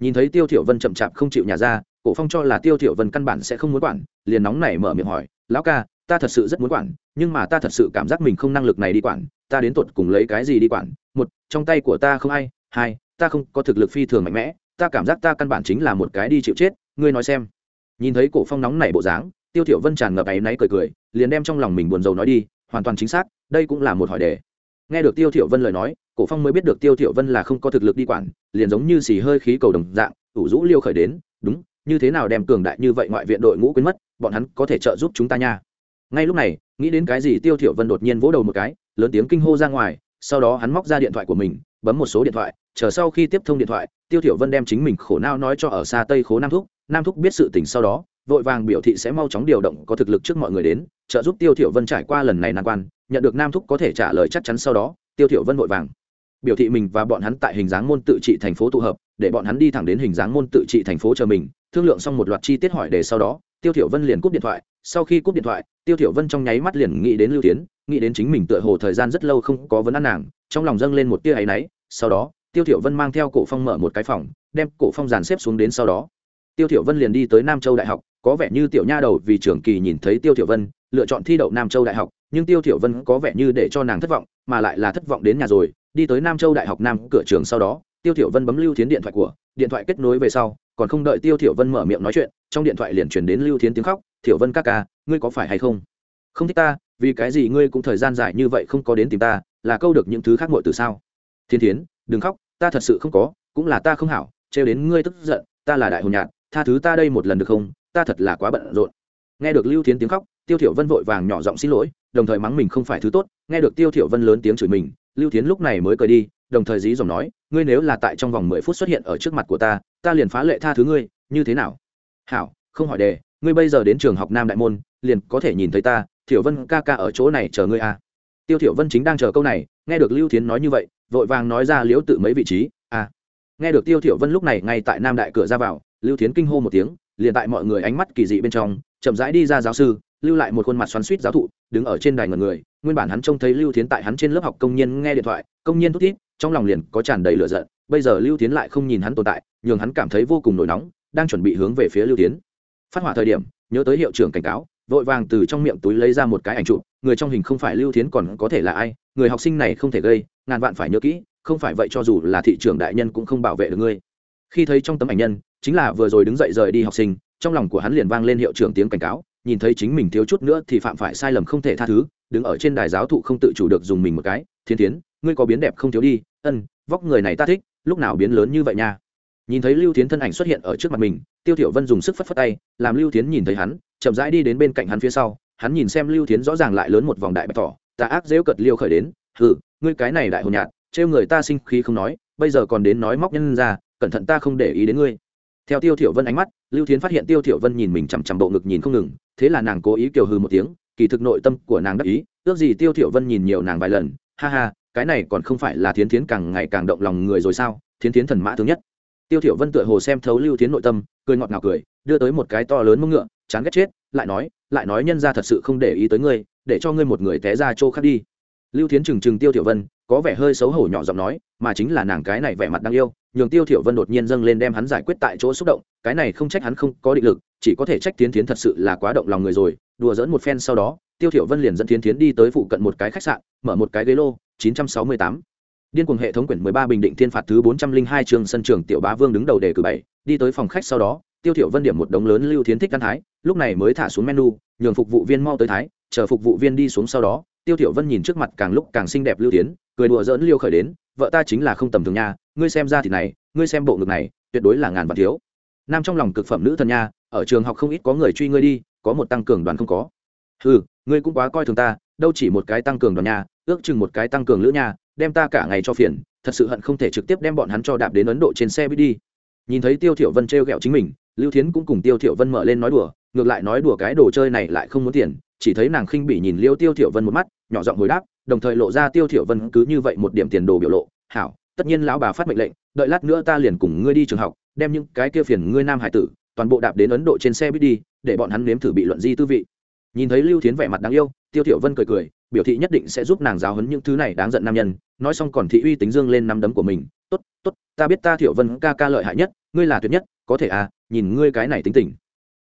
Nhìn thấy tiêu thiểu vân chậm chạp không chịu nhà ra cổ phong cho là tiêu thiểu vân căn bản sẽ không muốn quản, liền nóng nảy mở miệng hỏi, lão ca, ta thật sự rất muốn quản, nhưng mà ta thật sự cảm giác mình không năng lực này đi quản, ta đến tột cùng lấy cái gì đi quản? Một, trong tay của ta không ai, hai, ta không có thực lực phi thường mạnh mẽ, ta cảm giác ta căn bản chính là một cái đi chịu chết, ngươi nói xem. Nhìn thấy cổ phong nóng nảy bộ dáng, tiêu thiểu vân tràn ngập áy náy cười cười, liền đem trong lòng mình buồn rầu nói đi, hoàn toàn chính xác, đây cũng là một hỏi đề. Nghe được tiêu thiểu vân lời nói, cổ phong mới biết được tiêu thiểu vân là không có thực lực đi quản, liền giống như xì hơi khí cầu đồng dạng, ủ rũ liêu khởi đến, đúng như thế nào đem cường đại như vậy ngoại viện đội ngũ quên mất, bọn hắn có thể trợ giúp chúng ta nha. Ngay lúc này, nghĩ đến cái gì tiêu thiểu vân đột nhiên vỗ đầu một cái, lớn tiếng kinh hô ra ngoài, sau đó hắn móc ra điện thoại của mình, bấm một số điện thoại, chờ sau khi tiếp thông điện thoại, tiêu thiểu vân đem chính mình khổ não nói cho ở xa tây khố nam thúc nam thúc biết sự tình sau đó, vội vàng biểu thị sẽ mau chóng điều động có thực lực trước mọi người đến, trợ giúp tiêu thiểu vân trải qua lần này nan quan, nhận được nam thúc có thể trả lời chắc chắn sau đó, tiêu thiểu vân vội vàng biểu thị mình và bọn hắn tại hình dáng môn tự trị thành phố tụ hợp để bọn hắn đi thẳng đến hình dáng môn tự trị thành phố chờ mình, thương lượng xong một loạt chi tiết hỏi đề sau đó, tiêu thiểu vân liền cúp điện thoại. Sau khi cúp điện thoại, tiêu thiểu vân trong nháy mắt liền nghĩ đến lưu tiến, nghĩ đến chính mình tựa hồ thời gian rất lâu không có vấn ăn nàng, trong lòng dâng lên một tia ấy nấy sau đó, tiêu thiểu vân mang theo cổ phong mở một cái phòng, đem cổ phong dàn xếp xuống đến sau đó. Tiêu thiểu vân liền đi tới nam châu đại học, có vẻ như tiểu nha đầu vì trưởng kỳ nhìn thấy tiêu thiểu vân, lựa chọn thi đậu nam châu đại học, nhưng tiêu thiểu vân có vẻ như để cho nàng thất vọng, mà lại là thất vọng đến nhà rồi. Đi tới nam châu đại học nam cửa trường sau đó tiêu thiểu vân bấm lưu thiến điện thoại của, điện thoại kết nối về sau, còn không đợi tiêu thiểu vân mở miệng nói chuyện, trong điện thoại liền truyền đến lưu thiến tiếng khóc, thiểu vân ca ca, ngươi có phải hay không? Không thích ta, vì cái gì ngươi cũng thời gian dài như vậy không có đến tìm ta, là câu được những thứ khác muội từ sao? Thiên thiến, đừng khóc, ta thật sự không có, cũng là ta không hảo, trêu đến ngươi tức giận, ta là đại hồn nhạt tha thứ ta đây một lần được không? Ta thật là quá bận rộn. Nghe được lưu thiến tiếng khóc, tiêu thiểu vân vội vàng nhỏ giọng xin lỗi, đồng thời mắng mình không phải thứ tốt, nghe được tiêu thiểu vân lớn tiếng chửi mình, lưu thiến lúc này mới cười đi đồng thời dí dòng nói, ngươi nếu là tại trong vòng mười phút xuất hiện ở trước mặt của ta ta liền phá lệ tha thứ ngươi, như thế nào hảo, không hỏi đề, ngươi bây giờ đến trường học nam đại môn, liền có thể nhìn thấy ta, thiểu vân ca ca ở chỗ này chờ ngươi à. tiêu thiểu vân chính đang chờ câu này, nghe được lưu thiến nói như vậy, vội vàng nói ra liễu tự mấy vị trí à. nghe được tiêu thiểu vân lúc này ngay tại nam đại cửa ra vào, lưu thiến kinh hô một tiếng, liền tại mọi người ánh mắt kỳ dị bên trong, chậm rãi đi ra giáo sư, lưu lại một khuôn mặt xoắn suýt giáo thụ, đứng ở trên đài ngần người, nguyên bản hắn trông thấy lưu thiến tại hắn trên lớp học công nhân nghe điện thoại, công nhân thút thít trong lòng liền có tràn đầy lửa giận, bây giờ lưu tiến lại không nhìn hắn tồn tại, nhường hắn cảm thấy vô cùng nổi nóng, đang chuẩn bị hướng về phía lưu tiến phát hỏa thời điểm, nhớ tới hiệu trưởng cảnh cáo, vội vàng từ trong miệng túi lấy ra một cái ảnh chụp, người trong hình không phải lưu tiến còn có thể là ai, người học sinh này không thể gây, ngàn vạn phải nhớ kỹ, không phải vậy cho dù là thị trưởng đại nhân cũng không bảo vệ được ngươi. Khi thấy trong tấm ảnh nhân, chính là vừa rồi đứng dậy rời đi học sinh, trong lòng của hắn liền vang lên hiệu trưởng tiếng cảnh cáo, nhìn thấy chính mình thiếu chút nữa thì phạm phải sai lầm không thể tha thứ, đứng ở trên đài giáo thụ không tự chủ được dùng mình một cái thiên tiến ngươi có biến đẹp không thiếu đi, ân, vóc người này ta thích, lúc nào biến lớn như vậy nha. Nhìn thấy lưu tiến thân ảnh xuất hiện ở trước mặt mình, tiêu thiểu vân dùng sức phất phất tay, làm lưu tiến nhìn thấy hắn, chậm rãi đi đến bên cạnh hắn phía sau, hắn nhìn xem lưu tiến rõ ràng lại lớn một vòng đại bạch thỏ, ta ác dễ cật liêu khởi đến, hừ, ngươi cái này đại hồn nhạt trêu người ta sinh khí không nói, bây giờ còn đến nói móc nhân ra, cẩn thận ta không để ý đến ngươi. Theo tiêu thiểu vân ánh mắt, lưu thiến phát hiện tiêu thiểu vân nhìn mình chằm chằm bộ ngực nhìn không ngừng, thế là nàng cố ý kiều hừ một tiếng, kỳ thực nội tâm của nàng đắc ý, ước gì tiêu thiểu vân nhìn nhiều nàng vài lần, ha ha cái này còn không phải là thiến thiến càng ngày càng động lòng người rồi sao? Thiến thiến thần mã thứ nhất. Tiêu thiểu vân tựa hồ xem thấu lưu thiến nội tâm, cười ngọt ngào cười, đưa tới một cái to lớn mông ngựa, chán ghét chết, lại nói lại nói nhân gia thật sự không để ý tới ngươi, để cho ngươi một người té ra chỗ khác đi. Lưu thiến trừng trừng tiêu thiểu vân, có vẻ hơi xấu hổ nhỏ giọng nói, mà chính là nàng cái này vẻ mặt đang yêu, nhường tiêu thiểu vân đột nhiên dâng lên đem hắn giải quyết tại chỗ xúc động, cái này không trách hắn không có định lực, chỉ có thể trách Thiến Thiến thật sự là quá động lòng người rồi, đùa dẫn một phen sau đó, tiêu thiểu vân liền dẫn Thiến Thiến đi tới phụ cận một cái khách sạn, mở một cái ghế lô 968 điên cuồng hệ thống quyển 13 bình định thiên phạt thứ 402 trường sân trường tiểu bá vương đứng đầu đề cử bảy đi tới phòng khách sau đó tiêu thiểu vân điểm một đống lớn lưu thiến thích căn thái lúc này mới thả xuống menu nhường phục vụ viên mau tới thái chờ phục vụ viên đi xuống sau đó tiêu thiểu vân nhìn trước mặt càng lúc càng xinh đẹp lưu thiến cười đùa giỡn liêu khởi đến vợ ta chính là không tầm thường nha ngươi xem ra thì này ngươi xem bộ ngực này tuyệt đối là ngàn vạn thiếu. Nam trong lòng cực phẩm nữ thần nha ở trường học không ít có người truy ngươi đi có một tăng cường đoàn không có. Hừ, ngươi cũng quá coi thường ta đâu chỉ một cái tăng cường đoàn nha ước chừng một cái tăng cường lữ nha, đem ta cả ngày cho phiền, thật sự hận không thể trực tiếp đem bọn hắn cho đạp đến ấn độ trên xe buýt đi. Nhìn thấy tiêu thiểu vân treo gẹo chính mình, lưu thiến cũng cùng tiêu thiểu vân mở lên nói đùa, ngược lại nói đùa cái đồ chơi này lại không muốn tiền, chỉ thấy nàng khinh bỉ nhìn liêu tiêu thiểu vân một mắt, nhỏ giọng hồi đáp, đồng thời lộ ra tiêu thiểu vân cứ như vậy một điểm tiền đồ biểu lộ, hảo, tất nhiên lão bà phát mệnh lệnh, đợi lát nữa ta liền cùng ngươi đi trường học, đem những cái kia phiền ngươi nam hải tử toàn bộ đạp đến ấn độ trên xe buýt đi, để bọn hắn nếm thử bị luận di tư vị nhìn thấy lưu thiến vẻ mặt đáng yêu, tiêu thiểu vân cười cười, biểu thị nhất định sẽ giúp nàng giáo huấn những thứ này đáng giận nam nhân. Nói xong còn thị uy tính dương lên năm đấm của mình. Tốt tốt, ta biết ta thiểu vân ca ca lợi hại nhất, ngươi là tuyệt nhất, có thể à nhìn ngươi cái này tính tình.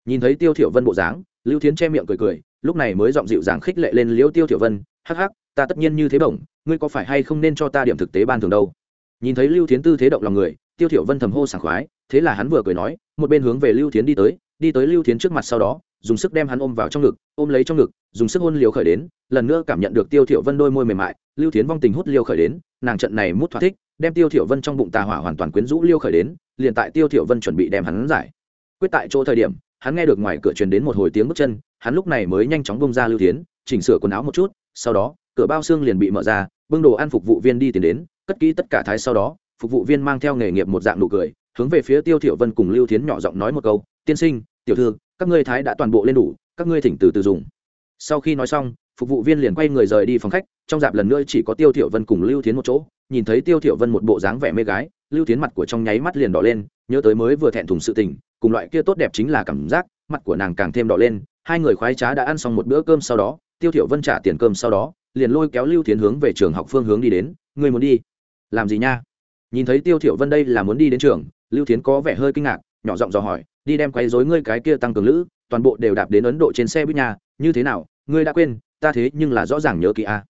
Nhìn thấy tiêu thiểu vân bộ dáng, lưu thiến che miệng cười cười, lúc này mới giọng dịu dàng khích lệ lên liễu tiêu thiểu vân, hắc hắc, ta tất nhiên như thế bổng, ngươi có phải hay không nên cho ta điểm thực tế ban thường đâu? Nhìn thấy lưu thiến tư thế động lòng người, tiêu thiểu vân thầm hô sảng khoái, thế là hắn vừa cười nói, một bên hướng về lưu thiến đi tới đi tới lưu thiến trước mặt sau đó dùng sức đem hắn ôm vào trong ngực, ôm lấy trong ngực, dùng sức hôn liều khởi đến, lần nữa cảm nhận được tiêu thiểu vân đôi môi mềm mại, lưu thiến vong tình hút liều khởi đến, nàng trận này mút thỏa thích, đem tiêu thiểu vân trong bụng tà hỏa hoàn toàn quyến rũ liều khởi đến, liền tại tiêu thiểu vân chuẩn bị đem hắn giải. Quyết tại chỗ thời điểm, hắn nghe được ngoài cửa truyền đến một hồi tiếng bước chân, hắn lúc này mới nhanh chóng bung ra lưu thiến, chỉnh sửa quần áo một chút, sau đó, cửa bao xương liền bị mở ra, bưng đồ ăn phục vụ viên đi tìm đến, cất kỹ tất cả thái sau đó, phục vụ viên mang theo nghề nghiệp một dạng nụ cười, hướng về phía tiêu thiểu vân cùng lưu thiến nhỏ giọng nói một câu, tiên sinh, tiểu thư các ngươi thái đã toàn bộ lên đủ, các ngươi thỉnh từ từ dùng. Sau khi nói xong, phục vụ viên liền quay người rời đi phòng khách, trong dạp lần nữa chỉ có tiêu thiểu vân cùng lưu thiến một chỗ, nhìn thấy tiêu thiểu vân một bộ dáng vẻ mê gái, lưu thiến mặt của trong nháy mắt liền đỏ lên, nhớ tới mới vừa thẹn thùng sự tình, cùng loại kia tốt đẹp chính là cảm giác, mặt của nàng càng thêm đỏ lên, hai người khoái trá đã ăn xong một bữa cơm sau đó, tiêu thiểu vân trả tiền cơm sau đó, liền lôi kéo lưu thiến hướng về trường học phương hướng đi đến người muốn đi làm gì nha? Nhìn thấy tiêu thiểu vân đây là muốn đi đến trường, lưu thiến có vẻ hơi kinh ngạc, nhỏ giọng dò hỏi đi đem quấy rối ngươi cái kia tăng cường lữ, toàn bộ đều đạp đến ấn độ trên xe buýt nhà như thế nào, ngươi đã quên, ta thế nhưng là rõ ràng nhớ kỹ a.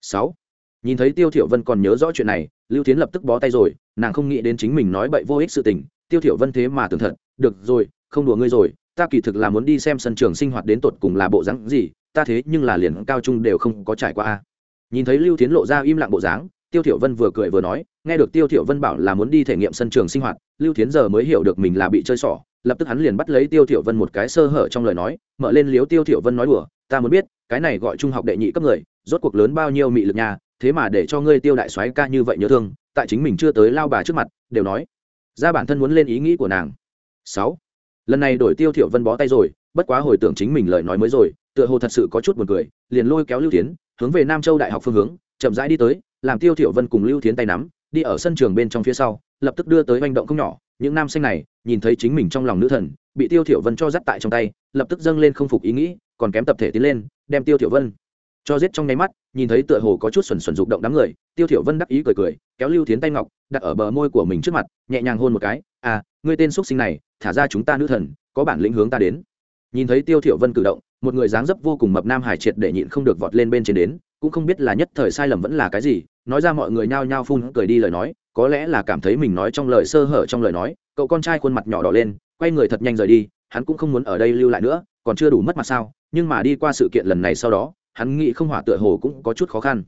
Sáu, nhìn thấy tiêu thiểu vân còn nhớ rõ chuyện này, lưu thiến lập tức bó tay rồi, nàng không nghĩ đến chính mình nói bậy vô ích sự tình, tiêu thiểu vân thế mà tưởng thật, được rồi, không đùa ngươi rồi, ta kỳ thực là muốn đi xem sân trường sinh hoạt đến tột cùng là bộ dáng gì, ta thế nhưng là liền cao trung đều không có trải qua a. Nhìn thấy lưu thiến lộ ra im lặng bộ dáng, tiêu thiểu vân vừa cười vừa nói, nghe được tiêu thiểu vân bảo là muốn đi thể nghiệm sân trường sinh hoạt, lưu thiến giờ mới hiểu được mình là bị chơi xỏ lập tức hắn liền bắt lấy tiêu thiểu vân một cái sơ hở trong lời nói, mở lên liếu tiêu thiểu vân nói đùa, ta muốn biết, cái này gọi trung học đệ nhị cấp người, rốt cuộc lớn bao nhiêu mị lực nhà thế mà để cho ngươi tiêu đại soái ca như vậy nhớ thương, tại chính mình chưa tới lao bà trước mặt, đều nói. Ra bản thân muốn lên ý nghĩ của nàng. Sáu. Lần này đổi tiêu thiểu vân bó tay rồi, bất quá hồi tưởng chính mình lời nói mới rồi, tựa hồ thật sự có chút buồn cười, liền lôi kéo lưu tiến hướng về nam châu đại học phương hướng, chậm rãi đi tới, làm tiêu thiểu vân cùng lưu tiến tay nắm, đi ở sân trường bên trong phía sau, lập tức đưa tới hành động không nhỏ những nam sinh này, nhìn thấy chính mình trong lòng nữ thần, bị tiêu thiểu vân cho dắt tại trong tay, lập tức dâng lên không phục ý nghĩ, còn kém tập thể tiến lên, đem tiêu thiểu vân cho giết trong nháy mắt, nhìn thấy tựa hồ có chút xuẩn xuẩn rụng động đám người, tiêu thiểu vân đắc ý cười cười, kéo lưu thiến tay ngọc, đặt ở bờ môi của mình trước mặt, nhẹ nhàng hôn một cái à ngươi tên xuất sinh này, thả ra chúng ta nữ thần, có bản lĩnh hướng ta đến. Nhìn thấy tiêu thiểu vân cử động, một người dáng dấp vô cùng mập nam hải triệt để nhịn không được vọt lên bên trên đến, cũng không biết là nhất thời sai lầm vẫn là cái gì nói ra mọi người nhao nhao phun cười đi lời nói, có lẽ là cảm thấy mình nói trong lời sơ hở trong lời nói, cậu con trai khuôn mặt nhỏ đỏ lên, quay người thật nhanh rời đi, hắn cũng không muốn ở đây lưu lại nữa, còn chưa đủ mất mặt sao, nhưng mà đi qua sự kiện lần này sau đó, hắn nghĩ không hỏa tựa hồ cũng có chút khó khăn.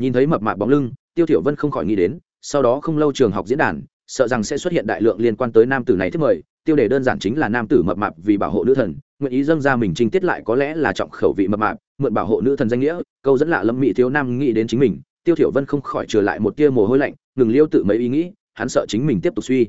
Nhìn thấy mập mạp bóng lưng, tiêu thiểu vân không khỏi nghĩ đến, sau đó không lâu trường học diễn đàn, sợ rằng sẽ xuất hiện đại lượng liên quan tới nam tử này thứ mời, tiêu đề đơn giản chính là nam tử mập mạp vì bảo hộ nữ thần, nguyện ý dâng ra mình trinh tiết lại có lẽ là trọng khẩu vị mập mạp, mượn bảo hộ nữ thần danh nghĩa, câu dẫn lạ lâm mỹ thiếu nam nghĩ đến chính mình tiêu thiểu vân không khỏi trở lại một tia mồ hôi lạnh, ngừng liêu tự mấy ý nghĩ, hắn sợ chính mình tiếp tục suy.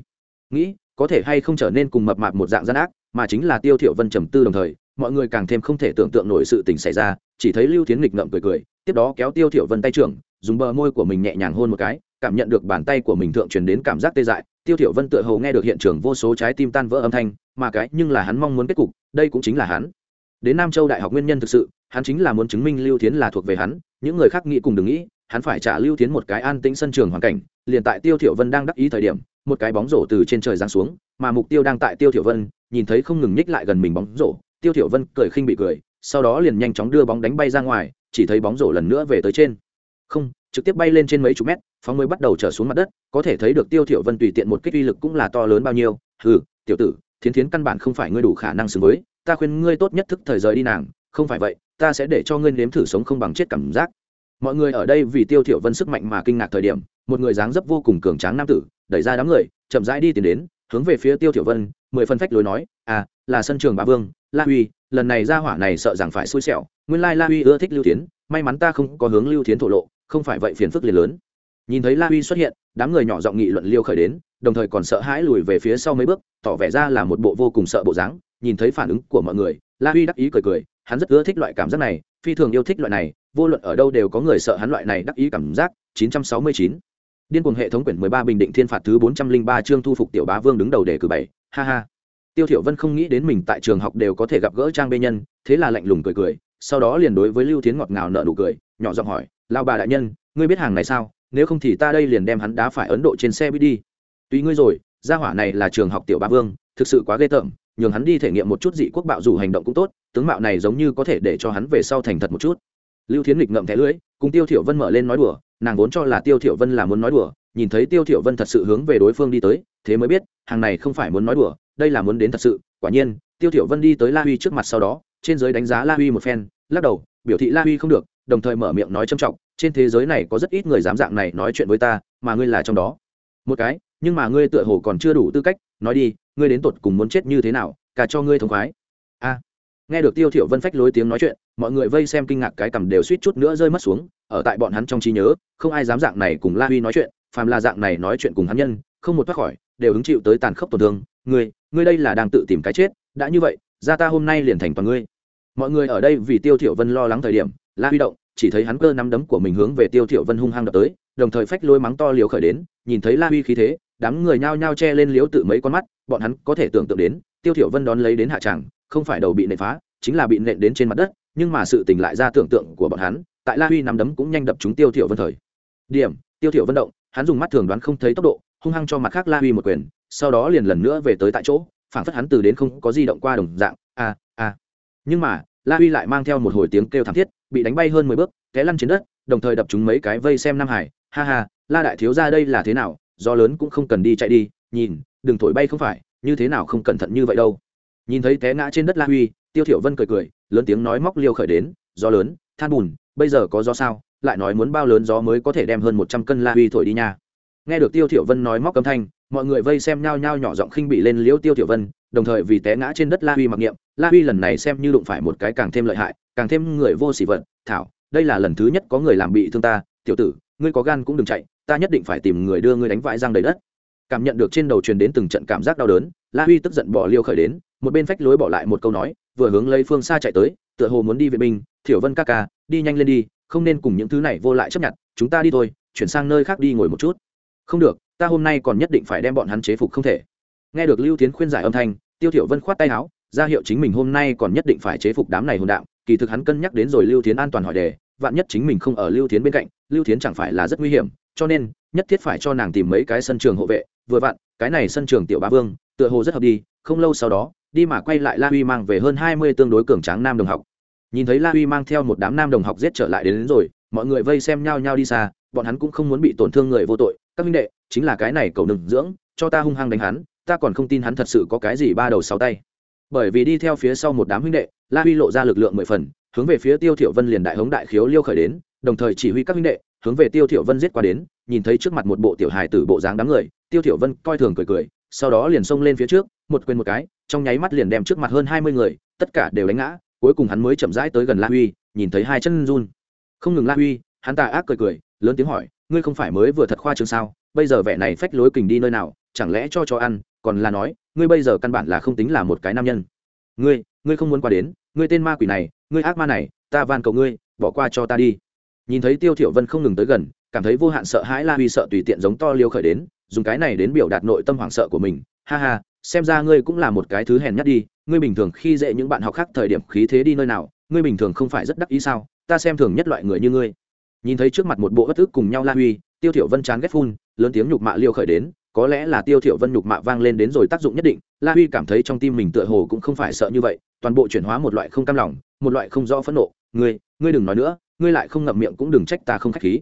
Nghĩ, có thể hay không trở nên cùng mập mạp một dạng gian ác, mà chính là tiêu thiểu vân trầm tư đồng thời, mọi người càng thêm không thể tưởng tượng nổi sự tình xảy ra, chỉ thấy lưu tiến nghịch ngậm cười cười, tiếp đó kéo tiêu thiểu vân tay trưởng, dùng bờ môi của mình nhẹ nhàng hôn một cái, cảm nhận được bàn tay của mình thượng truyền đến cảm giác tê dại. Tiêu thiểu vân tựa hồ nghe được hiện trường vô số trái tim tan vỡ âm thanh, mà cái nhưng là hắn mong muốn kết cục, đây cũng chính là hắn. Đến nam châu đại học nguyên nhân thực sự hắn chính là muốn chứng minh lưu thiến là thuộc về hắn, những người khác nghĩ cùng đừng nghĩ, hắn phải trả lưu thiến một cái an tĩnh sân trường hoàn cảnh, liền tại tiêu thiểu vân đang đắc ý thời điểm, một cái bóng rổ từ trên trời giáng xuống, mà mục tiêu đang tại tiêu thiểu vân, nhìn thấy không ngừng nhích lại gần mình bóng rổ, tiêu thiểu vân cười khinh bị cười, sau đó liền nhanh chóng đưa bóng đánh bay ra ngoài, chỉ thấy bóng rổ lần nữa về tới trên. Không, trực tiếp bay lên trên mấy chục mét, phóng mới bắt đầu trở xuống mặt đất, có thể thấy được tiêu thiểu vân tùy tiện một kích uy lực cũng là to lớn bao nhiêu. Hừ, tiểu tử, thiến thiến căn bản không phải ngươi đủ khả năng xứng với, ta khuyên ngươi tốt nhất thức thời rời đi nàng không phải vậy, ta sẽ để cho ngươi nếm thử sống không bằng chết cảm giác. Mọi người ở đây vì tiêu thiểu vân sức mạnh mà kinh ngạc thời điểm, một người dáng dấp vô cùng cường tráng nam tử, đẩy ra đám người, chậm rãi đi tiến đến, hướng về phía tiêu thiểu vân, mười phân phách lối nói à là sân trường bá vương, la huy, lần này ra hỏa này sợ rằng phải xui xẻo, nguyên lai la huy ưa thích lưu tiến may mắn ta không có hướng lưu tiến thổ lộ, không phải vậy phiền phức liền lớn. Nhìn thấy la huy xuất hiện, đám người nhỏ giọng nghị luận liêu khởi đến, đồng thời còn sợ hãi lùi về phía sau mấy bước, tỏ vẻ ra là một bộ vô cùng sợ bộ dáng, nhìn thấy phản ứng của mọi người, la huy đắc ý cười cười hắn rất ưa thích loại cảm giác này, phi thường yêu thích loại này, vô luận ở đâu đều có người sợ hắn loại này đắc ý cảm giác 969. điên cuồng hệ thống quyển 13 bình định thiên phạt thứ 403 chương thu phục tiểu bá vương đứng đầu đề cử bảy. Ha ha. Tiêu thiểu vân không nghĩ đến mình tại trường học đều có thể gặp gỡ trang bê nhân, thế là lạnh lùng cười cười, sau đó liền đối với lưu thiến ngọt ngào nở nụ cười, nhỏ giọng hỏi lao bà đại nhân, ngươi biết hàng này sao? Nếu không thì ta đây liền đem hắn đá phải ấn độ trên xe buýt đi. Tùy ngươi rồi, gia hỏa này là trường học tiểu bá vương, thực sự quá ghê tởm, nhường hắn đi thể nghiệm một chút dị quốc bạo dù hành động cũng tốt tướng mạo này giống như có thể để cho hắn về sau thành thật một chút. Lưu thiến nghịch ngậm thẻ lưỡi, cùng tiêu thiểu vân mở lên nói đùa, nàng vốn cho là tiêu thiểu vân là muốn nói đùa, nhìn thấy tiêu thiểu vân thật sự hướng về đối phương đi tới, thế mới biết, hàng này không phải muốn nói đùa, đây là muốn đến thật sự, quả nhiên, tiêu thiểu vân đi tới la huy trước mặt sau đó, trên giới đánh giá la huy một phen, lắc đầu, biểu thị la huy không được, đồng thời mở miệng nói trầm trọng, trên thế giới này có rất ít người dám dạng này nói chuyện với ta, mà ngươi là trong đó. Một cái, nhưng mà ngươi tựa hồ còn chưa đủ tư cách, nói đi, ngươi đến tột cùng muốn chết như thế nào, cả cho ngươi thống khoái nghe được tiêu thiểu vân phách lối tiếng nói chuyện, mọi người vây xem kinh ngạc cái cầm đều suýt chút nữa rơi mất xuống, ở tại bọn hắn trong trí nhớ, không ai dám dạng này cùng la huy nói chuyện, phàm là dạng này nói chuyện cùng hắn nhân, không một thoát khỏi, đều hứng chịu tới tàn khốc tổn thương. Ngươi ngươi đây là đang tự tìm cái chết, đã như vậy gia ta hôm nay liền thành toàn ngươi. Mọi người ở đây vì tiêu thiểu vân lo lắng thời điểm, la huy động, chỉ thấy hắn cơ nắm đấm của mình hướng về tiêu thiểu vân hung hăng đập tới, đồng thời phách lối mắng to liều khởi đến, nhìn thấy la huy khí thế, đám người nhao nhao che lên liếu tự mấy con mắt, bọn hắn có thể tưởng tượng đến, tiêu thiểu vân đón lấy đến hạ tràng không phải đầu bị nện phá, chính là bị nện đến trên mặt đất, nhưng mà sự tình lại ra tưởng tượng của bọn hắn, tại la huy nắm đấm cũng nhanh đập chúng tiêu thiểu vân thời. Điểm, tiêu thiểu vân động, hắn dùng mắt thường đoán không thấy tốc độ, hung hăng cho mặt khác la huy một quyền, sau đó liền lần nữa về tới tại chỗ phản phất hắn từ đến không có di động qua đồng dạng, a a. Nhưng mà, la huy lại mang theo một hồi tiếng kêu thảm thiết, bị đánh bay hơn mười bước, té lăn trên đất, đồng thời đập chúng mấy cái vây xem nam hải, ha ha, la đại thiếu ra đây là thế nào do lớn cũng không cần đi chạy đi, nhìn, đừng thổi bay không phải, như thế nào không cẩn thận như vậy đâu nhìn thấy té ngã trên đất la huy, tiêu thiểu vân cười cười, lớn tiếng nói móc liêu khởi đến, gió lớn, than bùn, bây giờ có gió sao? Lại nói muốn bao lớn gió mới có thể đem hơn một trăm cân la huy thổi đi nha. Nghe được tiêu thiểu vân nói móc âm thanh, mọi người vây xem nhao nhao nhỏ giọng khinh bị lên liễu tiêu thiểu vân, đồng thời vì té ngã trên đất la huy mặc niệm, la huy lần này xem như đụng phải một cái càng thêm lợi hại, càng thêm người vô sỉ vật, thảo, đây là lần thứ nhất có người làm bị thương ta, tiểu tử, ngươi có gan cũng đừng chạy, ta nhất định phải tìm người đưa ngươi đánh vãi răng đầy đất. Cảm nhận được trên đầu truyền đến từng trận cảm giác đau đớn la huy tức giận bỏ liêu khởi đến, một bên phách lối bỏ lại một câu nói, vừa hướng lấy phương xa chạy tới, tựa hồ muốn đi vệ binh, thiểu vân ca ca, đi nhanh lên đi, không nên cùng những thứ này vô lại chấp nhận, chúng ta đi thôi, chuyển sang nơi khác đi ngồi một chút. Không được, ta hôm nay còn nhất định phải đem bọn hắn chế phục không thể. Nghe được lưu tiến khuyên giải âm thanh, tiêu thiểu vân khoát tay áo, ra hiệu chính mình hôm nay còn nhất định phải chế phục đám này hồn đạo, kỳ thực hắn cân nhắc đến rồi lưu tiến an toàn hỏi đề, vạn nhất chính mình không ở lưu tiến bên cạnh, lưu tiến chẳng phải là rất nguy hiểm, cho nên, nhất thiết phải cho nàng tìm mấy cái sân trường hộ vệ, vừa vặn, cái này sân trường tiểu bá vương tựa hồ rất hợp đi không lâu sau đó đi mà quay lại la huy mang về hơn hai mươi tương đối cường tráng nam đồng học. Nhìn thấy la huy mang theo một đám nam đồng học giết trở lại đến, đến rồi mọi người vây xem nhau nhau đi xa bọn hắn cũng không muốn bị tổn thương người vô tội. Các minh đệ chính là cái này cầu đừng dưỡng cho ta hung hăng đánh hắn ta còn không tin hắn thật sự có cái gì ba đầu sáu tay. Bởi vì đi theo phía sau một đám huynh đệ la huy lộ ra lực lượng mười phần hướng về phía tiêu thiểu vân liền đại hống đại khiếu liêu khởi đến đồng thời chỉ huy các huynh đệ hướng về tiêu thiểu vân giết qua đến nhìn thấy trước mặt một bộ tiểu hài tử bộ dáng đám người tiêu thiểu vân coi thường cười cười sau đó liền xông lên phía trước, một quên một cái, trong nháy mắt liền đem trước mặt hơn hai mươi người, tất cả đều đánh ngã, cuối cùng hắn mới chậm rãi tới gần la huy, nhìn thấy hai chân run. Không ngừng la huy, hắn ta ác cười cười, lớn tiếng hỏi, ngươi không phải mới vừa thật khoa trương sao? Bây giờ vẻ này phách lối kình đi nơi nào? Chẳng lẽ cho cho ăn? Còn là nói, ngươi bây giờ căn bản là không tính là một cái nam nhân. Ngươi ngươi không muốn qua đến, ngươi tên ma quỷ này, ngươi ác ma này, ta van cầu ngươi, bỏ qua cho ta đi. Nhìn thấy tiêu thiểu vân không ngừng tới gần, cảm thấy vô hạn sợ hãi la huy sợ tùy tiện giống to liêu khởi đến dùng cái này đến biểu đạt nội tâm hoảng sợ của mình. Ha ha, xem ra ngươi cũng là một cái thứ hèn nhát đi, ngươi bình thường khi dễ những bạn học khác thời điểm khí thế đi nơi nào, ngươi bình thường không phải rất đắc ý sao? Ta xem thường nhất loại người như ngươi. Nhìn thấy trước mặt một bộ bất ức cùng nhau la huy, tiêu thiểu vân chán ghét phun, lớn tiếng nhục mạ liêu khởi đến, có lẽ là tiêu thiểu vân nhục mạ vang lên đến rồi tác dụng nhất định, la huy cảm thấy trong tim mình tựa hồ cũng không phải sợ như vậy, toàn bộ chuyển hóa một loại không cam lòng, một loại không rõ phẫn nộ. Ngươi ngươi đừng nói nữa, ngươi lại không ngậm miệng cũng đừng trách ta không khách khí.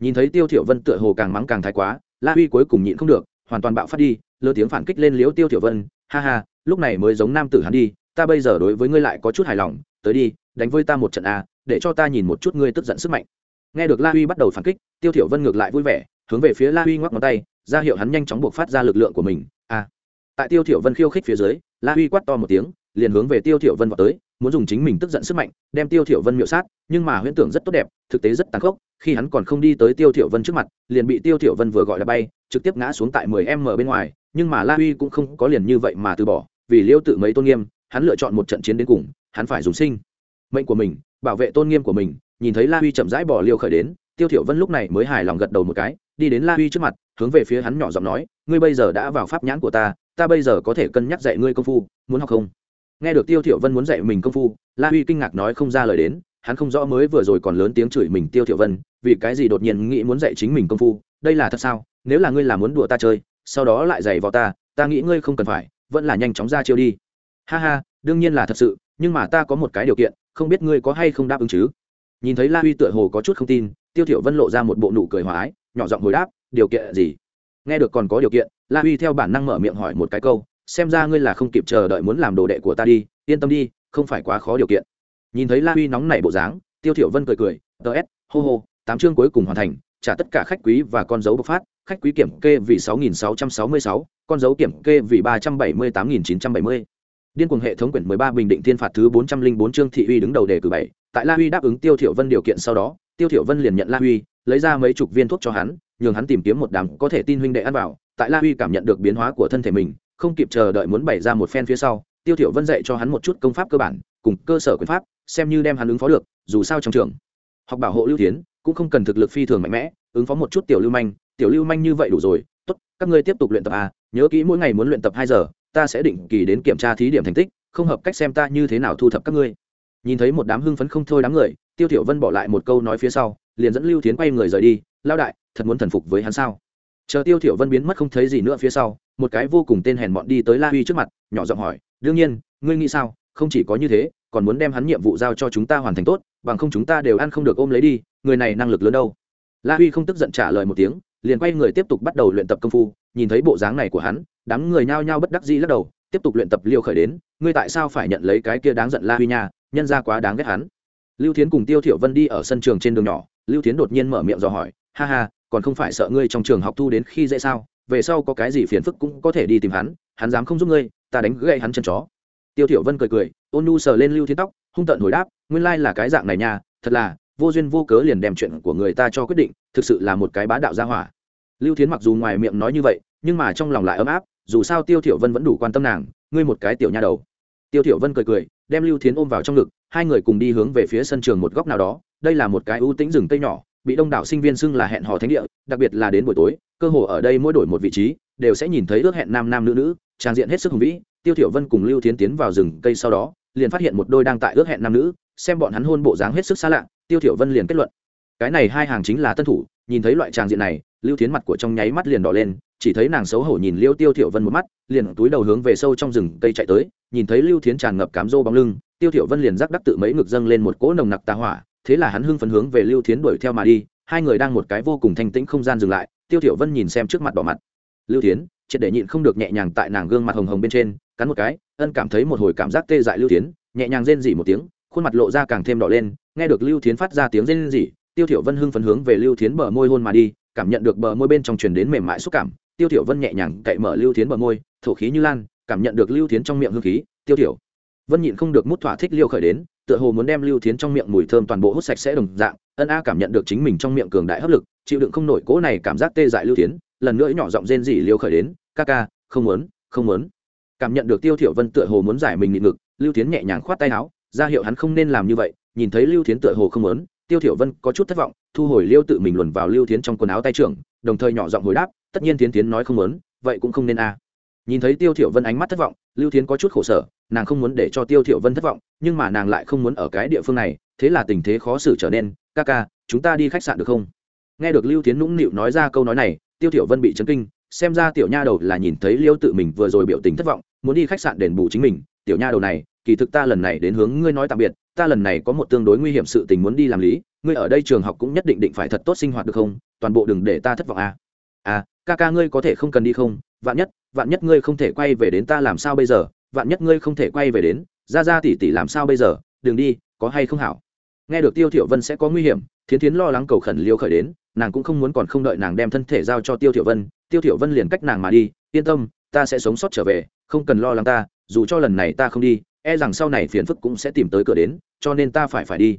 Nhìn thấy tiêu thiểu vân tựa hồ càng mắng càng thái quá la huy cuối cùng nhịn không được, hoàn toàn bạo phát đi, lơ tiếng phản kích lên liếu tiêu Tiểu vân, ha ha, lúc này mới giống nam tử hắn đi, ta bây giờ đối với ngươi lại có chút hài lòng, tới đi, đánh với ta một trận a để cho ta nhìn một chút ngươi tức giận sức mạnh. Nghe được la huy bắt đầu phản kích, tiêu Tiểu vân ngược lại vui vẻ, hướng về phía la huy ngoắc ngón tay, ra hiệu hắn nhanh chóng buộc phát ra lực lượng của mình a tại tiêu Tiểu vân khiêu khích phía dưới, la huy quát to một tiếng liền hướng về tiêu thiểu vân vào tới, muốn dùng chính mình tức giận sức mạnh, đem tiêu thiểu vân miệu sát, nhưng mà huyễn tưởng rất tốt đẹp, thực tế rất tàn khốc, khi hắn còn không đi tới tiêu thiểu vân trước mặt, liền bị tiêu thiểu vân vừa gọi là bay, trực tiếp ngã xuống tại 10 m bên ngoài, nhưng mà la huy cũng không có liền như vậy mà từ bỏ, vì liêu tự mấy tôn nghiêm, hắn lựa chọn một trận chiến đến cùng, hắn phải dùng sinh mệnh của mình, bảo vệ tôn nghiêm của mình, nhìn thấy la huy chậm rãi bỏ liêu khởi đến, tiêu thiểu vân lúc này mới hài lòng gật đầu một cái, đi đến la huy trước mặt, hướng về phía hắn nhỏ giọng nói, ngươi bây giờ đã vào pháp nhãn của ta ta bây giờ có thể cân nhắc dạy ngươi công phu, muốn học không? Nghe được tiêu thiểu vân muốn dạy mình công phu, la huy kinh ngạc nói không ra lời đến, hắn không rõ mới vừa rồi còn lớn tiếng chửi mình tiêu thiểu vân, vì cái gì đột nhiên nghĩ muốn dạy chính mình công phu, đây là thật sao? Nếu là ngươi là muốn đùa ta chơi, sau đó lại dạy vào ta ta nghĩ ngươi không cần phải, vẫn là nhanh chóng ra chiêu đi. Ha ha, đương nhiên là thật sự, nhưng mà ta có một cái điều kiện, không biết ngươi có hay không đáp ứng chứ? Nhìn thấy la huy tựa hồ có chút không tin, tiêu thiểu vân lộ ra một bộ nụ cười hòa ái, nhỏ giọng hồi đáp, điều kiện gì? Nghe được còn có điều kiện, la huy theo bản năng mở miệng hỏi một cái câu xem ra ngươi là không kịp chờ đợi muốn làm đồ đệ của ta đi yên tâm đi không phải quá khó điều kiện nhìn thấy la huy nóng nảy bộ dáng tiêu thiểu vân cười cười ts hô hô tám chương cuối cùng hoàn thành trả tất cả khách quý và con dấu bộc phát khách quý kiểm kê vì 6.666, con dấu kiểm kê vì 378.970. Điên cuồng hệ thống quyển 13 bình định thiên phạt thứ 404 chương thị uy đứng đầu đề cử 7, tại La Huy đáp ứng Tiêu Thiểu Vân điều kiện sau đó, Tiêu Thiểu Vân liền nhận La Huy, lấy ra mấy chục viên thuốc cho hắn, nhường hắn tìm kiếm một đám có thể tin huynh đệ ăn vào. Tại La Huy cảm nhận được biến hóa của thân thể mình, không kịp chờ đợi muốn bày ra một phen phía sau, Tiêu Thiểu Vân dạy cho hắn một chút công pháp cơ bản, cùng cơ sở quyền pháp, xem như đem hắn ứng phó được, dù sao trong trường học bảo hộ lưu tiến, cũng không cần thực lực phi thường mạnh mẽ, ứng phó một chút tiểu lưu manh, tiểu lưu manh như vậy đủ rồi. Tốt, các ngươi tiếp tục luyện tập a, nhớ kỹ mỗi ngày muốn luyện tập 2 giờ, ta sẽ định kỳ đến kiểm tra thí điểm thành tích, không hợp cách xem ta như thế nào thu thập các ngươi nhìn thấy một đám hưng phấn không thôi đám người tiêu thiểu vân bỏ lại một câu nói phía sau liền dẫn lưu tiến quay người rời đi lao đại thật muốn thần phục với hắn sao chờ tiêu thiểu vân biến mất không thấy gì nữa phía sau, một cái vô cùng tên hèn mọn đi tới la huy trước mặt, nhỏ giọng hỏi, đương nhiên, ngươi nghĩ sao? Không chỉ có như thế, còn muốn đem hắn nhiệm vụ giao cho chúng ta hoàn thành tốt, bằng không chúng ta đều ăn không được ôm lấy đi, người này năng lực lớn đâu? La huy không tức giận trả lời một tiếng, liền quay người tiếp tục bắt đầu luyện tập công phu, nhìn thấy bộ dáng này của hắn, đám người nhao nhao bất đắc dĩ lắc đầu, tiếp tục luyện tập liêu khởi đến, ngươi tại sao phải nhận lấy cái kia đáng giận la huy nha, nhân ra quá đáng ghét hắn. Lưu thiến cùng tiêu thiểu vân đi ở sân trường trên đường nhỏ, lưu thiến đột nhiên mở miệng dò hỏi, ha ha còn không phải sợ ngươi trong trường học thu đến khi dễ sao? Về sau có cái gì phiền phức cũng có thể đi tìm hắn hắn dám không giúp ngươi, ta đánh gãy hắn chân chó. Tiêu thiểu vân cười cười, ôn nu sờ lên lưu thiến tóc, hung tợn hồi đáp, nguyên lai là cái dạng này nha, thật là, vô duyên vô cớ liền đem chuyện của người ta cho quyết định, thực sự là một cái bá đạo gia hỏa. Lưu thiến mặc dù ngoài miệng nói như vậy, nhưng mà trong lòng lại ấm áp, dù sao tiêu thiểu vân vẫn đủ quan tâm nàng, ngươi một cái tiểu nha đầu. Tiêu thiểu vân cười cười, đem lưu thiến ôm vào trong ngực, hai người cùng đi hướng về phía sân trường một góc nào đó, đây là một cái ưu tĩnh rừng cây nhỏ bị đông đảo sinh viên xưng là hẹn hò thánh địa, đặc biệt là đến buổi tối, cơ hồ ở đây mỗi đổi một vị trí, đều sẽ nhìn thấy ước hẹn nam nam nữ nữ, trang diện hết sức hùng vĩ, tiêu thiểu vân cùng lưu thiến tiến vào rừng cây sau đó, liền phát hiện một đôi đang tại ước hẹn nam nữ, xem bọn hắn hôn bộ dáng hết sức xa lạ, tiêu thiểu vân liền kết luận, cái này hai hàng chính là tân thủ, nhìn thấy loại trang diện này, lưu thiến mặt của trong nháy mắt liền đỏ lên, chỉ thấy nàng xấu hổ nhìn liêu tiêu thiểu vân một mắt, liền túi đầu hướng về sâu trong rừng cây chạy tới, nhìn thấy lưu thiến tràn ngập cám rô bóng lưng, tiêu thiểu vân liền rắc đắc tự mấy ngực dâng lên một cỗ nồng nặc tà hỏa thế là hắn hưng phấn hướng về lưu thiến đuổi theo mà đi, hai người đang một cái vô cùng thanh tĩnh không gian dừng lại, tiêu thiểu vân nhìn xem trước mặt đỏ mặt. Lưu thiến, triệt để nhịn không được nhẹ nhàng tại nàng gương mặt hồng hồng bên trên, cắn một cái, ân cảm thấy một hồi cảm giác tê dại lưu thiến, nhẹ nhàng rên rỉ một tiếng, khuôn mặt lộ ra càng thêm đỏ lên, nghe được lưu thiến phát ra tiếng rên rỉ, tiêu thiểu vân hưng phấn hướng về lưu thiến bờ môi hôn mà đi, cảm nhận được bờ môi bên trong truyền đến mềm mại xúc cảm, tiêu thiểu vân nhẹ nhàng cậy mở lưu thiến bờ môi, thổ khí như lan, cảm nhận được lưu thiến trong miệng hương khí, tiêu thiểu vân nhịn không được mút thỏa thích liêu khởi đến tựa hồ muốn đem lưu thiến trong miệng mùi thơm toàn bộ hút sạch sẽ đồng dạng, ân a cảm nhận được chính mình trong miệng cường đại hấp lực, chịu đựng không nổi cỗ này cảm giác tê dại lưu thiến, lần nữa nhỏ giọng rên rỉ liêu khởi đến, ca ca, không muốn không muốn. Cảm nhận được tiêu thiểu vân tựa hồ muốn giải mình nhịn ngực, lưu thiến nhẹ nhàng khoát tay áo, ra hiệu hắn không nên làm như vậy, nhìn thấy lưu thiến tựa hồ không muốn, tiêu thiểu vân có chút thất vọng, thu hồi liêu tự mình luồn vào lưu thiến trong quần áo tay trưởng, đồng thời nhỏ giọng hồi đáp, tất nhiên Thiến Thiến nói không muốn, vậy cũng không nên a. Nhìn thấy tiêu thiểu vân ánh mắt thất vọng lưu thiến có chút khổ sở, nàng không muốn để cho tiêu thiểu vân thất vọng, nhưng mà nàng lại không muốn ở cái địa phương này, thế là tình thế khó xử trở nên, ca ca, chúng ta đi khách sạn được không? Nghe được lưu thiến nũng nịu nói ra câu nói này, tiêu thiểu vân bị chấn kinh, xem ra tiểu nha đầu là nhìn thấy liêu tự mình vừa rồi biểu tình thất vọng, muốn đi khách sạn đền bù chính mình. Tiểu nha đầu này, kỳ thực ta lần này đến hướng ngươi nói tạm biệt, ta lần này có một tương đối nguy hiểm sự tình muốn đi làm lý, ngươi ở đây trường học cũng nhất định định phải thật tốt sinh hoạt được không? Toàn bộ đừng để ta thất vọng à. À ca ca ngươi có thể không cần đi không? Vạn nhất vạn nhất ngươi không thể quay về đến ta làm sao bây giờ? Vạn nhất ngươi không thể quay về đến, ra ra tỷ tỷ làm sao bây giờ? Đừng đi, có hay không hảo? Nghe được tiêu thiểu vân sẽ có nguy hiểm, thiến thiến lo lắng cầu khẩn liêu khởi đến, nàng cũng không muốn còn không đợi nàng đem thân thể giao cho tiêu thiểu vân. Tiêu thiểu vân liền cách nàng mà đi, yên tâm, ta sẽ sống sót trở về, không cần lo lắng ta, dù cho lần này ta không đi e rằng sau này phiền phức cũng sẽ tìm tới cửa đến, cho nên ta phải phải đi.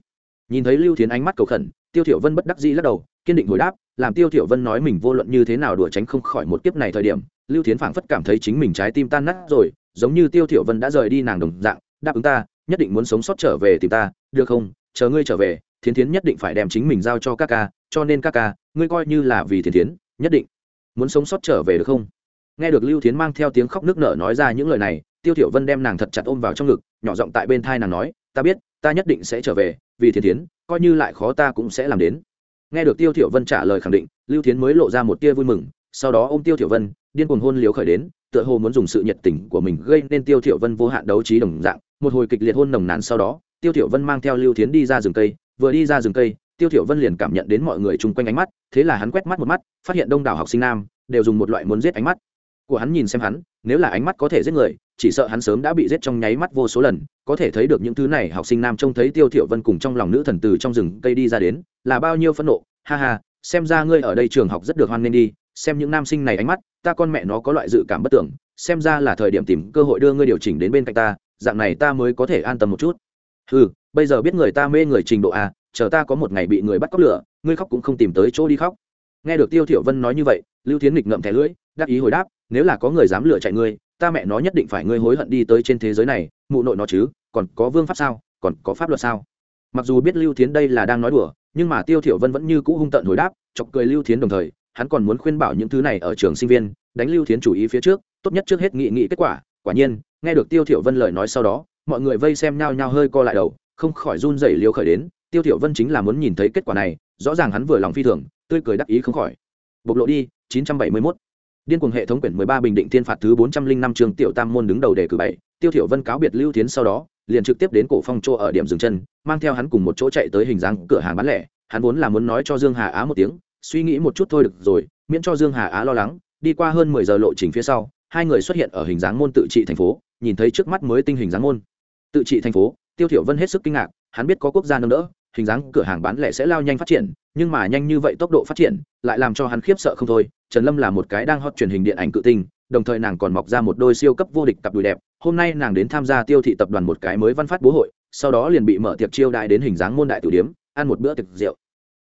Nhìn thấy lưu thiến ánh mắt cầu khẩn, tiêu thiểu vân bất đắc dĩ lắc đầu, kiên định hồi đáp, làm tiêu thiểu vân nói mình vô luận như thế nào đùa tránh không khỏi một kiếp này thời điểm lưu thiến phảng phất cảm thấy chính mình trái tim tan nát rồi, giống như tiêu thiểu vân đã rời đi nàng đồng dạng, đáp ứng ta, nhất định muốn sống sót trở về tìm ta, được không? Chờ ngươi trở về, thiến thiến nhất định phải đem chính mình giao cho các ca, cho nên các ca, ngươi coi như là vì thiến thiến, nhất định muốn sống sót trở về được không? Nghe được lưu thiến mang theo tiếng khóc nước nở nói ra những lời này, tiêu thiểu vân đem nàng thật chặt ôm vào trong ngực, nhỏ giọng tại bên thai nàng nói, ta biết, ta nhất định sẽ trở về, vì thiến thiến, coi như lại khó ta cũng sẽ làm đến. Nghe được tiêu thiểu vân trả lời khẳng định, lưu thiến mới lộ ra một tia vui mừng, sau đó ôm tiêu thiểu vân điên cuồng hôn liếu khởi đến, tựa hồ muốn dùng sự nhiệt tình của mình gây nên tiêu thiểu vân vô hạn đấu trí đồng dạng. Một hồi kịch liệt hôn nồng nàn sau đó, tiêu thiểu vân mang theo lưu thiến đi ra rừng cây. Vừa đi ra rừng cây, tiêu thiểu vân liền cảm nhận đến mọi người chung quanh ánh mắt, thế là hắn quét mắt một mắt, phát hiện đông đảo học sinh nam đều dùng một loại muốn giết ánh mắt của hắn nhìn xem hắn, nếu là ánh mắt có thể giết người, chỉ sợ hắn sớm đã bị giết trong nháy mắt vô số lần. Có thể thấy được những thứ này học sinh nam trông thấy tiêu thiểu vân cùng trong lòng nữ thần từ trong rừng cây đi ra đến, là bao nhiêu phẫn nộ. Ha ha, xem ra ngươi ở đây trường học rất được hoan nghênh đi xem những nam sinh này ánh mắt, ta con mẹ nó có loại dự cảm bất tưởng, xem ra là thời điểm tìm cơ hội đưa ngươi điều chỉnh đến bên cạnh ta, dạng này ta mới có thể an tâm một chút. Ừ bây giờ biết người ta mê người trình độ à chờ ta có một ngày bị người bắt cóc lửa, ngươi khóc cũng không tìm tới chỗ đi khóc. Nghe được tiêu thiểu vân nói như vậy, lưu thiến nghịch ngậm thẻ lưỡi đáp ý hồi đáp, nếu là có người dám lửa chạy ngươi, ta mẹ nó nhất định phải ngươi hối hận đi tới trên thế giới này, mụ nội nó chứ, còn có vương pháp sao, còn có pháp luật sao? Mặc dù biết lưu thiến đây là đang nói đùa, nhưng mà tiêu thiểu vân vẫn như cũ hung tợn hồi đáp, chọc cười lưu thiến đồng thời hắn còn muốn khuyên bảo những thứ này ở trường sinh viên, đánh lưu thiến chủ ý phía trước, tốt nhất trước hết nghị nghị kết quả. Quả nhiên, nghe được tiêu thiểu vân lời nói sau đó, mọi người vây xem nhau nhau hơi co lại đầu, không khỏi run rẩy liều khởi đến. Tiêu thiểu vân chính là muốn nhìn thấy kết quả này, rõ ràng hắn vừa lòng phi thường, tươi cười đắc ý không khỏi. Bộc lộ đi 971 điên cuồng hệ thống quyển 13 bình định thiên phạt thứ 405 trường tiểu tam môn đứng đầu đề cử bảy. Tiêu thiểu vân cáo biệt lưu thiến sau đó, liền trực tiếp đến cổ phong chỗ ở điểm dừng chân, mang theo hắn cùng một chỗ chạy tới hình dáng cửa hàng bán lẻ. Hắn vốn là muốn nói cho dương hà á một tiếng suy nghĩ một chút thôi được rồi, miễn cho dương hà á lo lắng, đi qua hơn 10 giờ lộ trình phía sau, hai người xuất hiện ở hình dáng môn tự trị thành phố, nhìn thấy trước mắt mới tinh hình dáng môn. Tự trị thành phố, tiêu thiểu vân hết sức kinh ngạc, hắn biết có quốc gia nâng đỡ, hình dáng cửa hàng bán lẻ sẽ lao nhanh phát triển, nhưng mà nhanh như vậy tốc độ phát triển, lại làm cho hắn khiếp sợ không thôi. Trần lâm là một cái đang hot truyền hình điện ảnh cự tinh, đồng thời nàng còn mọc ra một đôi siêu cấp vô địch cặp đùi đẹp. Hôm nay nàng đến tham gia tiêu thị tập đoàn một cái mới văn phát bố hội, sau đó liền bị mở tiệc chiêu đại đến hình dáng môn đại tử điếm, ăn một bữa tiệc rượu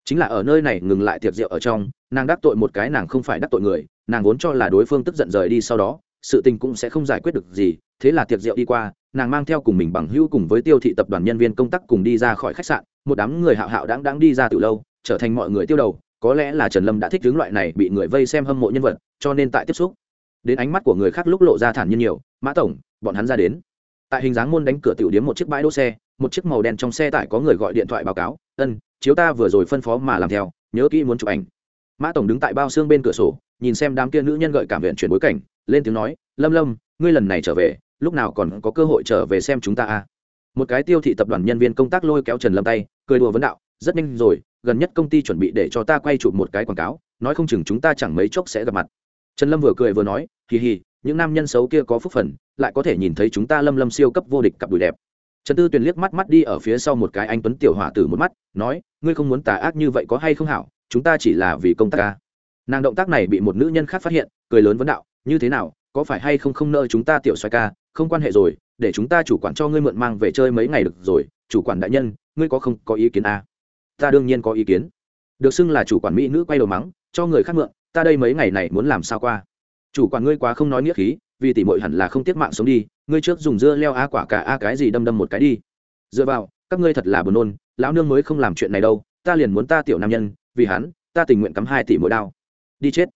chính là ở nơi này ngừng lại tiệc rượu ở trong, nàng đắc tội một cái nàng không phải đắc tội người, nàng vốn cho là đối phương tức giận rời đi sau đó, sự tình cũng sẽ không giải quyết được gì, thế là tiệc rượu đi qua, nàng mang theo cùng mình bằng hữu cùng với tiêu thị tập đoàn nhân viên công tác cùng đi ra khỏi khách sạn, một đám người hạo hạo đáng đáng đi ra từ lâu, trở thành mọi người tiêu đầu, có lẽ là trần lâm đã thích hướng loại này bị người vây xem hâm mộ nhân vật, cho nên tại tiếp xúc. Đến ánh mắt của người khác lúc lộ ra thản nhiên nhiều, mã tổng, bọn hắn ra đến. Tại hình dáng môn đánh cửa tiểu điếm một chiếc bãi đỗ xe, một chiếc màu đen trong xe tải có người gọi điện thoại báo cáo, ân chiếu ta vừa rồi phân phó mà làm theo, nhớ kỹ muốn chụp ảnh. Mã tổng đứng tại bao xương bên cửa sổ, nhìn xem đám kia nữ nhân gợi cảm viện chuyển bối cảnh, lên tiếng nói, lâm lâm, ngươi lần này trở về, lúc nào còn có cơ hội trở về xem chúng ta à? Một cái tiêu thị tập đoàn nhân viên công tác lôi kéo trần lâm tay, cười đùa vấn đạo, rất nhanh rồi, gần nhất công ty chuẩn bị để cho ta quay chụp một cái quảng cáo, nói không chừng chúng ta chẳng mấy chốc sẽ gặp mặt. Trần lâm vừa cười vừa nói, hì hì, những nam nhân xấu kia có phúc phần, lại có thể nhìn thấy chúng ta lâm lâm siêu cấp vô địch cặp đùi đẹp trần tư tuyền liếc mắt mắt đi ở phía sau một cái anh tuấn tiểu hỏa tử một mắt, nói, ngươi không muốn tà ác như vậy có hay không hảo? Chúng ta chỉ là vì công tác ca nàng động tác này bị một nữ nhân khác phát hiện, cười lớn vấn đạo, như thế nào? Có phải hay không không nợ chúng ta tiểu xoay ca? Không quan hệ rồi, để chúng ta chủ quản cho ngươi mượn mang về chơi mấy ngày được rồi, chủ quản đại nhân, ngươi có không có ý kiến à? ta đương nhiên có ý kiến. Được xưng là chủ quản mỹ nữ quay đầu mắng, cho người khác mượn, ta đây mấy ngày này muốn làm sao qua? Chủ quản ngươi quá không nói nghĩa khí vì tỉ mội hẳn là không tiếc mạng sống đi, ngươi trước dùng dưa leo a quả cả a cái gì đâm đâm một cái đi. Dựa vào, các ngươi thật là buồn nôn, lão nương mới không làm chuyện này đâu, ta liền muốn ta tiểu nam nhân, vì hắn, ta tình nguyện cắm hai tỷ mỗi đao. Đi chết.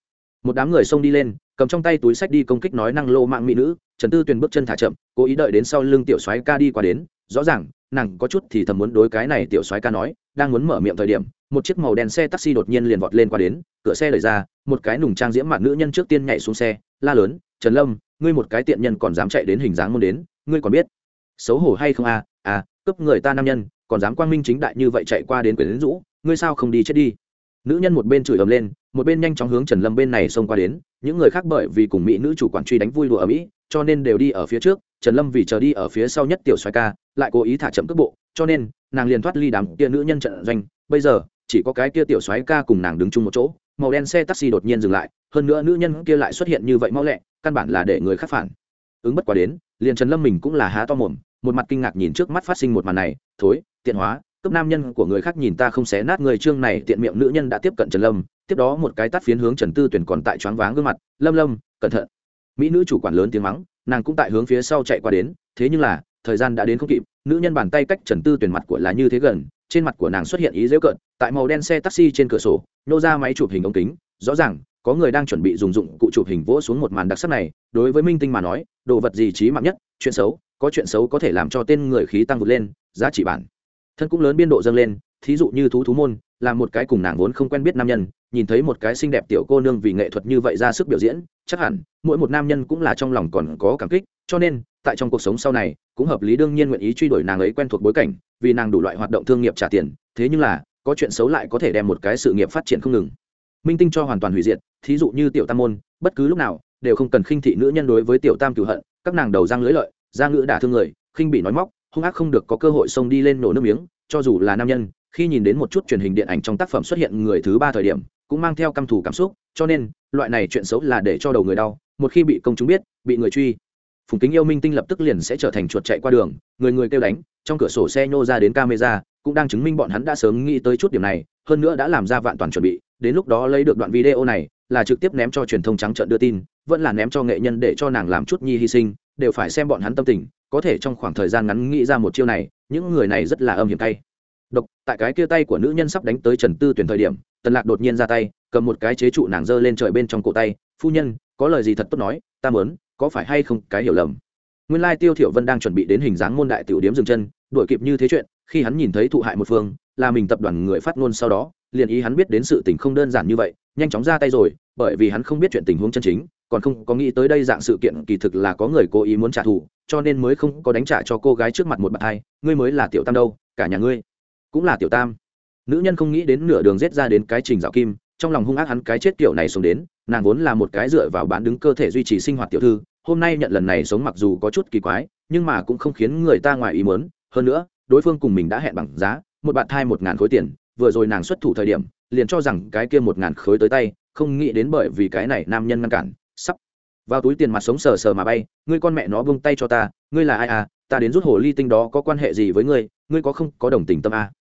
Một đám người xông đi lên, cầm trong tay túi sách đi công kích nói năng lô mạng mỹ nữ, trần tư tuyền bước chân thả chậm, cố ý đợi đến sau lưng tiểu soái ca đi qua đến, rõ ràng, nàng có chút thì thầm muốn đối cái này tiểu soái ca nói, đang muốn mở miệng thời điểm, một chiếc màu đen xe taxi đột nhiên liền vọt lên qua đến, cửa xe lời ra, một cái nùng trang diễm mặt nữ nhân trước tiên nhảy xuống xe, la lớn, trần lâm ngươi một cái tiện nhân còn dám chạy đến hình dáng môn đến, ngươi còn biết. Xấu hổ hay không à? À cướp người ta nam nhân, còn dám quang minh chính đại như vậy chạy qua đến quyến rũ, ngươi sao không đi chết đi? Nữ nhân một bên chửi ầm lên, một bên nhanh chóng hướng trần lâm bên này xông qua đến, những người khác bởi vì cùng mỹ nữ chủ quản truy đánh vui đùa ở mỹ, cho nên đều đi ở phía trước, trần lâm vì chờ đi ở phía sau nhất tiểu xoài ca, lại cố ý thả chậm cước bộ, cho nên, nàng liền thoát ly đám kia nữ nhân trận doanh, bây giờ, chỉ có cái kia tiểu xoáy ca cùng nàng đứng chung một chỗ, màu đen xe taxi đột nhiên dừng lại, hơn nữa nữ nhân kia lại xuất hiện như vậy mau lẹ căn bản là để người khác phản. Ứng bất quá đến liền trần lâm mình cũng là há to mồm một mặt kinh ngạc nhìn trước mắt phát sinh một màn này thối tiện hóa cấp nam nhân của người khác nhìn ta không xé nát người. Trương này tiện miệng nữ nhân đã tiếp cận trần lâm tiếp đó một cái tắt phiến hướng trần tư tuyển còn tại choáng váng gương mặt lâm lâm cẩn thận. Mỹ nữ chủ quản lớn tiếng mắng nàng cũng tại hướng phía sau chạy qua đến thế nhưng là thời gian đã đến không kịp nữ nhân bàn tay cách trần tư tuyển mặt của là như thế gần trên mặt của nàng xuất hiện ý dễu cận, tại màu đen xe taxi trên cửa sổ nhô ra máy chụp hình ống kính rõ ràng có người đang chuẩn bị dùng dụng cụ chụp hình vỗ xuống một màn đặc sắc này, đối với minh tinh mà nói, đồ vật gì trí mạng nhất, chuyện xấu, có chuyện xấu có thể làm cho tên người khí tăng vượt lên, giá trị bản. Thân cũng lớn biên độ dâng lên, thí dụ như thú thú môn, là một cái cùng nàng vốn không quen biết nam nhân, nhìn thấy một cái xinh đẹp tiểu cô nương vì nghệ thuật như vậy ra sức biểu diễn, chắc hẳn, mỗi một nam nhân cũng là trong lòng còn có cảm kích, cho nên, tại trong cuộc sống sau này, cũng hợp lý đương nhiên nguyện ý truy đuổi nàng ấy quen thuộc bối cảnh, vì nàng đủ loại hoạt động thương nghiệp trả tiền, thế nhưng là, có chuyện xấu lại có thể đem một cái sự nghiệp phát triển không ngừng minh tinh cho hoàn toàn hủy diệt, thí dụ như tiểu tam môn, bất cứ lúc nào, đều không cần khinh thị nữ nhân đối với tiểu tam cửu hận, các nàng đầu răng lưỡi lợi giang ngữ đả thương người, khinh bị nói móc, hung ác không được có cơ hội xông đi lên nổ nước miếng, cho dù là nam nhân, khi nhìn đến một chút truyền hình điện ảnh trong tác phẩm xuất hiện người thứ ba thời điểm, cũng mang theo căm thù cảm xúc, cho nên, loại này chuyện xấu là để cho đầu người đau, một khi bị công chúng biết, bị người truy, phùng kính yêu minh tinh lập tức liền sẽ trở thành chuột chạy qua đường, người người kêu đánh, trong cửa sổ xe nhô ra đến camera, cũng đang chứng minh bọn hắn đã sớm nghĩ tới chút điểm này, hơn nữa đã làm ra vạn toàn chuẩn bị đến lúc đó lấy được đoạn video này, là trực tiếp ném cho truyền thông trắng trợn đưa tin, vẫn là ném cho nghệ nhân để cho nàng làm chút nhi hy sinh, đều phải xem bọn hắn tâm tình, có thể trong khoảng thời gian ngắn nghĩ ra một chiêu này, những người này rất là âm hiểm tay độc, tại cái kia tay của nữ nhân sắp đánh tới trần tư tuyển thời điểm, tần lạc đột nhiên ra tay, cầm một cái chế trụ nàng giơ lên trời bên trong cổ tay, phu nhân, có lời gì thật tốt nói, ta mớn có phải hay không, cái hiểu lầm? Nguyên lai tiêu thiểu vân đang chuẩn bị đến hình dáng môn đại tiểu điếm dừng chân, đuổi kịp như thế chuyện, khi hắn nhìn thấy thụ hại một phương, là mình tập đoàn người phát ngôn sau đó liền ý hắn biết đến sự tình không đơn giản như vậy, nhanh chóng ra tay rồi, bởi vì hắn không biết chuyện tình huống chân chính, còn không có nghĩ tới đây dạng sự kiện kỳ thực là có người cố ý muốn trả thù, cho nên mới không có đánh trả cho cô gái trước mặt một bạn hai, ngươi mới là tiểu tam đâu, cả nhà ngươi cũng là tiểu tam. Nữ nhân không nghĩ đến nửa đường rết ra đến cái trình dạo kim, trong lòng hung ác hắn cái chết kiểu này xuống đến, nàng vốn là một cái dựa vào bán đứng cơ thể duy trì sinh hoạt tiểu thư, hôm nay nhận lần này sống mặc dù có chút kỳ quái, nhưng mà cũng không khiến người ta ngoài ý muốn. Hơn nữa, đối phương cùng mình đã hẹn bằng giá, một bạn thai một ngàn khối tiền vừa rồi nàng xuất thủ thời điểm, liền cho rằng cái kia một ngàn khối tới tay, không nghĩ đến bởi vì cái này nam nhân ngăn cản, sắp vào túi tiền mặt sống sờ sờ mà bay, ngươi con mẹ nó buông tay cho ta, ngươi là ai à ta đến rút hồ ly tinh đó có quan hệ gì với ngươi ngươi có không có đồng tình tâm à?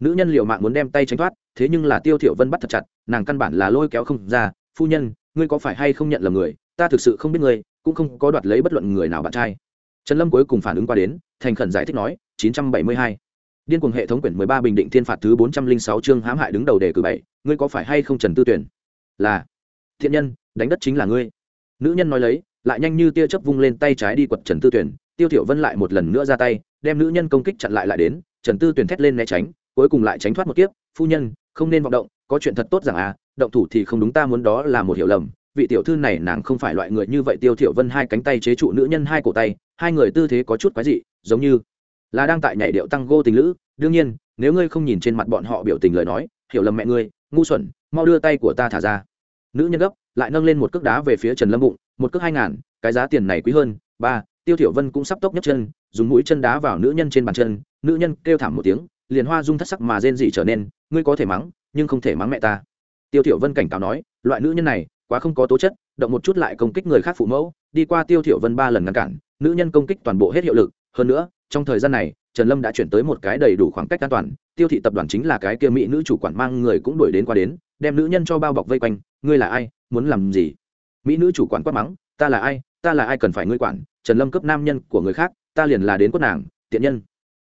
nữ nhân liệu mạng muốn đem tay tránh thoát, thế nhưng là tiêu thiểu vân bắt thật chặt, nàng căn bản là lôi kéo không ra, phu nhân, ngươi có phải hay không nhận là người ta thực sự không biết ngươi, cũng không có đoạt lấy bất luận người nào bạn trai trần lâm cuối cùng phản ứng qua đến, thành khẩn giải thích nói 972 điên cuồng hệ thống quyển 13 bình định thiên phạt thứ 406 chương hãm hại đứng đầu đề cử bảy, ngươi có phải hay không trần tư tuyển? Là. Thiện nhân, đánh đất chính là ngươi. Nữ nhân nói lấy, lại nhanh như tia chớp vung lên tay trái đi quật trần tư tuyển, tiêu thiểu vân lại một lần nữa ra tay, đem nữ nhân công kích chặn lại lại đến, trần tư tuyển thét lên né tránh, cuối cùng lại tránh thoát một kiếp, phu nhân, không nên vọng động, có chuyện thật tốt rằng à động thủ thì không đúng, ta muốn đó là một hiểu lầm. Vị tiểu thư này nàng không phải loại người như vậy, tiêu thiểu vân hai cánh tay chế trụ nữ nhân hai cổ tay, hai người tư thế có chút quái dị, giống như là đang tại nhảy điệu tăng gô tình lữ, đương nhiên, nếu ngươi không nhìn trên mặt bọn họ biểu tình lời nói, hiểu lầm mẹ ngươi, ngu xuẩn, mau đưa tay của ta thả ra. Nữ nhân gấp, lại nâng lên một cước đá về phía trần lâm bụng, một cước hai ngàn, cái giá tiền này quý hơn, ba, tiêu thiểu vân cũng sắp tốc nhấc chân, dùng mũi chân đá vào nữ nhân trên bàn chân, nữ nhân kêu thảm một tiếng, liền hoa dung thất sắc mà rên dị trở nên, ngươi có thể mắng, nhưng không thể mắng mẹ ta. Tiêu thiểu vân cảnh cáo nói, loại nữ nhân này, quá không có tố chất, động một chút lại công kích người khác phụ mẫu, đi qua tiêu thiểu vân ba lần ngăn cản, nữ nhân công kích toàn bộ hết hiệu lực, hơn nữa trong thời gian này, trần lâm đã chuyển tới một cái đầy đủ khoảng cách an toàn, tiêu thị tập đoàn chính là cái kia mỹ nữ chủ quản mang người cũng đuổi đến qua đến, đem nữ nhân cho bao bọc vây quanh, ngươi là ai, muốn làm gì? Mỹ nữ chủ quản quát mắng, ta là ai, ta là ai cần phải ngươi quản, trần lâm cấp nam nhân của người khác, ta liền là đến quất nàng, tiện nhân.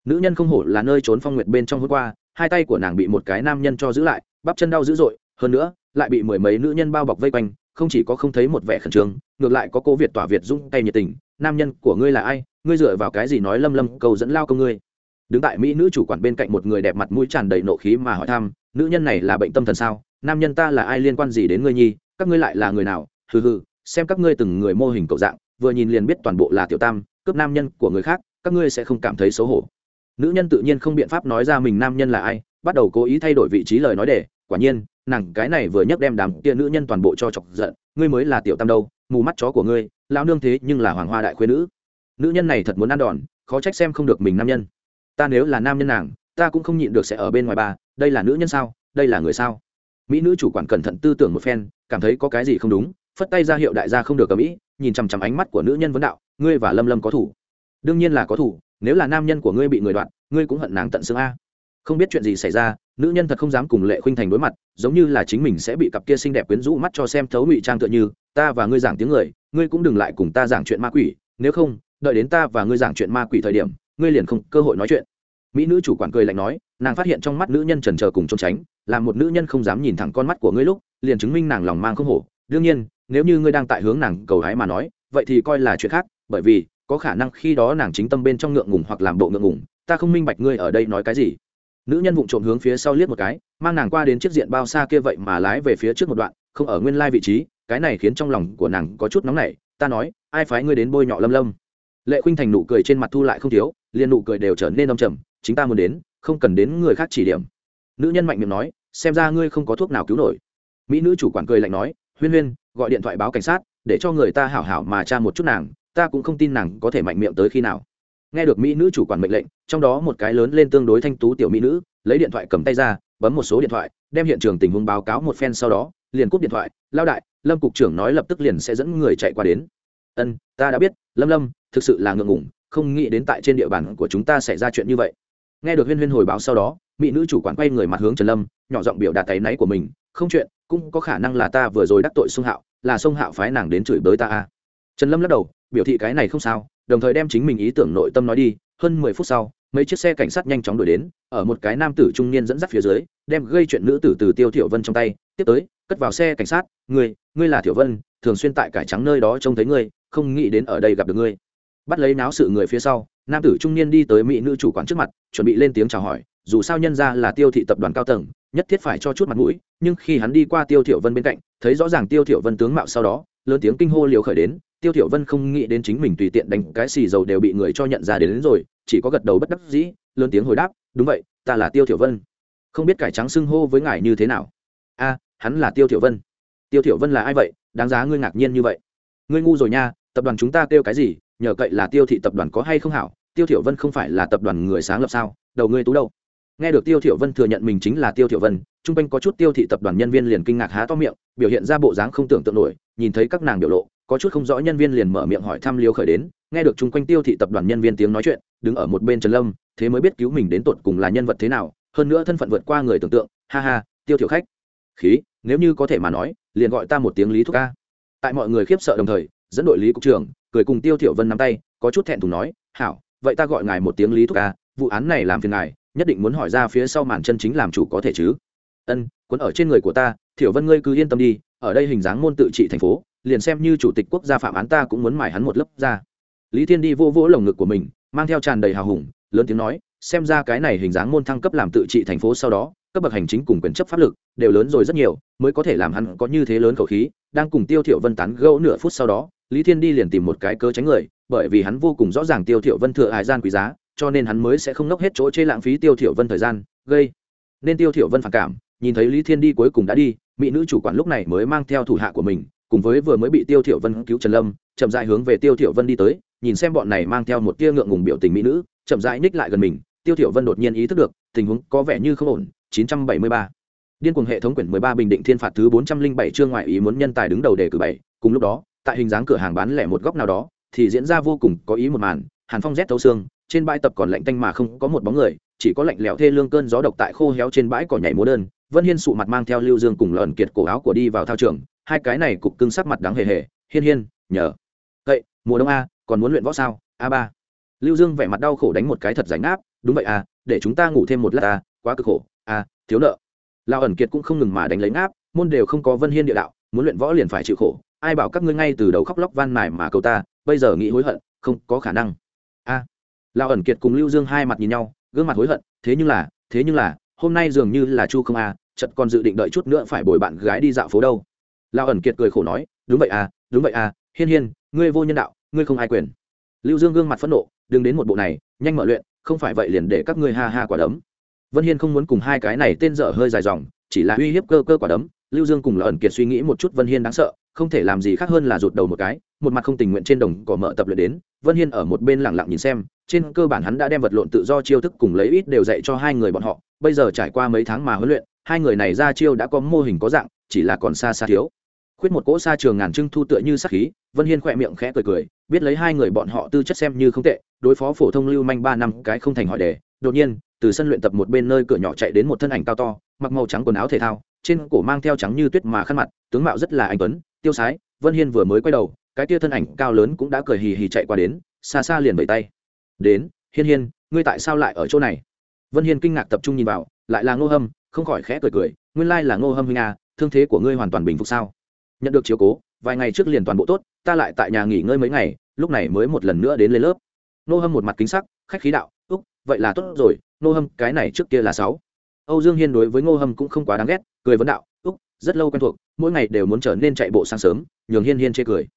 Nữ nhân không hổ là nơi trốn phong nguyệt bên trong hôm qua, hai tay của nàng bị một cái nam nhân cho giữ lại, bắp chân đau dữ dội, hơn nữa, lại bị mười mấy nữ nhân bao bọc vây quanh, không chỉ có không thấy một vẻ khẩn trương, ngược lại có cô việt tỏa việt dung tay nhiệt tình, nam nhân của ngươi là ai ngươi dựa vào cái gì nói lâm lâm cầu dẫn lao công ngươi? Đứng tại mỹ nữ chủ quản bên cạnh một người đẹp mặt mũi tràn đầy nộ khí mà hỏi thăm, nữ nhân này là bệnh tâm thần sao? Nam nhân ta là ai liên quan gì đến ngươi nhi? Các ngươi lại là người nào? Hừ hừ, xem các ngươi từng người mô hình cậu dạng, vừa nhìn liền biết toàn bộ là tiểu tam, cướp nam nhân của người khác, các ngươi sẽ không cảm thấy xấu hổ. Nữ nhân tự nhiên không biện pháp nói ra mình nam nhân là ai, bắt đầu cố ý thay đổi vị trí lời nói để, quả nhiên, nàng cái này vừa nhấc đem đám kia nữ nhân toàn bộ cho chọc giận, ngươi mới là tiểu tam đâu, mù mắt chó của ngươi lao nương thế nhưng là hoàng hoa đại khuyên nữ nữ nhân này thật muốn ăn đòn, khó trách xem không được mình nam nhân. Ta nếu là nam nhân nàng, ta cũng không nhịn được sẽ ở bên ngoài bà, đây là nữ nhân sao, đây là người sao? Mỹ nữ chủ quản cẩn thận tư tưởng một phen, cảm thấy có cái gì không đúng, phất tay ra hiệu đại gia không được ở mỹ, nhìn chằm chằm ánh mắt của nữ nhân vấn đạo, ngươi và lâm lâm có thủ. Đương nhiên là có thủ, nếu là nam nhân của ngươi bị người đoạn ngươi cũng hận nàng tận xương a. Không biết chuyện gì xảy ra, nữ nhân thật không dám cùng lệ khuynh thành đối mặt, giống như là chính mình sẽ bị cặp kia xinh đẹp quyến rũ mắt cho xem thấu ngụy trang tựa như, ta và ngươi giảng tiếng người, ngươi cũng đừng lại cùng ta giảng chuyện ma quỷ, nếu không đợi đến ta và ngươi giảng chuyện ma quỷ thời điểm, ngươi liền không cơ hội nói chuyện. Mỹ nữ chủ quản cười lạnh nói, nàng phát hiện trong mắt nữ nhân trần trờ cùng trốn tránh, là một nữ nhân không dám nhìn thẳng con mắt của ngươi lúc, liền chứng minh nàng lòng mang không hổ. Đương nhiên, nếu như ngươi đang tại hướng nàng cầu hái mà nói, vậy thì coi là chuyện khác, bởi vì có khả năng khi đó nàng chính tâm bên trong ngượng ngùng hoặc làm bộ ngượng ngùng, ta không minh bạch ngươi ở đây nói cái gì. Nữ nhân vụng trộm hướng phía sau liếc một cái, mang nàng qua đến chiếc diện bao xa kia vậy mà lái về phía trước một đoạn, không ở nguyên lai vị trí, cái này khiến trong lòng của nàng có chút nóng nảy, ta nói, ai phái ngươi đến bôi nhọ lâm lâm? Lệ khuynh thành nụ cười trên mặt thu lại không thiếu, liền nụ cười đều trở nên đông trầm, chính ta muốn đến, không cần đến người khác chỉ điểm. Nữ nhân mạnh miệng nói, xem ra ngươi không có thuốc nào cứu nổi. Mỹ nữ chủ quản cười lạnh nói, huyên huyên, gọi điện thoại báo cảnh sát, để cho người ta hảo hảo mà tra một chút nàng, ta cũng không tin nàng có thể mạnh miệng tới khi nào. Nghe được mỹ nữ chủ quản mệnh lệnh, trong đó một cái lớn lên tương đối thanh tú tiểu mỹ nữ, lấy điện thoại cầm tay ra, bấm một số điện thoại, đem hiện trường tình huống báo cáo một phen sau đó, liền cúp điện thoại lao đại, lâm cục trưởng nói lập tức liền sẽ dẫn người chạy qua đến ân, ta đã biết, lâm lâm, thực sự là ngượng ngủng không nghĩ đến tại trên địa bàn của chúng ta xảy ra chuyện như vậy. Nghe được huyên huyên hồi báo sau đó, mỹ nữ chủ quản quay người mặt hướng trần lâm, nhỏ giọng biểu đạt tay náy của mình, không chuyện, cũng có khả năng là ta vừa rồi đắc tội sông hạo, là sông hạo phái nàng đến chửi bới ta a. Trần lâm lắc đầu, biểu thị cái này không sao, đồng thời đem chính mình ý tưởng nội tâm nói đi, hơn mười phút sau, mấy chiếc xe cảnh sát nhanh chóng đuổi đến, ở một cái nam tử trung niên dẫn dắt phía dưới, đem gây chuyện nữ tử từ tiêu thiểu vân trong tay, tiếp tới, cất vào xe cảnh sát, ngươi ngươi là thiểu vân, thường xuyên tại cải trắng nơi đó trông thấy ngươi không nghĩ đến ở đây gặp được ngươi. Bắt lấy náo sự người phía sau nam tử trung niên đi tới mỹ nữ chủ quán trước mặt chuẩn bị lên tiếng chào hỏi dù sao nhân ra là tiêu thị tập đoàn cao tầng nhất thiết phải cho chút mặt mũi nhưng khi hắn đi qua tiêu thiểu vân bên cạnh thấy rõ ràng tiêu thiểu vân tướng mạo sau đó lớn tiếng kinh hô liều khởi đến tiêu thiểu vân không nghĩ đến chính mình tùy tiện đánh cái xì dầu đều bị người cho nhận ra đến, đến rồi chỉ có gật đầu bất đắc dĩ lớn tiếng hồi đáp đúng vậy ta là tiêu thiểu vân. Không biết cải trắng xưng hô với ngài như thế nào. A hắn là tiêu thiểu vân. Tiêu thiểu vân là ai vậy? Đáng giá ngươi ngạc nhiên như vậy. Ngươi ngu rồi nha tập đoàn chúng ta kêu cái gì, nhờ cậy là tiêu thị tập đoàn có hay không hảo, tiêu thiểu vân không phải là tập đoàn người sáng lập sao, đầu ngươi tú đâu. Nghe được tiêu thiểu vân thừa nhận mình chính là tiêu thiểu vân, trung quanh có chút tiêu thị tập đoàn nhân viên liền kinh ngạc há to miệng, biểu hiện ra bộ dáng không tưởng tượng nổi, nhìn thấy các nàng biểu lộ, có chút không rõ nhân viên liền mở miệng hỏi thăm liêu khởi đến, nghe được chung quanh tiêu thị tập đoàn nhân viên tiếng nói chuyện, đứng ở một bên trần lâm, thế mới biết cứu mình đến tột cùng là nhân vật thế nào, hơn nữa thân phận vượt qua người tưởng tượng, ha ha, tiêu thiểu khách. Khí, nếu như có thể mà nói, liền gọi ta một tiếng lý thúc ca. Tại mọi người khiếp sợ đồng thời dẫn đội lý cục trưởng, cười cùng tiêu thiểu vân nắm tay, có chút thẹn thùng nói, hảo, vậy ta gọi ngài một tiếng lý thúc ca, vụ án này làm phiền ngài, nhất định muốn hỏi ra phía sau màn chân chính làm chủ có thể chứ. Ân, cuốn ở trên người của ta, thiểu vân ngươi cứ yên tâm đi, ở đây hình dáng môn tự trị thành phố, liền xem như chủ tịch quốc gia phạm án ta cũng muốn mài hắn một lớp ra. Lý thiên đi vô vỗ lồng ngực của mình, mang theo tràn đầy hào hùng, lớn tiếng nói, xem ra cái này hình dáng môn thăng cấp làm tự trị thành phố sau đó, cấp bậc hành chính cùng quyền chấp pháp lực đều lớn rồi rất nhiều, mới có thể làm hắn có như thế lớn khẩu khí. Đang cùng tiêu thiểu vân tán gẫu nửa phút sau đó lý thiên đi liền tìm một cái cớ tránh người, bởi vì hắn vô cùng rõ ràng tiêu thiểu vân thừa hài gian quý giá, cho nên hắn mới sẽ không nốc hết chỗ chế lãng phí tiêu thiểu vân thời gian, gây. Nên tiêu thiểu vân phản cảm, nhìn thấy lý thiên đi cuối cùng đã đi, mỹ nữ chủ quản lúc này mới mang theo thủ hạ của mình, cùng với vừa mới bị tiêu thiểu vân cứu trần lâm, chậm rãi hướng về tiêu thiểu vân đi tới, nhìn xem bọn này mang theo một tia ngượng ngùng biểu tình mỹ nữ, chậm rãi ních lại gần mình, tiêu thiểu vân đột nhiên ý thức được, tình huống có vẻ như không ổn 973 điên cuồng hệ thống quyển 13 bình định thiên phạt thứ 407 chương ngoại ý muốn nhân tài đứng đầu đề cử bảy, cùng lúc đó tại hình dáng cửa hàng bán lẻ một góc nào đó, thì diễn ra vô cùng có ý một màn, hàn phong rét thấu xương, trên bãi tập còn lạnh tanh mà không có một bóng người, chỉ có lạnh lẽo thê lương cơn gió độc tại khô héo trên bãi cỏ nhảy múa đơn, vân hiên sụ mặt mang theo lưu dương cùng lợn kiệt cổ áo của đi vào thao trường, hai cái này cục cưng sắc mặt đáng hề hề, hiên hiên, nhờ. Vậy, mùa đông a, còn muốn luyện võ sao? A ba. Lưu dương vẻ mặt đau khổ đánh một cái thật rảnh áp, đúng vậy à để chúng ta ngủ thêm một lát à quá cực khổ. À thiếu nợ. Lao ẩn kiệt cũng không ngừng mà đánh lấy ngáp, môn đều không có vân hiên địa đạo muốn luyện võ liền phải chịu khổ ai bảo các ngươi ngay từ đầu khóc lóc van mài mà cầu ta bây giờ nghĩ hối hận không có khả năng. A à, lao ẩn kiệt cùng lưu dương hai mặt nhìn nhau gương mặt hối hận thế nhưng là thế nhưng là hôm nay dường như là chu không a à, chật còn dự định đợi chút nữa phải bồi bạn gái đi dạo phố đâu. Lao ẩn kiệt cười khổ nói đúng vậy à đúng vậy à hiên hiên ngươi vô nhân đạo ngươi không ai quyền. Lưu dương gương mặt phẫn nộ đừng đến một bộ này nhanh mở luyện không phải vậy liền để các ngươi ha ha quả đấm. Vân hiên không muốn cùng hai cái này tên dở hơi dài dòng chỉ là uy hiếp cơ cơ quả đấm lưu dương cùng là ẩn kiệt suy nghĩ một chút vân hiên đáng sợ, không thể làm gì khác hơn là rụt đầu một cái, một mặt không tình nguyện trên đồng cỏ mở tập luyện đến. Vân hiên ở một bên lẳng lặng nhìn xem, trên cơ bản hắn đã đem vật lộn tự do chiêu thức cùng lấy ít đều dạy cho hai người bọn họ. Bây giờ trải qua mấy tháng mà huấn luyện, hai người này ra chiêu đã có mô hình có dạng, chỉ là còn xa xa thiếu. Khuyết một cỗ xa trường ngàn trưng thu tựa như sắc khí, vân hiên khỏe miệng khẽ cười cười, biết lấy hai người bọn họ tư chất xem như không tệ, đối phó phổ thông lưu manh ba năm cái không thành hỏi đề. Đột nhiên, từ sân luyện tập một bên nơi cửa nhỏ chạy đến một thân ảnh cao to mặc màu trắng quần áo thể thao, trên cổ mang theo trắng như tuyết mà khăn mặt, tướng mạo rất là anh tuấn, tiêu sái, vân hiên vừa mới quay đầu, cái tia thân ảnh cao lớn cũng đã cười hì hì chạy qua đến, xa xa liền vẫy tay. Đến, hiên hiên, ngươi tại sao lại ở chỗ này? Vân hiên kinh ngạc tập trung nhìn vào, lại là ngô hâm, không khỏi khẽ cười cười, nguyên lai là ngô hâm huynh à thương thế của ngươi hoàn toàn bình phục sao? Nhận được chiếu cố, vài ngày trước liền toàn bộ tốt, ta lại tại nhà nghỉ ngơi mấy ngày, lúc này mới một lần nữa đến lên lớp. Ngô hâm một mặt kính sắc, khách khí đạo, úc, vậy là tốt rồi, ngô hâm, cái này trước kia là sáu âu dương hiên đối với ngô hâm cũng không quá đáng ghét, cười vấn đạo, úc, rất lâu quen thuộc, mỗi ngày đều muốn trở nên chạy bộ sáng sớm. Nhường hiên hiên chê cười.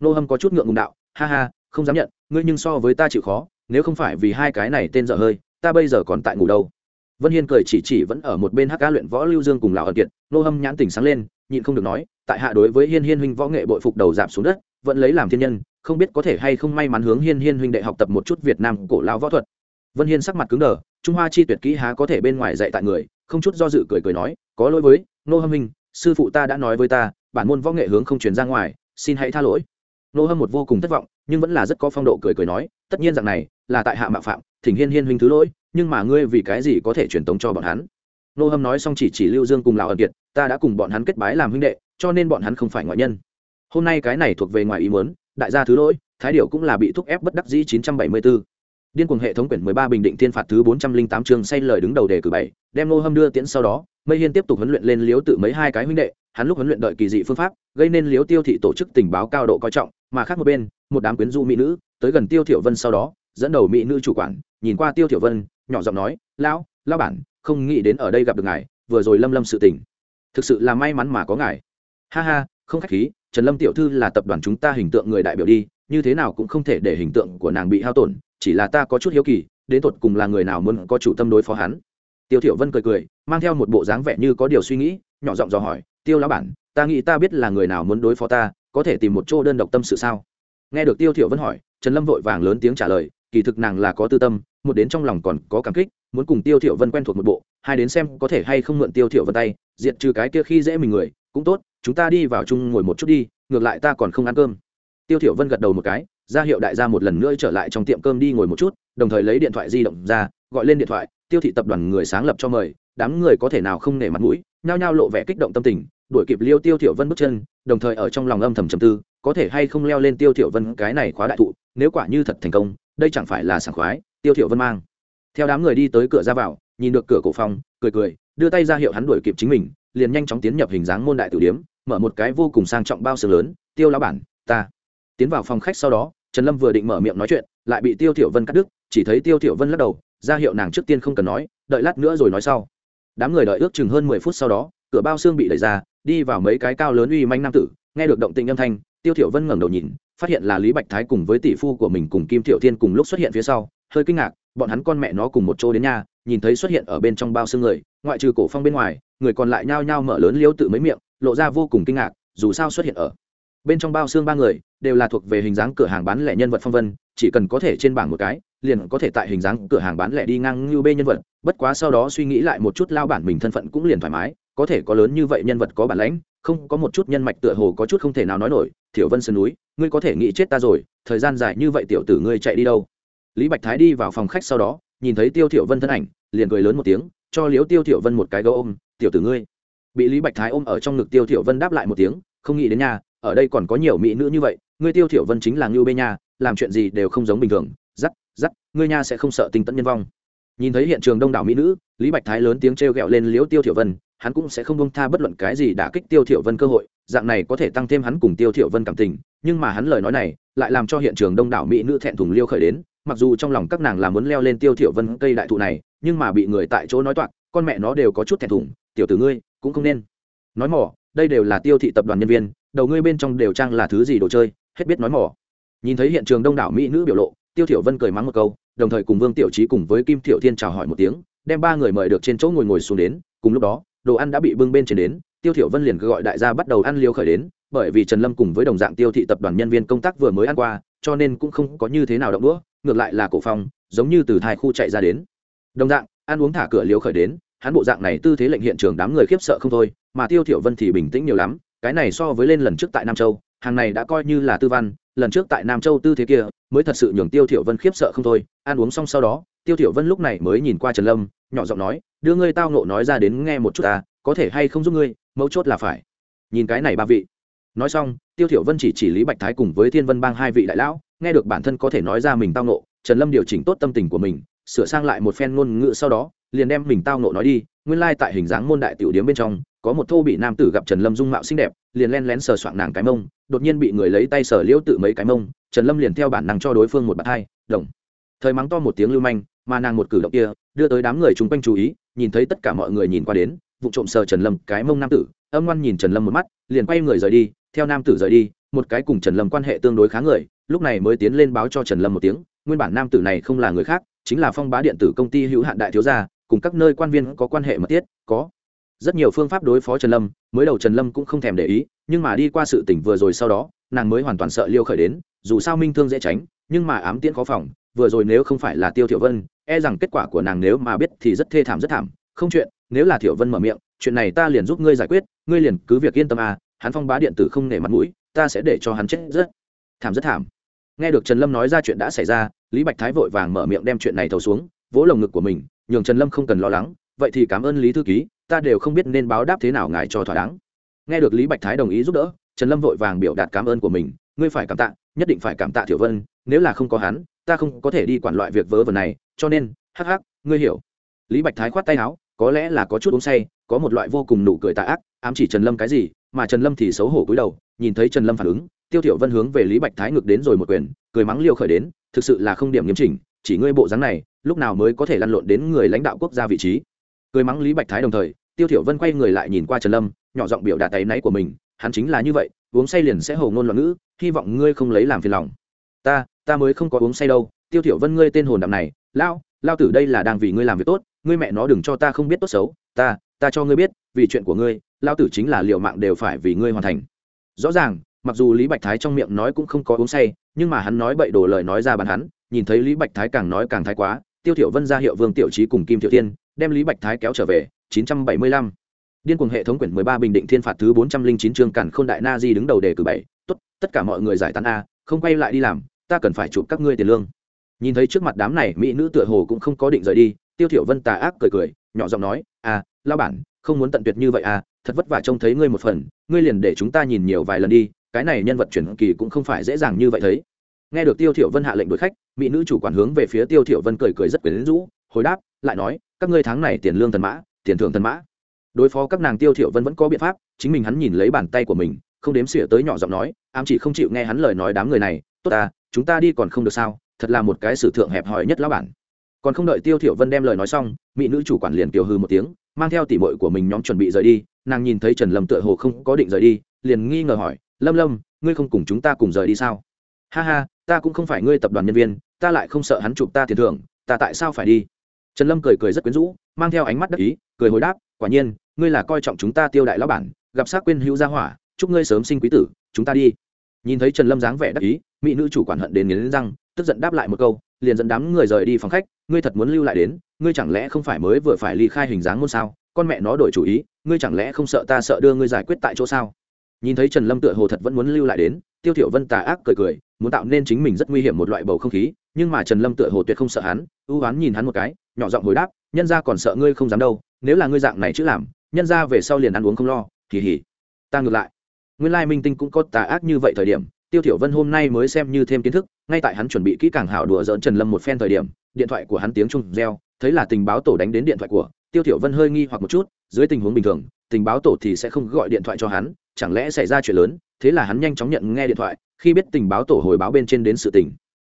Ngô hâm có chút ngượng ngùng đạo, ha ha, không dám nhận, ngươi nhưng so với ta chịu khó, nếu không phải vì hai cái này tên dở hơi, ta bây giờ còn tại ngủ đâu? Vân hiên cười chỉ chỉ vẫn ở một bên hắc cá luyện võ lưu dương cùng lão ẩn kiệt, Ngô hâm nhãn tỉnh sáng lên, nhịn không được nói, tại hạ đối với hiên hiên huynh võ nghệ bội phục đầu giảm xuống đất, vẫn lấy làm thiên nhân, không biết có thể hay không may mắn hướng hiên hiên huynh đệ học tập một chút việt nam cổ lao võ thuật. Vân hiên sắc mặt cứng đờ trung hoa chi tuyệt kỹ há có thể bên ngoài dạy tại người không chút do dự cười cười nói có lỗi với nô hâm minh, sư phụ ta đã nói với ta bản môn võ nghệ hướng không truyền ra ngoài xin hãy tha lỗi. Nô hâm một vô cùng thất vọng nhưng vẫn là rất có phong độ cười cười nói tất nhiên rằng này là tại hạ mạo phạm thỉnh hiên hiên huynh thứ lỗi nhưng mà ngươi vì cái gì có thể truyền tống cho bọn hắn? Nô hâm nói xong chỉ chỉ lưu dương cùng lào ẩn kiệt ta đã cùng bọn hắn kết bái làm huynh đệ cho nên bọn hắn không phải ngoại nhân. Hôm nay cái này thuộc về ngoài ý muốn đại gia thứ lỗi thái điệu cũng là bị thúc ép bất đắc dĩ 974 điên cuồng hệ thống quyển 13 bình định thiên phạt thứ 408 chương say lời đứng đầu đề cử bảy, đem nô hâm đưa tiễn sau đó, mây hiên tiếp tục huấn luyện lên liếu tự mấy hai cái huynh đệ, hắn lúc huấn luyện đợi kỳ dị phương pháp, gây nên liếu tiêu thị tổ chức tình báo cao độ coi trọng, mà khác một bên, một đám quyến du mỹ nữ, tới gần tiêu thiểu vân sau đó, dẫn đầu mỹ nữ chủ quản, nhìn qua tiêu thiểu vân, nhỏ giọng nói, lão lão bản, không nghĩ đến ở đây gặp được ngài, vừa rồi lâm lâm sự tình. Thực sự là may mắn mà có ngài. Ha ha, không khách khí, trần lâm tiểu thư là tập đoàn chúng ta hình tượng người đại biểu đi, như thế nào cũng không thể để hình tượng của nàng bị hao tổn chỉ là ta có chút hiếu kỳ, đến tột cùng là người nào muốn có chủ tâm đối phó hắn. Tiêu thiểu vân cười cười, mang theo một bộ dáng vẻ như có điều suy nghĩ, nhỏ giọng dò hỏi, tiêu lão bản, ta nghĩ ta biết là người nào muốn đối phó ta, có thể tìm một chỗ đơn độc tâm sự sao? Nghe được tiêu thiểu vân hỏi, trần lâm vội vàng lớn tiếng trả lời, kỳ thực nàng là có tư tâm, một đến trong lòng còn có cảm kích, muốn cùng tiêu thiểu vân quen thuộc một bộ, hai đến xem có thể hay không mượn tiêu thiểu vân tay, diệt trừ cái kia khi dễ mình người, cũng tốt, chúng ta đi vào chung ngồi một chút đi, ngược lại ta còn không ăn cơm. Tiêu thiểu vân gật đầu một cái ra hiệu đại gia một lần nữa trở lại trong tiệm cơm đi ngồi một chút, đồng thời lấy điện thoại di động ra, gọi lên điện thoại, tiêu thị tập đoàn người sáng lập cho mời, đám người có thể nào không nể mặt mũi, nhao nhao lộ vẻ kích động tâm tình, đuổi kịp liêu tiêu thiểu vân bước chân, đồng thời ở trong lòng âm thầm trầm tư, có thể hay không leo lên tiêu thiểu vân cái này khóa đại thụ, nếu quả như thật thành công, đây chẳng phải là sảng khoái, tiêu thiểu vân mang. Theo đám người đi tới cửa ra vào, nhìn được cửa cổ phòng, cười cười, đưa tay ra hiệu hắn đuổi kịp chính mình, liền nhanh chóng tiến nhập hình dáng môn đại tử điếm, mở một cái vô cùng sang trọng bao sương lớn, tiêu lão bản, ta tiến vào phòng khách sau đó, trần lâm vừa định mở miệng nói chuyện, lại bị tiêu thiểu vân cắt đứt, chỉ thấy tiêu thiểu vân lắc đầu, ra hiệu nàng trước tiên không cần nói, đợi lát nữa rồi nói sau. Đám người đợi ước chừng hơn mười phút sau đó, cửa bao xương bị đẩy ra, đi vào mấy cái cao lớn uy manh nam tử, nghe được động tĩnh âm thanh, tiêu thiểu vân ngẩng đầu nhìn, phát hiện là lý bạch thái cùng với tỷ phu của mình cùng kim thiểu thiên cùng lúc xuất hiện phía sau, hơi kinh ngạc, bọn hắn con mẹ nó cùng một chỗ đến nhà, nhìn thấy xuất hiện ở bên trong bao xương người, ngoại trừ cổ phong bên ngoài, người còn lại nhao nhao mở lớn liêu tự mấy miệng, lộ ra vô cùng kinh ngạc, dù sao xuất hiện ở bên trong bao xương ba người đều là thuộc về hình dáng cửa hàng bán lẻ nhân vật phong vân, chỉ cần có thể trên bảng một cái, liền có thể tại hình dáng cửa hàng bán lẻ đi ngang như bê nhân vật, bất quá sau đó suy nghĩ lại một chút lao bản mình thân phận cũng liền thoải mái, có thể có lớn như vậy nhân vật có bản lãnh, không có một chút nhân mạch tựa hồ có chút không thể nào nói nổi, thiểu vân sơn núi, ngươi có thể nghĩ chết ta rồi, thời gian dài như vậy tiểu tử ngươi chạy đi đâu? Lý bạch thái đi vào phòng khách sau đó, nhìn thấy tiêu thiểu vân thân ảnh, liền cười lớn một tiếng, cho liếu tiêu thiểu vân một cái gấu ôm, tiểu tử ngươi. Bị lý bạch thái ôm ở trong ngực tiêu thiểu vân đáp lại một tiếng, không nghĩ đến nhà ở đây còn có nhiều mỹ nữ như vậy, ngươi tiêu thiểu vân chính là ngưu bê nha, làm chuyện gì đều không giống bình thường dắt dắt ngươi nha sẽ không sợ tinh tận nhân vong. Nhìn thấy hiện trường đông đảo mỹ nữ, lý bạch thái lớn tiếng treo gẹo lên liễu tiêu thiểu vân, hắn cũng sẽ không buông tha bất luận cái gì đã kích tiêu thiểu vân cơ hội, dạng này có thể tăng thêm hắn cùng tiêu thiểu vân cảm tình, nhưng mà hắn lời nói này lại làm cho hiện trường đông đảo mỹ nữ thẹn thùng liêu khởi đến, mặc dù trong lòng các nàng là muốn leo lên tiêu thiểu vân cây đại thụ này, nhưng mà bị người tại chỗ nói toạc, con mẹ nó đều có chút thẹn thùng, tiểu tử ngươi cũng không nên. Nói mỏ, đây đều là tiêu thị tập đoàn nhân viên đầu ngươi bên trong đều trang là thứ gì đồ chơi, hết biết nói mỏ. Nhìn thấy hiện trường đông đảo mỹ nữ biểu lộ, tiêu thiểu vân cười mắng một câu, đồng thời cùng vương tiểu trí cùng với kim thiểu thiên chào hỏi một tiếng, đem ba người mời được trên chỗ ngồi ngồi xuống đến, cùng lúc đó, đồ ăn đã bị bưng bên trên đến, tiêu thiểu vân liền gọi đại gia bắt đầu ăn liêu khởi đến, bởi vì trần lâm cùng với đồng dạng tiêu thị tập đoàn nhân viên công tác vừa mới ăn qua, cho nên cũng không có như thế nào động đũa, ngược lại là cổ phong, giống như từ thai khu chạy ra đến. Đồng dạng, ăn uống thả cửa liêu khởi đến, hắn bộ dạng này tư thế lệnh hiện trường đám người khiếp sợ không thôi, mà tiêu thiểu vân thì bình tĩnh nhiều lắm cái này so với lên lần trước tại nam châu, hàng này đã coi như là tư văn, lần trước tại nam châu tư thế kia, mới thật sự nhường tiêu thiểu vân khiếp sợ không thôi, ăn uống xong sau đó, tiêu thiểu vân lúc này mới nhìn qua trần lâm, nhỏ giọng nói, đưa ngươi tao nộ nói ra đến nghe một chút ta, có thể hay không giúp ngươi, mấu chốt là phải. Nhìn cái này ba vị. Nói xong, tiêu thiểu vân chỉ chỉ lý bạch thái cùng với thiên vân bang hai vị đại lão, nghe được bản thân có thể nói ra mình tao nộ trần lâm điều chỉnh tốt tâm tình của mình, sửa sang lại một phen ngôn ngữ sau đó, liền đem mình tao nộ nói đi, nguyên lai tại hình dáng môn đại tiểu điếm bên trong có một thô bị nam tử gặp trần lâm dung mạo xinh đẹp, liền len lén sờ soạng nàng cái mông, đột nhiên bị người lấy tay sờ liễu tự mấy cái mông, trần lâm liền theo bản năng cho đối phương một bạt hai, đồng. Thời mắng to một tiếng lưu manh, mà nàng một cử động kia, đưa tới đám người chung quanh chú ý, nhìn thấy tất cả mọi người nhìn qua đến, vụ trộm sờ trần lâm cái mông nam tử, âm ngoan nhìn trần lâm một mắt, liền quay người rời đi, theo nam tử rời đi, một cái cùng trần lâm quan hệ tương đối khá người, lúc này mới tiến lên báo cho trần lâm một tiếng, nguyên bản nam tử này không là người khác, chính là phong bá điện tử công ty hữu hạn đại thiếu gia, cùng các nơi quan viên có quan hệ mật thiết, có rất nhiều phương pháp đối phó trần lâm, mới đầu trần lâm cũng không thèm để ý, nhưng mà đi qua sự tỉnh vừa rồi sau đó, nàng mới hoàn toàn sợ liêu khởi đến, dù sao minh thương dễ tránh, nhưng mà ám tiễn khó phòng, vừa rồi nếu không phải là tiêu thiểu vân e rằng kết quả của nàng nếu mà biết thì rất thê thảm rất thảm. Không chuyện, nếu là thiểu vân mở miệng, chuyện này ta liền giúp ngươi giải quyết, ngươi liền cứ việc yên tâm à hắn phong bá điện tử không nể mặt mũi, ta sẽ để cho hắn chết rất thảm rất thảm. Nghe được trần lâm nói ra chuyện đã xảy ra, lý bạch thái vội vàng mở miệng đem chuyện này thầu xuống, vỗ lồng ngực của mình, nhường trần lâm không cần lo lắng, vậy thì cảm ơn lý thư ký ta đều không biết nên báo đáp thế nào ngài cho thỏa đáng. Nghe được lý bạch thái đồng ý giúp đỡ, trần lâm vội vàng biểu đạt cảm ơn của mình. Ngươi phải cảm tạ, nhất định phải cảm tạ thiểu vân, nếu là không có hắn, ta không có thể đi quản loại việc vớ vẩn này, cho nên, hắc hắc, ngươi hiểu. Lý bạch thái khoát tay áo, có lẽ là có chút uống say, có một loại vô cùng nụ cười tạ ác, ám chỉ trần lâm cái gì, mà trần lâm thì xấu hổ cúi đầu, nhìn thấy trần lâm phản ứng, tiêu thiểu vân hướng về lý bạch thái ngược đến rồi một quyền, cười mắng liêu khởi đến, thực sự là không điểm nghiêm chỉnh, chỉ ngươi bộ dáng này, lúc nào mới có thể lăn lộn đến người lãnh đạo quốc gia vị trí. Cười mắng lý bạch thái đồng thời tiêu thiểu vân quay người lại nhìn qua trần lâm, nhỏ giọng biểu đạt tay náy của mình, hắn chính là như vậy, uống say liền sẽ hồ ngôn loạn ngữ, hy vọng ngươi không lấy làm phiền lòng. Ta ta mới không có uống say đâu, tiêu thiểu vân ngươi tên hồn đạm này lao lao tử đây là đang vì ngươi làm việc tốt, ngươi mẹ nó đừng cho ta không biết tốt xấu, ta ta cho ngươi biết, vì chuyện của ngươi lao tử chính là liều mạng đều phải vì ngươi hoàn thành. Rõ ràng, mặc dù lý bạch thái trong miệng nói cũng không có uống say, nhưng mà hắn nói bậy đồ lời nói ra bàn hắn, nhìn thấy lý bạch thái càng nói càng thái quá, tiêu thiểu vân ra hiệu vương tiểu trí cùng kim thiệu tiên, đem lý bạch thái kéo trở về 975. điên cuồng hệ thống quyển 13 bình định thiên phạt thứ 409 chương cản khôn đại na di đứng đầu đề cử bảy. Tốt, tất cả mọi người giải tán a, không quay lại đi làm, ta cần phải chụp các ngươi tiền lương. Nhìn thấy trước mặt đám này, mỹ nữ tựa hồ cũng không có định rời đi, tiêu thiểu vân tà ác cười cười, nhỏ giọng nói à lão bản, không muốn tận tuyệt như vậy à thật vất vả trông thấy ngươi một phần, ngươi liền để chúng ta nhìn nhiều vài lần đi, cái này nhân vật chuyển kỳ cũng không phải dễ dàng như vậy thấy. Nghe được tiêu thiểu vân hạ lệnh đuổi khách, mỹ nữ chủ quản hướng về phía tiêu thiểu vân cười cười rất quyến rũ, hồi đáp, lại nói, các ngươi tháng này tiền lương thần mã tiền thưởng thần mã. Đối phó các nàng tiêu thiểu vân vẫn có biện pháp, chính mình hắn nhìn lấy bàn tay của mình, không đếm xỉa tới nhỏ giọng nói, ám chỉ không chịu nghe hắn lời nói đám người này, tốt ta, chúng ta đi còn không được sao, thật là một cái sự thượng hẹp hòi nhất lão bản. Còn không đợi tiêu thiểu vân đem lời nói xong, mỹ nữ chủ quản liền kiều hư một tiếng, mang theo tỷ muội của mình nhóm chuẩn bị rời đi, nàng nhìn thấy trần lâm tựa hồ không có định rời đi, liền nghi ngờ hỏi, lâm lâm, ngươi không cùng chúng ta cùng rời đi sao? Ha ha, ta cũng không phải ngươi tập đoàn nhân viên, ta lại không sợ hắn chụp ta tiền thưởng, ta tại sao phải đi? Trần lâm cười cười rất quyến rũ, mang theo ánh mắt đắc ý, cười hồi đáp, quả nhiên, ngươi là coi trọng chúng ta tiêu đại lão bản, gặp sát quên hữu gia hỏa, chúc ngươi sớm sinh quý tử, chúng ta đi. Nhìn thấy trần lâm dáng vẻ đắc ý, mỹ nữ chủ quản hận đến nghiến răng, tức giận đáp lại một câu, liền dẫn đám người rời đi phòng khách, ngươi thật muốn lưu lại đến, ngươi chẳng lẽ không phải mới vừa phải ly khai hình dáng ngôn sao? Con mẹ nó đổi chủ ý, ngươi chẳng lẽ không sợ ta sợ đưa ngươi giải quyết tại chỗ sao? Nhìn thấy trần lâm tựa hồ thật vẫn muốn lưu lại đến, tiêu thiểu vân tà ác cười cười, muốn tạo nên chính mình rất nguy hiểm một loại bầu không khí, nhưng mà trần lâm tựa hồ tuyệt không sợ hắn, ưu ám nhìn hắn một cái, nhỏ giọng hồi đáp, nhân gia còn sợ ngươi không dám đâu, nếu là ngươi dạng này chứ làm, nhân gia về sau liền ăn uống không lo, kỳ hỉ. Ta ngược lại. Nguyên lai minh tinh cũng có tà ác như vậy thời điểm, tiêu thiểu vân hôm nay mới xem như thêm kiến thức, ngay tại hắn chuẩn bị kỹ càng hảo đùa dỡn trần lâm một phen thời điểm, điện thoại của hắn tiếng trung reo, thấy là tình báo tổ đánh đến điện thoại của, tiêu thiểu vân hơi nghi hoặc một chút, dưới tình huống bình thường, tình báo tổ thì sẽ không gọi điện thoại cho hắn chẳng lẽ xảy ra chuyện lớn, thế là hắn nhanh chóng nhận nghe điện thoại, khi biết tình báo tổ hồi báo bên trên đến sự tình.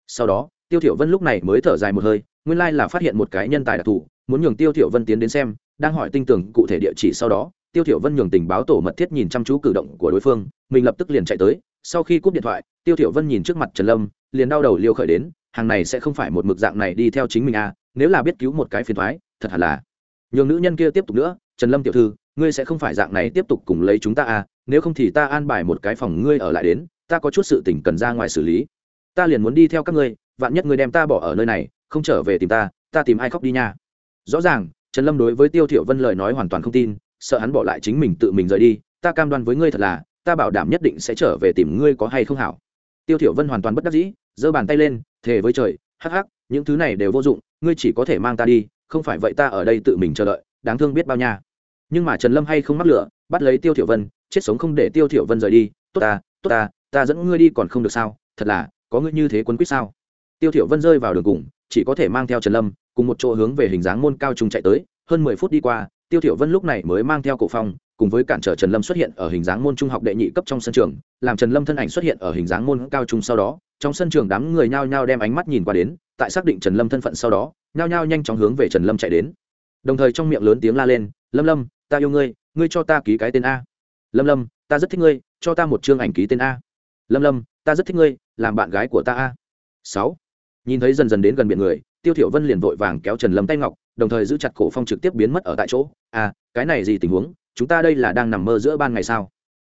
Sau đó, tiêu thiểu vân lúc này mới thở dài một hơi, nguyên lai là phát hiện một cái nhân tài đặc thù, muốn nhường tiêu thiểu vân tiến đến xem, đang hỏi tinh tường cụ thể địa chỉ sau đó, tiêu thiểu vân nhường tình báo tổ mật thiết nhìn chăm chú cử động của đối phương, mình lập tức liền chạy tới, sau khi cúp điện thoại, tiêu thiểu vân nhìn trước mặt trần lâm, liền đau đầu liêu khởi đến, hàng này sẽ không phải một mực dạng này đi theo chính mình à nếu là biết cứu một cái phiền toái thật hẳn là. Nhường nữ nhân kia tiếp tục nữa, trần lâm tiểu thư, ngươi sẽ không phải dạng này tiếp tục cùng lấy chúng ta à nếu không thì ta an bài một cái phòng ngươi ở lại đến, ta có chút sự tình cần ra ngoài xử lý. Ta liền muốn đi theo các ngươi, vạn nhất ngươi đem ta bỏ ở nơi này, không trở về tìm ta ta tìm ai khóc đi nha. Rõ ràng, trần lâm đối với tiêu thiểu vân lời nói hoàn toàn không tin, sợ hắn bỏ lại chính mình tự mình rời đi, ta cam đoan với ngươi thật là, ta bảo đảm nhất định sẽ trở về tìm ngươi có hay không hảo. Tiêu thiểu vân hoàn toàn bất đắc dĩ, giơ bàn tay lên, thề với trời, hắc hắc, những thứ này đều vô dụng, ngươi chỉ có thể mang ta đi, không phải vậy ta ở đây tự mình chờ đợi, đáng thương biết bao nha. Nhưng mà trần lâm hay không mắc lửa, bắt lấy tiêu thiểu vân chết sống không để tiêu thiểu vân rời đi. Tốt ta tốt ta ta dẫn ngươi đi còn không được sao? Thật là, có ngươi như thế quấn quýt sao? Tiêu thiểu vân rơi vào đường cùng, chỉ có thể mang theo trần lâm, cùng một chỗ hướng về hình dáng môn cao trung chạy tới. Hơn mười phút đi qua, tiêu thiểu vân lúc này mới mang theo cổ phong, cùng với cản trở trần lâm xuất hiện ở hình dáng môn trung học đệ nhị cấp trong sân trường, làm trần lâm thân ảnh xuất hiện ở hình dáng môn cao trung sau đó. Trong sân trường đám người nhao nhao đem ánh mắt nhìn qua đến, tại xác định trần lâm thân phận sau đó, nhao nhao nhanh chóng hướng về trần lâm chạy đến. Đồng thời trong miệng lớn tiếng la lên, lâm lâm, ta yêu ngươi ngươi cho ta ký cái tên a lâm lâm, ta rất thích ngươi, cho ta một chương ảnh ký tên a. Lâm lâm, ta rất thích ngươi, làm bạn gái của ta a. Sáu. Nhìn thấy dần dần đến gần biển người, tiêu thiểu vân liền vội vàng kéo trần lâm tay ngọc, đồng thời giữ chặt cổ phong trực tiếp biến mất ở tại chỗ. À cái này gì tình huống? Chúng ta đây là đang nằm mơ giữa ban ngày sao?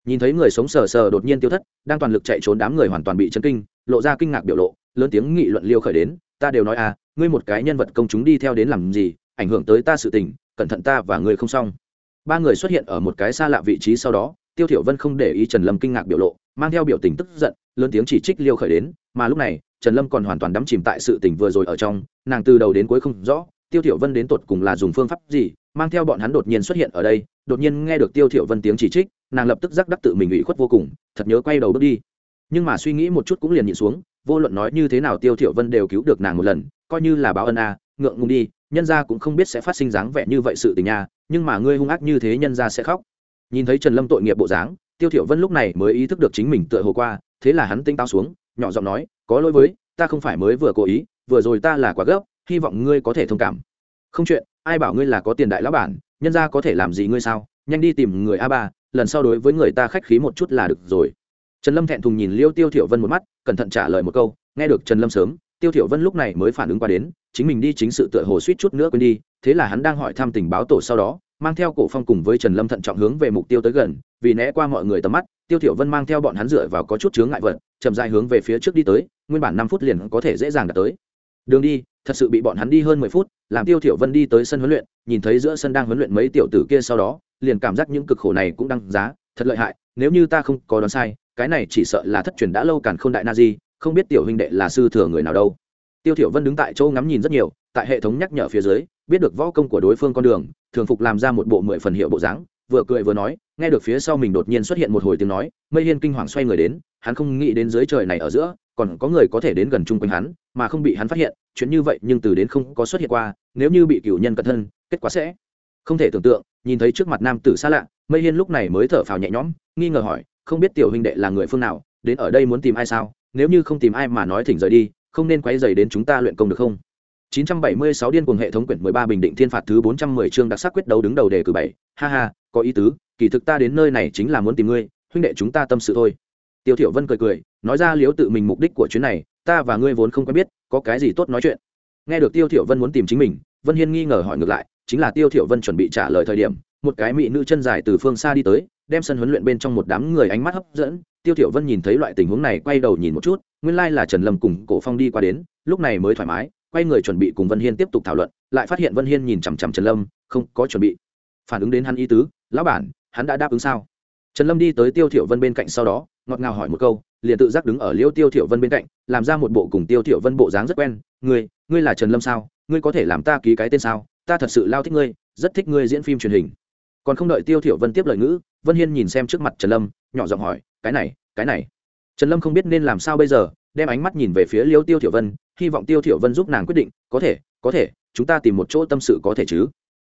Nhìn thấy người sống sờ sờ đột nhiên tiêu thất, đang toàn lực chạy trốn đám người hoàn toàn bị chấn kinh, lộ ra kinh ngạc biểu lộ, lớn tiếng nghị luận liêu khởi đến, ta đều nói à ngươi một cái nhân vật công chúng đi theo đến làm gì, ảnh hưởng tới ta sự tình, cẩn thận ta và ngươi không xong ba người xuất hiện ở một cái xa lạ vị trí sau đó, tiêu thiểu vân không để ý trần lâm kinh ngạc biểu lộ, mang theo biểu tình tức giận, lớn tiếng chỉ trích liêu khởi đến, mà lúc này, trần lâm còn hoàn toàn đắm chìm tại sự tình vừa rồi ở trong, nàng từ đầu đến cuối không rõ, tiêu thiểu vân đến tột cùng là dùng phương pháp gì, mang theo bọn hắn đột nhiên xuất hiện ở đây, đột nhiên nghe được tiêu thiểu vân tiếng chỉ trích, nàng lập tức giác đắc tự mình ủy khuất vô cùng, thật nhớ quay đầu bước đi. Nhưng mà suy nghĩ một chút cũng liền nhịn xuống, vô luận nói như thế nào tiêu thiểu vân đều cứu được nàng một lần, coi như là báo ân a ngượng ngùng đi, nhân gia cũng không biết sẽ phát sinh dáng vẻ như vậy sự tình nha, nhưng mà ngươi hung ác như thế nhân gia sẽ khóc. Nhìn thấy trần lâm tội nghiệp bộ dáng, tiêu thiểu vân lúc này mới ý thức được chính mình tựa hồ qua, thế là hắn tinh táo xuống, nhỏ giọng nói, có lỗi với, ta không phải mới vừa cố ý, vừa rồi ta là quá gấp, hy vọng ngươi có thể thông cảm. Không chuyện, ai bảo ngươi là có tiền đại lão bản, nhân gia có thể làm gì ngươi sao? Nhanh đi tìm người a ba, lần sau đối với người ta khách khí một chút là được rồi. Trần lâm thẹn thùng nhìn liêu tiêu thiểu vân một mắt, cẩn thận trả lời một câu, nghe được trần lâm sớm tiêu thiểu vân lúc này mới phản ứng qua đến, chính mình đi chính sự tựa hồ suýt chút nữa quên đi, thế là hắn đang hỏi thăm tình báo tổ sau đó, mang theo cổ phong cùng với trần lâm thận trọng hướng về mục tiêu tới gần, vì né qua mọi người tầm mắt, tiêu thiểu vân mang theo bọn hắn dựa vào có chút chướng ngại vật, chậm rãi hướng về phía trước đi tới, nguyên bản năm phút liền có thể dễ dàng đạt tới. Đường đi, thật sự bị bọn hắn đi hơn mười phút, làm tiêu thiểu vân đi tới sân huấn luyện, nhìn thấy giữa sân đang huấn luyện mấy tiểu tử kia sau đó, liền cảm giác những cực khổ này cũng đăng giá, thật lợi hại, nếu như ta không có đoán sai, cái này chỉ sợ là thất truyền đã lâu càn khôn đại na di không biết tiểu huynh đệ là sư thừa người nào đâu. Tiêu thiểu vân đứng tại chỗ ngắm nhìn rất nhiều, tại hệ thống nhắc nhở phía dưới, biết được võ công của đối phương con đường, thường phục làm ra một bộ mười phần hiệu bộ dáng, vừa cười vừa nói, nghe được phía sau mình đột nhiên xuất hiện một hồi tiếng nói, mây hiên kinh hoàng xoay người đến, hắn không nghĩ đến dưới trời này ở giữa, còn có người có thể đến gần chung quanh hắn, mà không bị hắn phát hiện, chuyện như vậy nhưng từ đến không có xuất hiện qua, nếu như bị cửu nhân cẩn thân, kết quả sẽ không thể tưởng tượng, nhìn thấy trước mặt nam tử xa lạ, mây hiên lúc này mới thở phào nhẹ nhõm, nghi ngờ hỏi, không biết tiểu huynh đệ là người phương nào, đến ở đây muốn tìm ai sao? Nếu như không tìm ai mà nói thỉnh rời đi không nên quấy rầy đến chúng ta luyện công được không 976 điên cuồng hệ thống quyển 13 bình định thiên phạt thứ 410 chương đặc sắc quyết đấu đứng đầu đề cử 7. Ha ha, có ý tứ, kỳ thực ta đến nơi này chính là muốn tìm ngươi, huynh đệ chúng ta tâm sự thôi. Tiêu Thiểu Vân cười cười, nói ra liếu tự mình mục đích của chuyến này, ta và ngươi vốn không quen biết, có cái gì tốt nói chuyện. Nghe được Tiêu Thiểu Vân muốn tìm chính mình, Vân Hiên nghi ngờ hỏi ngược lại, chính là Tiêu Thiểu Vân chuẩn bị trả lời thời điểm, một cái mỹ nữ chân dài từ phương xa đi tới, đem sân huấn luyện bên trong một đám người ánh mắt hấp dẫn, Tiêu Thiểu Vân nhìn thấy loại tình huống này quay đầu nhìn một chút, nguyên lai là Trần Lâm cùng Cổ Phong đi qua đến, lúc này mới thoải mái, quay người chuẩn bị cùng vân hiên tiếp tục thảo luận lại phát hiện vân hiên nhìn chằm chằm trần lâm không có chuẩn bị. Phản ứng đến hắn ý tứ lão bản hắn đã đáp ứng sao? Trần lâm đi tới tiêu thiểu vân bên cạnh sau đó ngọt ngào hỏi một câu liền tự giác đứng ở liêu tiêu thiểu vân bên cạnh làm ra một bộ cùng tiêu thiểu vân bộ dáng rất quen ngươi ngươi là trần lâm sao? Ngươi có thể làm ta ký cái tên sao? Ta thật sự lao thích ngươi rất thích ngươi diễn phim truyền hình. Còn không đợi tiêu thiểu vân tiếp lời ngữ vân hiên nhìn xem trước mặt trần lâm, nhỏ giọng hỏi, cái này cái này? Trần lâm không biết nên làm sao bây giờ, đem ánh mắt nhìn về phía liêu tiêu thiểu vân, hy vọng tiêu thiểu vân giúp nàng quyết định, có thể có thể, chúng ta tìm một chỗ tâm sự có thể chứ?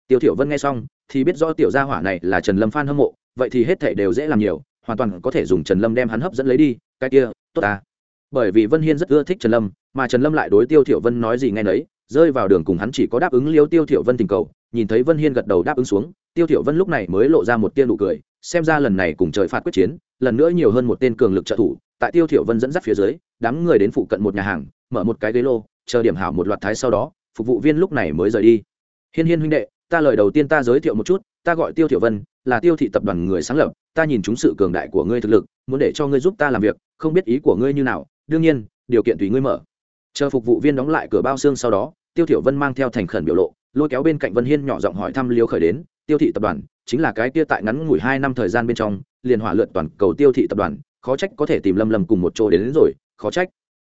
Tiêu thiểu vân nghe xong, thì biết rõ tiểu gia hỏa này là trần lâm phan hâm mộ, vậy thì hết thảy đều dễ làm nhiều, hoàn toàn có thể dùng trần lâm đem hắn hấp dẫn lấy đi, cái kia, tốt à bởi vì vân hiên rất ưa thích trần lâm, mà trần lâm lại đối tiêu thiểu vân nói gì nghe nấy, rơi vào đường cùng hắn chỉ có đáp ứng liêu tiêu thiểu vân tình cầu, nhìn thấy vân hiên gật đầu đáp ứng xuống, tiêu thiểu vân lúc này mới lộ ra một tia nụ cười xem ra lần này cùng trời phạt quyết chiến, lần nữa nhiều hơn một tên cường lực trợ thủ, tại tiêu thiểu vân dẫn dắt phía dưới, đám người đến phụ cận một nhà hàng, mở một cái ghế lô, chờ điểm hảo một loạt thái sau đó, phục vụ viên lúc này mới rời đi. Hiên hiên huynh đệ, ta lời đầu tiên ta giới thiệu một chút, ta gọi tiêu thiểu vân, là tiêu thị tập đoàn người sáng lập, ta nhìn chúng sự cường đại của ngươi thực lực, muốn để cho ngươi giúp ta làm việc, không biết ý của ngươi như nào, đương nhiên, điều kiện tùy ngươi mở. Chờ phục vụ viên đóng lại cửa bao xương sau đó, tiêu thiểu vân mang theo thành khẩn biểu lộ, lôi kéo bên cạnh vân hiên nhỏ giọng hỏi thăm liêu khởi đến tiêu thị tập đoàn chính là cái kia tại ngắn ngủi hai năm thời gian bên trong liền hỏa lượn toàn cầu tiêu thị tập đoàn khó trách có thể tìm lâm lâm cùng một chỗ đến, đến rồi khó trách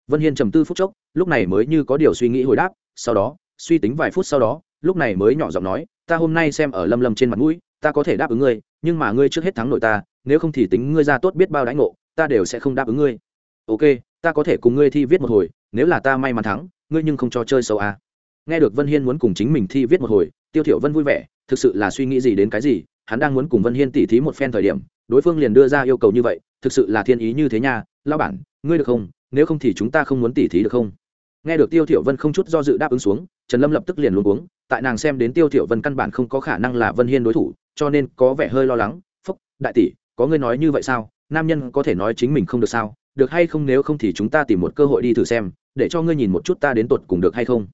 vân hiên trầm tư phút chốc lúc này mới như có điều suy nghĩ hồi đáp sau đó suy tính vài phút sau đó lúc này mới nhỏ giọng nói ta hôm nay xem ở lâm lâm trên mặt mũi ta có thể đáp ứng ngươi nhưng mà ngươi trước hết thắng nội ta nếu không thì tính ngươi ra tốt biết bao đãi ngộ ta đều sẽ không đáp ứng ngươi ok ta có thể cùng ngươi thi viết một hồi nếu là ta may mắn thắng ngươi nhưng không cho chơi xấu à. nghe được vân hiên muốn cùng chính mình thi viết một hồi tiêu thiểu vân vui vẻ, thực sự là suy nghĩ gì đến cái gì, hắn đang muốn cùng vân hiên tỉ thí một phen thời điểm, đối phương liền đưa ra yêu cầu như vậy, thực sự là thiên ý như thế nha lao bản, ngươi được không? Nếu không thì chúng ta không muốn tỉ thí được không? Nghe được tiêu thiểu vân không chút do dự đáp ứng xuống, trần lâm lập tức liền luống cuống, tại nàng xem đến tiêu thiểu vân căn bản không có khả năng là vân hiên đối thủ, cho nên có vẻ hơi lo lắng, phúc, đại tỷ, có ngươi nói như vậy sao? Nam nhân có thể nói chính mình không được sao? Được hay không nếu không thì chúng ta tìm một cơ hội đi thử xem, để cho ngươi nhìn một chút ta đến tột cùng được hay không?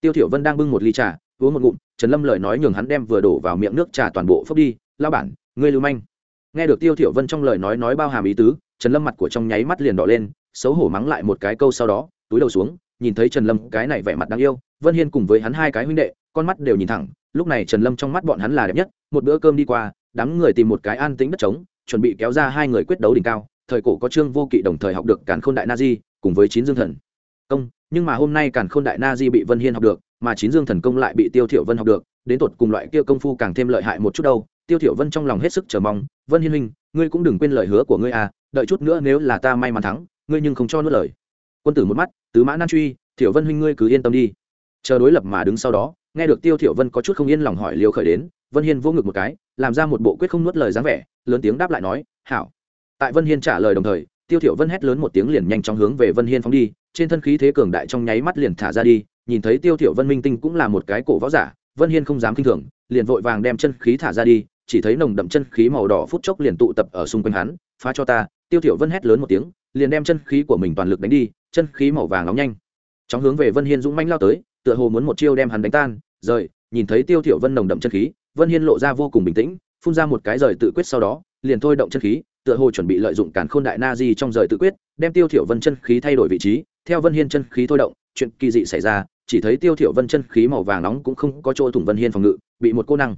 Tiêu thiểu vân đang bưng một ly trà uống một ngụm, trần lâm lời nói nhường hắn đem vừa đổ vào miệng nước trà toàn bộ phốc đi. Lao bản, ngươi lưu manh. Nghe được tiêu thiểu vân trong lời nói nói bao hàm ý tứ, trần lâm mặt của trong nháy mắt liền đỏ lên, xấu hổ mắng lại một cái câu sau đó, túi đầu xuống, nhìn thấy trần lâm cái này vẻ mặt đáng yêu, vân hiên cùng với hắn hai cái huynh đệ, con mắt đều nhìn thẳng, lúc này trần lâm trong mắt bọn hắn là đẹp nhất, một bữa cơm đi qua, đám người tìm một cái an tĩnh đất trống, chuẩn bị kéo ra hai người quyết đấu đỉnh cao, thời cổ có trương vô kỵ đồng thời học được càn khôn đại na di, cùng với chín dương thần. Công nhưng mà hôm nay càn khôn đại na di bị vân hiên học được, mà chín dương thần công lại bị tiêu thiểu vân học được, đến tột cùng loại kia công phu càng thêm lợi hại một chút đâu. Tiêu thiểu vân trong lòng hết sức chờ mong, vân hiên huynh, ngươi cũng đừng quên lời hứa của ngươi à đợi chút nữa nếu là ta may mắn thắng, ngươi nhưng không cho nuốt lời. Quân tử một mắt, tứ mã nan truy, thiểu vân huynh ngươi cứ yên tâm đi. Chờ đối lập mà đứng sau đó, nghe được tiêu thiểu vân có chút không yên lòng hỏi liều khởi đến, vân hiên vô ngực một cái, làm ra một bộ quyết không nuốt lời dáng vẻ, lớn tiếng đáp lại nói, hảo. Tại vân hiên trả lời đồng thời, tiêu thiểu vân hét lớn một tiếng liền nhanh chóng hướng về vân hiên phóng đi trên thân khí thế cường đại trong nháy mắt liền thả ra đi, nhìn thấy tiêu thiểu vân minh tinh cũng là một cái cổ võ giả, vân hiên không dám kinh thường, liền vội vàng đem chân khí thả ra đi, chỉ thấy nồng đậm chân khí màu đỏ phút chốc liền tụ tập ở xung quanh hắn, phá cho ta! Tiêu thiểu vân hét lớn một tiếng, liền đem chân khí của mình toàn lực đánh đi, chân khí màu vàng nóng nhanh. Chóng hướng về vân hiên dũng mãnh lao tới, tựa hồ muốn một chiêu đem hắn đánh tan, rời, nhìn thấy tiêu thiểu vân nồng đậm chân khí, vân hiên lộ ra vô cùng bình tĩnh, phun ra một cái rời tự quyết sau đó, liền thôi động chân khí, tựa hồ chuẩn bị lợi dụng cản khôn đại na di trong rời tự quyết, đem tiêu thiểu vân chân khí thay đổi vị trí theo vân hiên chân khí thôi động, chuyện kỳ dị xảy ra, chỉ thấy tiêu thiểu vân chân khí màu vàng nóng cũng không có chỗ thủng vân hiên phòng ngự, bị một cô năng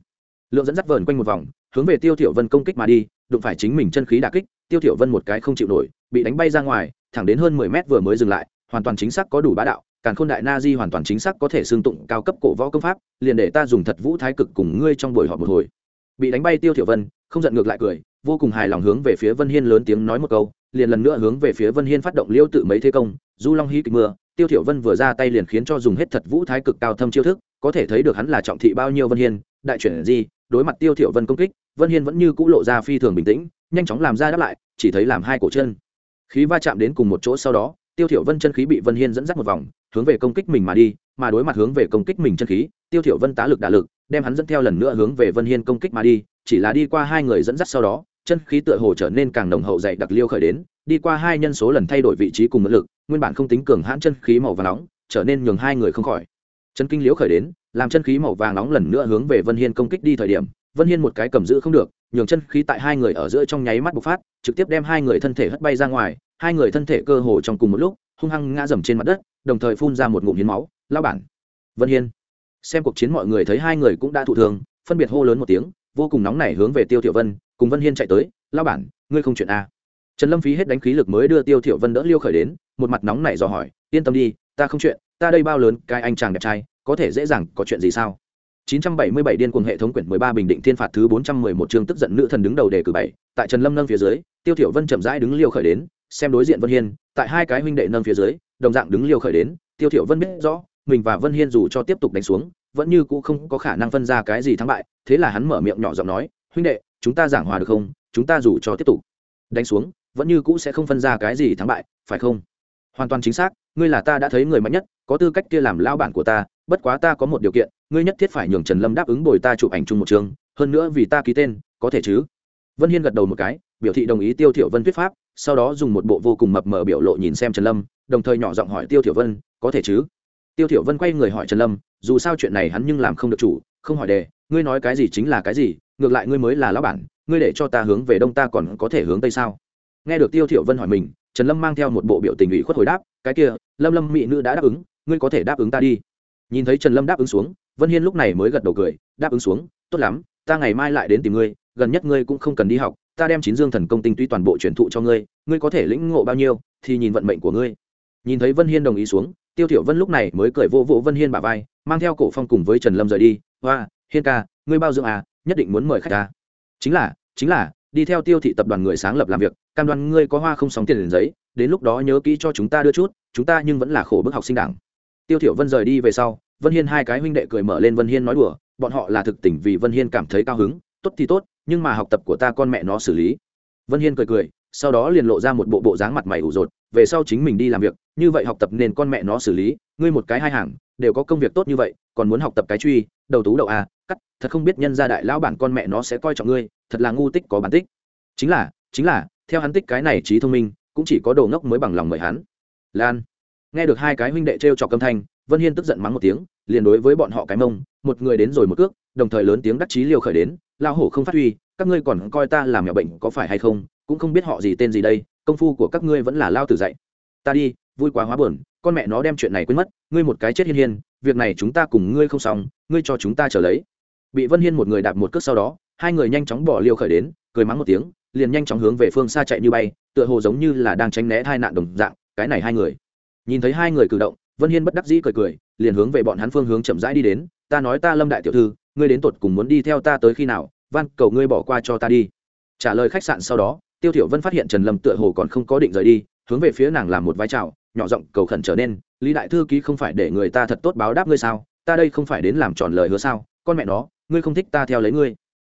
lượng dẫn dắt vờn quanh một vòng, hướng về tiêu thiểu vân công kích mà đi, đụng phải chính mình chân khí đả kích, tiêu thiểu vân một cái không chịu nổi, bị đánh bay ra ngoài, thẳng đến hơn 10 mét vừa mới dừng lại, hoàn toàn chính xác có đủ bá đạo, càn khôn đại na di hoàn toàn chính xác có thể xương tụng cao cấp cổ võ công pháp, liền để ta dùng thật vũ thái cực cùng ngươi trong buổi họp một hồi. Bị đánh bay tiêu thiểu vân, không giận ngược lại cười, vô cùng hài lòng hướng về phía vân hiên lớn tiếng nói một câu liền lần nữa hướng về phía vân hiên phát động liêu tự mấy thế công, du long hí kịch mưa, tiêu thiểu vân vừa ra tay liền khiến cho dùng hết thật vũ thái cực cao thâm chiêu thức, có thể thấy được hắn là trọng thị bao nhiêu vân hiên, đại chuyển gì đối mặt tiêu thiểu vân công kích, vân hiên vẫn như cũ lộ ra phi thường bình tĩnh, nhanh chóng làm ra đáp lại, chỉ thấy làm hai cổ chân. Khí va chạm đến cùng một chỗ sau đó, tiêu thiểu vân chân khí bị vân hiên dẫn dắt một vòng, hướng về công kích mình mà đi, mà đối mặt hướng về công kích mình chân khí, tiêu thiểu vân tá lực đả lực, đem hắn dẫn theo lần nữa hướng về vân hiên công kích mà đi, chỉ là đi qua hai người dẫn dắt sau đó chân khí tựa hồ trở nên càng nồng hậu dày đặc liêu khởi đến, đi qua hai nhân số lần thay đổi vị trí cùng mượn lực, nguyên bản không tính cường hãn chân khí màu vàng nóng, trở nên nhường hai người không khỏi. Chân kinh liễu khởi đến, làm chân khí màu vàng nóng lần nữa hướng về vân hiên công kích đi thời điểm, vân hiên một cái cầm giữ không được, nhường chân khí tại hai người ở giữa trong nháy mắt bộc phát, trực tiếp đem hai người thân thể hất bay ra ngoài, hai người thân thể cơ hồ trong cùng một lúc, hung hăng ngã dầm trên mặt đất, đồng thời phun ra một ngụm hiến máu. Lao bản, vân hiên. Xem cuộc chiến mọi người thấy hai người cũng đã thụ thường phân biệt hô lớn một tiếng vô cùng nóng nảy hướng về tiêu thiểu vân, cùng vân hiên chạy tới lao bản, ngươi không chuyện a trần lâm phí hết đánh khí lực mới đưa tiêu thiểu vân đỡ liêu khởi đến, một mặt nóng nảy dò hỏi, yên tâm đi, ta không chuyện, ta đây bao lớn, cái anh chàng đẹp trai, có thể dễ dàng có chuyện gì sao? 977 điên cuồng hệ thống quyển 13 bình định thiên phạt thứ 411 chương tức giận nữ thần đứng đầu đề cử bảy, tại trần lâm nâng phía dưới, tiêu thiểu vân chậm rãi đứng liêu khởi đến, xem đối diện vân hiên, tại hai cái huynh đệ nâng phía dưới, đồng dạng đứng liêu khởi đến, tiêu thiểu vân biết rõ, mình và vân hiên dù cho tiếp tục đánh xuống vẫn như cũ không có khả năng phân ra cái gì thắng bại, thế là hắn mở miệng nhỏ giọng nói, huynh đệ, chúng ta giảng hòa được không? Chúng ta dù cho tiếp tục đánh xuống, vẫn như cũ sẽ không phân ra cái gì thắng bại, phải không? Hoàn toàn chính xác, ngươi là ta đã thấy người mạnh nhất, có tư cách kia làm lao bản của ta, bất quá ta có một điều kiện, ngươi nhất thiết phải nhường trần lâm đáp ứng bồi ta chụp ảnh chung một trường, hơn nữa vì ta ký tên, có thể chứ? Vân hiên gật đầu một cái, biểu thị đồng ý tiêu thiểu vân thuyết pháp, sau đó dùng một bộ vô cùng mập mờ biểu lộ nhìn xem trần lâm, đồng thời nhỏ giọng hỏi tiêu thiểu vân, có thể chứ? Tiêu thiểu vân quay người hỏi trần lâm dù sao chuyện này hắn nhưng làm không được chủ, không hỏi đề, ngươi nói cái gì chính là cái gì, ngược lại ngươi mới là lão bản, ngươi để cho ta hướng về đông ta còn có thể hướng tây sao? Nghe được tiêu thiểu vân hỏi mình, trần lâm mang theo một bộ biểu tình ủy khuất hồi đáp, cái kia, lâm lâm mỹ nữ đã đáp ứng, ngươi có thể đáp ứng ta đi. Nhìn thấy trần lâm đáp ứng xuống, vân hiên lúc này mới gật đầu cười, đáp ứng xuống, tốt lắm, ta ngày mai lại đến tìm ngươi, gần nhất ngươi cũng không cần đi học, ta đem chín dương thần công tinh túy toàn bộ truyền thụ cho ngươi ngươi có thể lĩnh ngộ bao nhiêu, thì nhìn vận mệnh của ngươi. Nhìn thấy vân hiên đồng ý xuống tiêu thiểu vân lúc này mới cười vô vỗ vân hiên bả vai, mang theo cổ phong cùng với trần lâm rời đi. Hoa, hiên ca, ngươi bao dưỡng à nhất định muốn mời khách ta. Chính là chính là, đi theo tiêu thị tập đoàn người sáng lập làm việc, cam đoan ngươi có hoa không sóng tiền liền giấy, đến lúc đó nhớ kỹ cho chúng ta đưa chút, chúng ta nhưng vẫn là khổ bức học sinh đảng. Tiêu thiểu vân rời đi về sau, vân hiên hai cái huynh đệ cười mở lên vân hiên nói đùa, bọn họ là thực tình vì vân hiên cảm thấy cao hứng, tốt thì tốt, nhưng mà học tập của ta con mẹ nó xử lý. Vân hiên cười cười, sau đó liền lộ ra một bộ bộ dáng mặt mày ủ rột về sau chính mình đi làm việc, như vậy học tập nên con mẹ nó xử lý, ngươi một cái hai hàng, đều có công việc tốt như vậy, còn muốn học tập cái truy, đầu tú đậu a cắt, thật không biết nhân gia đại lão bản con mẹ nó sẽ coi trọng ngươi, thật là ngu tích có bản tích. Chính là chính là, theo hắn tích cái này trí thông minh, cũng chỉ có đồ ngốc mới bằng lòng mời hắn. Lan, nghe được hai cái huynh đệ t r e o trọc âm thanh, vân hiên tức giận mắng một tiếng, liền đối với bọn họ cái mông, một người đến rồi một cước, đồng thời lớn tiếng đắc chí liều khởi đến lao hổ không phát huy, các ngươi còn coi ta làm mẹo bệnh có phải hay không, cũng không biết họ gì tên gì đây công phu của các ngươi vẫn là lao tử dạy. Ta đi, vui quá hóa buồn, con mẹ nó đem chuyện này quên mất, ngươi một cái chết hiên hiên, việc này chúng ta cùng ngươi không xong, ngươi cho chúng ta trở lấy. Bị vân hiên một người đạp một cước sau đó, hai người nhanh chóng bỏ liều khởi đến, cười mắng một tiếng, liền nhanh chóng hướng về phương xa chạy như bay, tựa hồ giống như là đang tránh né hai nạn đồng dạng, cái này hai người. Nhìn thấy hai người cử động, vân hiên bất đắc dĩ cười cười, liền hướng về bọn hắn phương hướng chậm rãi đi đến, ta nói ta lâm đại tiểu thư, ngươi đến tột cùng muốn đi theo ta tới khi nào, van, cầu ngươi bỏ qua cho ta đi. Trả lời khách sạn sau đó tiêu thiểu vân phát hiện trần lâm tựa hồ còn không có định rời đi hướng về phía nàng làm một vai chào, nhỏ giọng cầu khẩn trở nên lý đại thư ký không phải để người ta thật tốt báo đáp ngươi sao? Ta đây không phải đến làm tròn lời hứa sao? Con mẹ nó ngươi không thích ta theo lấy ngươi.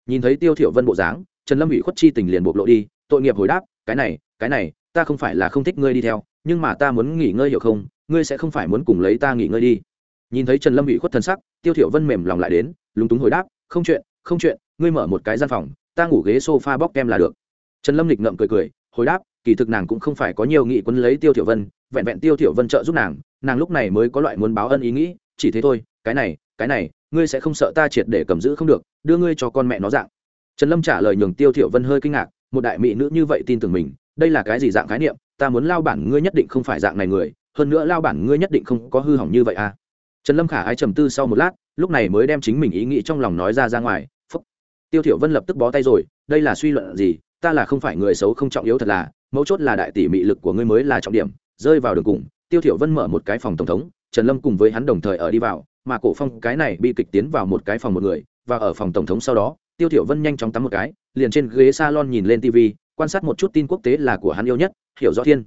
Nhìn thấy tiêu thiểu vân bộ dáng trần lâm ủy khuất chi tình liền bộc lộ đi tội nghiệp hồi đáp cái này cái này ta không phải là không thích ngươi đi theo nhưng mà ta muốn nghỉ ngơi hiểu không? Ngươi sẽ không phải muốn cùng lấy ta nghỉ ngơi đi. Nhìn thấy trần lâm ủy khuất thân sắc tiêu thiểu vân mềm lòng lại đến lúng túng hồi đáp không chuyện không chuyện ngươi mở một cái gian phòng ta ngủ ghế sofa bóc kem là được trần lâm lịch ngậm cười cười, hồi đáp, kỳ thực nàng cũng không phải có nhiều nghị quân lấy tiêu thiểu vân, vẹn vẹn tiêu thiểu vân trợ giúp nàng nàng lúc này mới có loại muốn báo ân ý nghĩ, chỉ thế thôi, cái này cái này, ngươi sẽ không sợ ta triệt để cầm giữ không được, đưa ngươi cho con mẹ nó dạng. Trần lâm trả lời nhường tiêu thiểu vân hơi kinh ngạc, một đại mỹ nữ như vậy tin tưởng mình, đây là cái gì dạng khái niệm, ta muốn lao bản ngươi nhất định không phải dạng này người, hơn nữa lao bản ngươi nhất định không có hư hỏng như vậy à. Trần lâm khả ai trầm tư sau một lát, lúc này mới đem chính mình ý nghĩ trong lòng nói ra ra ngoài, phúc. Tiêu thiểu vân lập tức bó tay rồi, đây là suy luận gì ta là không phải người xấu không trọng yếu thật là, mấu chốt là đại tỷ mị lực của ngươi mới là trọng điểm, rơi vào đường cùng, tiêu thiểu vân mở một cái phòng tổng thống, trần lâm cùng với hắn đồng thời ở đi vào, mà cổ phong, cái này bị kịch tiến vào một cái phòng một người, và ở phòng tổng thống sau đó, tiêu thiểu vân nhanh chóng tắm một cái, liền trên ghế salon nhìn lên tv quan sát một chút tin quốc tế là của hắn yêu nhất, hiểu rõ thiên.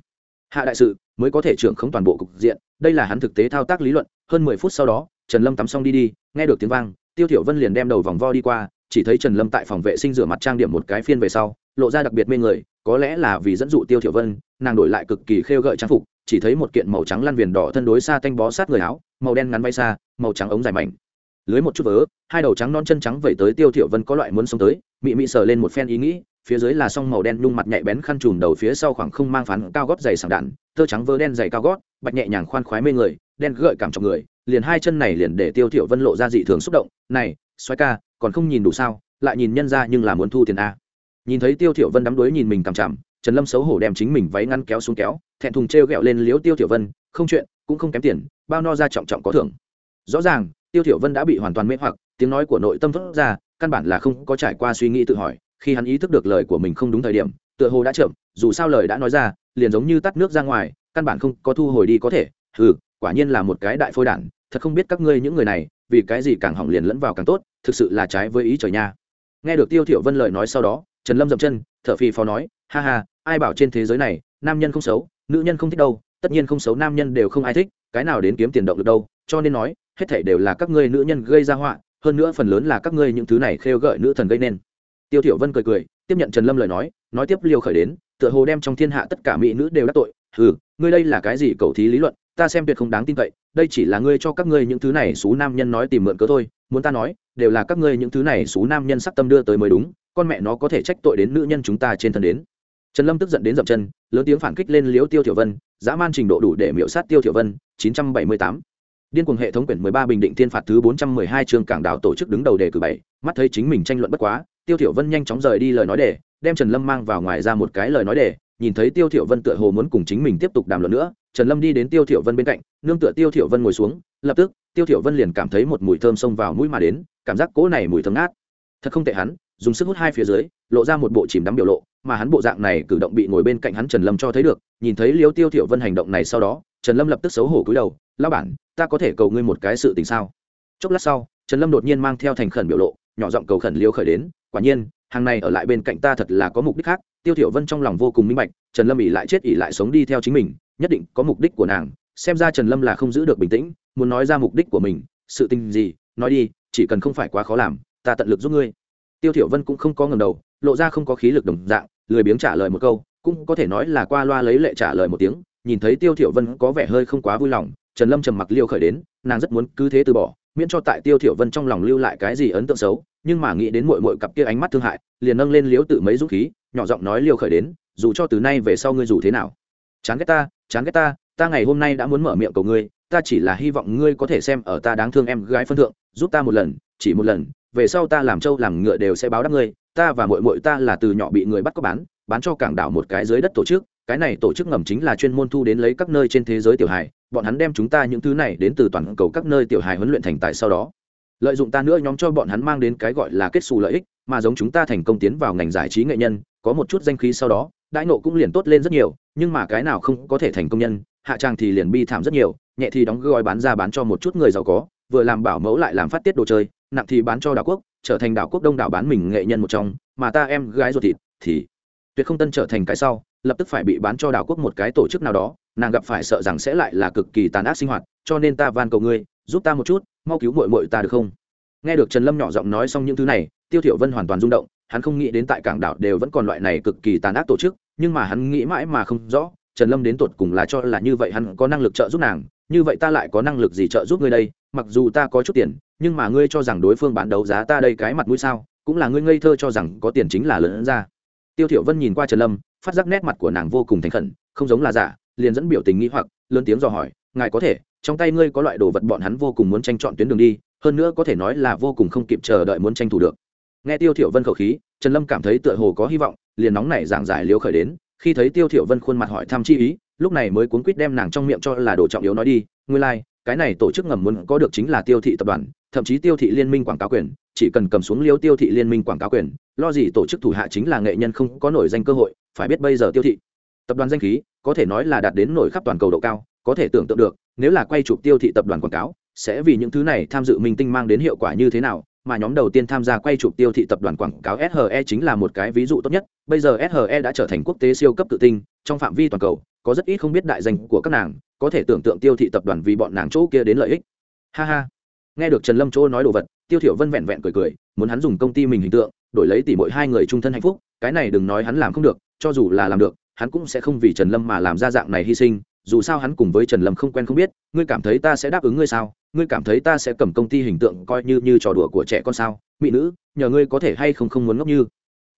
Hạ đại sự, mới có thể trưởng khống toàn bộ cục diện, đây là hắn thực tế thao tác lý luận, hơn mười phút sau đó, trần lâm tắm xong đi đi, nghe được tiếng vang, tiêu thiểu vân liền đem đầu vòng vo đi qua, chỉ thấy trần lâm tại phòng vệ sinh rửa mặt trang điểm một cái phiên về sau lộ ra đặc biệt mê người, có lẽ là vì dẫn dụ tiêu thiểu vân, nàng đổi lại cực kỳ khêu gợi trang phục, chỉ thấy một kiện màu trắng lăn viền đỏ thân đối xa tanh bó sát người áo, màu đen ngắn bay xa, màu trắng ống dài mảnh. Lưới một chút vớ, hai đầu trắng non chân trắng vẩy tới tiêu thiểu vân có loại muốn sống tới, mị mị sờ lên một phen ý nghĩ, phía dưới là song màu đen nhung mặt nhạy bén khăn trùm đầu phía sau khoảng không mang phán cao gót dày sảng đạn, tơ trắng vớ đen dày cao gót, bạch nhẹ nhàng khoan khoái mê người, đen gợi cảm trọng người, liền hai chân này liền để tiêu thiểu vân lộ ra dị thường xúc động, này xoay ca, còn không nhìn đủ sao, lại nhìn nhân ra nhưng là muốn thu tiền a nhìn thấy tiêu thiểu vân đắm đuối nhìn mình cằm chằm, trần lâm xấu hổ đem chính mình váy ngăn kéo xuống kéo, thẹn thùng treo gẹo lên liếu tiêu thiểu vân, không chuyện, cũng không kém tiền, bao no ra trọng trọng có thưởng. Rõ ràng, tiêu thiểu vân đã bị hoàn toàn mê hoặc, tiếng nói của nội tâm vỡ ra, căn bản là không có trải qua suy nghĩ tự hỏi, khi hắn ý thức được lời của mình không đúng thời điểm, tựa hồ đã chậm, dù sao lời đã nói ra, liền giống như tắt nước ra ngoài, căn bản không có thu hồi đi có thể. Hừ, quả nhiên là một cái đại phôi đản, thật không biết các ngươi những người này, vì cái gì càng hỏng liền lẫn vào càng tốt, thực sự là trái với ý trời nha. Nghe được tiêu thiểu vân lời nói sau đó trần lâm dậm chân, thở phì phò nói, ha ha, ai bảo trên thế giới này, nam nhân không xấu, nữ nhân không thích đâu, tất nhiên không xấu nam nhân đều không ai thích, cái nào đến kiếm tiền động được đâu, cho nên nói, hết thảy đều là các ngươi nữ nhân gây ra họa, hơn nữa phần lớn là các ngươi những thứ này khêu gợi nữ thần gây nên. Tiêu thiểu vân cười cười, tiếp nhận trần lâm lời nói nói tiếp liều khởi đến, tựa hồ đem trong thiên hạ tất cả mỹ nữ đều đắc tội, hừ, ngươi đây là cái gì cầu thí lý luận, ta xem tuyệt không đáng tin cậy đây chỉ là ngươi cho các ngươi những thứ này xú nam nhân nói tìm mượn cớ thôi, muốn ta nói, đều là các ngươi những thứ này xú nam nhân sắc tâm đưa tới mới đúng, con mẹ nó có thể trách tội đến nữ nhân chúng ta trên thân đến trần lâm tức giận đến dậm chân, lớn tiếng phản kích lên liếu tiêu tiểu vân, dã man trình độ đủ để miễu sát tiêu tiểu vân 978. điên cuồng hệ thống quyển 13 bình định thiên phạt thứ 412 trường cảng đảo tổ chức đứng đầu đề cử bảy, mắt thấy chính mình tranh luận bất quá, tiêu tiểu vân nhanh chóng rời đi lời nói đề, đem trần lâm mang vào ngoài ra một cái lời nói đề nhìn thấy tiêu thiểu vân tựa hồ muốn cùng chính mình tiếp tục đàm luận nữa, trần lâm đi đến tiêu thiểu vân bên cạnh, nương tựa tiêu thiểu vân ngồi xuống, lập tức, tiêu thiểu vân liền cảm thấy một mùi thơm xông vào mũi mà đến, cảm giác cỗ này mùi thơm ngát. Thật không tệ hắn, dùng sức hút hai phía dưới, lộ ra một bộ chìm đắm biểu lộ, mà hắn bộ dạng này cử động bị ngồi bên cạnh hắn trần lâm cho thấy được, nhìn thấy liêu tiêu thiểu vân hành động này sau đó, trần lâm lập tức xấu hổ cúi đầu, lão bản, ta có thể cầu ngươi một cái sự tình sao? Chốc lát sau, trần lâm đột nhiên mang theo thành khẩn biểu lộ, nhỏ giọng cầu khẩn liêu khởi đến, quả nhiên, hàng này ở lại bên cạnh ta thật là có mục đích khác tiêu thiểu vân trong lòng vô cùng minh bạch, trần lâm ỉ lại chết ỉ lại sống đi theo chính mình, nhất định có mục đích của nàng, xem ra trần lâm là không giữ được bình tĩnh, muốn nói ra mục đích của mình, sự tình gì, nói đi, chỉ cần không phải quá khó làm, ta tận lực giúp ngươi. Tiêu thiểu vân cũng không có ngầm đầu, lộ ra không có khí lực đồng dạng, lười biếng trả lời một câu, cũng có thể nói là qua loa lấy lệ trả lời một tiếng, nhìn thấy tiêu thiểu vân có vẻ hơi không quá vui lòng, trần lâm trầm mặc liêu khởi đến, nàng rất muốn cứ thế từ bỏ miễn cho tại tiêu thiểu vân trong lòng lưu lại cái gì ấn tượng xấu, nhưng mà nghĩ đến muội muội cặp kia ánh mắt thương hại, liền nâng lên liếu tự mấy dũng khí, nhỏ giọng nói liêu khởi đến, dù cho từ nay về sau ngươi dù thế nào. Chán ghét ta, chán ghét ta ta ngày hôm nay đã muốn mở miệng cầu ngươi, ta chỉ là hy vọng ngươi có thể xem ở ta đáng thương em gái phân thượng, giúp ta một lần, chỉ một lần, về sau ta làm trâu làm ngựa đều sẽ báo đáp ngươi, ta và muội muội ta là từ nhỏ bị người bắt có bán bán cho cảng đảo một cái dưới đất tổ chức cái này tổ chức ngầm chính là chuyên môn thu đến lấy các nơi trên thế giới tiểu hài, bọn hắn đem chúng ta những thứ này đến từ toàn cầu các nơi tiểu hài huấn luyện thành tài sau đó. Lợi dụng ta nữa nhóm cho bọn hắn mang đến cái gọi là kết xù lợi ích, mà giống chúng ta thành công tiến vào ngành giải trí nghệ nhân, có một chút danh khí sau đó, đãi nộ cũng liền tốt lên rất nhiều, nhưng mà cái nào không có thể thành công nhân, hạ trang thì liền bi thảm rất nhiều, nhẹ thì đóng gói bán ra bán cho một chút người giàu có, vừa làm bảo mẫu lại làm phát tiết đồ chơi, nặng thì bán cho đảo quốc, trở thành đảo quốc đông đảo bán mình nghệ nhân một trong, mà ta em gái ruột thịt thì tuyệt không tân trở thành cái sau lập tức phải bị bán cho đảo quốc một cái tổ chức nào đó, nàng gặp phải sợ rằng sẽ lại là cực kỳ tàn ác sinh hoạt, cho nên ta van cầu ngươi, giúp ta một chút, mau cứu mội mội ta được không? Nghe được trần lâm nhỏ giọng nói xong những thứ này, tiêu thiểu vân hoàn toàn rung động, hắn không nghĩ đến tại cảng đảo đều vẫn còn loại này cực kỳ tàn ác tổ chức, nhưng mà hắn nghĩ mãi mà không rõ, trần lâm đến tột cùng là cho là như vậy hắn có năng lực trợ giúp nàng, như vậy ta lại có năng lực gì trợ giúp ngươi đây? Mặc dù ta có chút tiền, nhưng mà ngươi cho rằng đối phương bán đấu giá ta đây cái mặt mũi sao? Cũng là ngươi ngây thơ cho rằng có tiền chính là lớn ra tiêu thiểu vân nhìn qua trần lâm phát giác nét mặt của nàng vô cùng thành khẩn không giống là giả liền dẫn biểu tình nghi hoặc lớn tiếng dò hỏi ngài có thể trong tay ngươi có loại đồ vật bọn hắn vô cùng muốn tranh chọn tuyến đường đi hơn nữa có thể nói là vô cùng không kịp chờ đợi muốn tranh thủ được. Nghe tiêu thiểu vân khẩu khí trần lâm cảm thấy tựa hồ có hy vọng liền nóng nảy giảng giải liêu khởi đến khi thấy tiêu thiểu vân khuôn mặt hỏi thăm chi ý lúc này mới cuốn quýt đem nàng trong miệng cho là đồ trọng yếu nói đi ngươi lai like, cái này tổ chức ngầm muốn có được chính là tiêu thị tập đoàn thậm chí tiêu thị liên minh quảng cáo quyền chỉ cần cầm xuống liêu tiêu thị liên minh quảng cáo quyền lo gì tổ chức thủ hạ chính là nghệ nhân không có nổi danh cơ hội phải biết bây giờ tiêu thị tập đoàn danh khí có thể nói là đạt đến nổi khắp toàn cầu độ cao có thể tưởng tượng được nếu là quay chụp tiêu thị tập đoàn quảng cáo sẽ vì những thứ này tham dự minh tinh mang đến hiệu quả như thế nào mà nhóm đầu tiên tham gia quay chụp tiêu thị tập đoàn quảng cáo SHE chính là một cái ví dụ tốt nhất. Bây giờ SHE đã trở thành quốc tế siêu cấp tự tinh, trong phạm vi toàn cầu, có rất ít không biết đại danh của các nàng, có thể tưởng tượng tiêu thị tập đoàn vì bọn nàng chỗ kia đến lợi ích. Ha ha. Nghe được Trần Lâm chỗ nói đồ vật, Tiêu Thiểu Vân vẹn vẹn cười cười, muốn hắn dùng công ty mình hình tượng, đổi lấy tỷ mỗi hai người chung thân hạnh phúc, cái này đừng nói hắn làm không được, cho dù là làm được, hắn cũng sẽ không vì Trần Lâm mà làm ra dạng này hy sinh, dù sao hắn cùng với Trần Lâm không quen không biết, ngươi cảm thấy ta sẽ đáp ứng ngươi sao? ngươi cảm thấy ta sẽ cầm công ty hình tượng coi như như trò đùa của trẻ con sao mỹ nữ nhờ ngươi có thể hay không không muốn ngốc như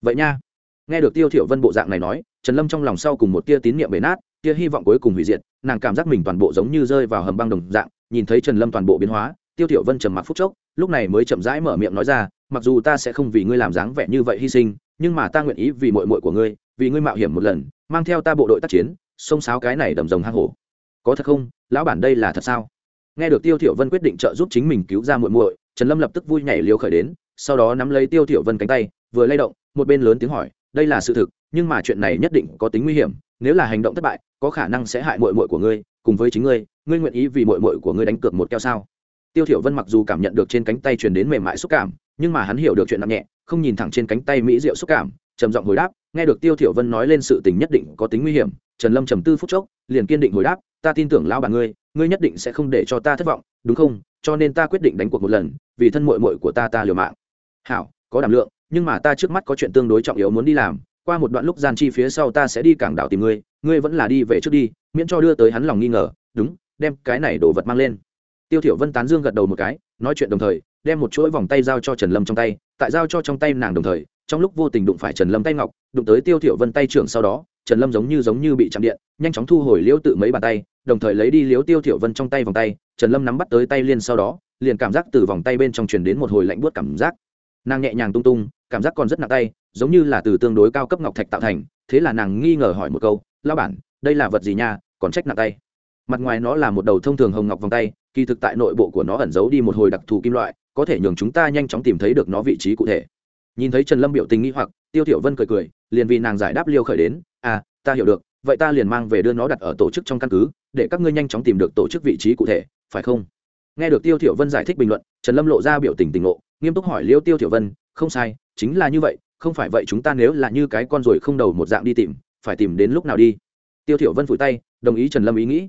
vậy nha nghe được tiêu thiểu vân bộ dạng này nói trần lâm trong lòng sau cùng một tia tín niệm bể nát kia hy vọng cuối cùng hủy diệt, nàng cảm giác mình toàn bộ giống như rơi vào hầm băng đồng dạng, nhìn thấy trần lâm toàn bộ biến hóa, tiêu tiểu vân trầm mặc phút chốc, lúc này mới chậm rãi mở miệng nói ra, mặc dù ta sẽ không vì ngươi làm dáng vẻ như vậy hy sinh, nhưng mà ta nguyện ý vì muội muội của ngươi, vì ngươi mạo hiểm một lần, mang theo ta bộ đội tác chiến, xông xáo cái này đầm rồng hang hổ. Có thật không? Lão bản đây là thật sao? Nghe được tiêu tiểu vân quyết định trợ giúp chính mình cứu ra muội muội, trần lâm lập tức vui nhảy liều khởi đến, sau đó nắm lấy tiêu tiểu vân cánh tay, vừa lay động, một bên lớn tiếng hỏi, đây là sự thực, nhưng mà chuyện này nhất định có tính nguy hiểm nếu là hành động thất bại, có khả năng sẽ hại muội muội của ngươi, cùng với chính ngươi ngươi nguyện ý vì muội muội của ngươi đánh cược một keo sao? Tiêu thiểu vân mặc dù cảm nhận được trên cánh tay truyền đến mềm mại xúc cảm, nhưng mà hắn hiểu được chuyện nặng nhẹ, không nhìn thẳng trên cánh tay mỹ diệu xúc cảm, trầm giọng hồi đáp, nghe được tiêu thiểu vân nói lên sự tình nhất định có tính nguy hiểm, trần lâm trầm tư phút chốc, liền kiên định hồi đáp, ta tin tưởng lão bà ngươi ngươi nhất định sẽ không để cho ta thất vọng, đúng không? Cho nên ta quyết định đánh cuộc một lần, vì thân muội muội của ta ta liều mạng. Hảo, có đảm lượng, nhưng mà ta trước mắt có chuyện tương đối trọng yếu muốn đi làm qua một đoạn lúc gian chi phía sau ta sẽ đi cảng đảo tìm ngươi ngươi vẫn là đi về trước đi, miễn cho đưa tới hắn lòng nghi ngờ, đúng, đem cái này đồ vật mang lên. Tiêu thiểu vân tán dương gật đầu một cái, nói chuyện đồng thời, đem một chuỗi vòng tay giao cho trần lâm trong tay, tại giao cho trong tay nàng đồng thời, trong lúc vô tình đụng phải trần lâm tay ngọc, đụng tới tiêu thiểu vân tay trưởng sau đó, trần lâm giống như giống như bị chạm điện, nhanh chóng thu hồi liễu tự mấy bàn tay, đồng thời lấy đi liễu tiêu thiểu vân trong tay vòng tay, trần lâm nắm bắt tới tay liên sau đó, liền cảm giác từ vòng tay bên trong truyền đến một hồi lạnh buốt cảm giác. Nàng nhẹ nhàng tung tung, cảm giác còn rất nặng tay giống như là từ tương đối cao cấp ngọc thạch tạo thành, thế là nàng nghi ngờ hỏi một câu, lão bản, đây là vật gì nha, còn trách nặng tay? Mặt ngoài nó là một đầu thông thường hồng ngọc vòng tay, kỳ thực tại nội bộ của nó ẩn giấu đi một hồi đặc thù kim loại, có thể nhường chúng ta nhanh chóng tìm thấy được nó vị trí cụ thể. Nhìn thấy trần lâm biểu tình nghi hoặc, tiêu tiểu vân cười cười, liền vì nàng giải đáp liêu khởi đến à ta hiểu được, vậy ta liền mang về đưa nó đặt ở tổ chức trong căn cứ, để các ngươi nhanh chóng tìm được tổ chức vị trí cụ thể, phải không? Nghe được tiêu tiểu vân giải thích bình luận, trần lâm lộ ra biểu tình tình ngộ, nghiêm túc hỏi liêu tiêu tiểu vân, không sai, chính là như vậy không phải vậy chúng ta nếu là như cái con ruồi không đầu một dạng đi tìm, phải tìm đến lúc nào đi? Tiêu thiểu vân phủi tay, đồng ý trần lâm ý nghĩ.